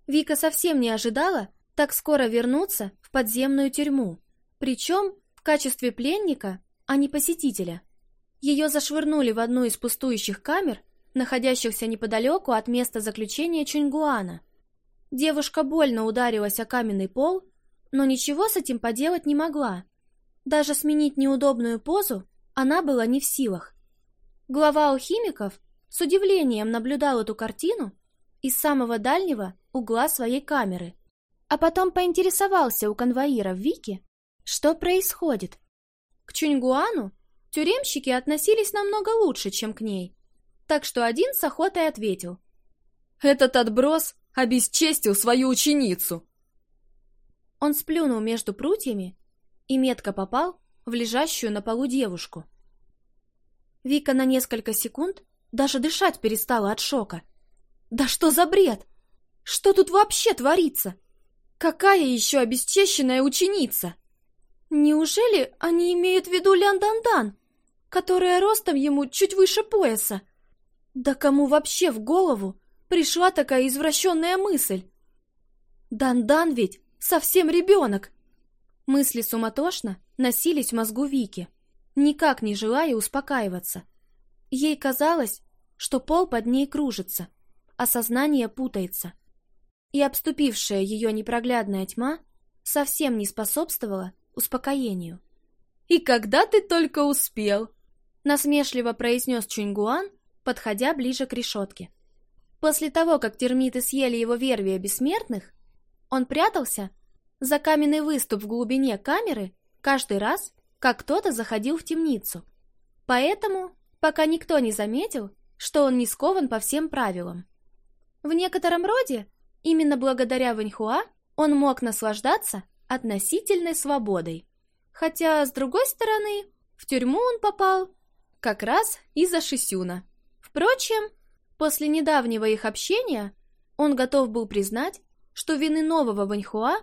S2: Вика совсем не ожидала так скоро вернуться в подземную
S1: тюрьму, причем в качестве пленника, а не посетителя. Ее зашвырнули в одну из пустующих камер, находящихся неподалеку от места заключения Чуньгуана. Девушка больно ударилась о каменный пол, но ничего с этим поделать не могла. Даже сменить неудобную позу она была не в силах. Глава у химиков с удивлением наблюдал эту картину из самого дальнего угла своей камеры, а потом поинтересовался у конвоира Вики, что происходит. К Чуньгуану Тюремщики относились намного лучше, чем к ней. Так что один с охотой ответил. «Этот отброс обесчестил свою ученицу!» Он сплюнул между прутьями и метко попал в лежащую на полу девушку. Вика на несколько секунд даже дышать перестала от шока. «Да что за бред? Что тут вообще творится? Какая еще обесчещенная ученица? Неужели они имеют в виду Лян Дан Дан? которая ростом ему чуть выше пояса. Да кому вообще в голову пришла такая извращенная мысль? Дан-Дан ведь совсем ребенок. Мысли суматошно носились в мозгу Вики, никак не желая успокаиваться. Ей казалось, что пол под ней кружится, а сознание путается. И обступившая ее непроглядная тьма совсем не способствовала успокоению. «И когда ты только успел!» Насмешливо произнес Чуньгуан, подходя ближе к решетке. После того, как термиты съели его вервия бессмертных, он прятался за каменный выступ в глубине камеры каждый раз, как кто-то заходил в темницу. Поэтому, пока никто не заметил, что он не скован по всем правилам. В некотором роде, именно благодаря Ваньхуа, он мог наслаждаться относительной свободой. Хотя, с другой стороны, в тюрьму он попал как раз из-за Шисюна. Впрочем, после недавнего их общения он готов был признать, что вины нового Ваньхуа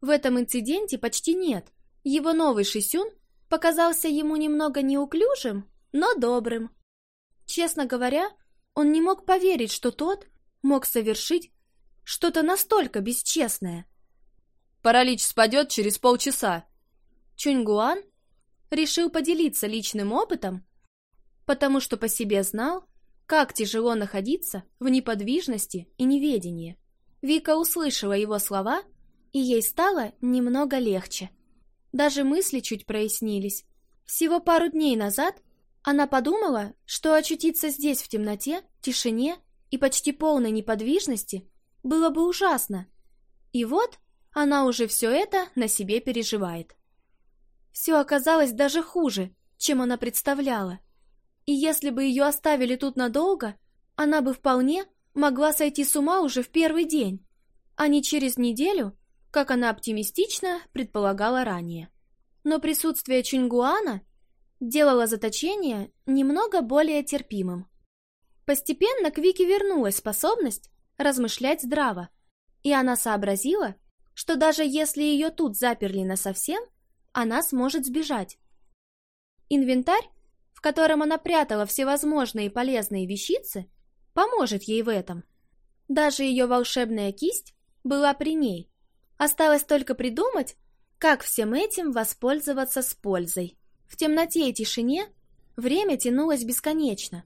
S1: в этом инциденте почти нет. Его новый Шисюн показался ему немного неуклюжим, но добрым. Честно говоря, он не мог поверить, что тот мог совершить что-то настолько бесчестное. «Паралич спадет через полчаса». Чуньгуан решил поделиться личным опытом потому что по себе знал, как тяжело находиться в неподвижности и неведении. Вика услышала его слова, и ей стало немного легче. Даже мысли чуть прояснились. Всего пару дней назад она подумала, что очутиться здесь в темноте, тишине и почти полной неподвижности было бы ужасно. И вот она уже все это на себе переживает. Все оказалось даже хуже, чем она представляла. И если бы ее оставили тут надолго, она бы вполне могла сойти с ума уже в первый день, а не через неделю, как она оптимистично предполагала ранее. Но присутствие Чингуана делало заточение немного более терпимым. Постепенно к Вике вернулась способность размышлять здраво, и она сообразила, что даже если ее тут заперли насовсем, она сможет сбежать. Инвентарь в котором она прятала всевозможные полезные вещицы, поможет ей в этом. Даже ее волшебная кисть была при ней. Осталось только придумать, как всем этим воспользоваться с пользой. В темноте и тишине время тянулось бесконечно.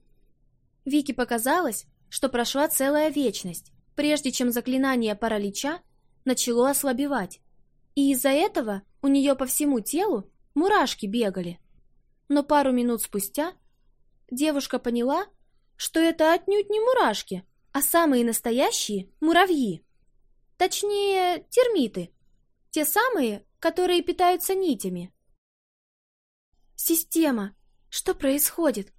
S1: Вики показалось, что прошла целая вечность, прежде чем заклинание паралича начало ослабевать. И из-за этого у нее по всему телу мурашки бегали но пару минут спустя девушка поняла, что это отнюдь не мурашки, а самые настоящие муравьи. Точнее, термиты. Те самые, которые питаются нитями. Система, что происходит?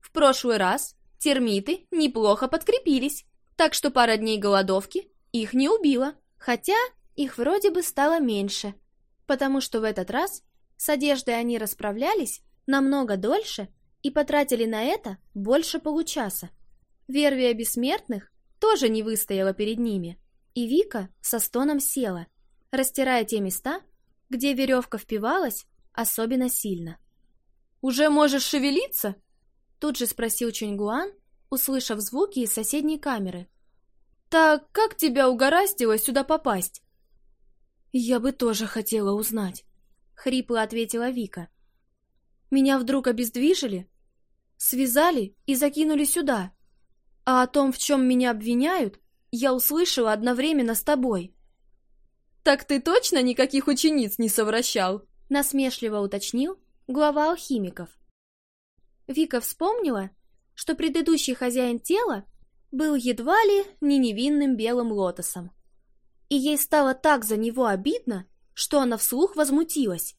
S1: В прошлый раз термиты неплохо подкрепились, так что пара дней голодовки их не убила. Хотя их вроде бы стало меньше, потому что в этот раз с одеждой они расправлялись намного дольше и потратили на это больше получаса. Вервия Бессмертных тоже не выстояла перед ними, и Вика со стоном села, растирая те места, где веревка впивалась особенно сильно. «Уже можешь шевелиться?» Тут же спросил Чуньгуан, услышав звуки из соседней камеры. «Так как тебя угораздило сюда попасть?» «Я бы тоже хотела узнать», — хрипло ответила Вика. Меня вдруг обездвижили, связали и закинули сюда. А о том, в чем меня обвиняют, я услышала одновременно с тобой. «Так ты точно никаких учениц не совращал?» насмешливо уточнил глава алхимиков. Вика вспомнила, что предыдущий хозяин тела был едва ли не невинным белым лотосом. И ей стало так за него обидно, что она вслух возмутилась.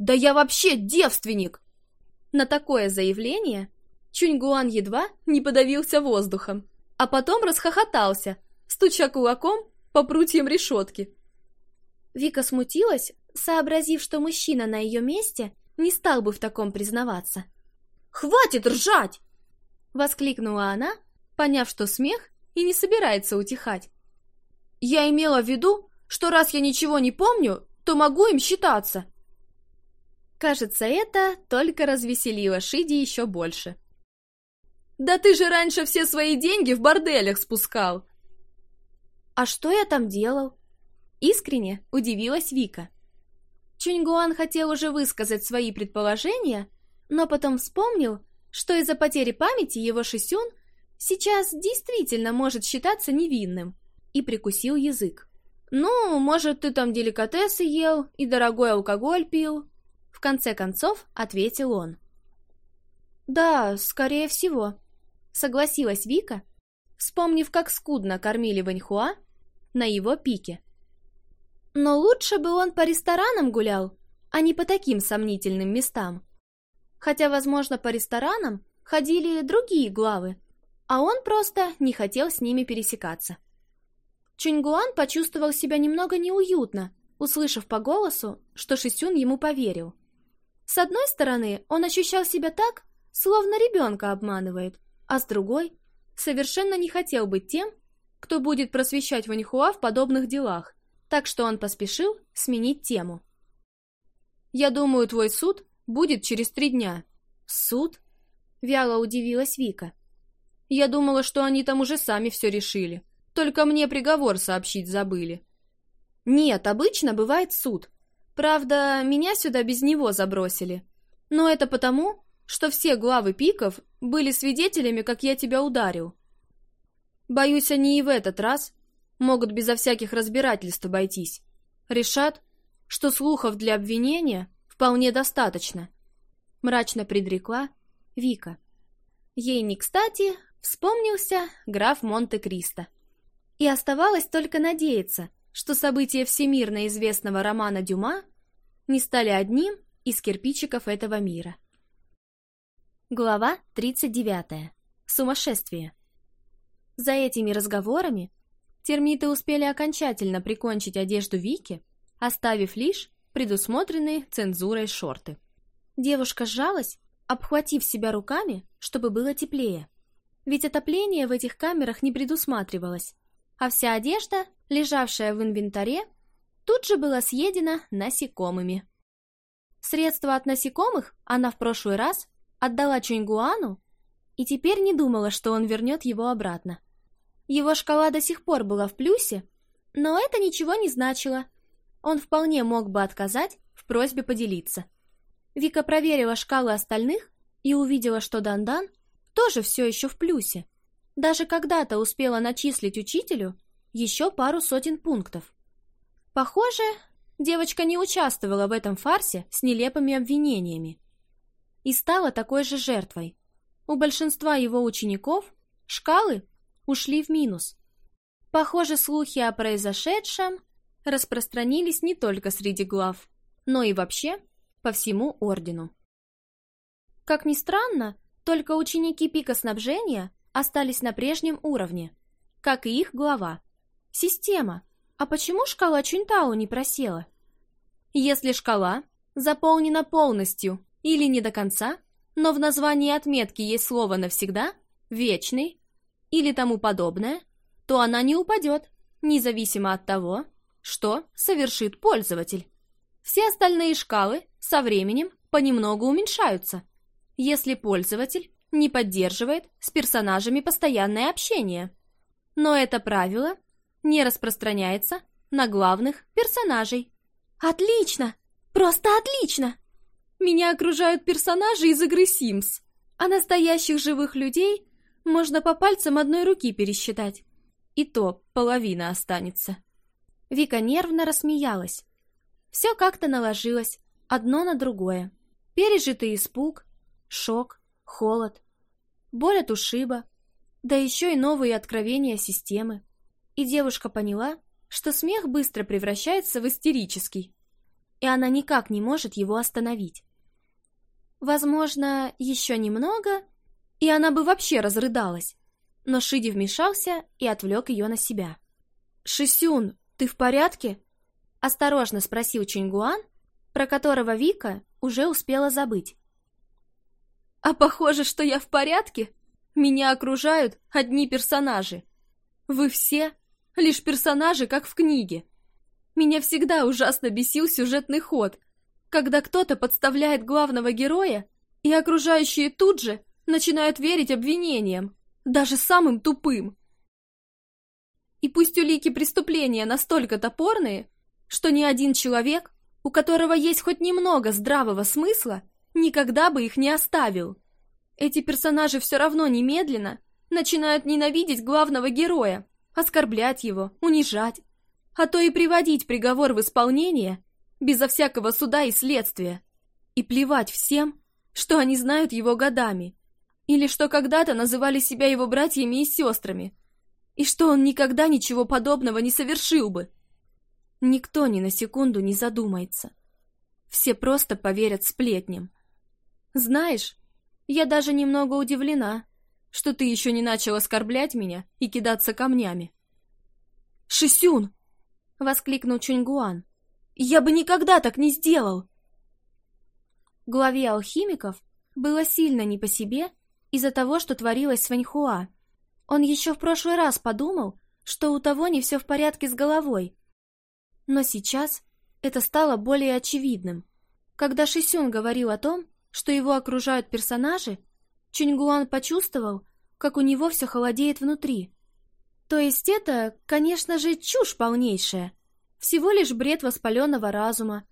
S1: Да я вообще девственник!» На такое заявление Чуньгуан едва не подавился воздухом, а потом расхохотался, стуча кулаком по прутьям решетки. Вика смутилась, сообразив, что мужчина на ее месте не стал бы в таком признаваться. «Хватит ржать!» — воскликнула она, поняв, что смех и не собирается утихать. «Я имела в виду, что раз я ничего не помню, то могу им считаться. Кажется, это только развеселило Шиди еще больше. «Да ты же раньше все свои деньги в борделях спускал!» «А что я там делал?» Искренне удивилась Вика. Чуньгуан хотел уже высказать свои предположения, но потом вспомнил, что из-за потери памяти его Шисюн сейчас действительно может считаться невинным, и прикусил язык. «Ну, может, ты там деликатесы ел и дорогой алкоголь пил, в конце концов, ответил он. «Да, скорее всего», — согласилась Вика, вспомнив, как скудно кормили Ваньхуа на его пике. Но лучше бы он по ресторанам гулял, а не по таким сомнительным местам. Хотя, возможно, по ресторанам ходили другие главы, а он просто не хотел с ними пересекаться. Чуньгуан почувствовал себя немного неуютно, услышав по голосу, что Шисюн ему поверил. С одной стороны, он ощущал себя так, словно ребенка обманывает, а с другой, совершенно не хотел быть тем, кто будет просвещать Ваньхуа в подобных делах, так что он поспешил сменить тему. «Я думаю, твой суд будет через три дня». «Суд?» — вяло удивилась Вика. «Я думала, что они там уже сами все решили. Только мне приговор сообщить забыли». «Нет, обычно бывает суд. Правда, меня сюда без него забросили. Но это потому, что все главы пиков были свидетелями, как я тебя ударил. Боюсь, они и в этот раз могут безо всяких разбирательств обойтись. Решат, что слухов для обвинения вполне достаточно. Мрачно предрекла Вика. Ей не кстати вспомнился граф Монте-Кристо. И оставалось только надеяться — что события всемирно известного романа Дюма не стали одним из кирпичиков этого мира. Глава 39. Сумасшествие. За этими разговорами термиты успели окончательно прикончить одежду Вики, оставив лишь предусмотренные цензурой шорты. Девушка сжалась, обхватив себя руками, чтобы было теплее. Ведь отопление в этих камерах не предусматривалось а вся одежда, лежавшая в инвентаре, тут же была съедена насекомыми. Средства от насекомых она в прошлый раз отдала Чуньгуану и теперь не думала, что он вернет его обратно. Его шкала до сих пор была в плюсе, но это ничего не значило. Он вполне мог бы отказать в просьбе поделиться. Вика проверила шкалы остальных и увидела, что Дандан тоже все еще в плюсе. Даже когда-то успела начислить учителю еще пару сотен пунктов. Похоже, девочка не участвовала в этом фарсе с нелепыми обвинениями и стала такой же жертвой. У большинства его учеников шкалы ушли в минус. Похоже, слухи о произошедшем распространились не только среди глав, но и вообще по всему ордену. Как ни странно, только ученики пика снабжения остались на прежнем уровне, как и их глава. Система. А почему шкала Чунтау не просела? Если шкала заполнена полностью или не до конца, но в названии отметки есть слово «навсегда», «вечный» или тому подобное, то она не упадет, независимо от того, что совершит пользователь. Все остальные шкалы со временем понемногу уменьшаются. Если пользователь не поддерживает с персонажами постоянное общение. Но это правило не распространяется на главных персонажей. Отлично! Просто отлично! Меня окружают персонажи из игры Sims, а настоящих живых людей можно по пальцам одной руки пересчитать. И то половина останется. Вика нервно рассмеялась. Все как-то наложилось, одно на другое. Пережитый испуг, шок, холод, боль от ушиба, да еще и новые откровения системы. И девушка поняла, что смех быстро превращается в истерический, и она никак не может его остановить. Возможно, еще немного, и она бы вообще разрыдалась, но Шиди вмешался и отвлек ее на себя. «Шисюн, ты в порядке?» – осторожно спросил Чингуан, про которого Вика уже успела забыть. А похоже, что я в порядке. Меня окружают одни персонажи. Вы все лишь персонажи, как в книге. Меня всегда ужасно бесил сюжетный ход, когда кто-то подставляет главного героя, и окружающие тут же начинают верить обвинениям, даже самым тупым. И пусть улики преступления настолько топорные, что ни один человек, у которого есть хоть немного здравого смысла, никогда бы их не оставил. Эти персонажи все равно немедленно начинают ненавидеть главного героя, оскорблять его, унижать, а то и приводить приговор в исполнение безо всякого суда и следствия. И плевать всем, что они знают его годами, или что когда-то называли себя его братьями и сестрами, и что он никогда ничего подобного не совершил бы. Никто ни на секунду не задумается. Все просто поверят сплетням. Знаешь, я даже немного удивлена, что ты еще не начал оскорблять меня и кидаться камнями. «Шисюн!» — воскликнул Чуньгуан. «Я бы никогда так не сделал!» Главе алхимиков было сильно не по себе из-за того, что творилось с Ваньхуа. Он еще в прошлый раз подумал, что у того не все в порядке с головой. Но сейчас это стало более очевидным. Когда Шисюн говорил о том, что его окружают персонажи, Чуньгуан почувствовал, как у него все холодеет внутри. То есть это, конечно же, чушь полнейшая, всего лишь бред воспаленного разума.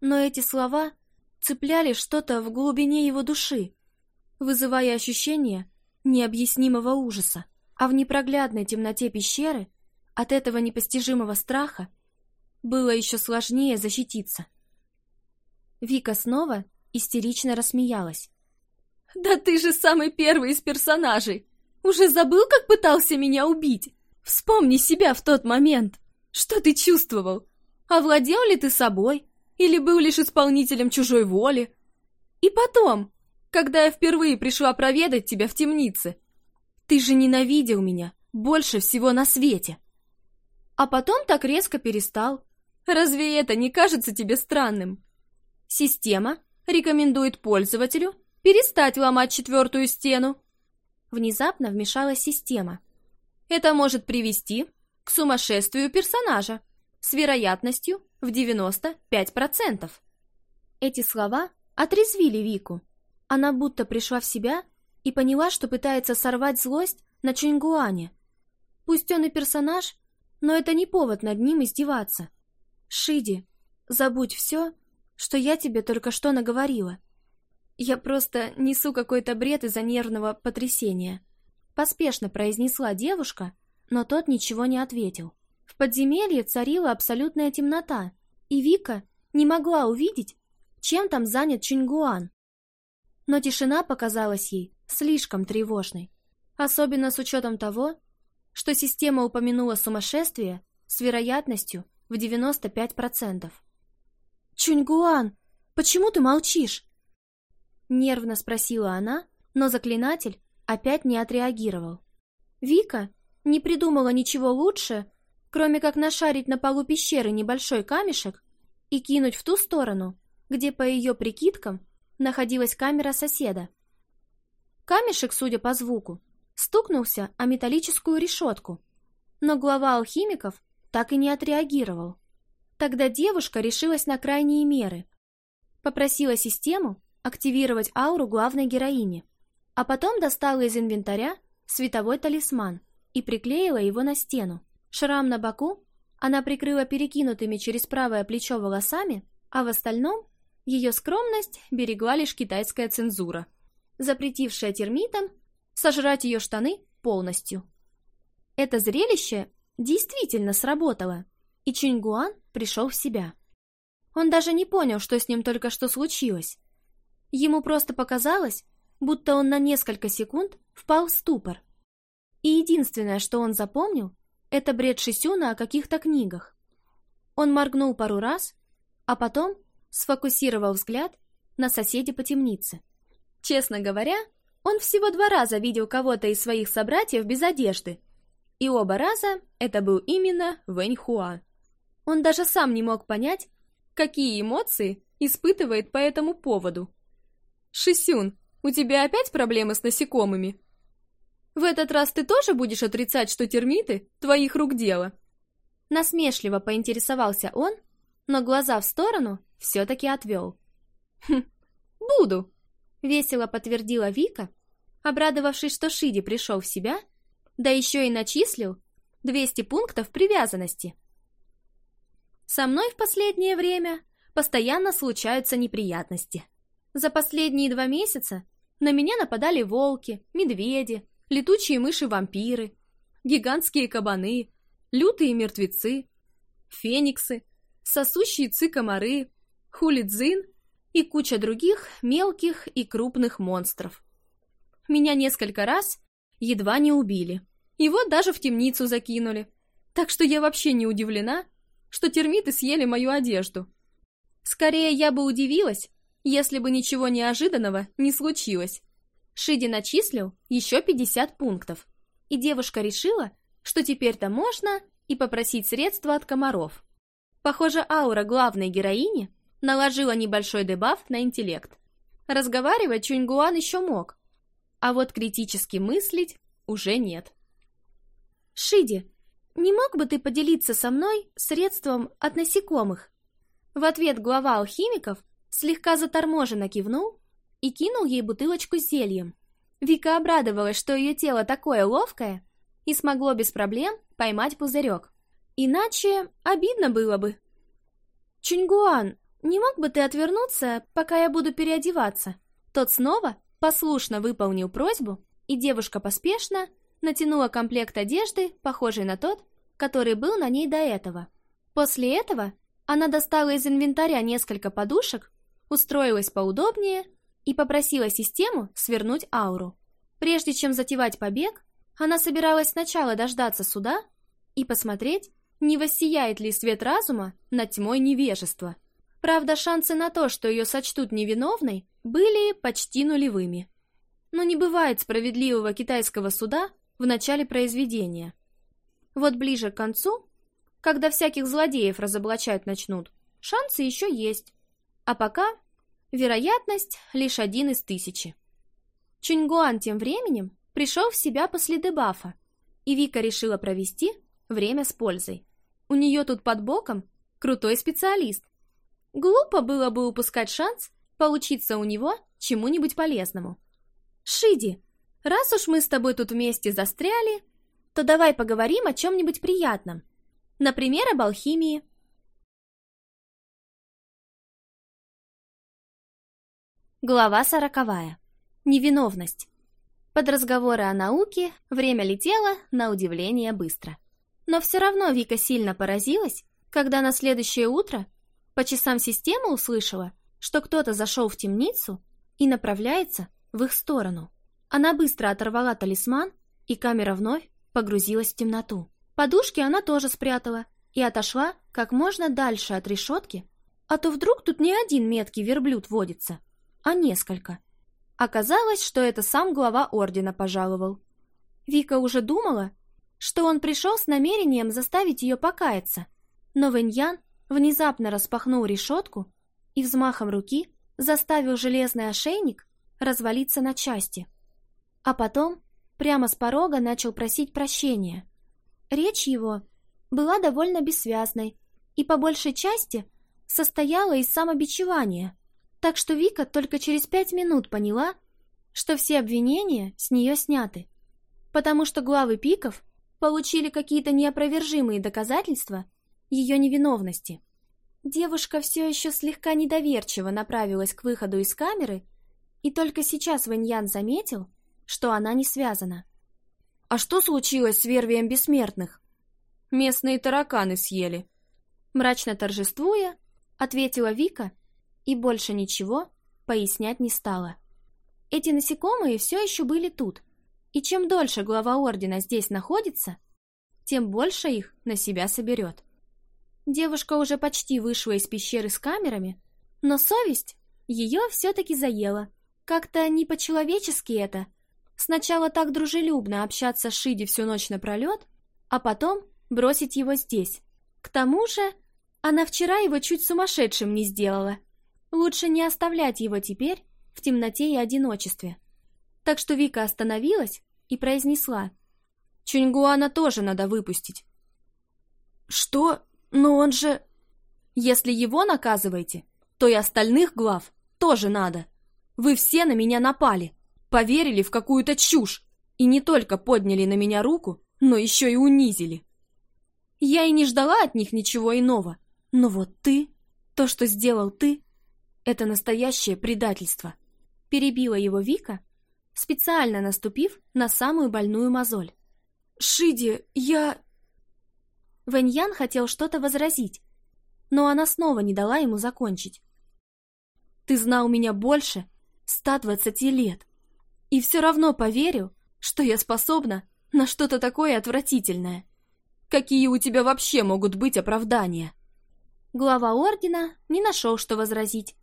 S1: Но эти слова цепляли что-то в глубине его души, вызывая ощущение необъяснимого ужаса. А в непроглядной темноте пещеры от этого непостижимого страха было еще сложнее защититься. Вика снова Истерично рассмеялась. «Да ты же самый первый из персонажей! Уже забыл, как пытался меня убить? Вспомни себя в тот момент! Что ты чувствовал? Овладел ли ты собой? Или был лишь исполнителем чужой воли? И потом, когда я впервые пришла проведать тебя в темнице, ты же ненавидел меня больше всего на свете!» А потом так резко перестал. Разве это не кажется тебе странным? Система рекомендует пользователю перестать ломать четвертую стену. Внезапно вмешалась система. Это может привести к сумасшествию персонажа с вероятностью в 95%. Эти слова отрезвили Вику. Она будто пришла в себя и поняла, что пытается сорвать злость на Чингуане. Пусть он и персонаж, но это не повод над ним издеваться. Шиди, забудь все что я тебе только что наговорила. Я просто несу какой-то бред из-за нервного потрясения. Поспешно произнесла девушка, но тот ничего не ответил. В подземелье царила абсолютная темнота, и Вика не могла увидеть, чем там занят Чингуан. Но тишина показалась ей слишком тревожной, особенно с учетом того, что система упомянула сумасшествие с вероятностью в 95%. «Чуньгуан, почему ты молчишь?» Нервно спросила она, но заклинатель опять не отреагировал. Вика не придумала ничего лучше, кроме как нашарить на полу пещеры небольшой камешек и кинуть в ту сторону, где, по ее прикидкам, находилась камера соседа. Камешек, судя по звуку, стукнулся о металлическую решетку, но глава алхимиков так и не отреагировал. Тогда девушка решилась на крайние меры. Попросила систему активировать ауру главной героини, а потом достала из инвентаря световой талисман и приклеила его на стену. Шрам на боку она прикрыла перекинутыми через правое плечо волосами, а в остальном ее скромность берегла лишь китайская цензура, запретившая термитам сожрать ее штаны полностью. Это зрелище действительно сработало и Чингуан пришел в себя. Он даже не понял, что с ним только что случилось. Ему просто показалось, будто он на несколько секунд впал в ступор. И единственное, что он запомнил, это бред Шисюна о каких-то книгах. Он моргнул пару раз, а потом сфокусировал взгляд на соседе по темнице. Честно говоря, он всего два раза видел кого-то из своих собратьев без одежды, и оба раза это был именно Вэнь Хуа. Он даже сам не мог понять, какие эмоции испытывает по этому поводу. «Шисюн, у тебя опять проблемы с насекомыми?» «В этот раз ты тоже будешь отрицать, что термиты — твоих рук дело?» Насмешливо поинтересовался он, но глаза в сторону все-таки отвел. «Хм, буду!» — весело подтвердила Вика, обрадовавшись, что Шиди пришел в себя, да еще и начислил 200 пунктов привязанности. Со мной в последнее время постоянно случаются неприятности. За последние два месяца на меня нападали волки, медведи, летучие мыши-вампиры, гигантские кабаны, лютые мертвецы, фениксы, сосущие ци хулидзин и куча других мелких и крупных монстров. Меня несколько раз едва не убили. и вот даже в темницу закинули. Так что я вообще не удивлена, что термиты съели мою одежду. Скорее, я бы удивилась, если бы ничего неожиданного не случилось. Шиди начислил еще 50 пунктов, и девушка решила, что теперь-то можно и попросить средства от комаров. Похоже, аура главной героини наложила небольшой дебаф на интеллект. Разговаривать Чуньгуан еще мог, а вот критически мыслить уже нет. «Шиди, не мог бы ты поделиться со мной средством от насекомых?» В ответ глава алхимиков слегка заторможенно кивнул и кинул ей бутылочку с зельем. Вика обрадовалась, что ее тело такое ловкое и смогло без проблем поймать пузырек. Иначе обидно было бы. Чуньгуан, не мог бы ты отвернуться, пока я буду переодеваться?» Тот снова послушно выполнил просьбу, и девушка поспешно натянула комплект одежды, похожий на тот, который был на ней до этого. После этого она достала из инвентаря несколько подушек, устроилась поудобнее и попросила систему свернуть ауру. Прежде чем затевать побег, она собиралась сначала дождаться суда и посмотреть, не воссияет ли свет разума над тьмой невежества. Правда, шансы на то, что ее сочтут невиновной, были почти нулевыми. Но не бывает справедливого китайского суда в начале произведения. Вот ближе к концу, когда всяких злодеев разоблачать начнут, шансы еще есть. А пока вероятность лишь один из тысячи. Чуньгуан тем временем пришел в себя после дебафа, и Вика решила провести время с пользой. У нее тут под боком крутой специалист. Глупо было бы упускать шанс получиться у него чему-нибудь полезному. «Шиди,
S2: раз уж мы с тобой тут вместе застряли, то давай поговорим о чем-нибудь приятном. Например, об алхимии. Глава сороковая. Невиновность.
S1: Под разговоры о науке время летело, на удивление, быстро. Но все равно Вика сильно поразилась, когда на следующее утро по часам системы услышала, что кто-то зашел в темницу и направляется в их сторону. Она быстро оторвала талисман, и камера вновь погрузилась в темноту. Подушки она тоже спрятала и отошла как можно дальше от решетки, а то вдруг тут не один меткий верблюд водится, а несколько. Оказалось, что это сам глава ордена пожаловал. Вика уже думала, что он пришел с намерением заставить ее покаяться, но Веньян внезапно распахнул решетку и взмахом руки заставил железный ошейник развалиться на части. А потом прямо с порога начал просить прощения. Речь его была довольно бессвязной и по большей части состояла из самобичевания, так что Вика только через пять минут поняла, что все обвинения с нее сняты, потому что главы пиков получили какие-то неопровержимые доказательства ее невиновности. Девушка все еще слегка недоверчиво направилась к выходу из камеры, и только сейчас Ваньян заметил, что она не связана. «А что случилось с вервием бессмертных?» «Местные тараканы съели». Мрачно торжествуя, ответила Вика и больше ничего пояснять не стала. Эти насекомые все еще были тут, и чем дольше глава ордена здесь находится, тем больше их на себя соберет. Девушка уже почти вышла из пещеры с камерами, но совесть ее все-таки заела. Как-то не по-человечески это — Сначала так дружелюбно общаться с Шиди всю ночь напролет, а потом бросить его здесь. К тому же, она вчера его чуть сумасшедшим не сделала. Лучше не оставлять его теперь в темноте и одиночестве. Так что Вика остановилась и произнесла. «Чунгуана тоже надо выпустить». «Что? Но он же...» «Если его наказываете, то и остальных глав тоже надо. Вы все на меня напали» поверили в какую-то чушь и не только подняли на меня руку, но еще и унизили. Я и не ждала от них ничего иного, но вот ты, то, что сделал ты, это настоящее предательство. Перебила его Вика, специально наступив на самую больную мозоль. «Шиди, я...» Вэньян хотел что-то возразить, но она снова не дала ему закончить. «Ты знал меня больше 120 лет. И все равно поверю, что я способна на что-то такое отвратительное. Какие у тебя вообще могут быть оправдания? Глава ордена не нашел, что возразить.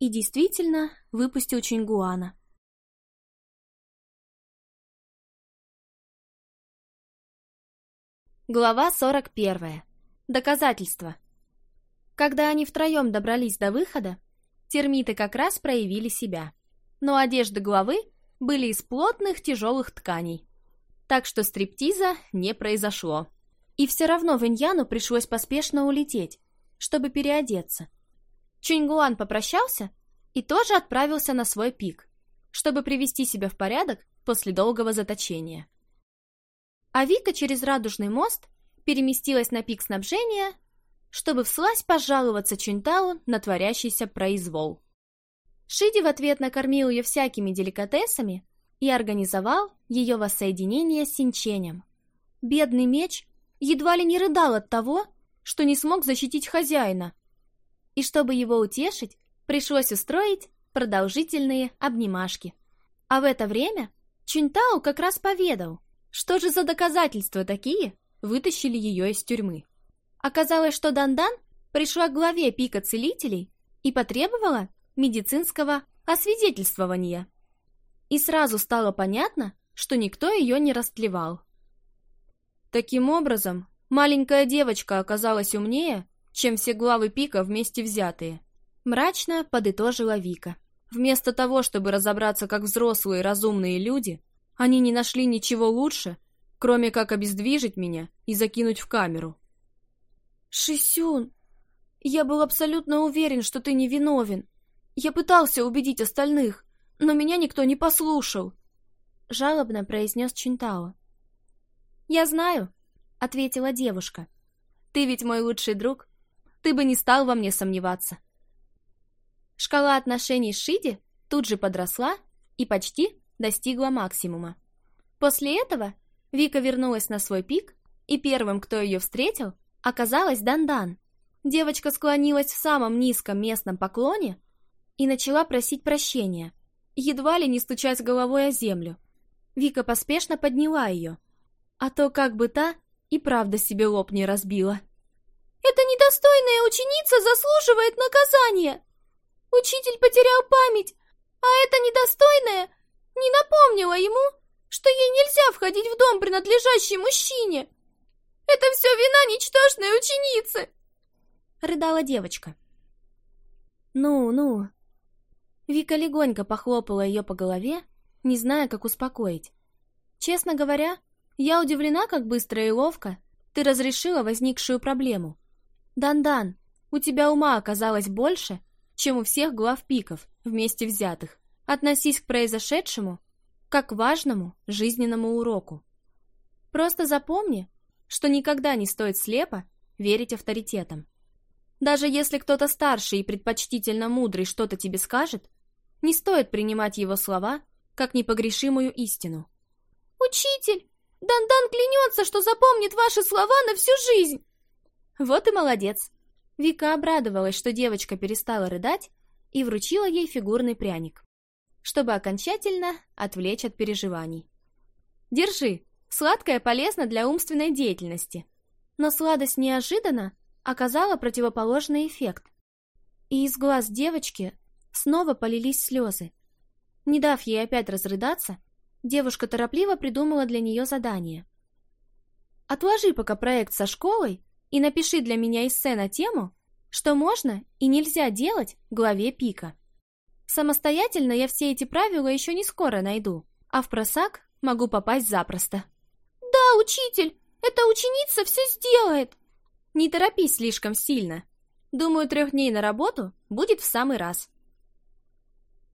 S2: И действительно выпустил Чингуана. Глава 41. Доказательства. Когда они втроем добрались до выхода,
S1: термиты как раз проявили себя. Но одежда главы были из плотных тяжелых тканей. Так что стриптиза не произошло. И все равно Веньяну пришлось поспешно улететь, чтобы переодеться. Чуньгуан попрощался и тоже отправился на свой пик, чтобы привести себя в порядок после долгого заточения. А Вика через радужный мост переместилась на пик снабжения, чтобы вслась пожаловаться Чунтау на творящийся произвол. Шиди в ответ накормил ее всякими деликатесами и организовал ее воссоединение с Синченем. Бедный меч едва ли не рыдал от того, что не смог защитить хозяина. И чтобы его утешить, пришлось устроить продолжительные обнимашки. А в это время Чунтао как раз поведал, что же за доказательства такие вытащили ее из тюрьмы. Оказалось, что Дандан пришла к главе пика целителей и потребовала медицинского освидетельствования. И сразу стало понятно, что никто ее не растлевал. Таким образом, маленькая девочка оказалась умнее, чем все главы пика вместе взятые. Мрачно подытожила Вика. Вместо того, чтобы разобраться как взрослые разумные люди, они не нашли ничего лучше, кроме как обездвижить меня и закинуть в камеру. «Шисюн, я был абсолютно уверен, что ты не виновен», я пытался убедить остальных, но меня никто не послушал. Жалобно произнес Чинтао. «Я знаю», — ответила девушка. «Ты ведь мой лучший друг. Ты бы не стал во мне сомневаться». Шкала отношений с Шиди тут же подросла и почти достигла максимума. После этого Вика вернулась на свой пик, и первым, кто ее встретил, оказалась Дандан. Девочка склонилась в самом низком местном поклоне и начала просить прощения, едва ли не стучась головой о землю. Вика поспешно подняла ее, а то как бы та и правда себе лоб не разбила. «Эта недостойная ученица заслуживает наказания! Учитель потерял память, а эта недостойная не напомнила ему, что ей нельзя входить в дом, принадлежащий мужчине! Это все вина ничтожной ученицы!» — рыдала девочка. «Ну, ну, Вика легонько похлопала ее по голове, не зная, как успокоить. «Честно говоря, я удивлена, как быстро и ловко ты разрешила возникшую проблему. Дандан, у тебя ума оказалось больше, чем у всех глав пиков, вместе взятых. Относись к произошедшему как к важному жизненному уроку. Просто запомни, что никогда не стоит слепо верить авторитетам. Даже если кто-то старше и предпочтительно мудрый что-то тебе скажет, не стоит принимать его слова как непогрешимую истину. «Учитель, Дандан клянется, что запомнит ваши слова на всю жизнь!» «Вот и молодец!» Вика обрадовалась, что девочка перестала рыдать и вручила ей фигурный пряник, чтобы окончательно отвлечь от переживаний. «Держи! Сладкое полезно для умственной деятельности!» Но сладость неожиданно оказала противоположный эффект. И из глаз девочки Снова полились слезы. Не дав ей опять разрыдаться, девушка торопливо придумала для нее задание. «Отложи пока проект со школой и напиши для меня эссе на тему, что можно и нельзя делать в главе пика. Самостоятельно я все эти правила еще не скоро найду, а в просак могу попасть запросто». «Да, учитель, эта ученица все сделает!» «Не торопись слишком сильно. Думаю, трех дней на работу будет в самый раз».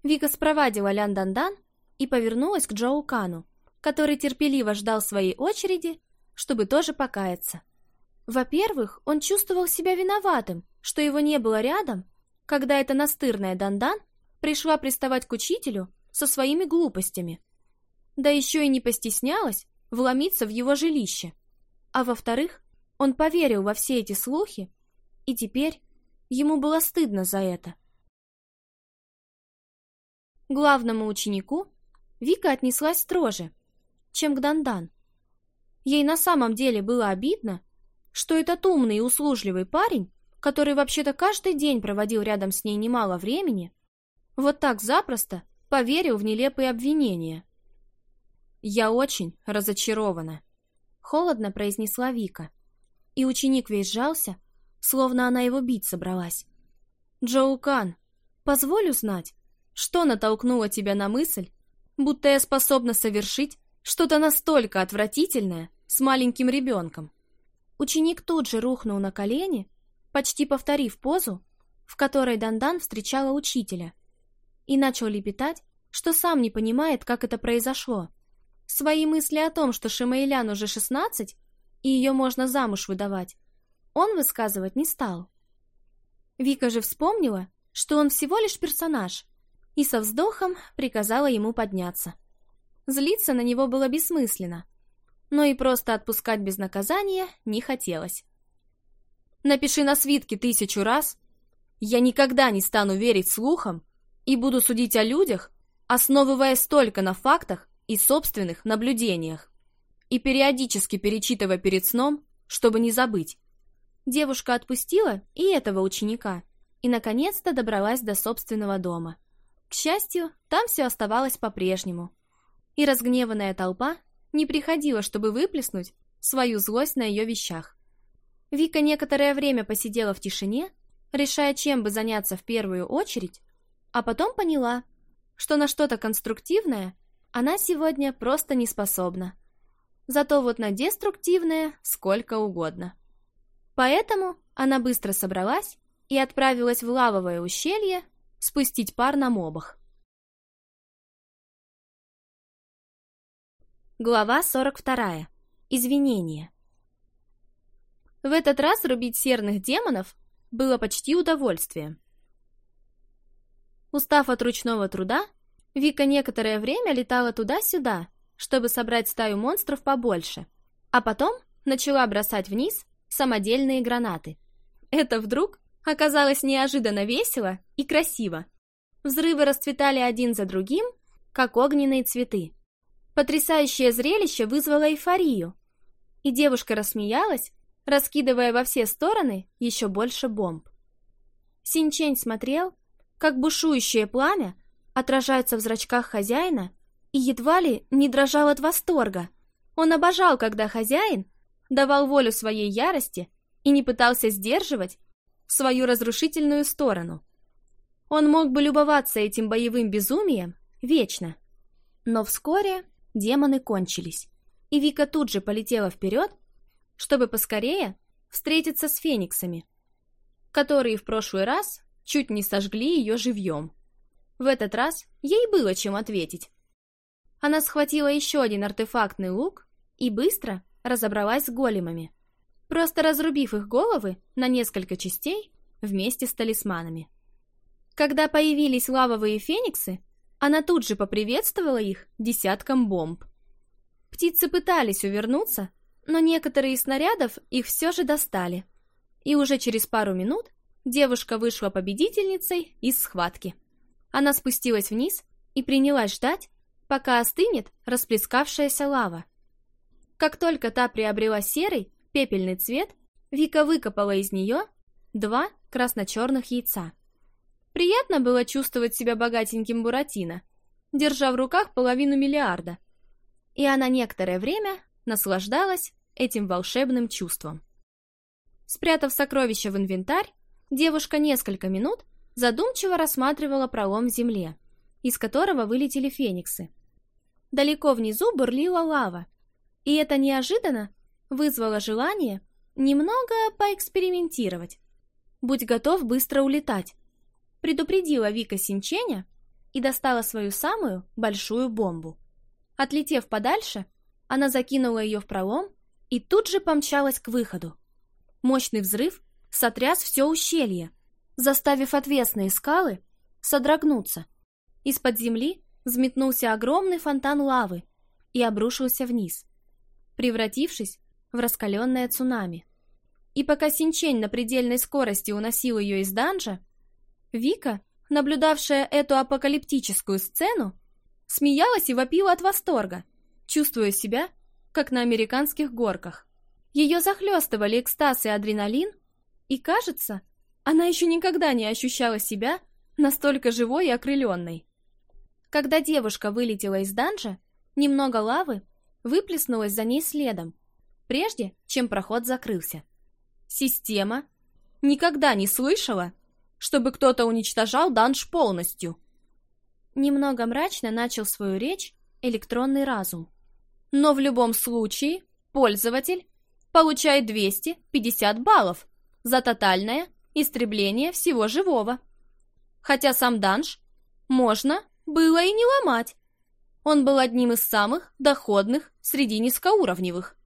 S1: Вика спровадила лян Дандан дан и повернулась к Джоу Кану, который терпеливо ждал своей очереди, чтобы тоже покаяться. Во-первых, он чувствовал себя виноватым, что его не было рядом, когда эта настырная Дандан пришла приставать к учителю со своими глупостями, да еще и не постеснялась вломиться в его жилище. А во-вторых, он
S2: поверил во все эти слухи, и теперь ему было стыдно за это главному ученику Вика отнеслась строже, чем к Дандан. Ей на самом деле было обидно,
S1: что этот умный и услужливый парень, который вообще-то каждый день проводил рядом с ней немало времени, вот так запросто поверил в нелепые обвинения. «Я очень разочарована», — холодно произнесла Вика. И ученик весь жался, словно она его бить собралась. «Джоукан, позволю знать, что натолкнуло тебя на мысль, будто я способна совершить что-то настолько отвратительное с маленьким ребенком? Ученик тут же рухнул на колени, почти повторив позу, в которой Дандан встречала учителя, и начал лепетать, что сам не понимает, как это произошло. Свои мысли о том, что Шимаэлян уже шестнадцать и ее можно замуж выдавать, он высказывать не стал. Вика же вспомнила, что он всего лишь персонаж, и со вздохом приказала ему подняться. Злиться на него было бессмысленно, но и просто отпускать без наказания не хотелось. «Напиши на свитке тысячу раз, я никогда не стану верить слухам и буду судить о людях, основываясь только на фактах и собственных наблюдениях, и периодически перечитывая перед сном, чтобы не забыть». Девушка отпустила и этого ученика, и, наконец-то, добралась до собственного дома. К счастью, там все оставалось по-прежнему. И разгневанная толпа не приходила, чтобы выплеснуть свою злость на ее вещах. Вика некоторое время посидела в тишине, решая, чем бы заняться в первую очередь, а потом поняла, что на что-то конструктивное она сегодня просто не способна. Зато вот на деструктивное сколько угодно.
S2: Поэтому она быстро собралась и отправилась в лавовое ущелье Спустить пар на мобах. Глава 42. Извинения.
S1: В этот раз рубить серных демонов было почти удовольствием. Устав от ручного труда, Вика некоторое время летала туда-сюда, чтобы собрать стаю монстров побольше, а потом начала бросать вниз самодельные гранаты. Это вдруг оказалось неожиданно весело и красиво. Взрывы расцветали один за другим, как огненные цветы. Потрясающее зрелище вызвало эйфорию, и девушка рассмеялась, раскидывая во все стороны еще больше бомб. Синчень смотрел, как бушующее пламя отражается в зрачках хозяина и едва ли не дрожал от восторга. Он обожал, когда хозяин давал волю своей ярости и не пытался сдерживать в свою разрушительную сторону. Он мог бы любоваться этим боевым безумием вечно. Но вскоре демоны кончились, и Вика тут же полетела вперед, чтобы поскорее встретиться с фениксами, которые в прошлый раз чуть не сожгли ее живьем. В этот раз ей было чем ответить. Она схватила еще один артефактный лук и быстро разобралась с големами просто разрубив их головы на несколько частей вместе с талисманами. Когда появились лавовые фениксы, она тут же поприветствовала их десятком бомб. Птицы пытались увернуться, но некоторые из снарядов их все же достали. И уже через пару минут девушка вышла победительницей из схватки. Она спустилась вниз и принялась ждать, пока остынет расплескавшаяся лава. Как только та приобрела серый, пепельный цвет, Вика выкопала из нее два красно-черных яйца. Приятно было чувствовать себя богатеньким Буратино, держа в руках половину миллиарда. И она некоторое время наслаждалась этим волшебным чувством. Спрятав сокровища в инвентарь, девушка несколько минут задумчиво рассматривала пролом в земле, из которого вылетели фениксы. Далеко внизу бурлила лава, и это неожиданно вызвало желание немного поэкспериментировать. Будь готов быстро улетать. Предупредила Вика Синченя и достала свою самую большую бомбу. Отлетев подальше, она закинула ее в пролом и тут же помчалась к выходу. Мощный взрыв сотряс все ущелье, заставив отвесные скалы содрогнуться. Из-под земли взметнулся огромный фонтан лавы и обрушился вниз, превратившись в раскаленное цунами. И пока Синчень на предельной скорости уносил ее из данжа, Вика, наблюдавшая эту апокалиптическую сцену, смеялась и вопила от восторга, чувствуя себя, как на американских горках. Ее захлестывали экстаз и адреналин, и, кажется, она еще никогда не ощущала себя настолько живой и окрыленной. Когда девушка вылетела из данжа, немного лавы выплеснулась за ней следом, прежде чем проход закрылся. Система никогда не слышала, чтобы кто-то уничтожал данж полностью. Немного мрачно начал свою речь электронный разум. Но в любом случае пользователь получает 250 баллов за тотальное истребление всего живого. Хотя сам данж можно было и не ломать. Он был одним из самых доходных среди низкоуровневых.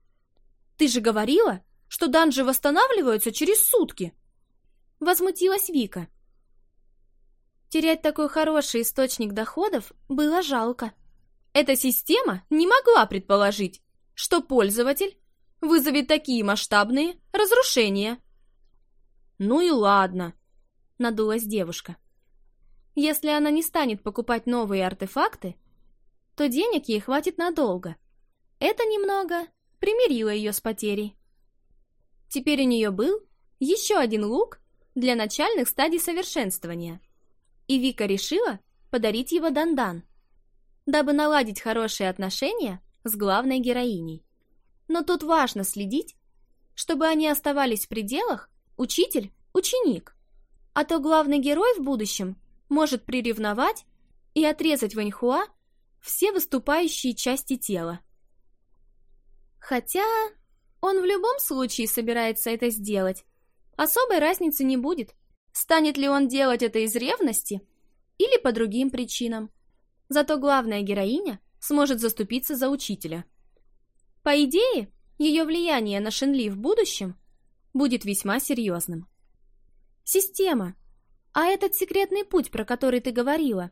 S1: Ты же говорила, что данжи восстанавливаются через сутки!» Возмутилась Вика. Терять такой хороший источник доходов было жалко. Эта система не могла предположить, что пользователь вызовет такие масштабные разрушения. «Ну и ладно», — надулась девушка. «Если она не станет покупать новые артефакты, то денег ей хватит надолго. Это немного, примирила ее с потерей. Теперь у нее был еще один лук для начальных стадий совершенствования. И Вика решила подарить его Дандан, дабы наладить хорошие отношения с главной героиней. Но тут важно следить, чтобы они оставались в пределах учитель – ученик. А то главный герой в будущем может приревновать и отрезать Ваньхуа все выступающие части тела. Хотя он в любом случае собирается это сделать. Особой разницы не будет, станет ли он делать это из ревности или по другим причинам. Зато главная героиня сможет заступиться за учителя. По идее, ее влияние на Шенли в будущем будет весьма серьезным. Система. А этот секретный путь, про который ты говорила,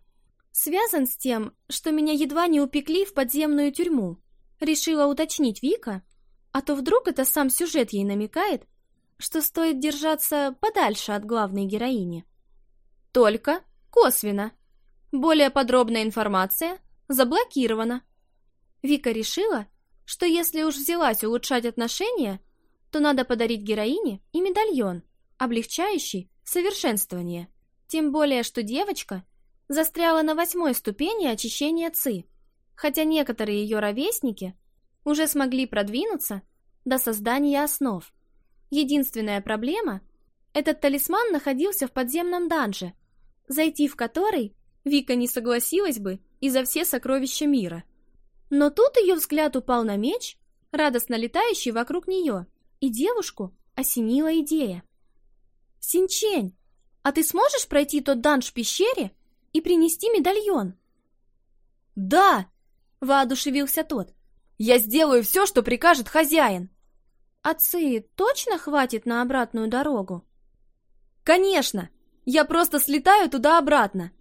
S1: связан с тем, что меня едва не упекли в подземную тюрьму. Решила уточнить Вика, а то вдруг это сам сюжет ей намекает, что стоит держаться подальше от главной героини. Только косвенно. Более подробная информация заблокирована. Вика решила, что если уж взялась улучшать отношения, то надо подарить героине и медальон, облегчающий совершенствование. Тем более, что девочка застряла на восьмой ступени очищения ЦИ – хотя некоторые ее ровесники уже смогли продвинуться до создания основ. Единственная проблема – этот талисман находился в подземном данже, зайти в который Вика не согласилась бы из за все сокровища мира. Но тут ее взгляд упал на меч, радостно летающий вокруг нее, и девушку осенила идея. «Синчень, а ты сможешь пройти тот данж в пещере и принести медальон?» «Да!» — воодушевился тот. «Я сделаю все, что прикажет хозяин!» «Отцы точно хватит на обратную дорогу?» «Конечно! Я просто слетаю туда-обратно!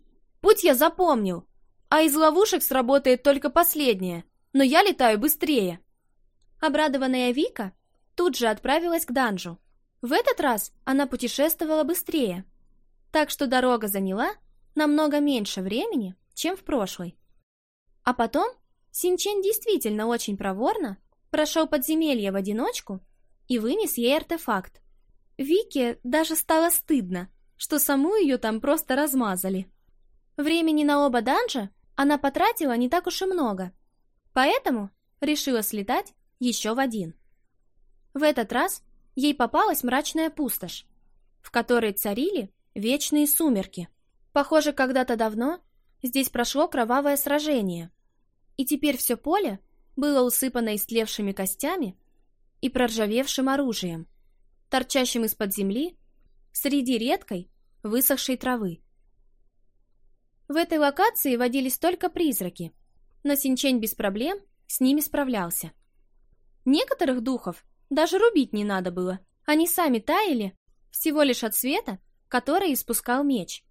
S1: Путь я запомнил, а из ловушек сработает только последнее, но я летаю быстрее!» Обрадованная Вика тут же отправилась к данжу. В этот раз она путешествовала быстрее, так что дорога заняла намного меньше времени, чем в прошлой. А потом Синчен действительно очень проворно прошел подземелье в одиночку и вынес ей артефакт. Вике даже стало стыдно, что саму ее там просто размазали. Времени на оба данжа она потратила не так уж и много, поэтому решила слетать еще в один. В этот раз ей попалась мрачная пустошь, в которой царили вечные сумерки. Похоже, когда-то давно здесь прошло кровавое сражение – и теперь все поле было усыпано истлевшими костями и проржавевшим оружием, торчащим из-под земли среди редкой высохшей травы. В этой локации водились только призраки, но Синчень без проблем с ними справлялся. Некоторых духов даже рубить не надо было, они сами таяли всего лишь от света, который испускал меч.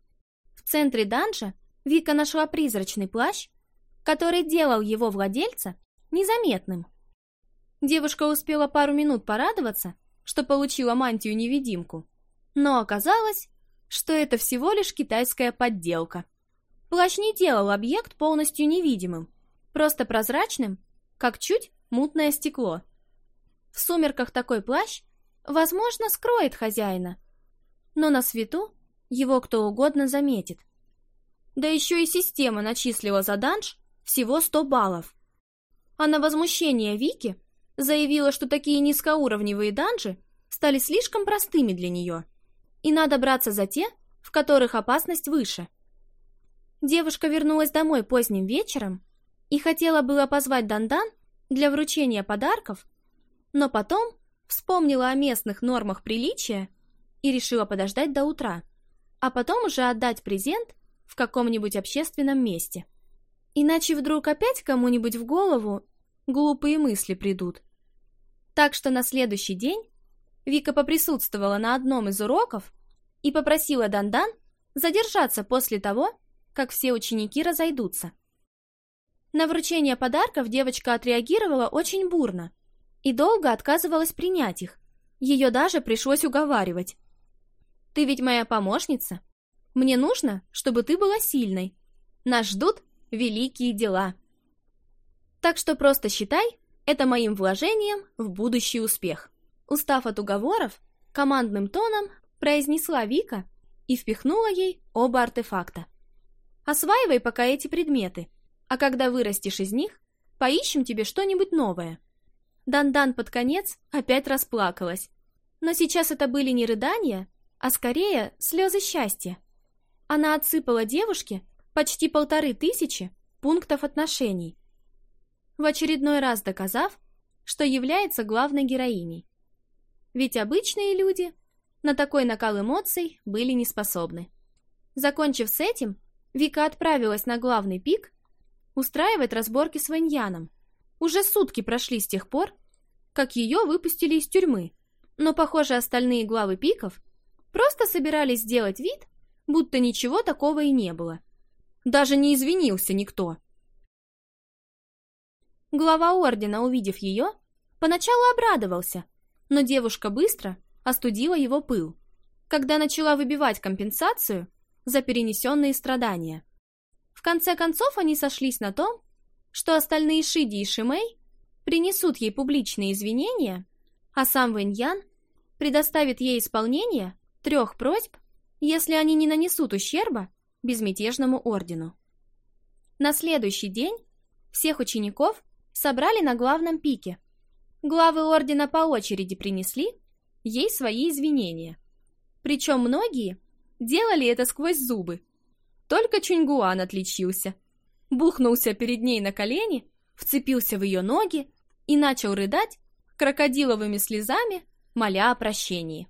S1: В центре данжа Вика нашла призрачный плащ который делал его владельца незаметным. Девушка успела пару минут порадоваться, что получила мантию-невидимку, но оказалось, что это всего лишь китайская подделка. Плащ не делал объект полностью невидимым, просто прозрачным, как чуть мутное стекло. В сумерках такой плащ, возможно, скроет хозяина, но на свету его кто угодно заметит. Да еще и система начислила за данж всего 100 баллов. А на возмущение Вики заявила, что такие низкоуровневые данжи стали слишком простыми для нее, и надо браться за те, в которых опасность выше. Девушка вернулась домой поздним вечером и хотела было позвать Дандан для вручения подарков, но потом вспомнила о местных нормах приличия и решила подождать до утра, а потом уже отдать презент в каком-нибудь общественном месте. Иначе вдруг опять кому-нибудь в голову глупые мысли придут. Так что на следующий день Вика поприсутствовала на одном из уроков и попросила Дандан задержаться после того, как все ученики разойдутся. На вручение подарков девочка отреагировала очень бурно и долго отказывалась принять их. Ее даже пришлось уговаривать. «Ты ведь моя помощница. Мне нужно, чтобы ты была сильной. Нас ждут великие дела. Так что просто считай это моим вложением в будущий успех. Устав от уговоров, командным тоном произнесла Вика и впихнула ей оба артефакта. Осваивай пока эти предметы, а когда вырастешь из них, поищем тебе что-нибудь новое. Дандан под конец опять расплакалась. Но сейчас это были не рыдания, а скорее слезы счастья. Она отсыпала девушке почти полторы тысячи пунктов отношений, в очередной раз доказав, что является главной героиней. Ведь обычные люди на такой накал эмоций были не способны. Закончив с этим, Вика отправилась на главный пик устраивать разборки с Ваньяном. Уже сутки прошли с тех пор, как ее выпустили из тюрьмы, но, похоже, остальные главы пиков просто собирались сделать вид, будто ничего такого и не было. Даже не извинился никто. Глава ордена, увидев ее, поначалу обрадовался, но девушка быстро остудила его пыл, когда начала выбивать компенсацию за перенесенные страдания. В конце концов они сошлись на том, что остальные Шиди и Шимей принесут ей публичные извинения, а сам Вэньян предоставит ей исполнение трех просьб, если они не нанесут ущерба безмятежному ордену. На следующий день всех учеников собрали на главном пике. Главы ордена по очереди принесли ей свои извинения. Причем многие делали это сквозь зубы. Только Чуньгуан отличился. Бухнулся перед ней на колени, вцепился в ее ноги и начал рыдать крокодиловыми слезами, моля о прощении.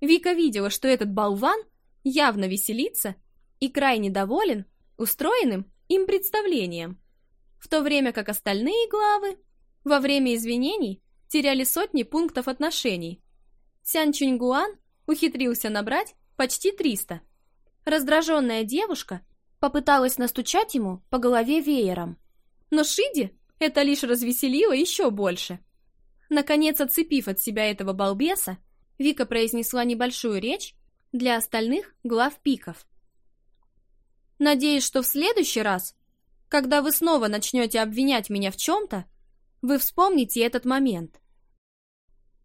S1: Вика видела, что этот болван явно веселится и крайне доволен устроенным им представлением, в то время как остальные главы во время извинений теряли сотни пунктов отношений. Сян Чуньгуан ухитрился набрать почти 300. Раздраженная девушка попыталась настучать ему по голове веером. Но Шиди это лишь развеселило еще больше. Наконец, отцепив от себя этого балбеса, Вика произнесла небольшую речь для остальных глав пиков. Надеюсь, что в следующий раз, когда вы снова начнете обвинять меня в чем-то, вы вспомните этот момент.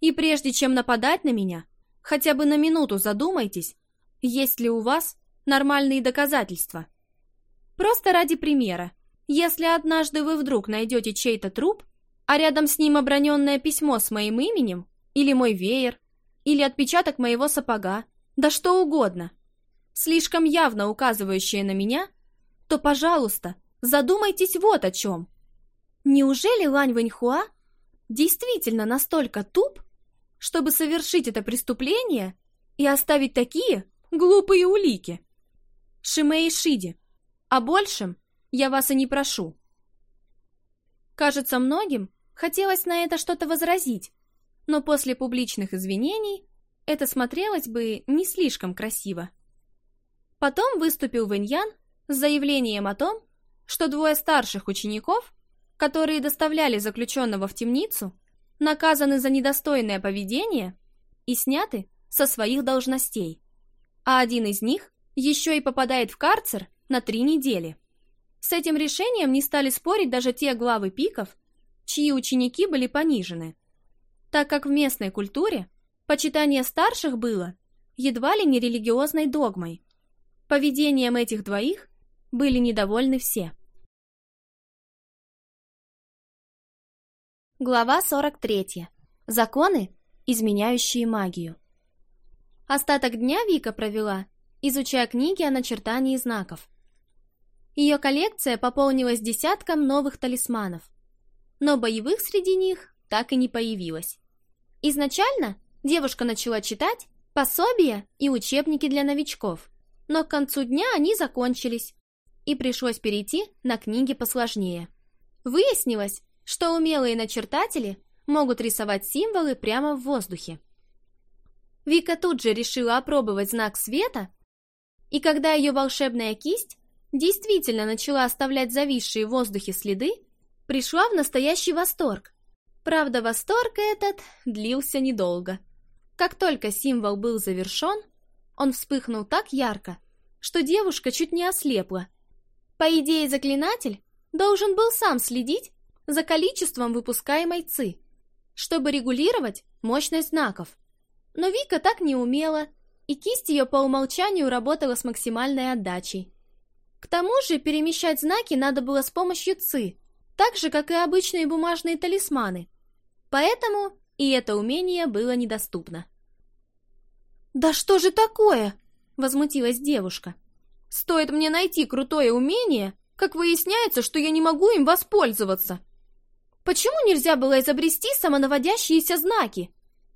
S1: И прежде чем нападать на меня, хотя бы на минуту задумайтесь, есть ли у вас нормальные доказательства. Просто ради примера. Если однажды вы вдруг найдете чей-то труп, а рядом с ним оброненное письмо с моим именем, или мой веер, или отпечаток моего сапога, да что угодно, слишком явно указывающее на меня, то, пожалуйста, задумайтесь вот о чем. Неужели Лань Вэньхуа действительно настолько туп, чтобы совершить это преступление и оставить такие глупые улики? Шимэй Шиди, о большем я вас и не прошу. Кажется, многим хотелось на это что-то возразить, но после публичных извинений это смотрелось бы не слишком красиво. Потом выступил Вэньян с заявлением о том, что двое старших учеников, которые доставляли заключенного в темницу, наказаны за недостойное поведение и сняты со своих должностей, а один из них еще и попадает в карцер на три недели. С этим решением не стали спорить даже те главы пиков, чьи ученики были понижены, так как в местной культуре Почитание старших было едва ли не религиозной догмой.
S2: Поведением этих двоих были недовольны все. Глава 43. Законы,
S1: изменяющие магию. Остаток дня Вика провела, изучая книги о начертании знаков. Ее коллекция пополнилась десятком новых талисманов, но боевых среди них так и не появилось. Изначально Девушка начала читать пособия и учебники для новичков, но к концу дня они закончились, и пришлось перейти на книги посложнее. Выяснилось, что умелые начертатели могут рисовать символы прямо в воздухе. Вика тут же решила опробовать знак света, и когда ее волшебная кисть действительно начала оставлять зависшие в воздухе следы, пришла в настоящий восторг. Правда, восторг этот длился недолго. Как только символ был завершен, он вспыхнул так ярко, что девушка чуть не ослепла. По идее, заклинатель должен был сам следить за количеством выпускаемой ци, чтобы регулировать мощность знаков. Но Вика так не умела, и кисть ее по умолчанию работала с максимальной отдачей. К тому же перемещать знаки надо было с помощью ци, так же, как и обычные бумажные талисманы. Поэтому и это умение было недоступно. «Да что же такое?» — возмутилась девушка. «Стоит мне найти крутое умение, как выясняется, что я не могу им воспользоваться. Почему нельзя было изобрести самонаводящиеся знаки?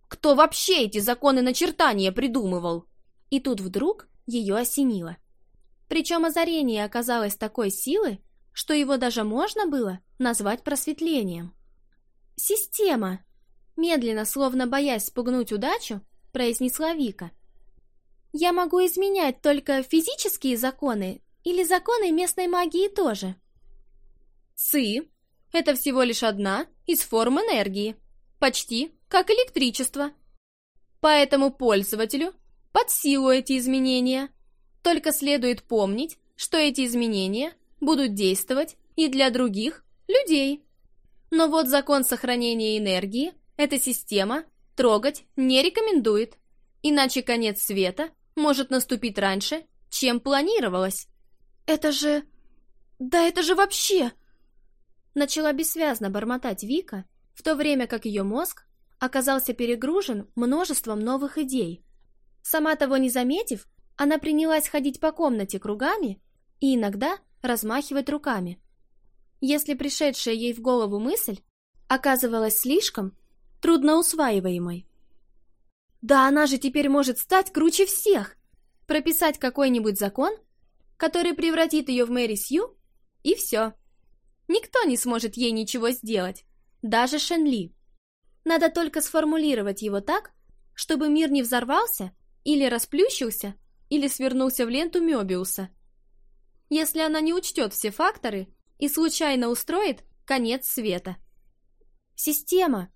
S1: Кто вообще эти законы начертания придумывал?» И тут вдруг ее осенило. Причем озарение оказалось такой силы, что его даже можно было назвать просветлением. «Система!» Медленно, словно боясь спугнуть удачу, произнесла Вика. «Я могу изменять только физические законы или законы местной магии тоже?» Сы, это всего лишь одна из форм энергии, почти как электричество. Поэтому пользователю под силу эти изменения. Только следует помнить, что эти изменения будут действовать и для других людей. Но вот закон сохранения энергии это система трогать не рекомендует, иначе конец света может наступить раньше, чем планировалось. «Это же... да это же вообще...» Начала бессвязно бормотать Вика, в то время как ее мозг оказался перегружен множеством новых идей. Сама того не заметив, она принялась ходить по комнате кругами и иногда размахивать руками. Если пришедшая ей в голову мысль оказывалась слишком трудноусваиваемой. Да она же теперь может стать круче всех! Прописать какой-нибудь закон, который превратит ее в Мэри Сью, и все. Никто не сможет ей ничего сделать, даже Шенли. Надо только сформулировать его так, чтобы мир не взорвался или расплющился, или свернулся в ленту Мёбиуса. Если она не учтет все факторы и случайно устроит конец света. Система,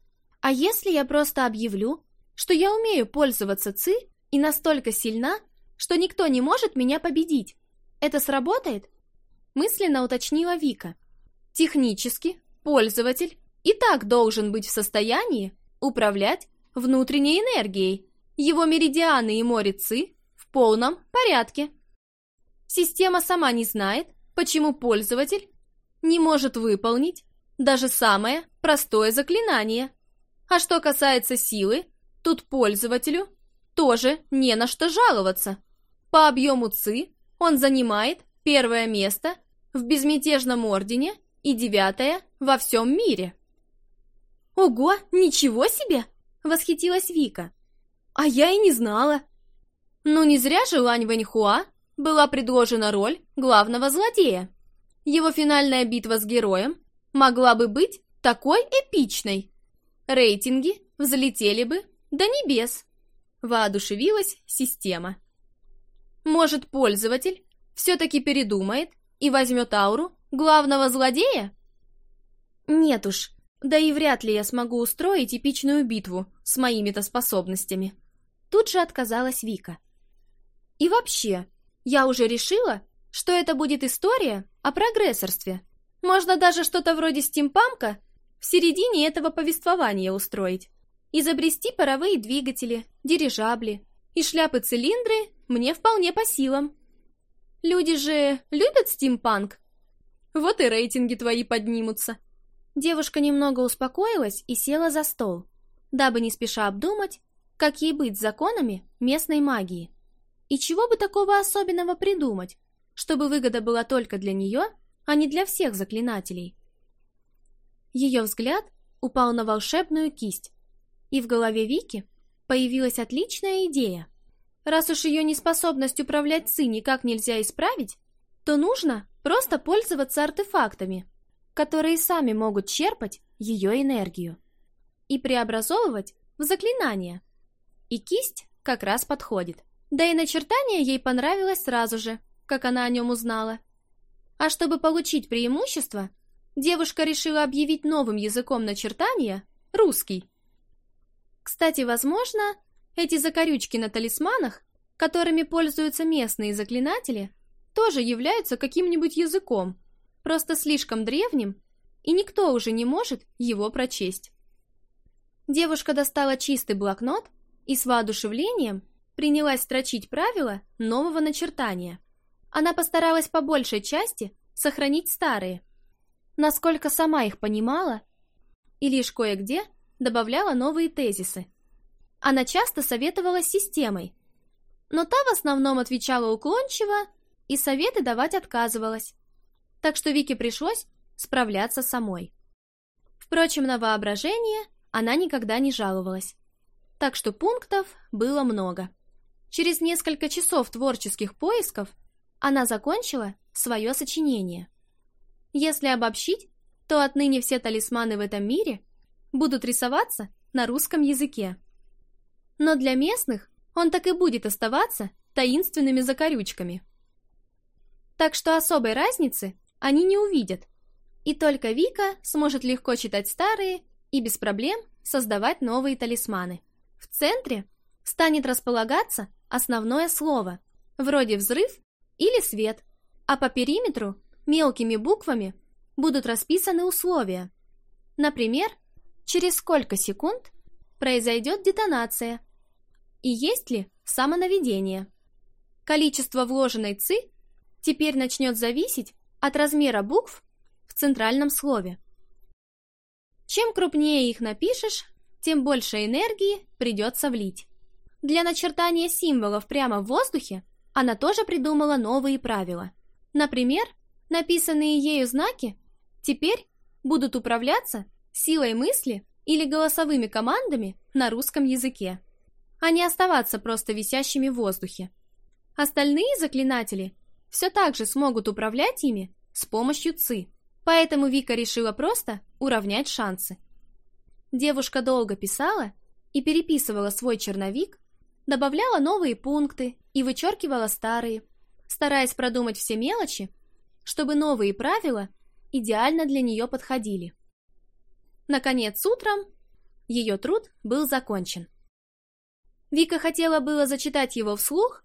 S1: а если я просто объявлю, что я умею пользоваться ЦИ и настолько сильна, что никто не может меня победить? Это сработает? Мысленно уточнила Вика. Технически пользователь и так должен быть в состоянии управлять внутренней энергией. Его меридианы и море ЦИ в полном порядке. Система сама не знает, почему пользователь не может выполнить даже самое простое заклинание. А что касается силы, тут пользователю тоже не на что жаловаться. По объему ЦИ он занимает первое место в безмятежном ордене и девятое во всем мире. «Ого, ничего себе!» — восхитилась Вика. «А я и не знала!» Ну не зря же Лань Вэньхуа была предложена роль главного злодея. Его финальная битва с героем могла бы быть такой эпичной, рейтинги взлетели бы до небес. Воодушевилась система. Может, пользователь все-таки передумает и возьмет ауру главного злодея? Нет уж, да и вряд ли я смогу устроить эпичную битву с моими-то способностями. Тут же отказалась Вика. И вообще, я уже решила, что это будет история о прогрессорстве. Можно даже что-то вроде стимпанка в середине этого повествования устроить. Изобрести паровые двигатели, дирижабли и шляпы-цилиндры мне вполне по силам. Люди же любят стимпанк? Вот и рейтинги твои поднимутся. Девушка немного успокоилась и села за стол, дабы не спеша обдумать, как ей быть с законами местной магии. И чего бы такого особенного придумать, чтобы выгода была только для нее, а не для всех заклинателей. Ее взгляд упал на волшебную кисть, и в голове Вики появилась отличная идея. Раз уж ее неспособность управлять Ци никак нельзя исправить, то нужно просто пользоваться артефактами, которые сами могут черпать ее энергию и преобразовывать в заклинания. И кисть как раз подходит. Да и начертание ей понравилось сразу же, как она о нем узнала. А чтобы получить преимущество, девушка решила объявить новым языком начертания русский. Кстати, возможно, эти закорючки на талисманах, которыми пользуются местные заклинатели, тоже являются каким-нибудь языком, просто слишком древним, и никто уже не может его прочесть. Девушка достала чистый блокнот и с воодушевлением принялась строчить правила нового начертания. Она постаралась по большей части сохранить старые, насколько сама их понимала, и лишь кое-где добавляла новые тезисы. Она часто советовала системой, но та в основном отвечала уклончиво и советы давать отказывалась. Так что Вике пришлось справляться самой. Впрочем, на воображение она никогда не жаловалась. Так что пунктов было много. Через несколько часов творческих поисков она закончила свое сочинение. Если обобщить, то отныне все талисманы в этом мире будут рисоваться на русском языке. Но для местных он так и будет оставаться таинственными закорючками. Так что особой разницы они не увидят, и только Вика сможет легко читать старые и без проблем создавать новые талисманы. В центре станет располагаться основное слово, вроде «взрыв» или «свет», а по периметру мелкими буквами будут расписаны условия. Например, через сколько секунд произойдет детонация и есть ли самонаведение. Количество вложенной ЦИ теперь начнет зависеть от размера букв в центральном слове. Чем крупнее их напишешь, тем больше энергии придется влить. Для начертания символов прямо в воздухе она тоже придумала новые правила. Например, Написанные ею знаки теперь будут управляться силой мысли или голосовыми командами на русском языке, а не оставаться просто висящими в воздухе. Остальные заклинатели все так же смогут управлять ими с помощью ЦИ, поэтому Вика решила просто уравнять шансы. Девушка долго писала и переписывала свой черновик, добавляла новые пункты и вычеркивала старые, стараясь продумать все мелочи чтобы новые правила идеально для нее подходили. Наконец, утром ее труд был закончен. Вика хотела было зачитать его вслух,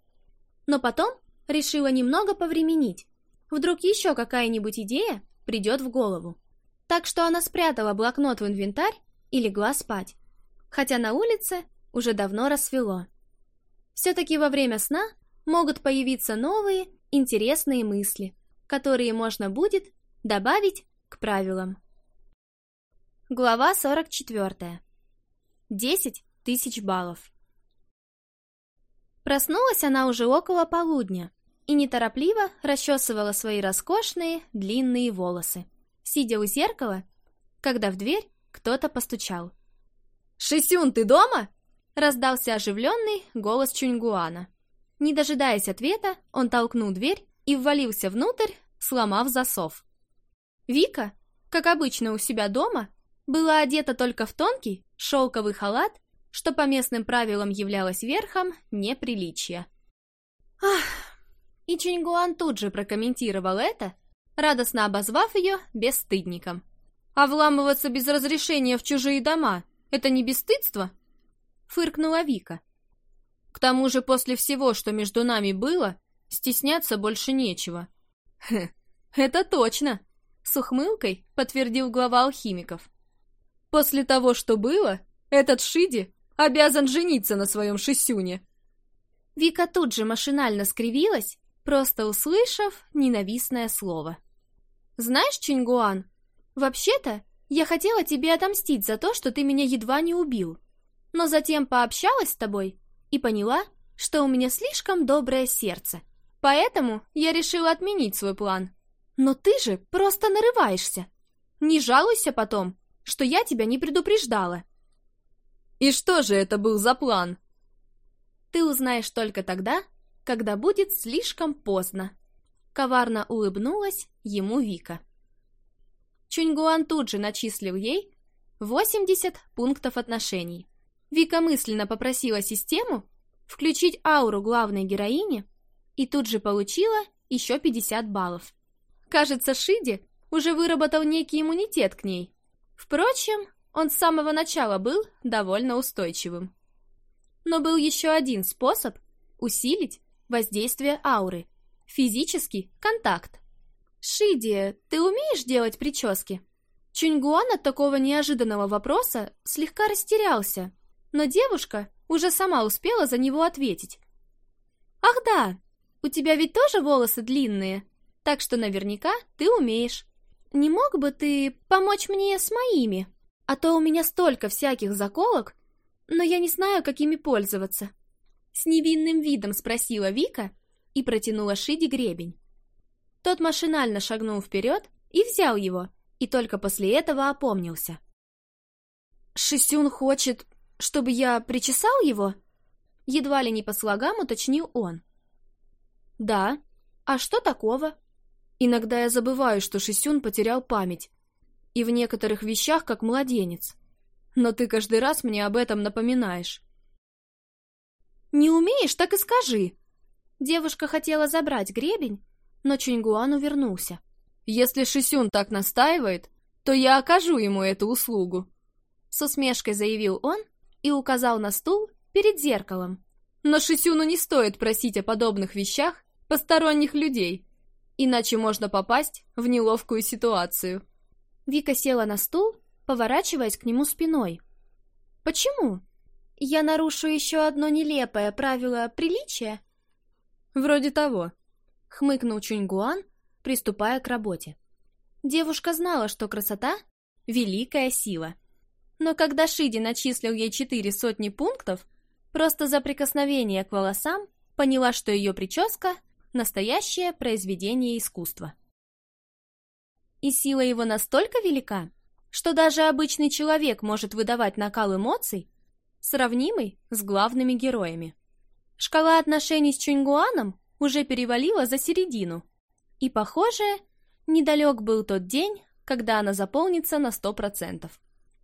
S1: но потом решила немного повременить. Вдруг еще какая-нибудь идея придет в голову. Так что она спрятала блокнот в инвентарь и легла спать. Хотя на улице уже давно рассвело. Все-таки во время сна могут появиться новые интересные мысли которые можно будет добавить к правилам. Глава 44. 10 тысяч баллов. Проснулась она уже около полудня и неторопливо расчесывала свои роскошные длинные волосы, сидя у зеркала, когда в дверь кто-то постучал. «Шисюн, ты дома?» — раздался оживленный голос Чуньгуана. Не дожидаясь ответа, он толкнул дверь и ввалился внутрь сломав засов. Вика, как обычно у себя дома, была одета только в тонкий шелковый халат, что по местным правилам являлось верхом неприличия. Ах! И Чингуан тут же прокомментировал это, радостно обозвав ее бесстыдником. «А вламываться без разрешения в чужие дома — это не бесстыдство?» — фыркнула Вика. «К тому же после всего, что между нами было, стесняться больше нечего это точно!» — с ухмылкой подтвердил глава алхимиков. «После того, что было, этот Шиди обязан жениться на своем Шисюне!» Вика тут же машинально скривилась, просто услышав ненавистное слово. «Знаешь, Чингуан, вообще-то я хотела тебе отомстить за то, что ты меня едва не убил, но затем пообщалась с тобой и поняла, что у меня слишком доброе сердце, Поэтому я решила отменить свой план. Но ты же просто нарываешься. Не жалуйся потом, что я тебя не предупреждала. И что же это был за план? Ты узнаешь только тогда, когда будет слишком поздно. Коварно улыбнулась ему Вика. Чуньгуан тут же начислил ей 80 пунктов отношений. Вика мысленно попросила систему включить ауру главной героини и тут же получила еще 50 баллов. Кажется, Шиди уже выработал некий иммунитет к ней. Впрочем, он с самого начала был довольно устойчивым. Но был еще один способ усилить воздействие ауры – физический контакт. «Шиди, ты умеешь делать прически?» Чуньгуан от такого неожиданного вопроса слегка растерялся, но девушка уже сама успела за него ответить. «Ах да, у тебя ведь тоже волосы длинные, так что наверняка ты умеешь. Не мог бы ты помочь мне с моими? А то у меня столько всяких заколок, но я не знаю, какими пользоваться. С невинным видом спросила Вика и протянула Шиди гребень. Тот машинально шагнул вперед и взял его, и только после этого опомнился. «Шисюн хочет, чтобы я причесал его?» Едва ли не по слогам уточнил он. «Да. А что такого?» Иногда я забываю, что Шисюн потерял память. И в некоторых вещах, как младенец. Но ты каждый раз мне об этом напоминаешь. «Не умеешь, так и скажи!» Девушка хотела забрать гребень, но Чуньгуан увернулся. «Если Шисюн так настаивает, то я окажу ему эту услугу!» С усмешкой заявил он и указал на стул перед зеркалом. «Но Шисюну не стоит просить о подобных вещах посторонних людей. Иначе можно попасть в неловкую ситуацию. Вика села на стул, поворачиваясь к нему спиной. «Почему? Я нарушу еще одно нелепое правило приличия?» «Вроде того», — хмыкнул Чуньгуан, приступая к работе. Девушка знала, что красота — великая сила. Но когда Шиди начислил ей четыре сотни пунктов, просто за прикосновение к волосам поняла, что ее прическа — настоящее произведение искусства. И сила его настолько велика, что даже обычный человек может выдавать накал эмоций, сравнимый с главными героями. Шкала отношений с Чуньгуаном уже перевалила за середину, и, похоже, недалек был тот день, когда она заполнится на 100%.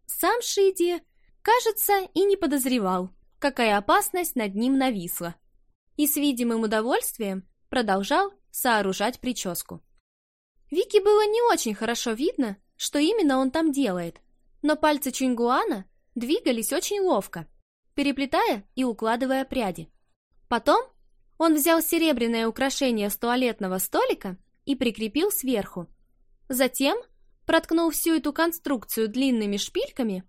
S1: Сам Шиди, кажется, и не подозревал, какая опасность над ним нависла, и с видимым удовольствием продолжал сооружать прическу. Вики было не очень хорошо видно, что именно он там делает, но пальцы Чунгуана двигались очень ловко, переплетая и укладывая пряди. Потом он взял серебряное украшение с туалетного столика и прикрепил сверху. Затем проткнул всю эту конструкцию длинными шпильками,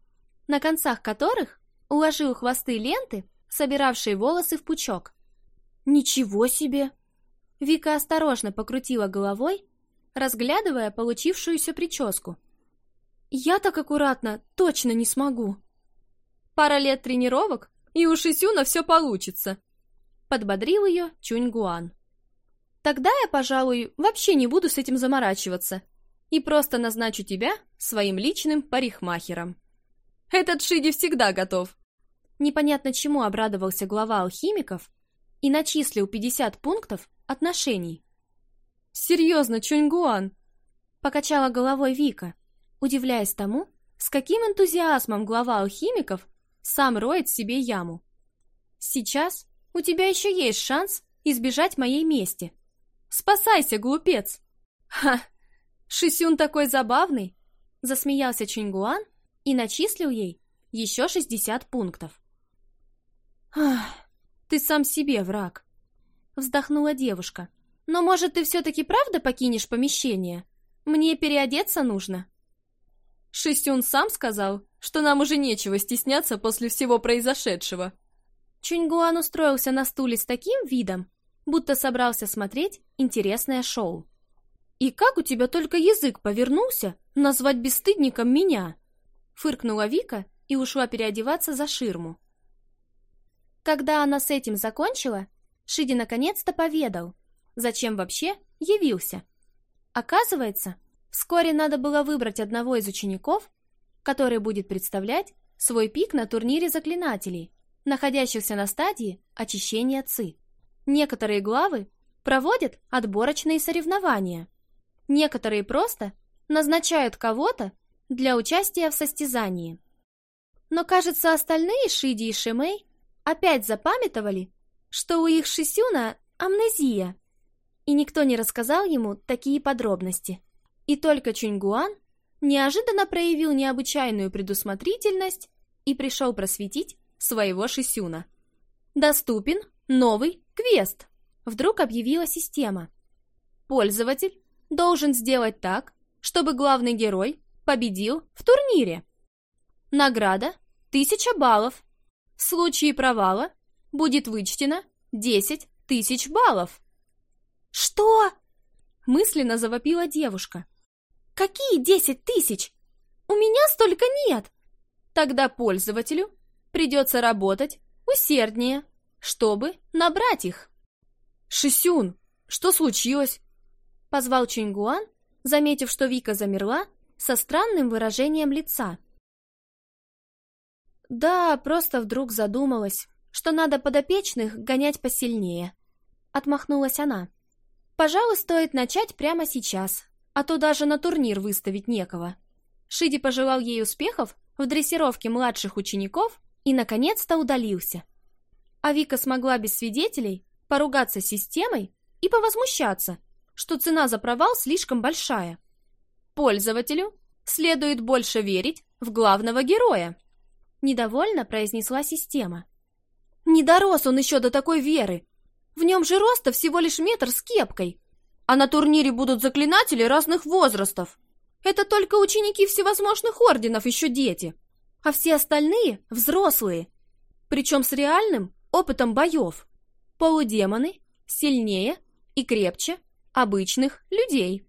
S1: на концах которых уложил хвосты ленты, собиравшие волосы в пучок. «Ничего себе!» Вика осторожно покрутила головой, разглядывая получившуюся прическу. «Я так аккуратно точно не смогу!» «Пара лет тренировок, и у Шисюна все получится!» Подбодрил ее Чуньгуан. «Тогда я, пожалуй, вообще не буду с этим заморачиваться и просто назначу тебя своим личным парикмахером». «Этот Шиди всегда готов!» Непонятно чему обрадовался глава алхимиков и начислил 50 пунктов отношений. «Серьезно, Чуньгуан!» — покачала головой Вика, удивляясь тому, с каким энтузиазмом глава алхимиков сам роет себе яму. «Сейчас у тебя еще есть шанс избежать моей мести. Спасайся, глупец!» «Ха! Шисюн такой забавный!» — засмеялся Чуньгуан и начислил ей еще 60 пунктов. «Ах, ты сам себе враг!» вздохнула девушка. «Но, может, ты все-таки правда покинешь помещение? Мне переодеться нужно». Шестюн сам сказал, что нам уже нечего стесняться после всего произошедшего. Чуньгуан устроился на стуле с таким видом, будто собрался смотреть интересное шоу. «И как у тебя только язык повернулся назвать бесстыдником меня?» Фыркнула Вика и ушла переодеваться за ширму. Когда она с этим закончила, Шиди наконец-то поведал, зачем вообще явился. Оказывается, вскоре надо было выбрать одного из учеников, который будет представлять свой пик на турнире заклинателей, находящихся на стадии очищения ЦИ. Некоторые главы проводят отборочные соревнования. Некоторые просто назначают кого-то для участия в состязании. Но, кажется, остальные Шиди и Шимей опять запамятовали что у их Шисюна амнезия, и никто не рассказал ему такие подробности. И только Чуньгуан неожиданно проявил необычайную предусмотрительность и пришел просветить своего Шисюна. Доступен новый квест! Вдруг объявила система. Пользователь должен сделать так, чтобы главный герой победил в турнире. Награда – 1000 баллов. В случае провала будет вычтено 10 тысяч баллов. Что? Мысленно завопила девушка. Какие 10 тысяч? У меня столько нет. Тогда пользователю придется работать усерднее, чтобы набрать их. Шисюн, что случилось? Позвал Чингуан, заметив, что Вика замерла со странным выражением лица. Да, просто вдруг задумалась что надо подопечных гонять посильнее. Отмахнулась она. Пожалуй, стоит начать прямо сейчас, а то даже на турнир выставить некого. Шиди пожелал ей успехов в дрессировке младших учеников и, наконец-то, удалился. А Вика смогла без свидетелей поругаться с системой и повозмущаться, что цена за провал слишком большая. Пользователю следует больше верить в главного героя. Недовольно произнесла система. Не дорос он еще до такой веры. В нем же роста всего лишь метр с кепкой. А на турнире будут заклинатели разных возрастов. Это только ученики всевозможных орденов еще дети. А все остальные – взрослые. Причем с реальным опытом боев. Полудемоны сильнее и крепче обычных людей.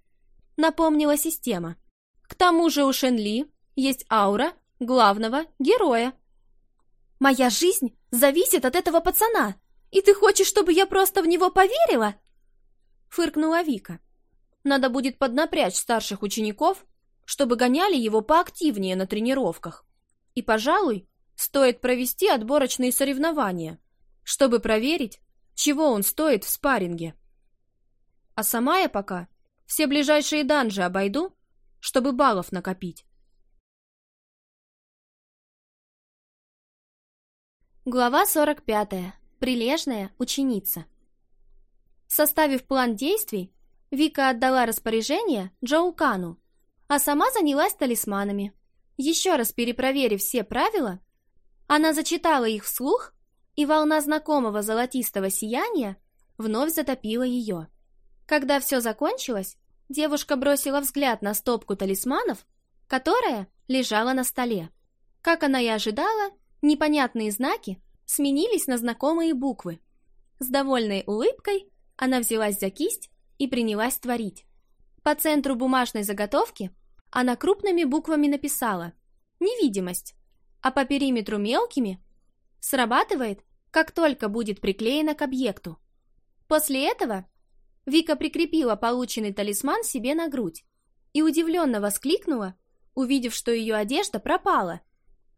S1: Напомнила система. К тому же у Шенли есть аура главного героя. Моя жизнь зависит от этого пацана, и ты хочешь, чтобы я просто в него поверила?» Фыркнула Вика. «Надо будет поднапрячь старших учеников, чтобы гоняли его поактивнее на тренировках. И, пожалуй, стоит провести отборочные соревнования, чтобы проверить, чего он стоит в спарринге. А сама я
S2: пока все ближайшие данжи обойду, чтобы баллов накопить». Глава 45. Прилежная ученица. Составив план действий,
S1: Вика отдала распоряжение Джоу Кану, а сама занялась талисманами. Еще раз перепроверив все правила, она зачитала их вслух, и волна знакомого золотистого сияния вновь затопила ее. Когда все закончилось, девушка бросила взгляд на стопку талисманов, которая лежала на столе. Как она и ожидала, Непонятные знаки сменились на знакомые буквы. С довольной улыбкой она взялась за кисть и принялась творить. По центру бумажной заготовки она крупными буквами написала «Невидимость», а по периметру мелкими «Срабатывает, как только будет приклеена к объекту». После этого Вика прикрепила полученный талисман себе на грудь и удивленно воскликнула, увидев, что ее одежда пропала –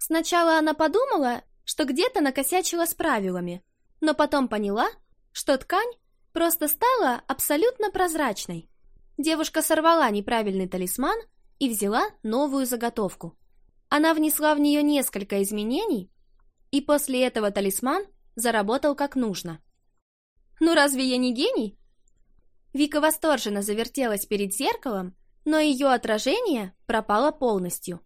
S1: Сначала она подумала, что где-то накосячила с правилами, но потом поняла, что ткань просто стала абсолютно прозрачной. Девушка сорвала неправильный талисман и взяла новую заготовку. Она внесла в нее несколько изменений, и после этого талисман заработал как нужно. «Ну разве я не гений?» Вика восторженно завертелась перед зеркалом, но ее отражение пропало полностью.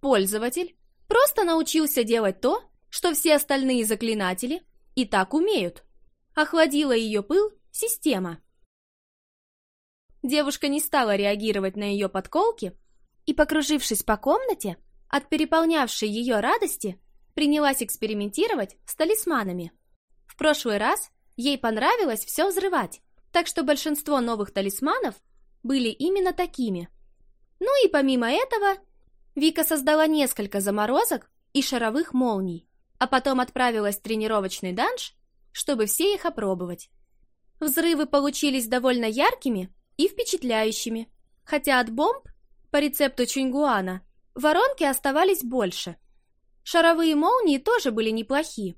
S1: Пользователь просто научился делать то, что все остальные заклинатели и так умеют. Охладила ее пыл система. Девушка не стала реагировать на ее подколки и, покружившись по комнате, от переполнявшей ее радости, принялась экспериментировать с талисманами. В прошлый раз ей понравилось все взрывать, так что большинство новых талисманов были именно такими. Ну и помимо этого Вика создала несколько заморозок и шаровых молний, а потом отправилась в тренировочный данж, чтобы все их опробовать. Взрывы получились довольно яркими и впечатляющими, хотя от бомб, по рецепту Чуньгуана воронки оставались больше. Шаровые молнии тоже были неплохи,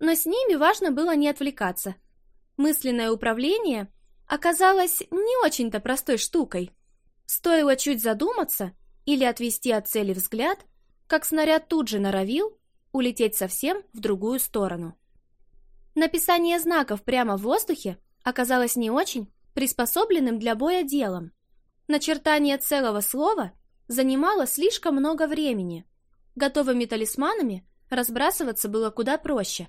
S1: но с ними важно было не отвлекаться. Мысленное управление оказалось не очень-то простой штукой. Стоило чуть задуматься — или отвести от цели взгляд, как снаряд тут же норовил улететь совсем в другую сторону. Написание знаков прямо в воздухе оказалось не очень приспособленным для боя делом. Начертание целого слова занимало слишком много времени. Готовыми талисманами разбрасываться было куда проще.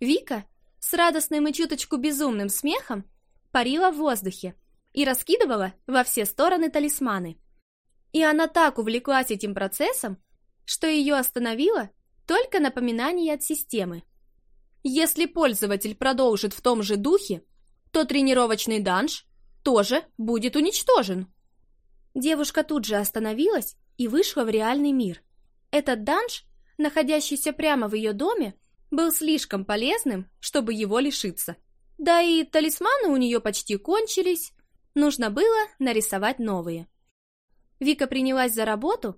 S1: Вика с радостным и чуточку безумным смехом парила в воздухе и раскидывала во все стороны талисманы. И она так увлеклась этим процессом, что ее остановило только напоминание от системы. Если пользователь продолжит в том же духе, то тренировочный данж тоже будет уничтожен. Девушка тут же остановилась и вышла в реальный мир. Этот данж, находящийся прямо в ее доме, был слишком полезным, чтобы его лишиться. Да и талисманы у нее почти кончились, нужно было нарисовать новые. Вика принялась за работу,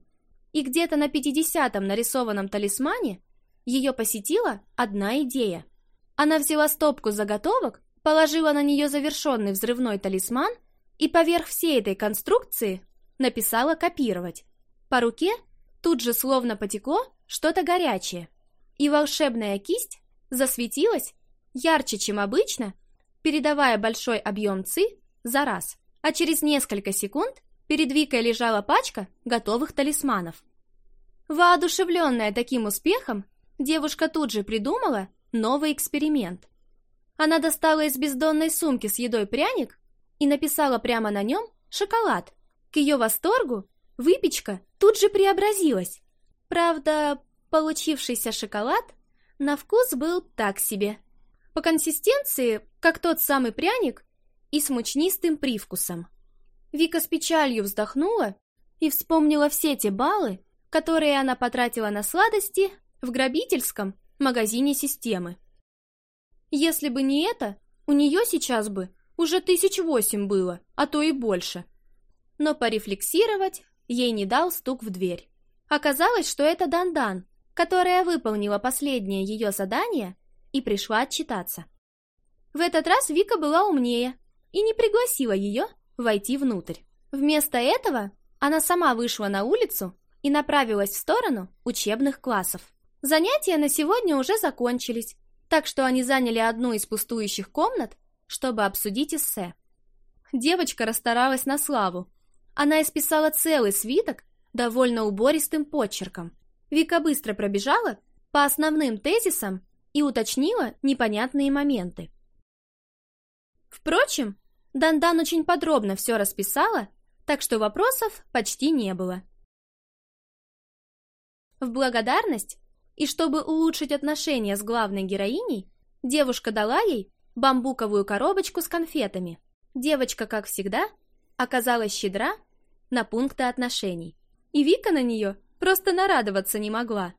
S1: и где-то на 50-м нарисованном талисмане ее посетила одна идея. Она взяла стопку заготовок, положила на нее завершенный взрывной талисман и поверх всей этой конструкции написала «копировать». По руке тут же словно потекло что-то горячее, и волшебная кисть засветилась ярче, чем обычно, передавая большой объем ЦИ за раз. А через несколько секунд Перед Викой лежала пачка готовых талисманов. Воодушевленная таким успехом, девушка тут же придумала новый эксперимент. Она достала из бездонной сумки с едой пряник и написала прямо на нем «шоколад». К ее восторгу выпечка тут же преобразилась. Правда, получившийся шоколад на вкус был так себе. По консистенции, как тот самый пряник, и с мучнистым привкусом. Вика с печалью вздохнула и вспомнила все те баллы, которые она потратила на сладости в грабительском магазине системы. Если бы не это, у нее сейчас бы уже тысяч восемь было, а то и больше. Но порефлексировать ей не дал стук в дверь. Оказалось, что это Дандан, которая выполнила последнее ее задание и пришла отчитаться. В этот раз Вика была умнее и не пригласила ее войти внутрь. Вместо этого она сама вышла на улицу и направилась в сторону учебных классов. Занятия на сегодня уже закончились, так что они заняли одну из пустующих комнат, чтобы обсудить эссе. Девочка расстаралась на славу. Она исписала целый свиток довольно убористым почерком. Вика быстро пробежала по основным тезисам и уточнила непонятные моменты. Впрочем, Дандан очень подробно все расписала, так что вопросов почти не было. В благодарность и чтобы улучшить отношения с главной героиней, девушка дала ей бамбуковую коробочку с конфетами. Девочка, как всегда, оказалась щедра на пункты отношений. И Вика на нее просто нарадоваться не могла.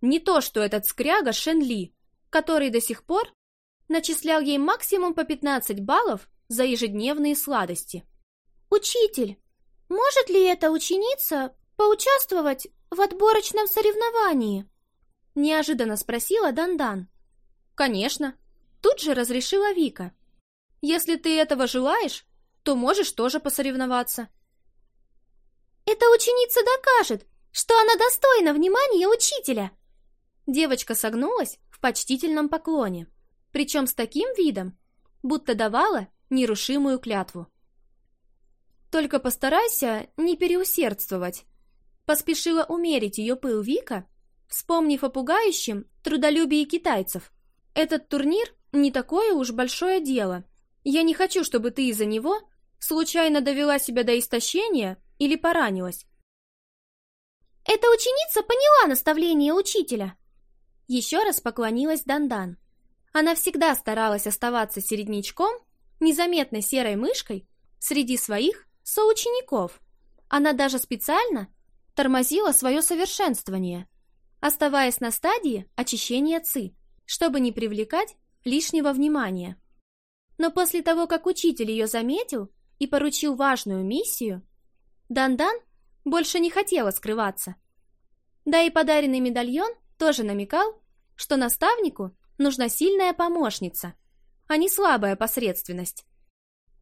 S1: Не то, что этот скряга Шенли, который до сих пор начислял ей максимум по 15 баллов за ежедневные сладости. «Учитель, может ли эта ученица поучаствовать в отборочном соревновании?» Неожиданно спросила Дандан. «Конечно!» Тут же разрешила Вика. «Если ты этого желаешь, то можешь тоже посоревноваться». «Эта ученица докажет, что она достойна внимания учителя!» Девочка согнулась в почтительном поклоне, причем с таким видом, будто давала нерушимую клятву. «Только постарайся не переусердствовать», — поспешила умерить ее пыл Вика, вспомнив о пугающем трудолюбии китайцев. «Этот турнир не такое уж большое дело. Я не хочу, чтобы ты из-за него случайно довела себя до истощения или поранилась». «Эта ученица поняла наставление учителя!» Еще раз поклонилась Дандан. Она всегда старалась оставаться середнячком незаметной серой мышкой среди своих соучеников. Она даже специально тормозила свое совершенствование, оставаясь на стадии очищения ЦИ, чтобы не привлекать лишнего внимания. Но после того, как учитель ее заметил и поручил важную миссию, Дандан больше не хотела скрываться. Да и подаренный медальон тоже намекал, что наставнику нужна сильная помощница – а не слабая посредственность.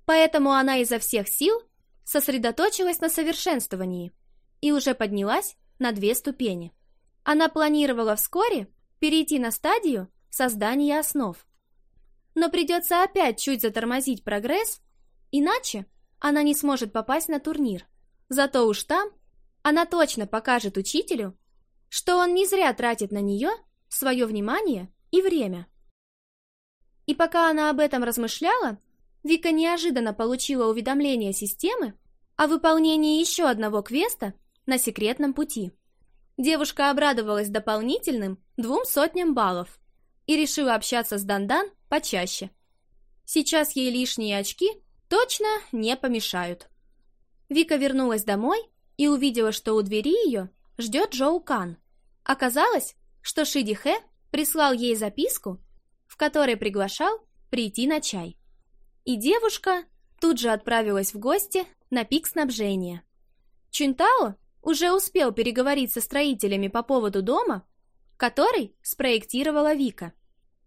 S1: Поэтому она изо всех сил сосредоточилась на совершенствовании и уже поднялась на две ступени. Она планировала вскоре перейти на стадию создания основ. Но придется опять чуть затормозить прогресс, иначе она не сможет попасть на турнир. Зато уж там она точно покажет учителю, что он не зря тратит на нее свое внимание и время. И пока она об этом размышляла, Вика неожиданно получила уведомление системы о выполнении еще одного квеста на секретном пути. Девушка обрадовалась дополнительным двум сотням баллов и решила общаться с Дандан почаще. Сейчас ей лишние очки точно не помешают. Вика вернулась домой и увидела, что у двери ее ждет Джоу Кан. Оказалось, что Шиди Хэ прислал ей записку в которой приглашал прийти на чай. И девушка тут же отправилась в гости на пик снабжения. Чунтао уже успел переговорить со строителями по поводу дома, который спроектировала Вика.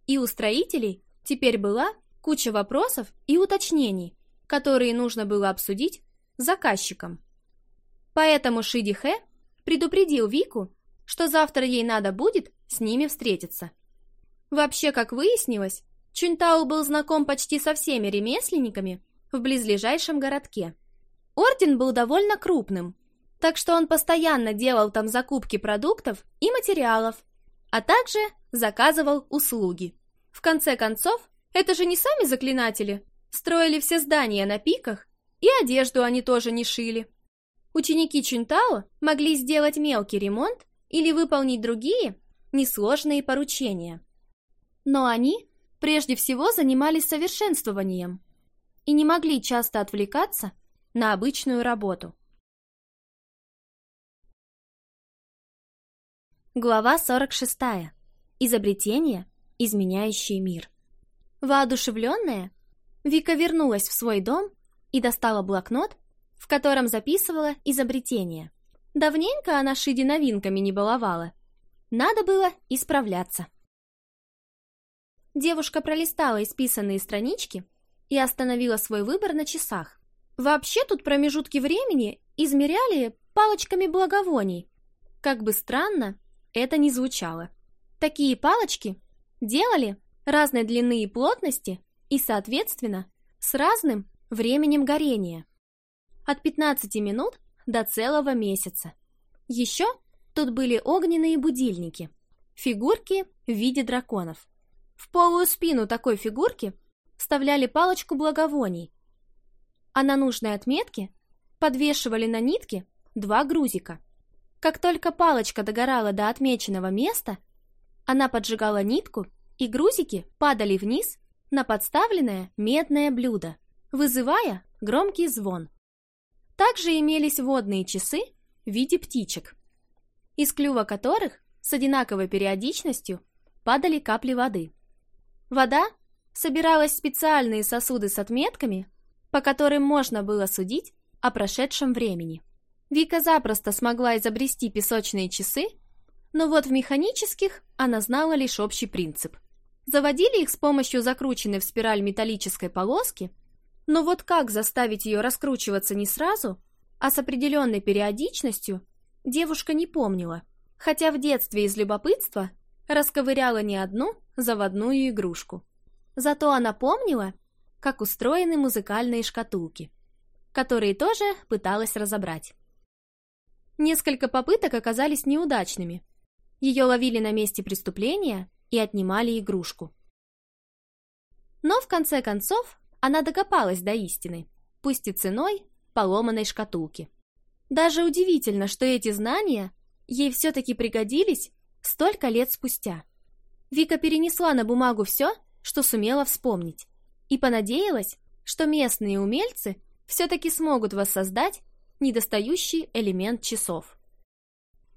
S1: И у строителей теперь была куча вопросов и уточнений, которые нужно было обсудить с заказчиком. Поэтому Шиди Хэ предупредил Вику, что завтра ей надо будет с ними встретиться. Вообще, как выяснилось, Чунтао был знаком почти со всеми ремесленниками в близлежащем городке. Орден был довольно крупным, так что он постоянно делал там закупки продуктов и материалов, а также заказывал услуги. В конце концов, это же не сами заклинатели, строили все здания на пиках, и одежду они тоже не шили. Ученики Чунтао могли сделать мелкий ремонт или выполнить другие несложные поручения. Но они прежде всего занимались совершенствованием
S2: и не могли часто отвлекаться на обычную работу. Глава 46. Изобретение, изменяющее мир. Воодушевленная,
S1: Вика вернулась в свой дом и достала блокнот, в котором записывала изобретение. Давненько она Шиди новинками не баловала. Надо было исправляться. Девушка пролистала исписанные странички и остановила свой выбор на часах. Вообще тут промежутки времени измеряли палочками благовоний. Как бы странно это ни звучало. Такие палочки делали разной длины и плотности и, соответственно, с разным временем горения. От 15 минут до целого месяца. Еще тут были огненные будильники, фигурки в виде драконов. В полую спину такой фигурки вставляли палочку благовоний, а на нужной отметке подвешивали на нитке два грузика. Как только палочка догорала до отмеченного места, она поджигала нитку, и грузики падали вниз на подставленное медное блюдо, вызывая громкий звон. Также имелись водные часы в виде птичек, из клюва которых с одинаковой периодичностью падали капли воды. Вода собиралась в специальные сосуды с отметками, по которым можно было судить о прошедшем времени. Вика запросто смогла изобрести песочные часы, но вот в механических она знала лишь общий принцип. Заводили их с помощью закрученной в спираль металлической полоски, но вот как заставить ее раскручиваться не сразу, а с определенной периодичностью, девушка не помнила, хотя в детстве из любопытства – Расковыряла не одну заводную игрушку. Зато она помнила, как устроены музыкальные шкатулки, которые тоже пыталась разобрать. Несколько попыток оказались неудачными. Ее ловили на месте преступления и отнимали игрушку. Но в конце концов она докопалась до истины, пусть и ценой поломанной шкатулки. Даже удивительно, что эти знания ей все-таки пригодились столько лет спустя. Вика перенесла на бумагу все, что сумела вспомнить, и понадеялась, что местные умельцы все-таки смогут воссоздать недостающий элемент часов.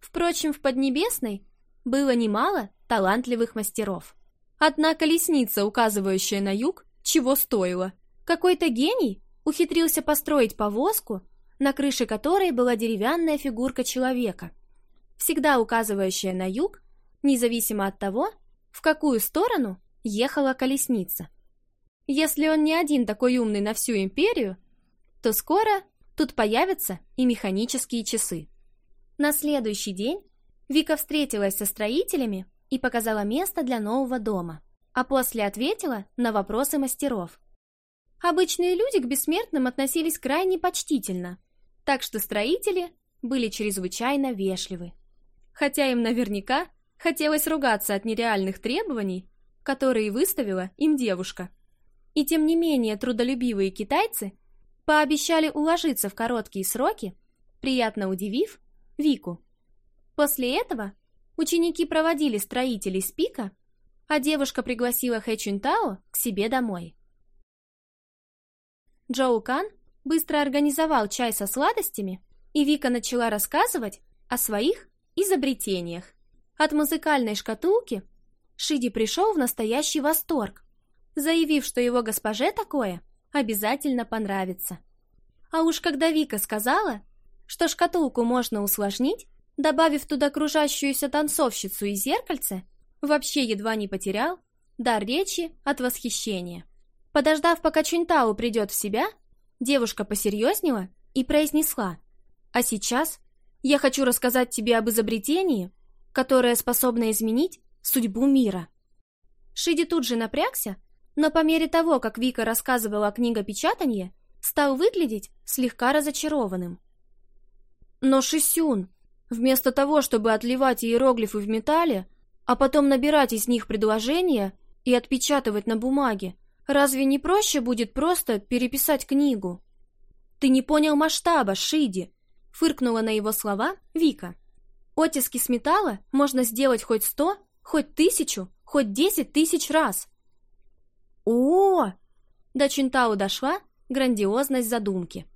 S1: Впрочем, в Поднебесной было немало талантливых мастеров. Одна колесница, указывающая на юг, чего стоила. Какой-то гений ухитрился построить повозку, на крыше которой была деревянная фигурка человека, всегда указывающая на юг, независимо от того, в какую сторону ехала колесница. Если он не один такой умный на всю империю, то скоро тут появятся и механические часы. На следующий день Вика встретилась со строителями и показала место для нового дома, а после ответила на вопросы мастеров. Обычные люди к бессмертным относились крайне почтительно, так что строители были чрезвычайно вежливы хотя им наверняка хотелось ругаться от нереальных требований, которые выставила им девушка. И тем не менее трудолюбивые китайцы пообещали уложиться в короткие сроки, приятно удивив Вику. После этого ученики проводили строителей с пика, а девушка пригласила Хэ Чунтао к себе домой. Джоу Кан быстро организовал чай со сладостями, и Вика начала рассказывать о своих изобретениях. От музыкальной шкатулки Шиди пришел в настоящий восторг, заявив, что его госпоже такое обязательно понравится. А уж когда Вика сказала, что шкатулку можно усложнить, добавив туда кружащуюся танцовщицу и зеркальце, вообще едва не потерял дар речи от восхищения. Подождав, пока Чунтау придет в себя, девушка посерьезнела и произнесла. А сейчас я хочу рассказать тебе об изобретении, которое способно изменить судьбу мира. Шиди тут же напрягся, но по мере того, как Вика рассказывала о книгопечатании, стал выглядеть слегка разочарованным. Но Шисюн, вместо того, чтобы отливать иероглифы в металле, а потом набирать из них предложения и отпечатывать на бумаге, разве не проще будет просто переписать книгу? Ты не понял масштаба, Шиди фыркнула на его слова Вика. Оттиски с металла можно сделать хоть сто, хоть тысячу, хоть десять тысяч раз. О! -о До Чинтау дошла грандиозность задумки.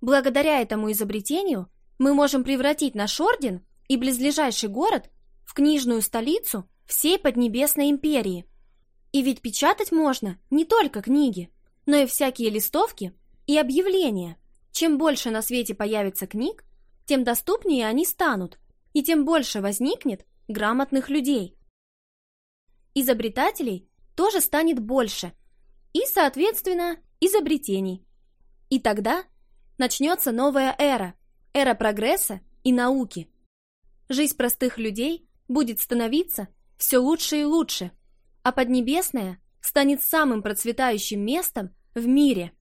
S1: Благодаря этому изобретению мы можем превратить наш орден и близлежащий город в книжную столицу всей Поднебесной империи. И ведь печатать можно не только книги, но и всякие листовки и объявления – чем больше на свете появится книг, тем доступнее они станут, и тем больше возникнет грамотных людей. Изобретателей тоже станет больше, и, соответственно, изобретений. И тогда начнется новая эра, эра прогресса и науки. Жизнь простых людей будет становиться все лучше и лучше, а Поднебесная станет самым процветающим местом в мире –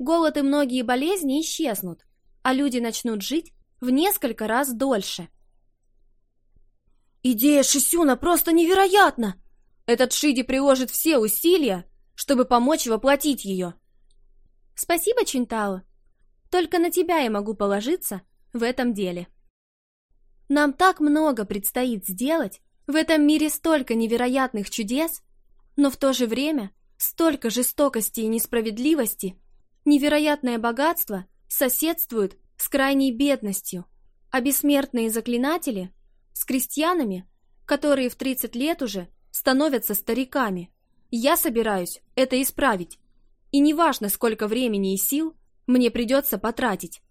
S1: голод и многие болезни исчезнут, а люди начнут жить в несколько раз дольше. «Идея Шисюна просто невероятна!» Этот Шиди приложит все усилия, чтобы помочь воплотить ее. Спасибо, Чинтао. Только на тебя я могу положиться в этом деле. Нам так много предстоит сделать, в этом мире столько невероятных чудес, но в то же время столько жестокости и несправедливости – Невероятное богатство соседствует с крайней бедностью, а бессмертные заклинатели – с крестьянами, которые в 30 лет уже становятся стариками. Я собираюсь это исправить, и неважно, сколько времени и сил мне придется потратить.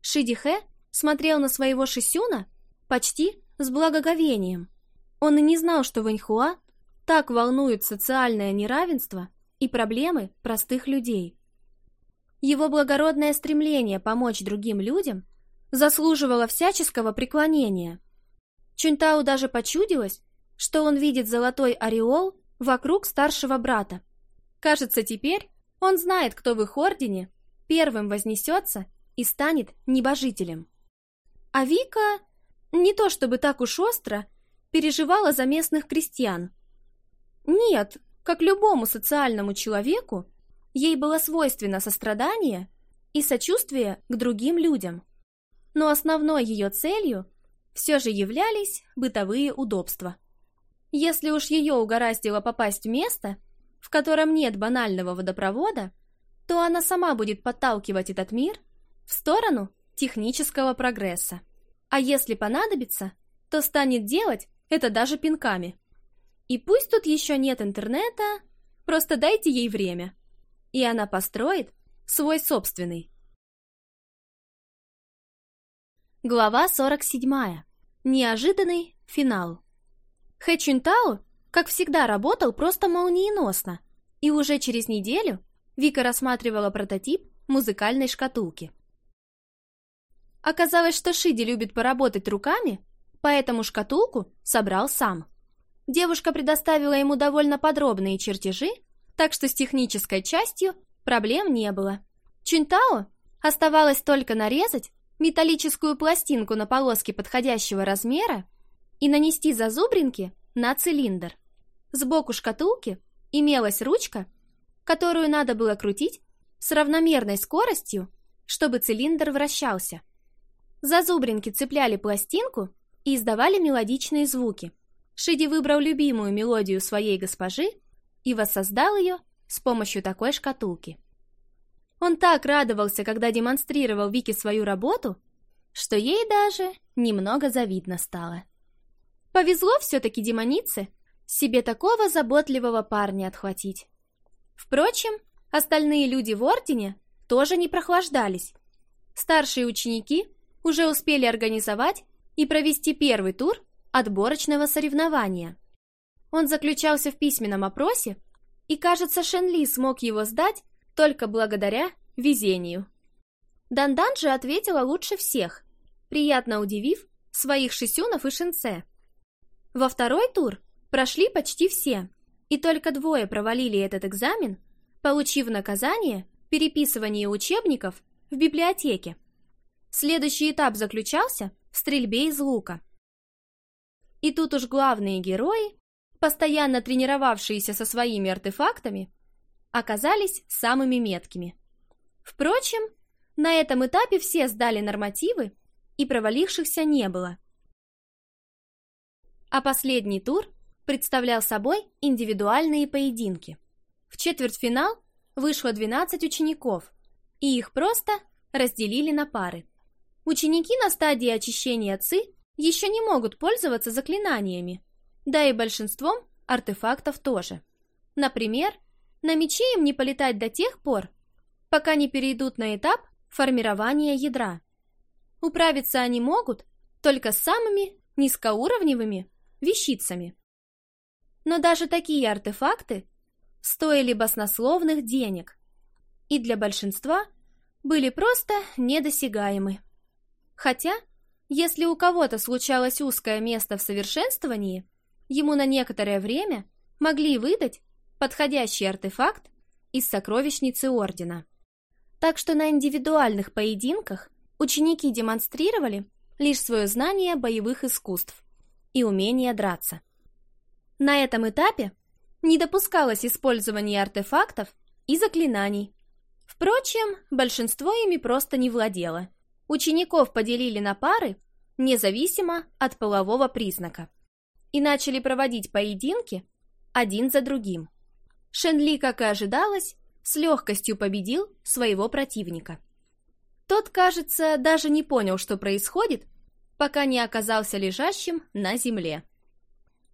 S1: Шидихе смотрел на своего Шисюна почти с благоговением. Он и не знал, что Вэньхуа так волнует социальное неравенство и проблемы простых людей. Его благородное стремление помочь другим людям заслуживало всяческого преклонения. Чунтау даже почудилось, что он видит золотой ореол вокруг старшего брата. Кажется, теперь он знает, кто в их ордене первым вознесется и станет небожителем. А Вика не то чтобы так уж остро переживала за местных крестьян. Нет, как любому социальному человеку, Ей было свойственно сострадание и сочувствие к другим людям. Но основной ее целью все же являлись бытовые удобства. Если уж ее угораздило попасть в место, в котором нет банального водопровода, то она сама будет подталкивать этот мир в сторону технического прогресса. А если понадобится, то станет делать это даже пинками. И пусть тут еще нет интернета, просто дайте ей время
S2: и она построит свой собственный. Глава 47. Неожиданный финал.
S1: Хэ Чунтао, как всегда, работал просто молниеносно, и уже через неделю Вика рассматривала прототип музыкальной шкатулки. Оказалось, что Шиди любит поработать руками, поэтому шкатулку собрал сам. Девушка предоставила ему довольно подробные чертежи так что с технической частью проблем не было. Чунтао оставалось только нарезать металлическую пластинку на полоски подходящего размера и нанести зазубринки на цилиндр. Сбоку шкатулки имелась ручка, которую надо было крутить с равномерной скоростью, чтобы цилиндр вращался. Зазубринки цепляли пластинку и издавали мелодичные звуки. Шиди выбрал любимую мелодию своей госпожи и воссоздал ее с помощью такой шкатулки. Он так радовался, когда демонстрировал Вике свою работу, что ей даже немного завидно стало. Повезло все-таки демонице себе такого заботливого парня отхватить. Впрочем, остальные люди в Ордене тоже не прохлаждались. Старшие ученики уже успели организовать и провести первый тур отборочного соревнования – он заключался в письменном опросе, и, кажется, Шенли смог его сдать только благодаря везению. Дандан же ответила лучше всех, приятно удивив своих шисюнов и шинце. Во второй тур прошли почти все, и только двое провалили этот экзамен, получив наказание переписывание учебников в библиотеке. Следующий этап заключался в стрельбе из лука. И тут уж главные герои постоянно тренировавшиеся со своими артефактами, оказались самыми меткими. Впрочем, на этом этапе все сдали нормативы, и провалившихся не было. А последний тур представлял собой индивидуальные поединки. В четвертьфинал вышло 12 учеников, и их просто разделили на пары. Ученики на стадии очищения ЦИ еще не могут пользоваться заклинаниями, да и большинством артефактов тоже. Например, на мече им не полетать до тех пор, пока не перейдут на этап формирования ядра. Управиться они могут только с самыми низкоуровневыми вещицами. Но даже такие артефакты стоили баснословных денег и для большинства были просто недосягаемы. Хотя, если у кого-то случалось узкое место в совершенствовании – ему на некоторое время могли выдать подходящий артефакт из сокровищницы Ордена. Так что на индивидуальных поединках ученики демонстрировали лишь свое знание боевых искусств и умение драться. На этом этапе не допускалось использование артефактов и заклинаний. Впрочем, большинство ими просто не владело. Учеников поделили на пары, независимо от полового признака и начали проводить поединки один за другим. Шенли, как и ожидалось, с легкостью победил своего противника. Тот, кажется, даже не понял, что происходит, пока не оказался лежащим на земле.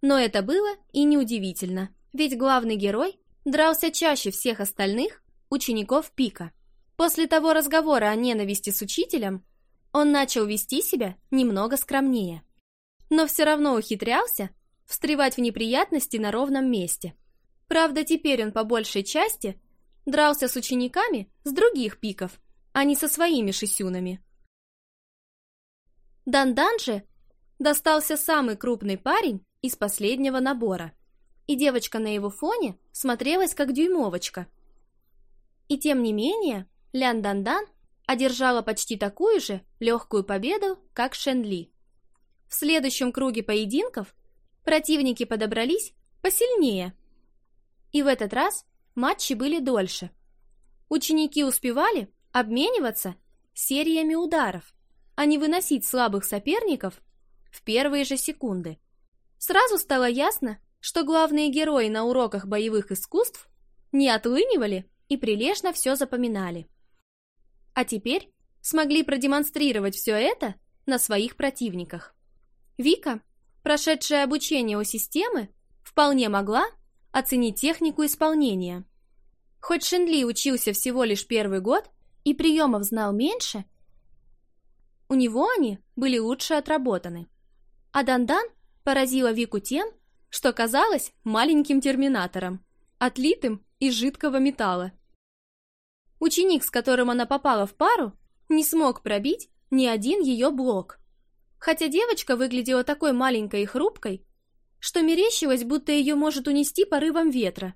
S1: Но это было и неудивительно, ведь главный герой дрался чаще всех остальных учеников Пика. После того разговора о ненависти с учителем он начал вести себя немного скромнее но все равно ухитрялся встревать в неприятности на ровном месте. Правда, теперь он по большей части дрался с учениками с других пиков, а не со своими шисюнами. Дандан же достался самый крупный парень из последнего набора, и девочка на его фоне смотрелась как дюймовочка. И тем не менее, Лян Дандан одержала почти такую же легкую победу, как Шенли. В следующем круге поединков противники подобрались посильнее. И в этот раз матчи были дольше. Ученики успевали обмениваться сериями ударов, а не выносить слабых соперников в первые же секунды. Сразу стало ясно, что главные герои на уроках боевых искусств не отлынивали и прилежно все запоминали. А теперь смогли продемонстрировать все это на своих противниках. Вика, прошедшая обучение у системы, вполне могла оценить технику исполнения. Хоть Шинли учился всего лишь первый год и приемов знал меньше, у него они были лучше отработаны. А Дандан поразила Вику тем, что казалось маленьким терминатором, отлитым из жидкого металла. Ученик, с которым она попала в пару, не смог пробить ни один ее блок – хотя девочка выглядела такой маленькой и хрупкой, что мерещилось, будто ее может унести порывом ветра.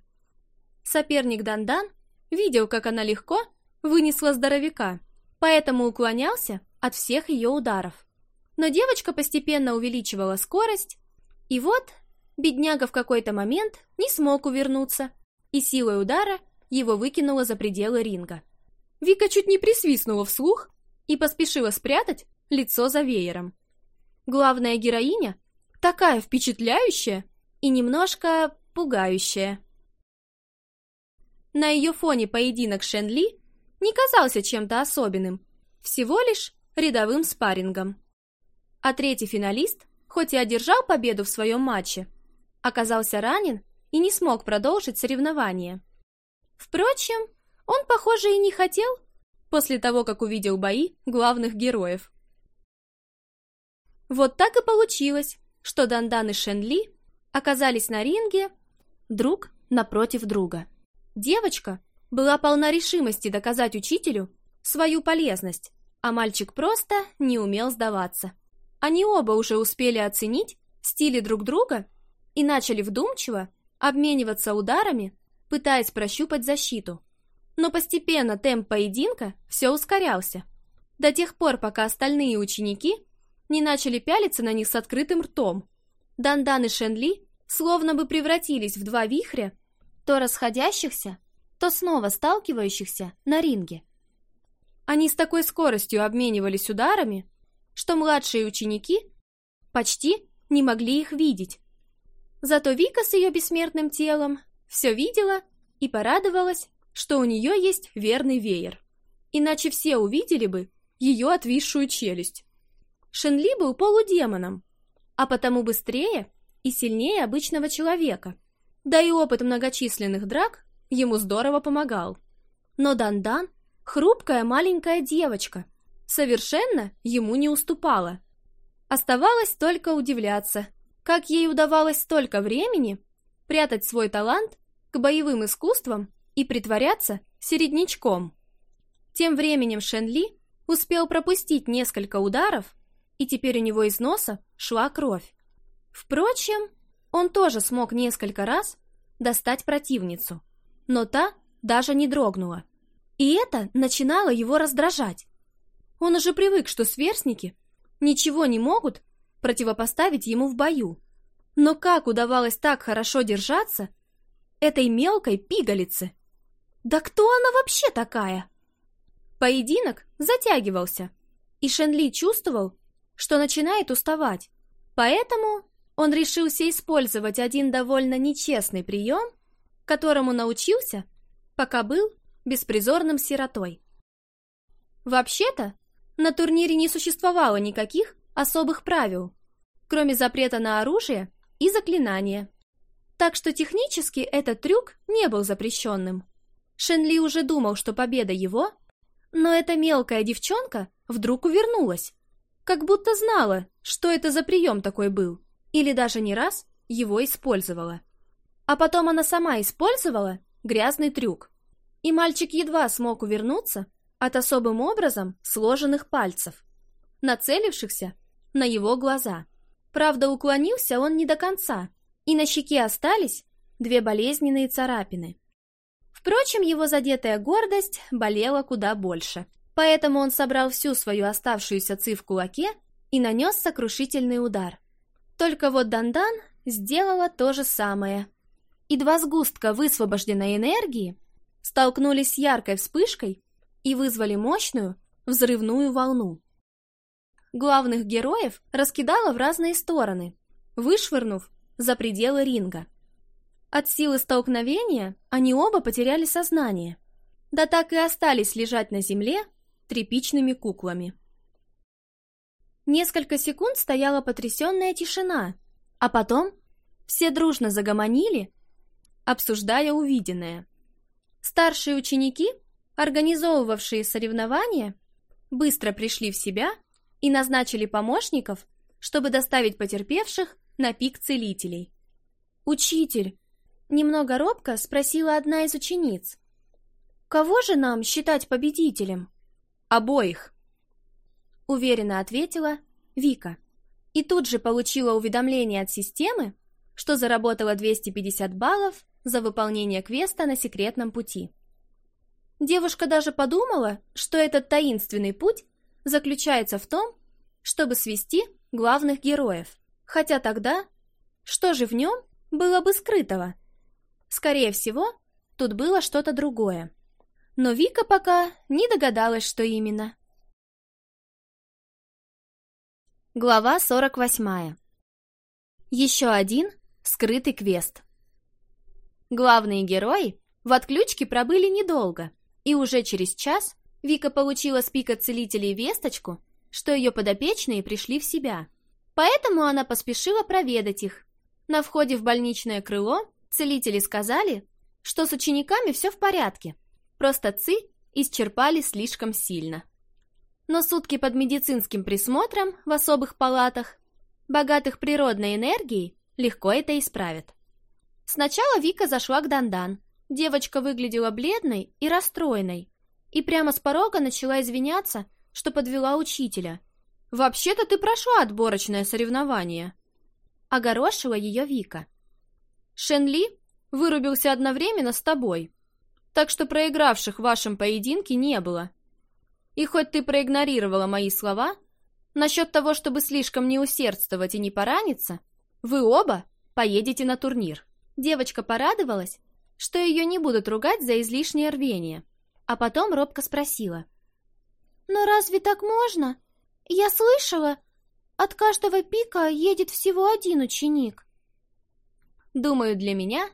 S1: Соперник Дандан видел, как она легко вынесла здоровяка, поэтому уклонялся от всех ее ударов. Но девочка постепенно увеличивала скорость, и вот бедняга в какой-то момент не смог увернуться, и силой удара его выкинуло за пределы ринга. Вика чуть не присвистнула вслух и поспешила спрятать лицо за веером. Главная героиня такая впечатляющая и немножко пугающая. На ее фоне поединок Шенли не казался чем-то особенным, всего лишь рядовым спаррингом. А третий финалист, хоть и одержал победу в своем матче, оказался ранен и не смог продолжить соревнование. Впрочем, он, похоже, и не хотел, после того, как увидел бои главных героев. Вот так и получилось, что Дандан и Шенли оказались на ринге друг напротив друга. Девочка была полна решимости доказать учителю свою полезность, а мальчик просто не умел сдаваться. Они оба уже успели оценить стили друг друга и начали вдумчиво обмениваться ударами, пытаясь прощупать защиту. Но постепенно темп поединка все ускорялся, до тех пор, пока остальные ученики не начали пялиться на них с открытым ртом. Дандан и Шенли словно бы превратились в два вихря, то расходящихся, то снова сталкивающихся на ринге. Они с такой скоростью обменивались ударами, что младшие ученики почти не могли их видеть. Зато Вика с ее бессмертным телом все видела и порадовалась, что у нее есть верный веер. Иначе все увидели бы ее отвисшую челюсть. Шенли был полудемоном, а потому быстрее и сильнее обычного человека. Да и опыт многочисленных драк ему здорово помогал. Но Дандан – хрупкая маленькая девочка, совершенно ему не уступала. Оставалось только удивляться, как ей удавалось столько времени прятать свой талант к боевым искусствам и притворяться середнячком. Тем временем Шенли успел пропустить несколько ударов и теперь у него из носа шла кровь. Впрочем, он тоже смог несколько раз достать противницу, но та даже не дрогнула. И это начинало его раздражать. Он уже привык, что сверстники ничего не могут противопоставить ему в бою. Но как удавалось так хорошо держаться этой мелкой пигалице? Да кто она вообще такая? Поединок затягивался, и Шенли чувствовал, что начинает уставать. Поэтому он решился использовать один довольно нечестный прием, которому научился, пока был беспризорным сиротой. Вообще-то, на турнире не существовало никаких особых правил, кроме запрета на оружие и заклинания. Так что технически этот трюк не был запрещенным. Шенли уже думал, что победа его, но эта мелкая девчонка вдруг увернулась. Как будто знала, что это за прием такой был, или даже не раз его использовала. А потом она сама использовала грязный трюк. И мальчик едва смог увернуться от особым образом сложенных пальцев, нацелившихся на его глаза. Правда, уклонился он не до конца, и на щеке остались две болезненные царапины. Впрочем, его задетая гордость болела куда больше. Поэтому он собрал всю свою оставшуюся ци в кулаке и нанес сокрушительный удар. Только вот Дандан сделала то же самое. И два сгустка высвобожденной энергии столкнулись с яркой вспышкой и вызвали мощную взрывную волну. Главных героев раскидала в разные стороны, вышвырнув за пределы ринга. От силы столкновения они оба потеряли сознание, да так и остались лежать на земле тряпичными куклами. Несколько секунд стояла потрясенная тишина, а потом все дружно загомонили, обсуждая увиденное. Старшие ученики, организовывавшие соревнования, быстро пришли в себя и назначили помощников, чтобы доставить потерпевших на пик целителей. «Учитель!» — немного робко спросила одна из учениц. «Кого же нам считать победителем?» Обоих. Уверенно ответила Вика. И тут же получила уведомление от системы, что заработала 250 баллов за выполнение квеста на секретном пути. Девушка даже подумала, что этот таинственный путь заключается в том, чтобы свести главных героев. Хотя тогда, что же в нем было бы скрытого? Скорее всего, тут было что-то другое
S2: но Вика пока не догадалась, что именно. Глава 48. Еще один
S1: скрытый квест. Главные герои в отключке пробыли недолго, и уже через час Вика получила с пика целителей весточку, что ее подопечные пришли в себя. Поэтому она поспешила проведать их. На входе в больничное крыло целители сказали, что с учениками все в порядке, Просто ЦИ исчерпали слишком сильно. Но сутки под медицинским присмотром в особых палатах, богатых природной энергией, легко это исправят. Сначала Вика зашла к Дандан. Девочка выглядела бледной и расстроенной, и прямо с порога начала извиняться, что подвела учителя. «Вообще-то ты прошла отборочное соревнование», — огорошила ее Вика. «Шенли вырубился одновременно с тобой», так что проигравших в вашем поединке не было. И хоть ты проигнорировала мои слова, насчет того, чтобы слишком не усердствовать и не пораниться, вы оба поедете на турнир. Девочка порадовалась, что ее не будут ругать за излишнее рвение, а потом робко спросила. «Но разве так можно? Я слышала, от каждого пика едет всего один ученик». «Думаю, для меня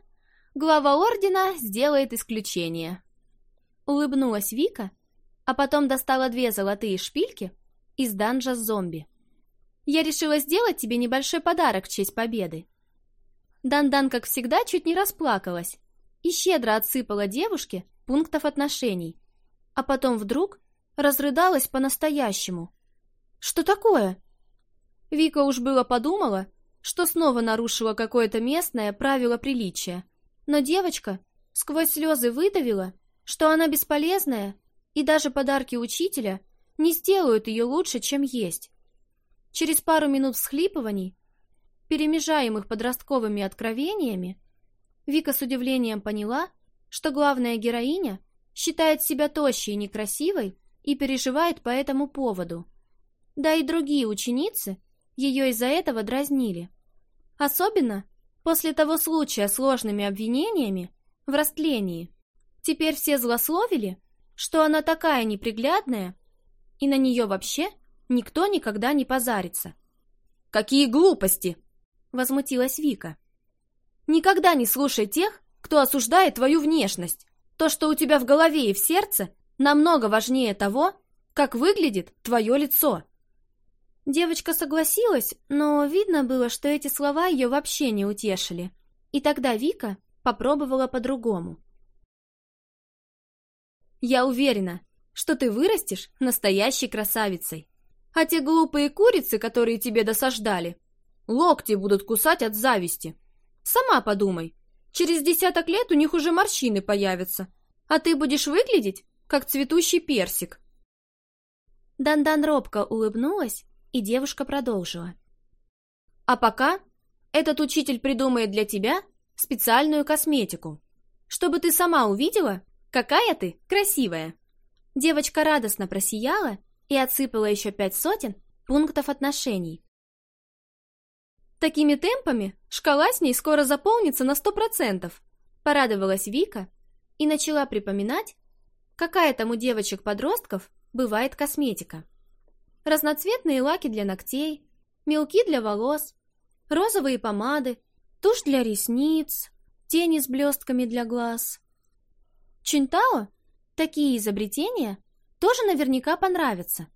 S1: глава ордена сделает исключение. Улыбнулась Вика, а потом достала две золотые шпильки из данжа с зомби. Я решила сделать тебе небольшой подарок в честь победы. Дандан, -дан, как всегда, чуть не расплакалась и щедро отсыпала девушке пунктов отношений, а потом вдруг разрыдалась по-настоящему. «Что такое?» Вика уж было подумала, что снова нарушила какое-то местное правило приличия, но девочка сквозь слезы выдавила, что она бесполезная, и даже подарки учителя не сделают ее лучше, чем есть. Через пару минут всхлипываний, перемежаемых подростковыми откровениями, Вика с удивлением поняла, что главная героиня считает себя тощей и некрасивой и переживает по этому поводу. Да и другие ученицы ее из-за этого дразнили. Особенно, После того случая с ложными обвинениями в растлении, теперь все злословили, что она такая неприглядная, и на нее вообще никто никогда не позарится. «Какие глупости!» — возмутилась Вика. «Никогда не слушай тех, кто осуждает твою внешность. То, что у тебя в голове и в сердце, намного важнее того, как выглядит твое лицо». Девочка согласилась, но видно было, что эти слова ее вообще не утешили. И тогда Вика попробовала по-другому. «Я уверена, что ты вырастешь настоящей красавицей. А те глупые курицы, которые тебе досаждали, локти будут кусать от зависти. Сама подумай, через десяток лет у них уже морщины появятся, а ты будешь выглядеть, как цветущий персик». Дандан робко улыбнулась и девушка продолжила. А пока этот учитель придумает для тебя специальную косметику, чтобы ты сама увидела, какая ты красивая. Девочка радостно просияла и отсыпала еще пять сотен пунктов отношений. Такими темпами шкала с ней скоро заполнится на сто процентов, порадовалась Вика и начала припоминать, какая там у девочек-подростков бывает косметика разноцветные лаки для ногтей, мелки для волос, розовые помады, тушь для ресниц, тени с блестками для глаз. Чинтао такие изобретения тоже наверняка понравятся.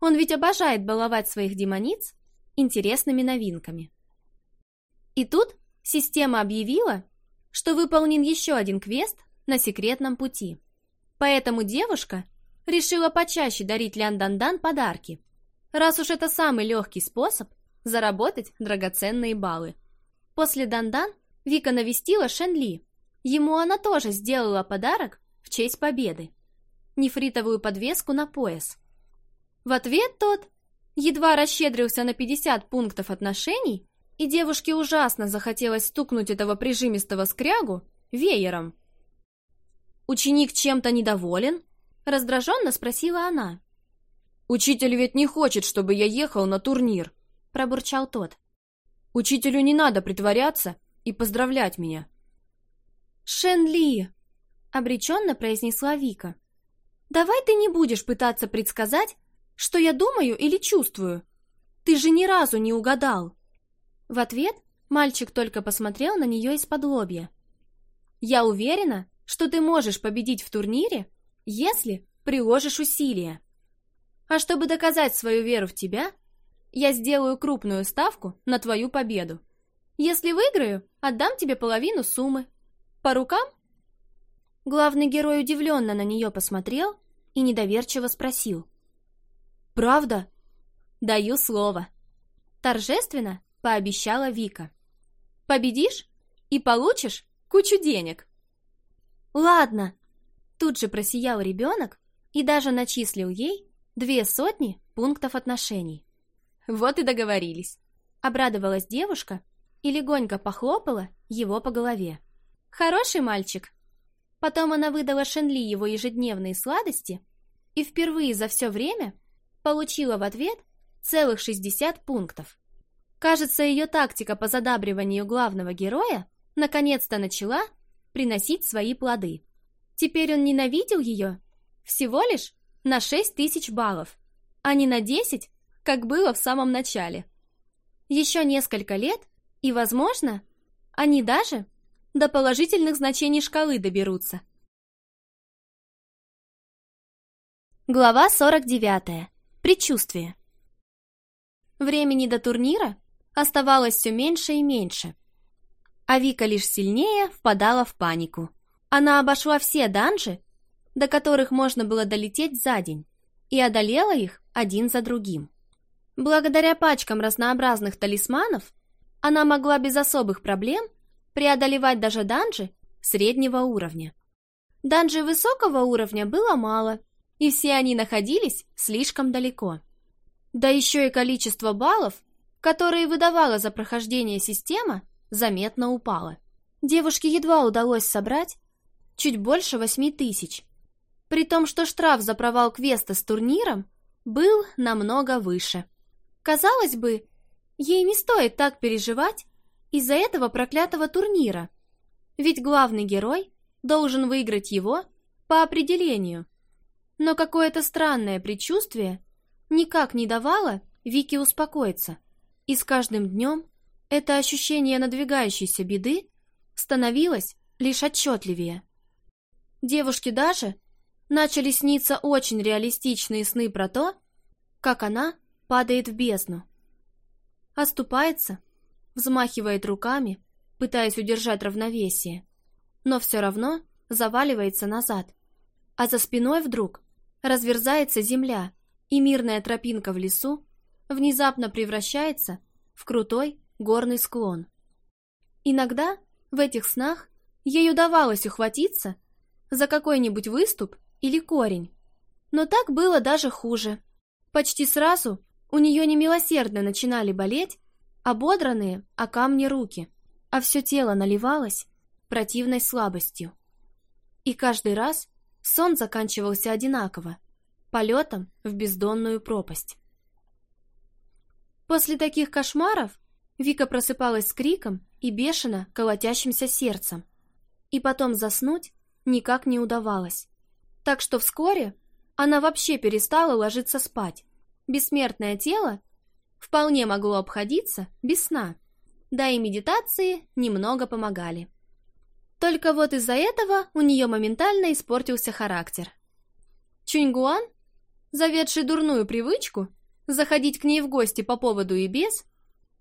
S1: Он ведь обожает баловать своих демониц интересными новинками. И тут система объявила, что выполнен еще один квест на секретном пути. Поэтому девушка решила почаще дарить Лян-Дан-Дан подарки, раз уж это самый легкий способ заработать драгоценные баллы. После Дандан -дан Вика навестила Шенли. Ему она тоже сделала подарок в честь победы. Нефритовую подвеску на пояс. В ответ тот едва расщедрился на 50 пунктов отношений, и девушке ужасно захотелось стукнуть этого прижимистого скрягу веером. Ученик чем-то недоволен, Раздраженно спросила она. «Учитель ведь не хочет, чтобы я ехал на турнир», — пробурчал тот. «Учителю не надо притворяться и поздравлять меня». «Шенли!» — обреченно произнесла Вика. «Давай ты не будешь пытаться предсказать, что я думаю или чувствую. Ты же ни разу не угадал!» В ответ мальчик только посмотрел на нее из-под лобья. «Я уверена, что ты можешь победить в турнире если приложишь усилия. А чтобы доказать свою веру в тебя, я сделаю крупную ставку на твою победу. Если выиграю, отдам тебе половину суммы. По рукам?» Главный герой удивленно на нее посмотрел и недоверчиво спросил. «Правда?» «Даю слово!» Торжественно пообещала Вика. «Победишь и получишь кучу денег!» «Ладно!» Тут же просиял ребенок и даже начислил ей две сотни пунктов отношений. Вот и договорились. Обрадовалась девушка и легонько похлопала его по голове. Хороший мальчик. Потом она выдала Шенли его ежедневные сладости и впервые за все время получила в ответ целых 60 пунктов. Кажется, ее тактика по задабриванию главного героя наконец-то начала приносить свои плоды. Теперь он ненавидел ее всего лишь на шесть тысяч баллов, а не на десять, как было в самом начале. Еще несколько лет, и, возможно,
S2: они даже до положительных значений шкалы доберутся. Глава 49. Предчувствие. Времени до турнира оставалось все меньше и меньше,
S1: а Вика лишь сильнее впадала в панику. Она обошла все данжи, до которых можно было долететь за день, и одолела их один за другим. Благодаря пачкам разнообразных талисманов она могла без особых проблем преодолевать даже данжи среднего уровня. Данжи высокого уровня было мало, и все они находились слишком далеко. Да еще и количество баллов, которые выдавала за прохождение система, заметно упало. Девушке едва удалось собрать чуть больше восьми тысяч, при том, что штраф за провал квеста с турниром был намного выше. Казалось бы, ей не стоит так переживать из-за этого проклятого турнира, ведь главный герой должен выиграть его по определению. Но какое-то странное предчувствие никак не давало Вике успокоиться, и с каждым днем это ощущение надвигающейся беды становилось лишь отчетливее. Девушке даже начали сниться очень реалистичные сны про то, как она падает в бездну. Оступается, взмахивает руками, пытаясь удержать равновесие, но все равно заваливается назад. А за спиной вдруг разверзается земля, и мирная тропинка в лесу внезапно превращается в крутой горный склон. Иногда в этих снах ей удавалось ухватиться за какой-нибудь выступ или корень. Но так было даже хуже. Почти сразу у нее немилосердно начинали болеть ободранные о камни руки, а все тело наливалось противной слабостью. И каждый раз сон заканчивался одинаково – полетом в бездонную пропасть. После таких кошмаров Вика просыпалась с криком и бешено колотящимся сердцем. И потом заснуть никак не удавалось. Так что вскоре она вообще перестала ложиться спать. Бессмертное тело вполне могло обходиться без сна, да и медитации немного помогали. Только вот из-за этого у нее моментально испортился характер. Чуньгуан, заведший дурную привычку заходить к ней в гости по поводу и без,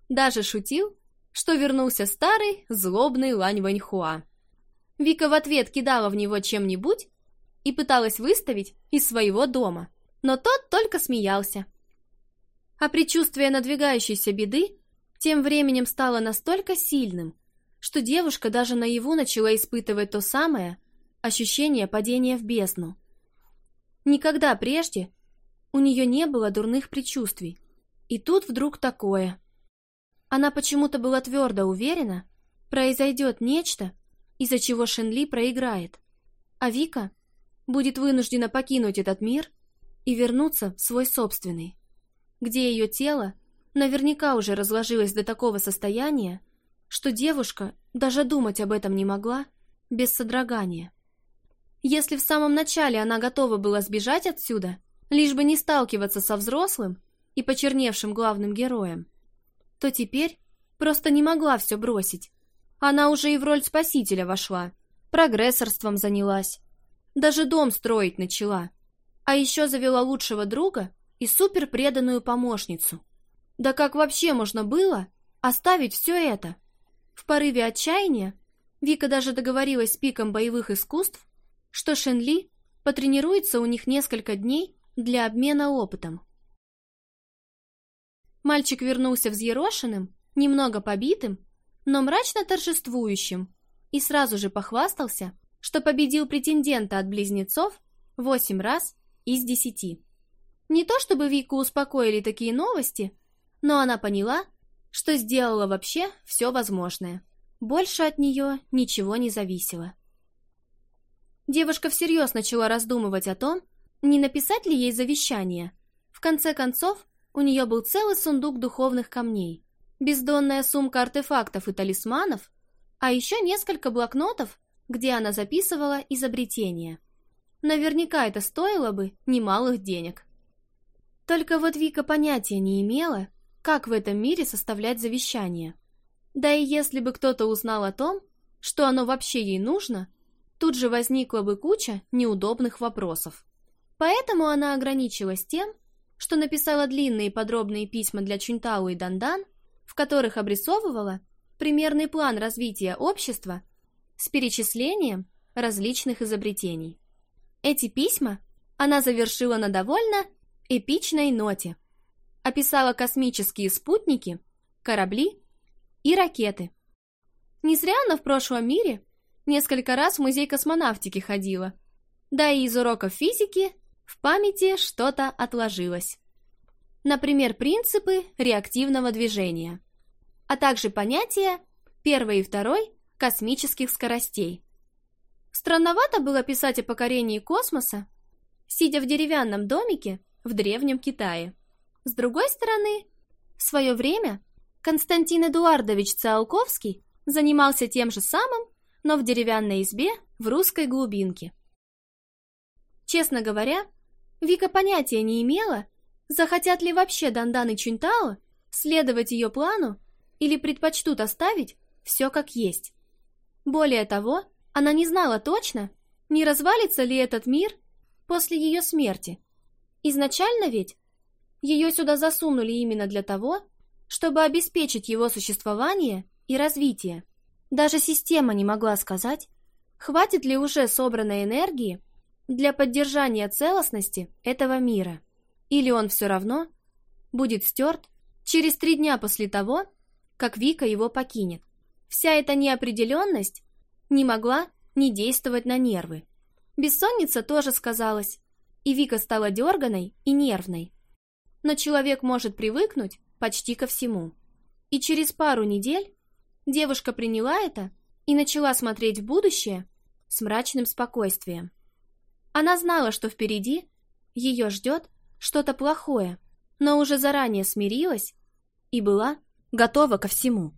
S1: даже шутил, что вернулся старый, злобный Лань Ваньхуа. Вика в ответ кидала в него чем-нибудь и пыталась выставить из своего дома, но тот только смеялся. А предчувствие надвигающейся беды тем временем стало настолько сильным, что девушка даже наяву начала испытывать то самое ощущение падения в бездну. Никогда прежде у нее не было дурных предчувствий, и тут вдруг такое. Она почему-то была твердо уверена, произойдет нечто, из-за чего Шенли проиграет. А Вика будет вынуждена покинуть этот мир и вернуться в свой собственный, где ее тело наверняка уже разложилось до такого состояния, что девушка даже думать об этом не могла без содрогания. Если в самом начале она готова была сбежать отсюда, лишь бы не сталкиваться со взрослым и почерневшим главным героем, то теперь просто не могла все бросить она уже и в роль спасителя вошла, прогрессорством занялась. Даже дом строить начала. А еще завела лучшего друга и суперпреданную помощницу. Да как вообще можно было оставить все это? В порыве отчаяния Вика даже договорилась с пиком боевых искусств, что Шенли потренируется у них несколько дней для обмена опытом. Мальчик вернулся взъерошенным, немного побитым но мрачно торжествующим, и сразу же похвастался, что победил претендента от близнецов восемь раз из десяти. Не то чтобы Вику успокоили такие новости, но она поняла, что сделала вообще все возможное. Больше от нее ничего не зависело. Девушка всерьез начала раздумывать о том, не написать ли ей завещание. В конце концов, у нее был целый сундук духовных камней бездонная сумка артефактов и талисманов, а еще несколько блокнотов, где она записывала изобретения. Наверняка это стоило бы немалых денег. Только вот Вика понятия не имела, как в этом мире составлять завещание. Да и если бы кто-то узнал о том, что оно вообще ей нужно, тут же возникла бы куча неудобных вопросов. Поэтому она ограничилась тем, что написала длинные подробные письма для Чунтау и Дандан, в которых обрисовывала примерный план развития общества с перечислением различных изобретений. Эти письма она завершила на довольно эпичной ноте. Описала космические спутники, корабли и ракеты. Не зря она в прошлом мире несколько раз в музей космонавтики ходила. Да и из уроков физики в памяти что-то отложилось например, принципы реактивного движения, а также понятия первой и второй космических скоростей. Странновато было писать о покорении космоса, сидя в деревянном домике в Древнем Китае. С другой стороны, в свое время Константин Эдуардович Циолковский занимался тем же самым, но в деревянной избе в русской глубинке. Честно говоря, Вика понятия не имела, Захотят ли вообще Дандан и Чунтао следовать ее плану или предпочтут оставить все как есть? Более того, она не знала точно, не развалится ли этот мир после ее смерти. Изначально ведь ее сюда засунули именно для того, чтобы обеспечить его существование и развитие. Даже система не могла сказать, хватит ли уже собранной энергии для поддержания целостности этого мира. Или он все равно будет стерт через три дня после того, как Вика его покинет. Вся эта неопределенность не могла не действовать на нервы. Бессонница тоже сказалась, и Вика стала дерганой и нервной. Но человек может привыкнуть почти ко всему. И через пару недель девушка приняла это и начала смотреть в будущее с мрачным спокойствием. Она знала, что впереди ее ждет что-то плохое, но уже заранее смирилась и была готова ко всему.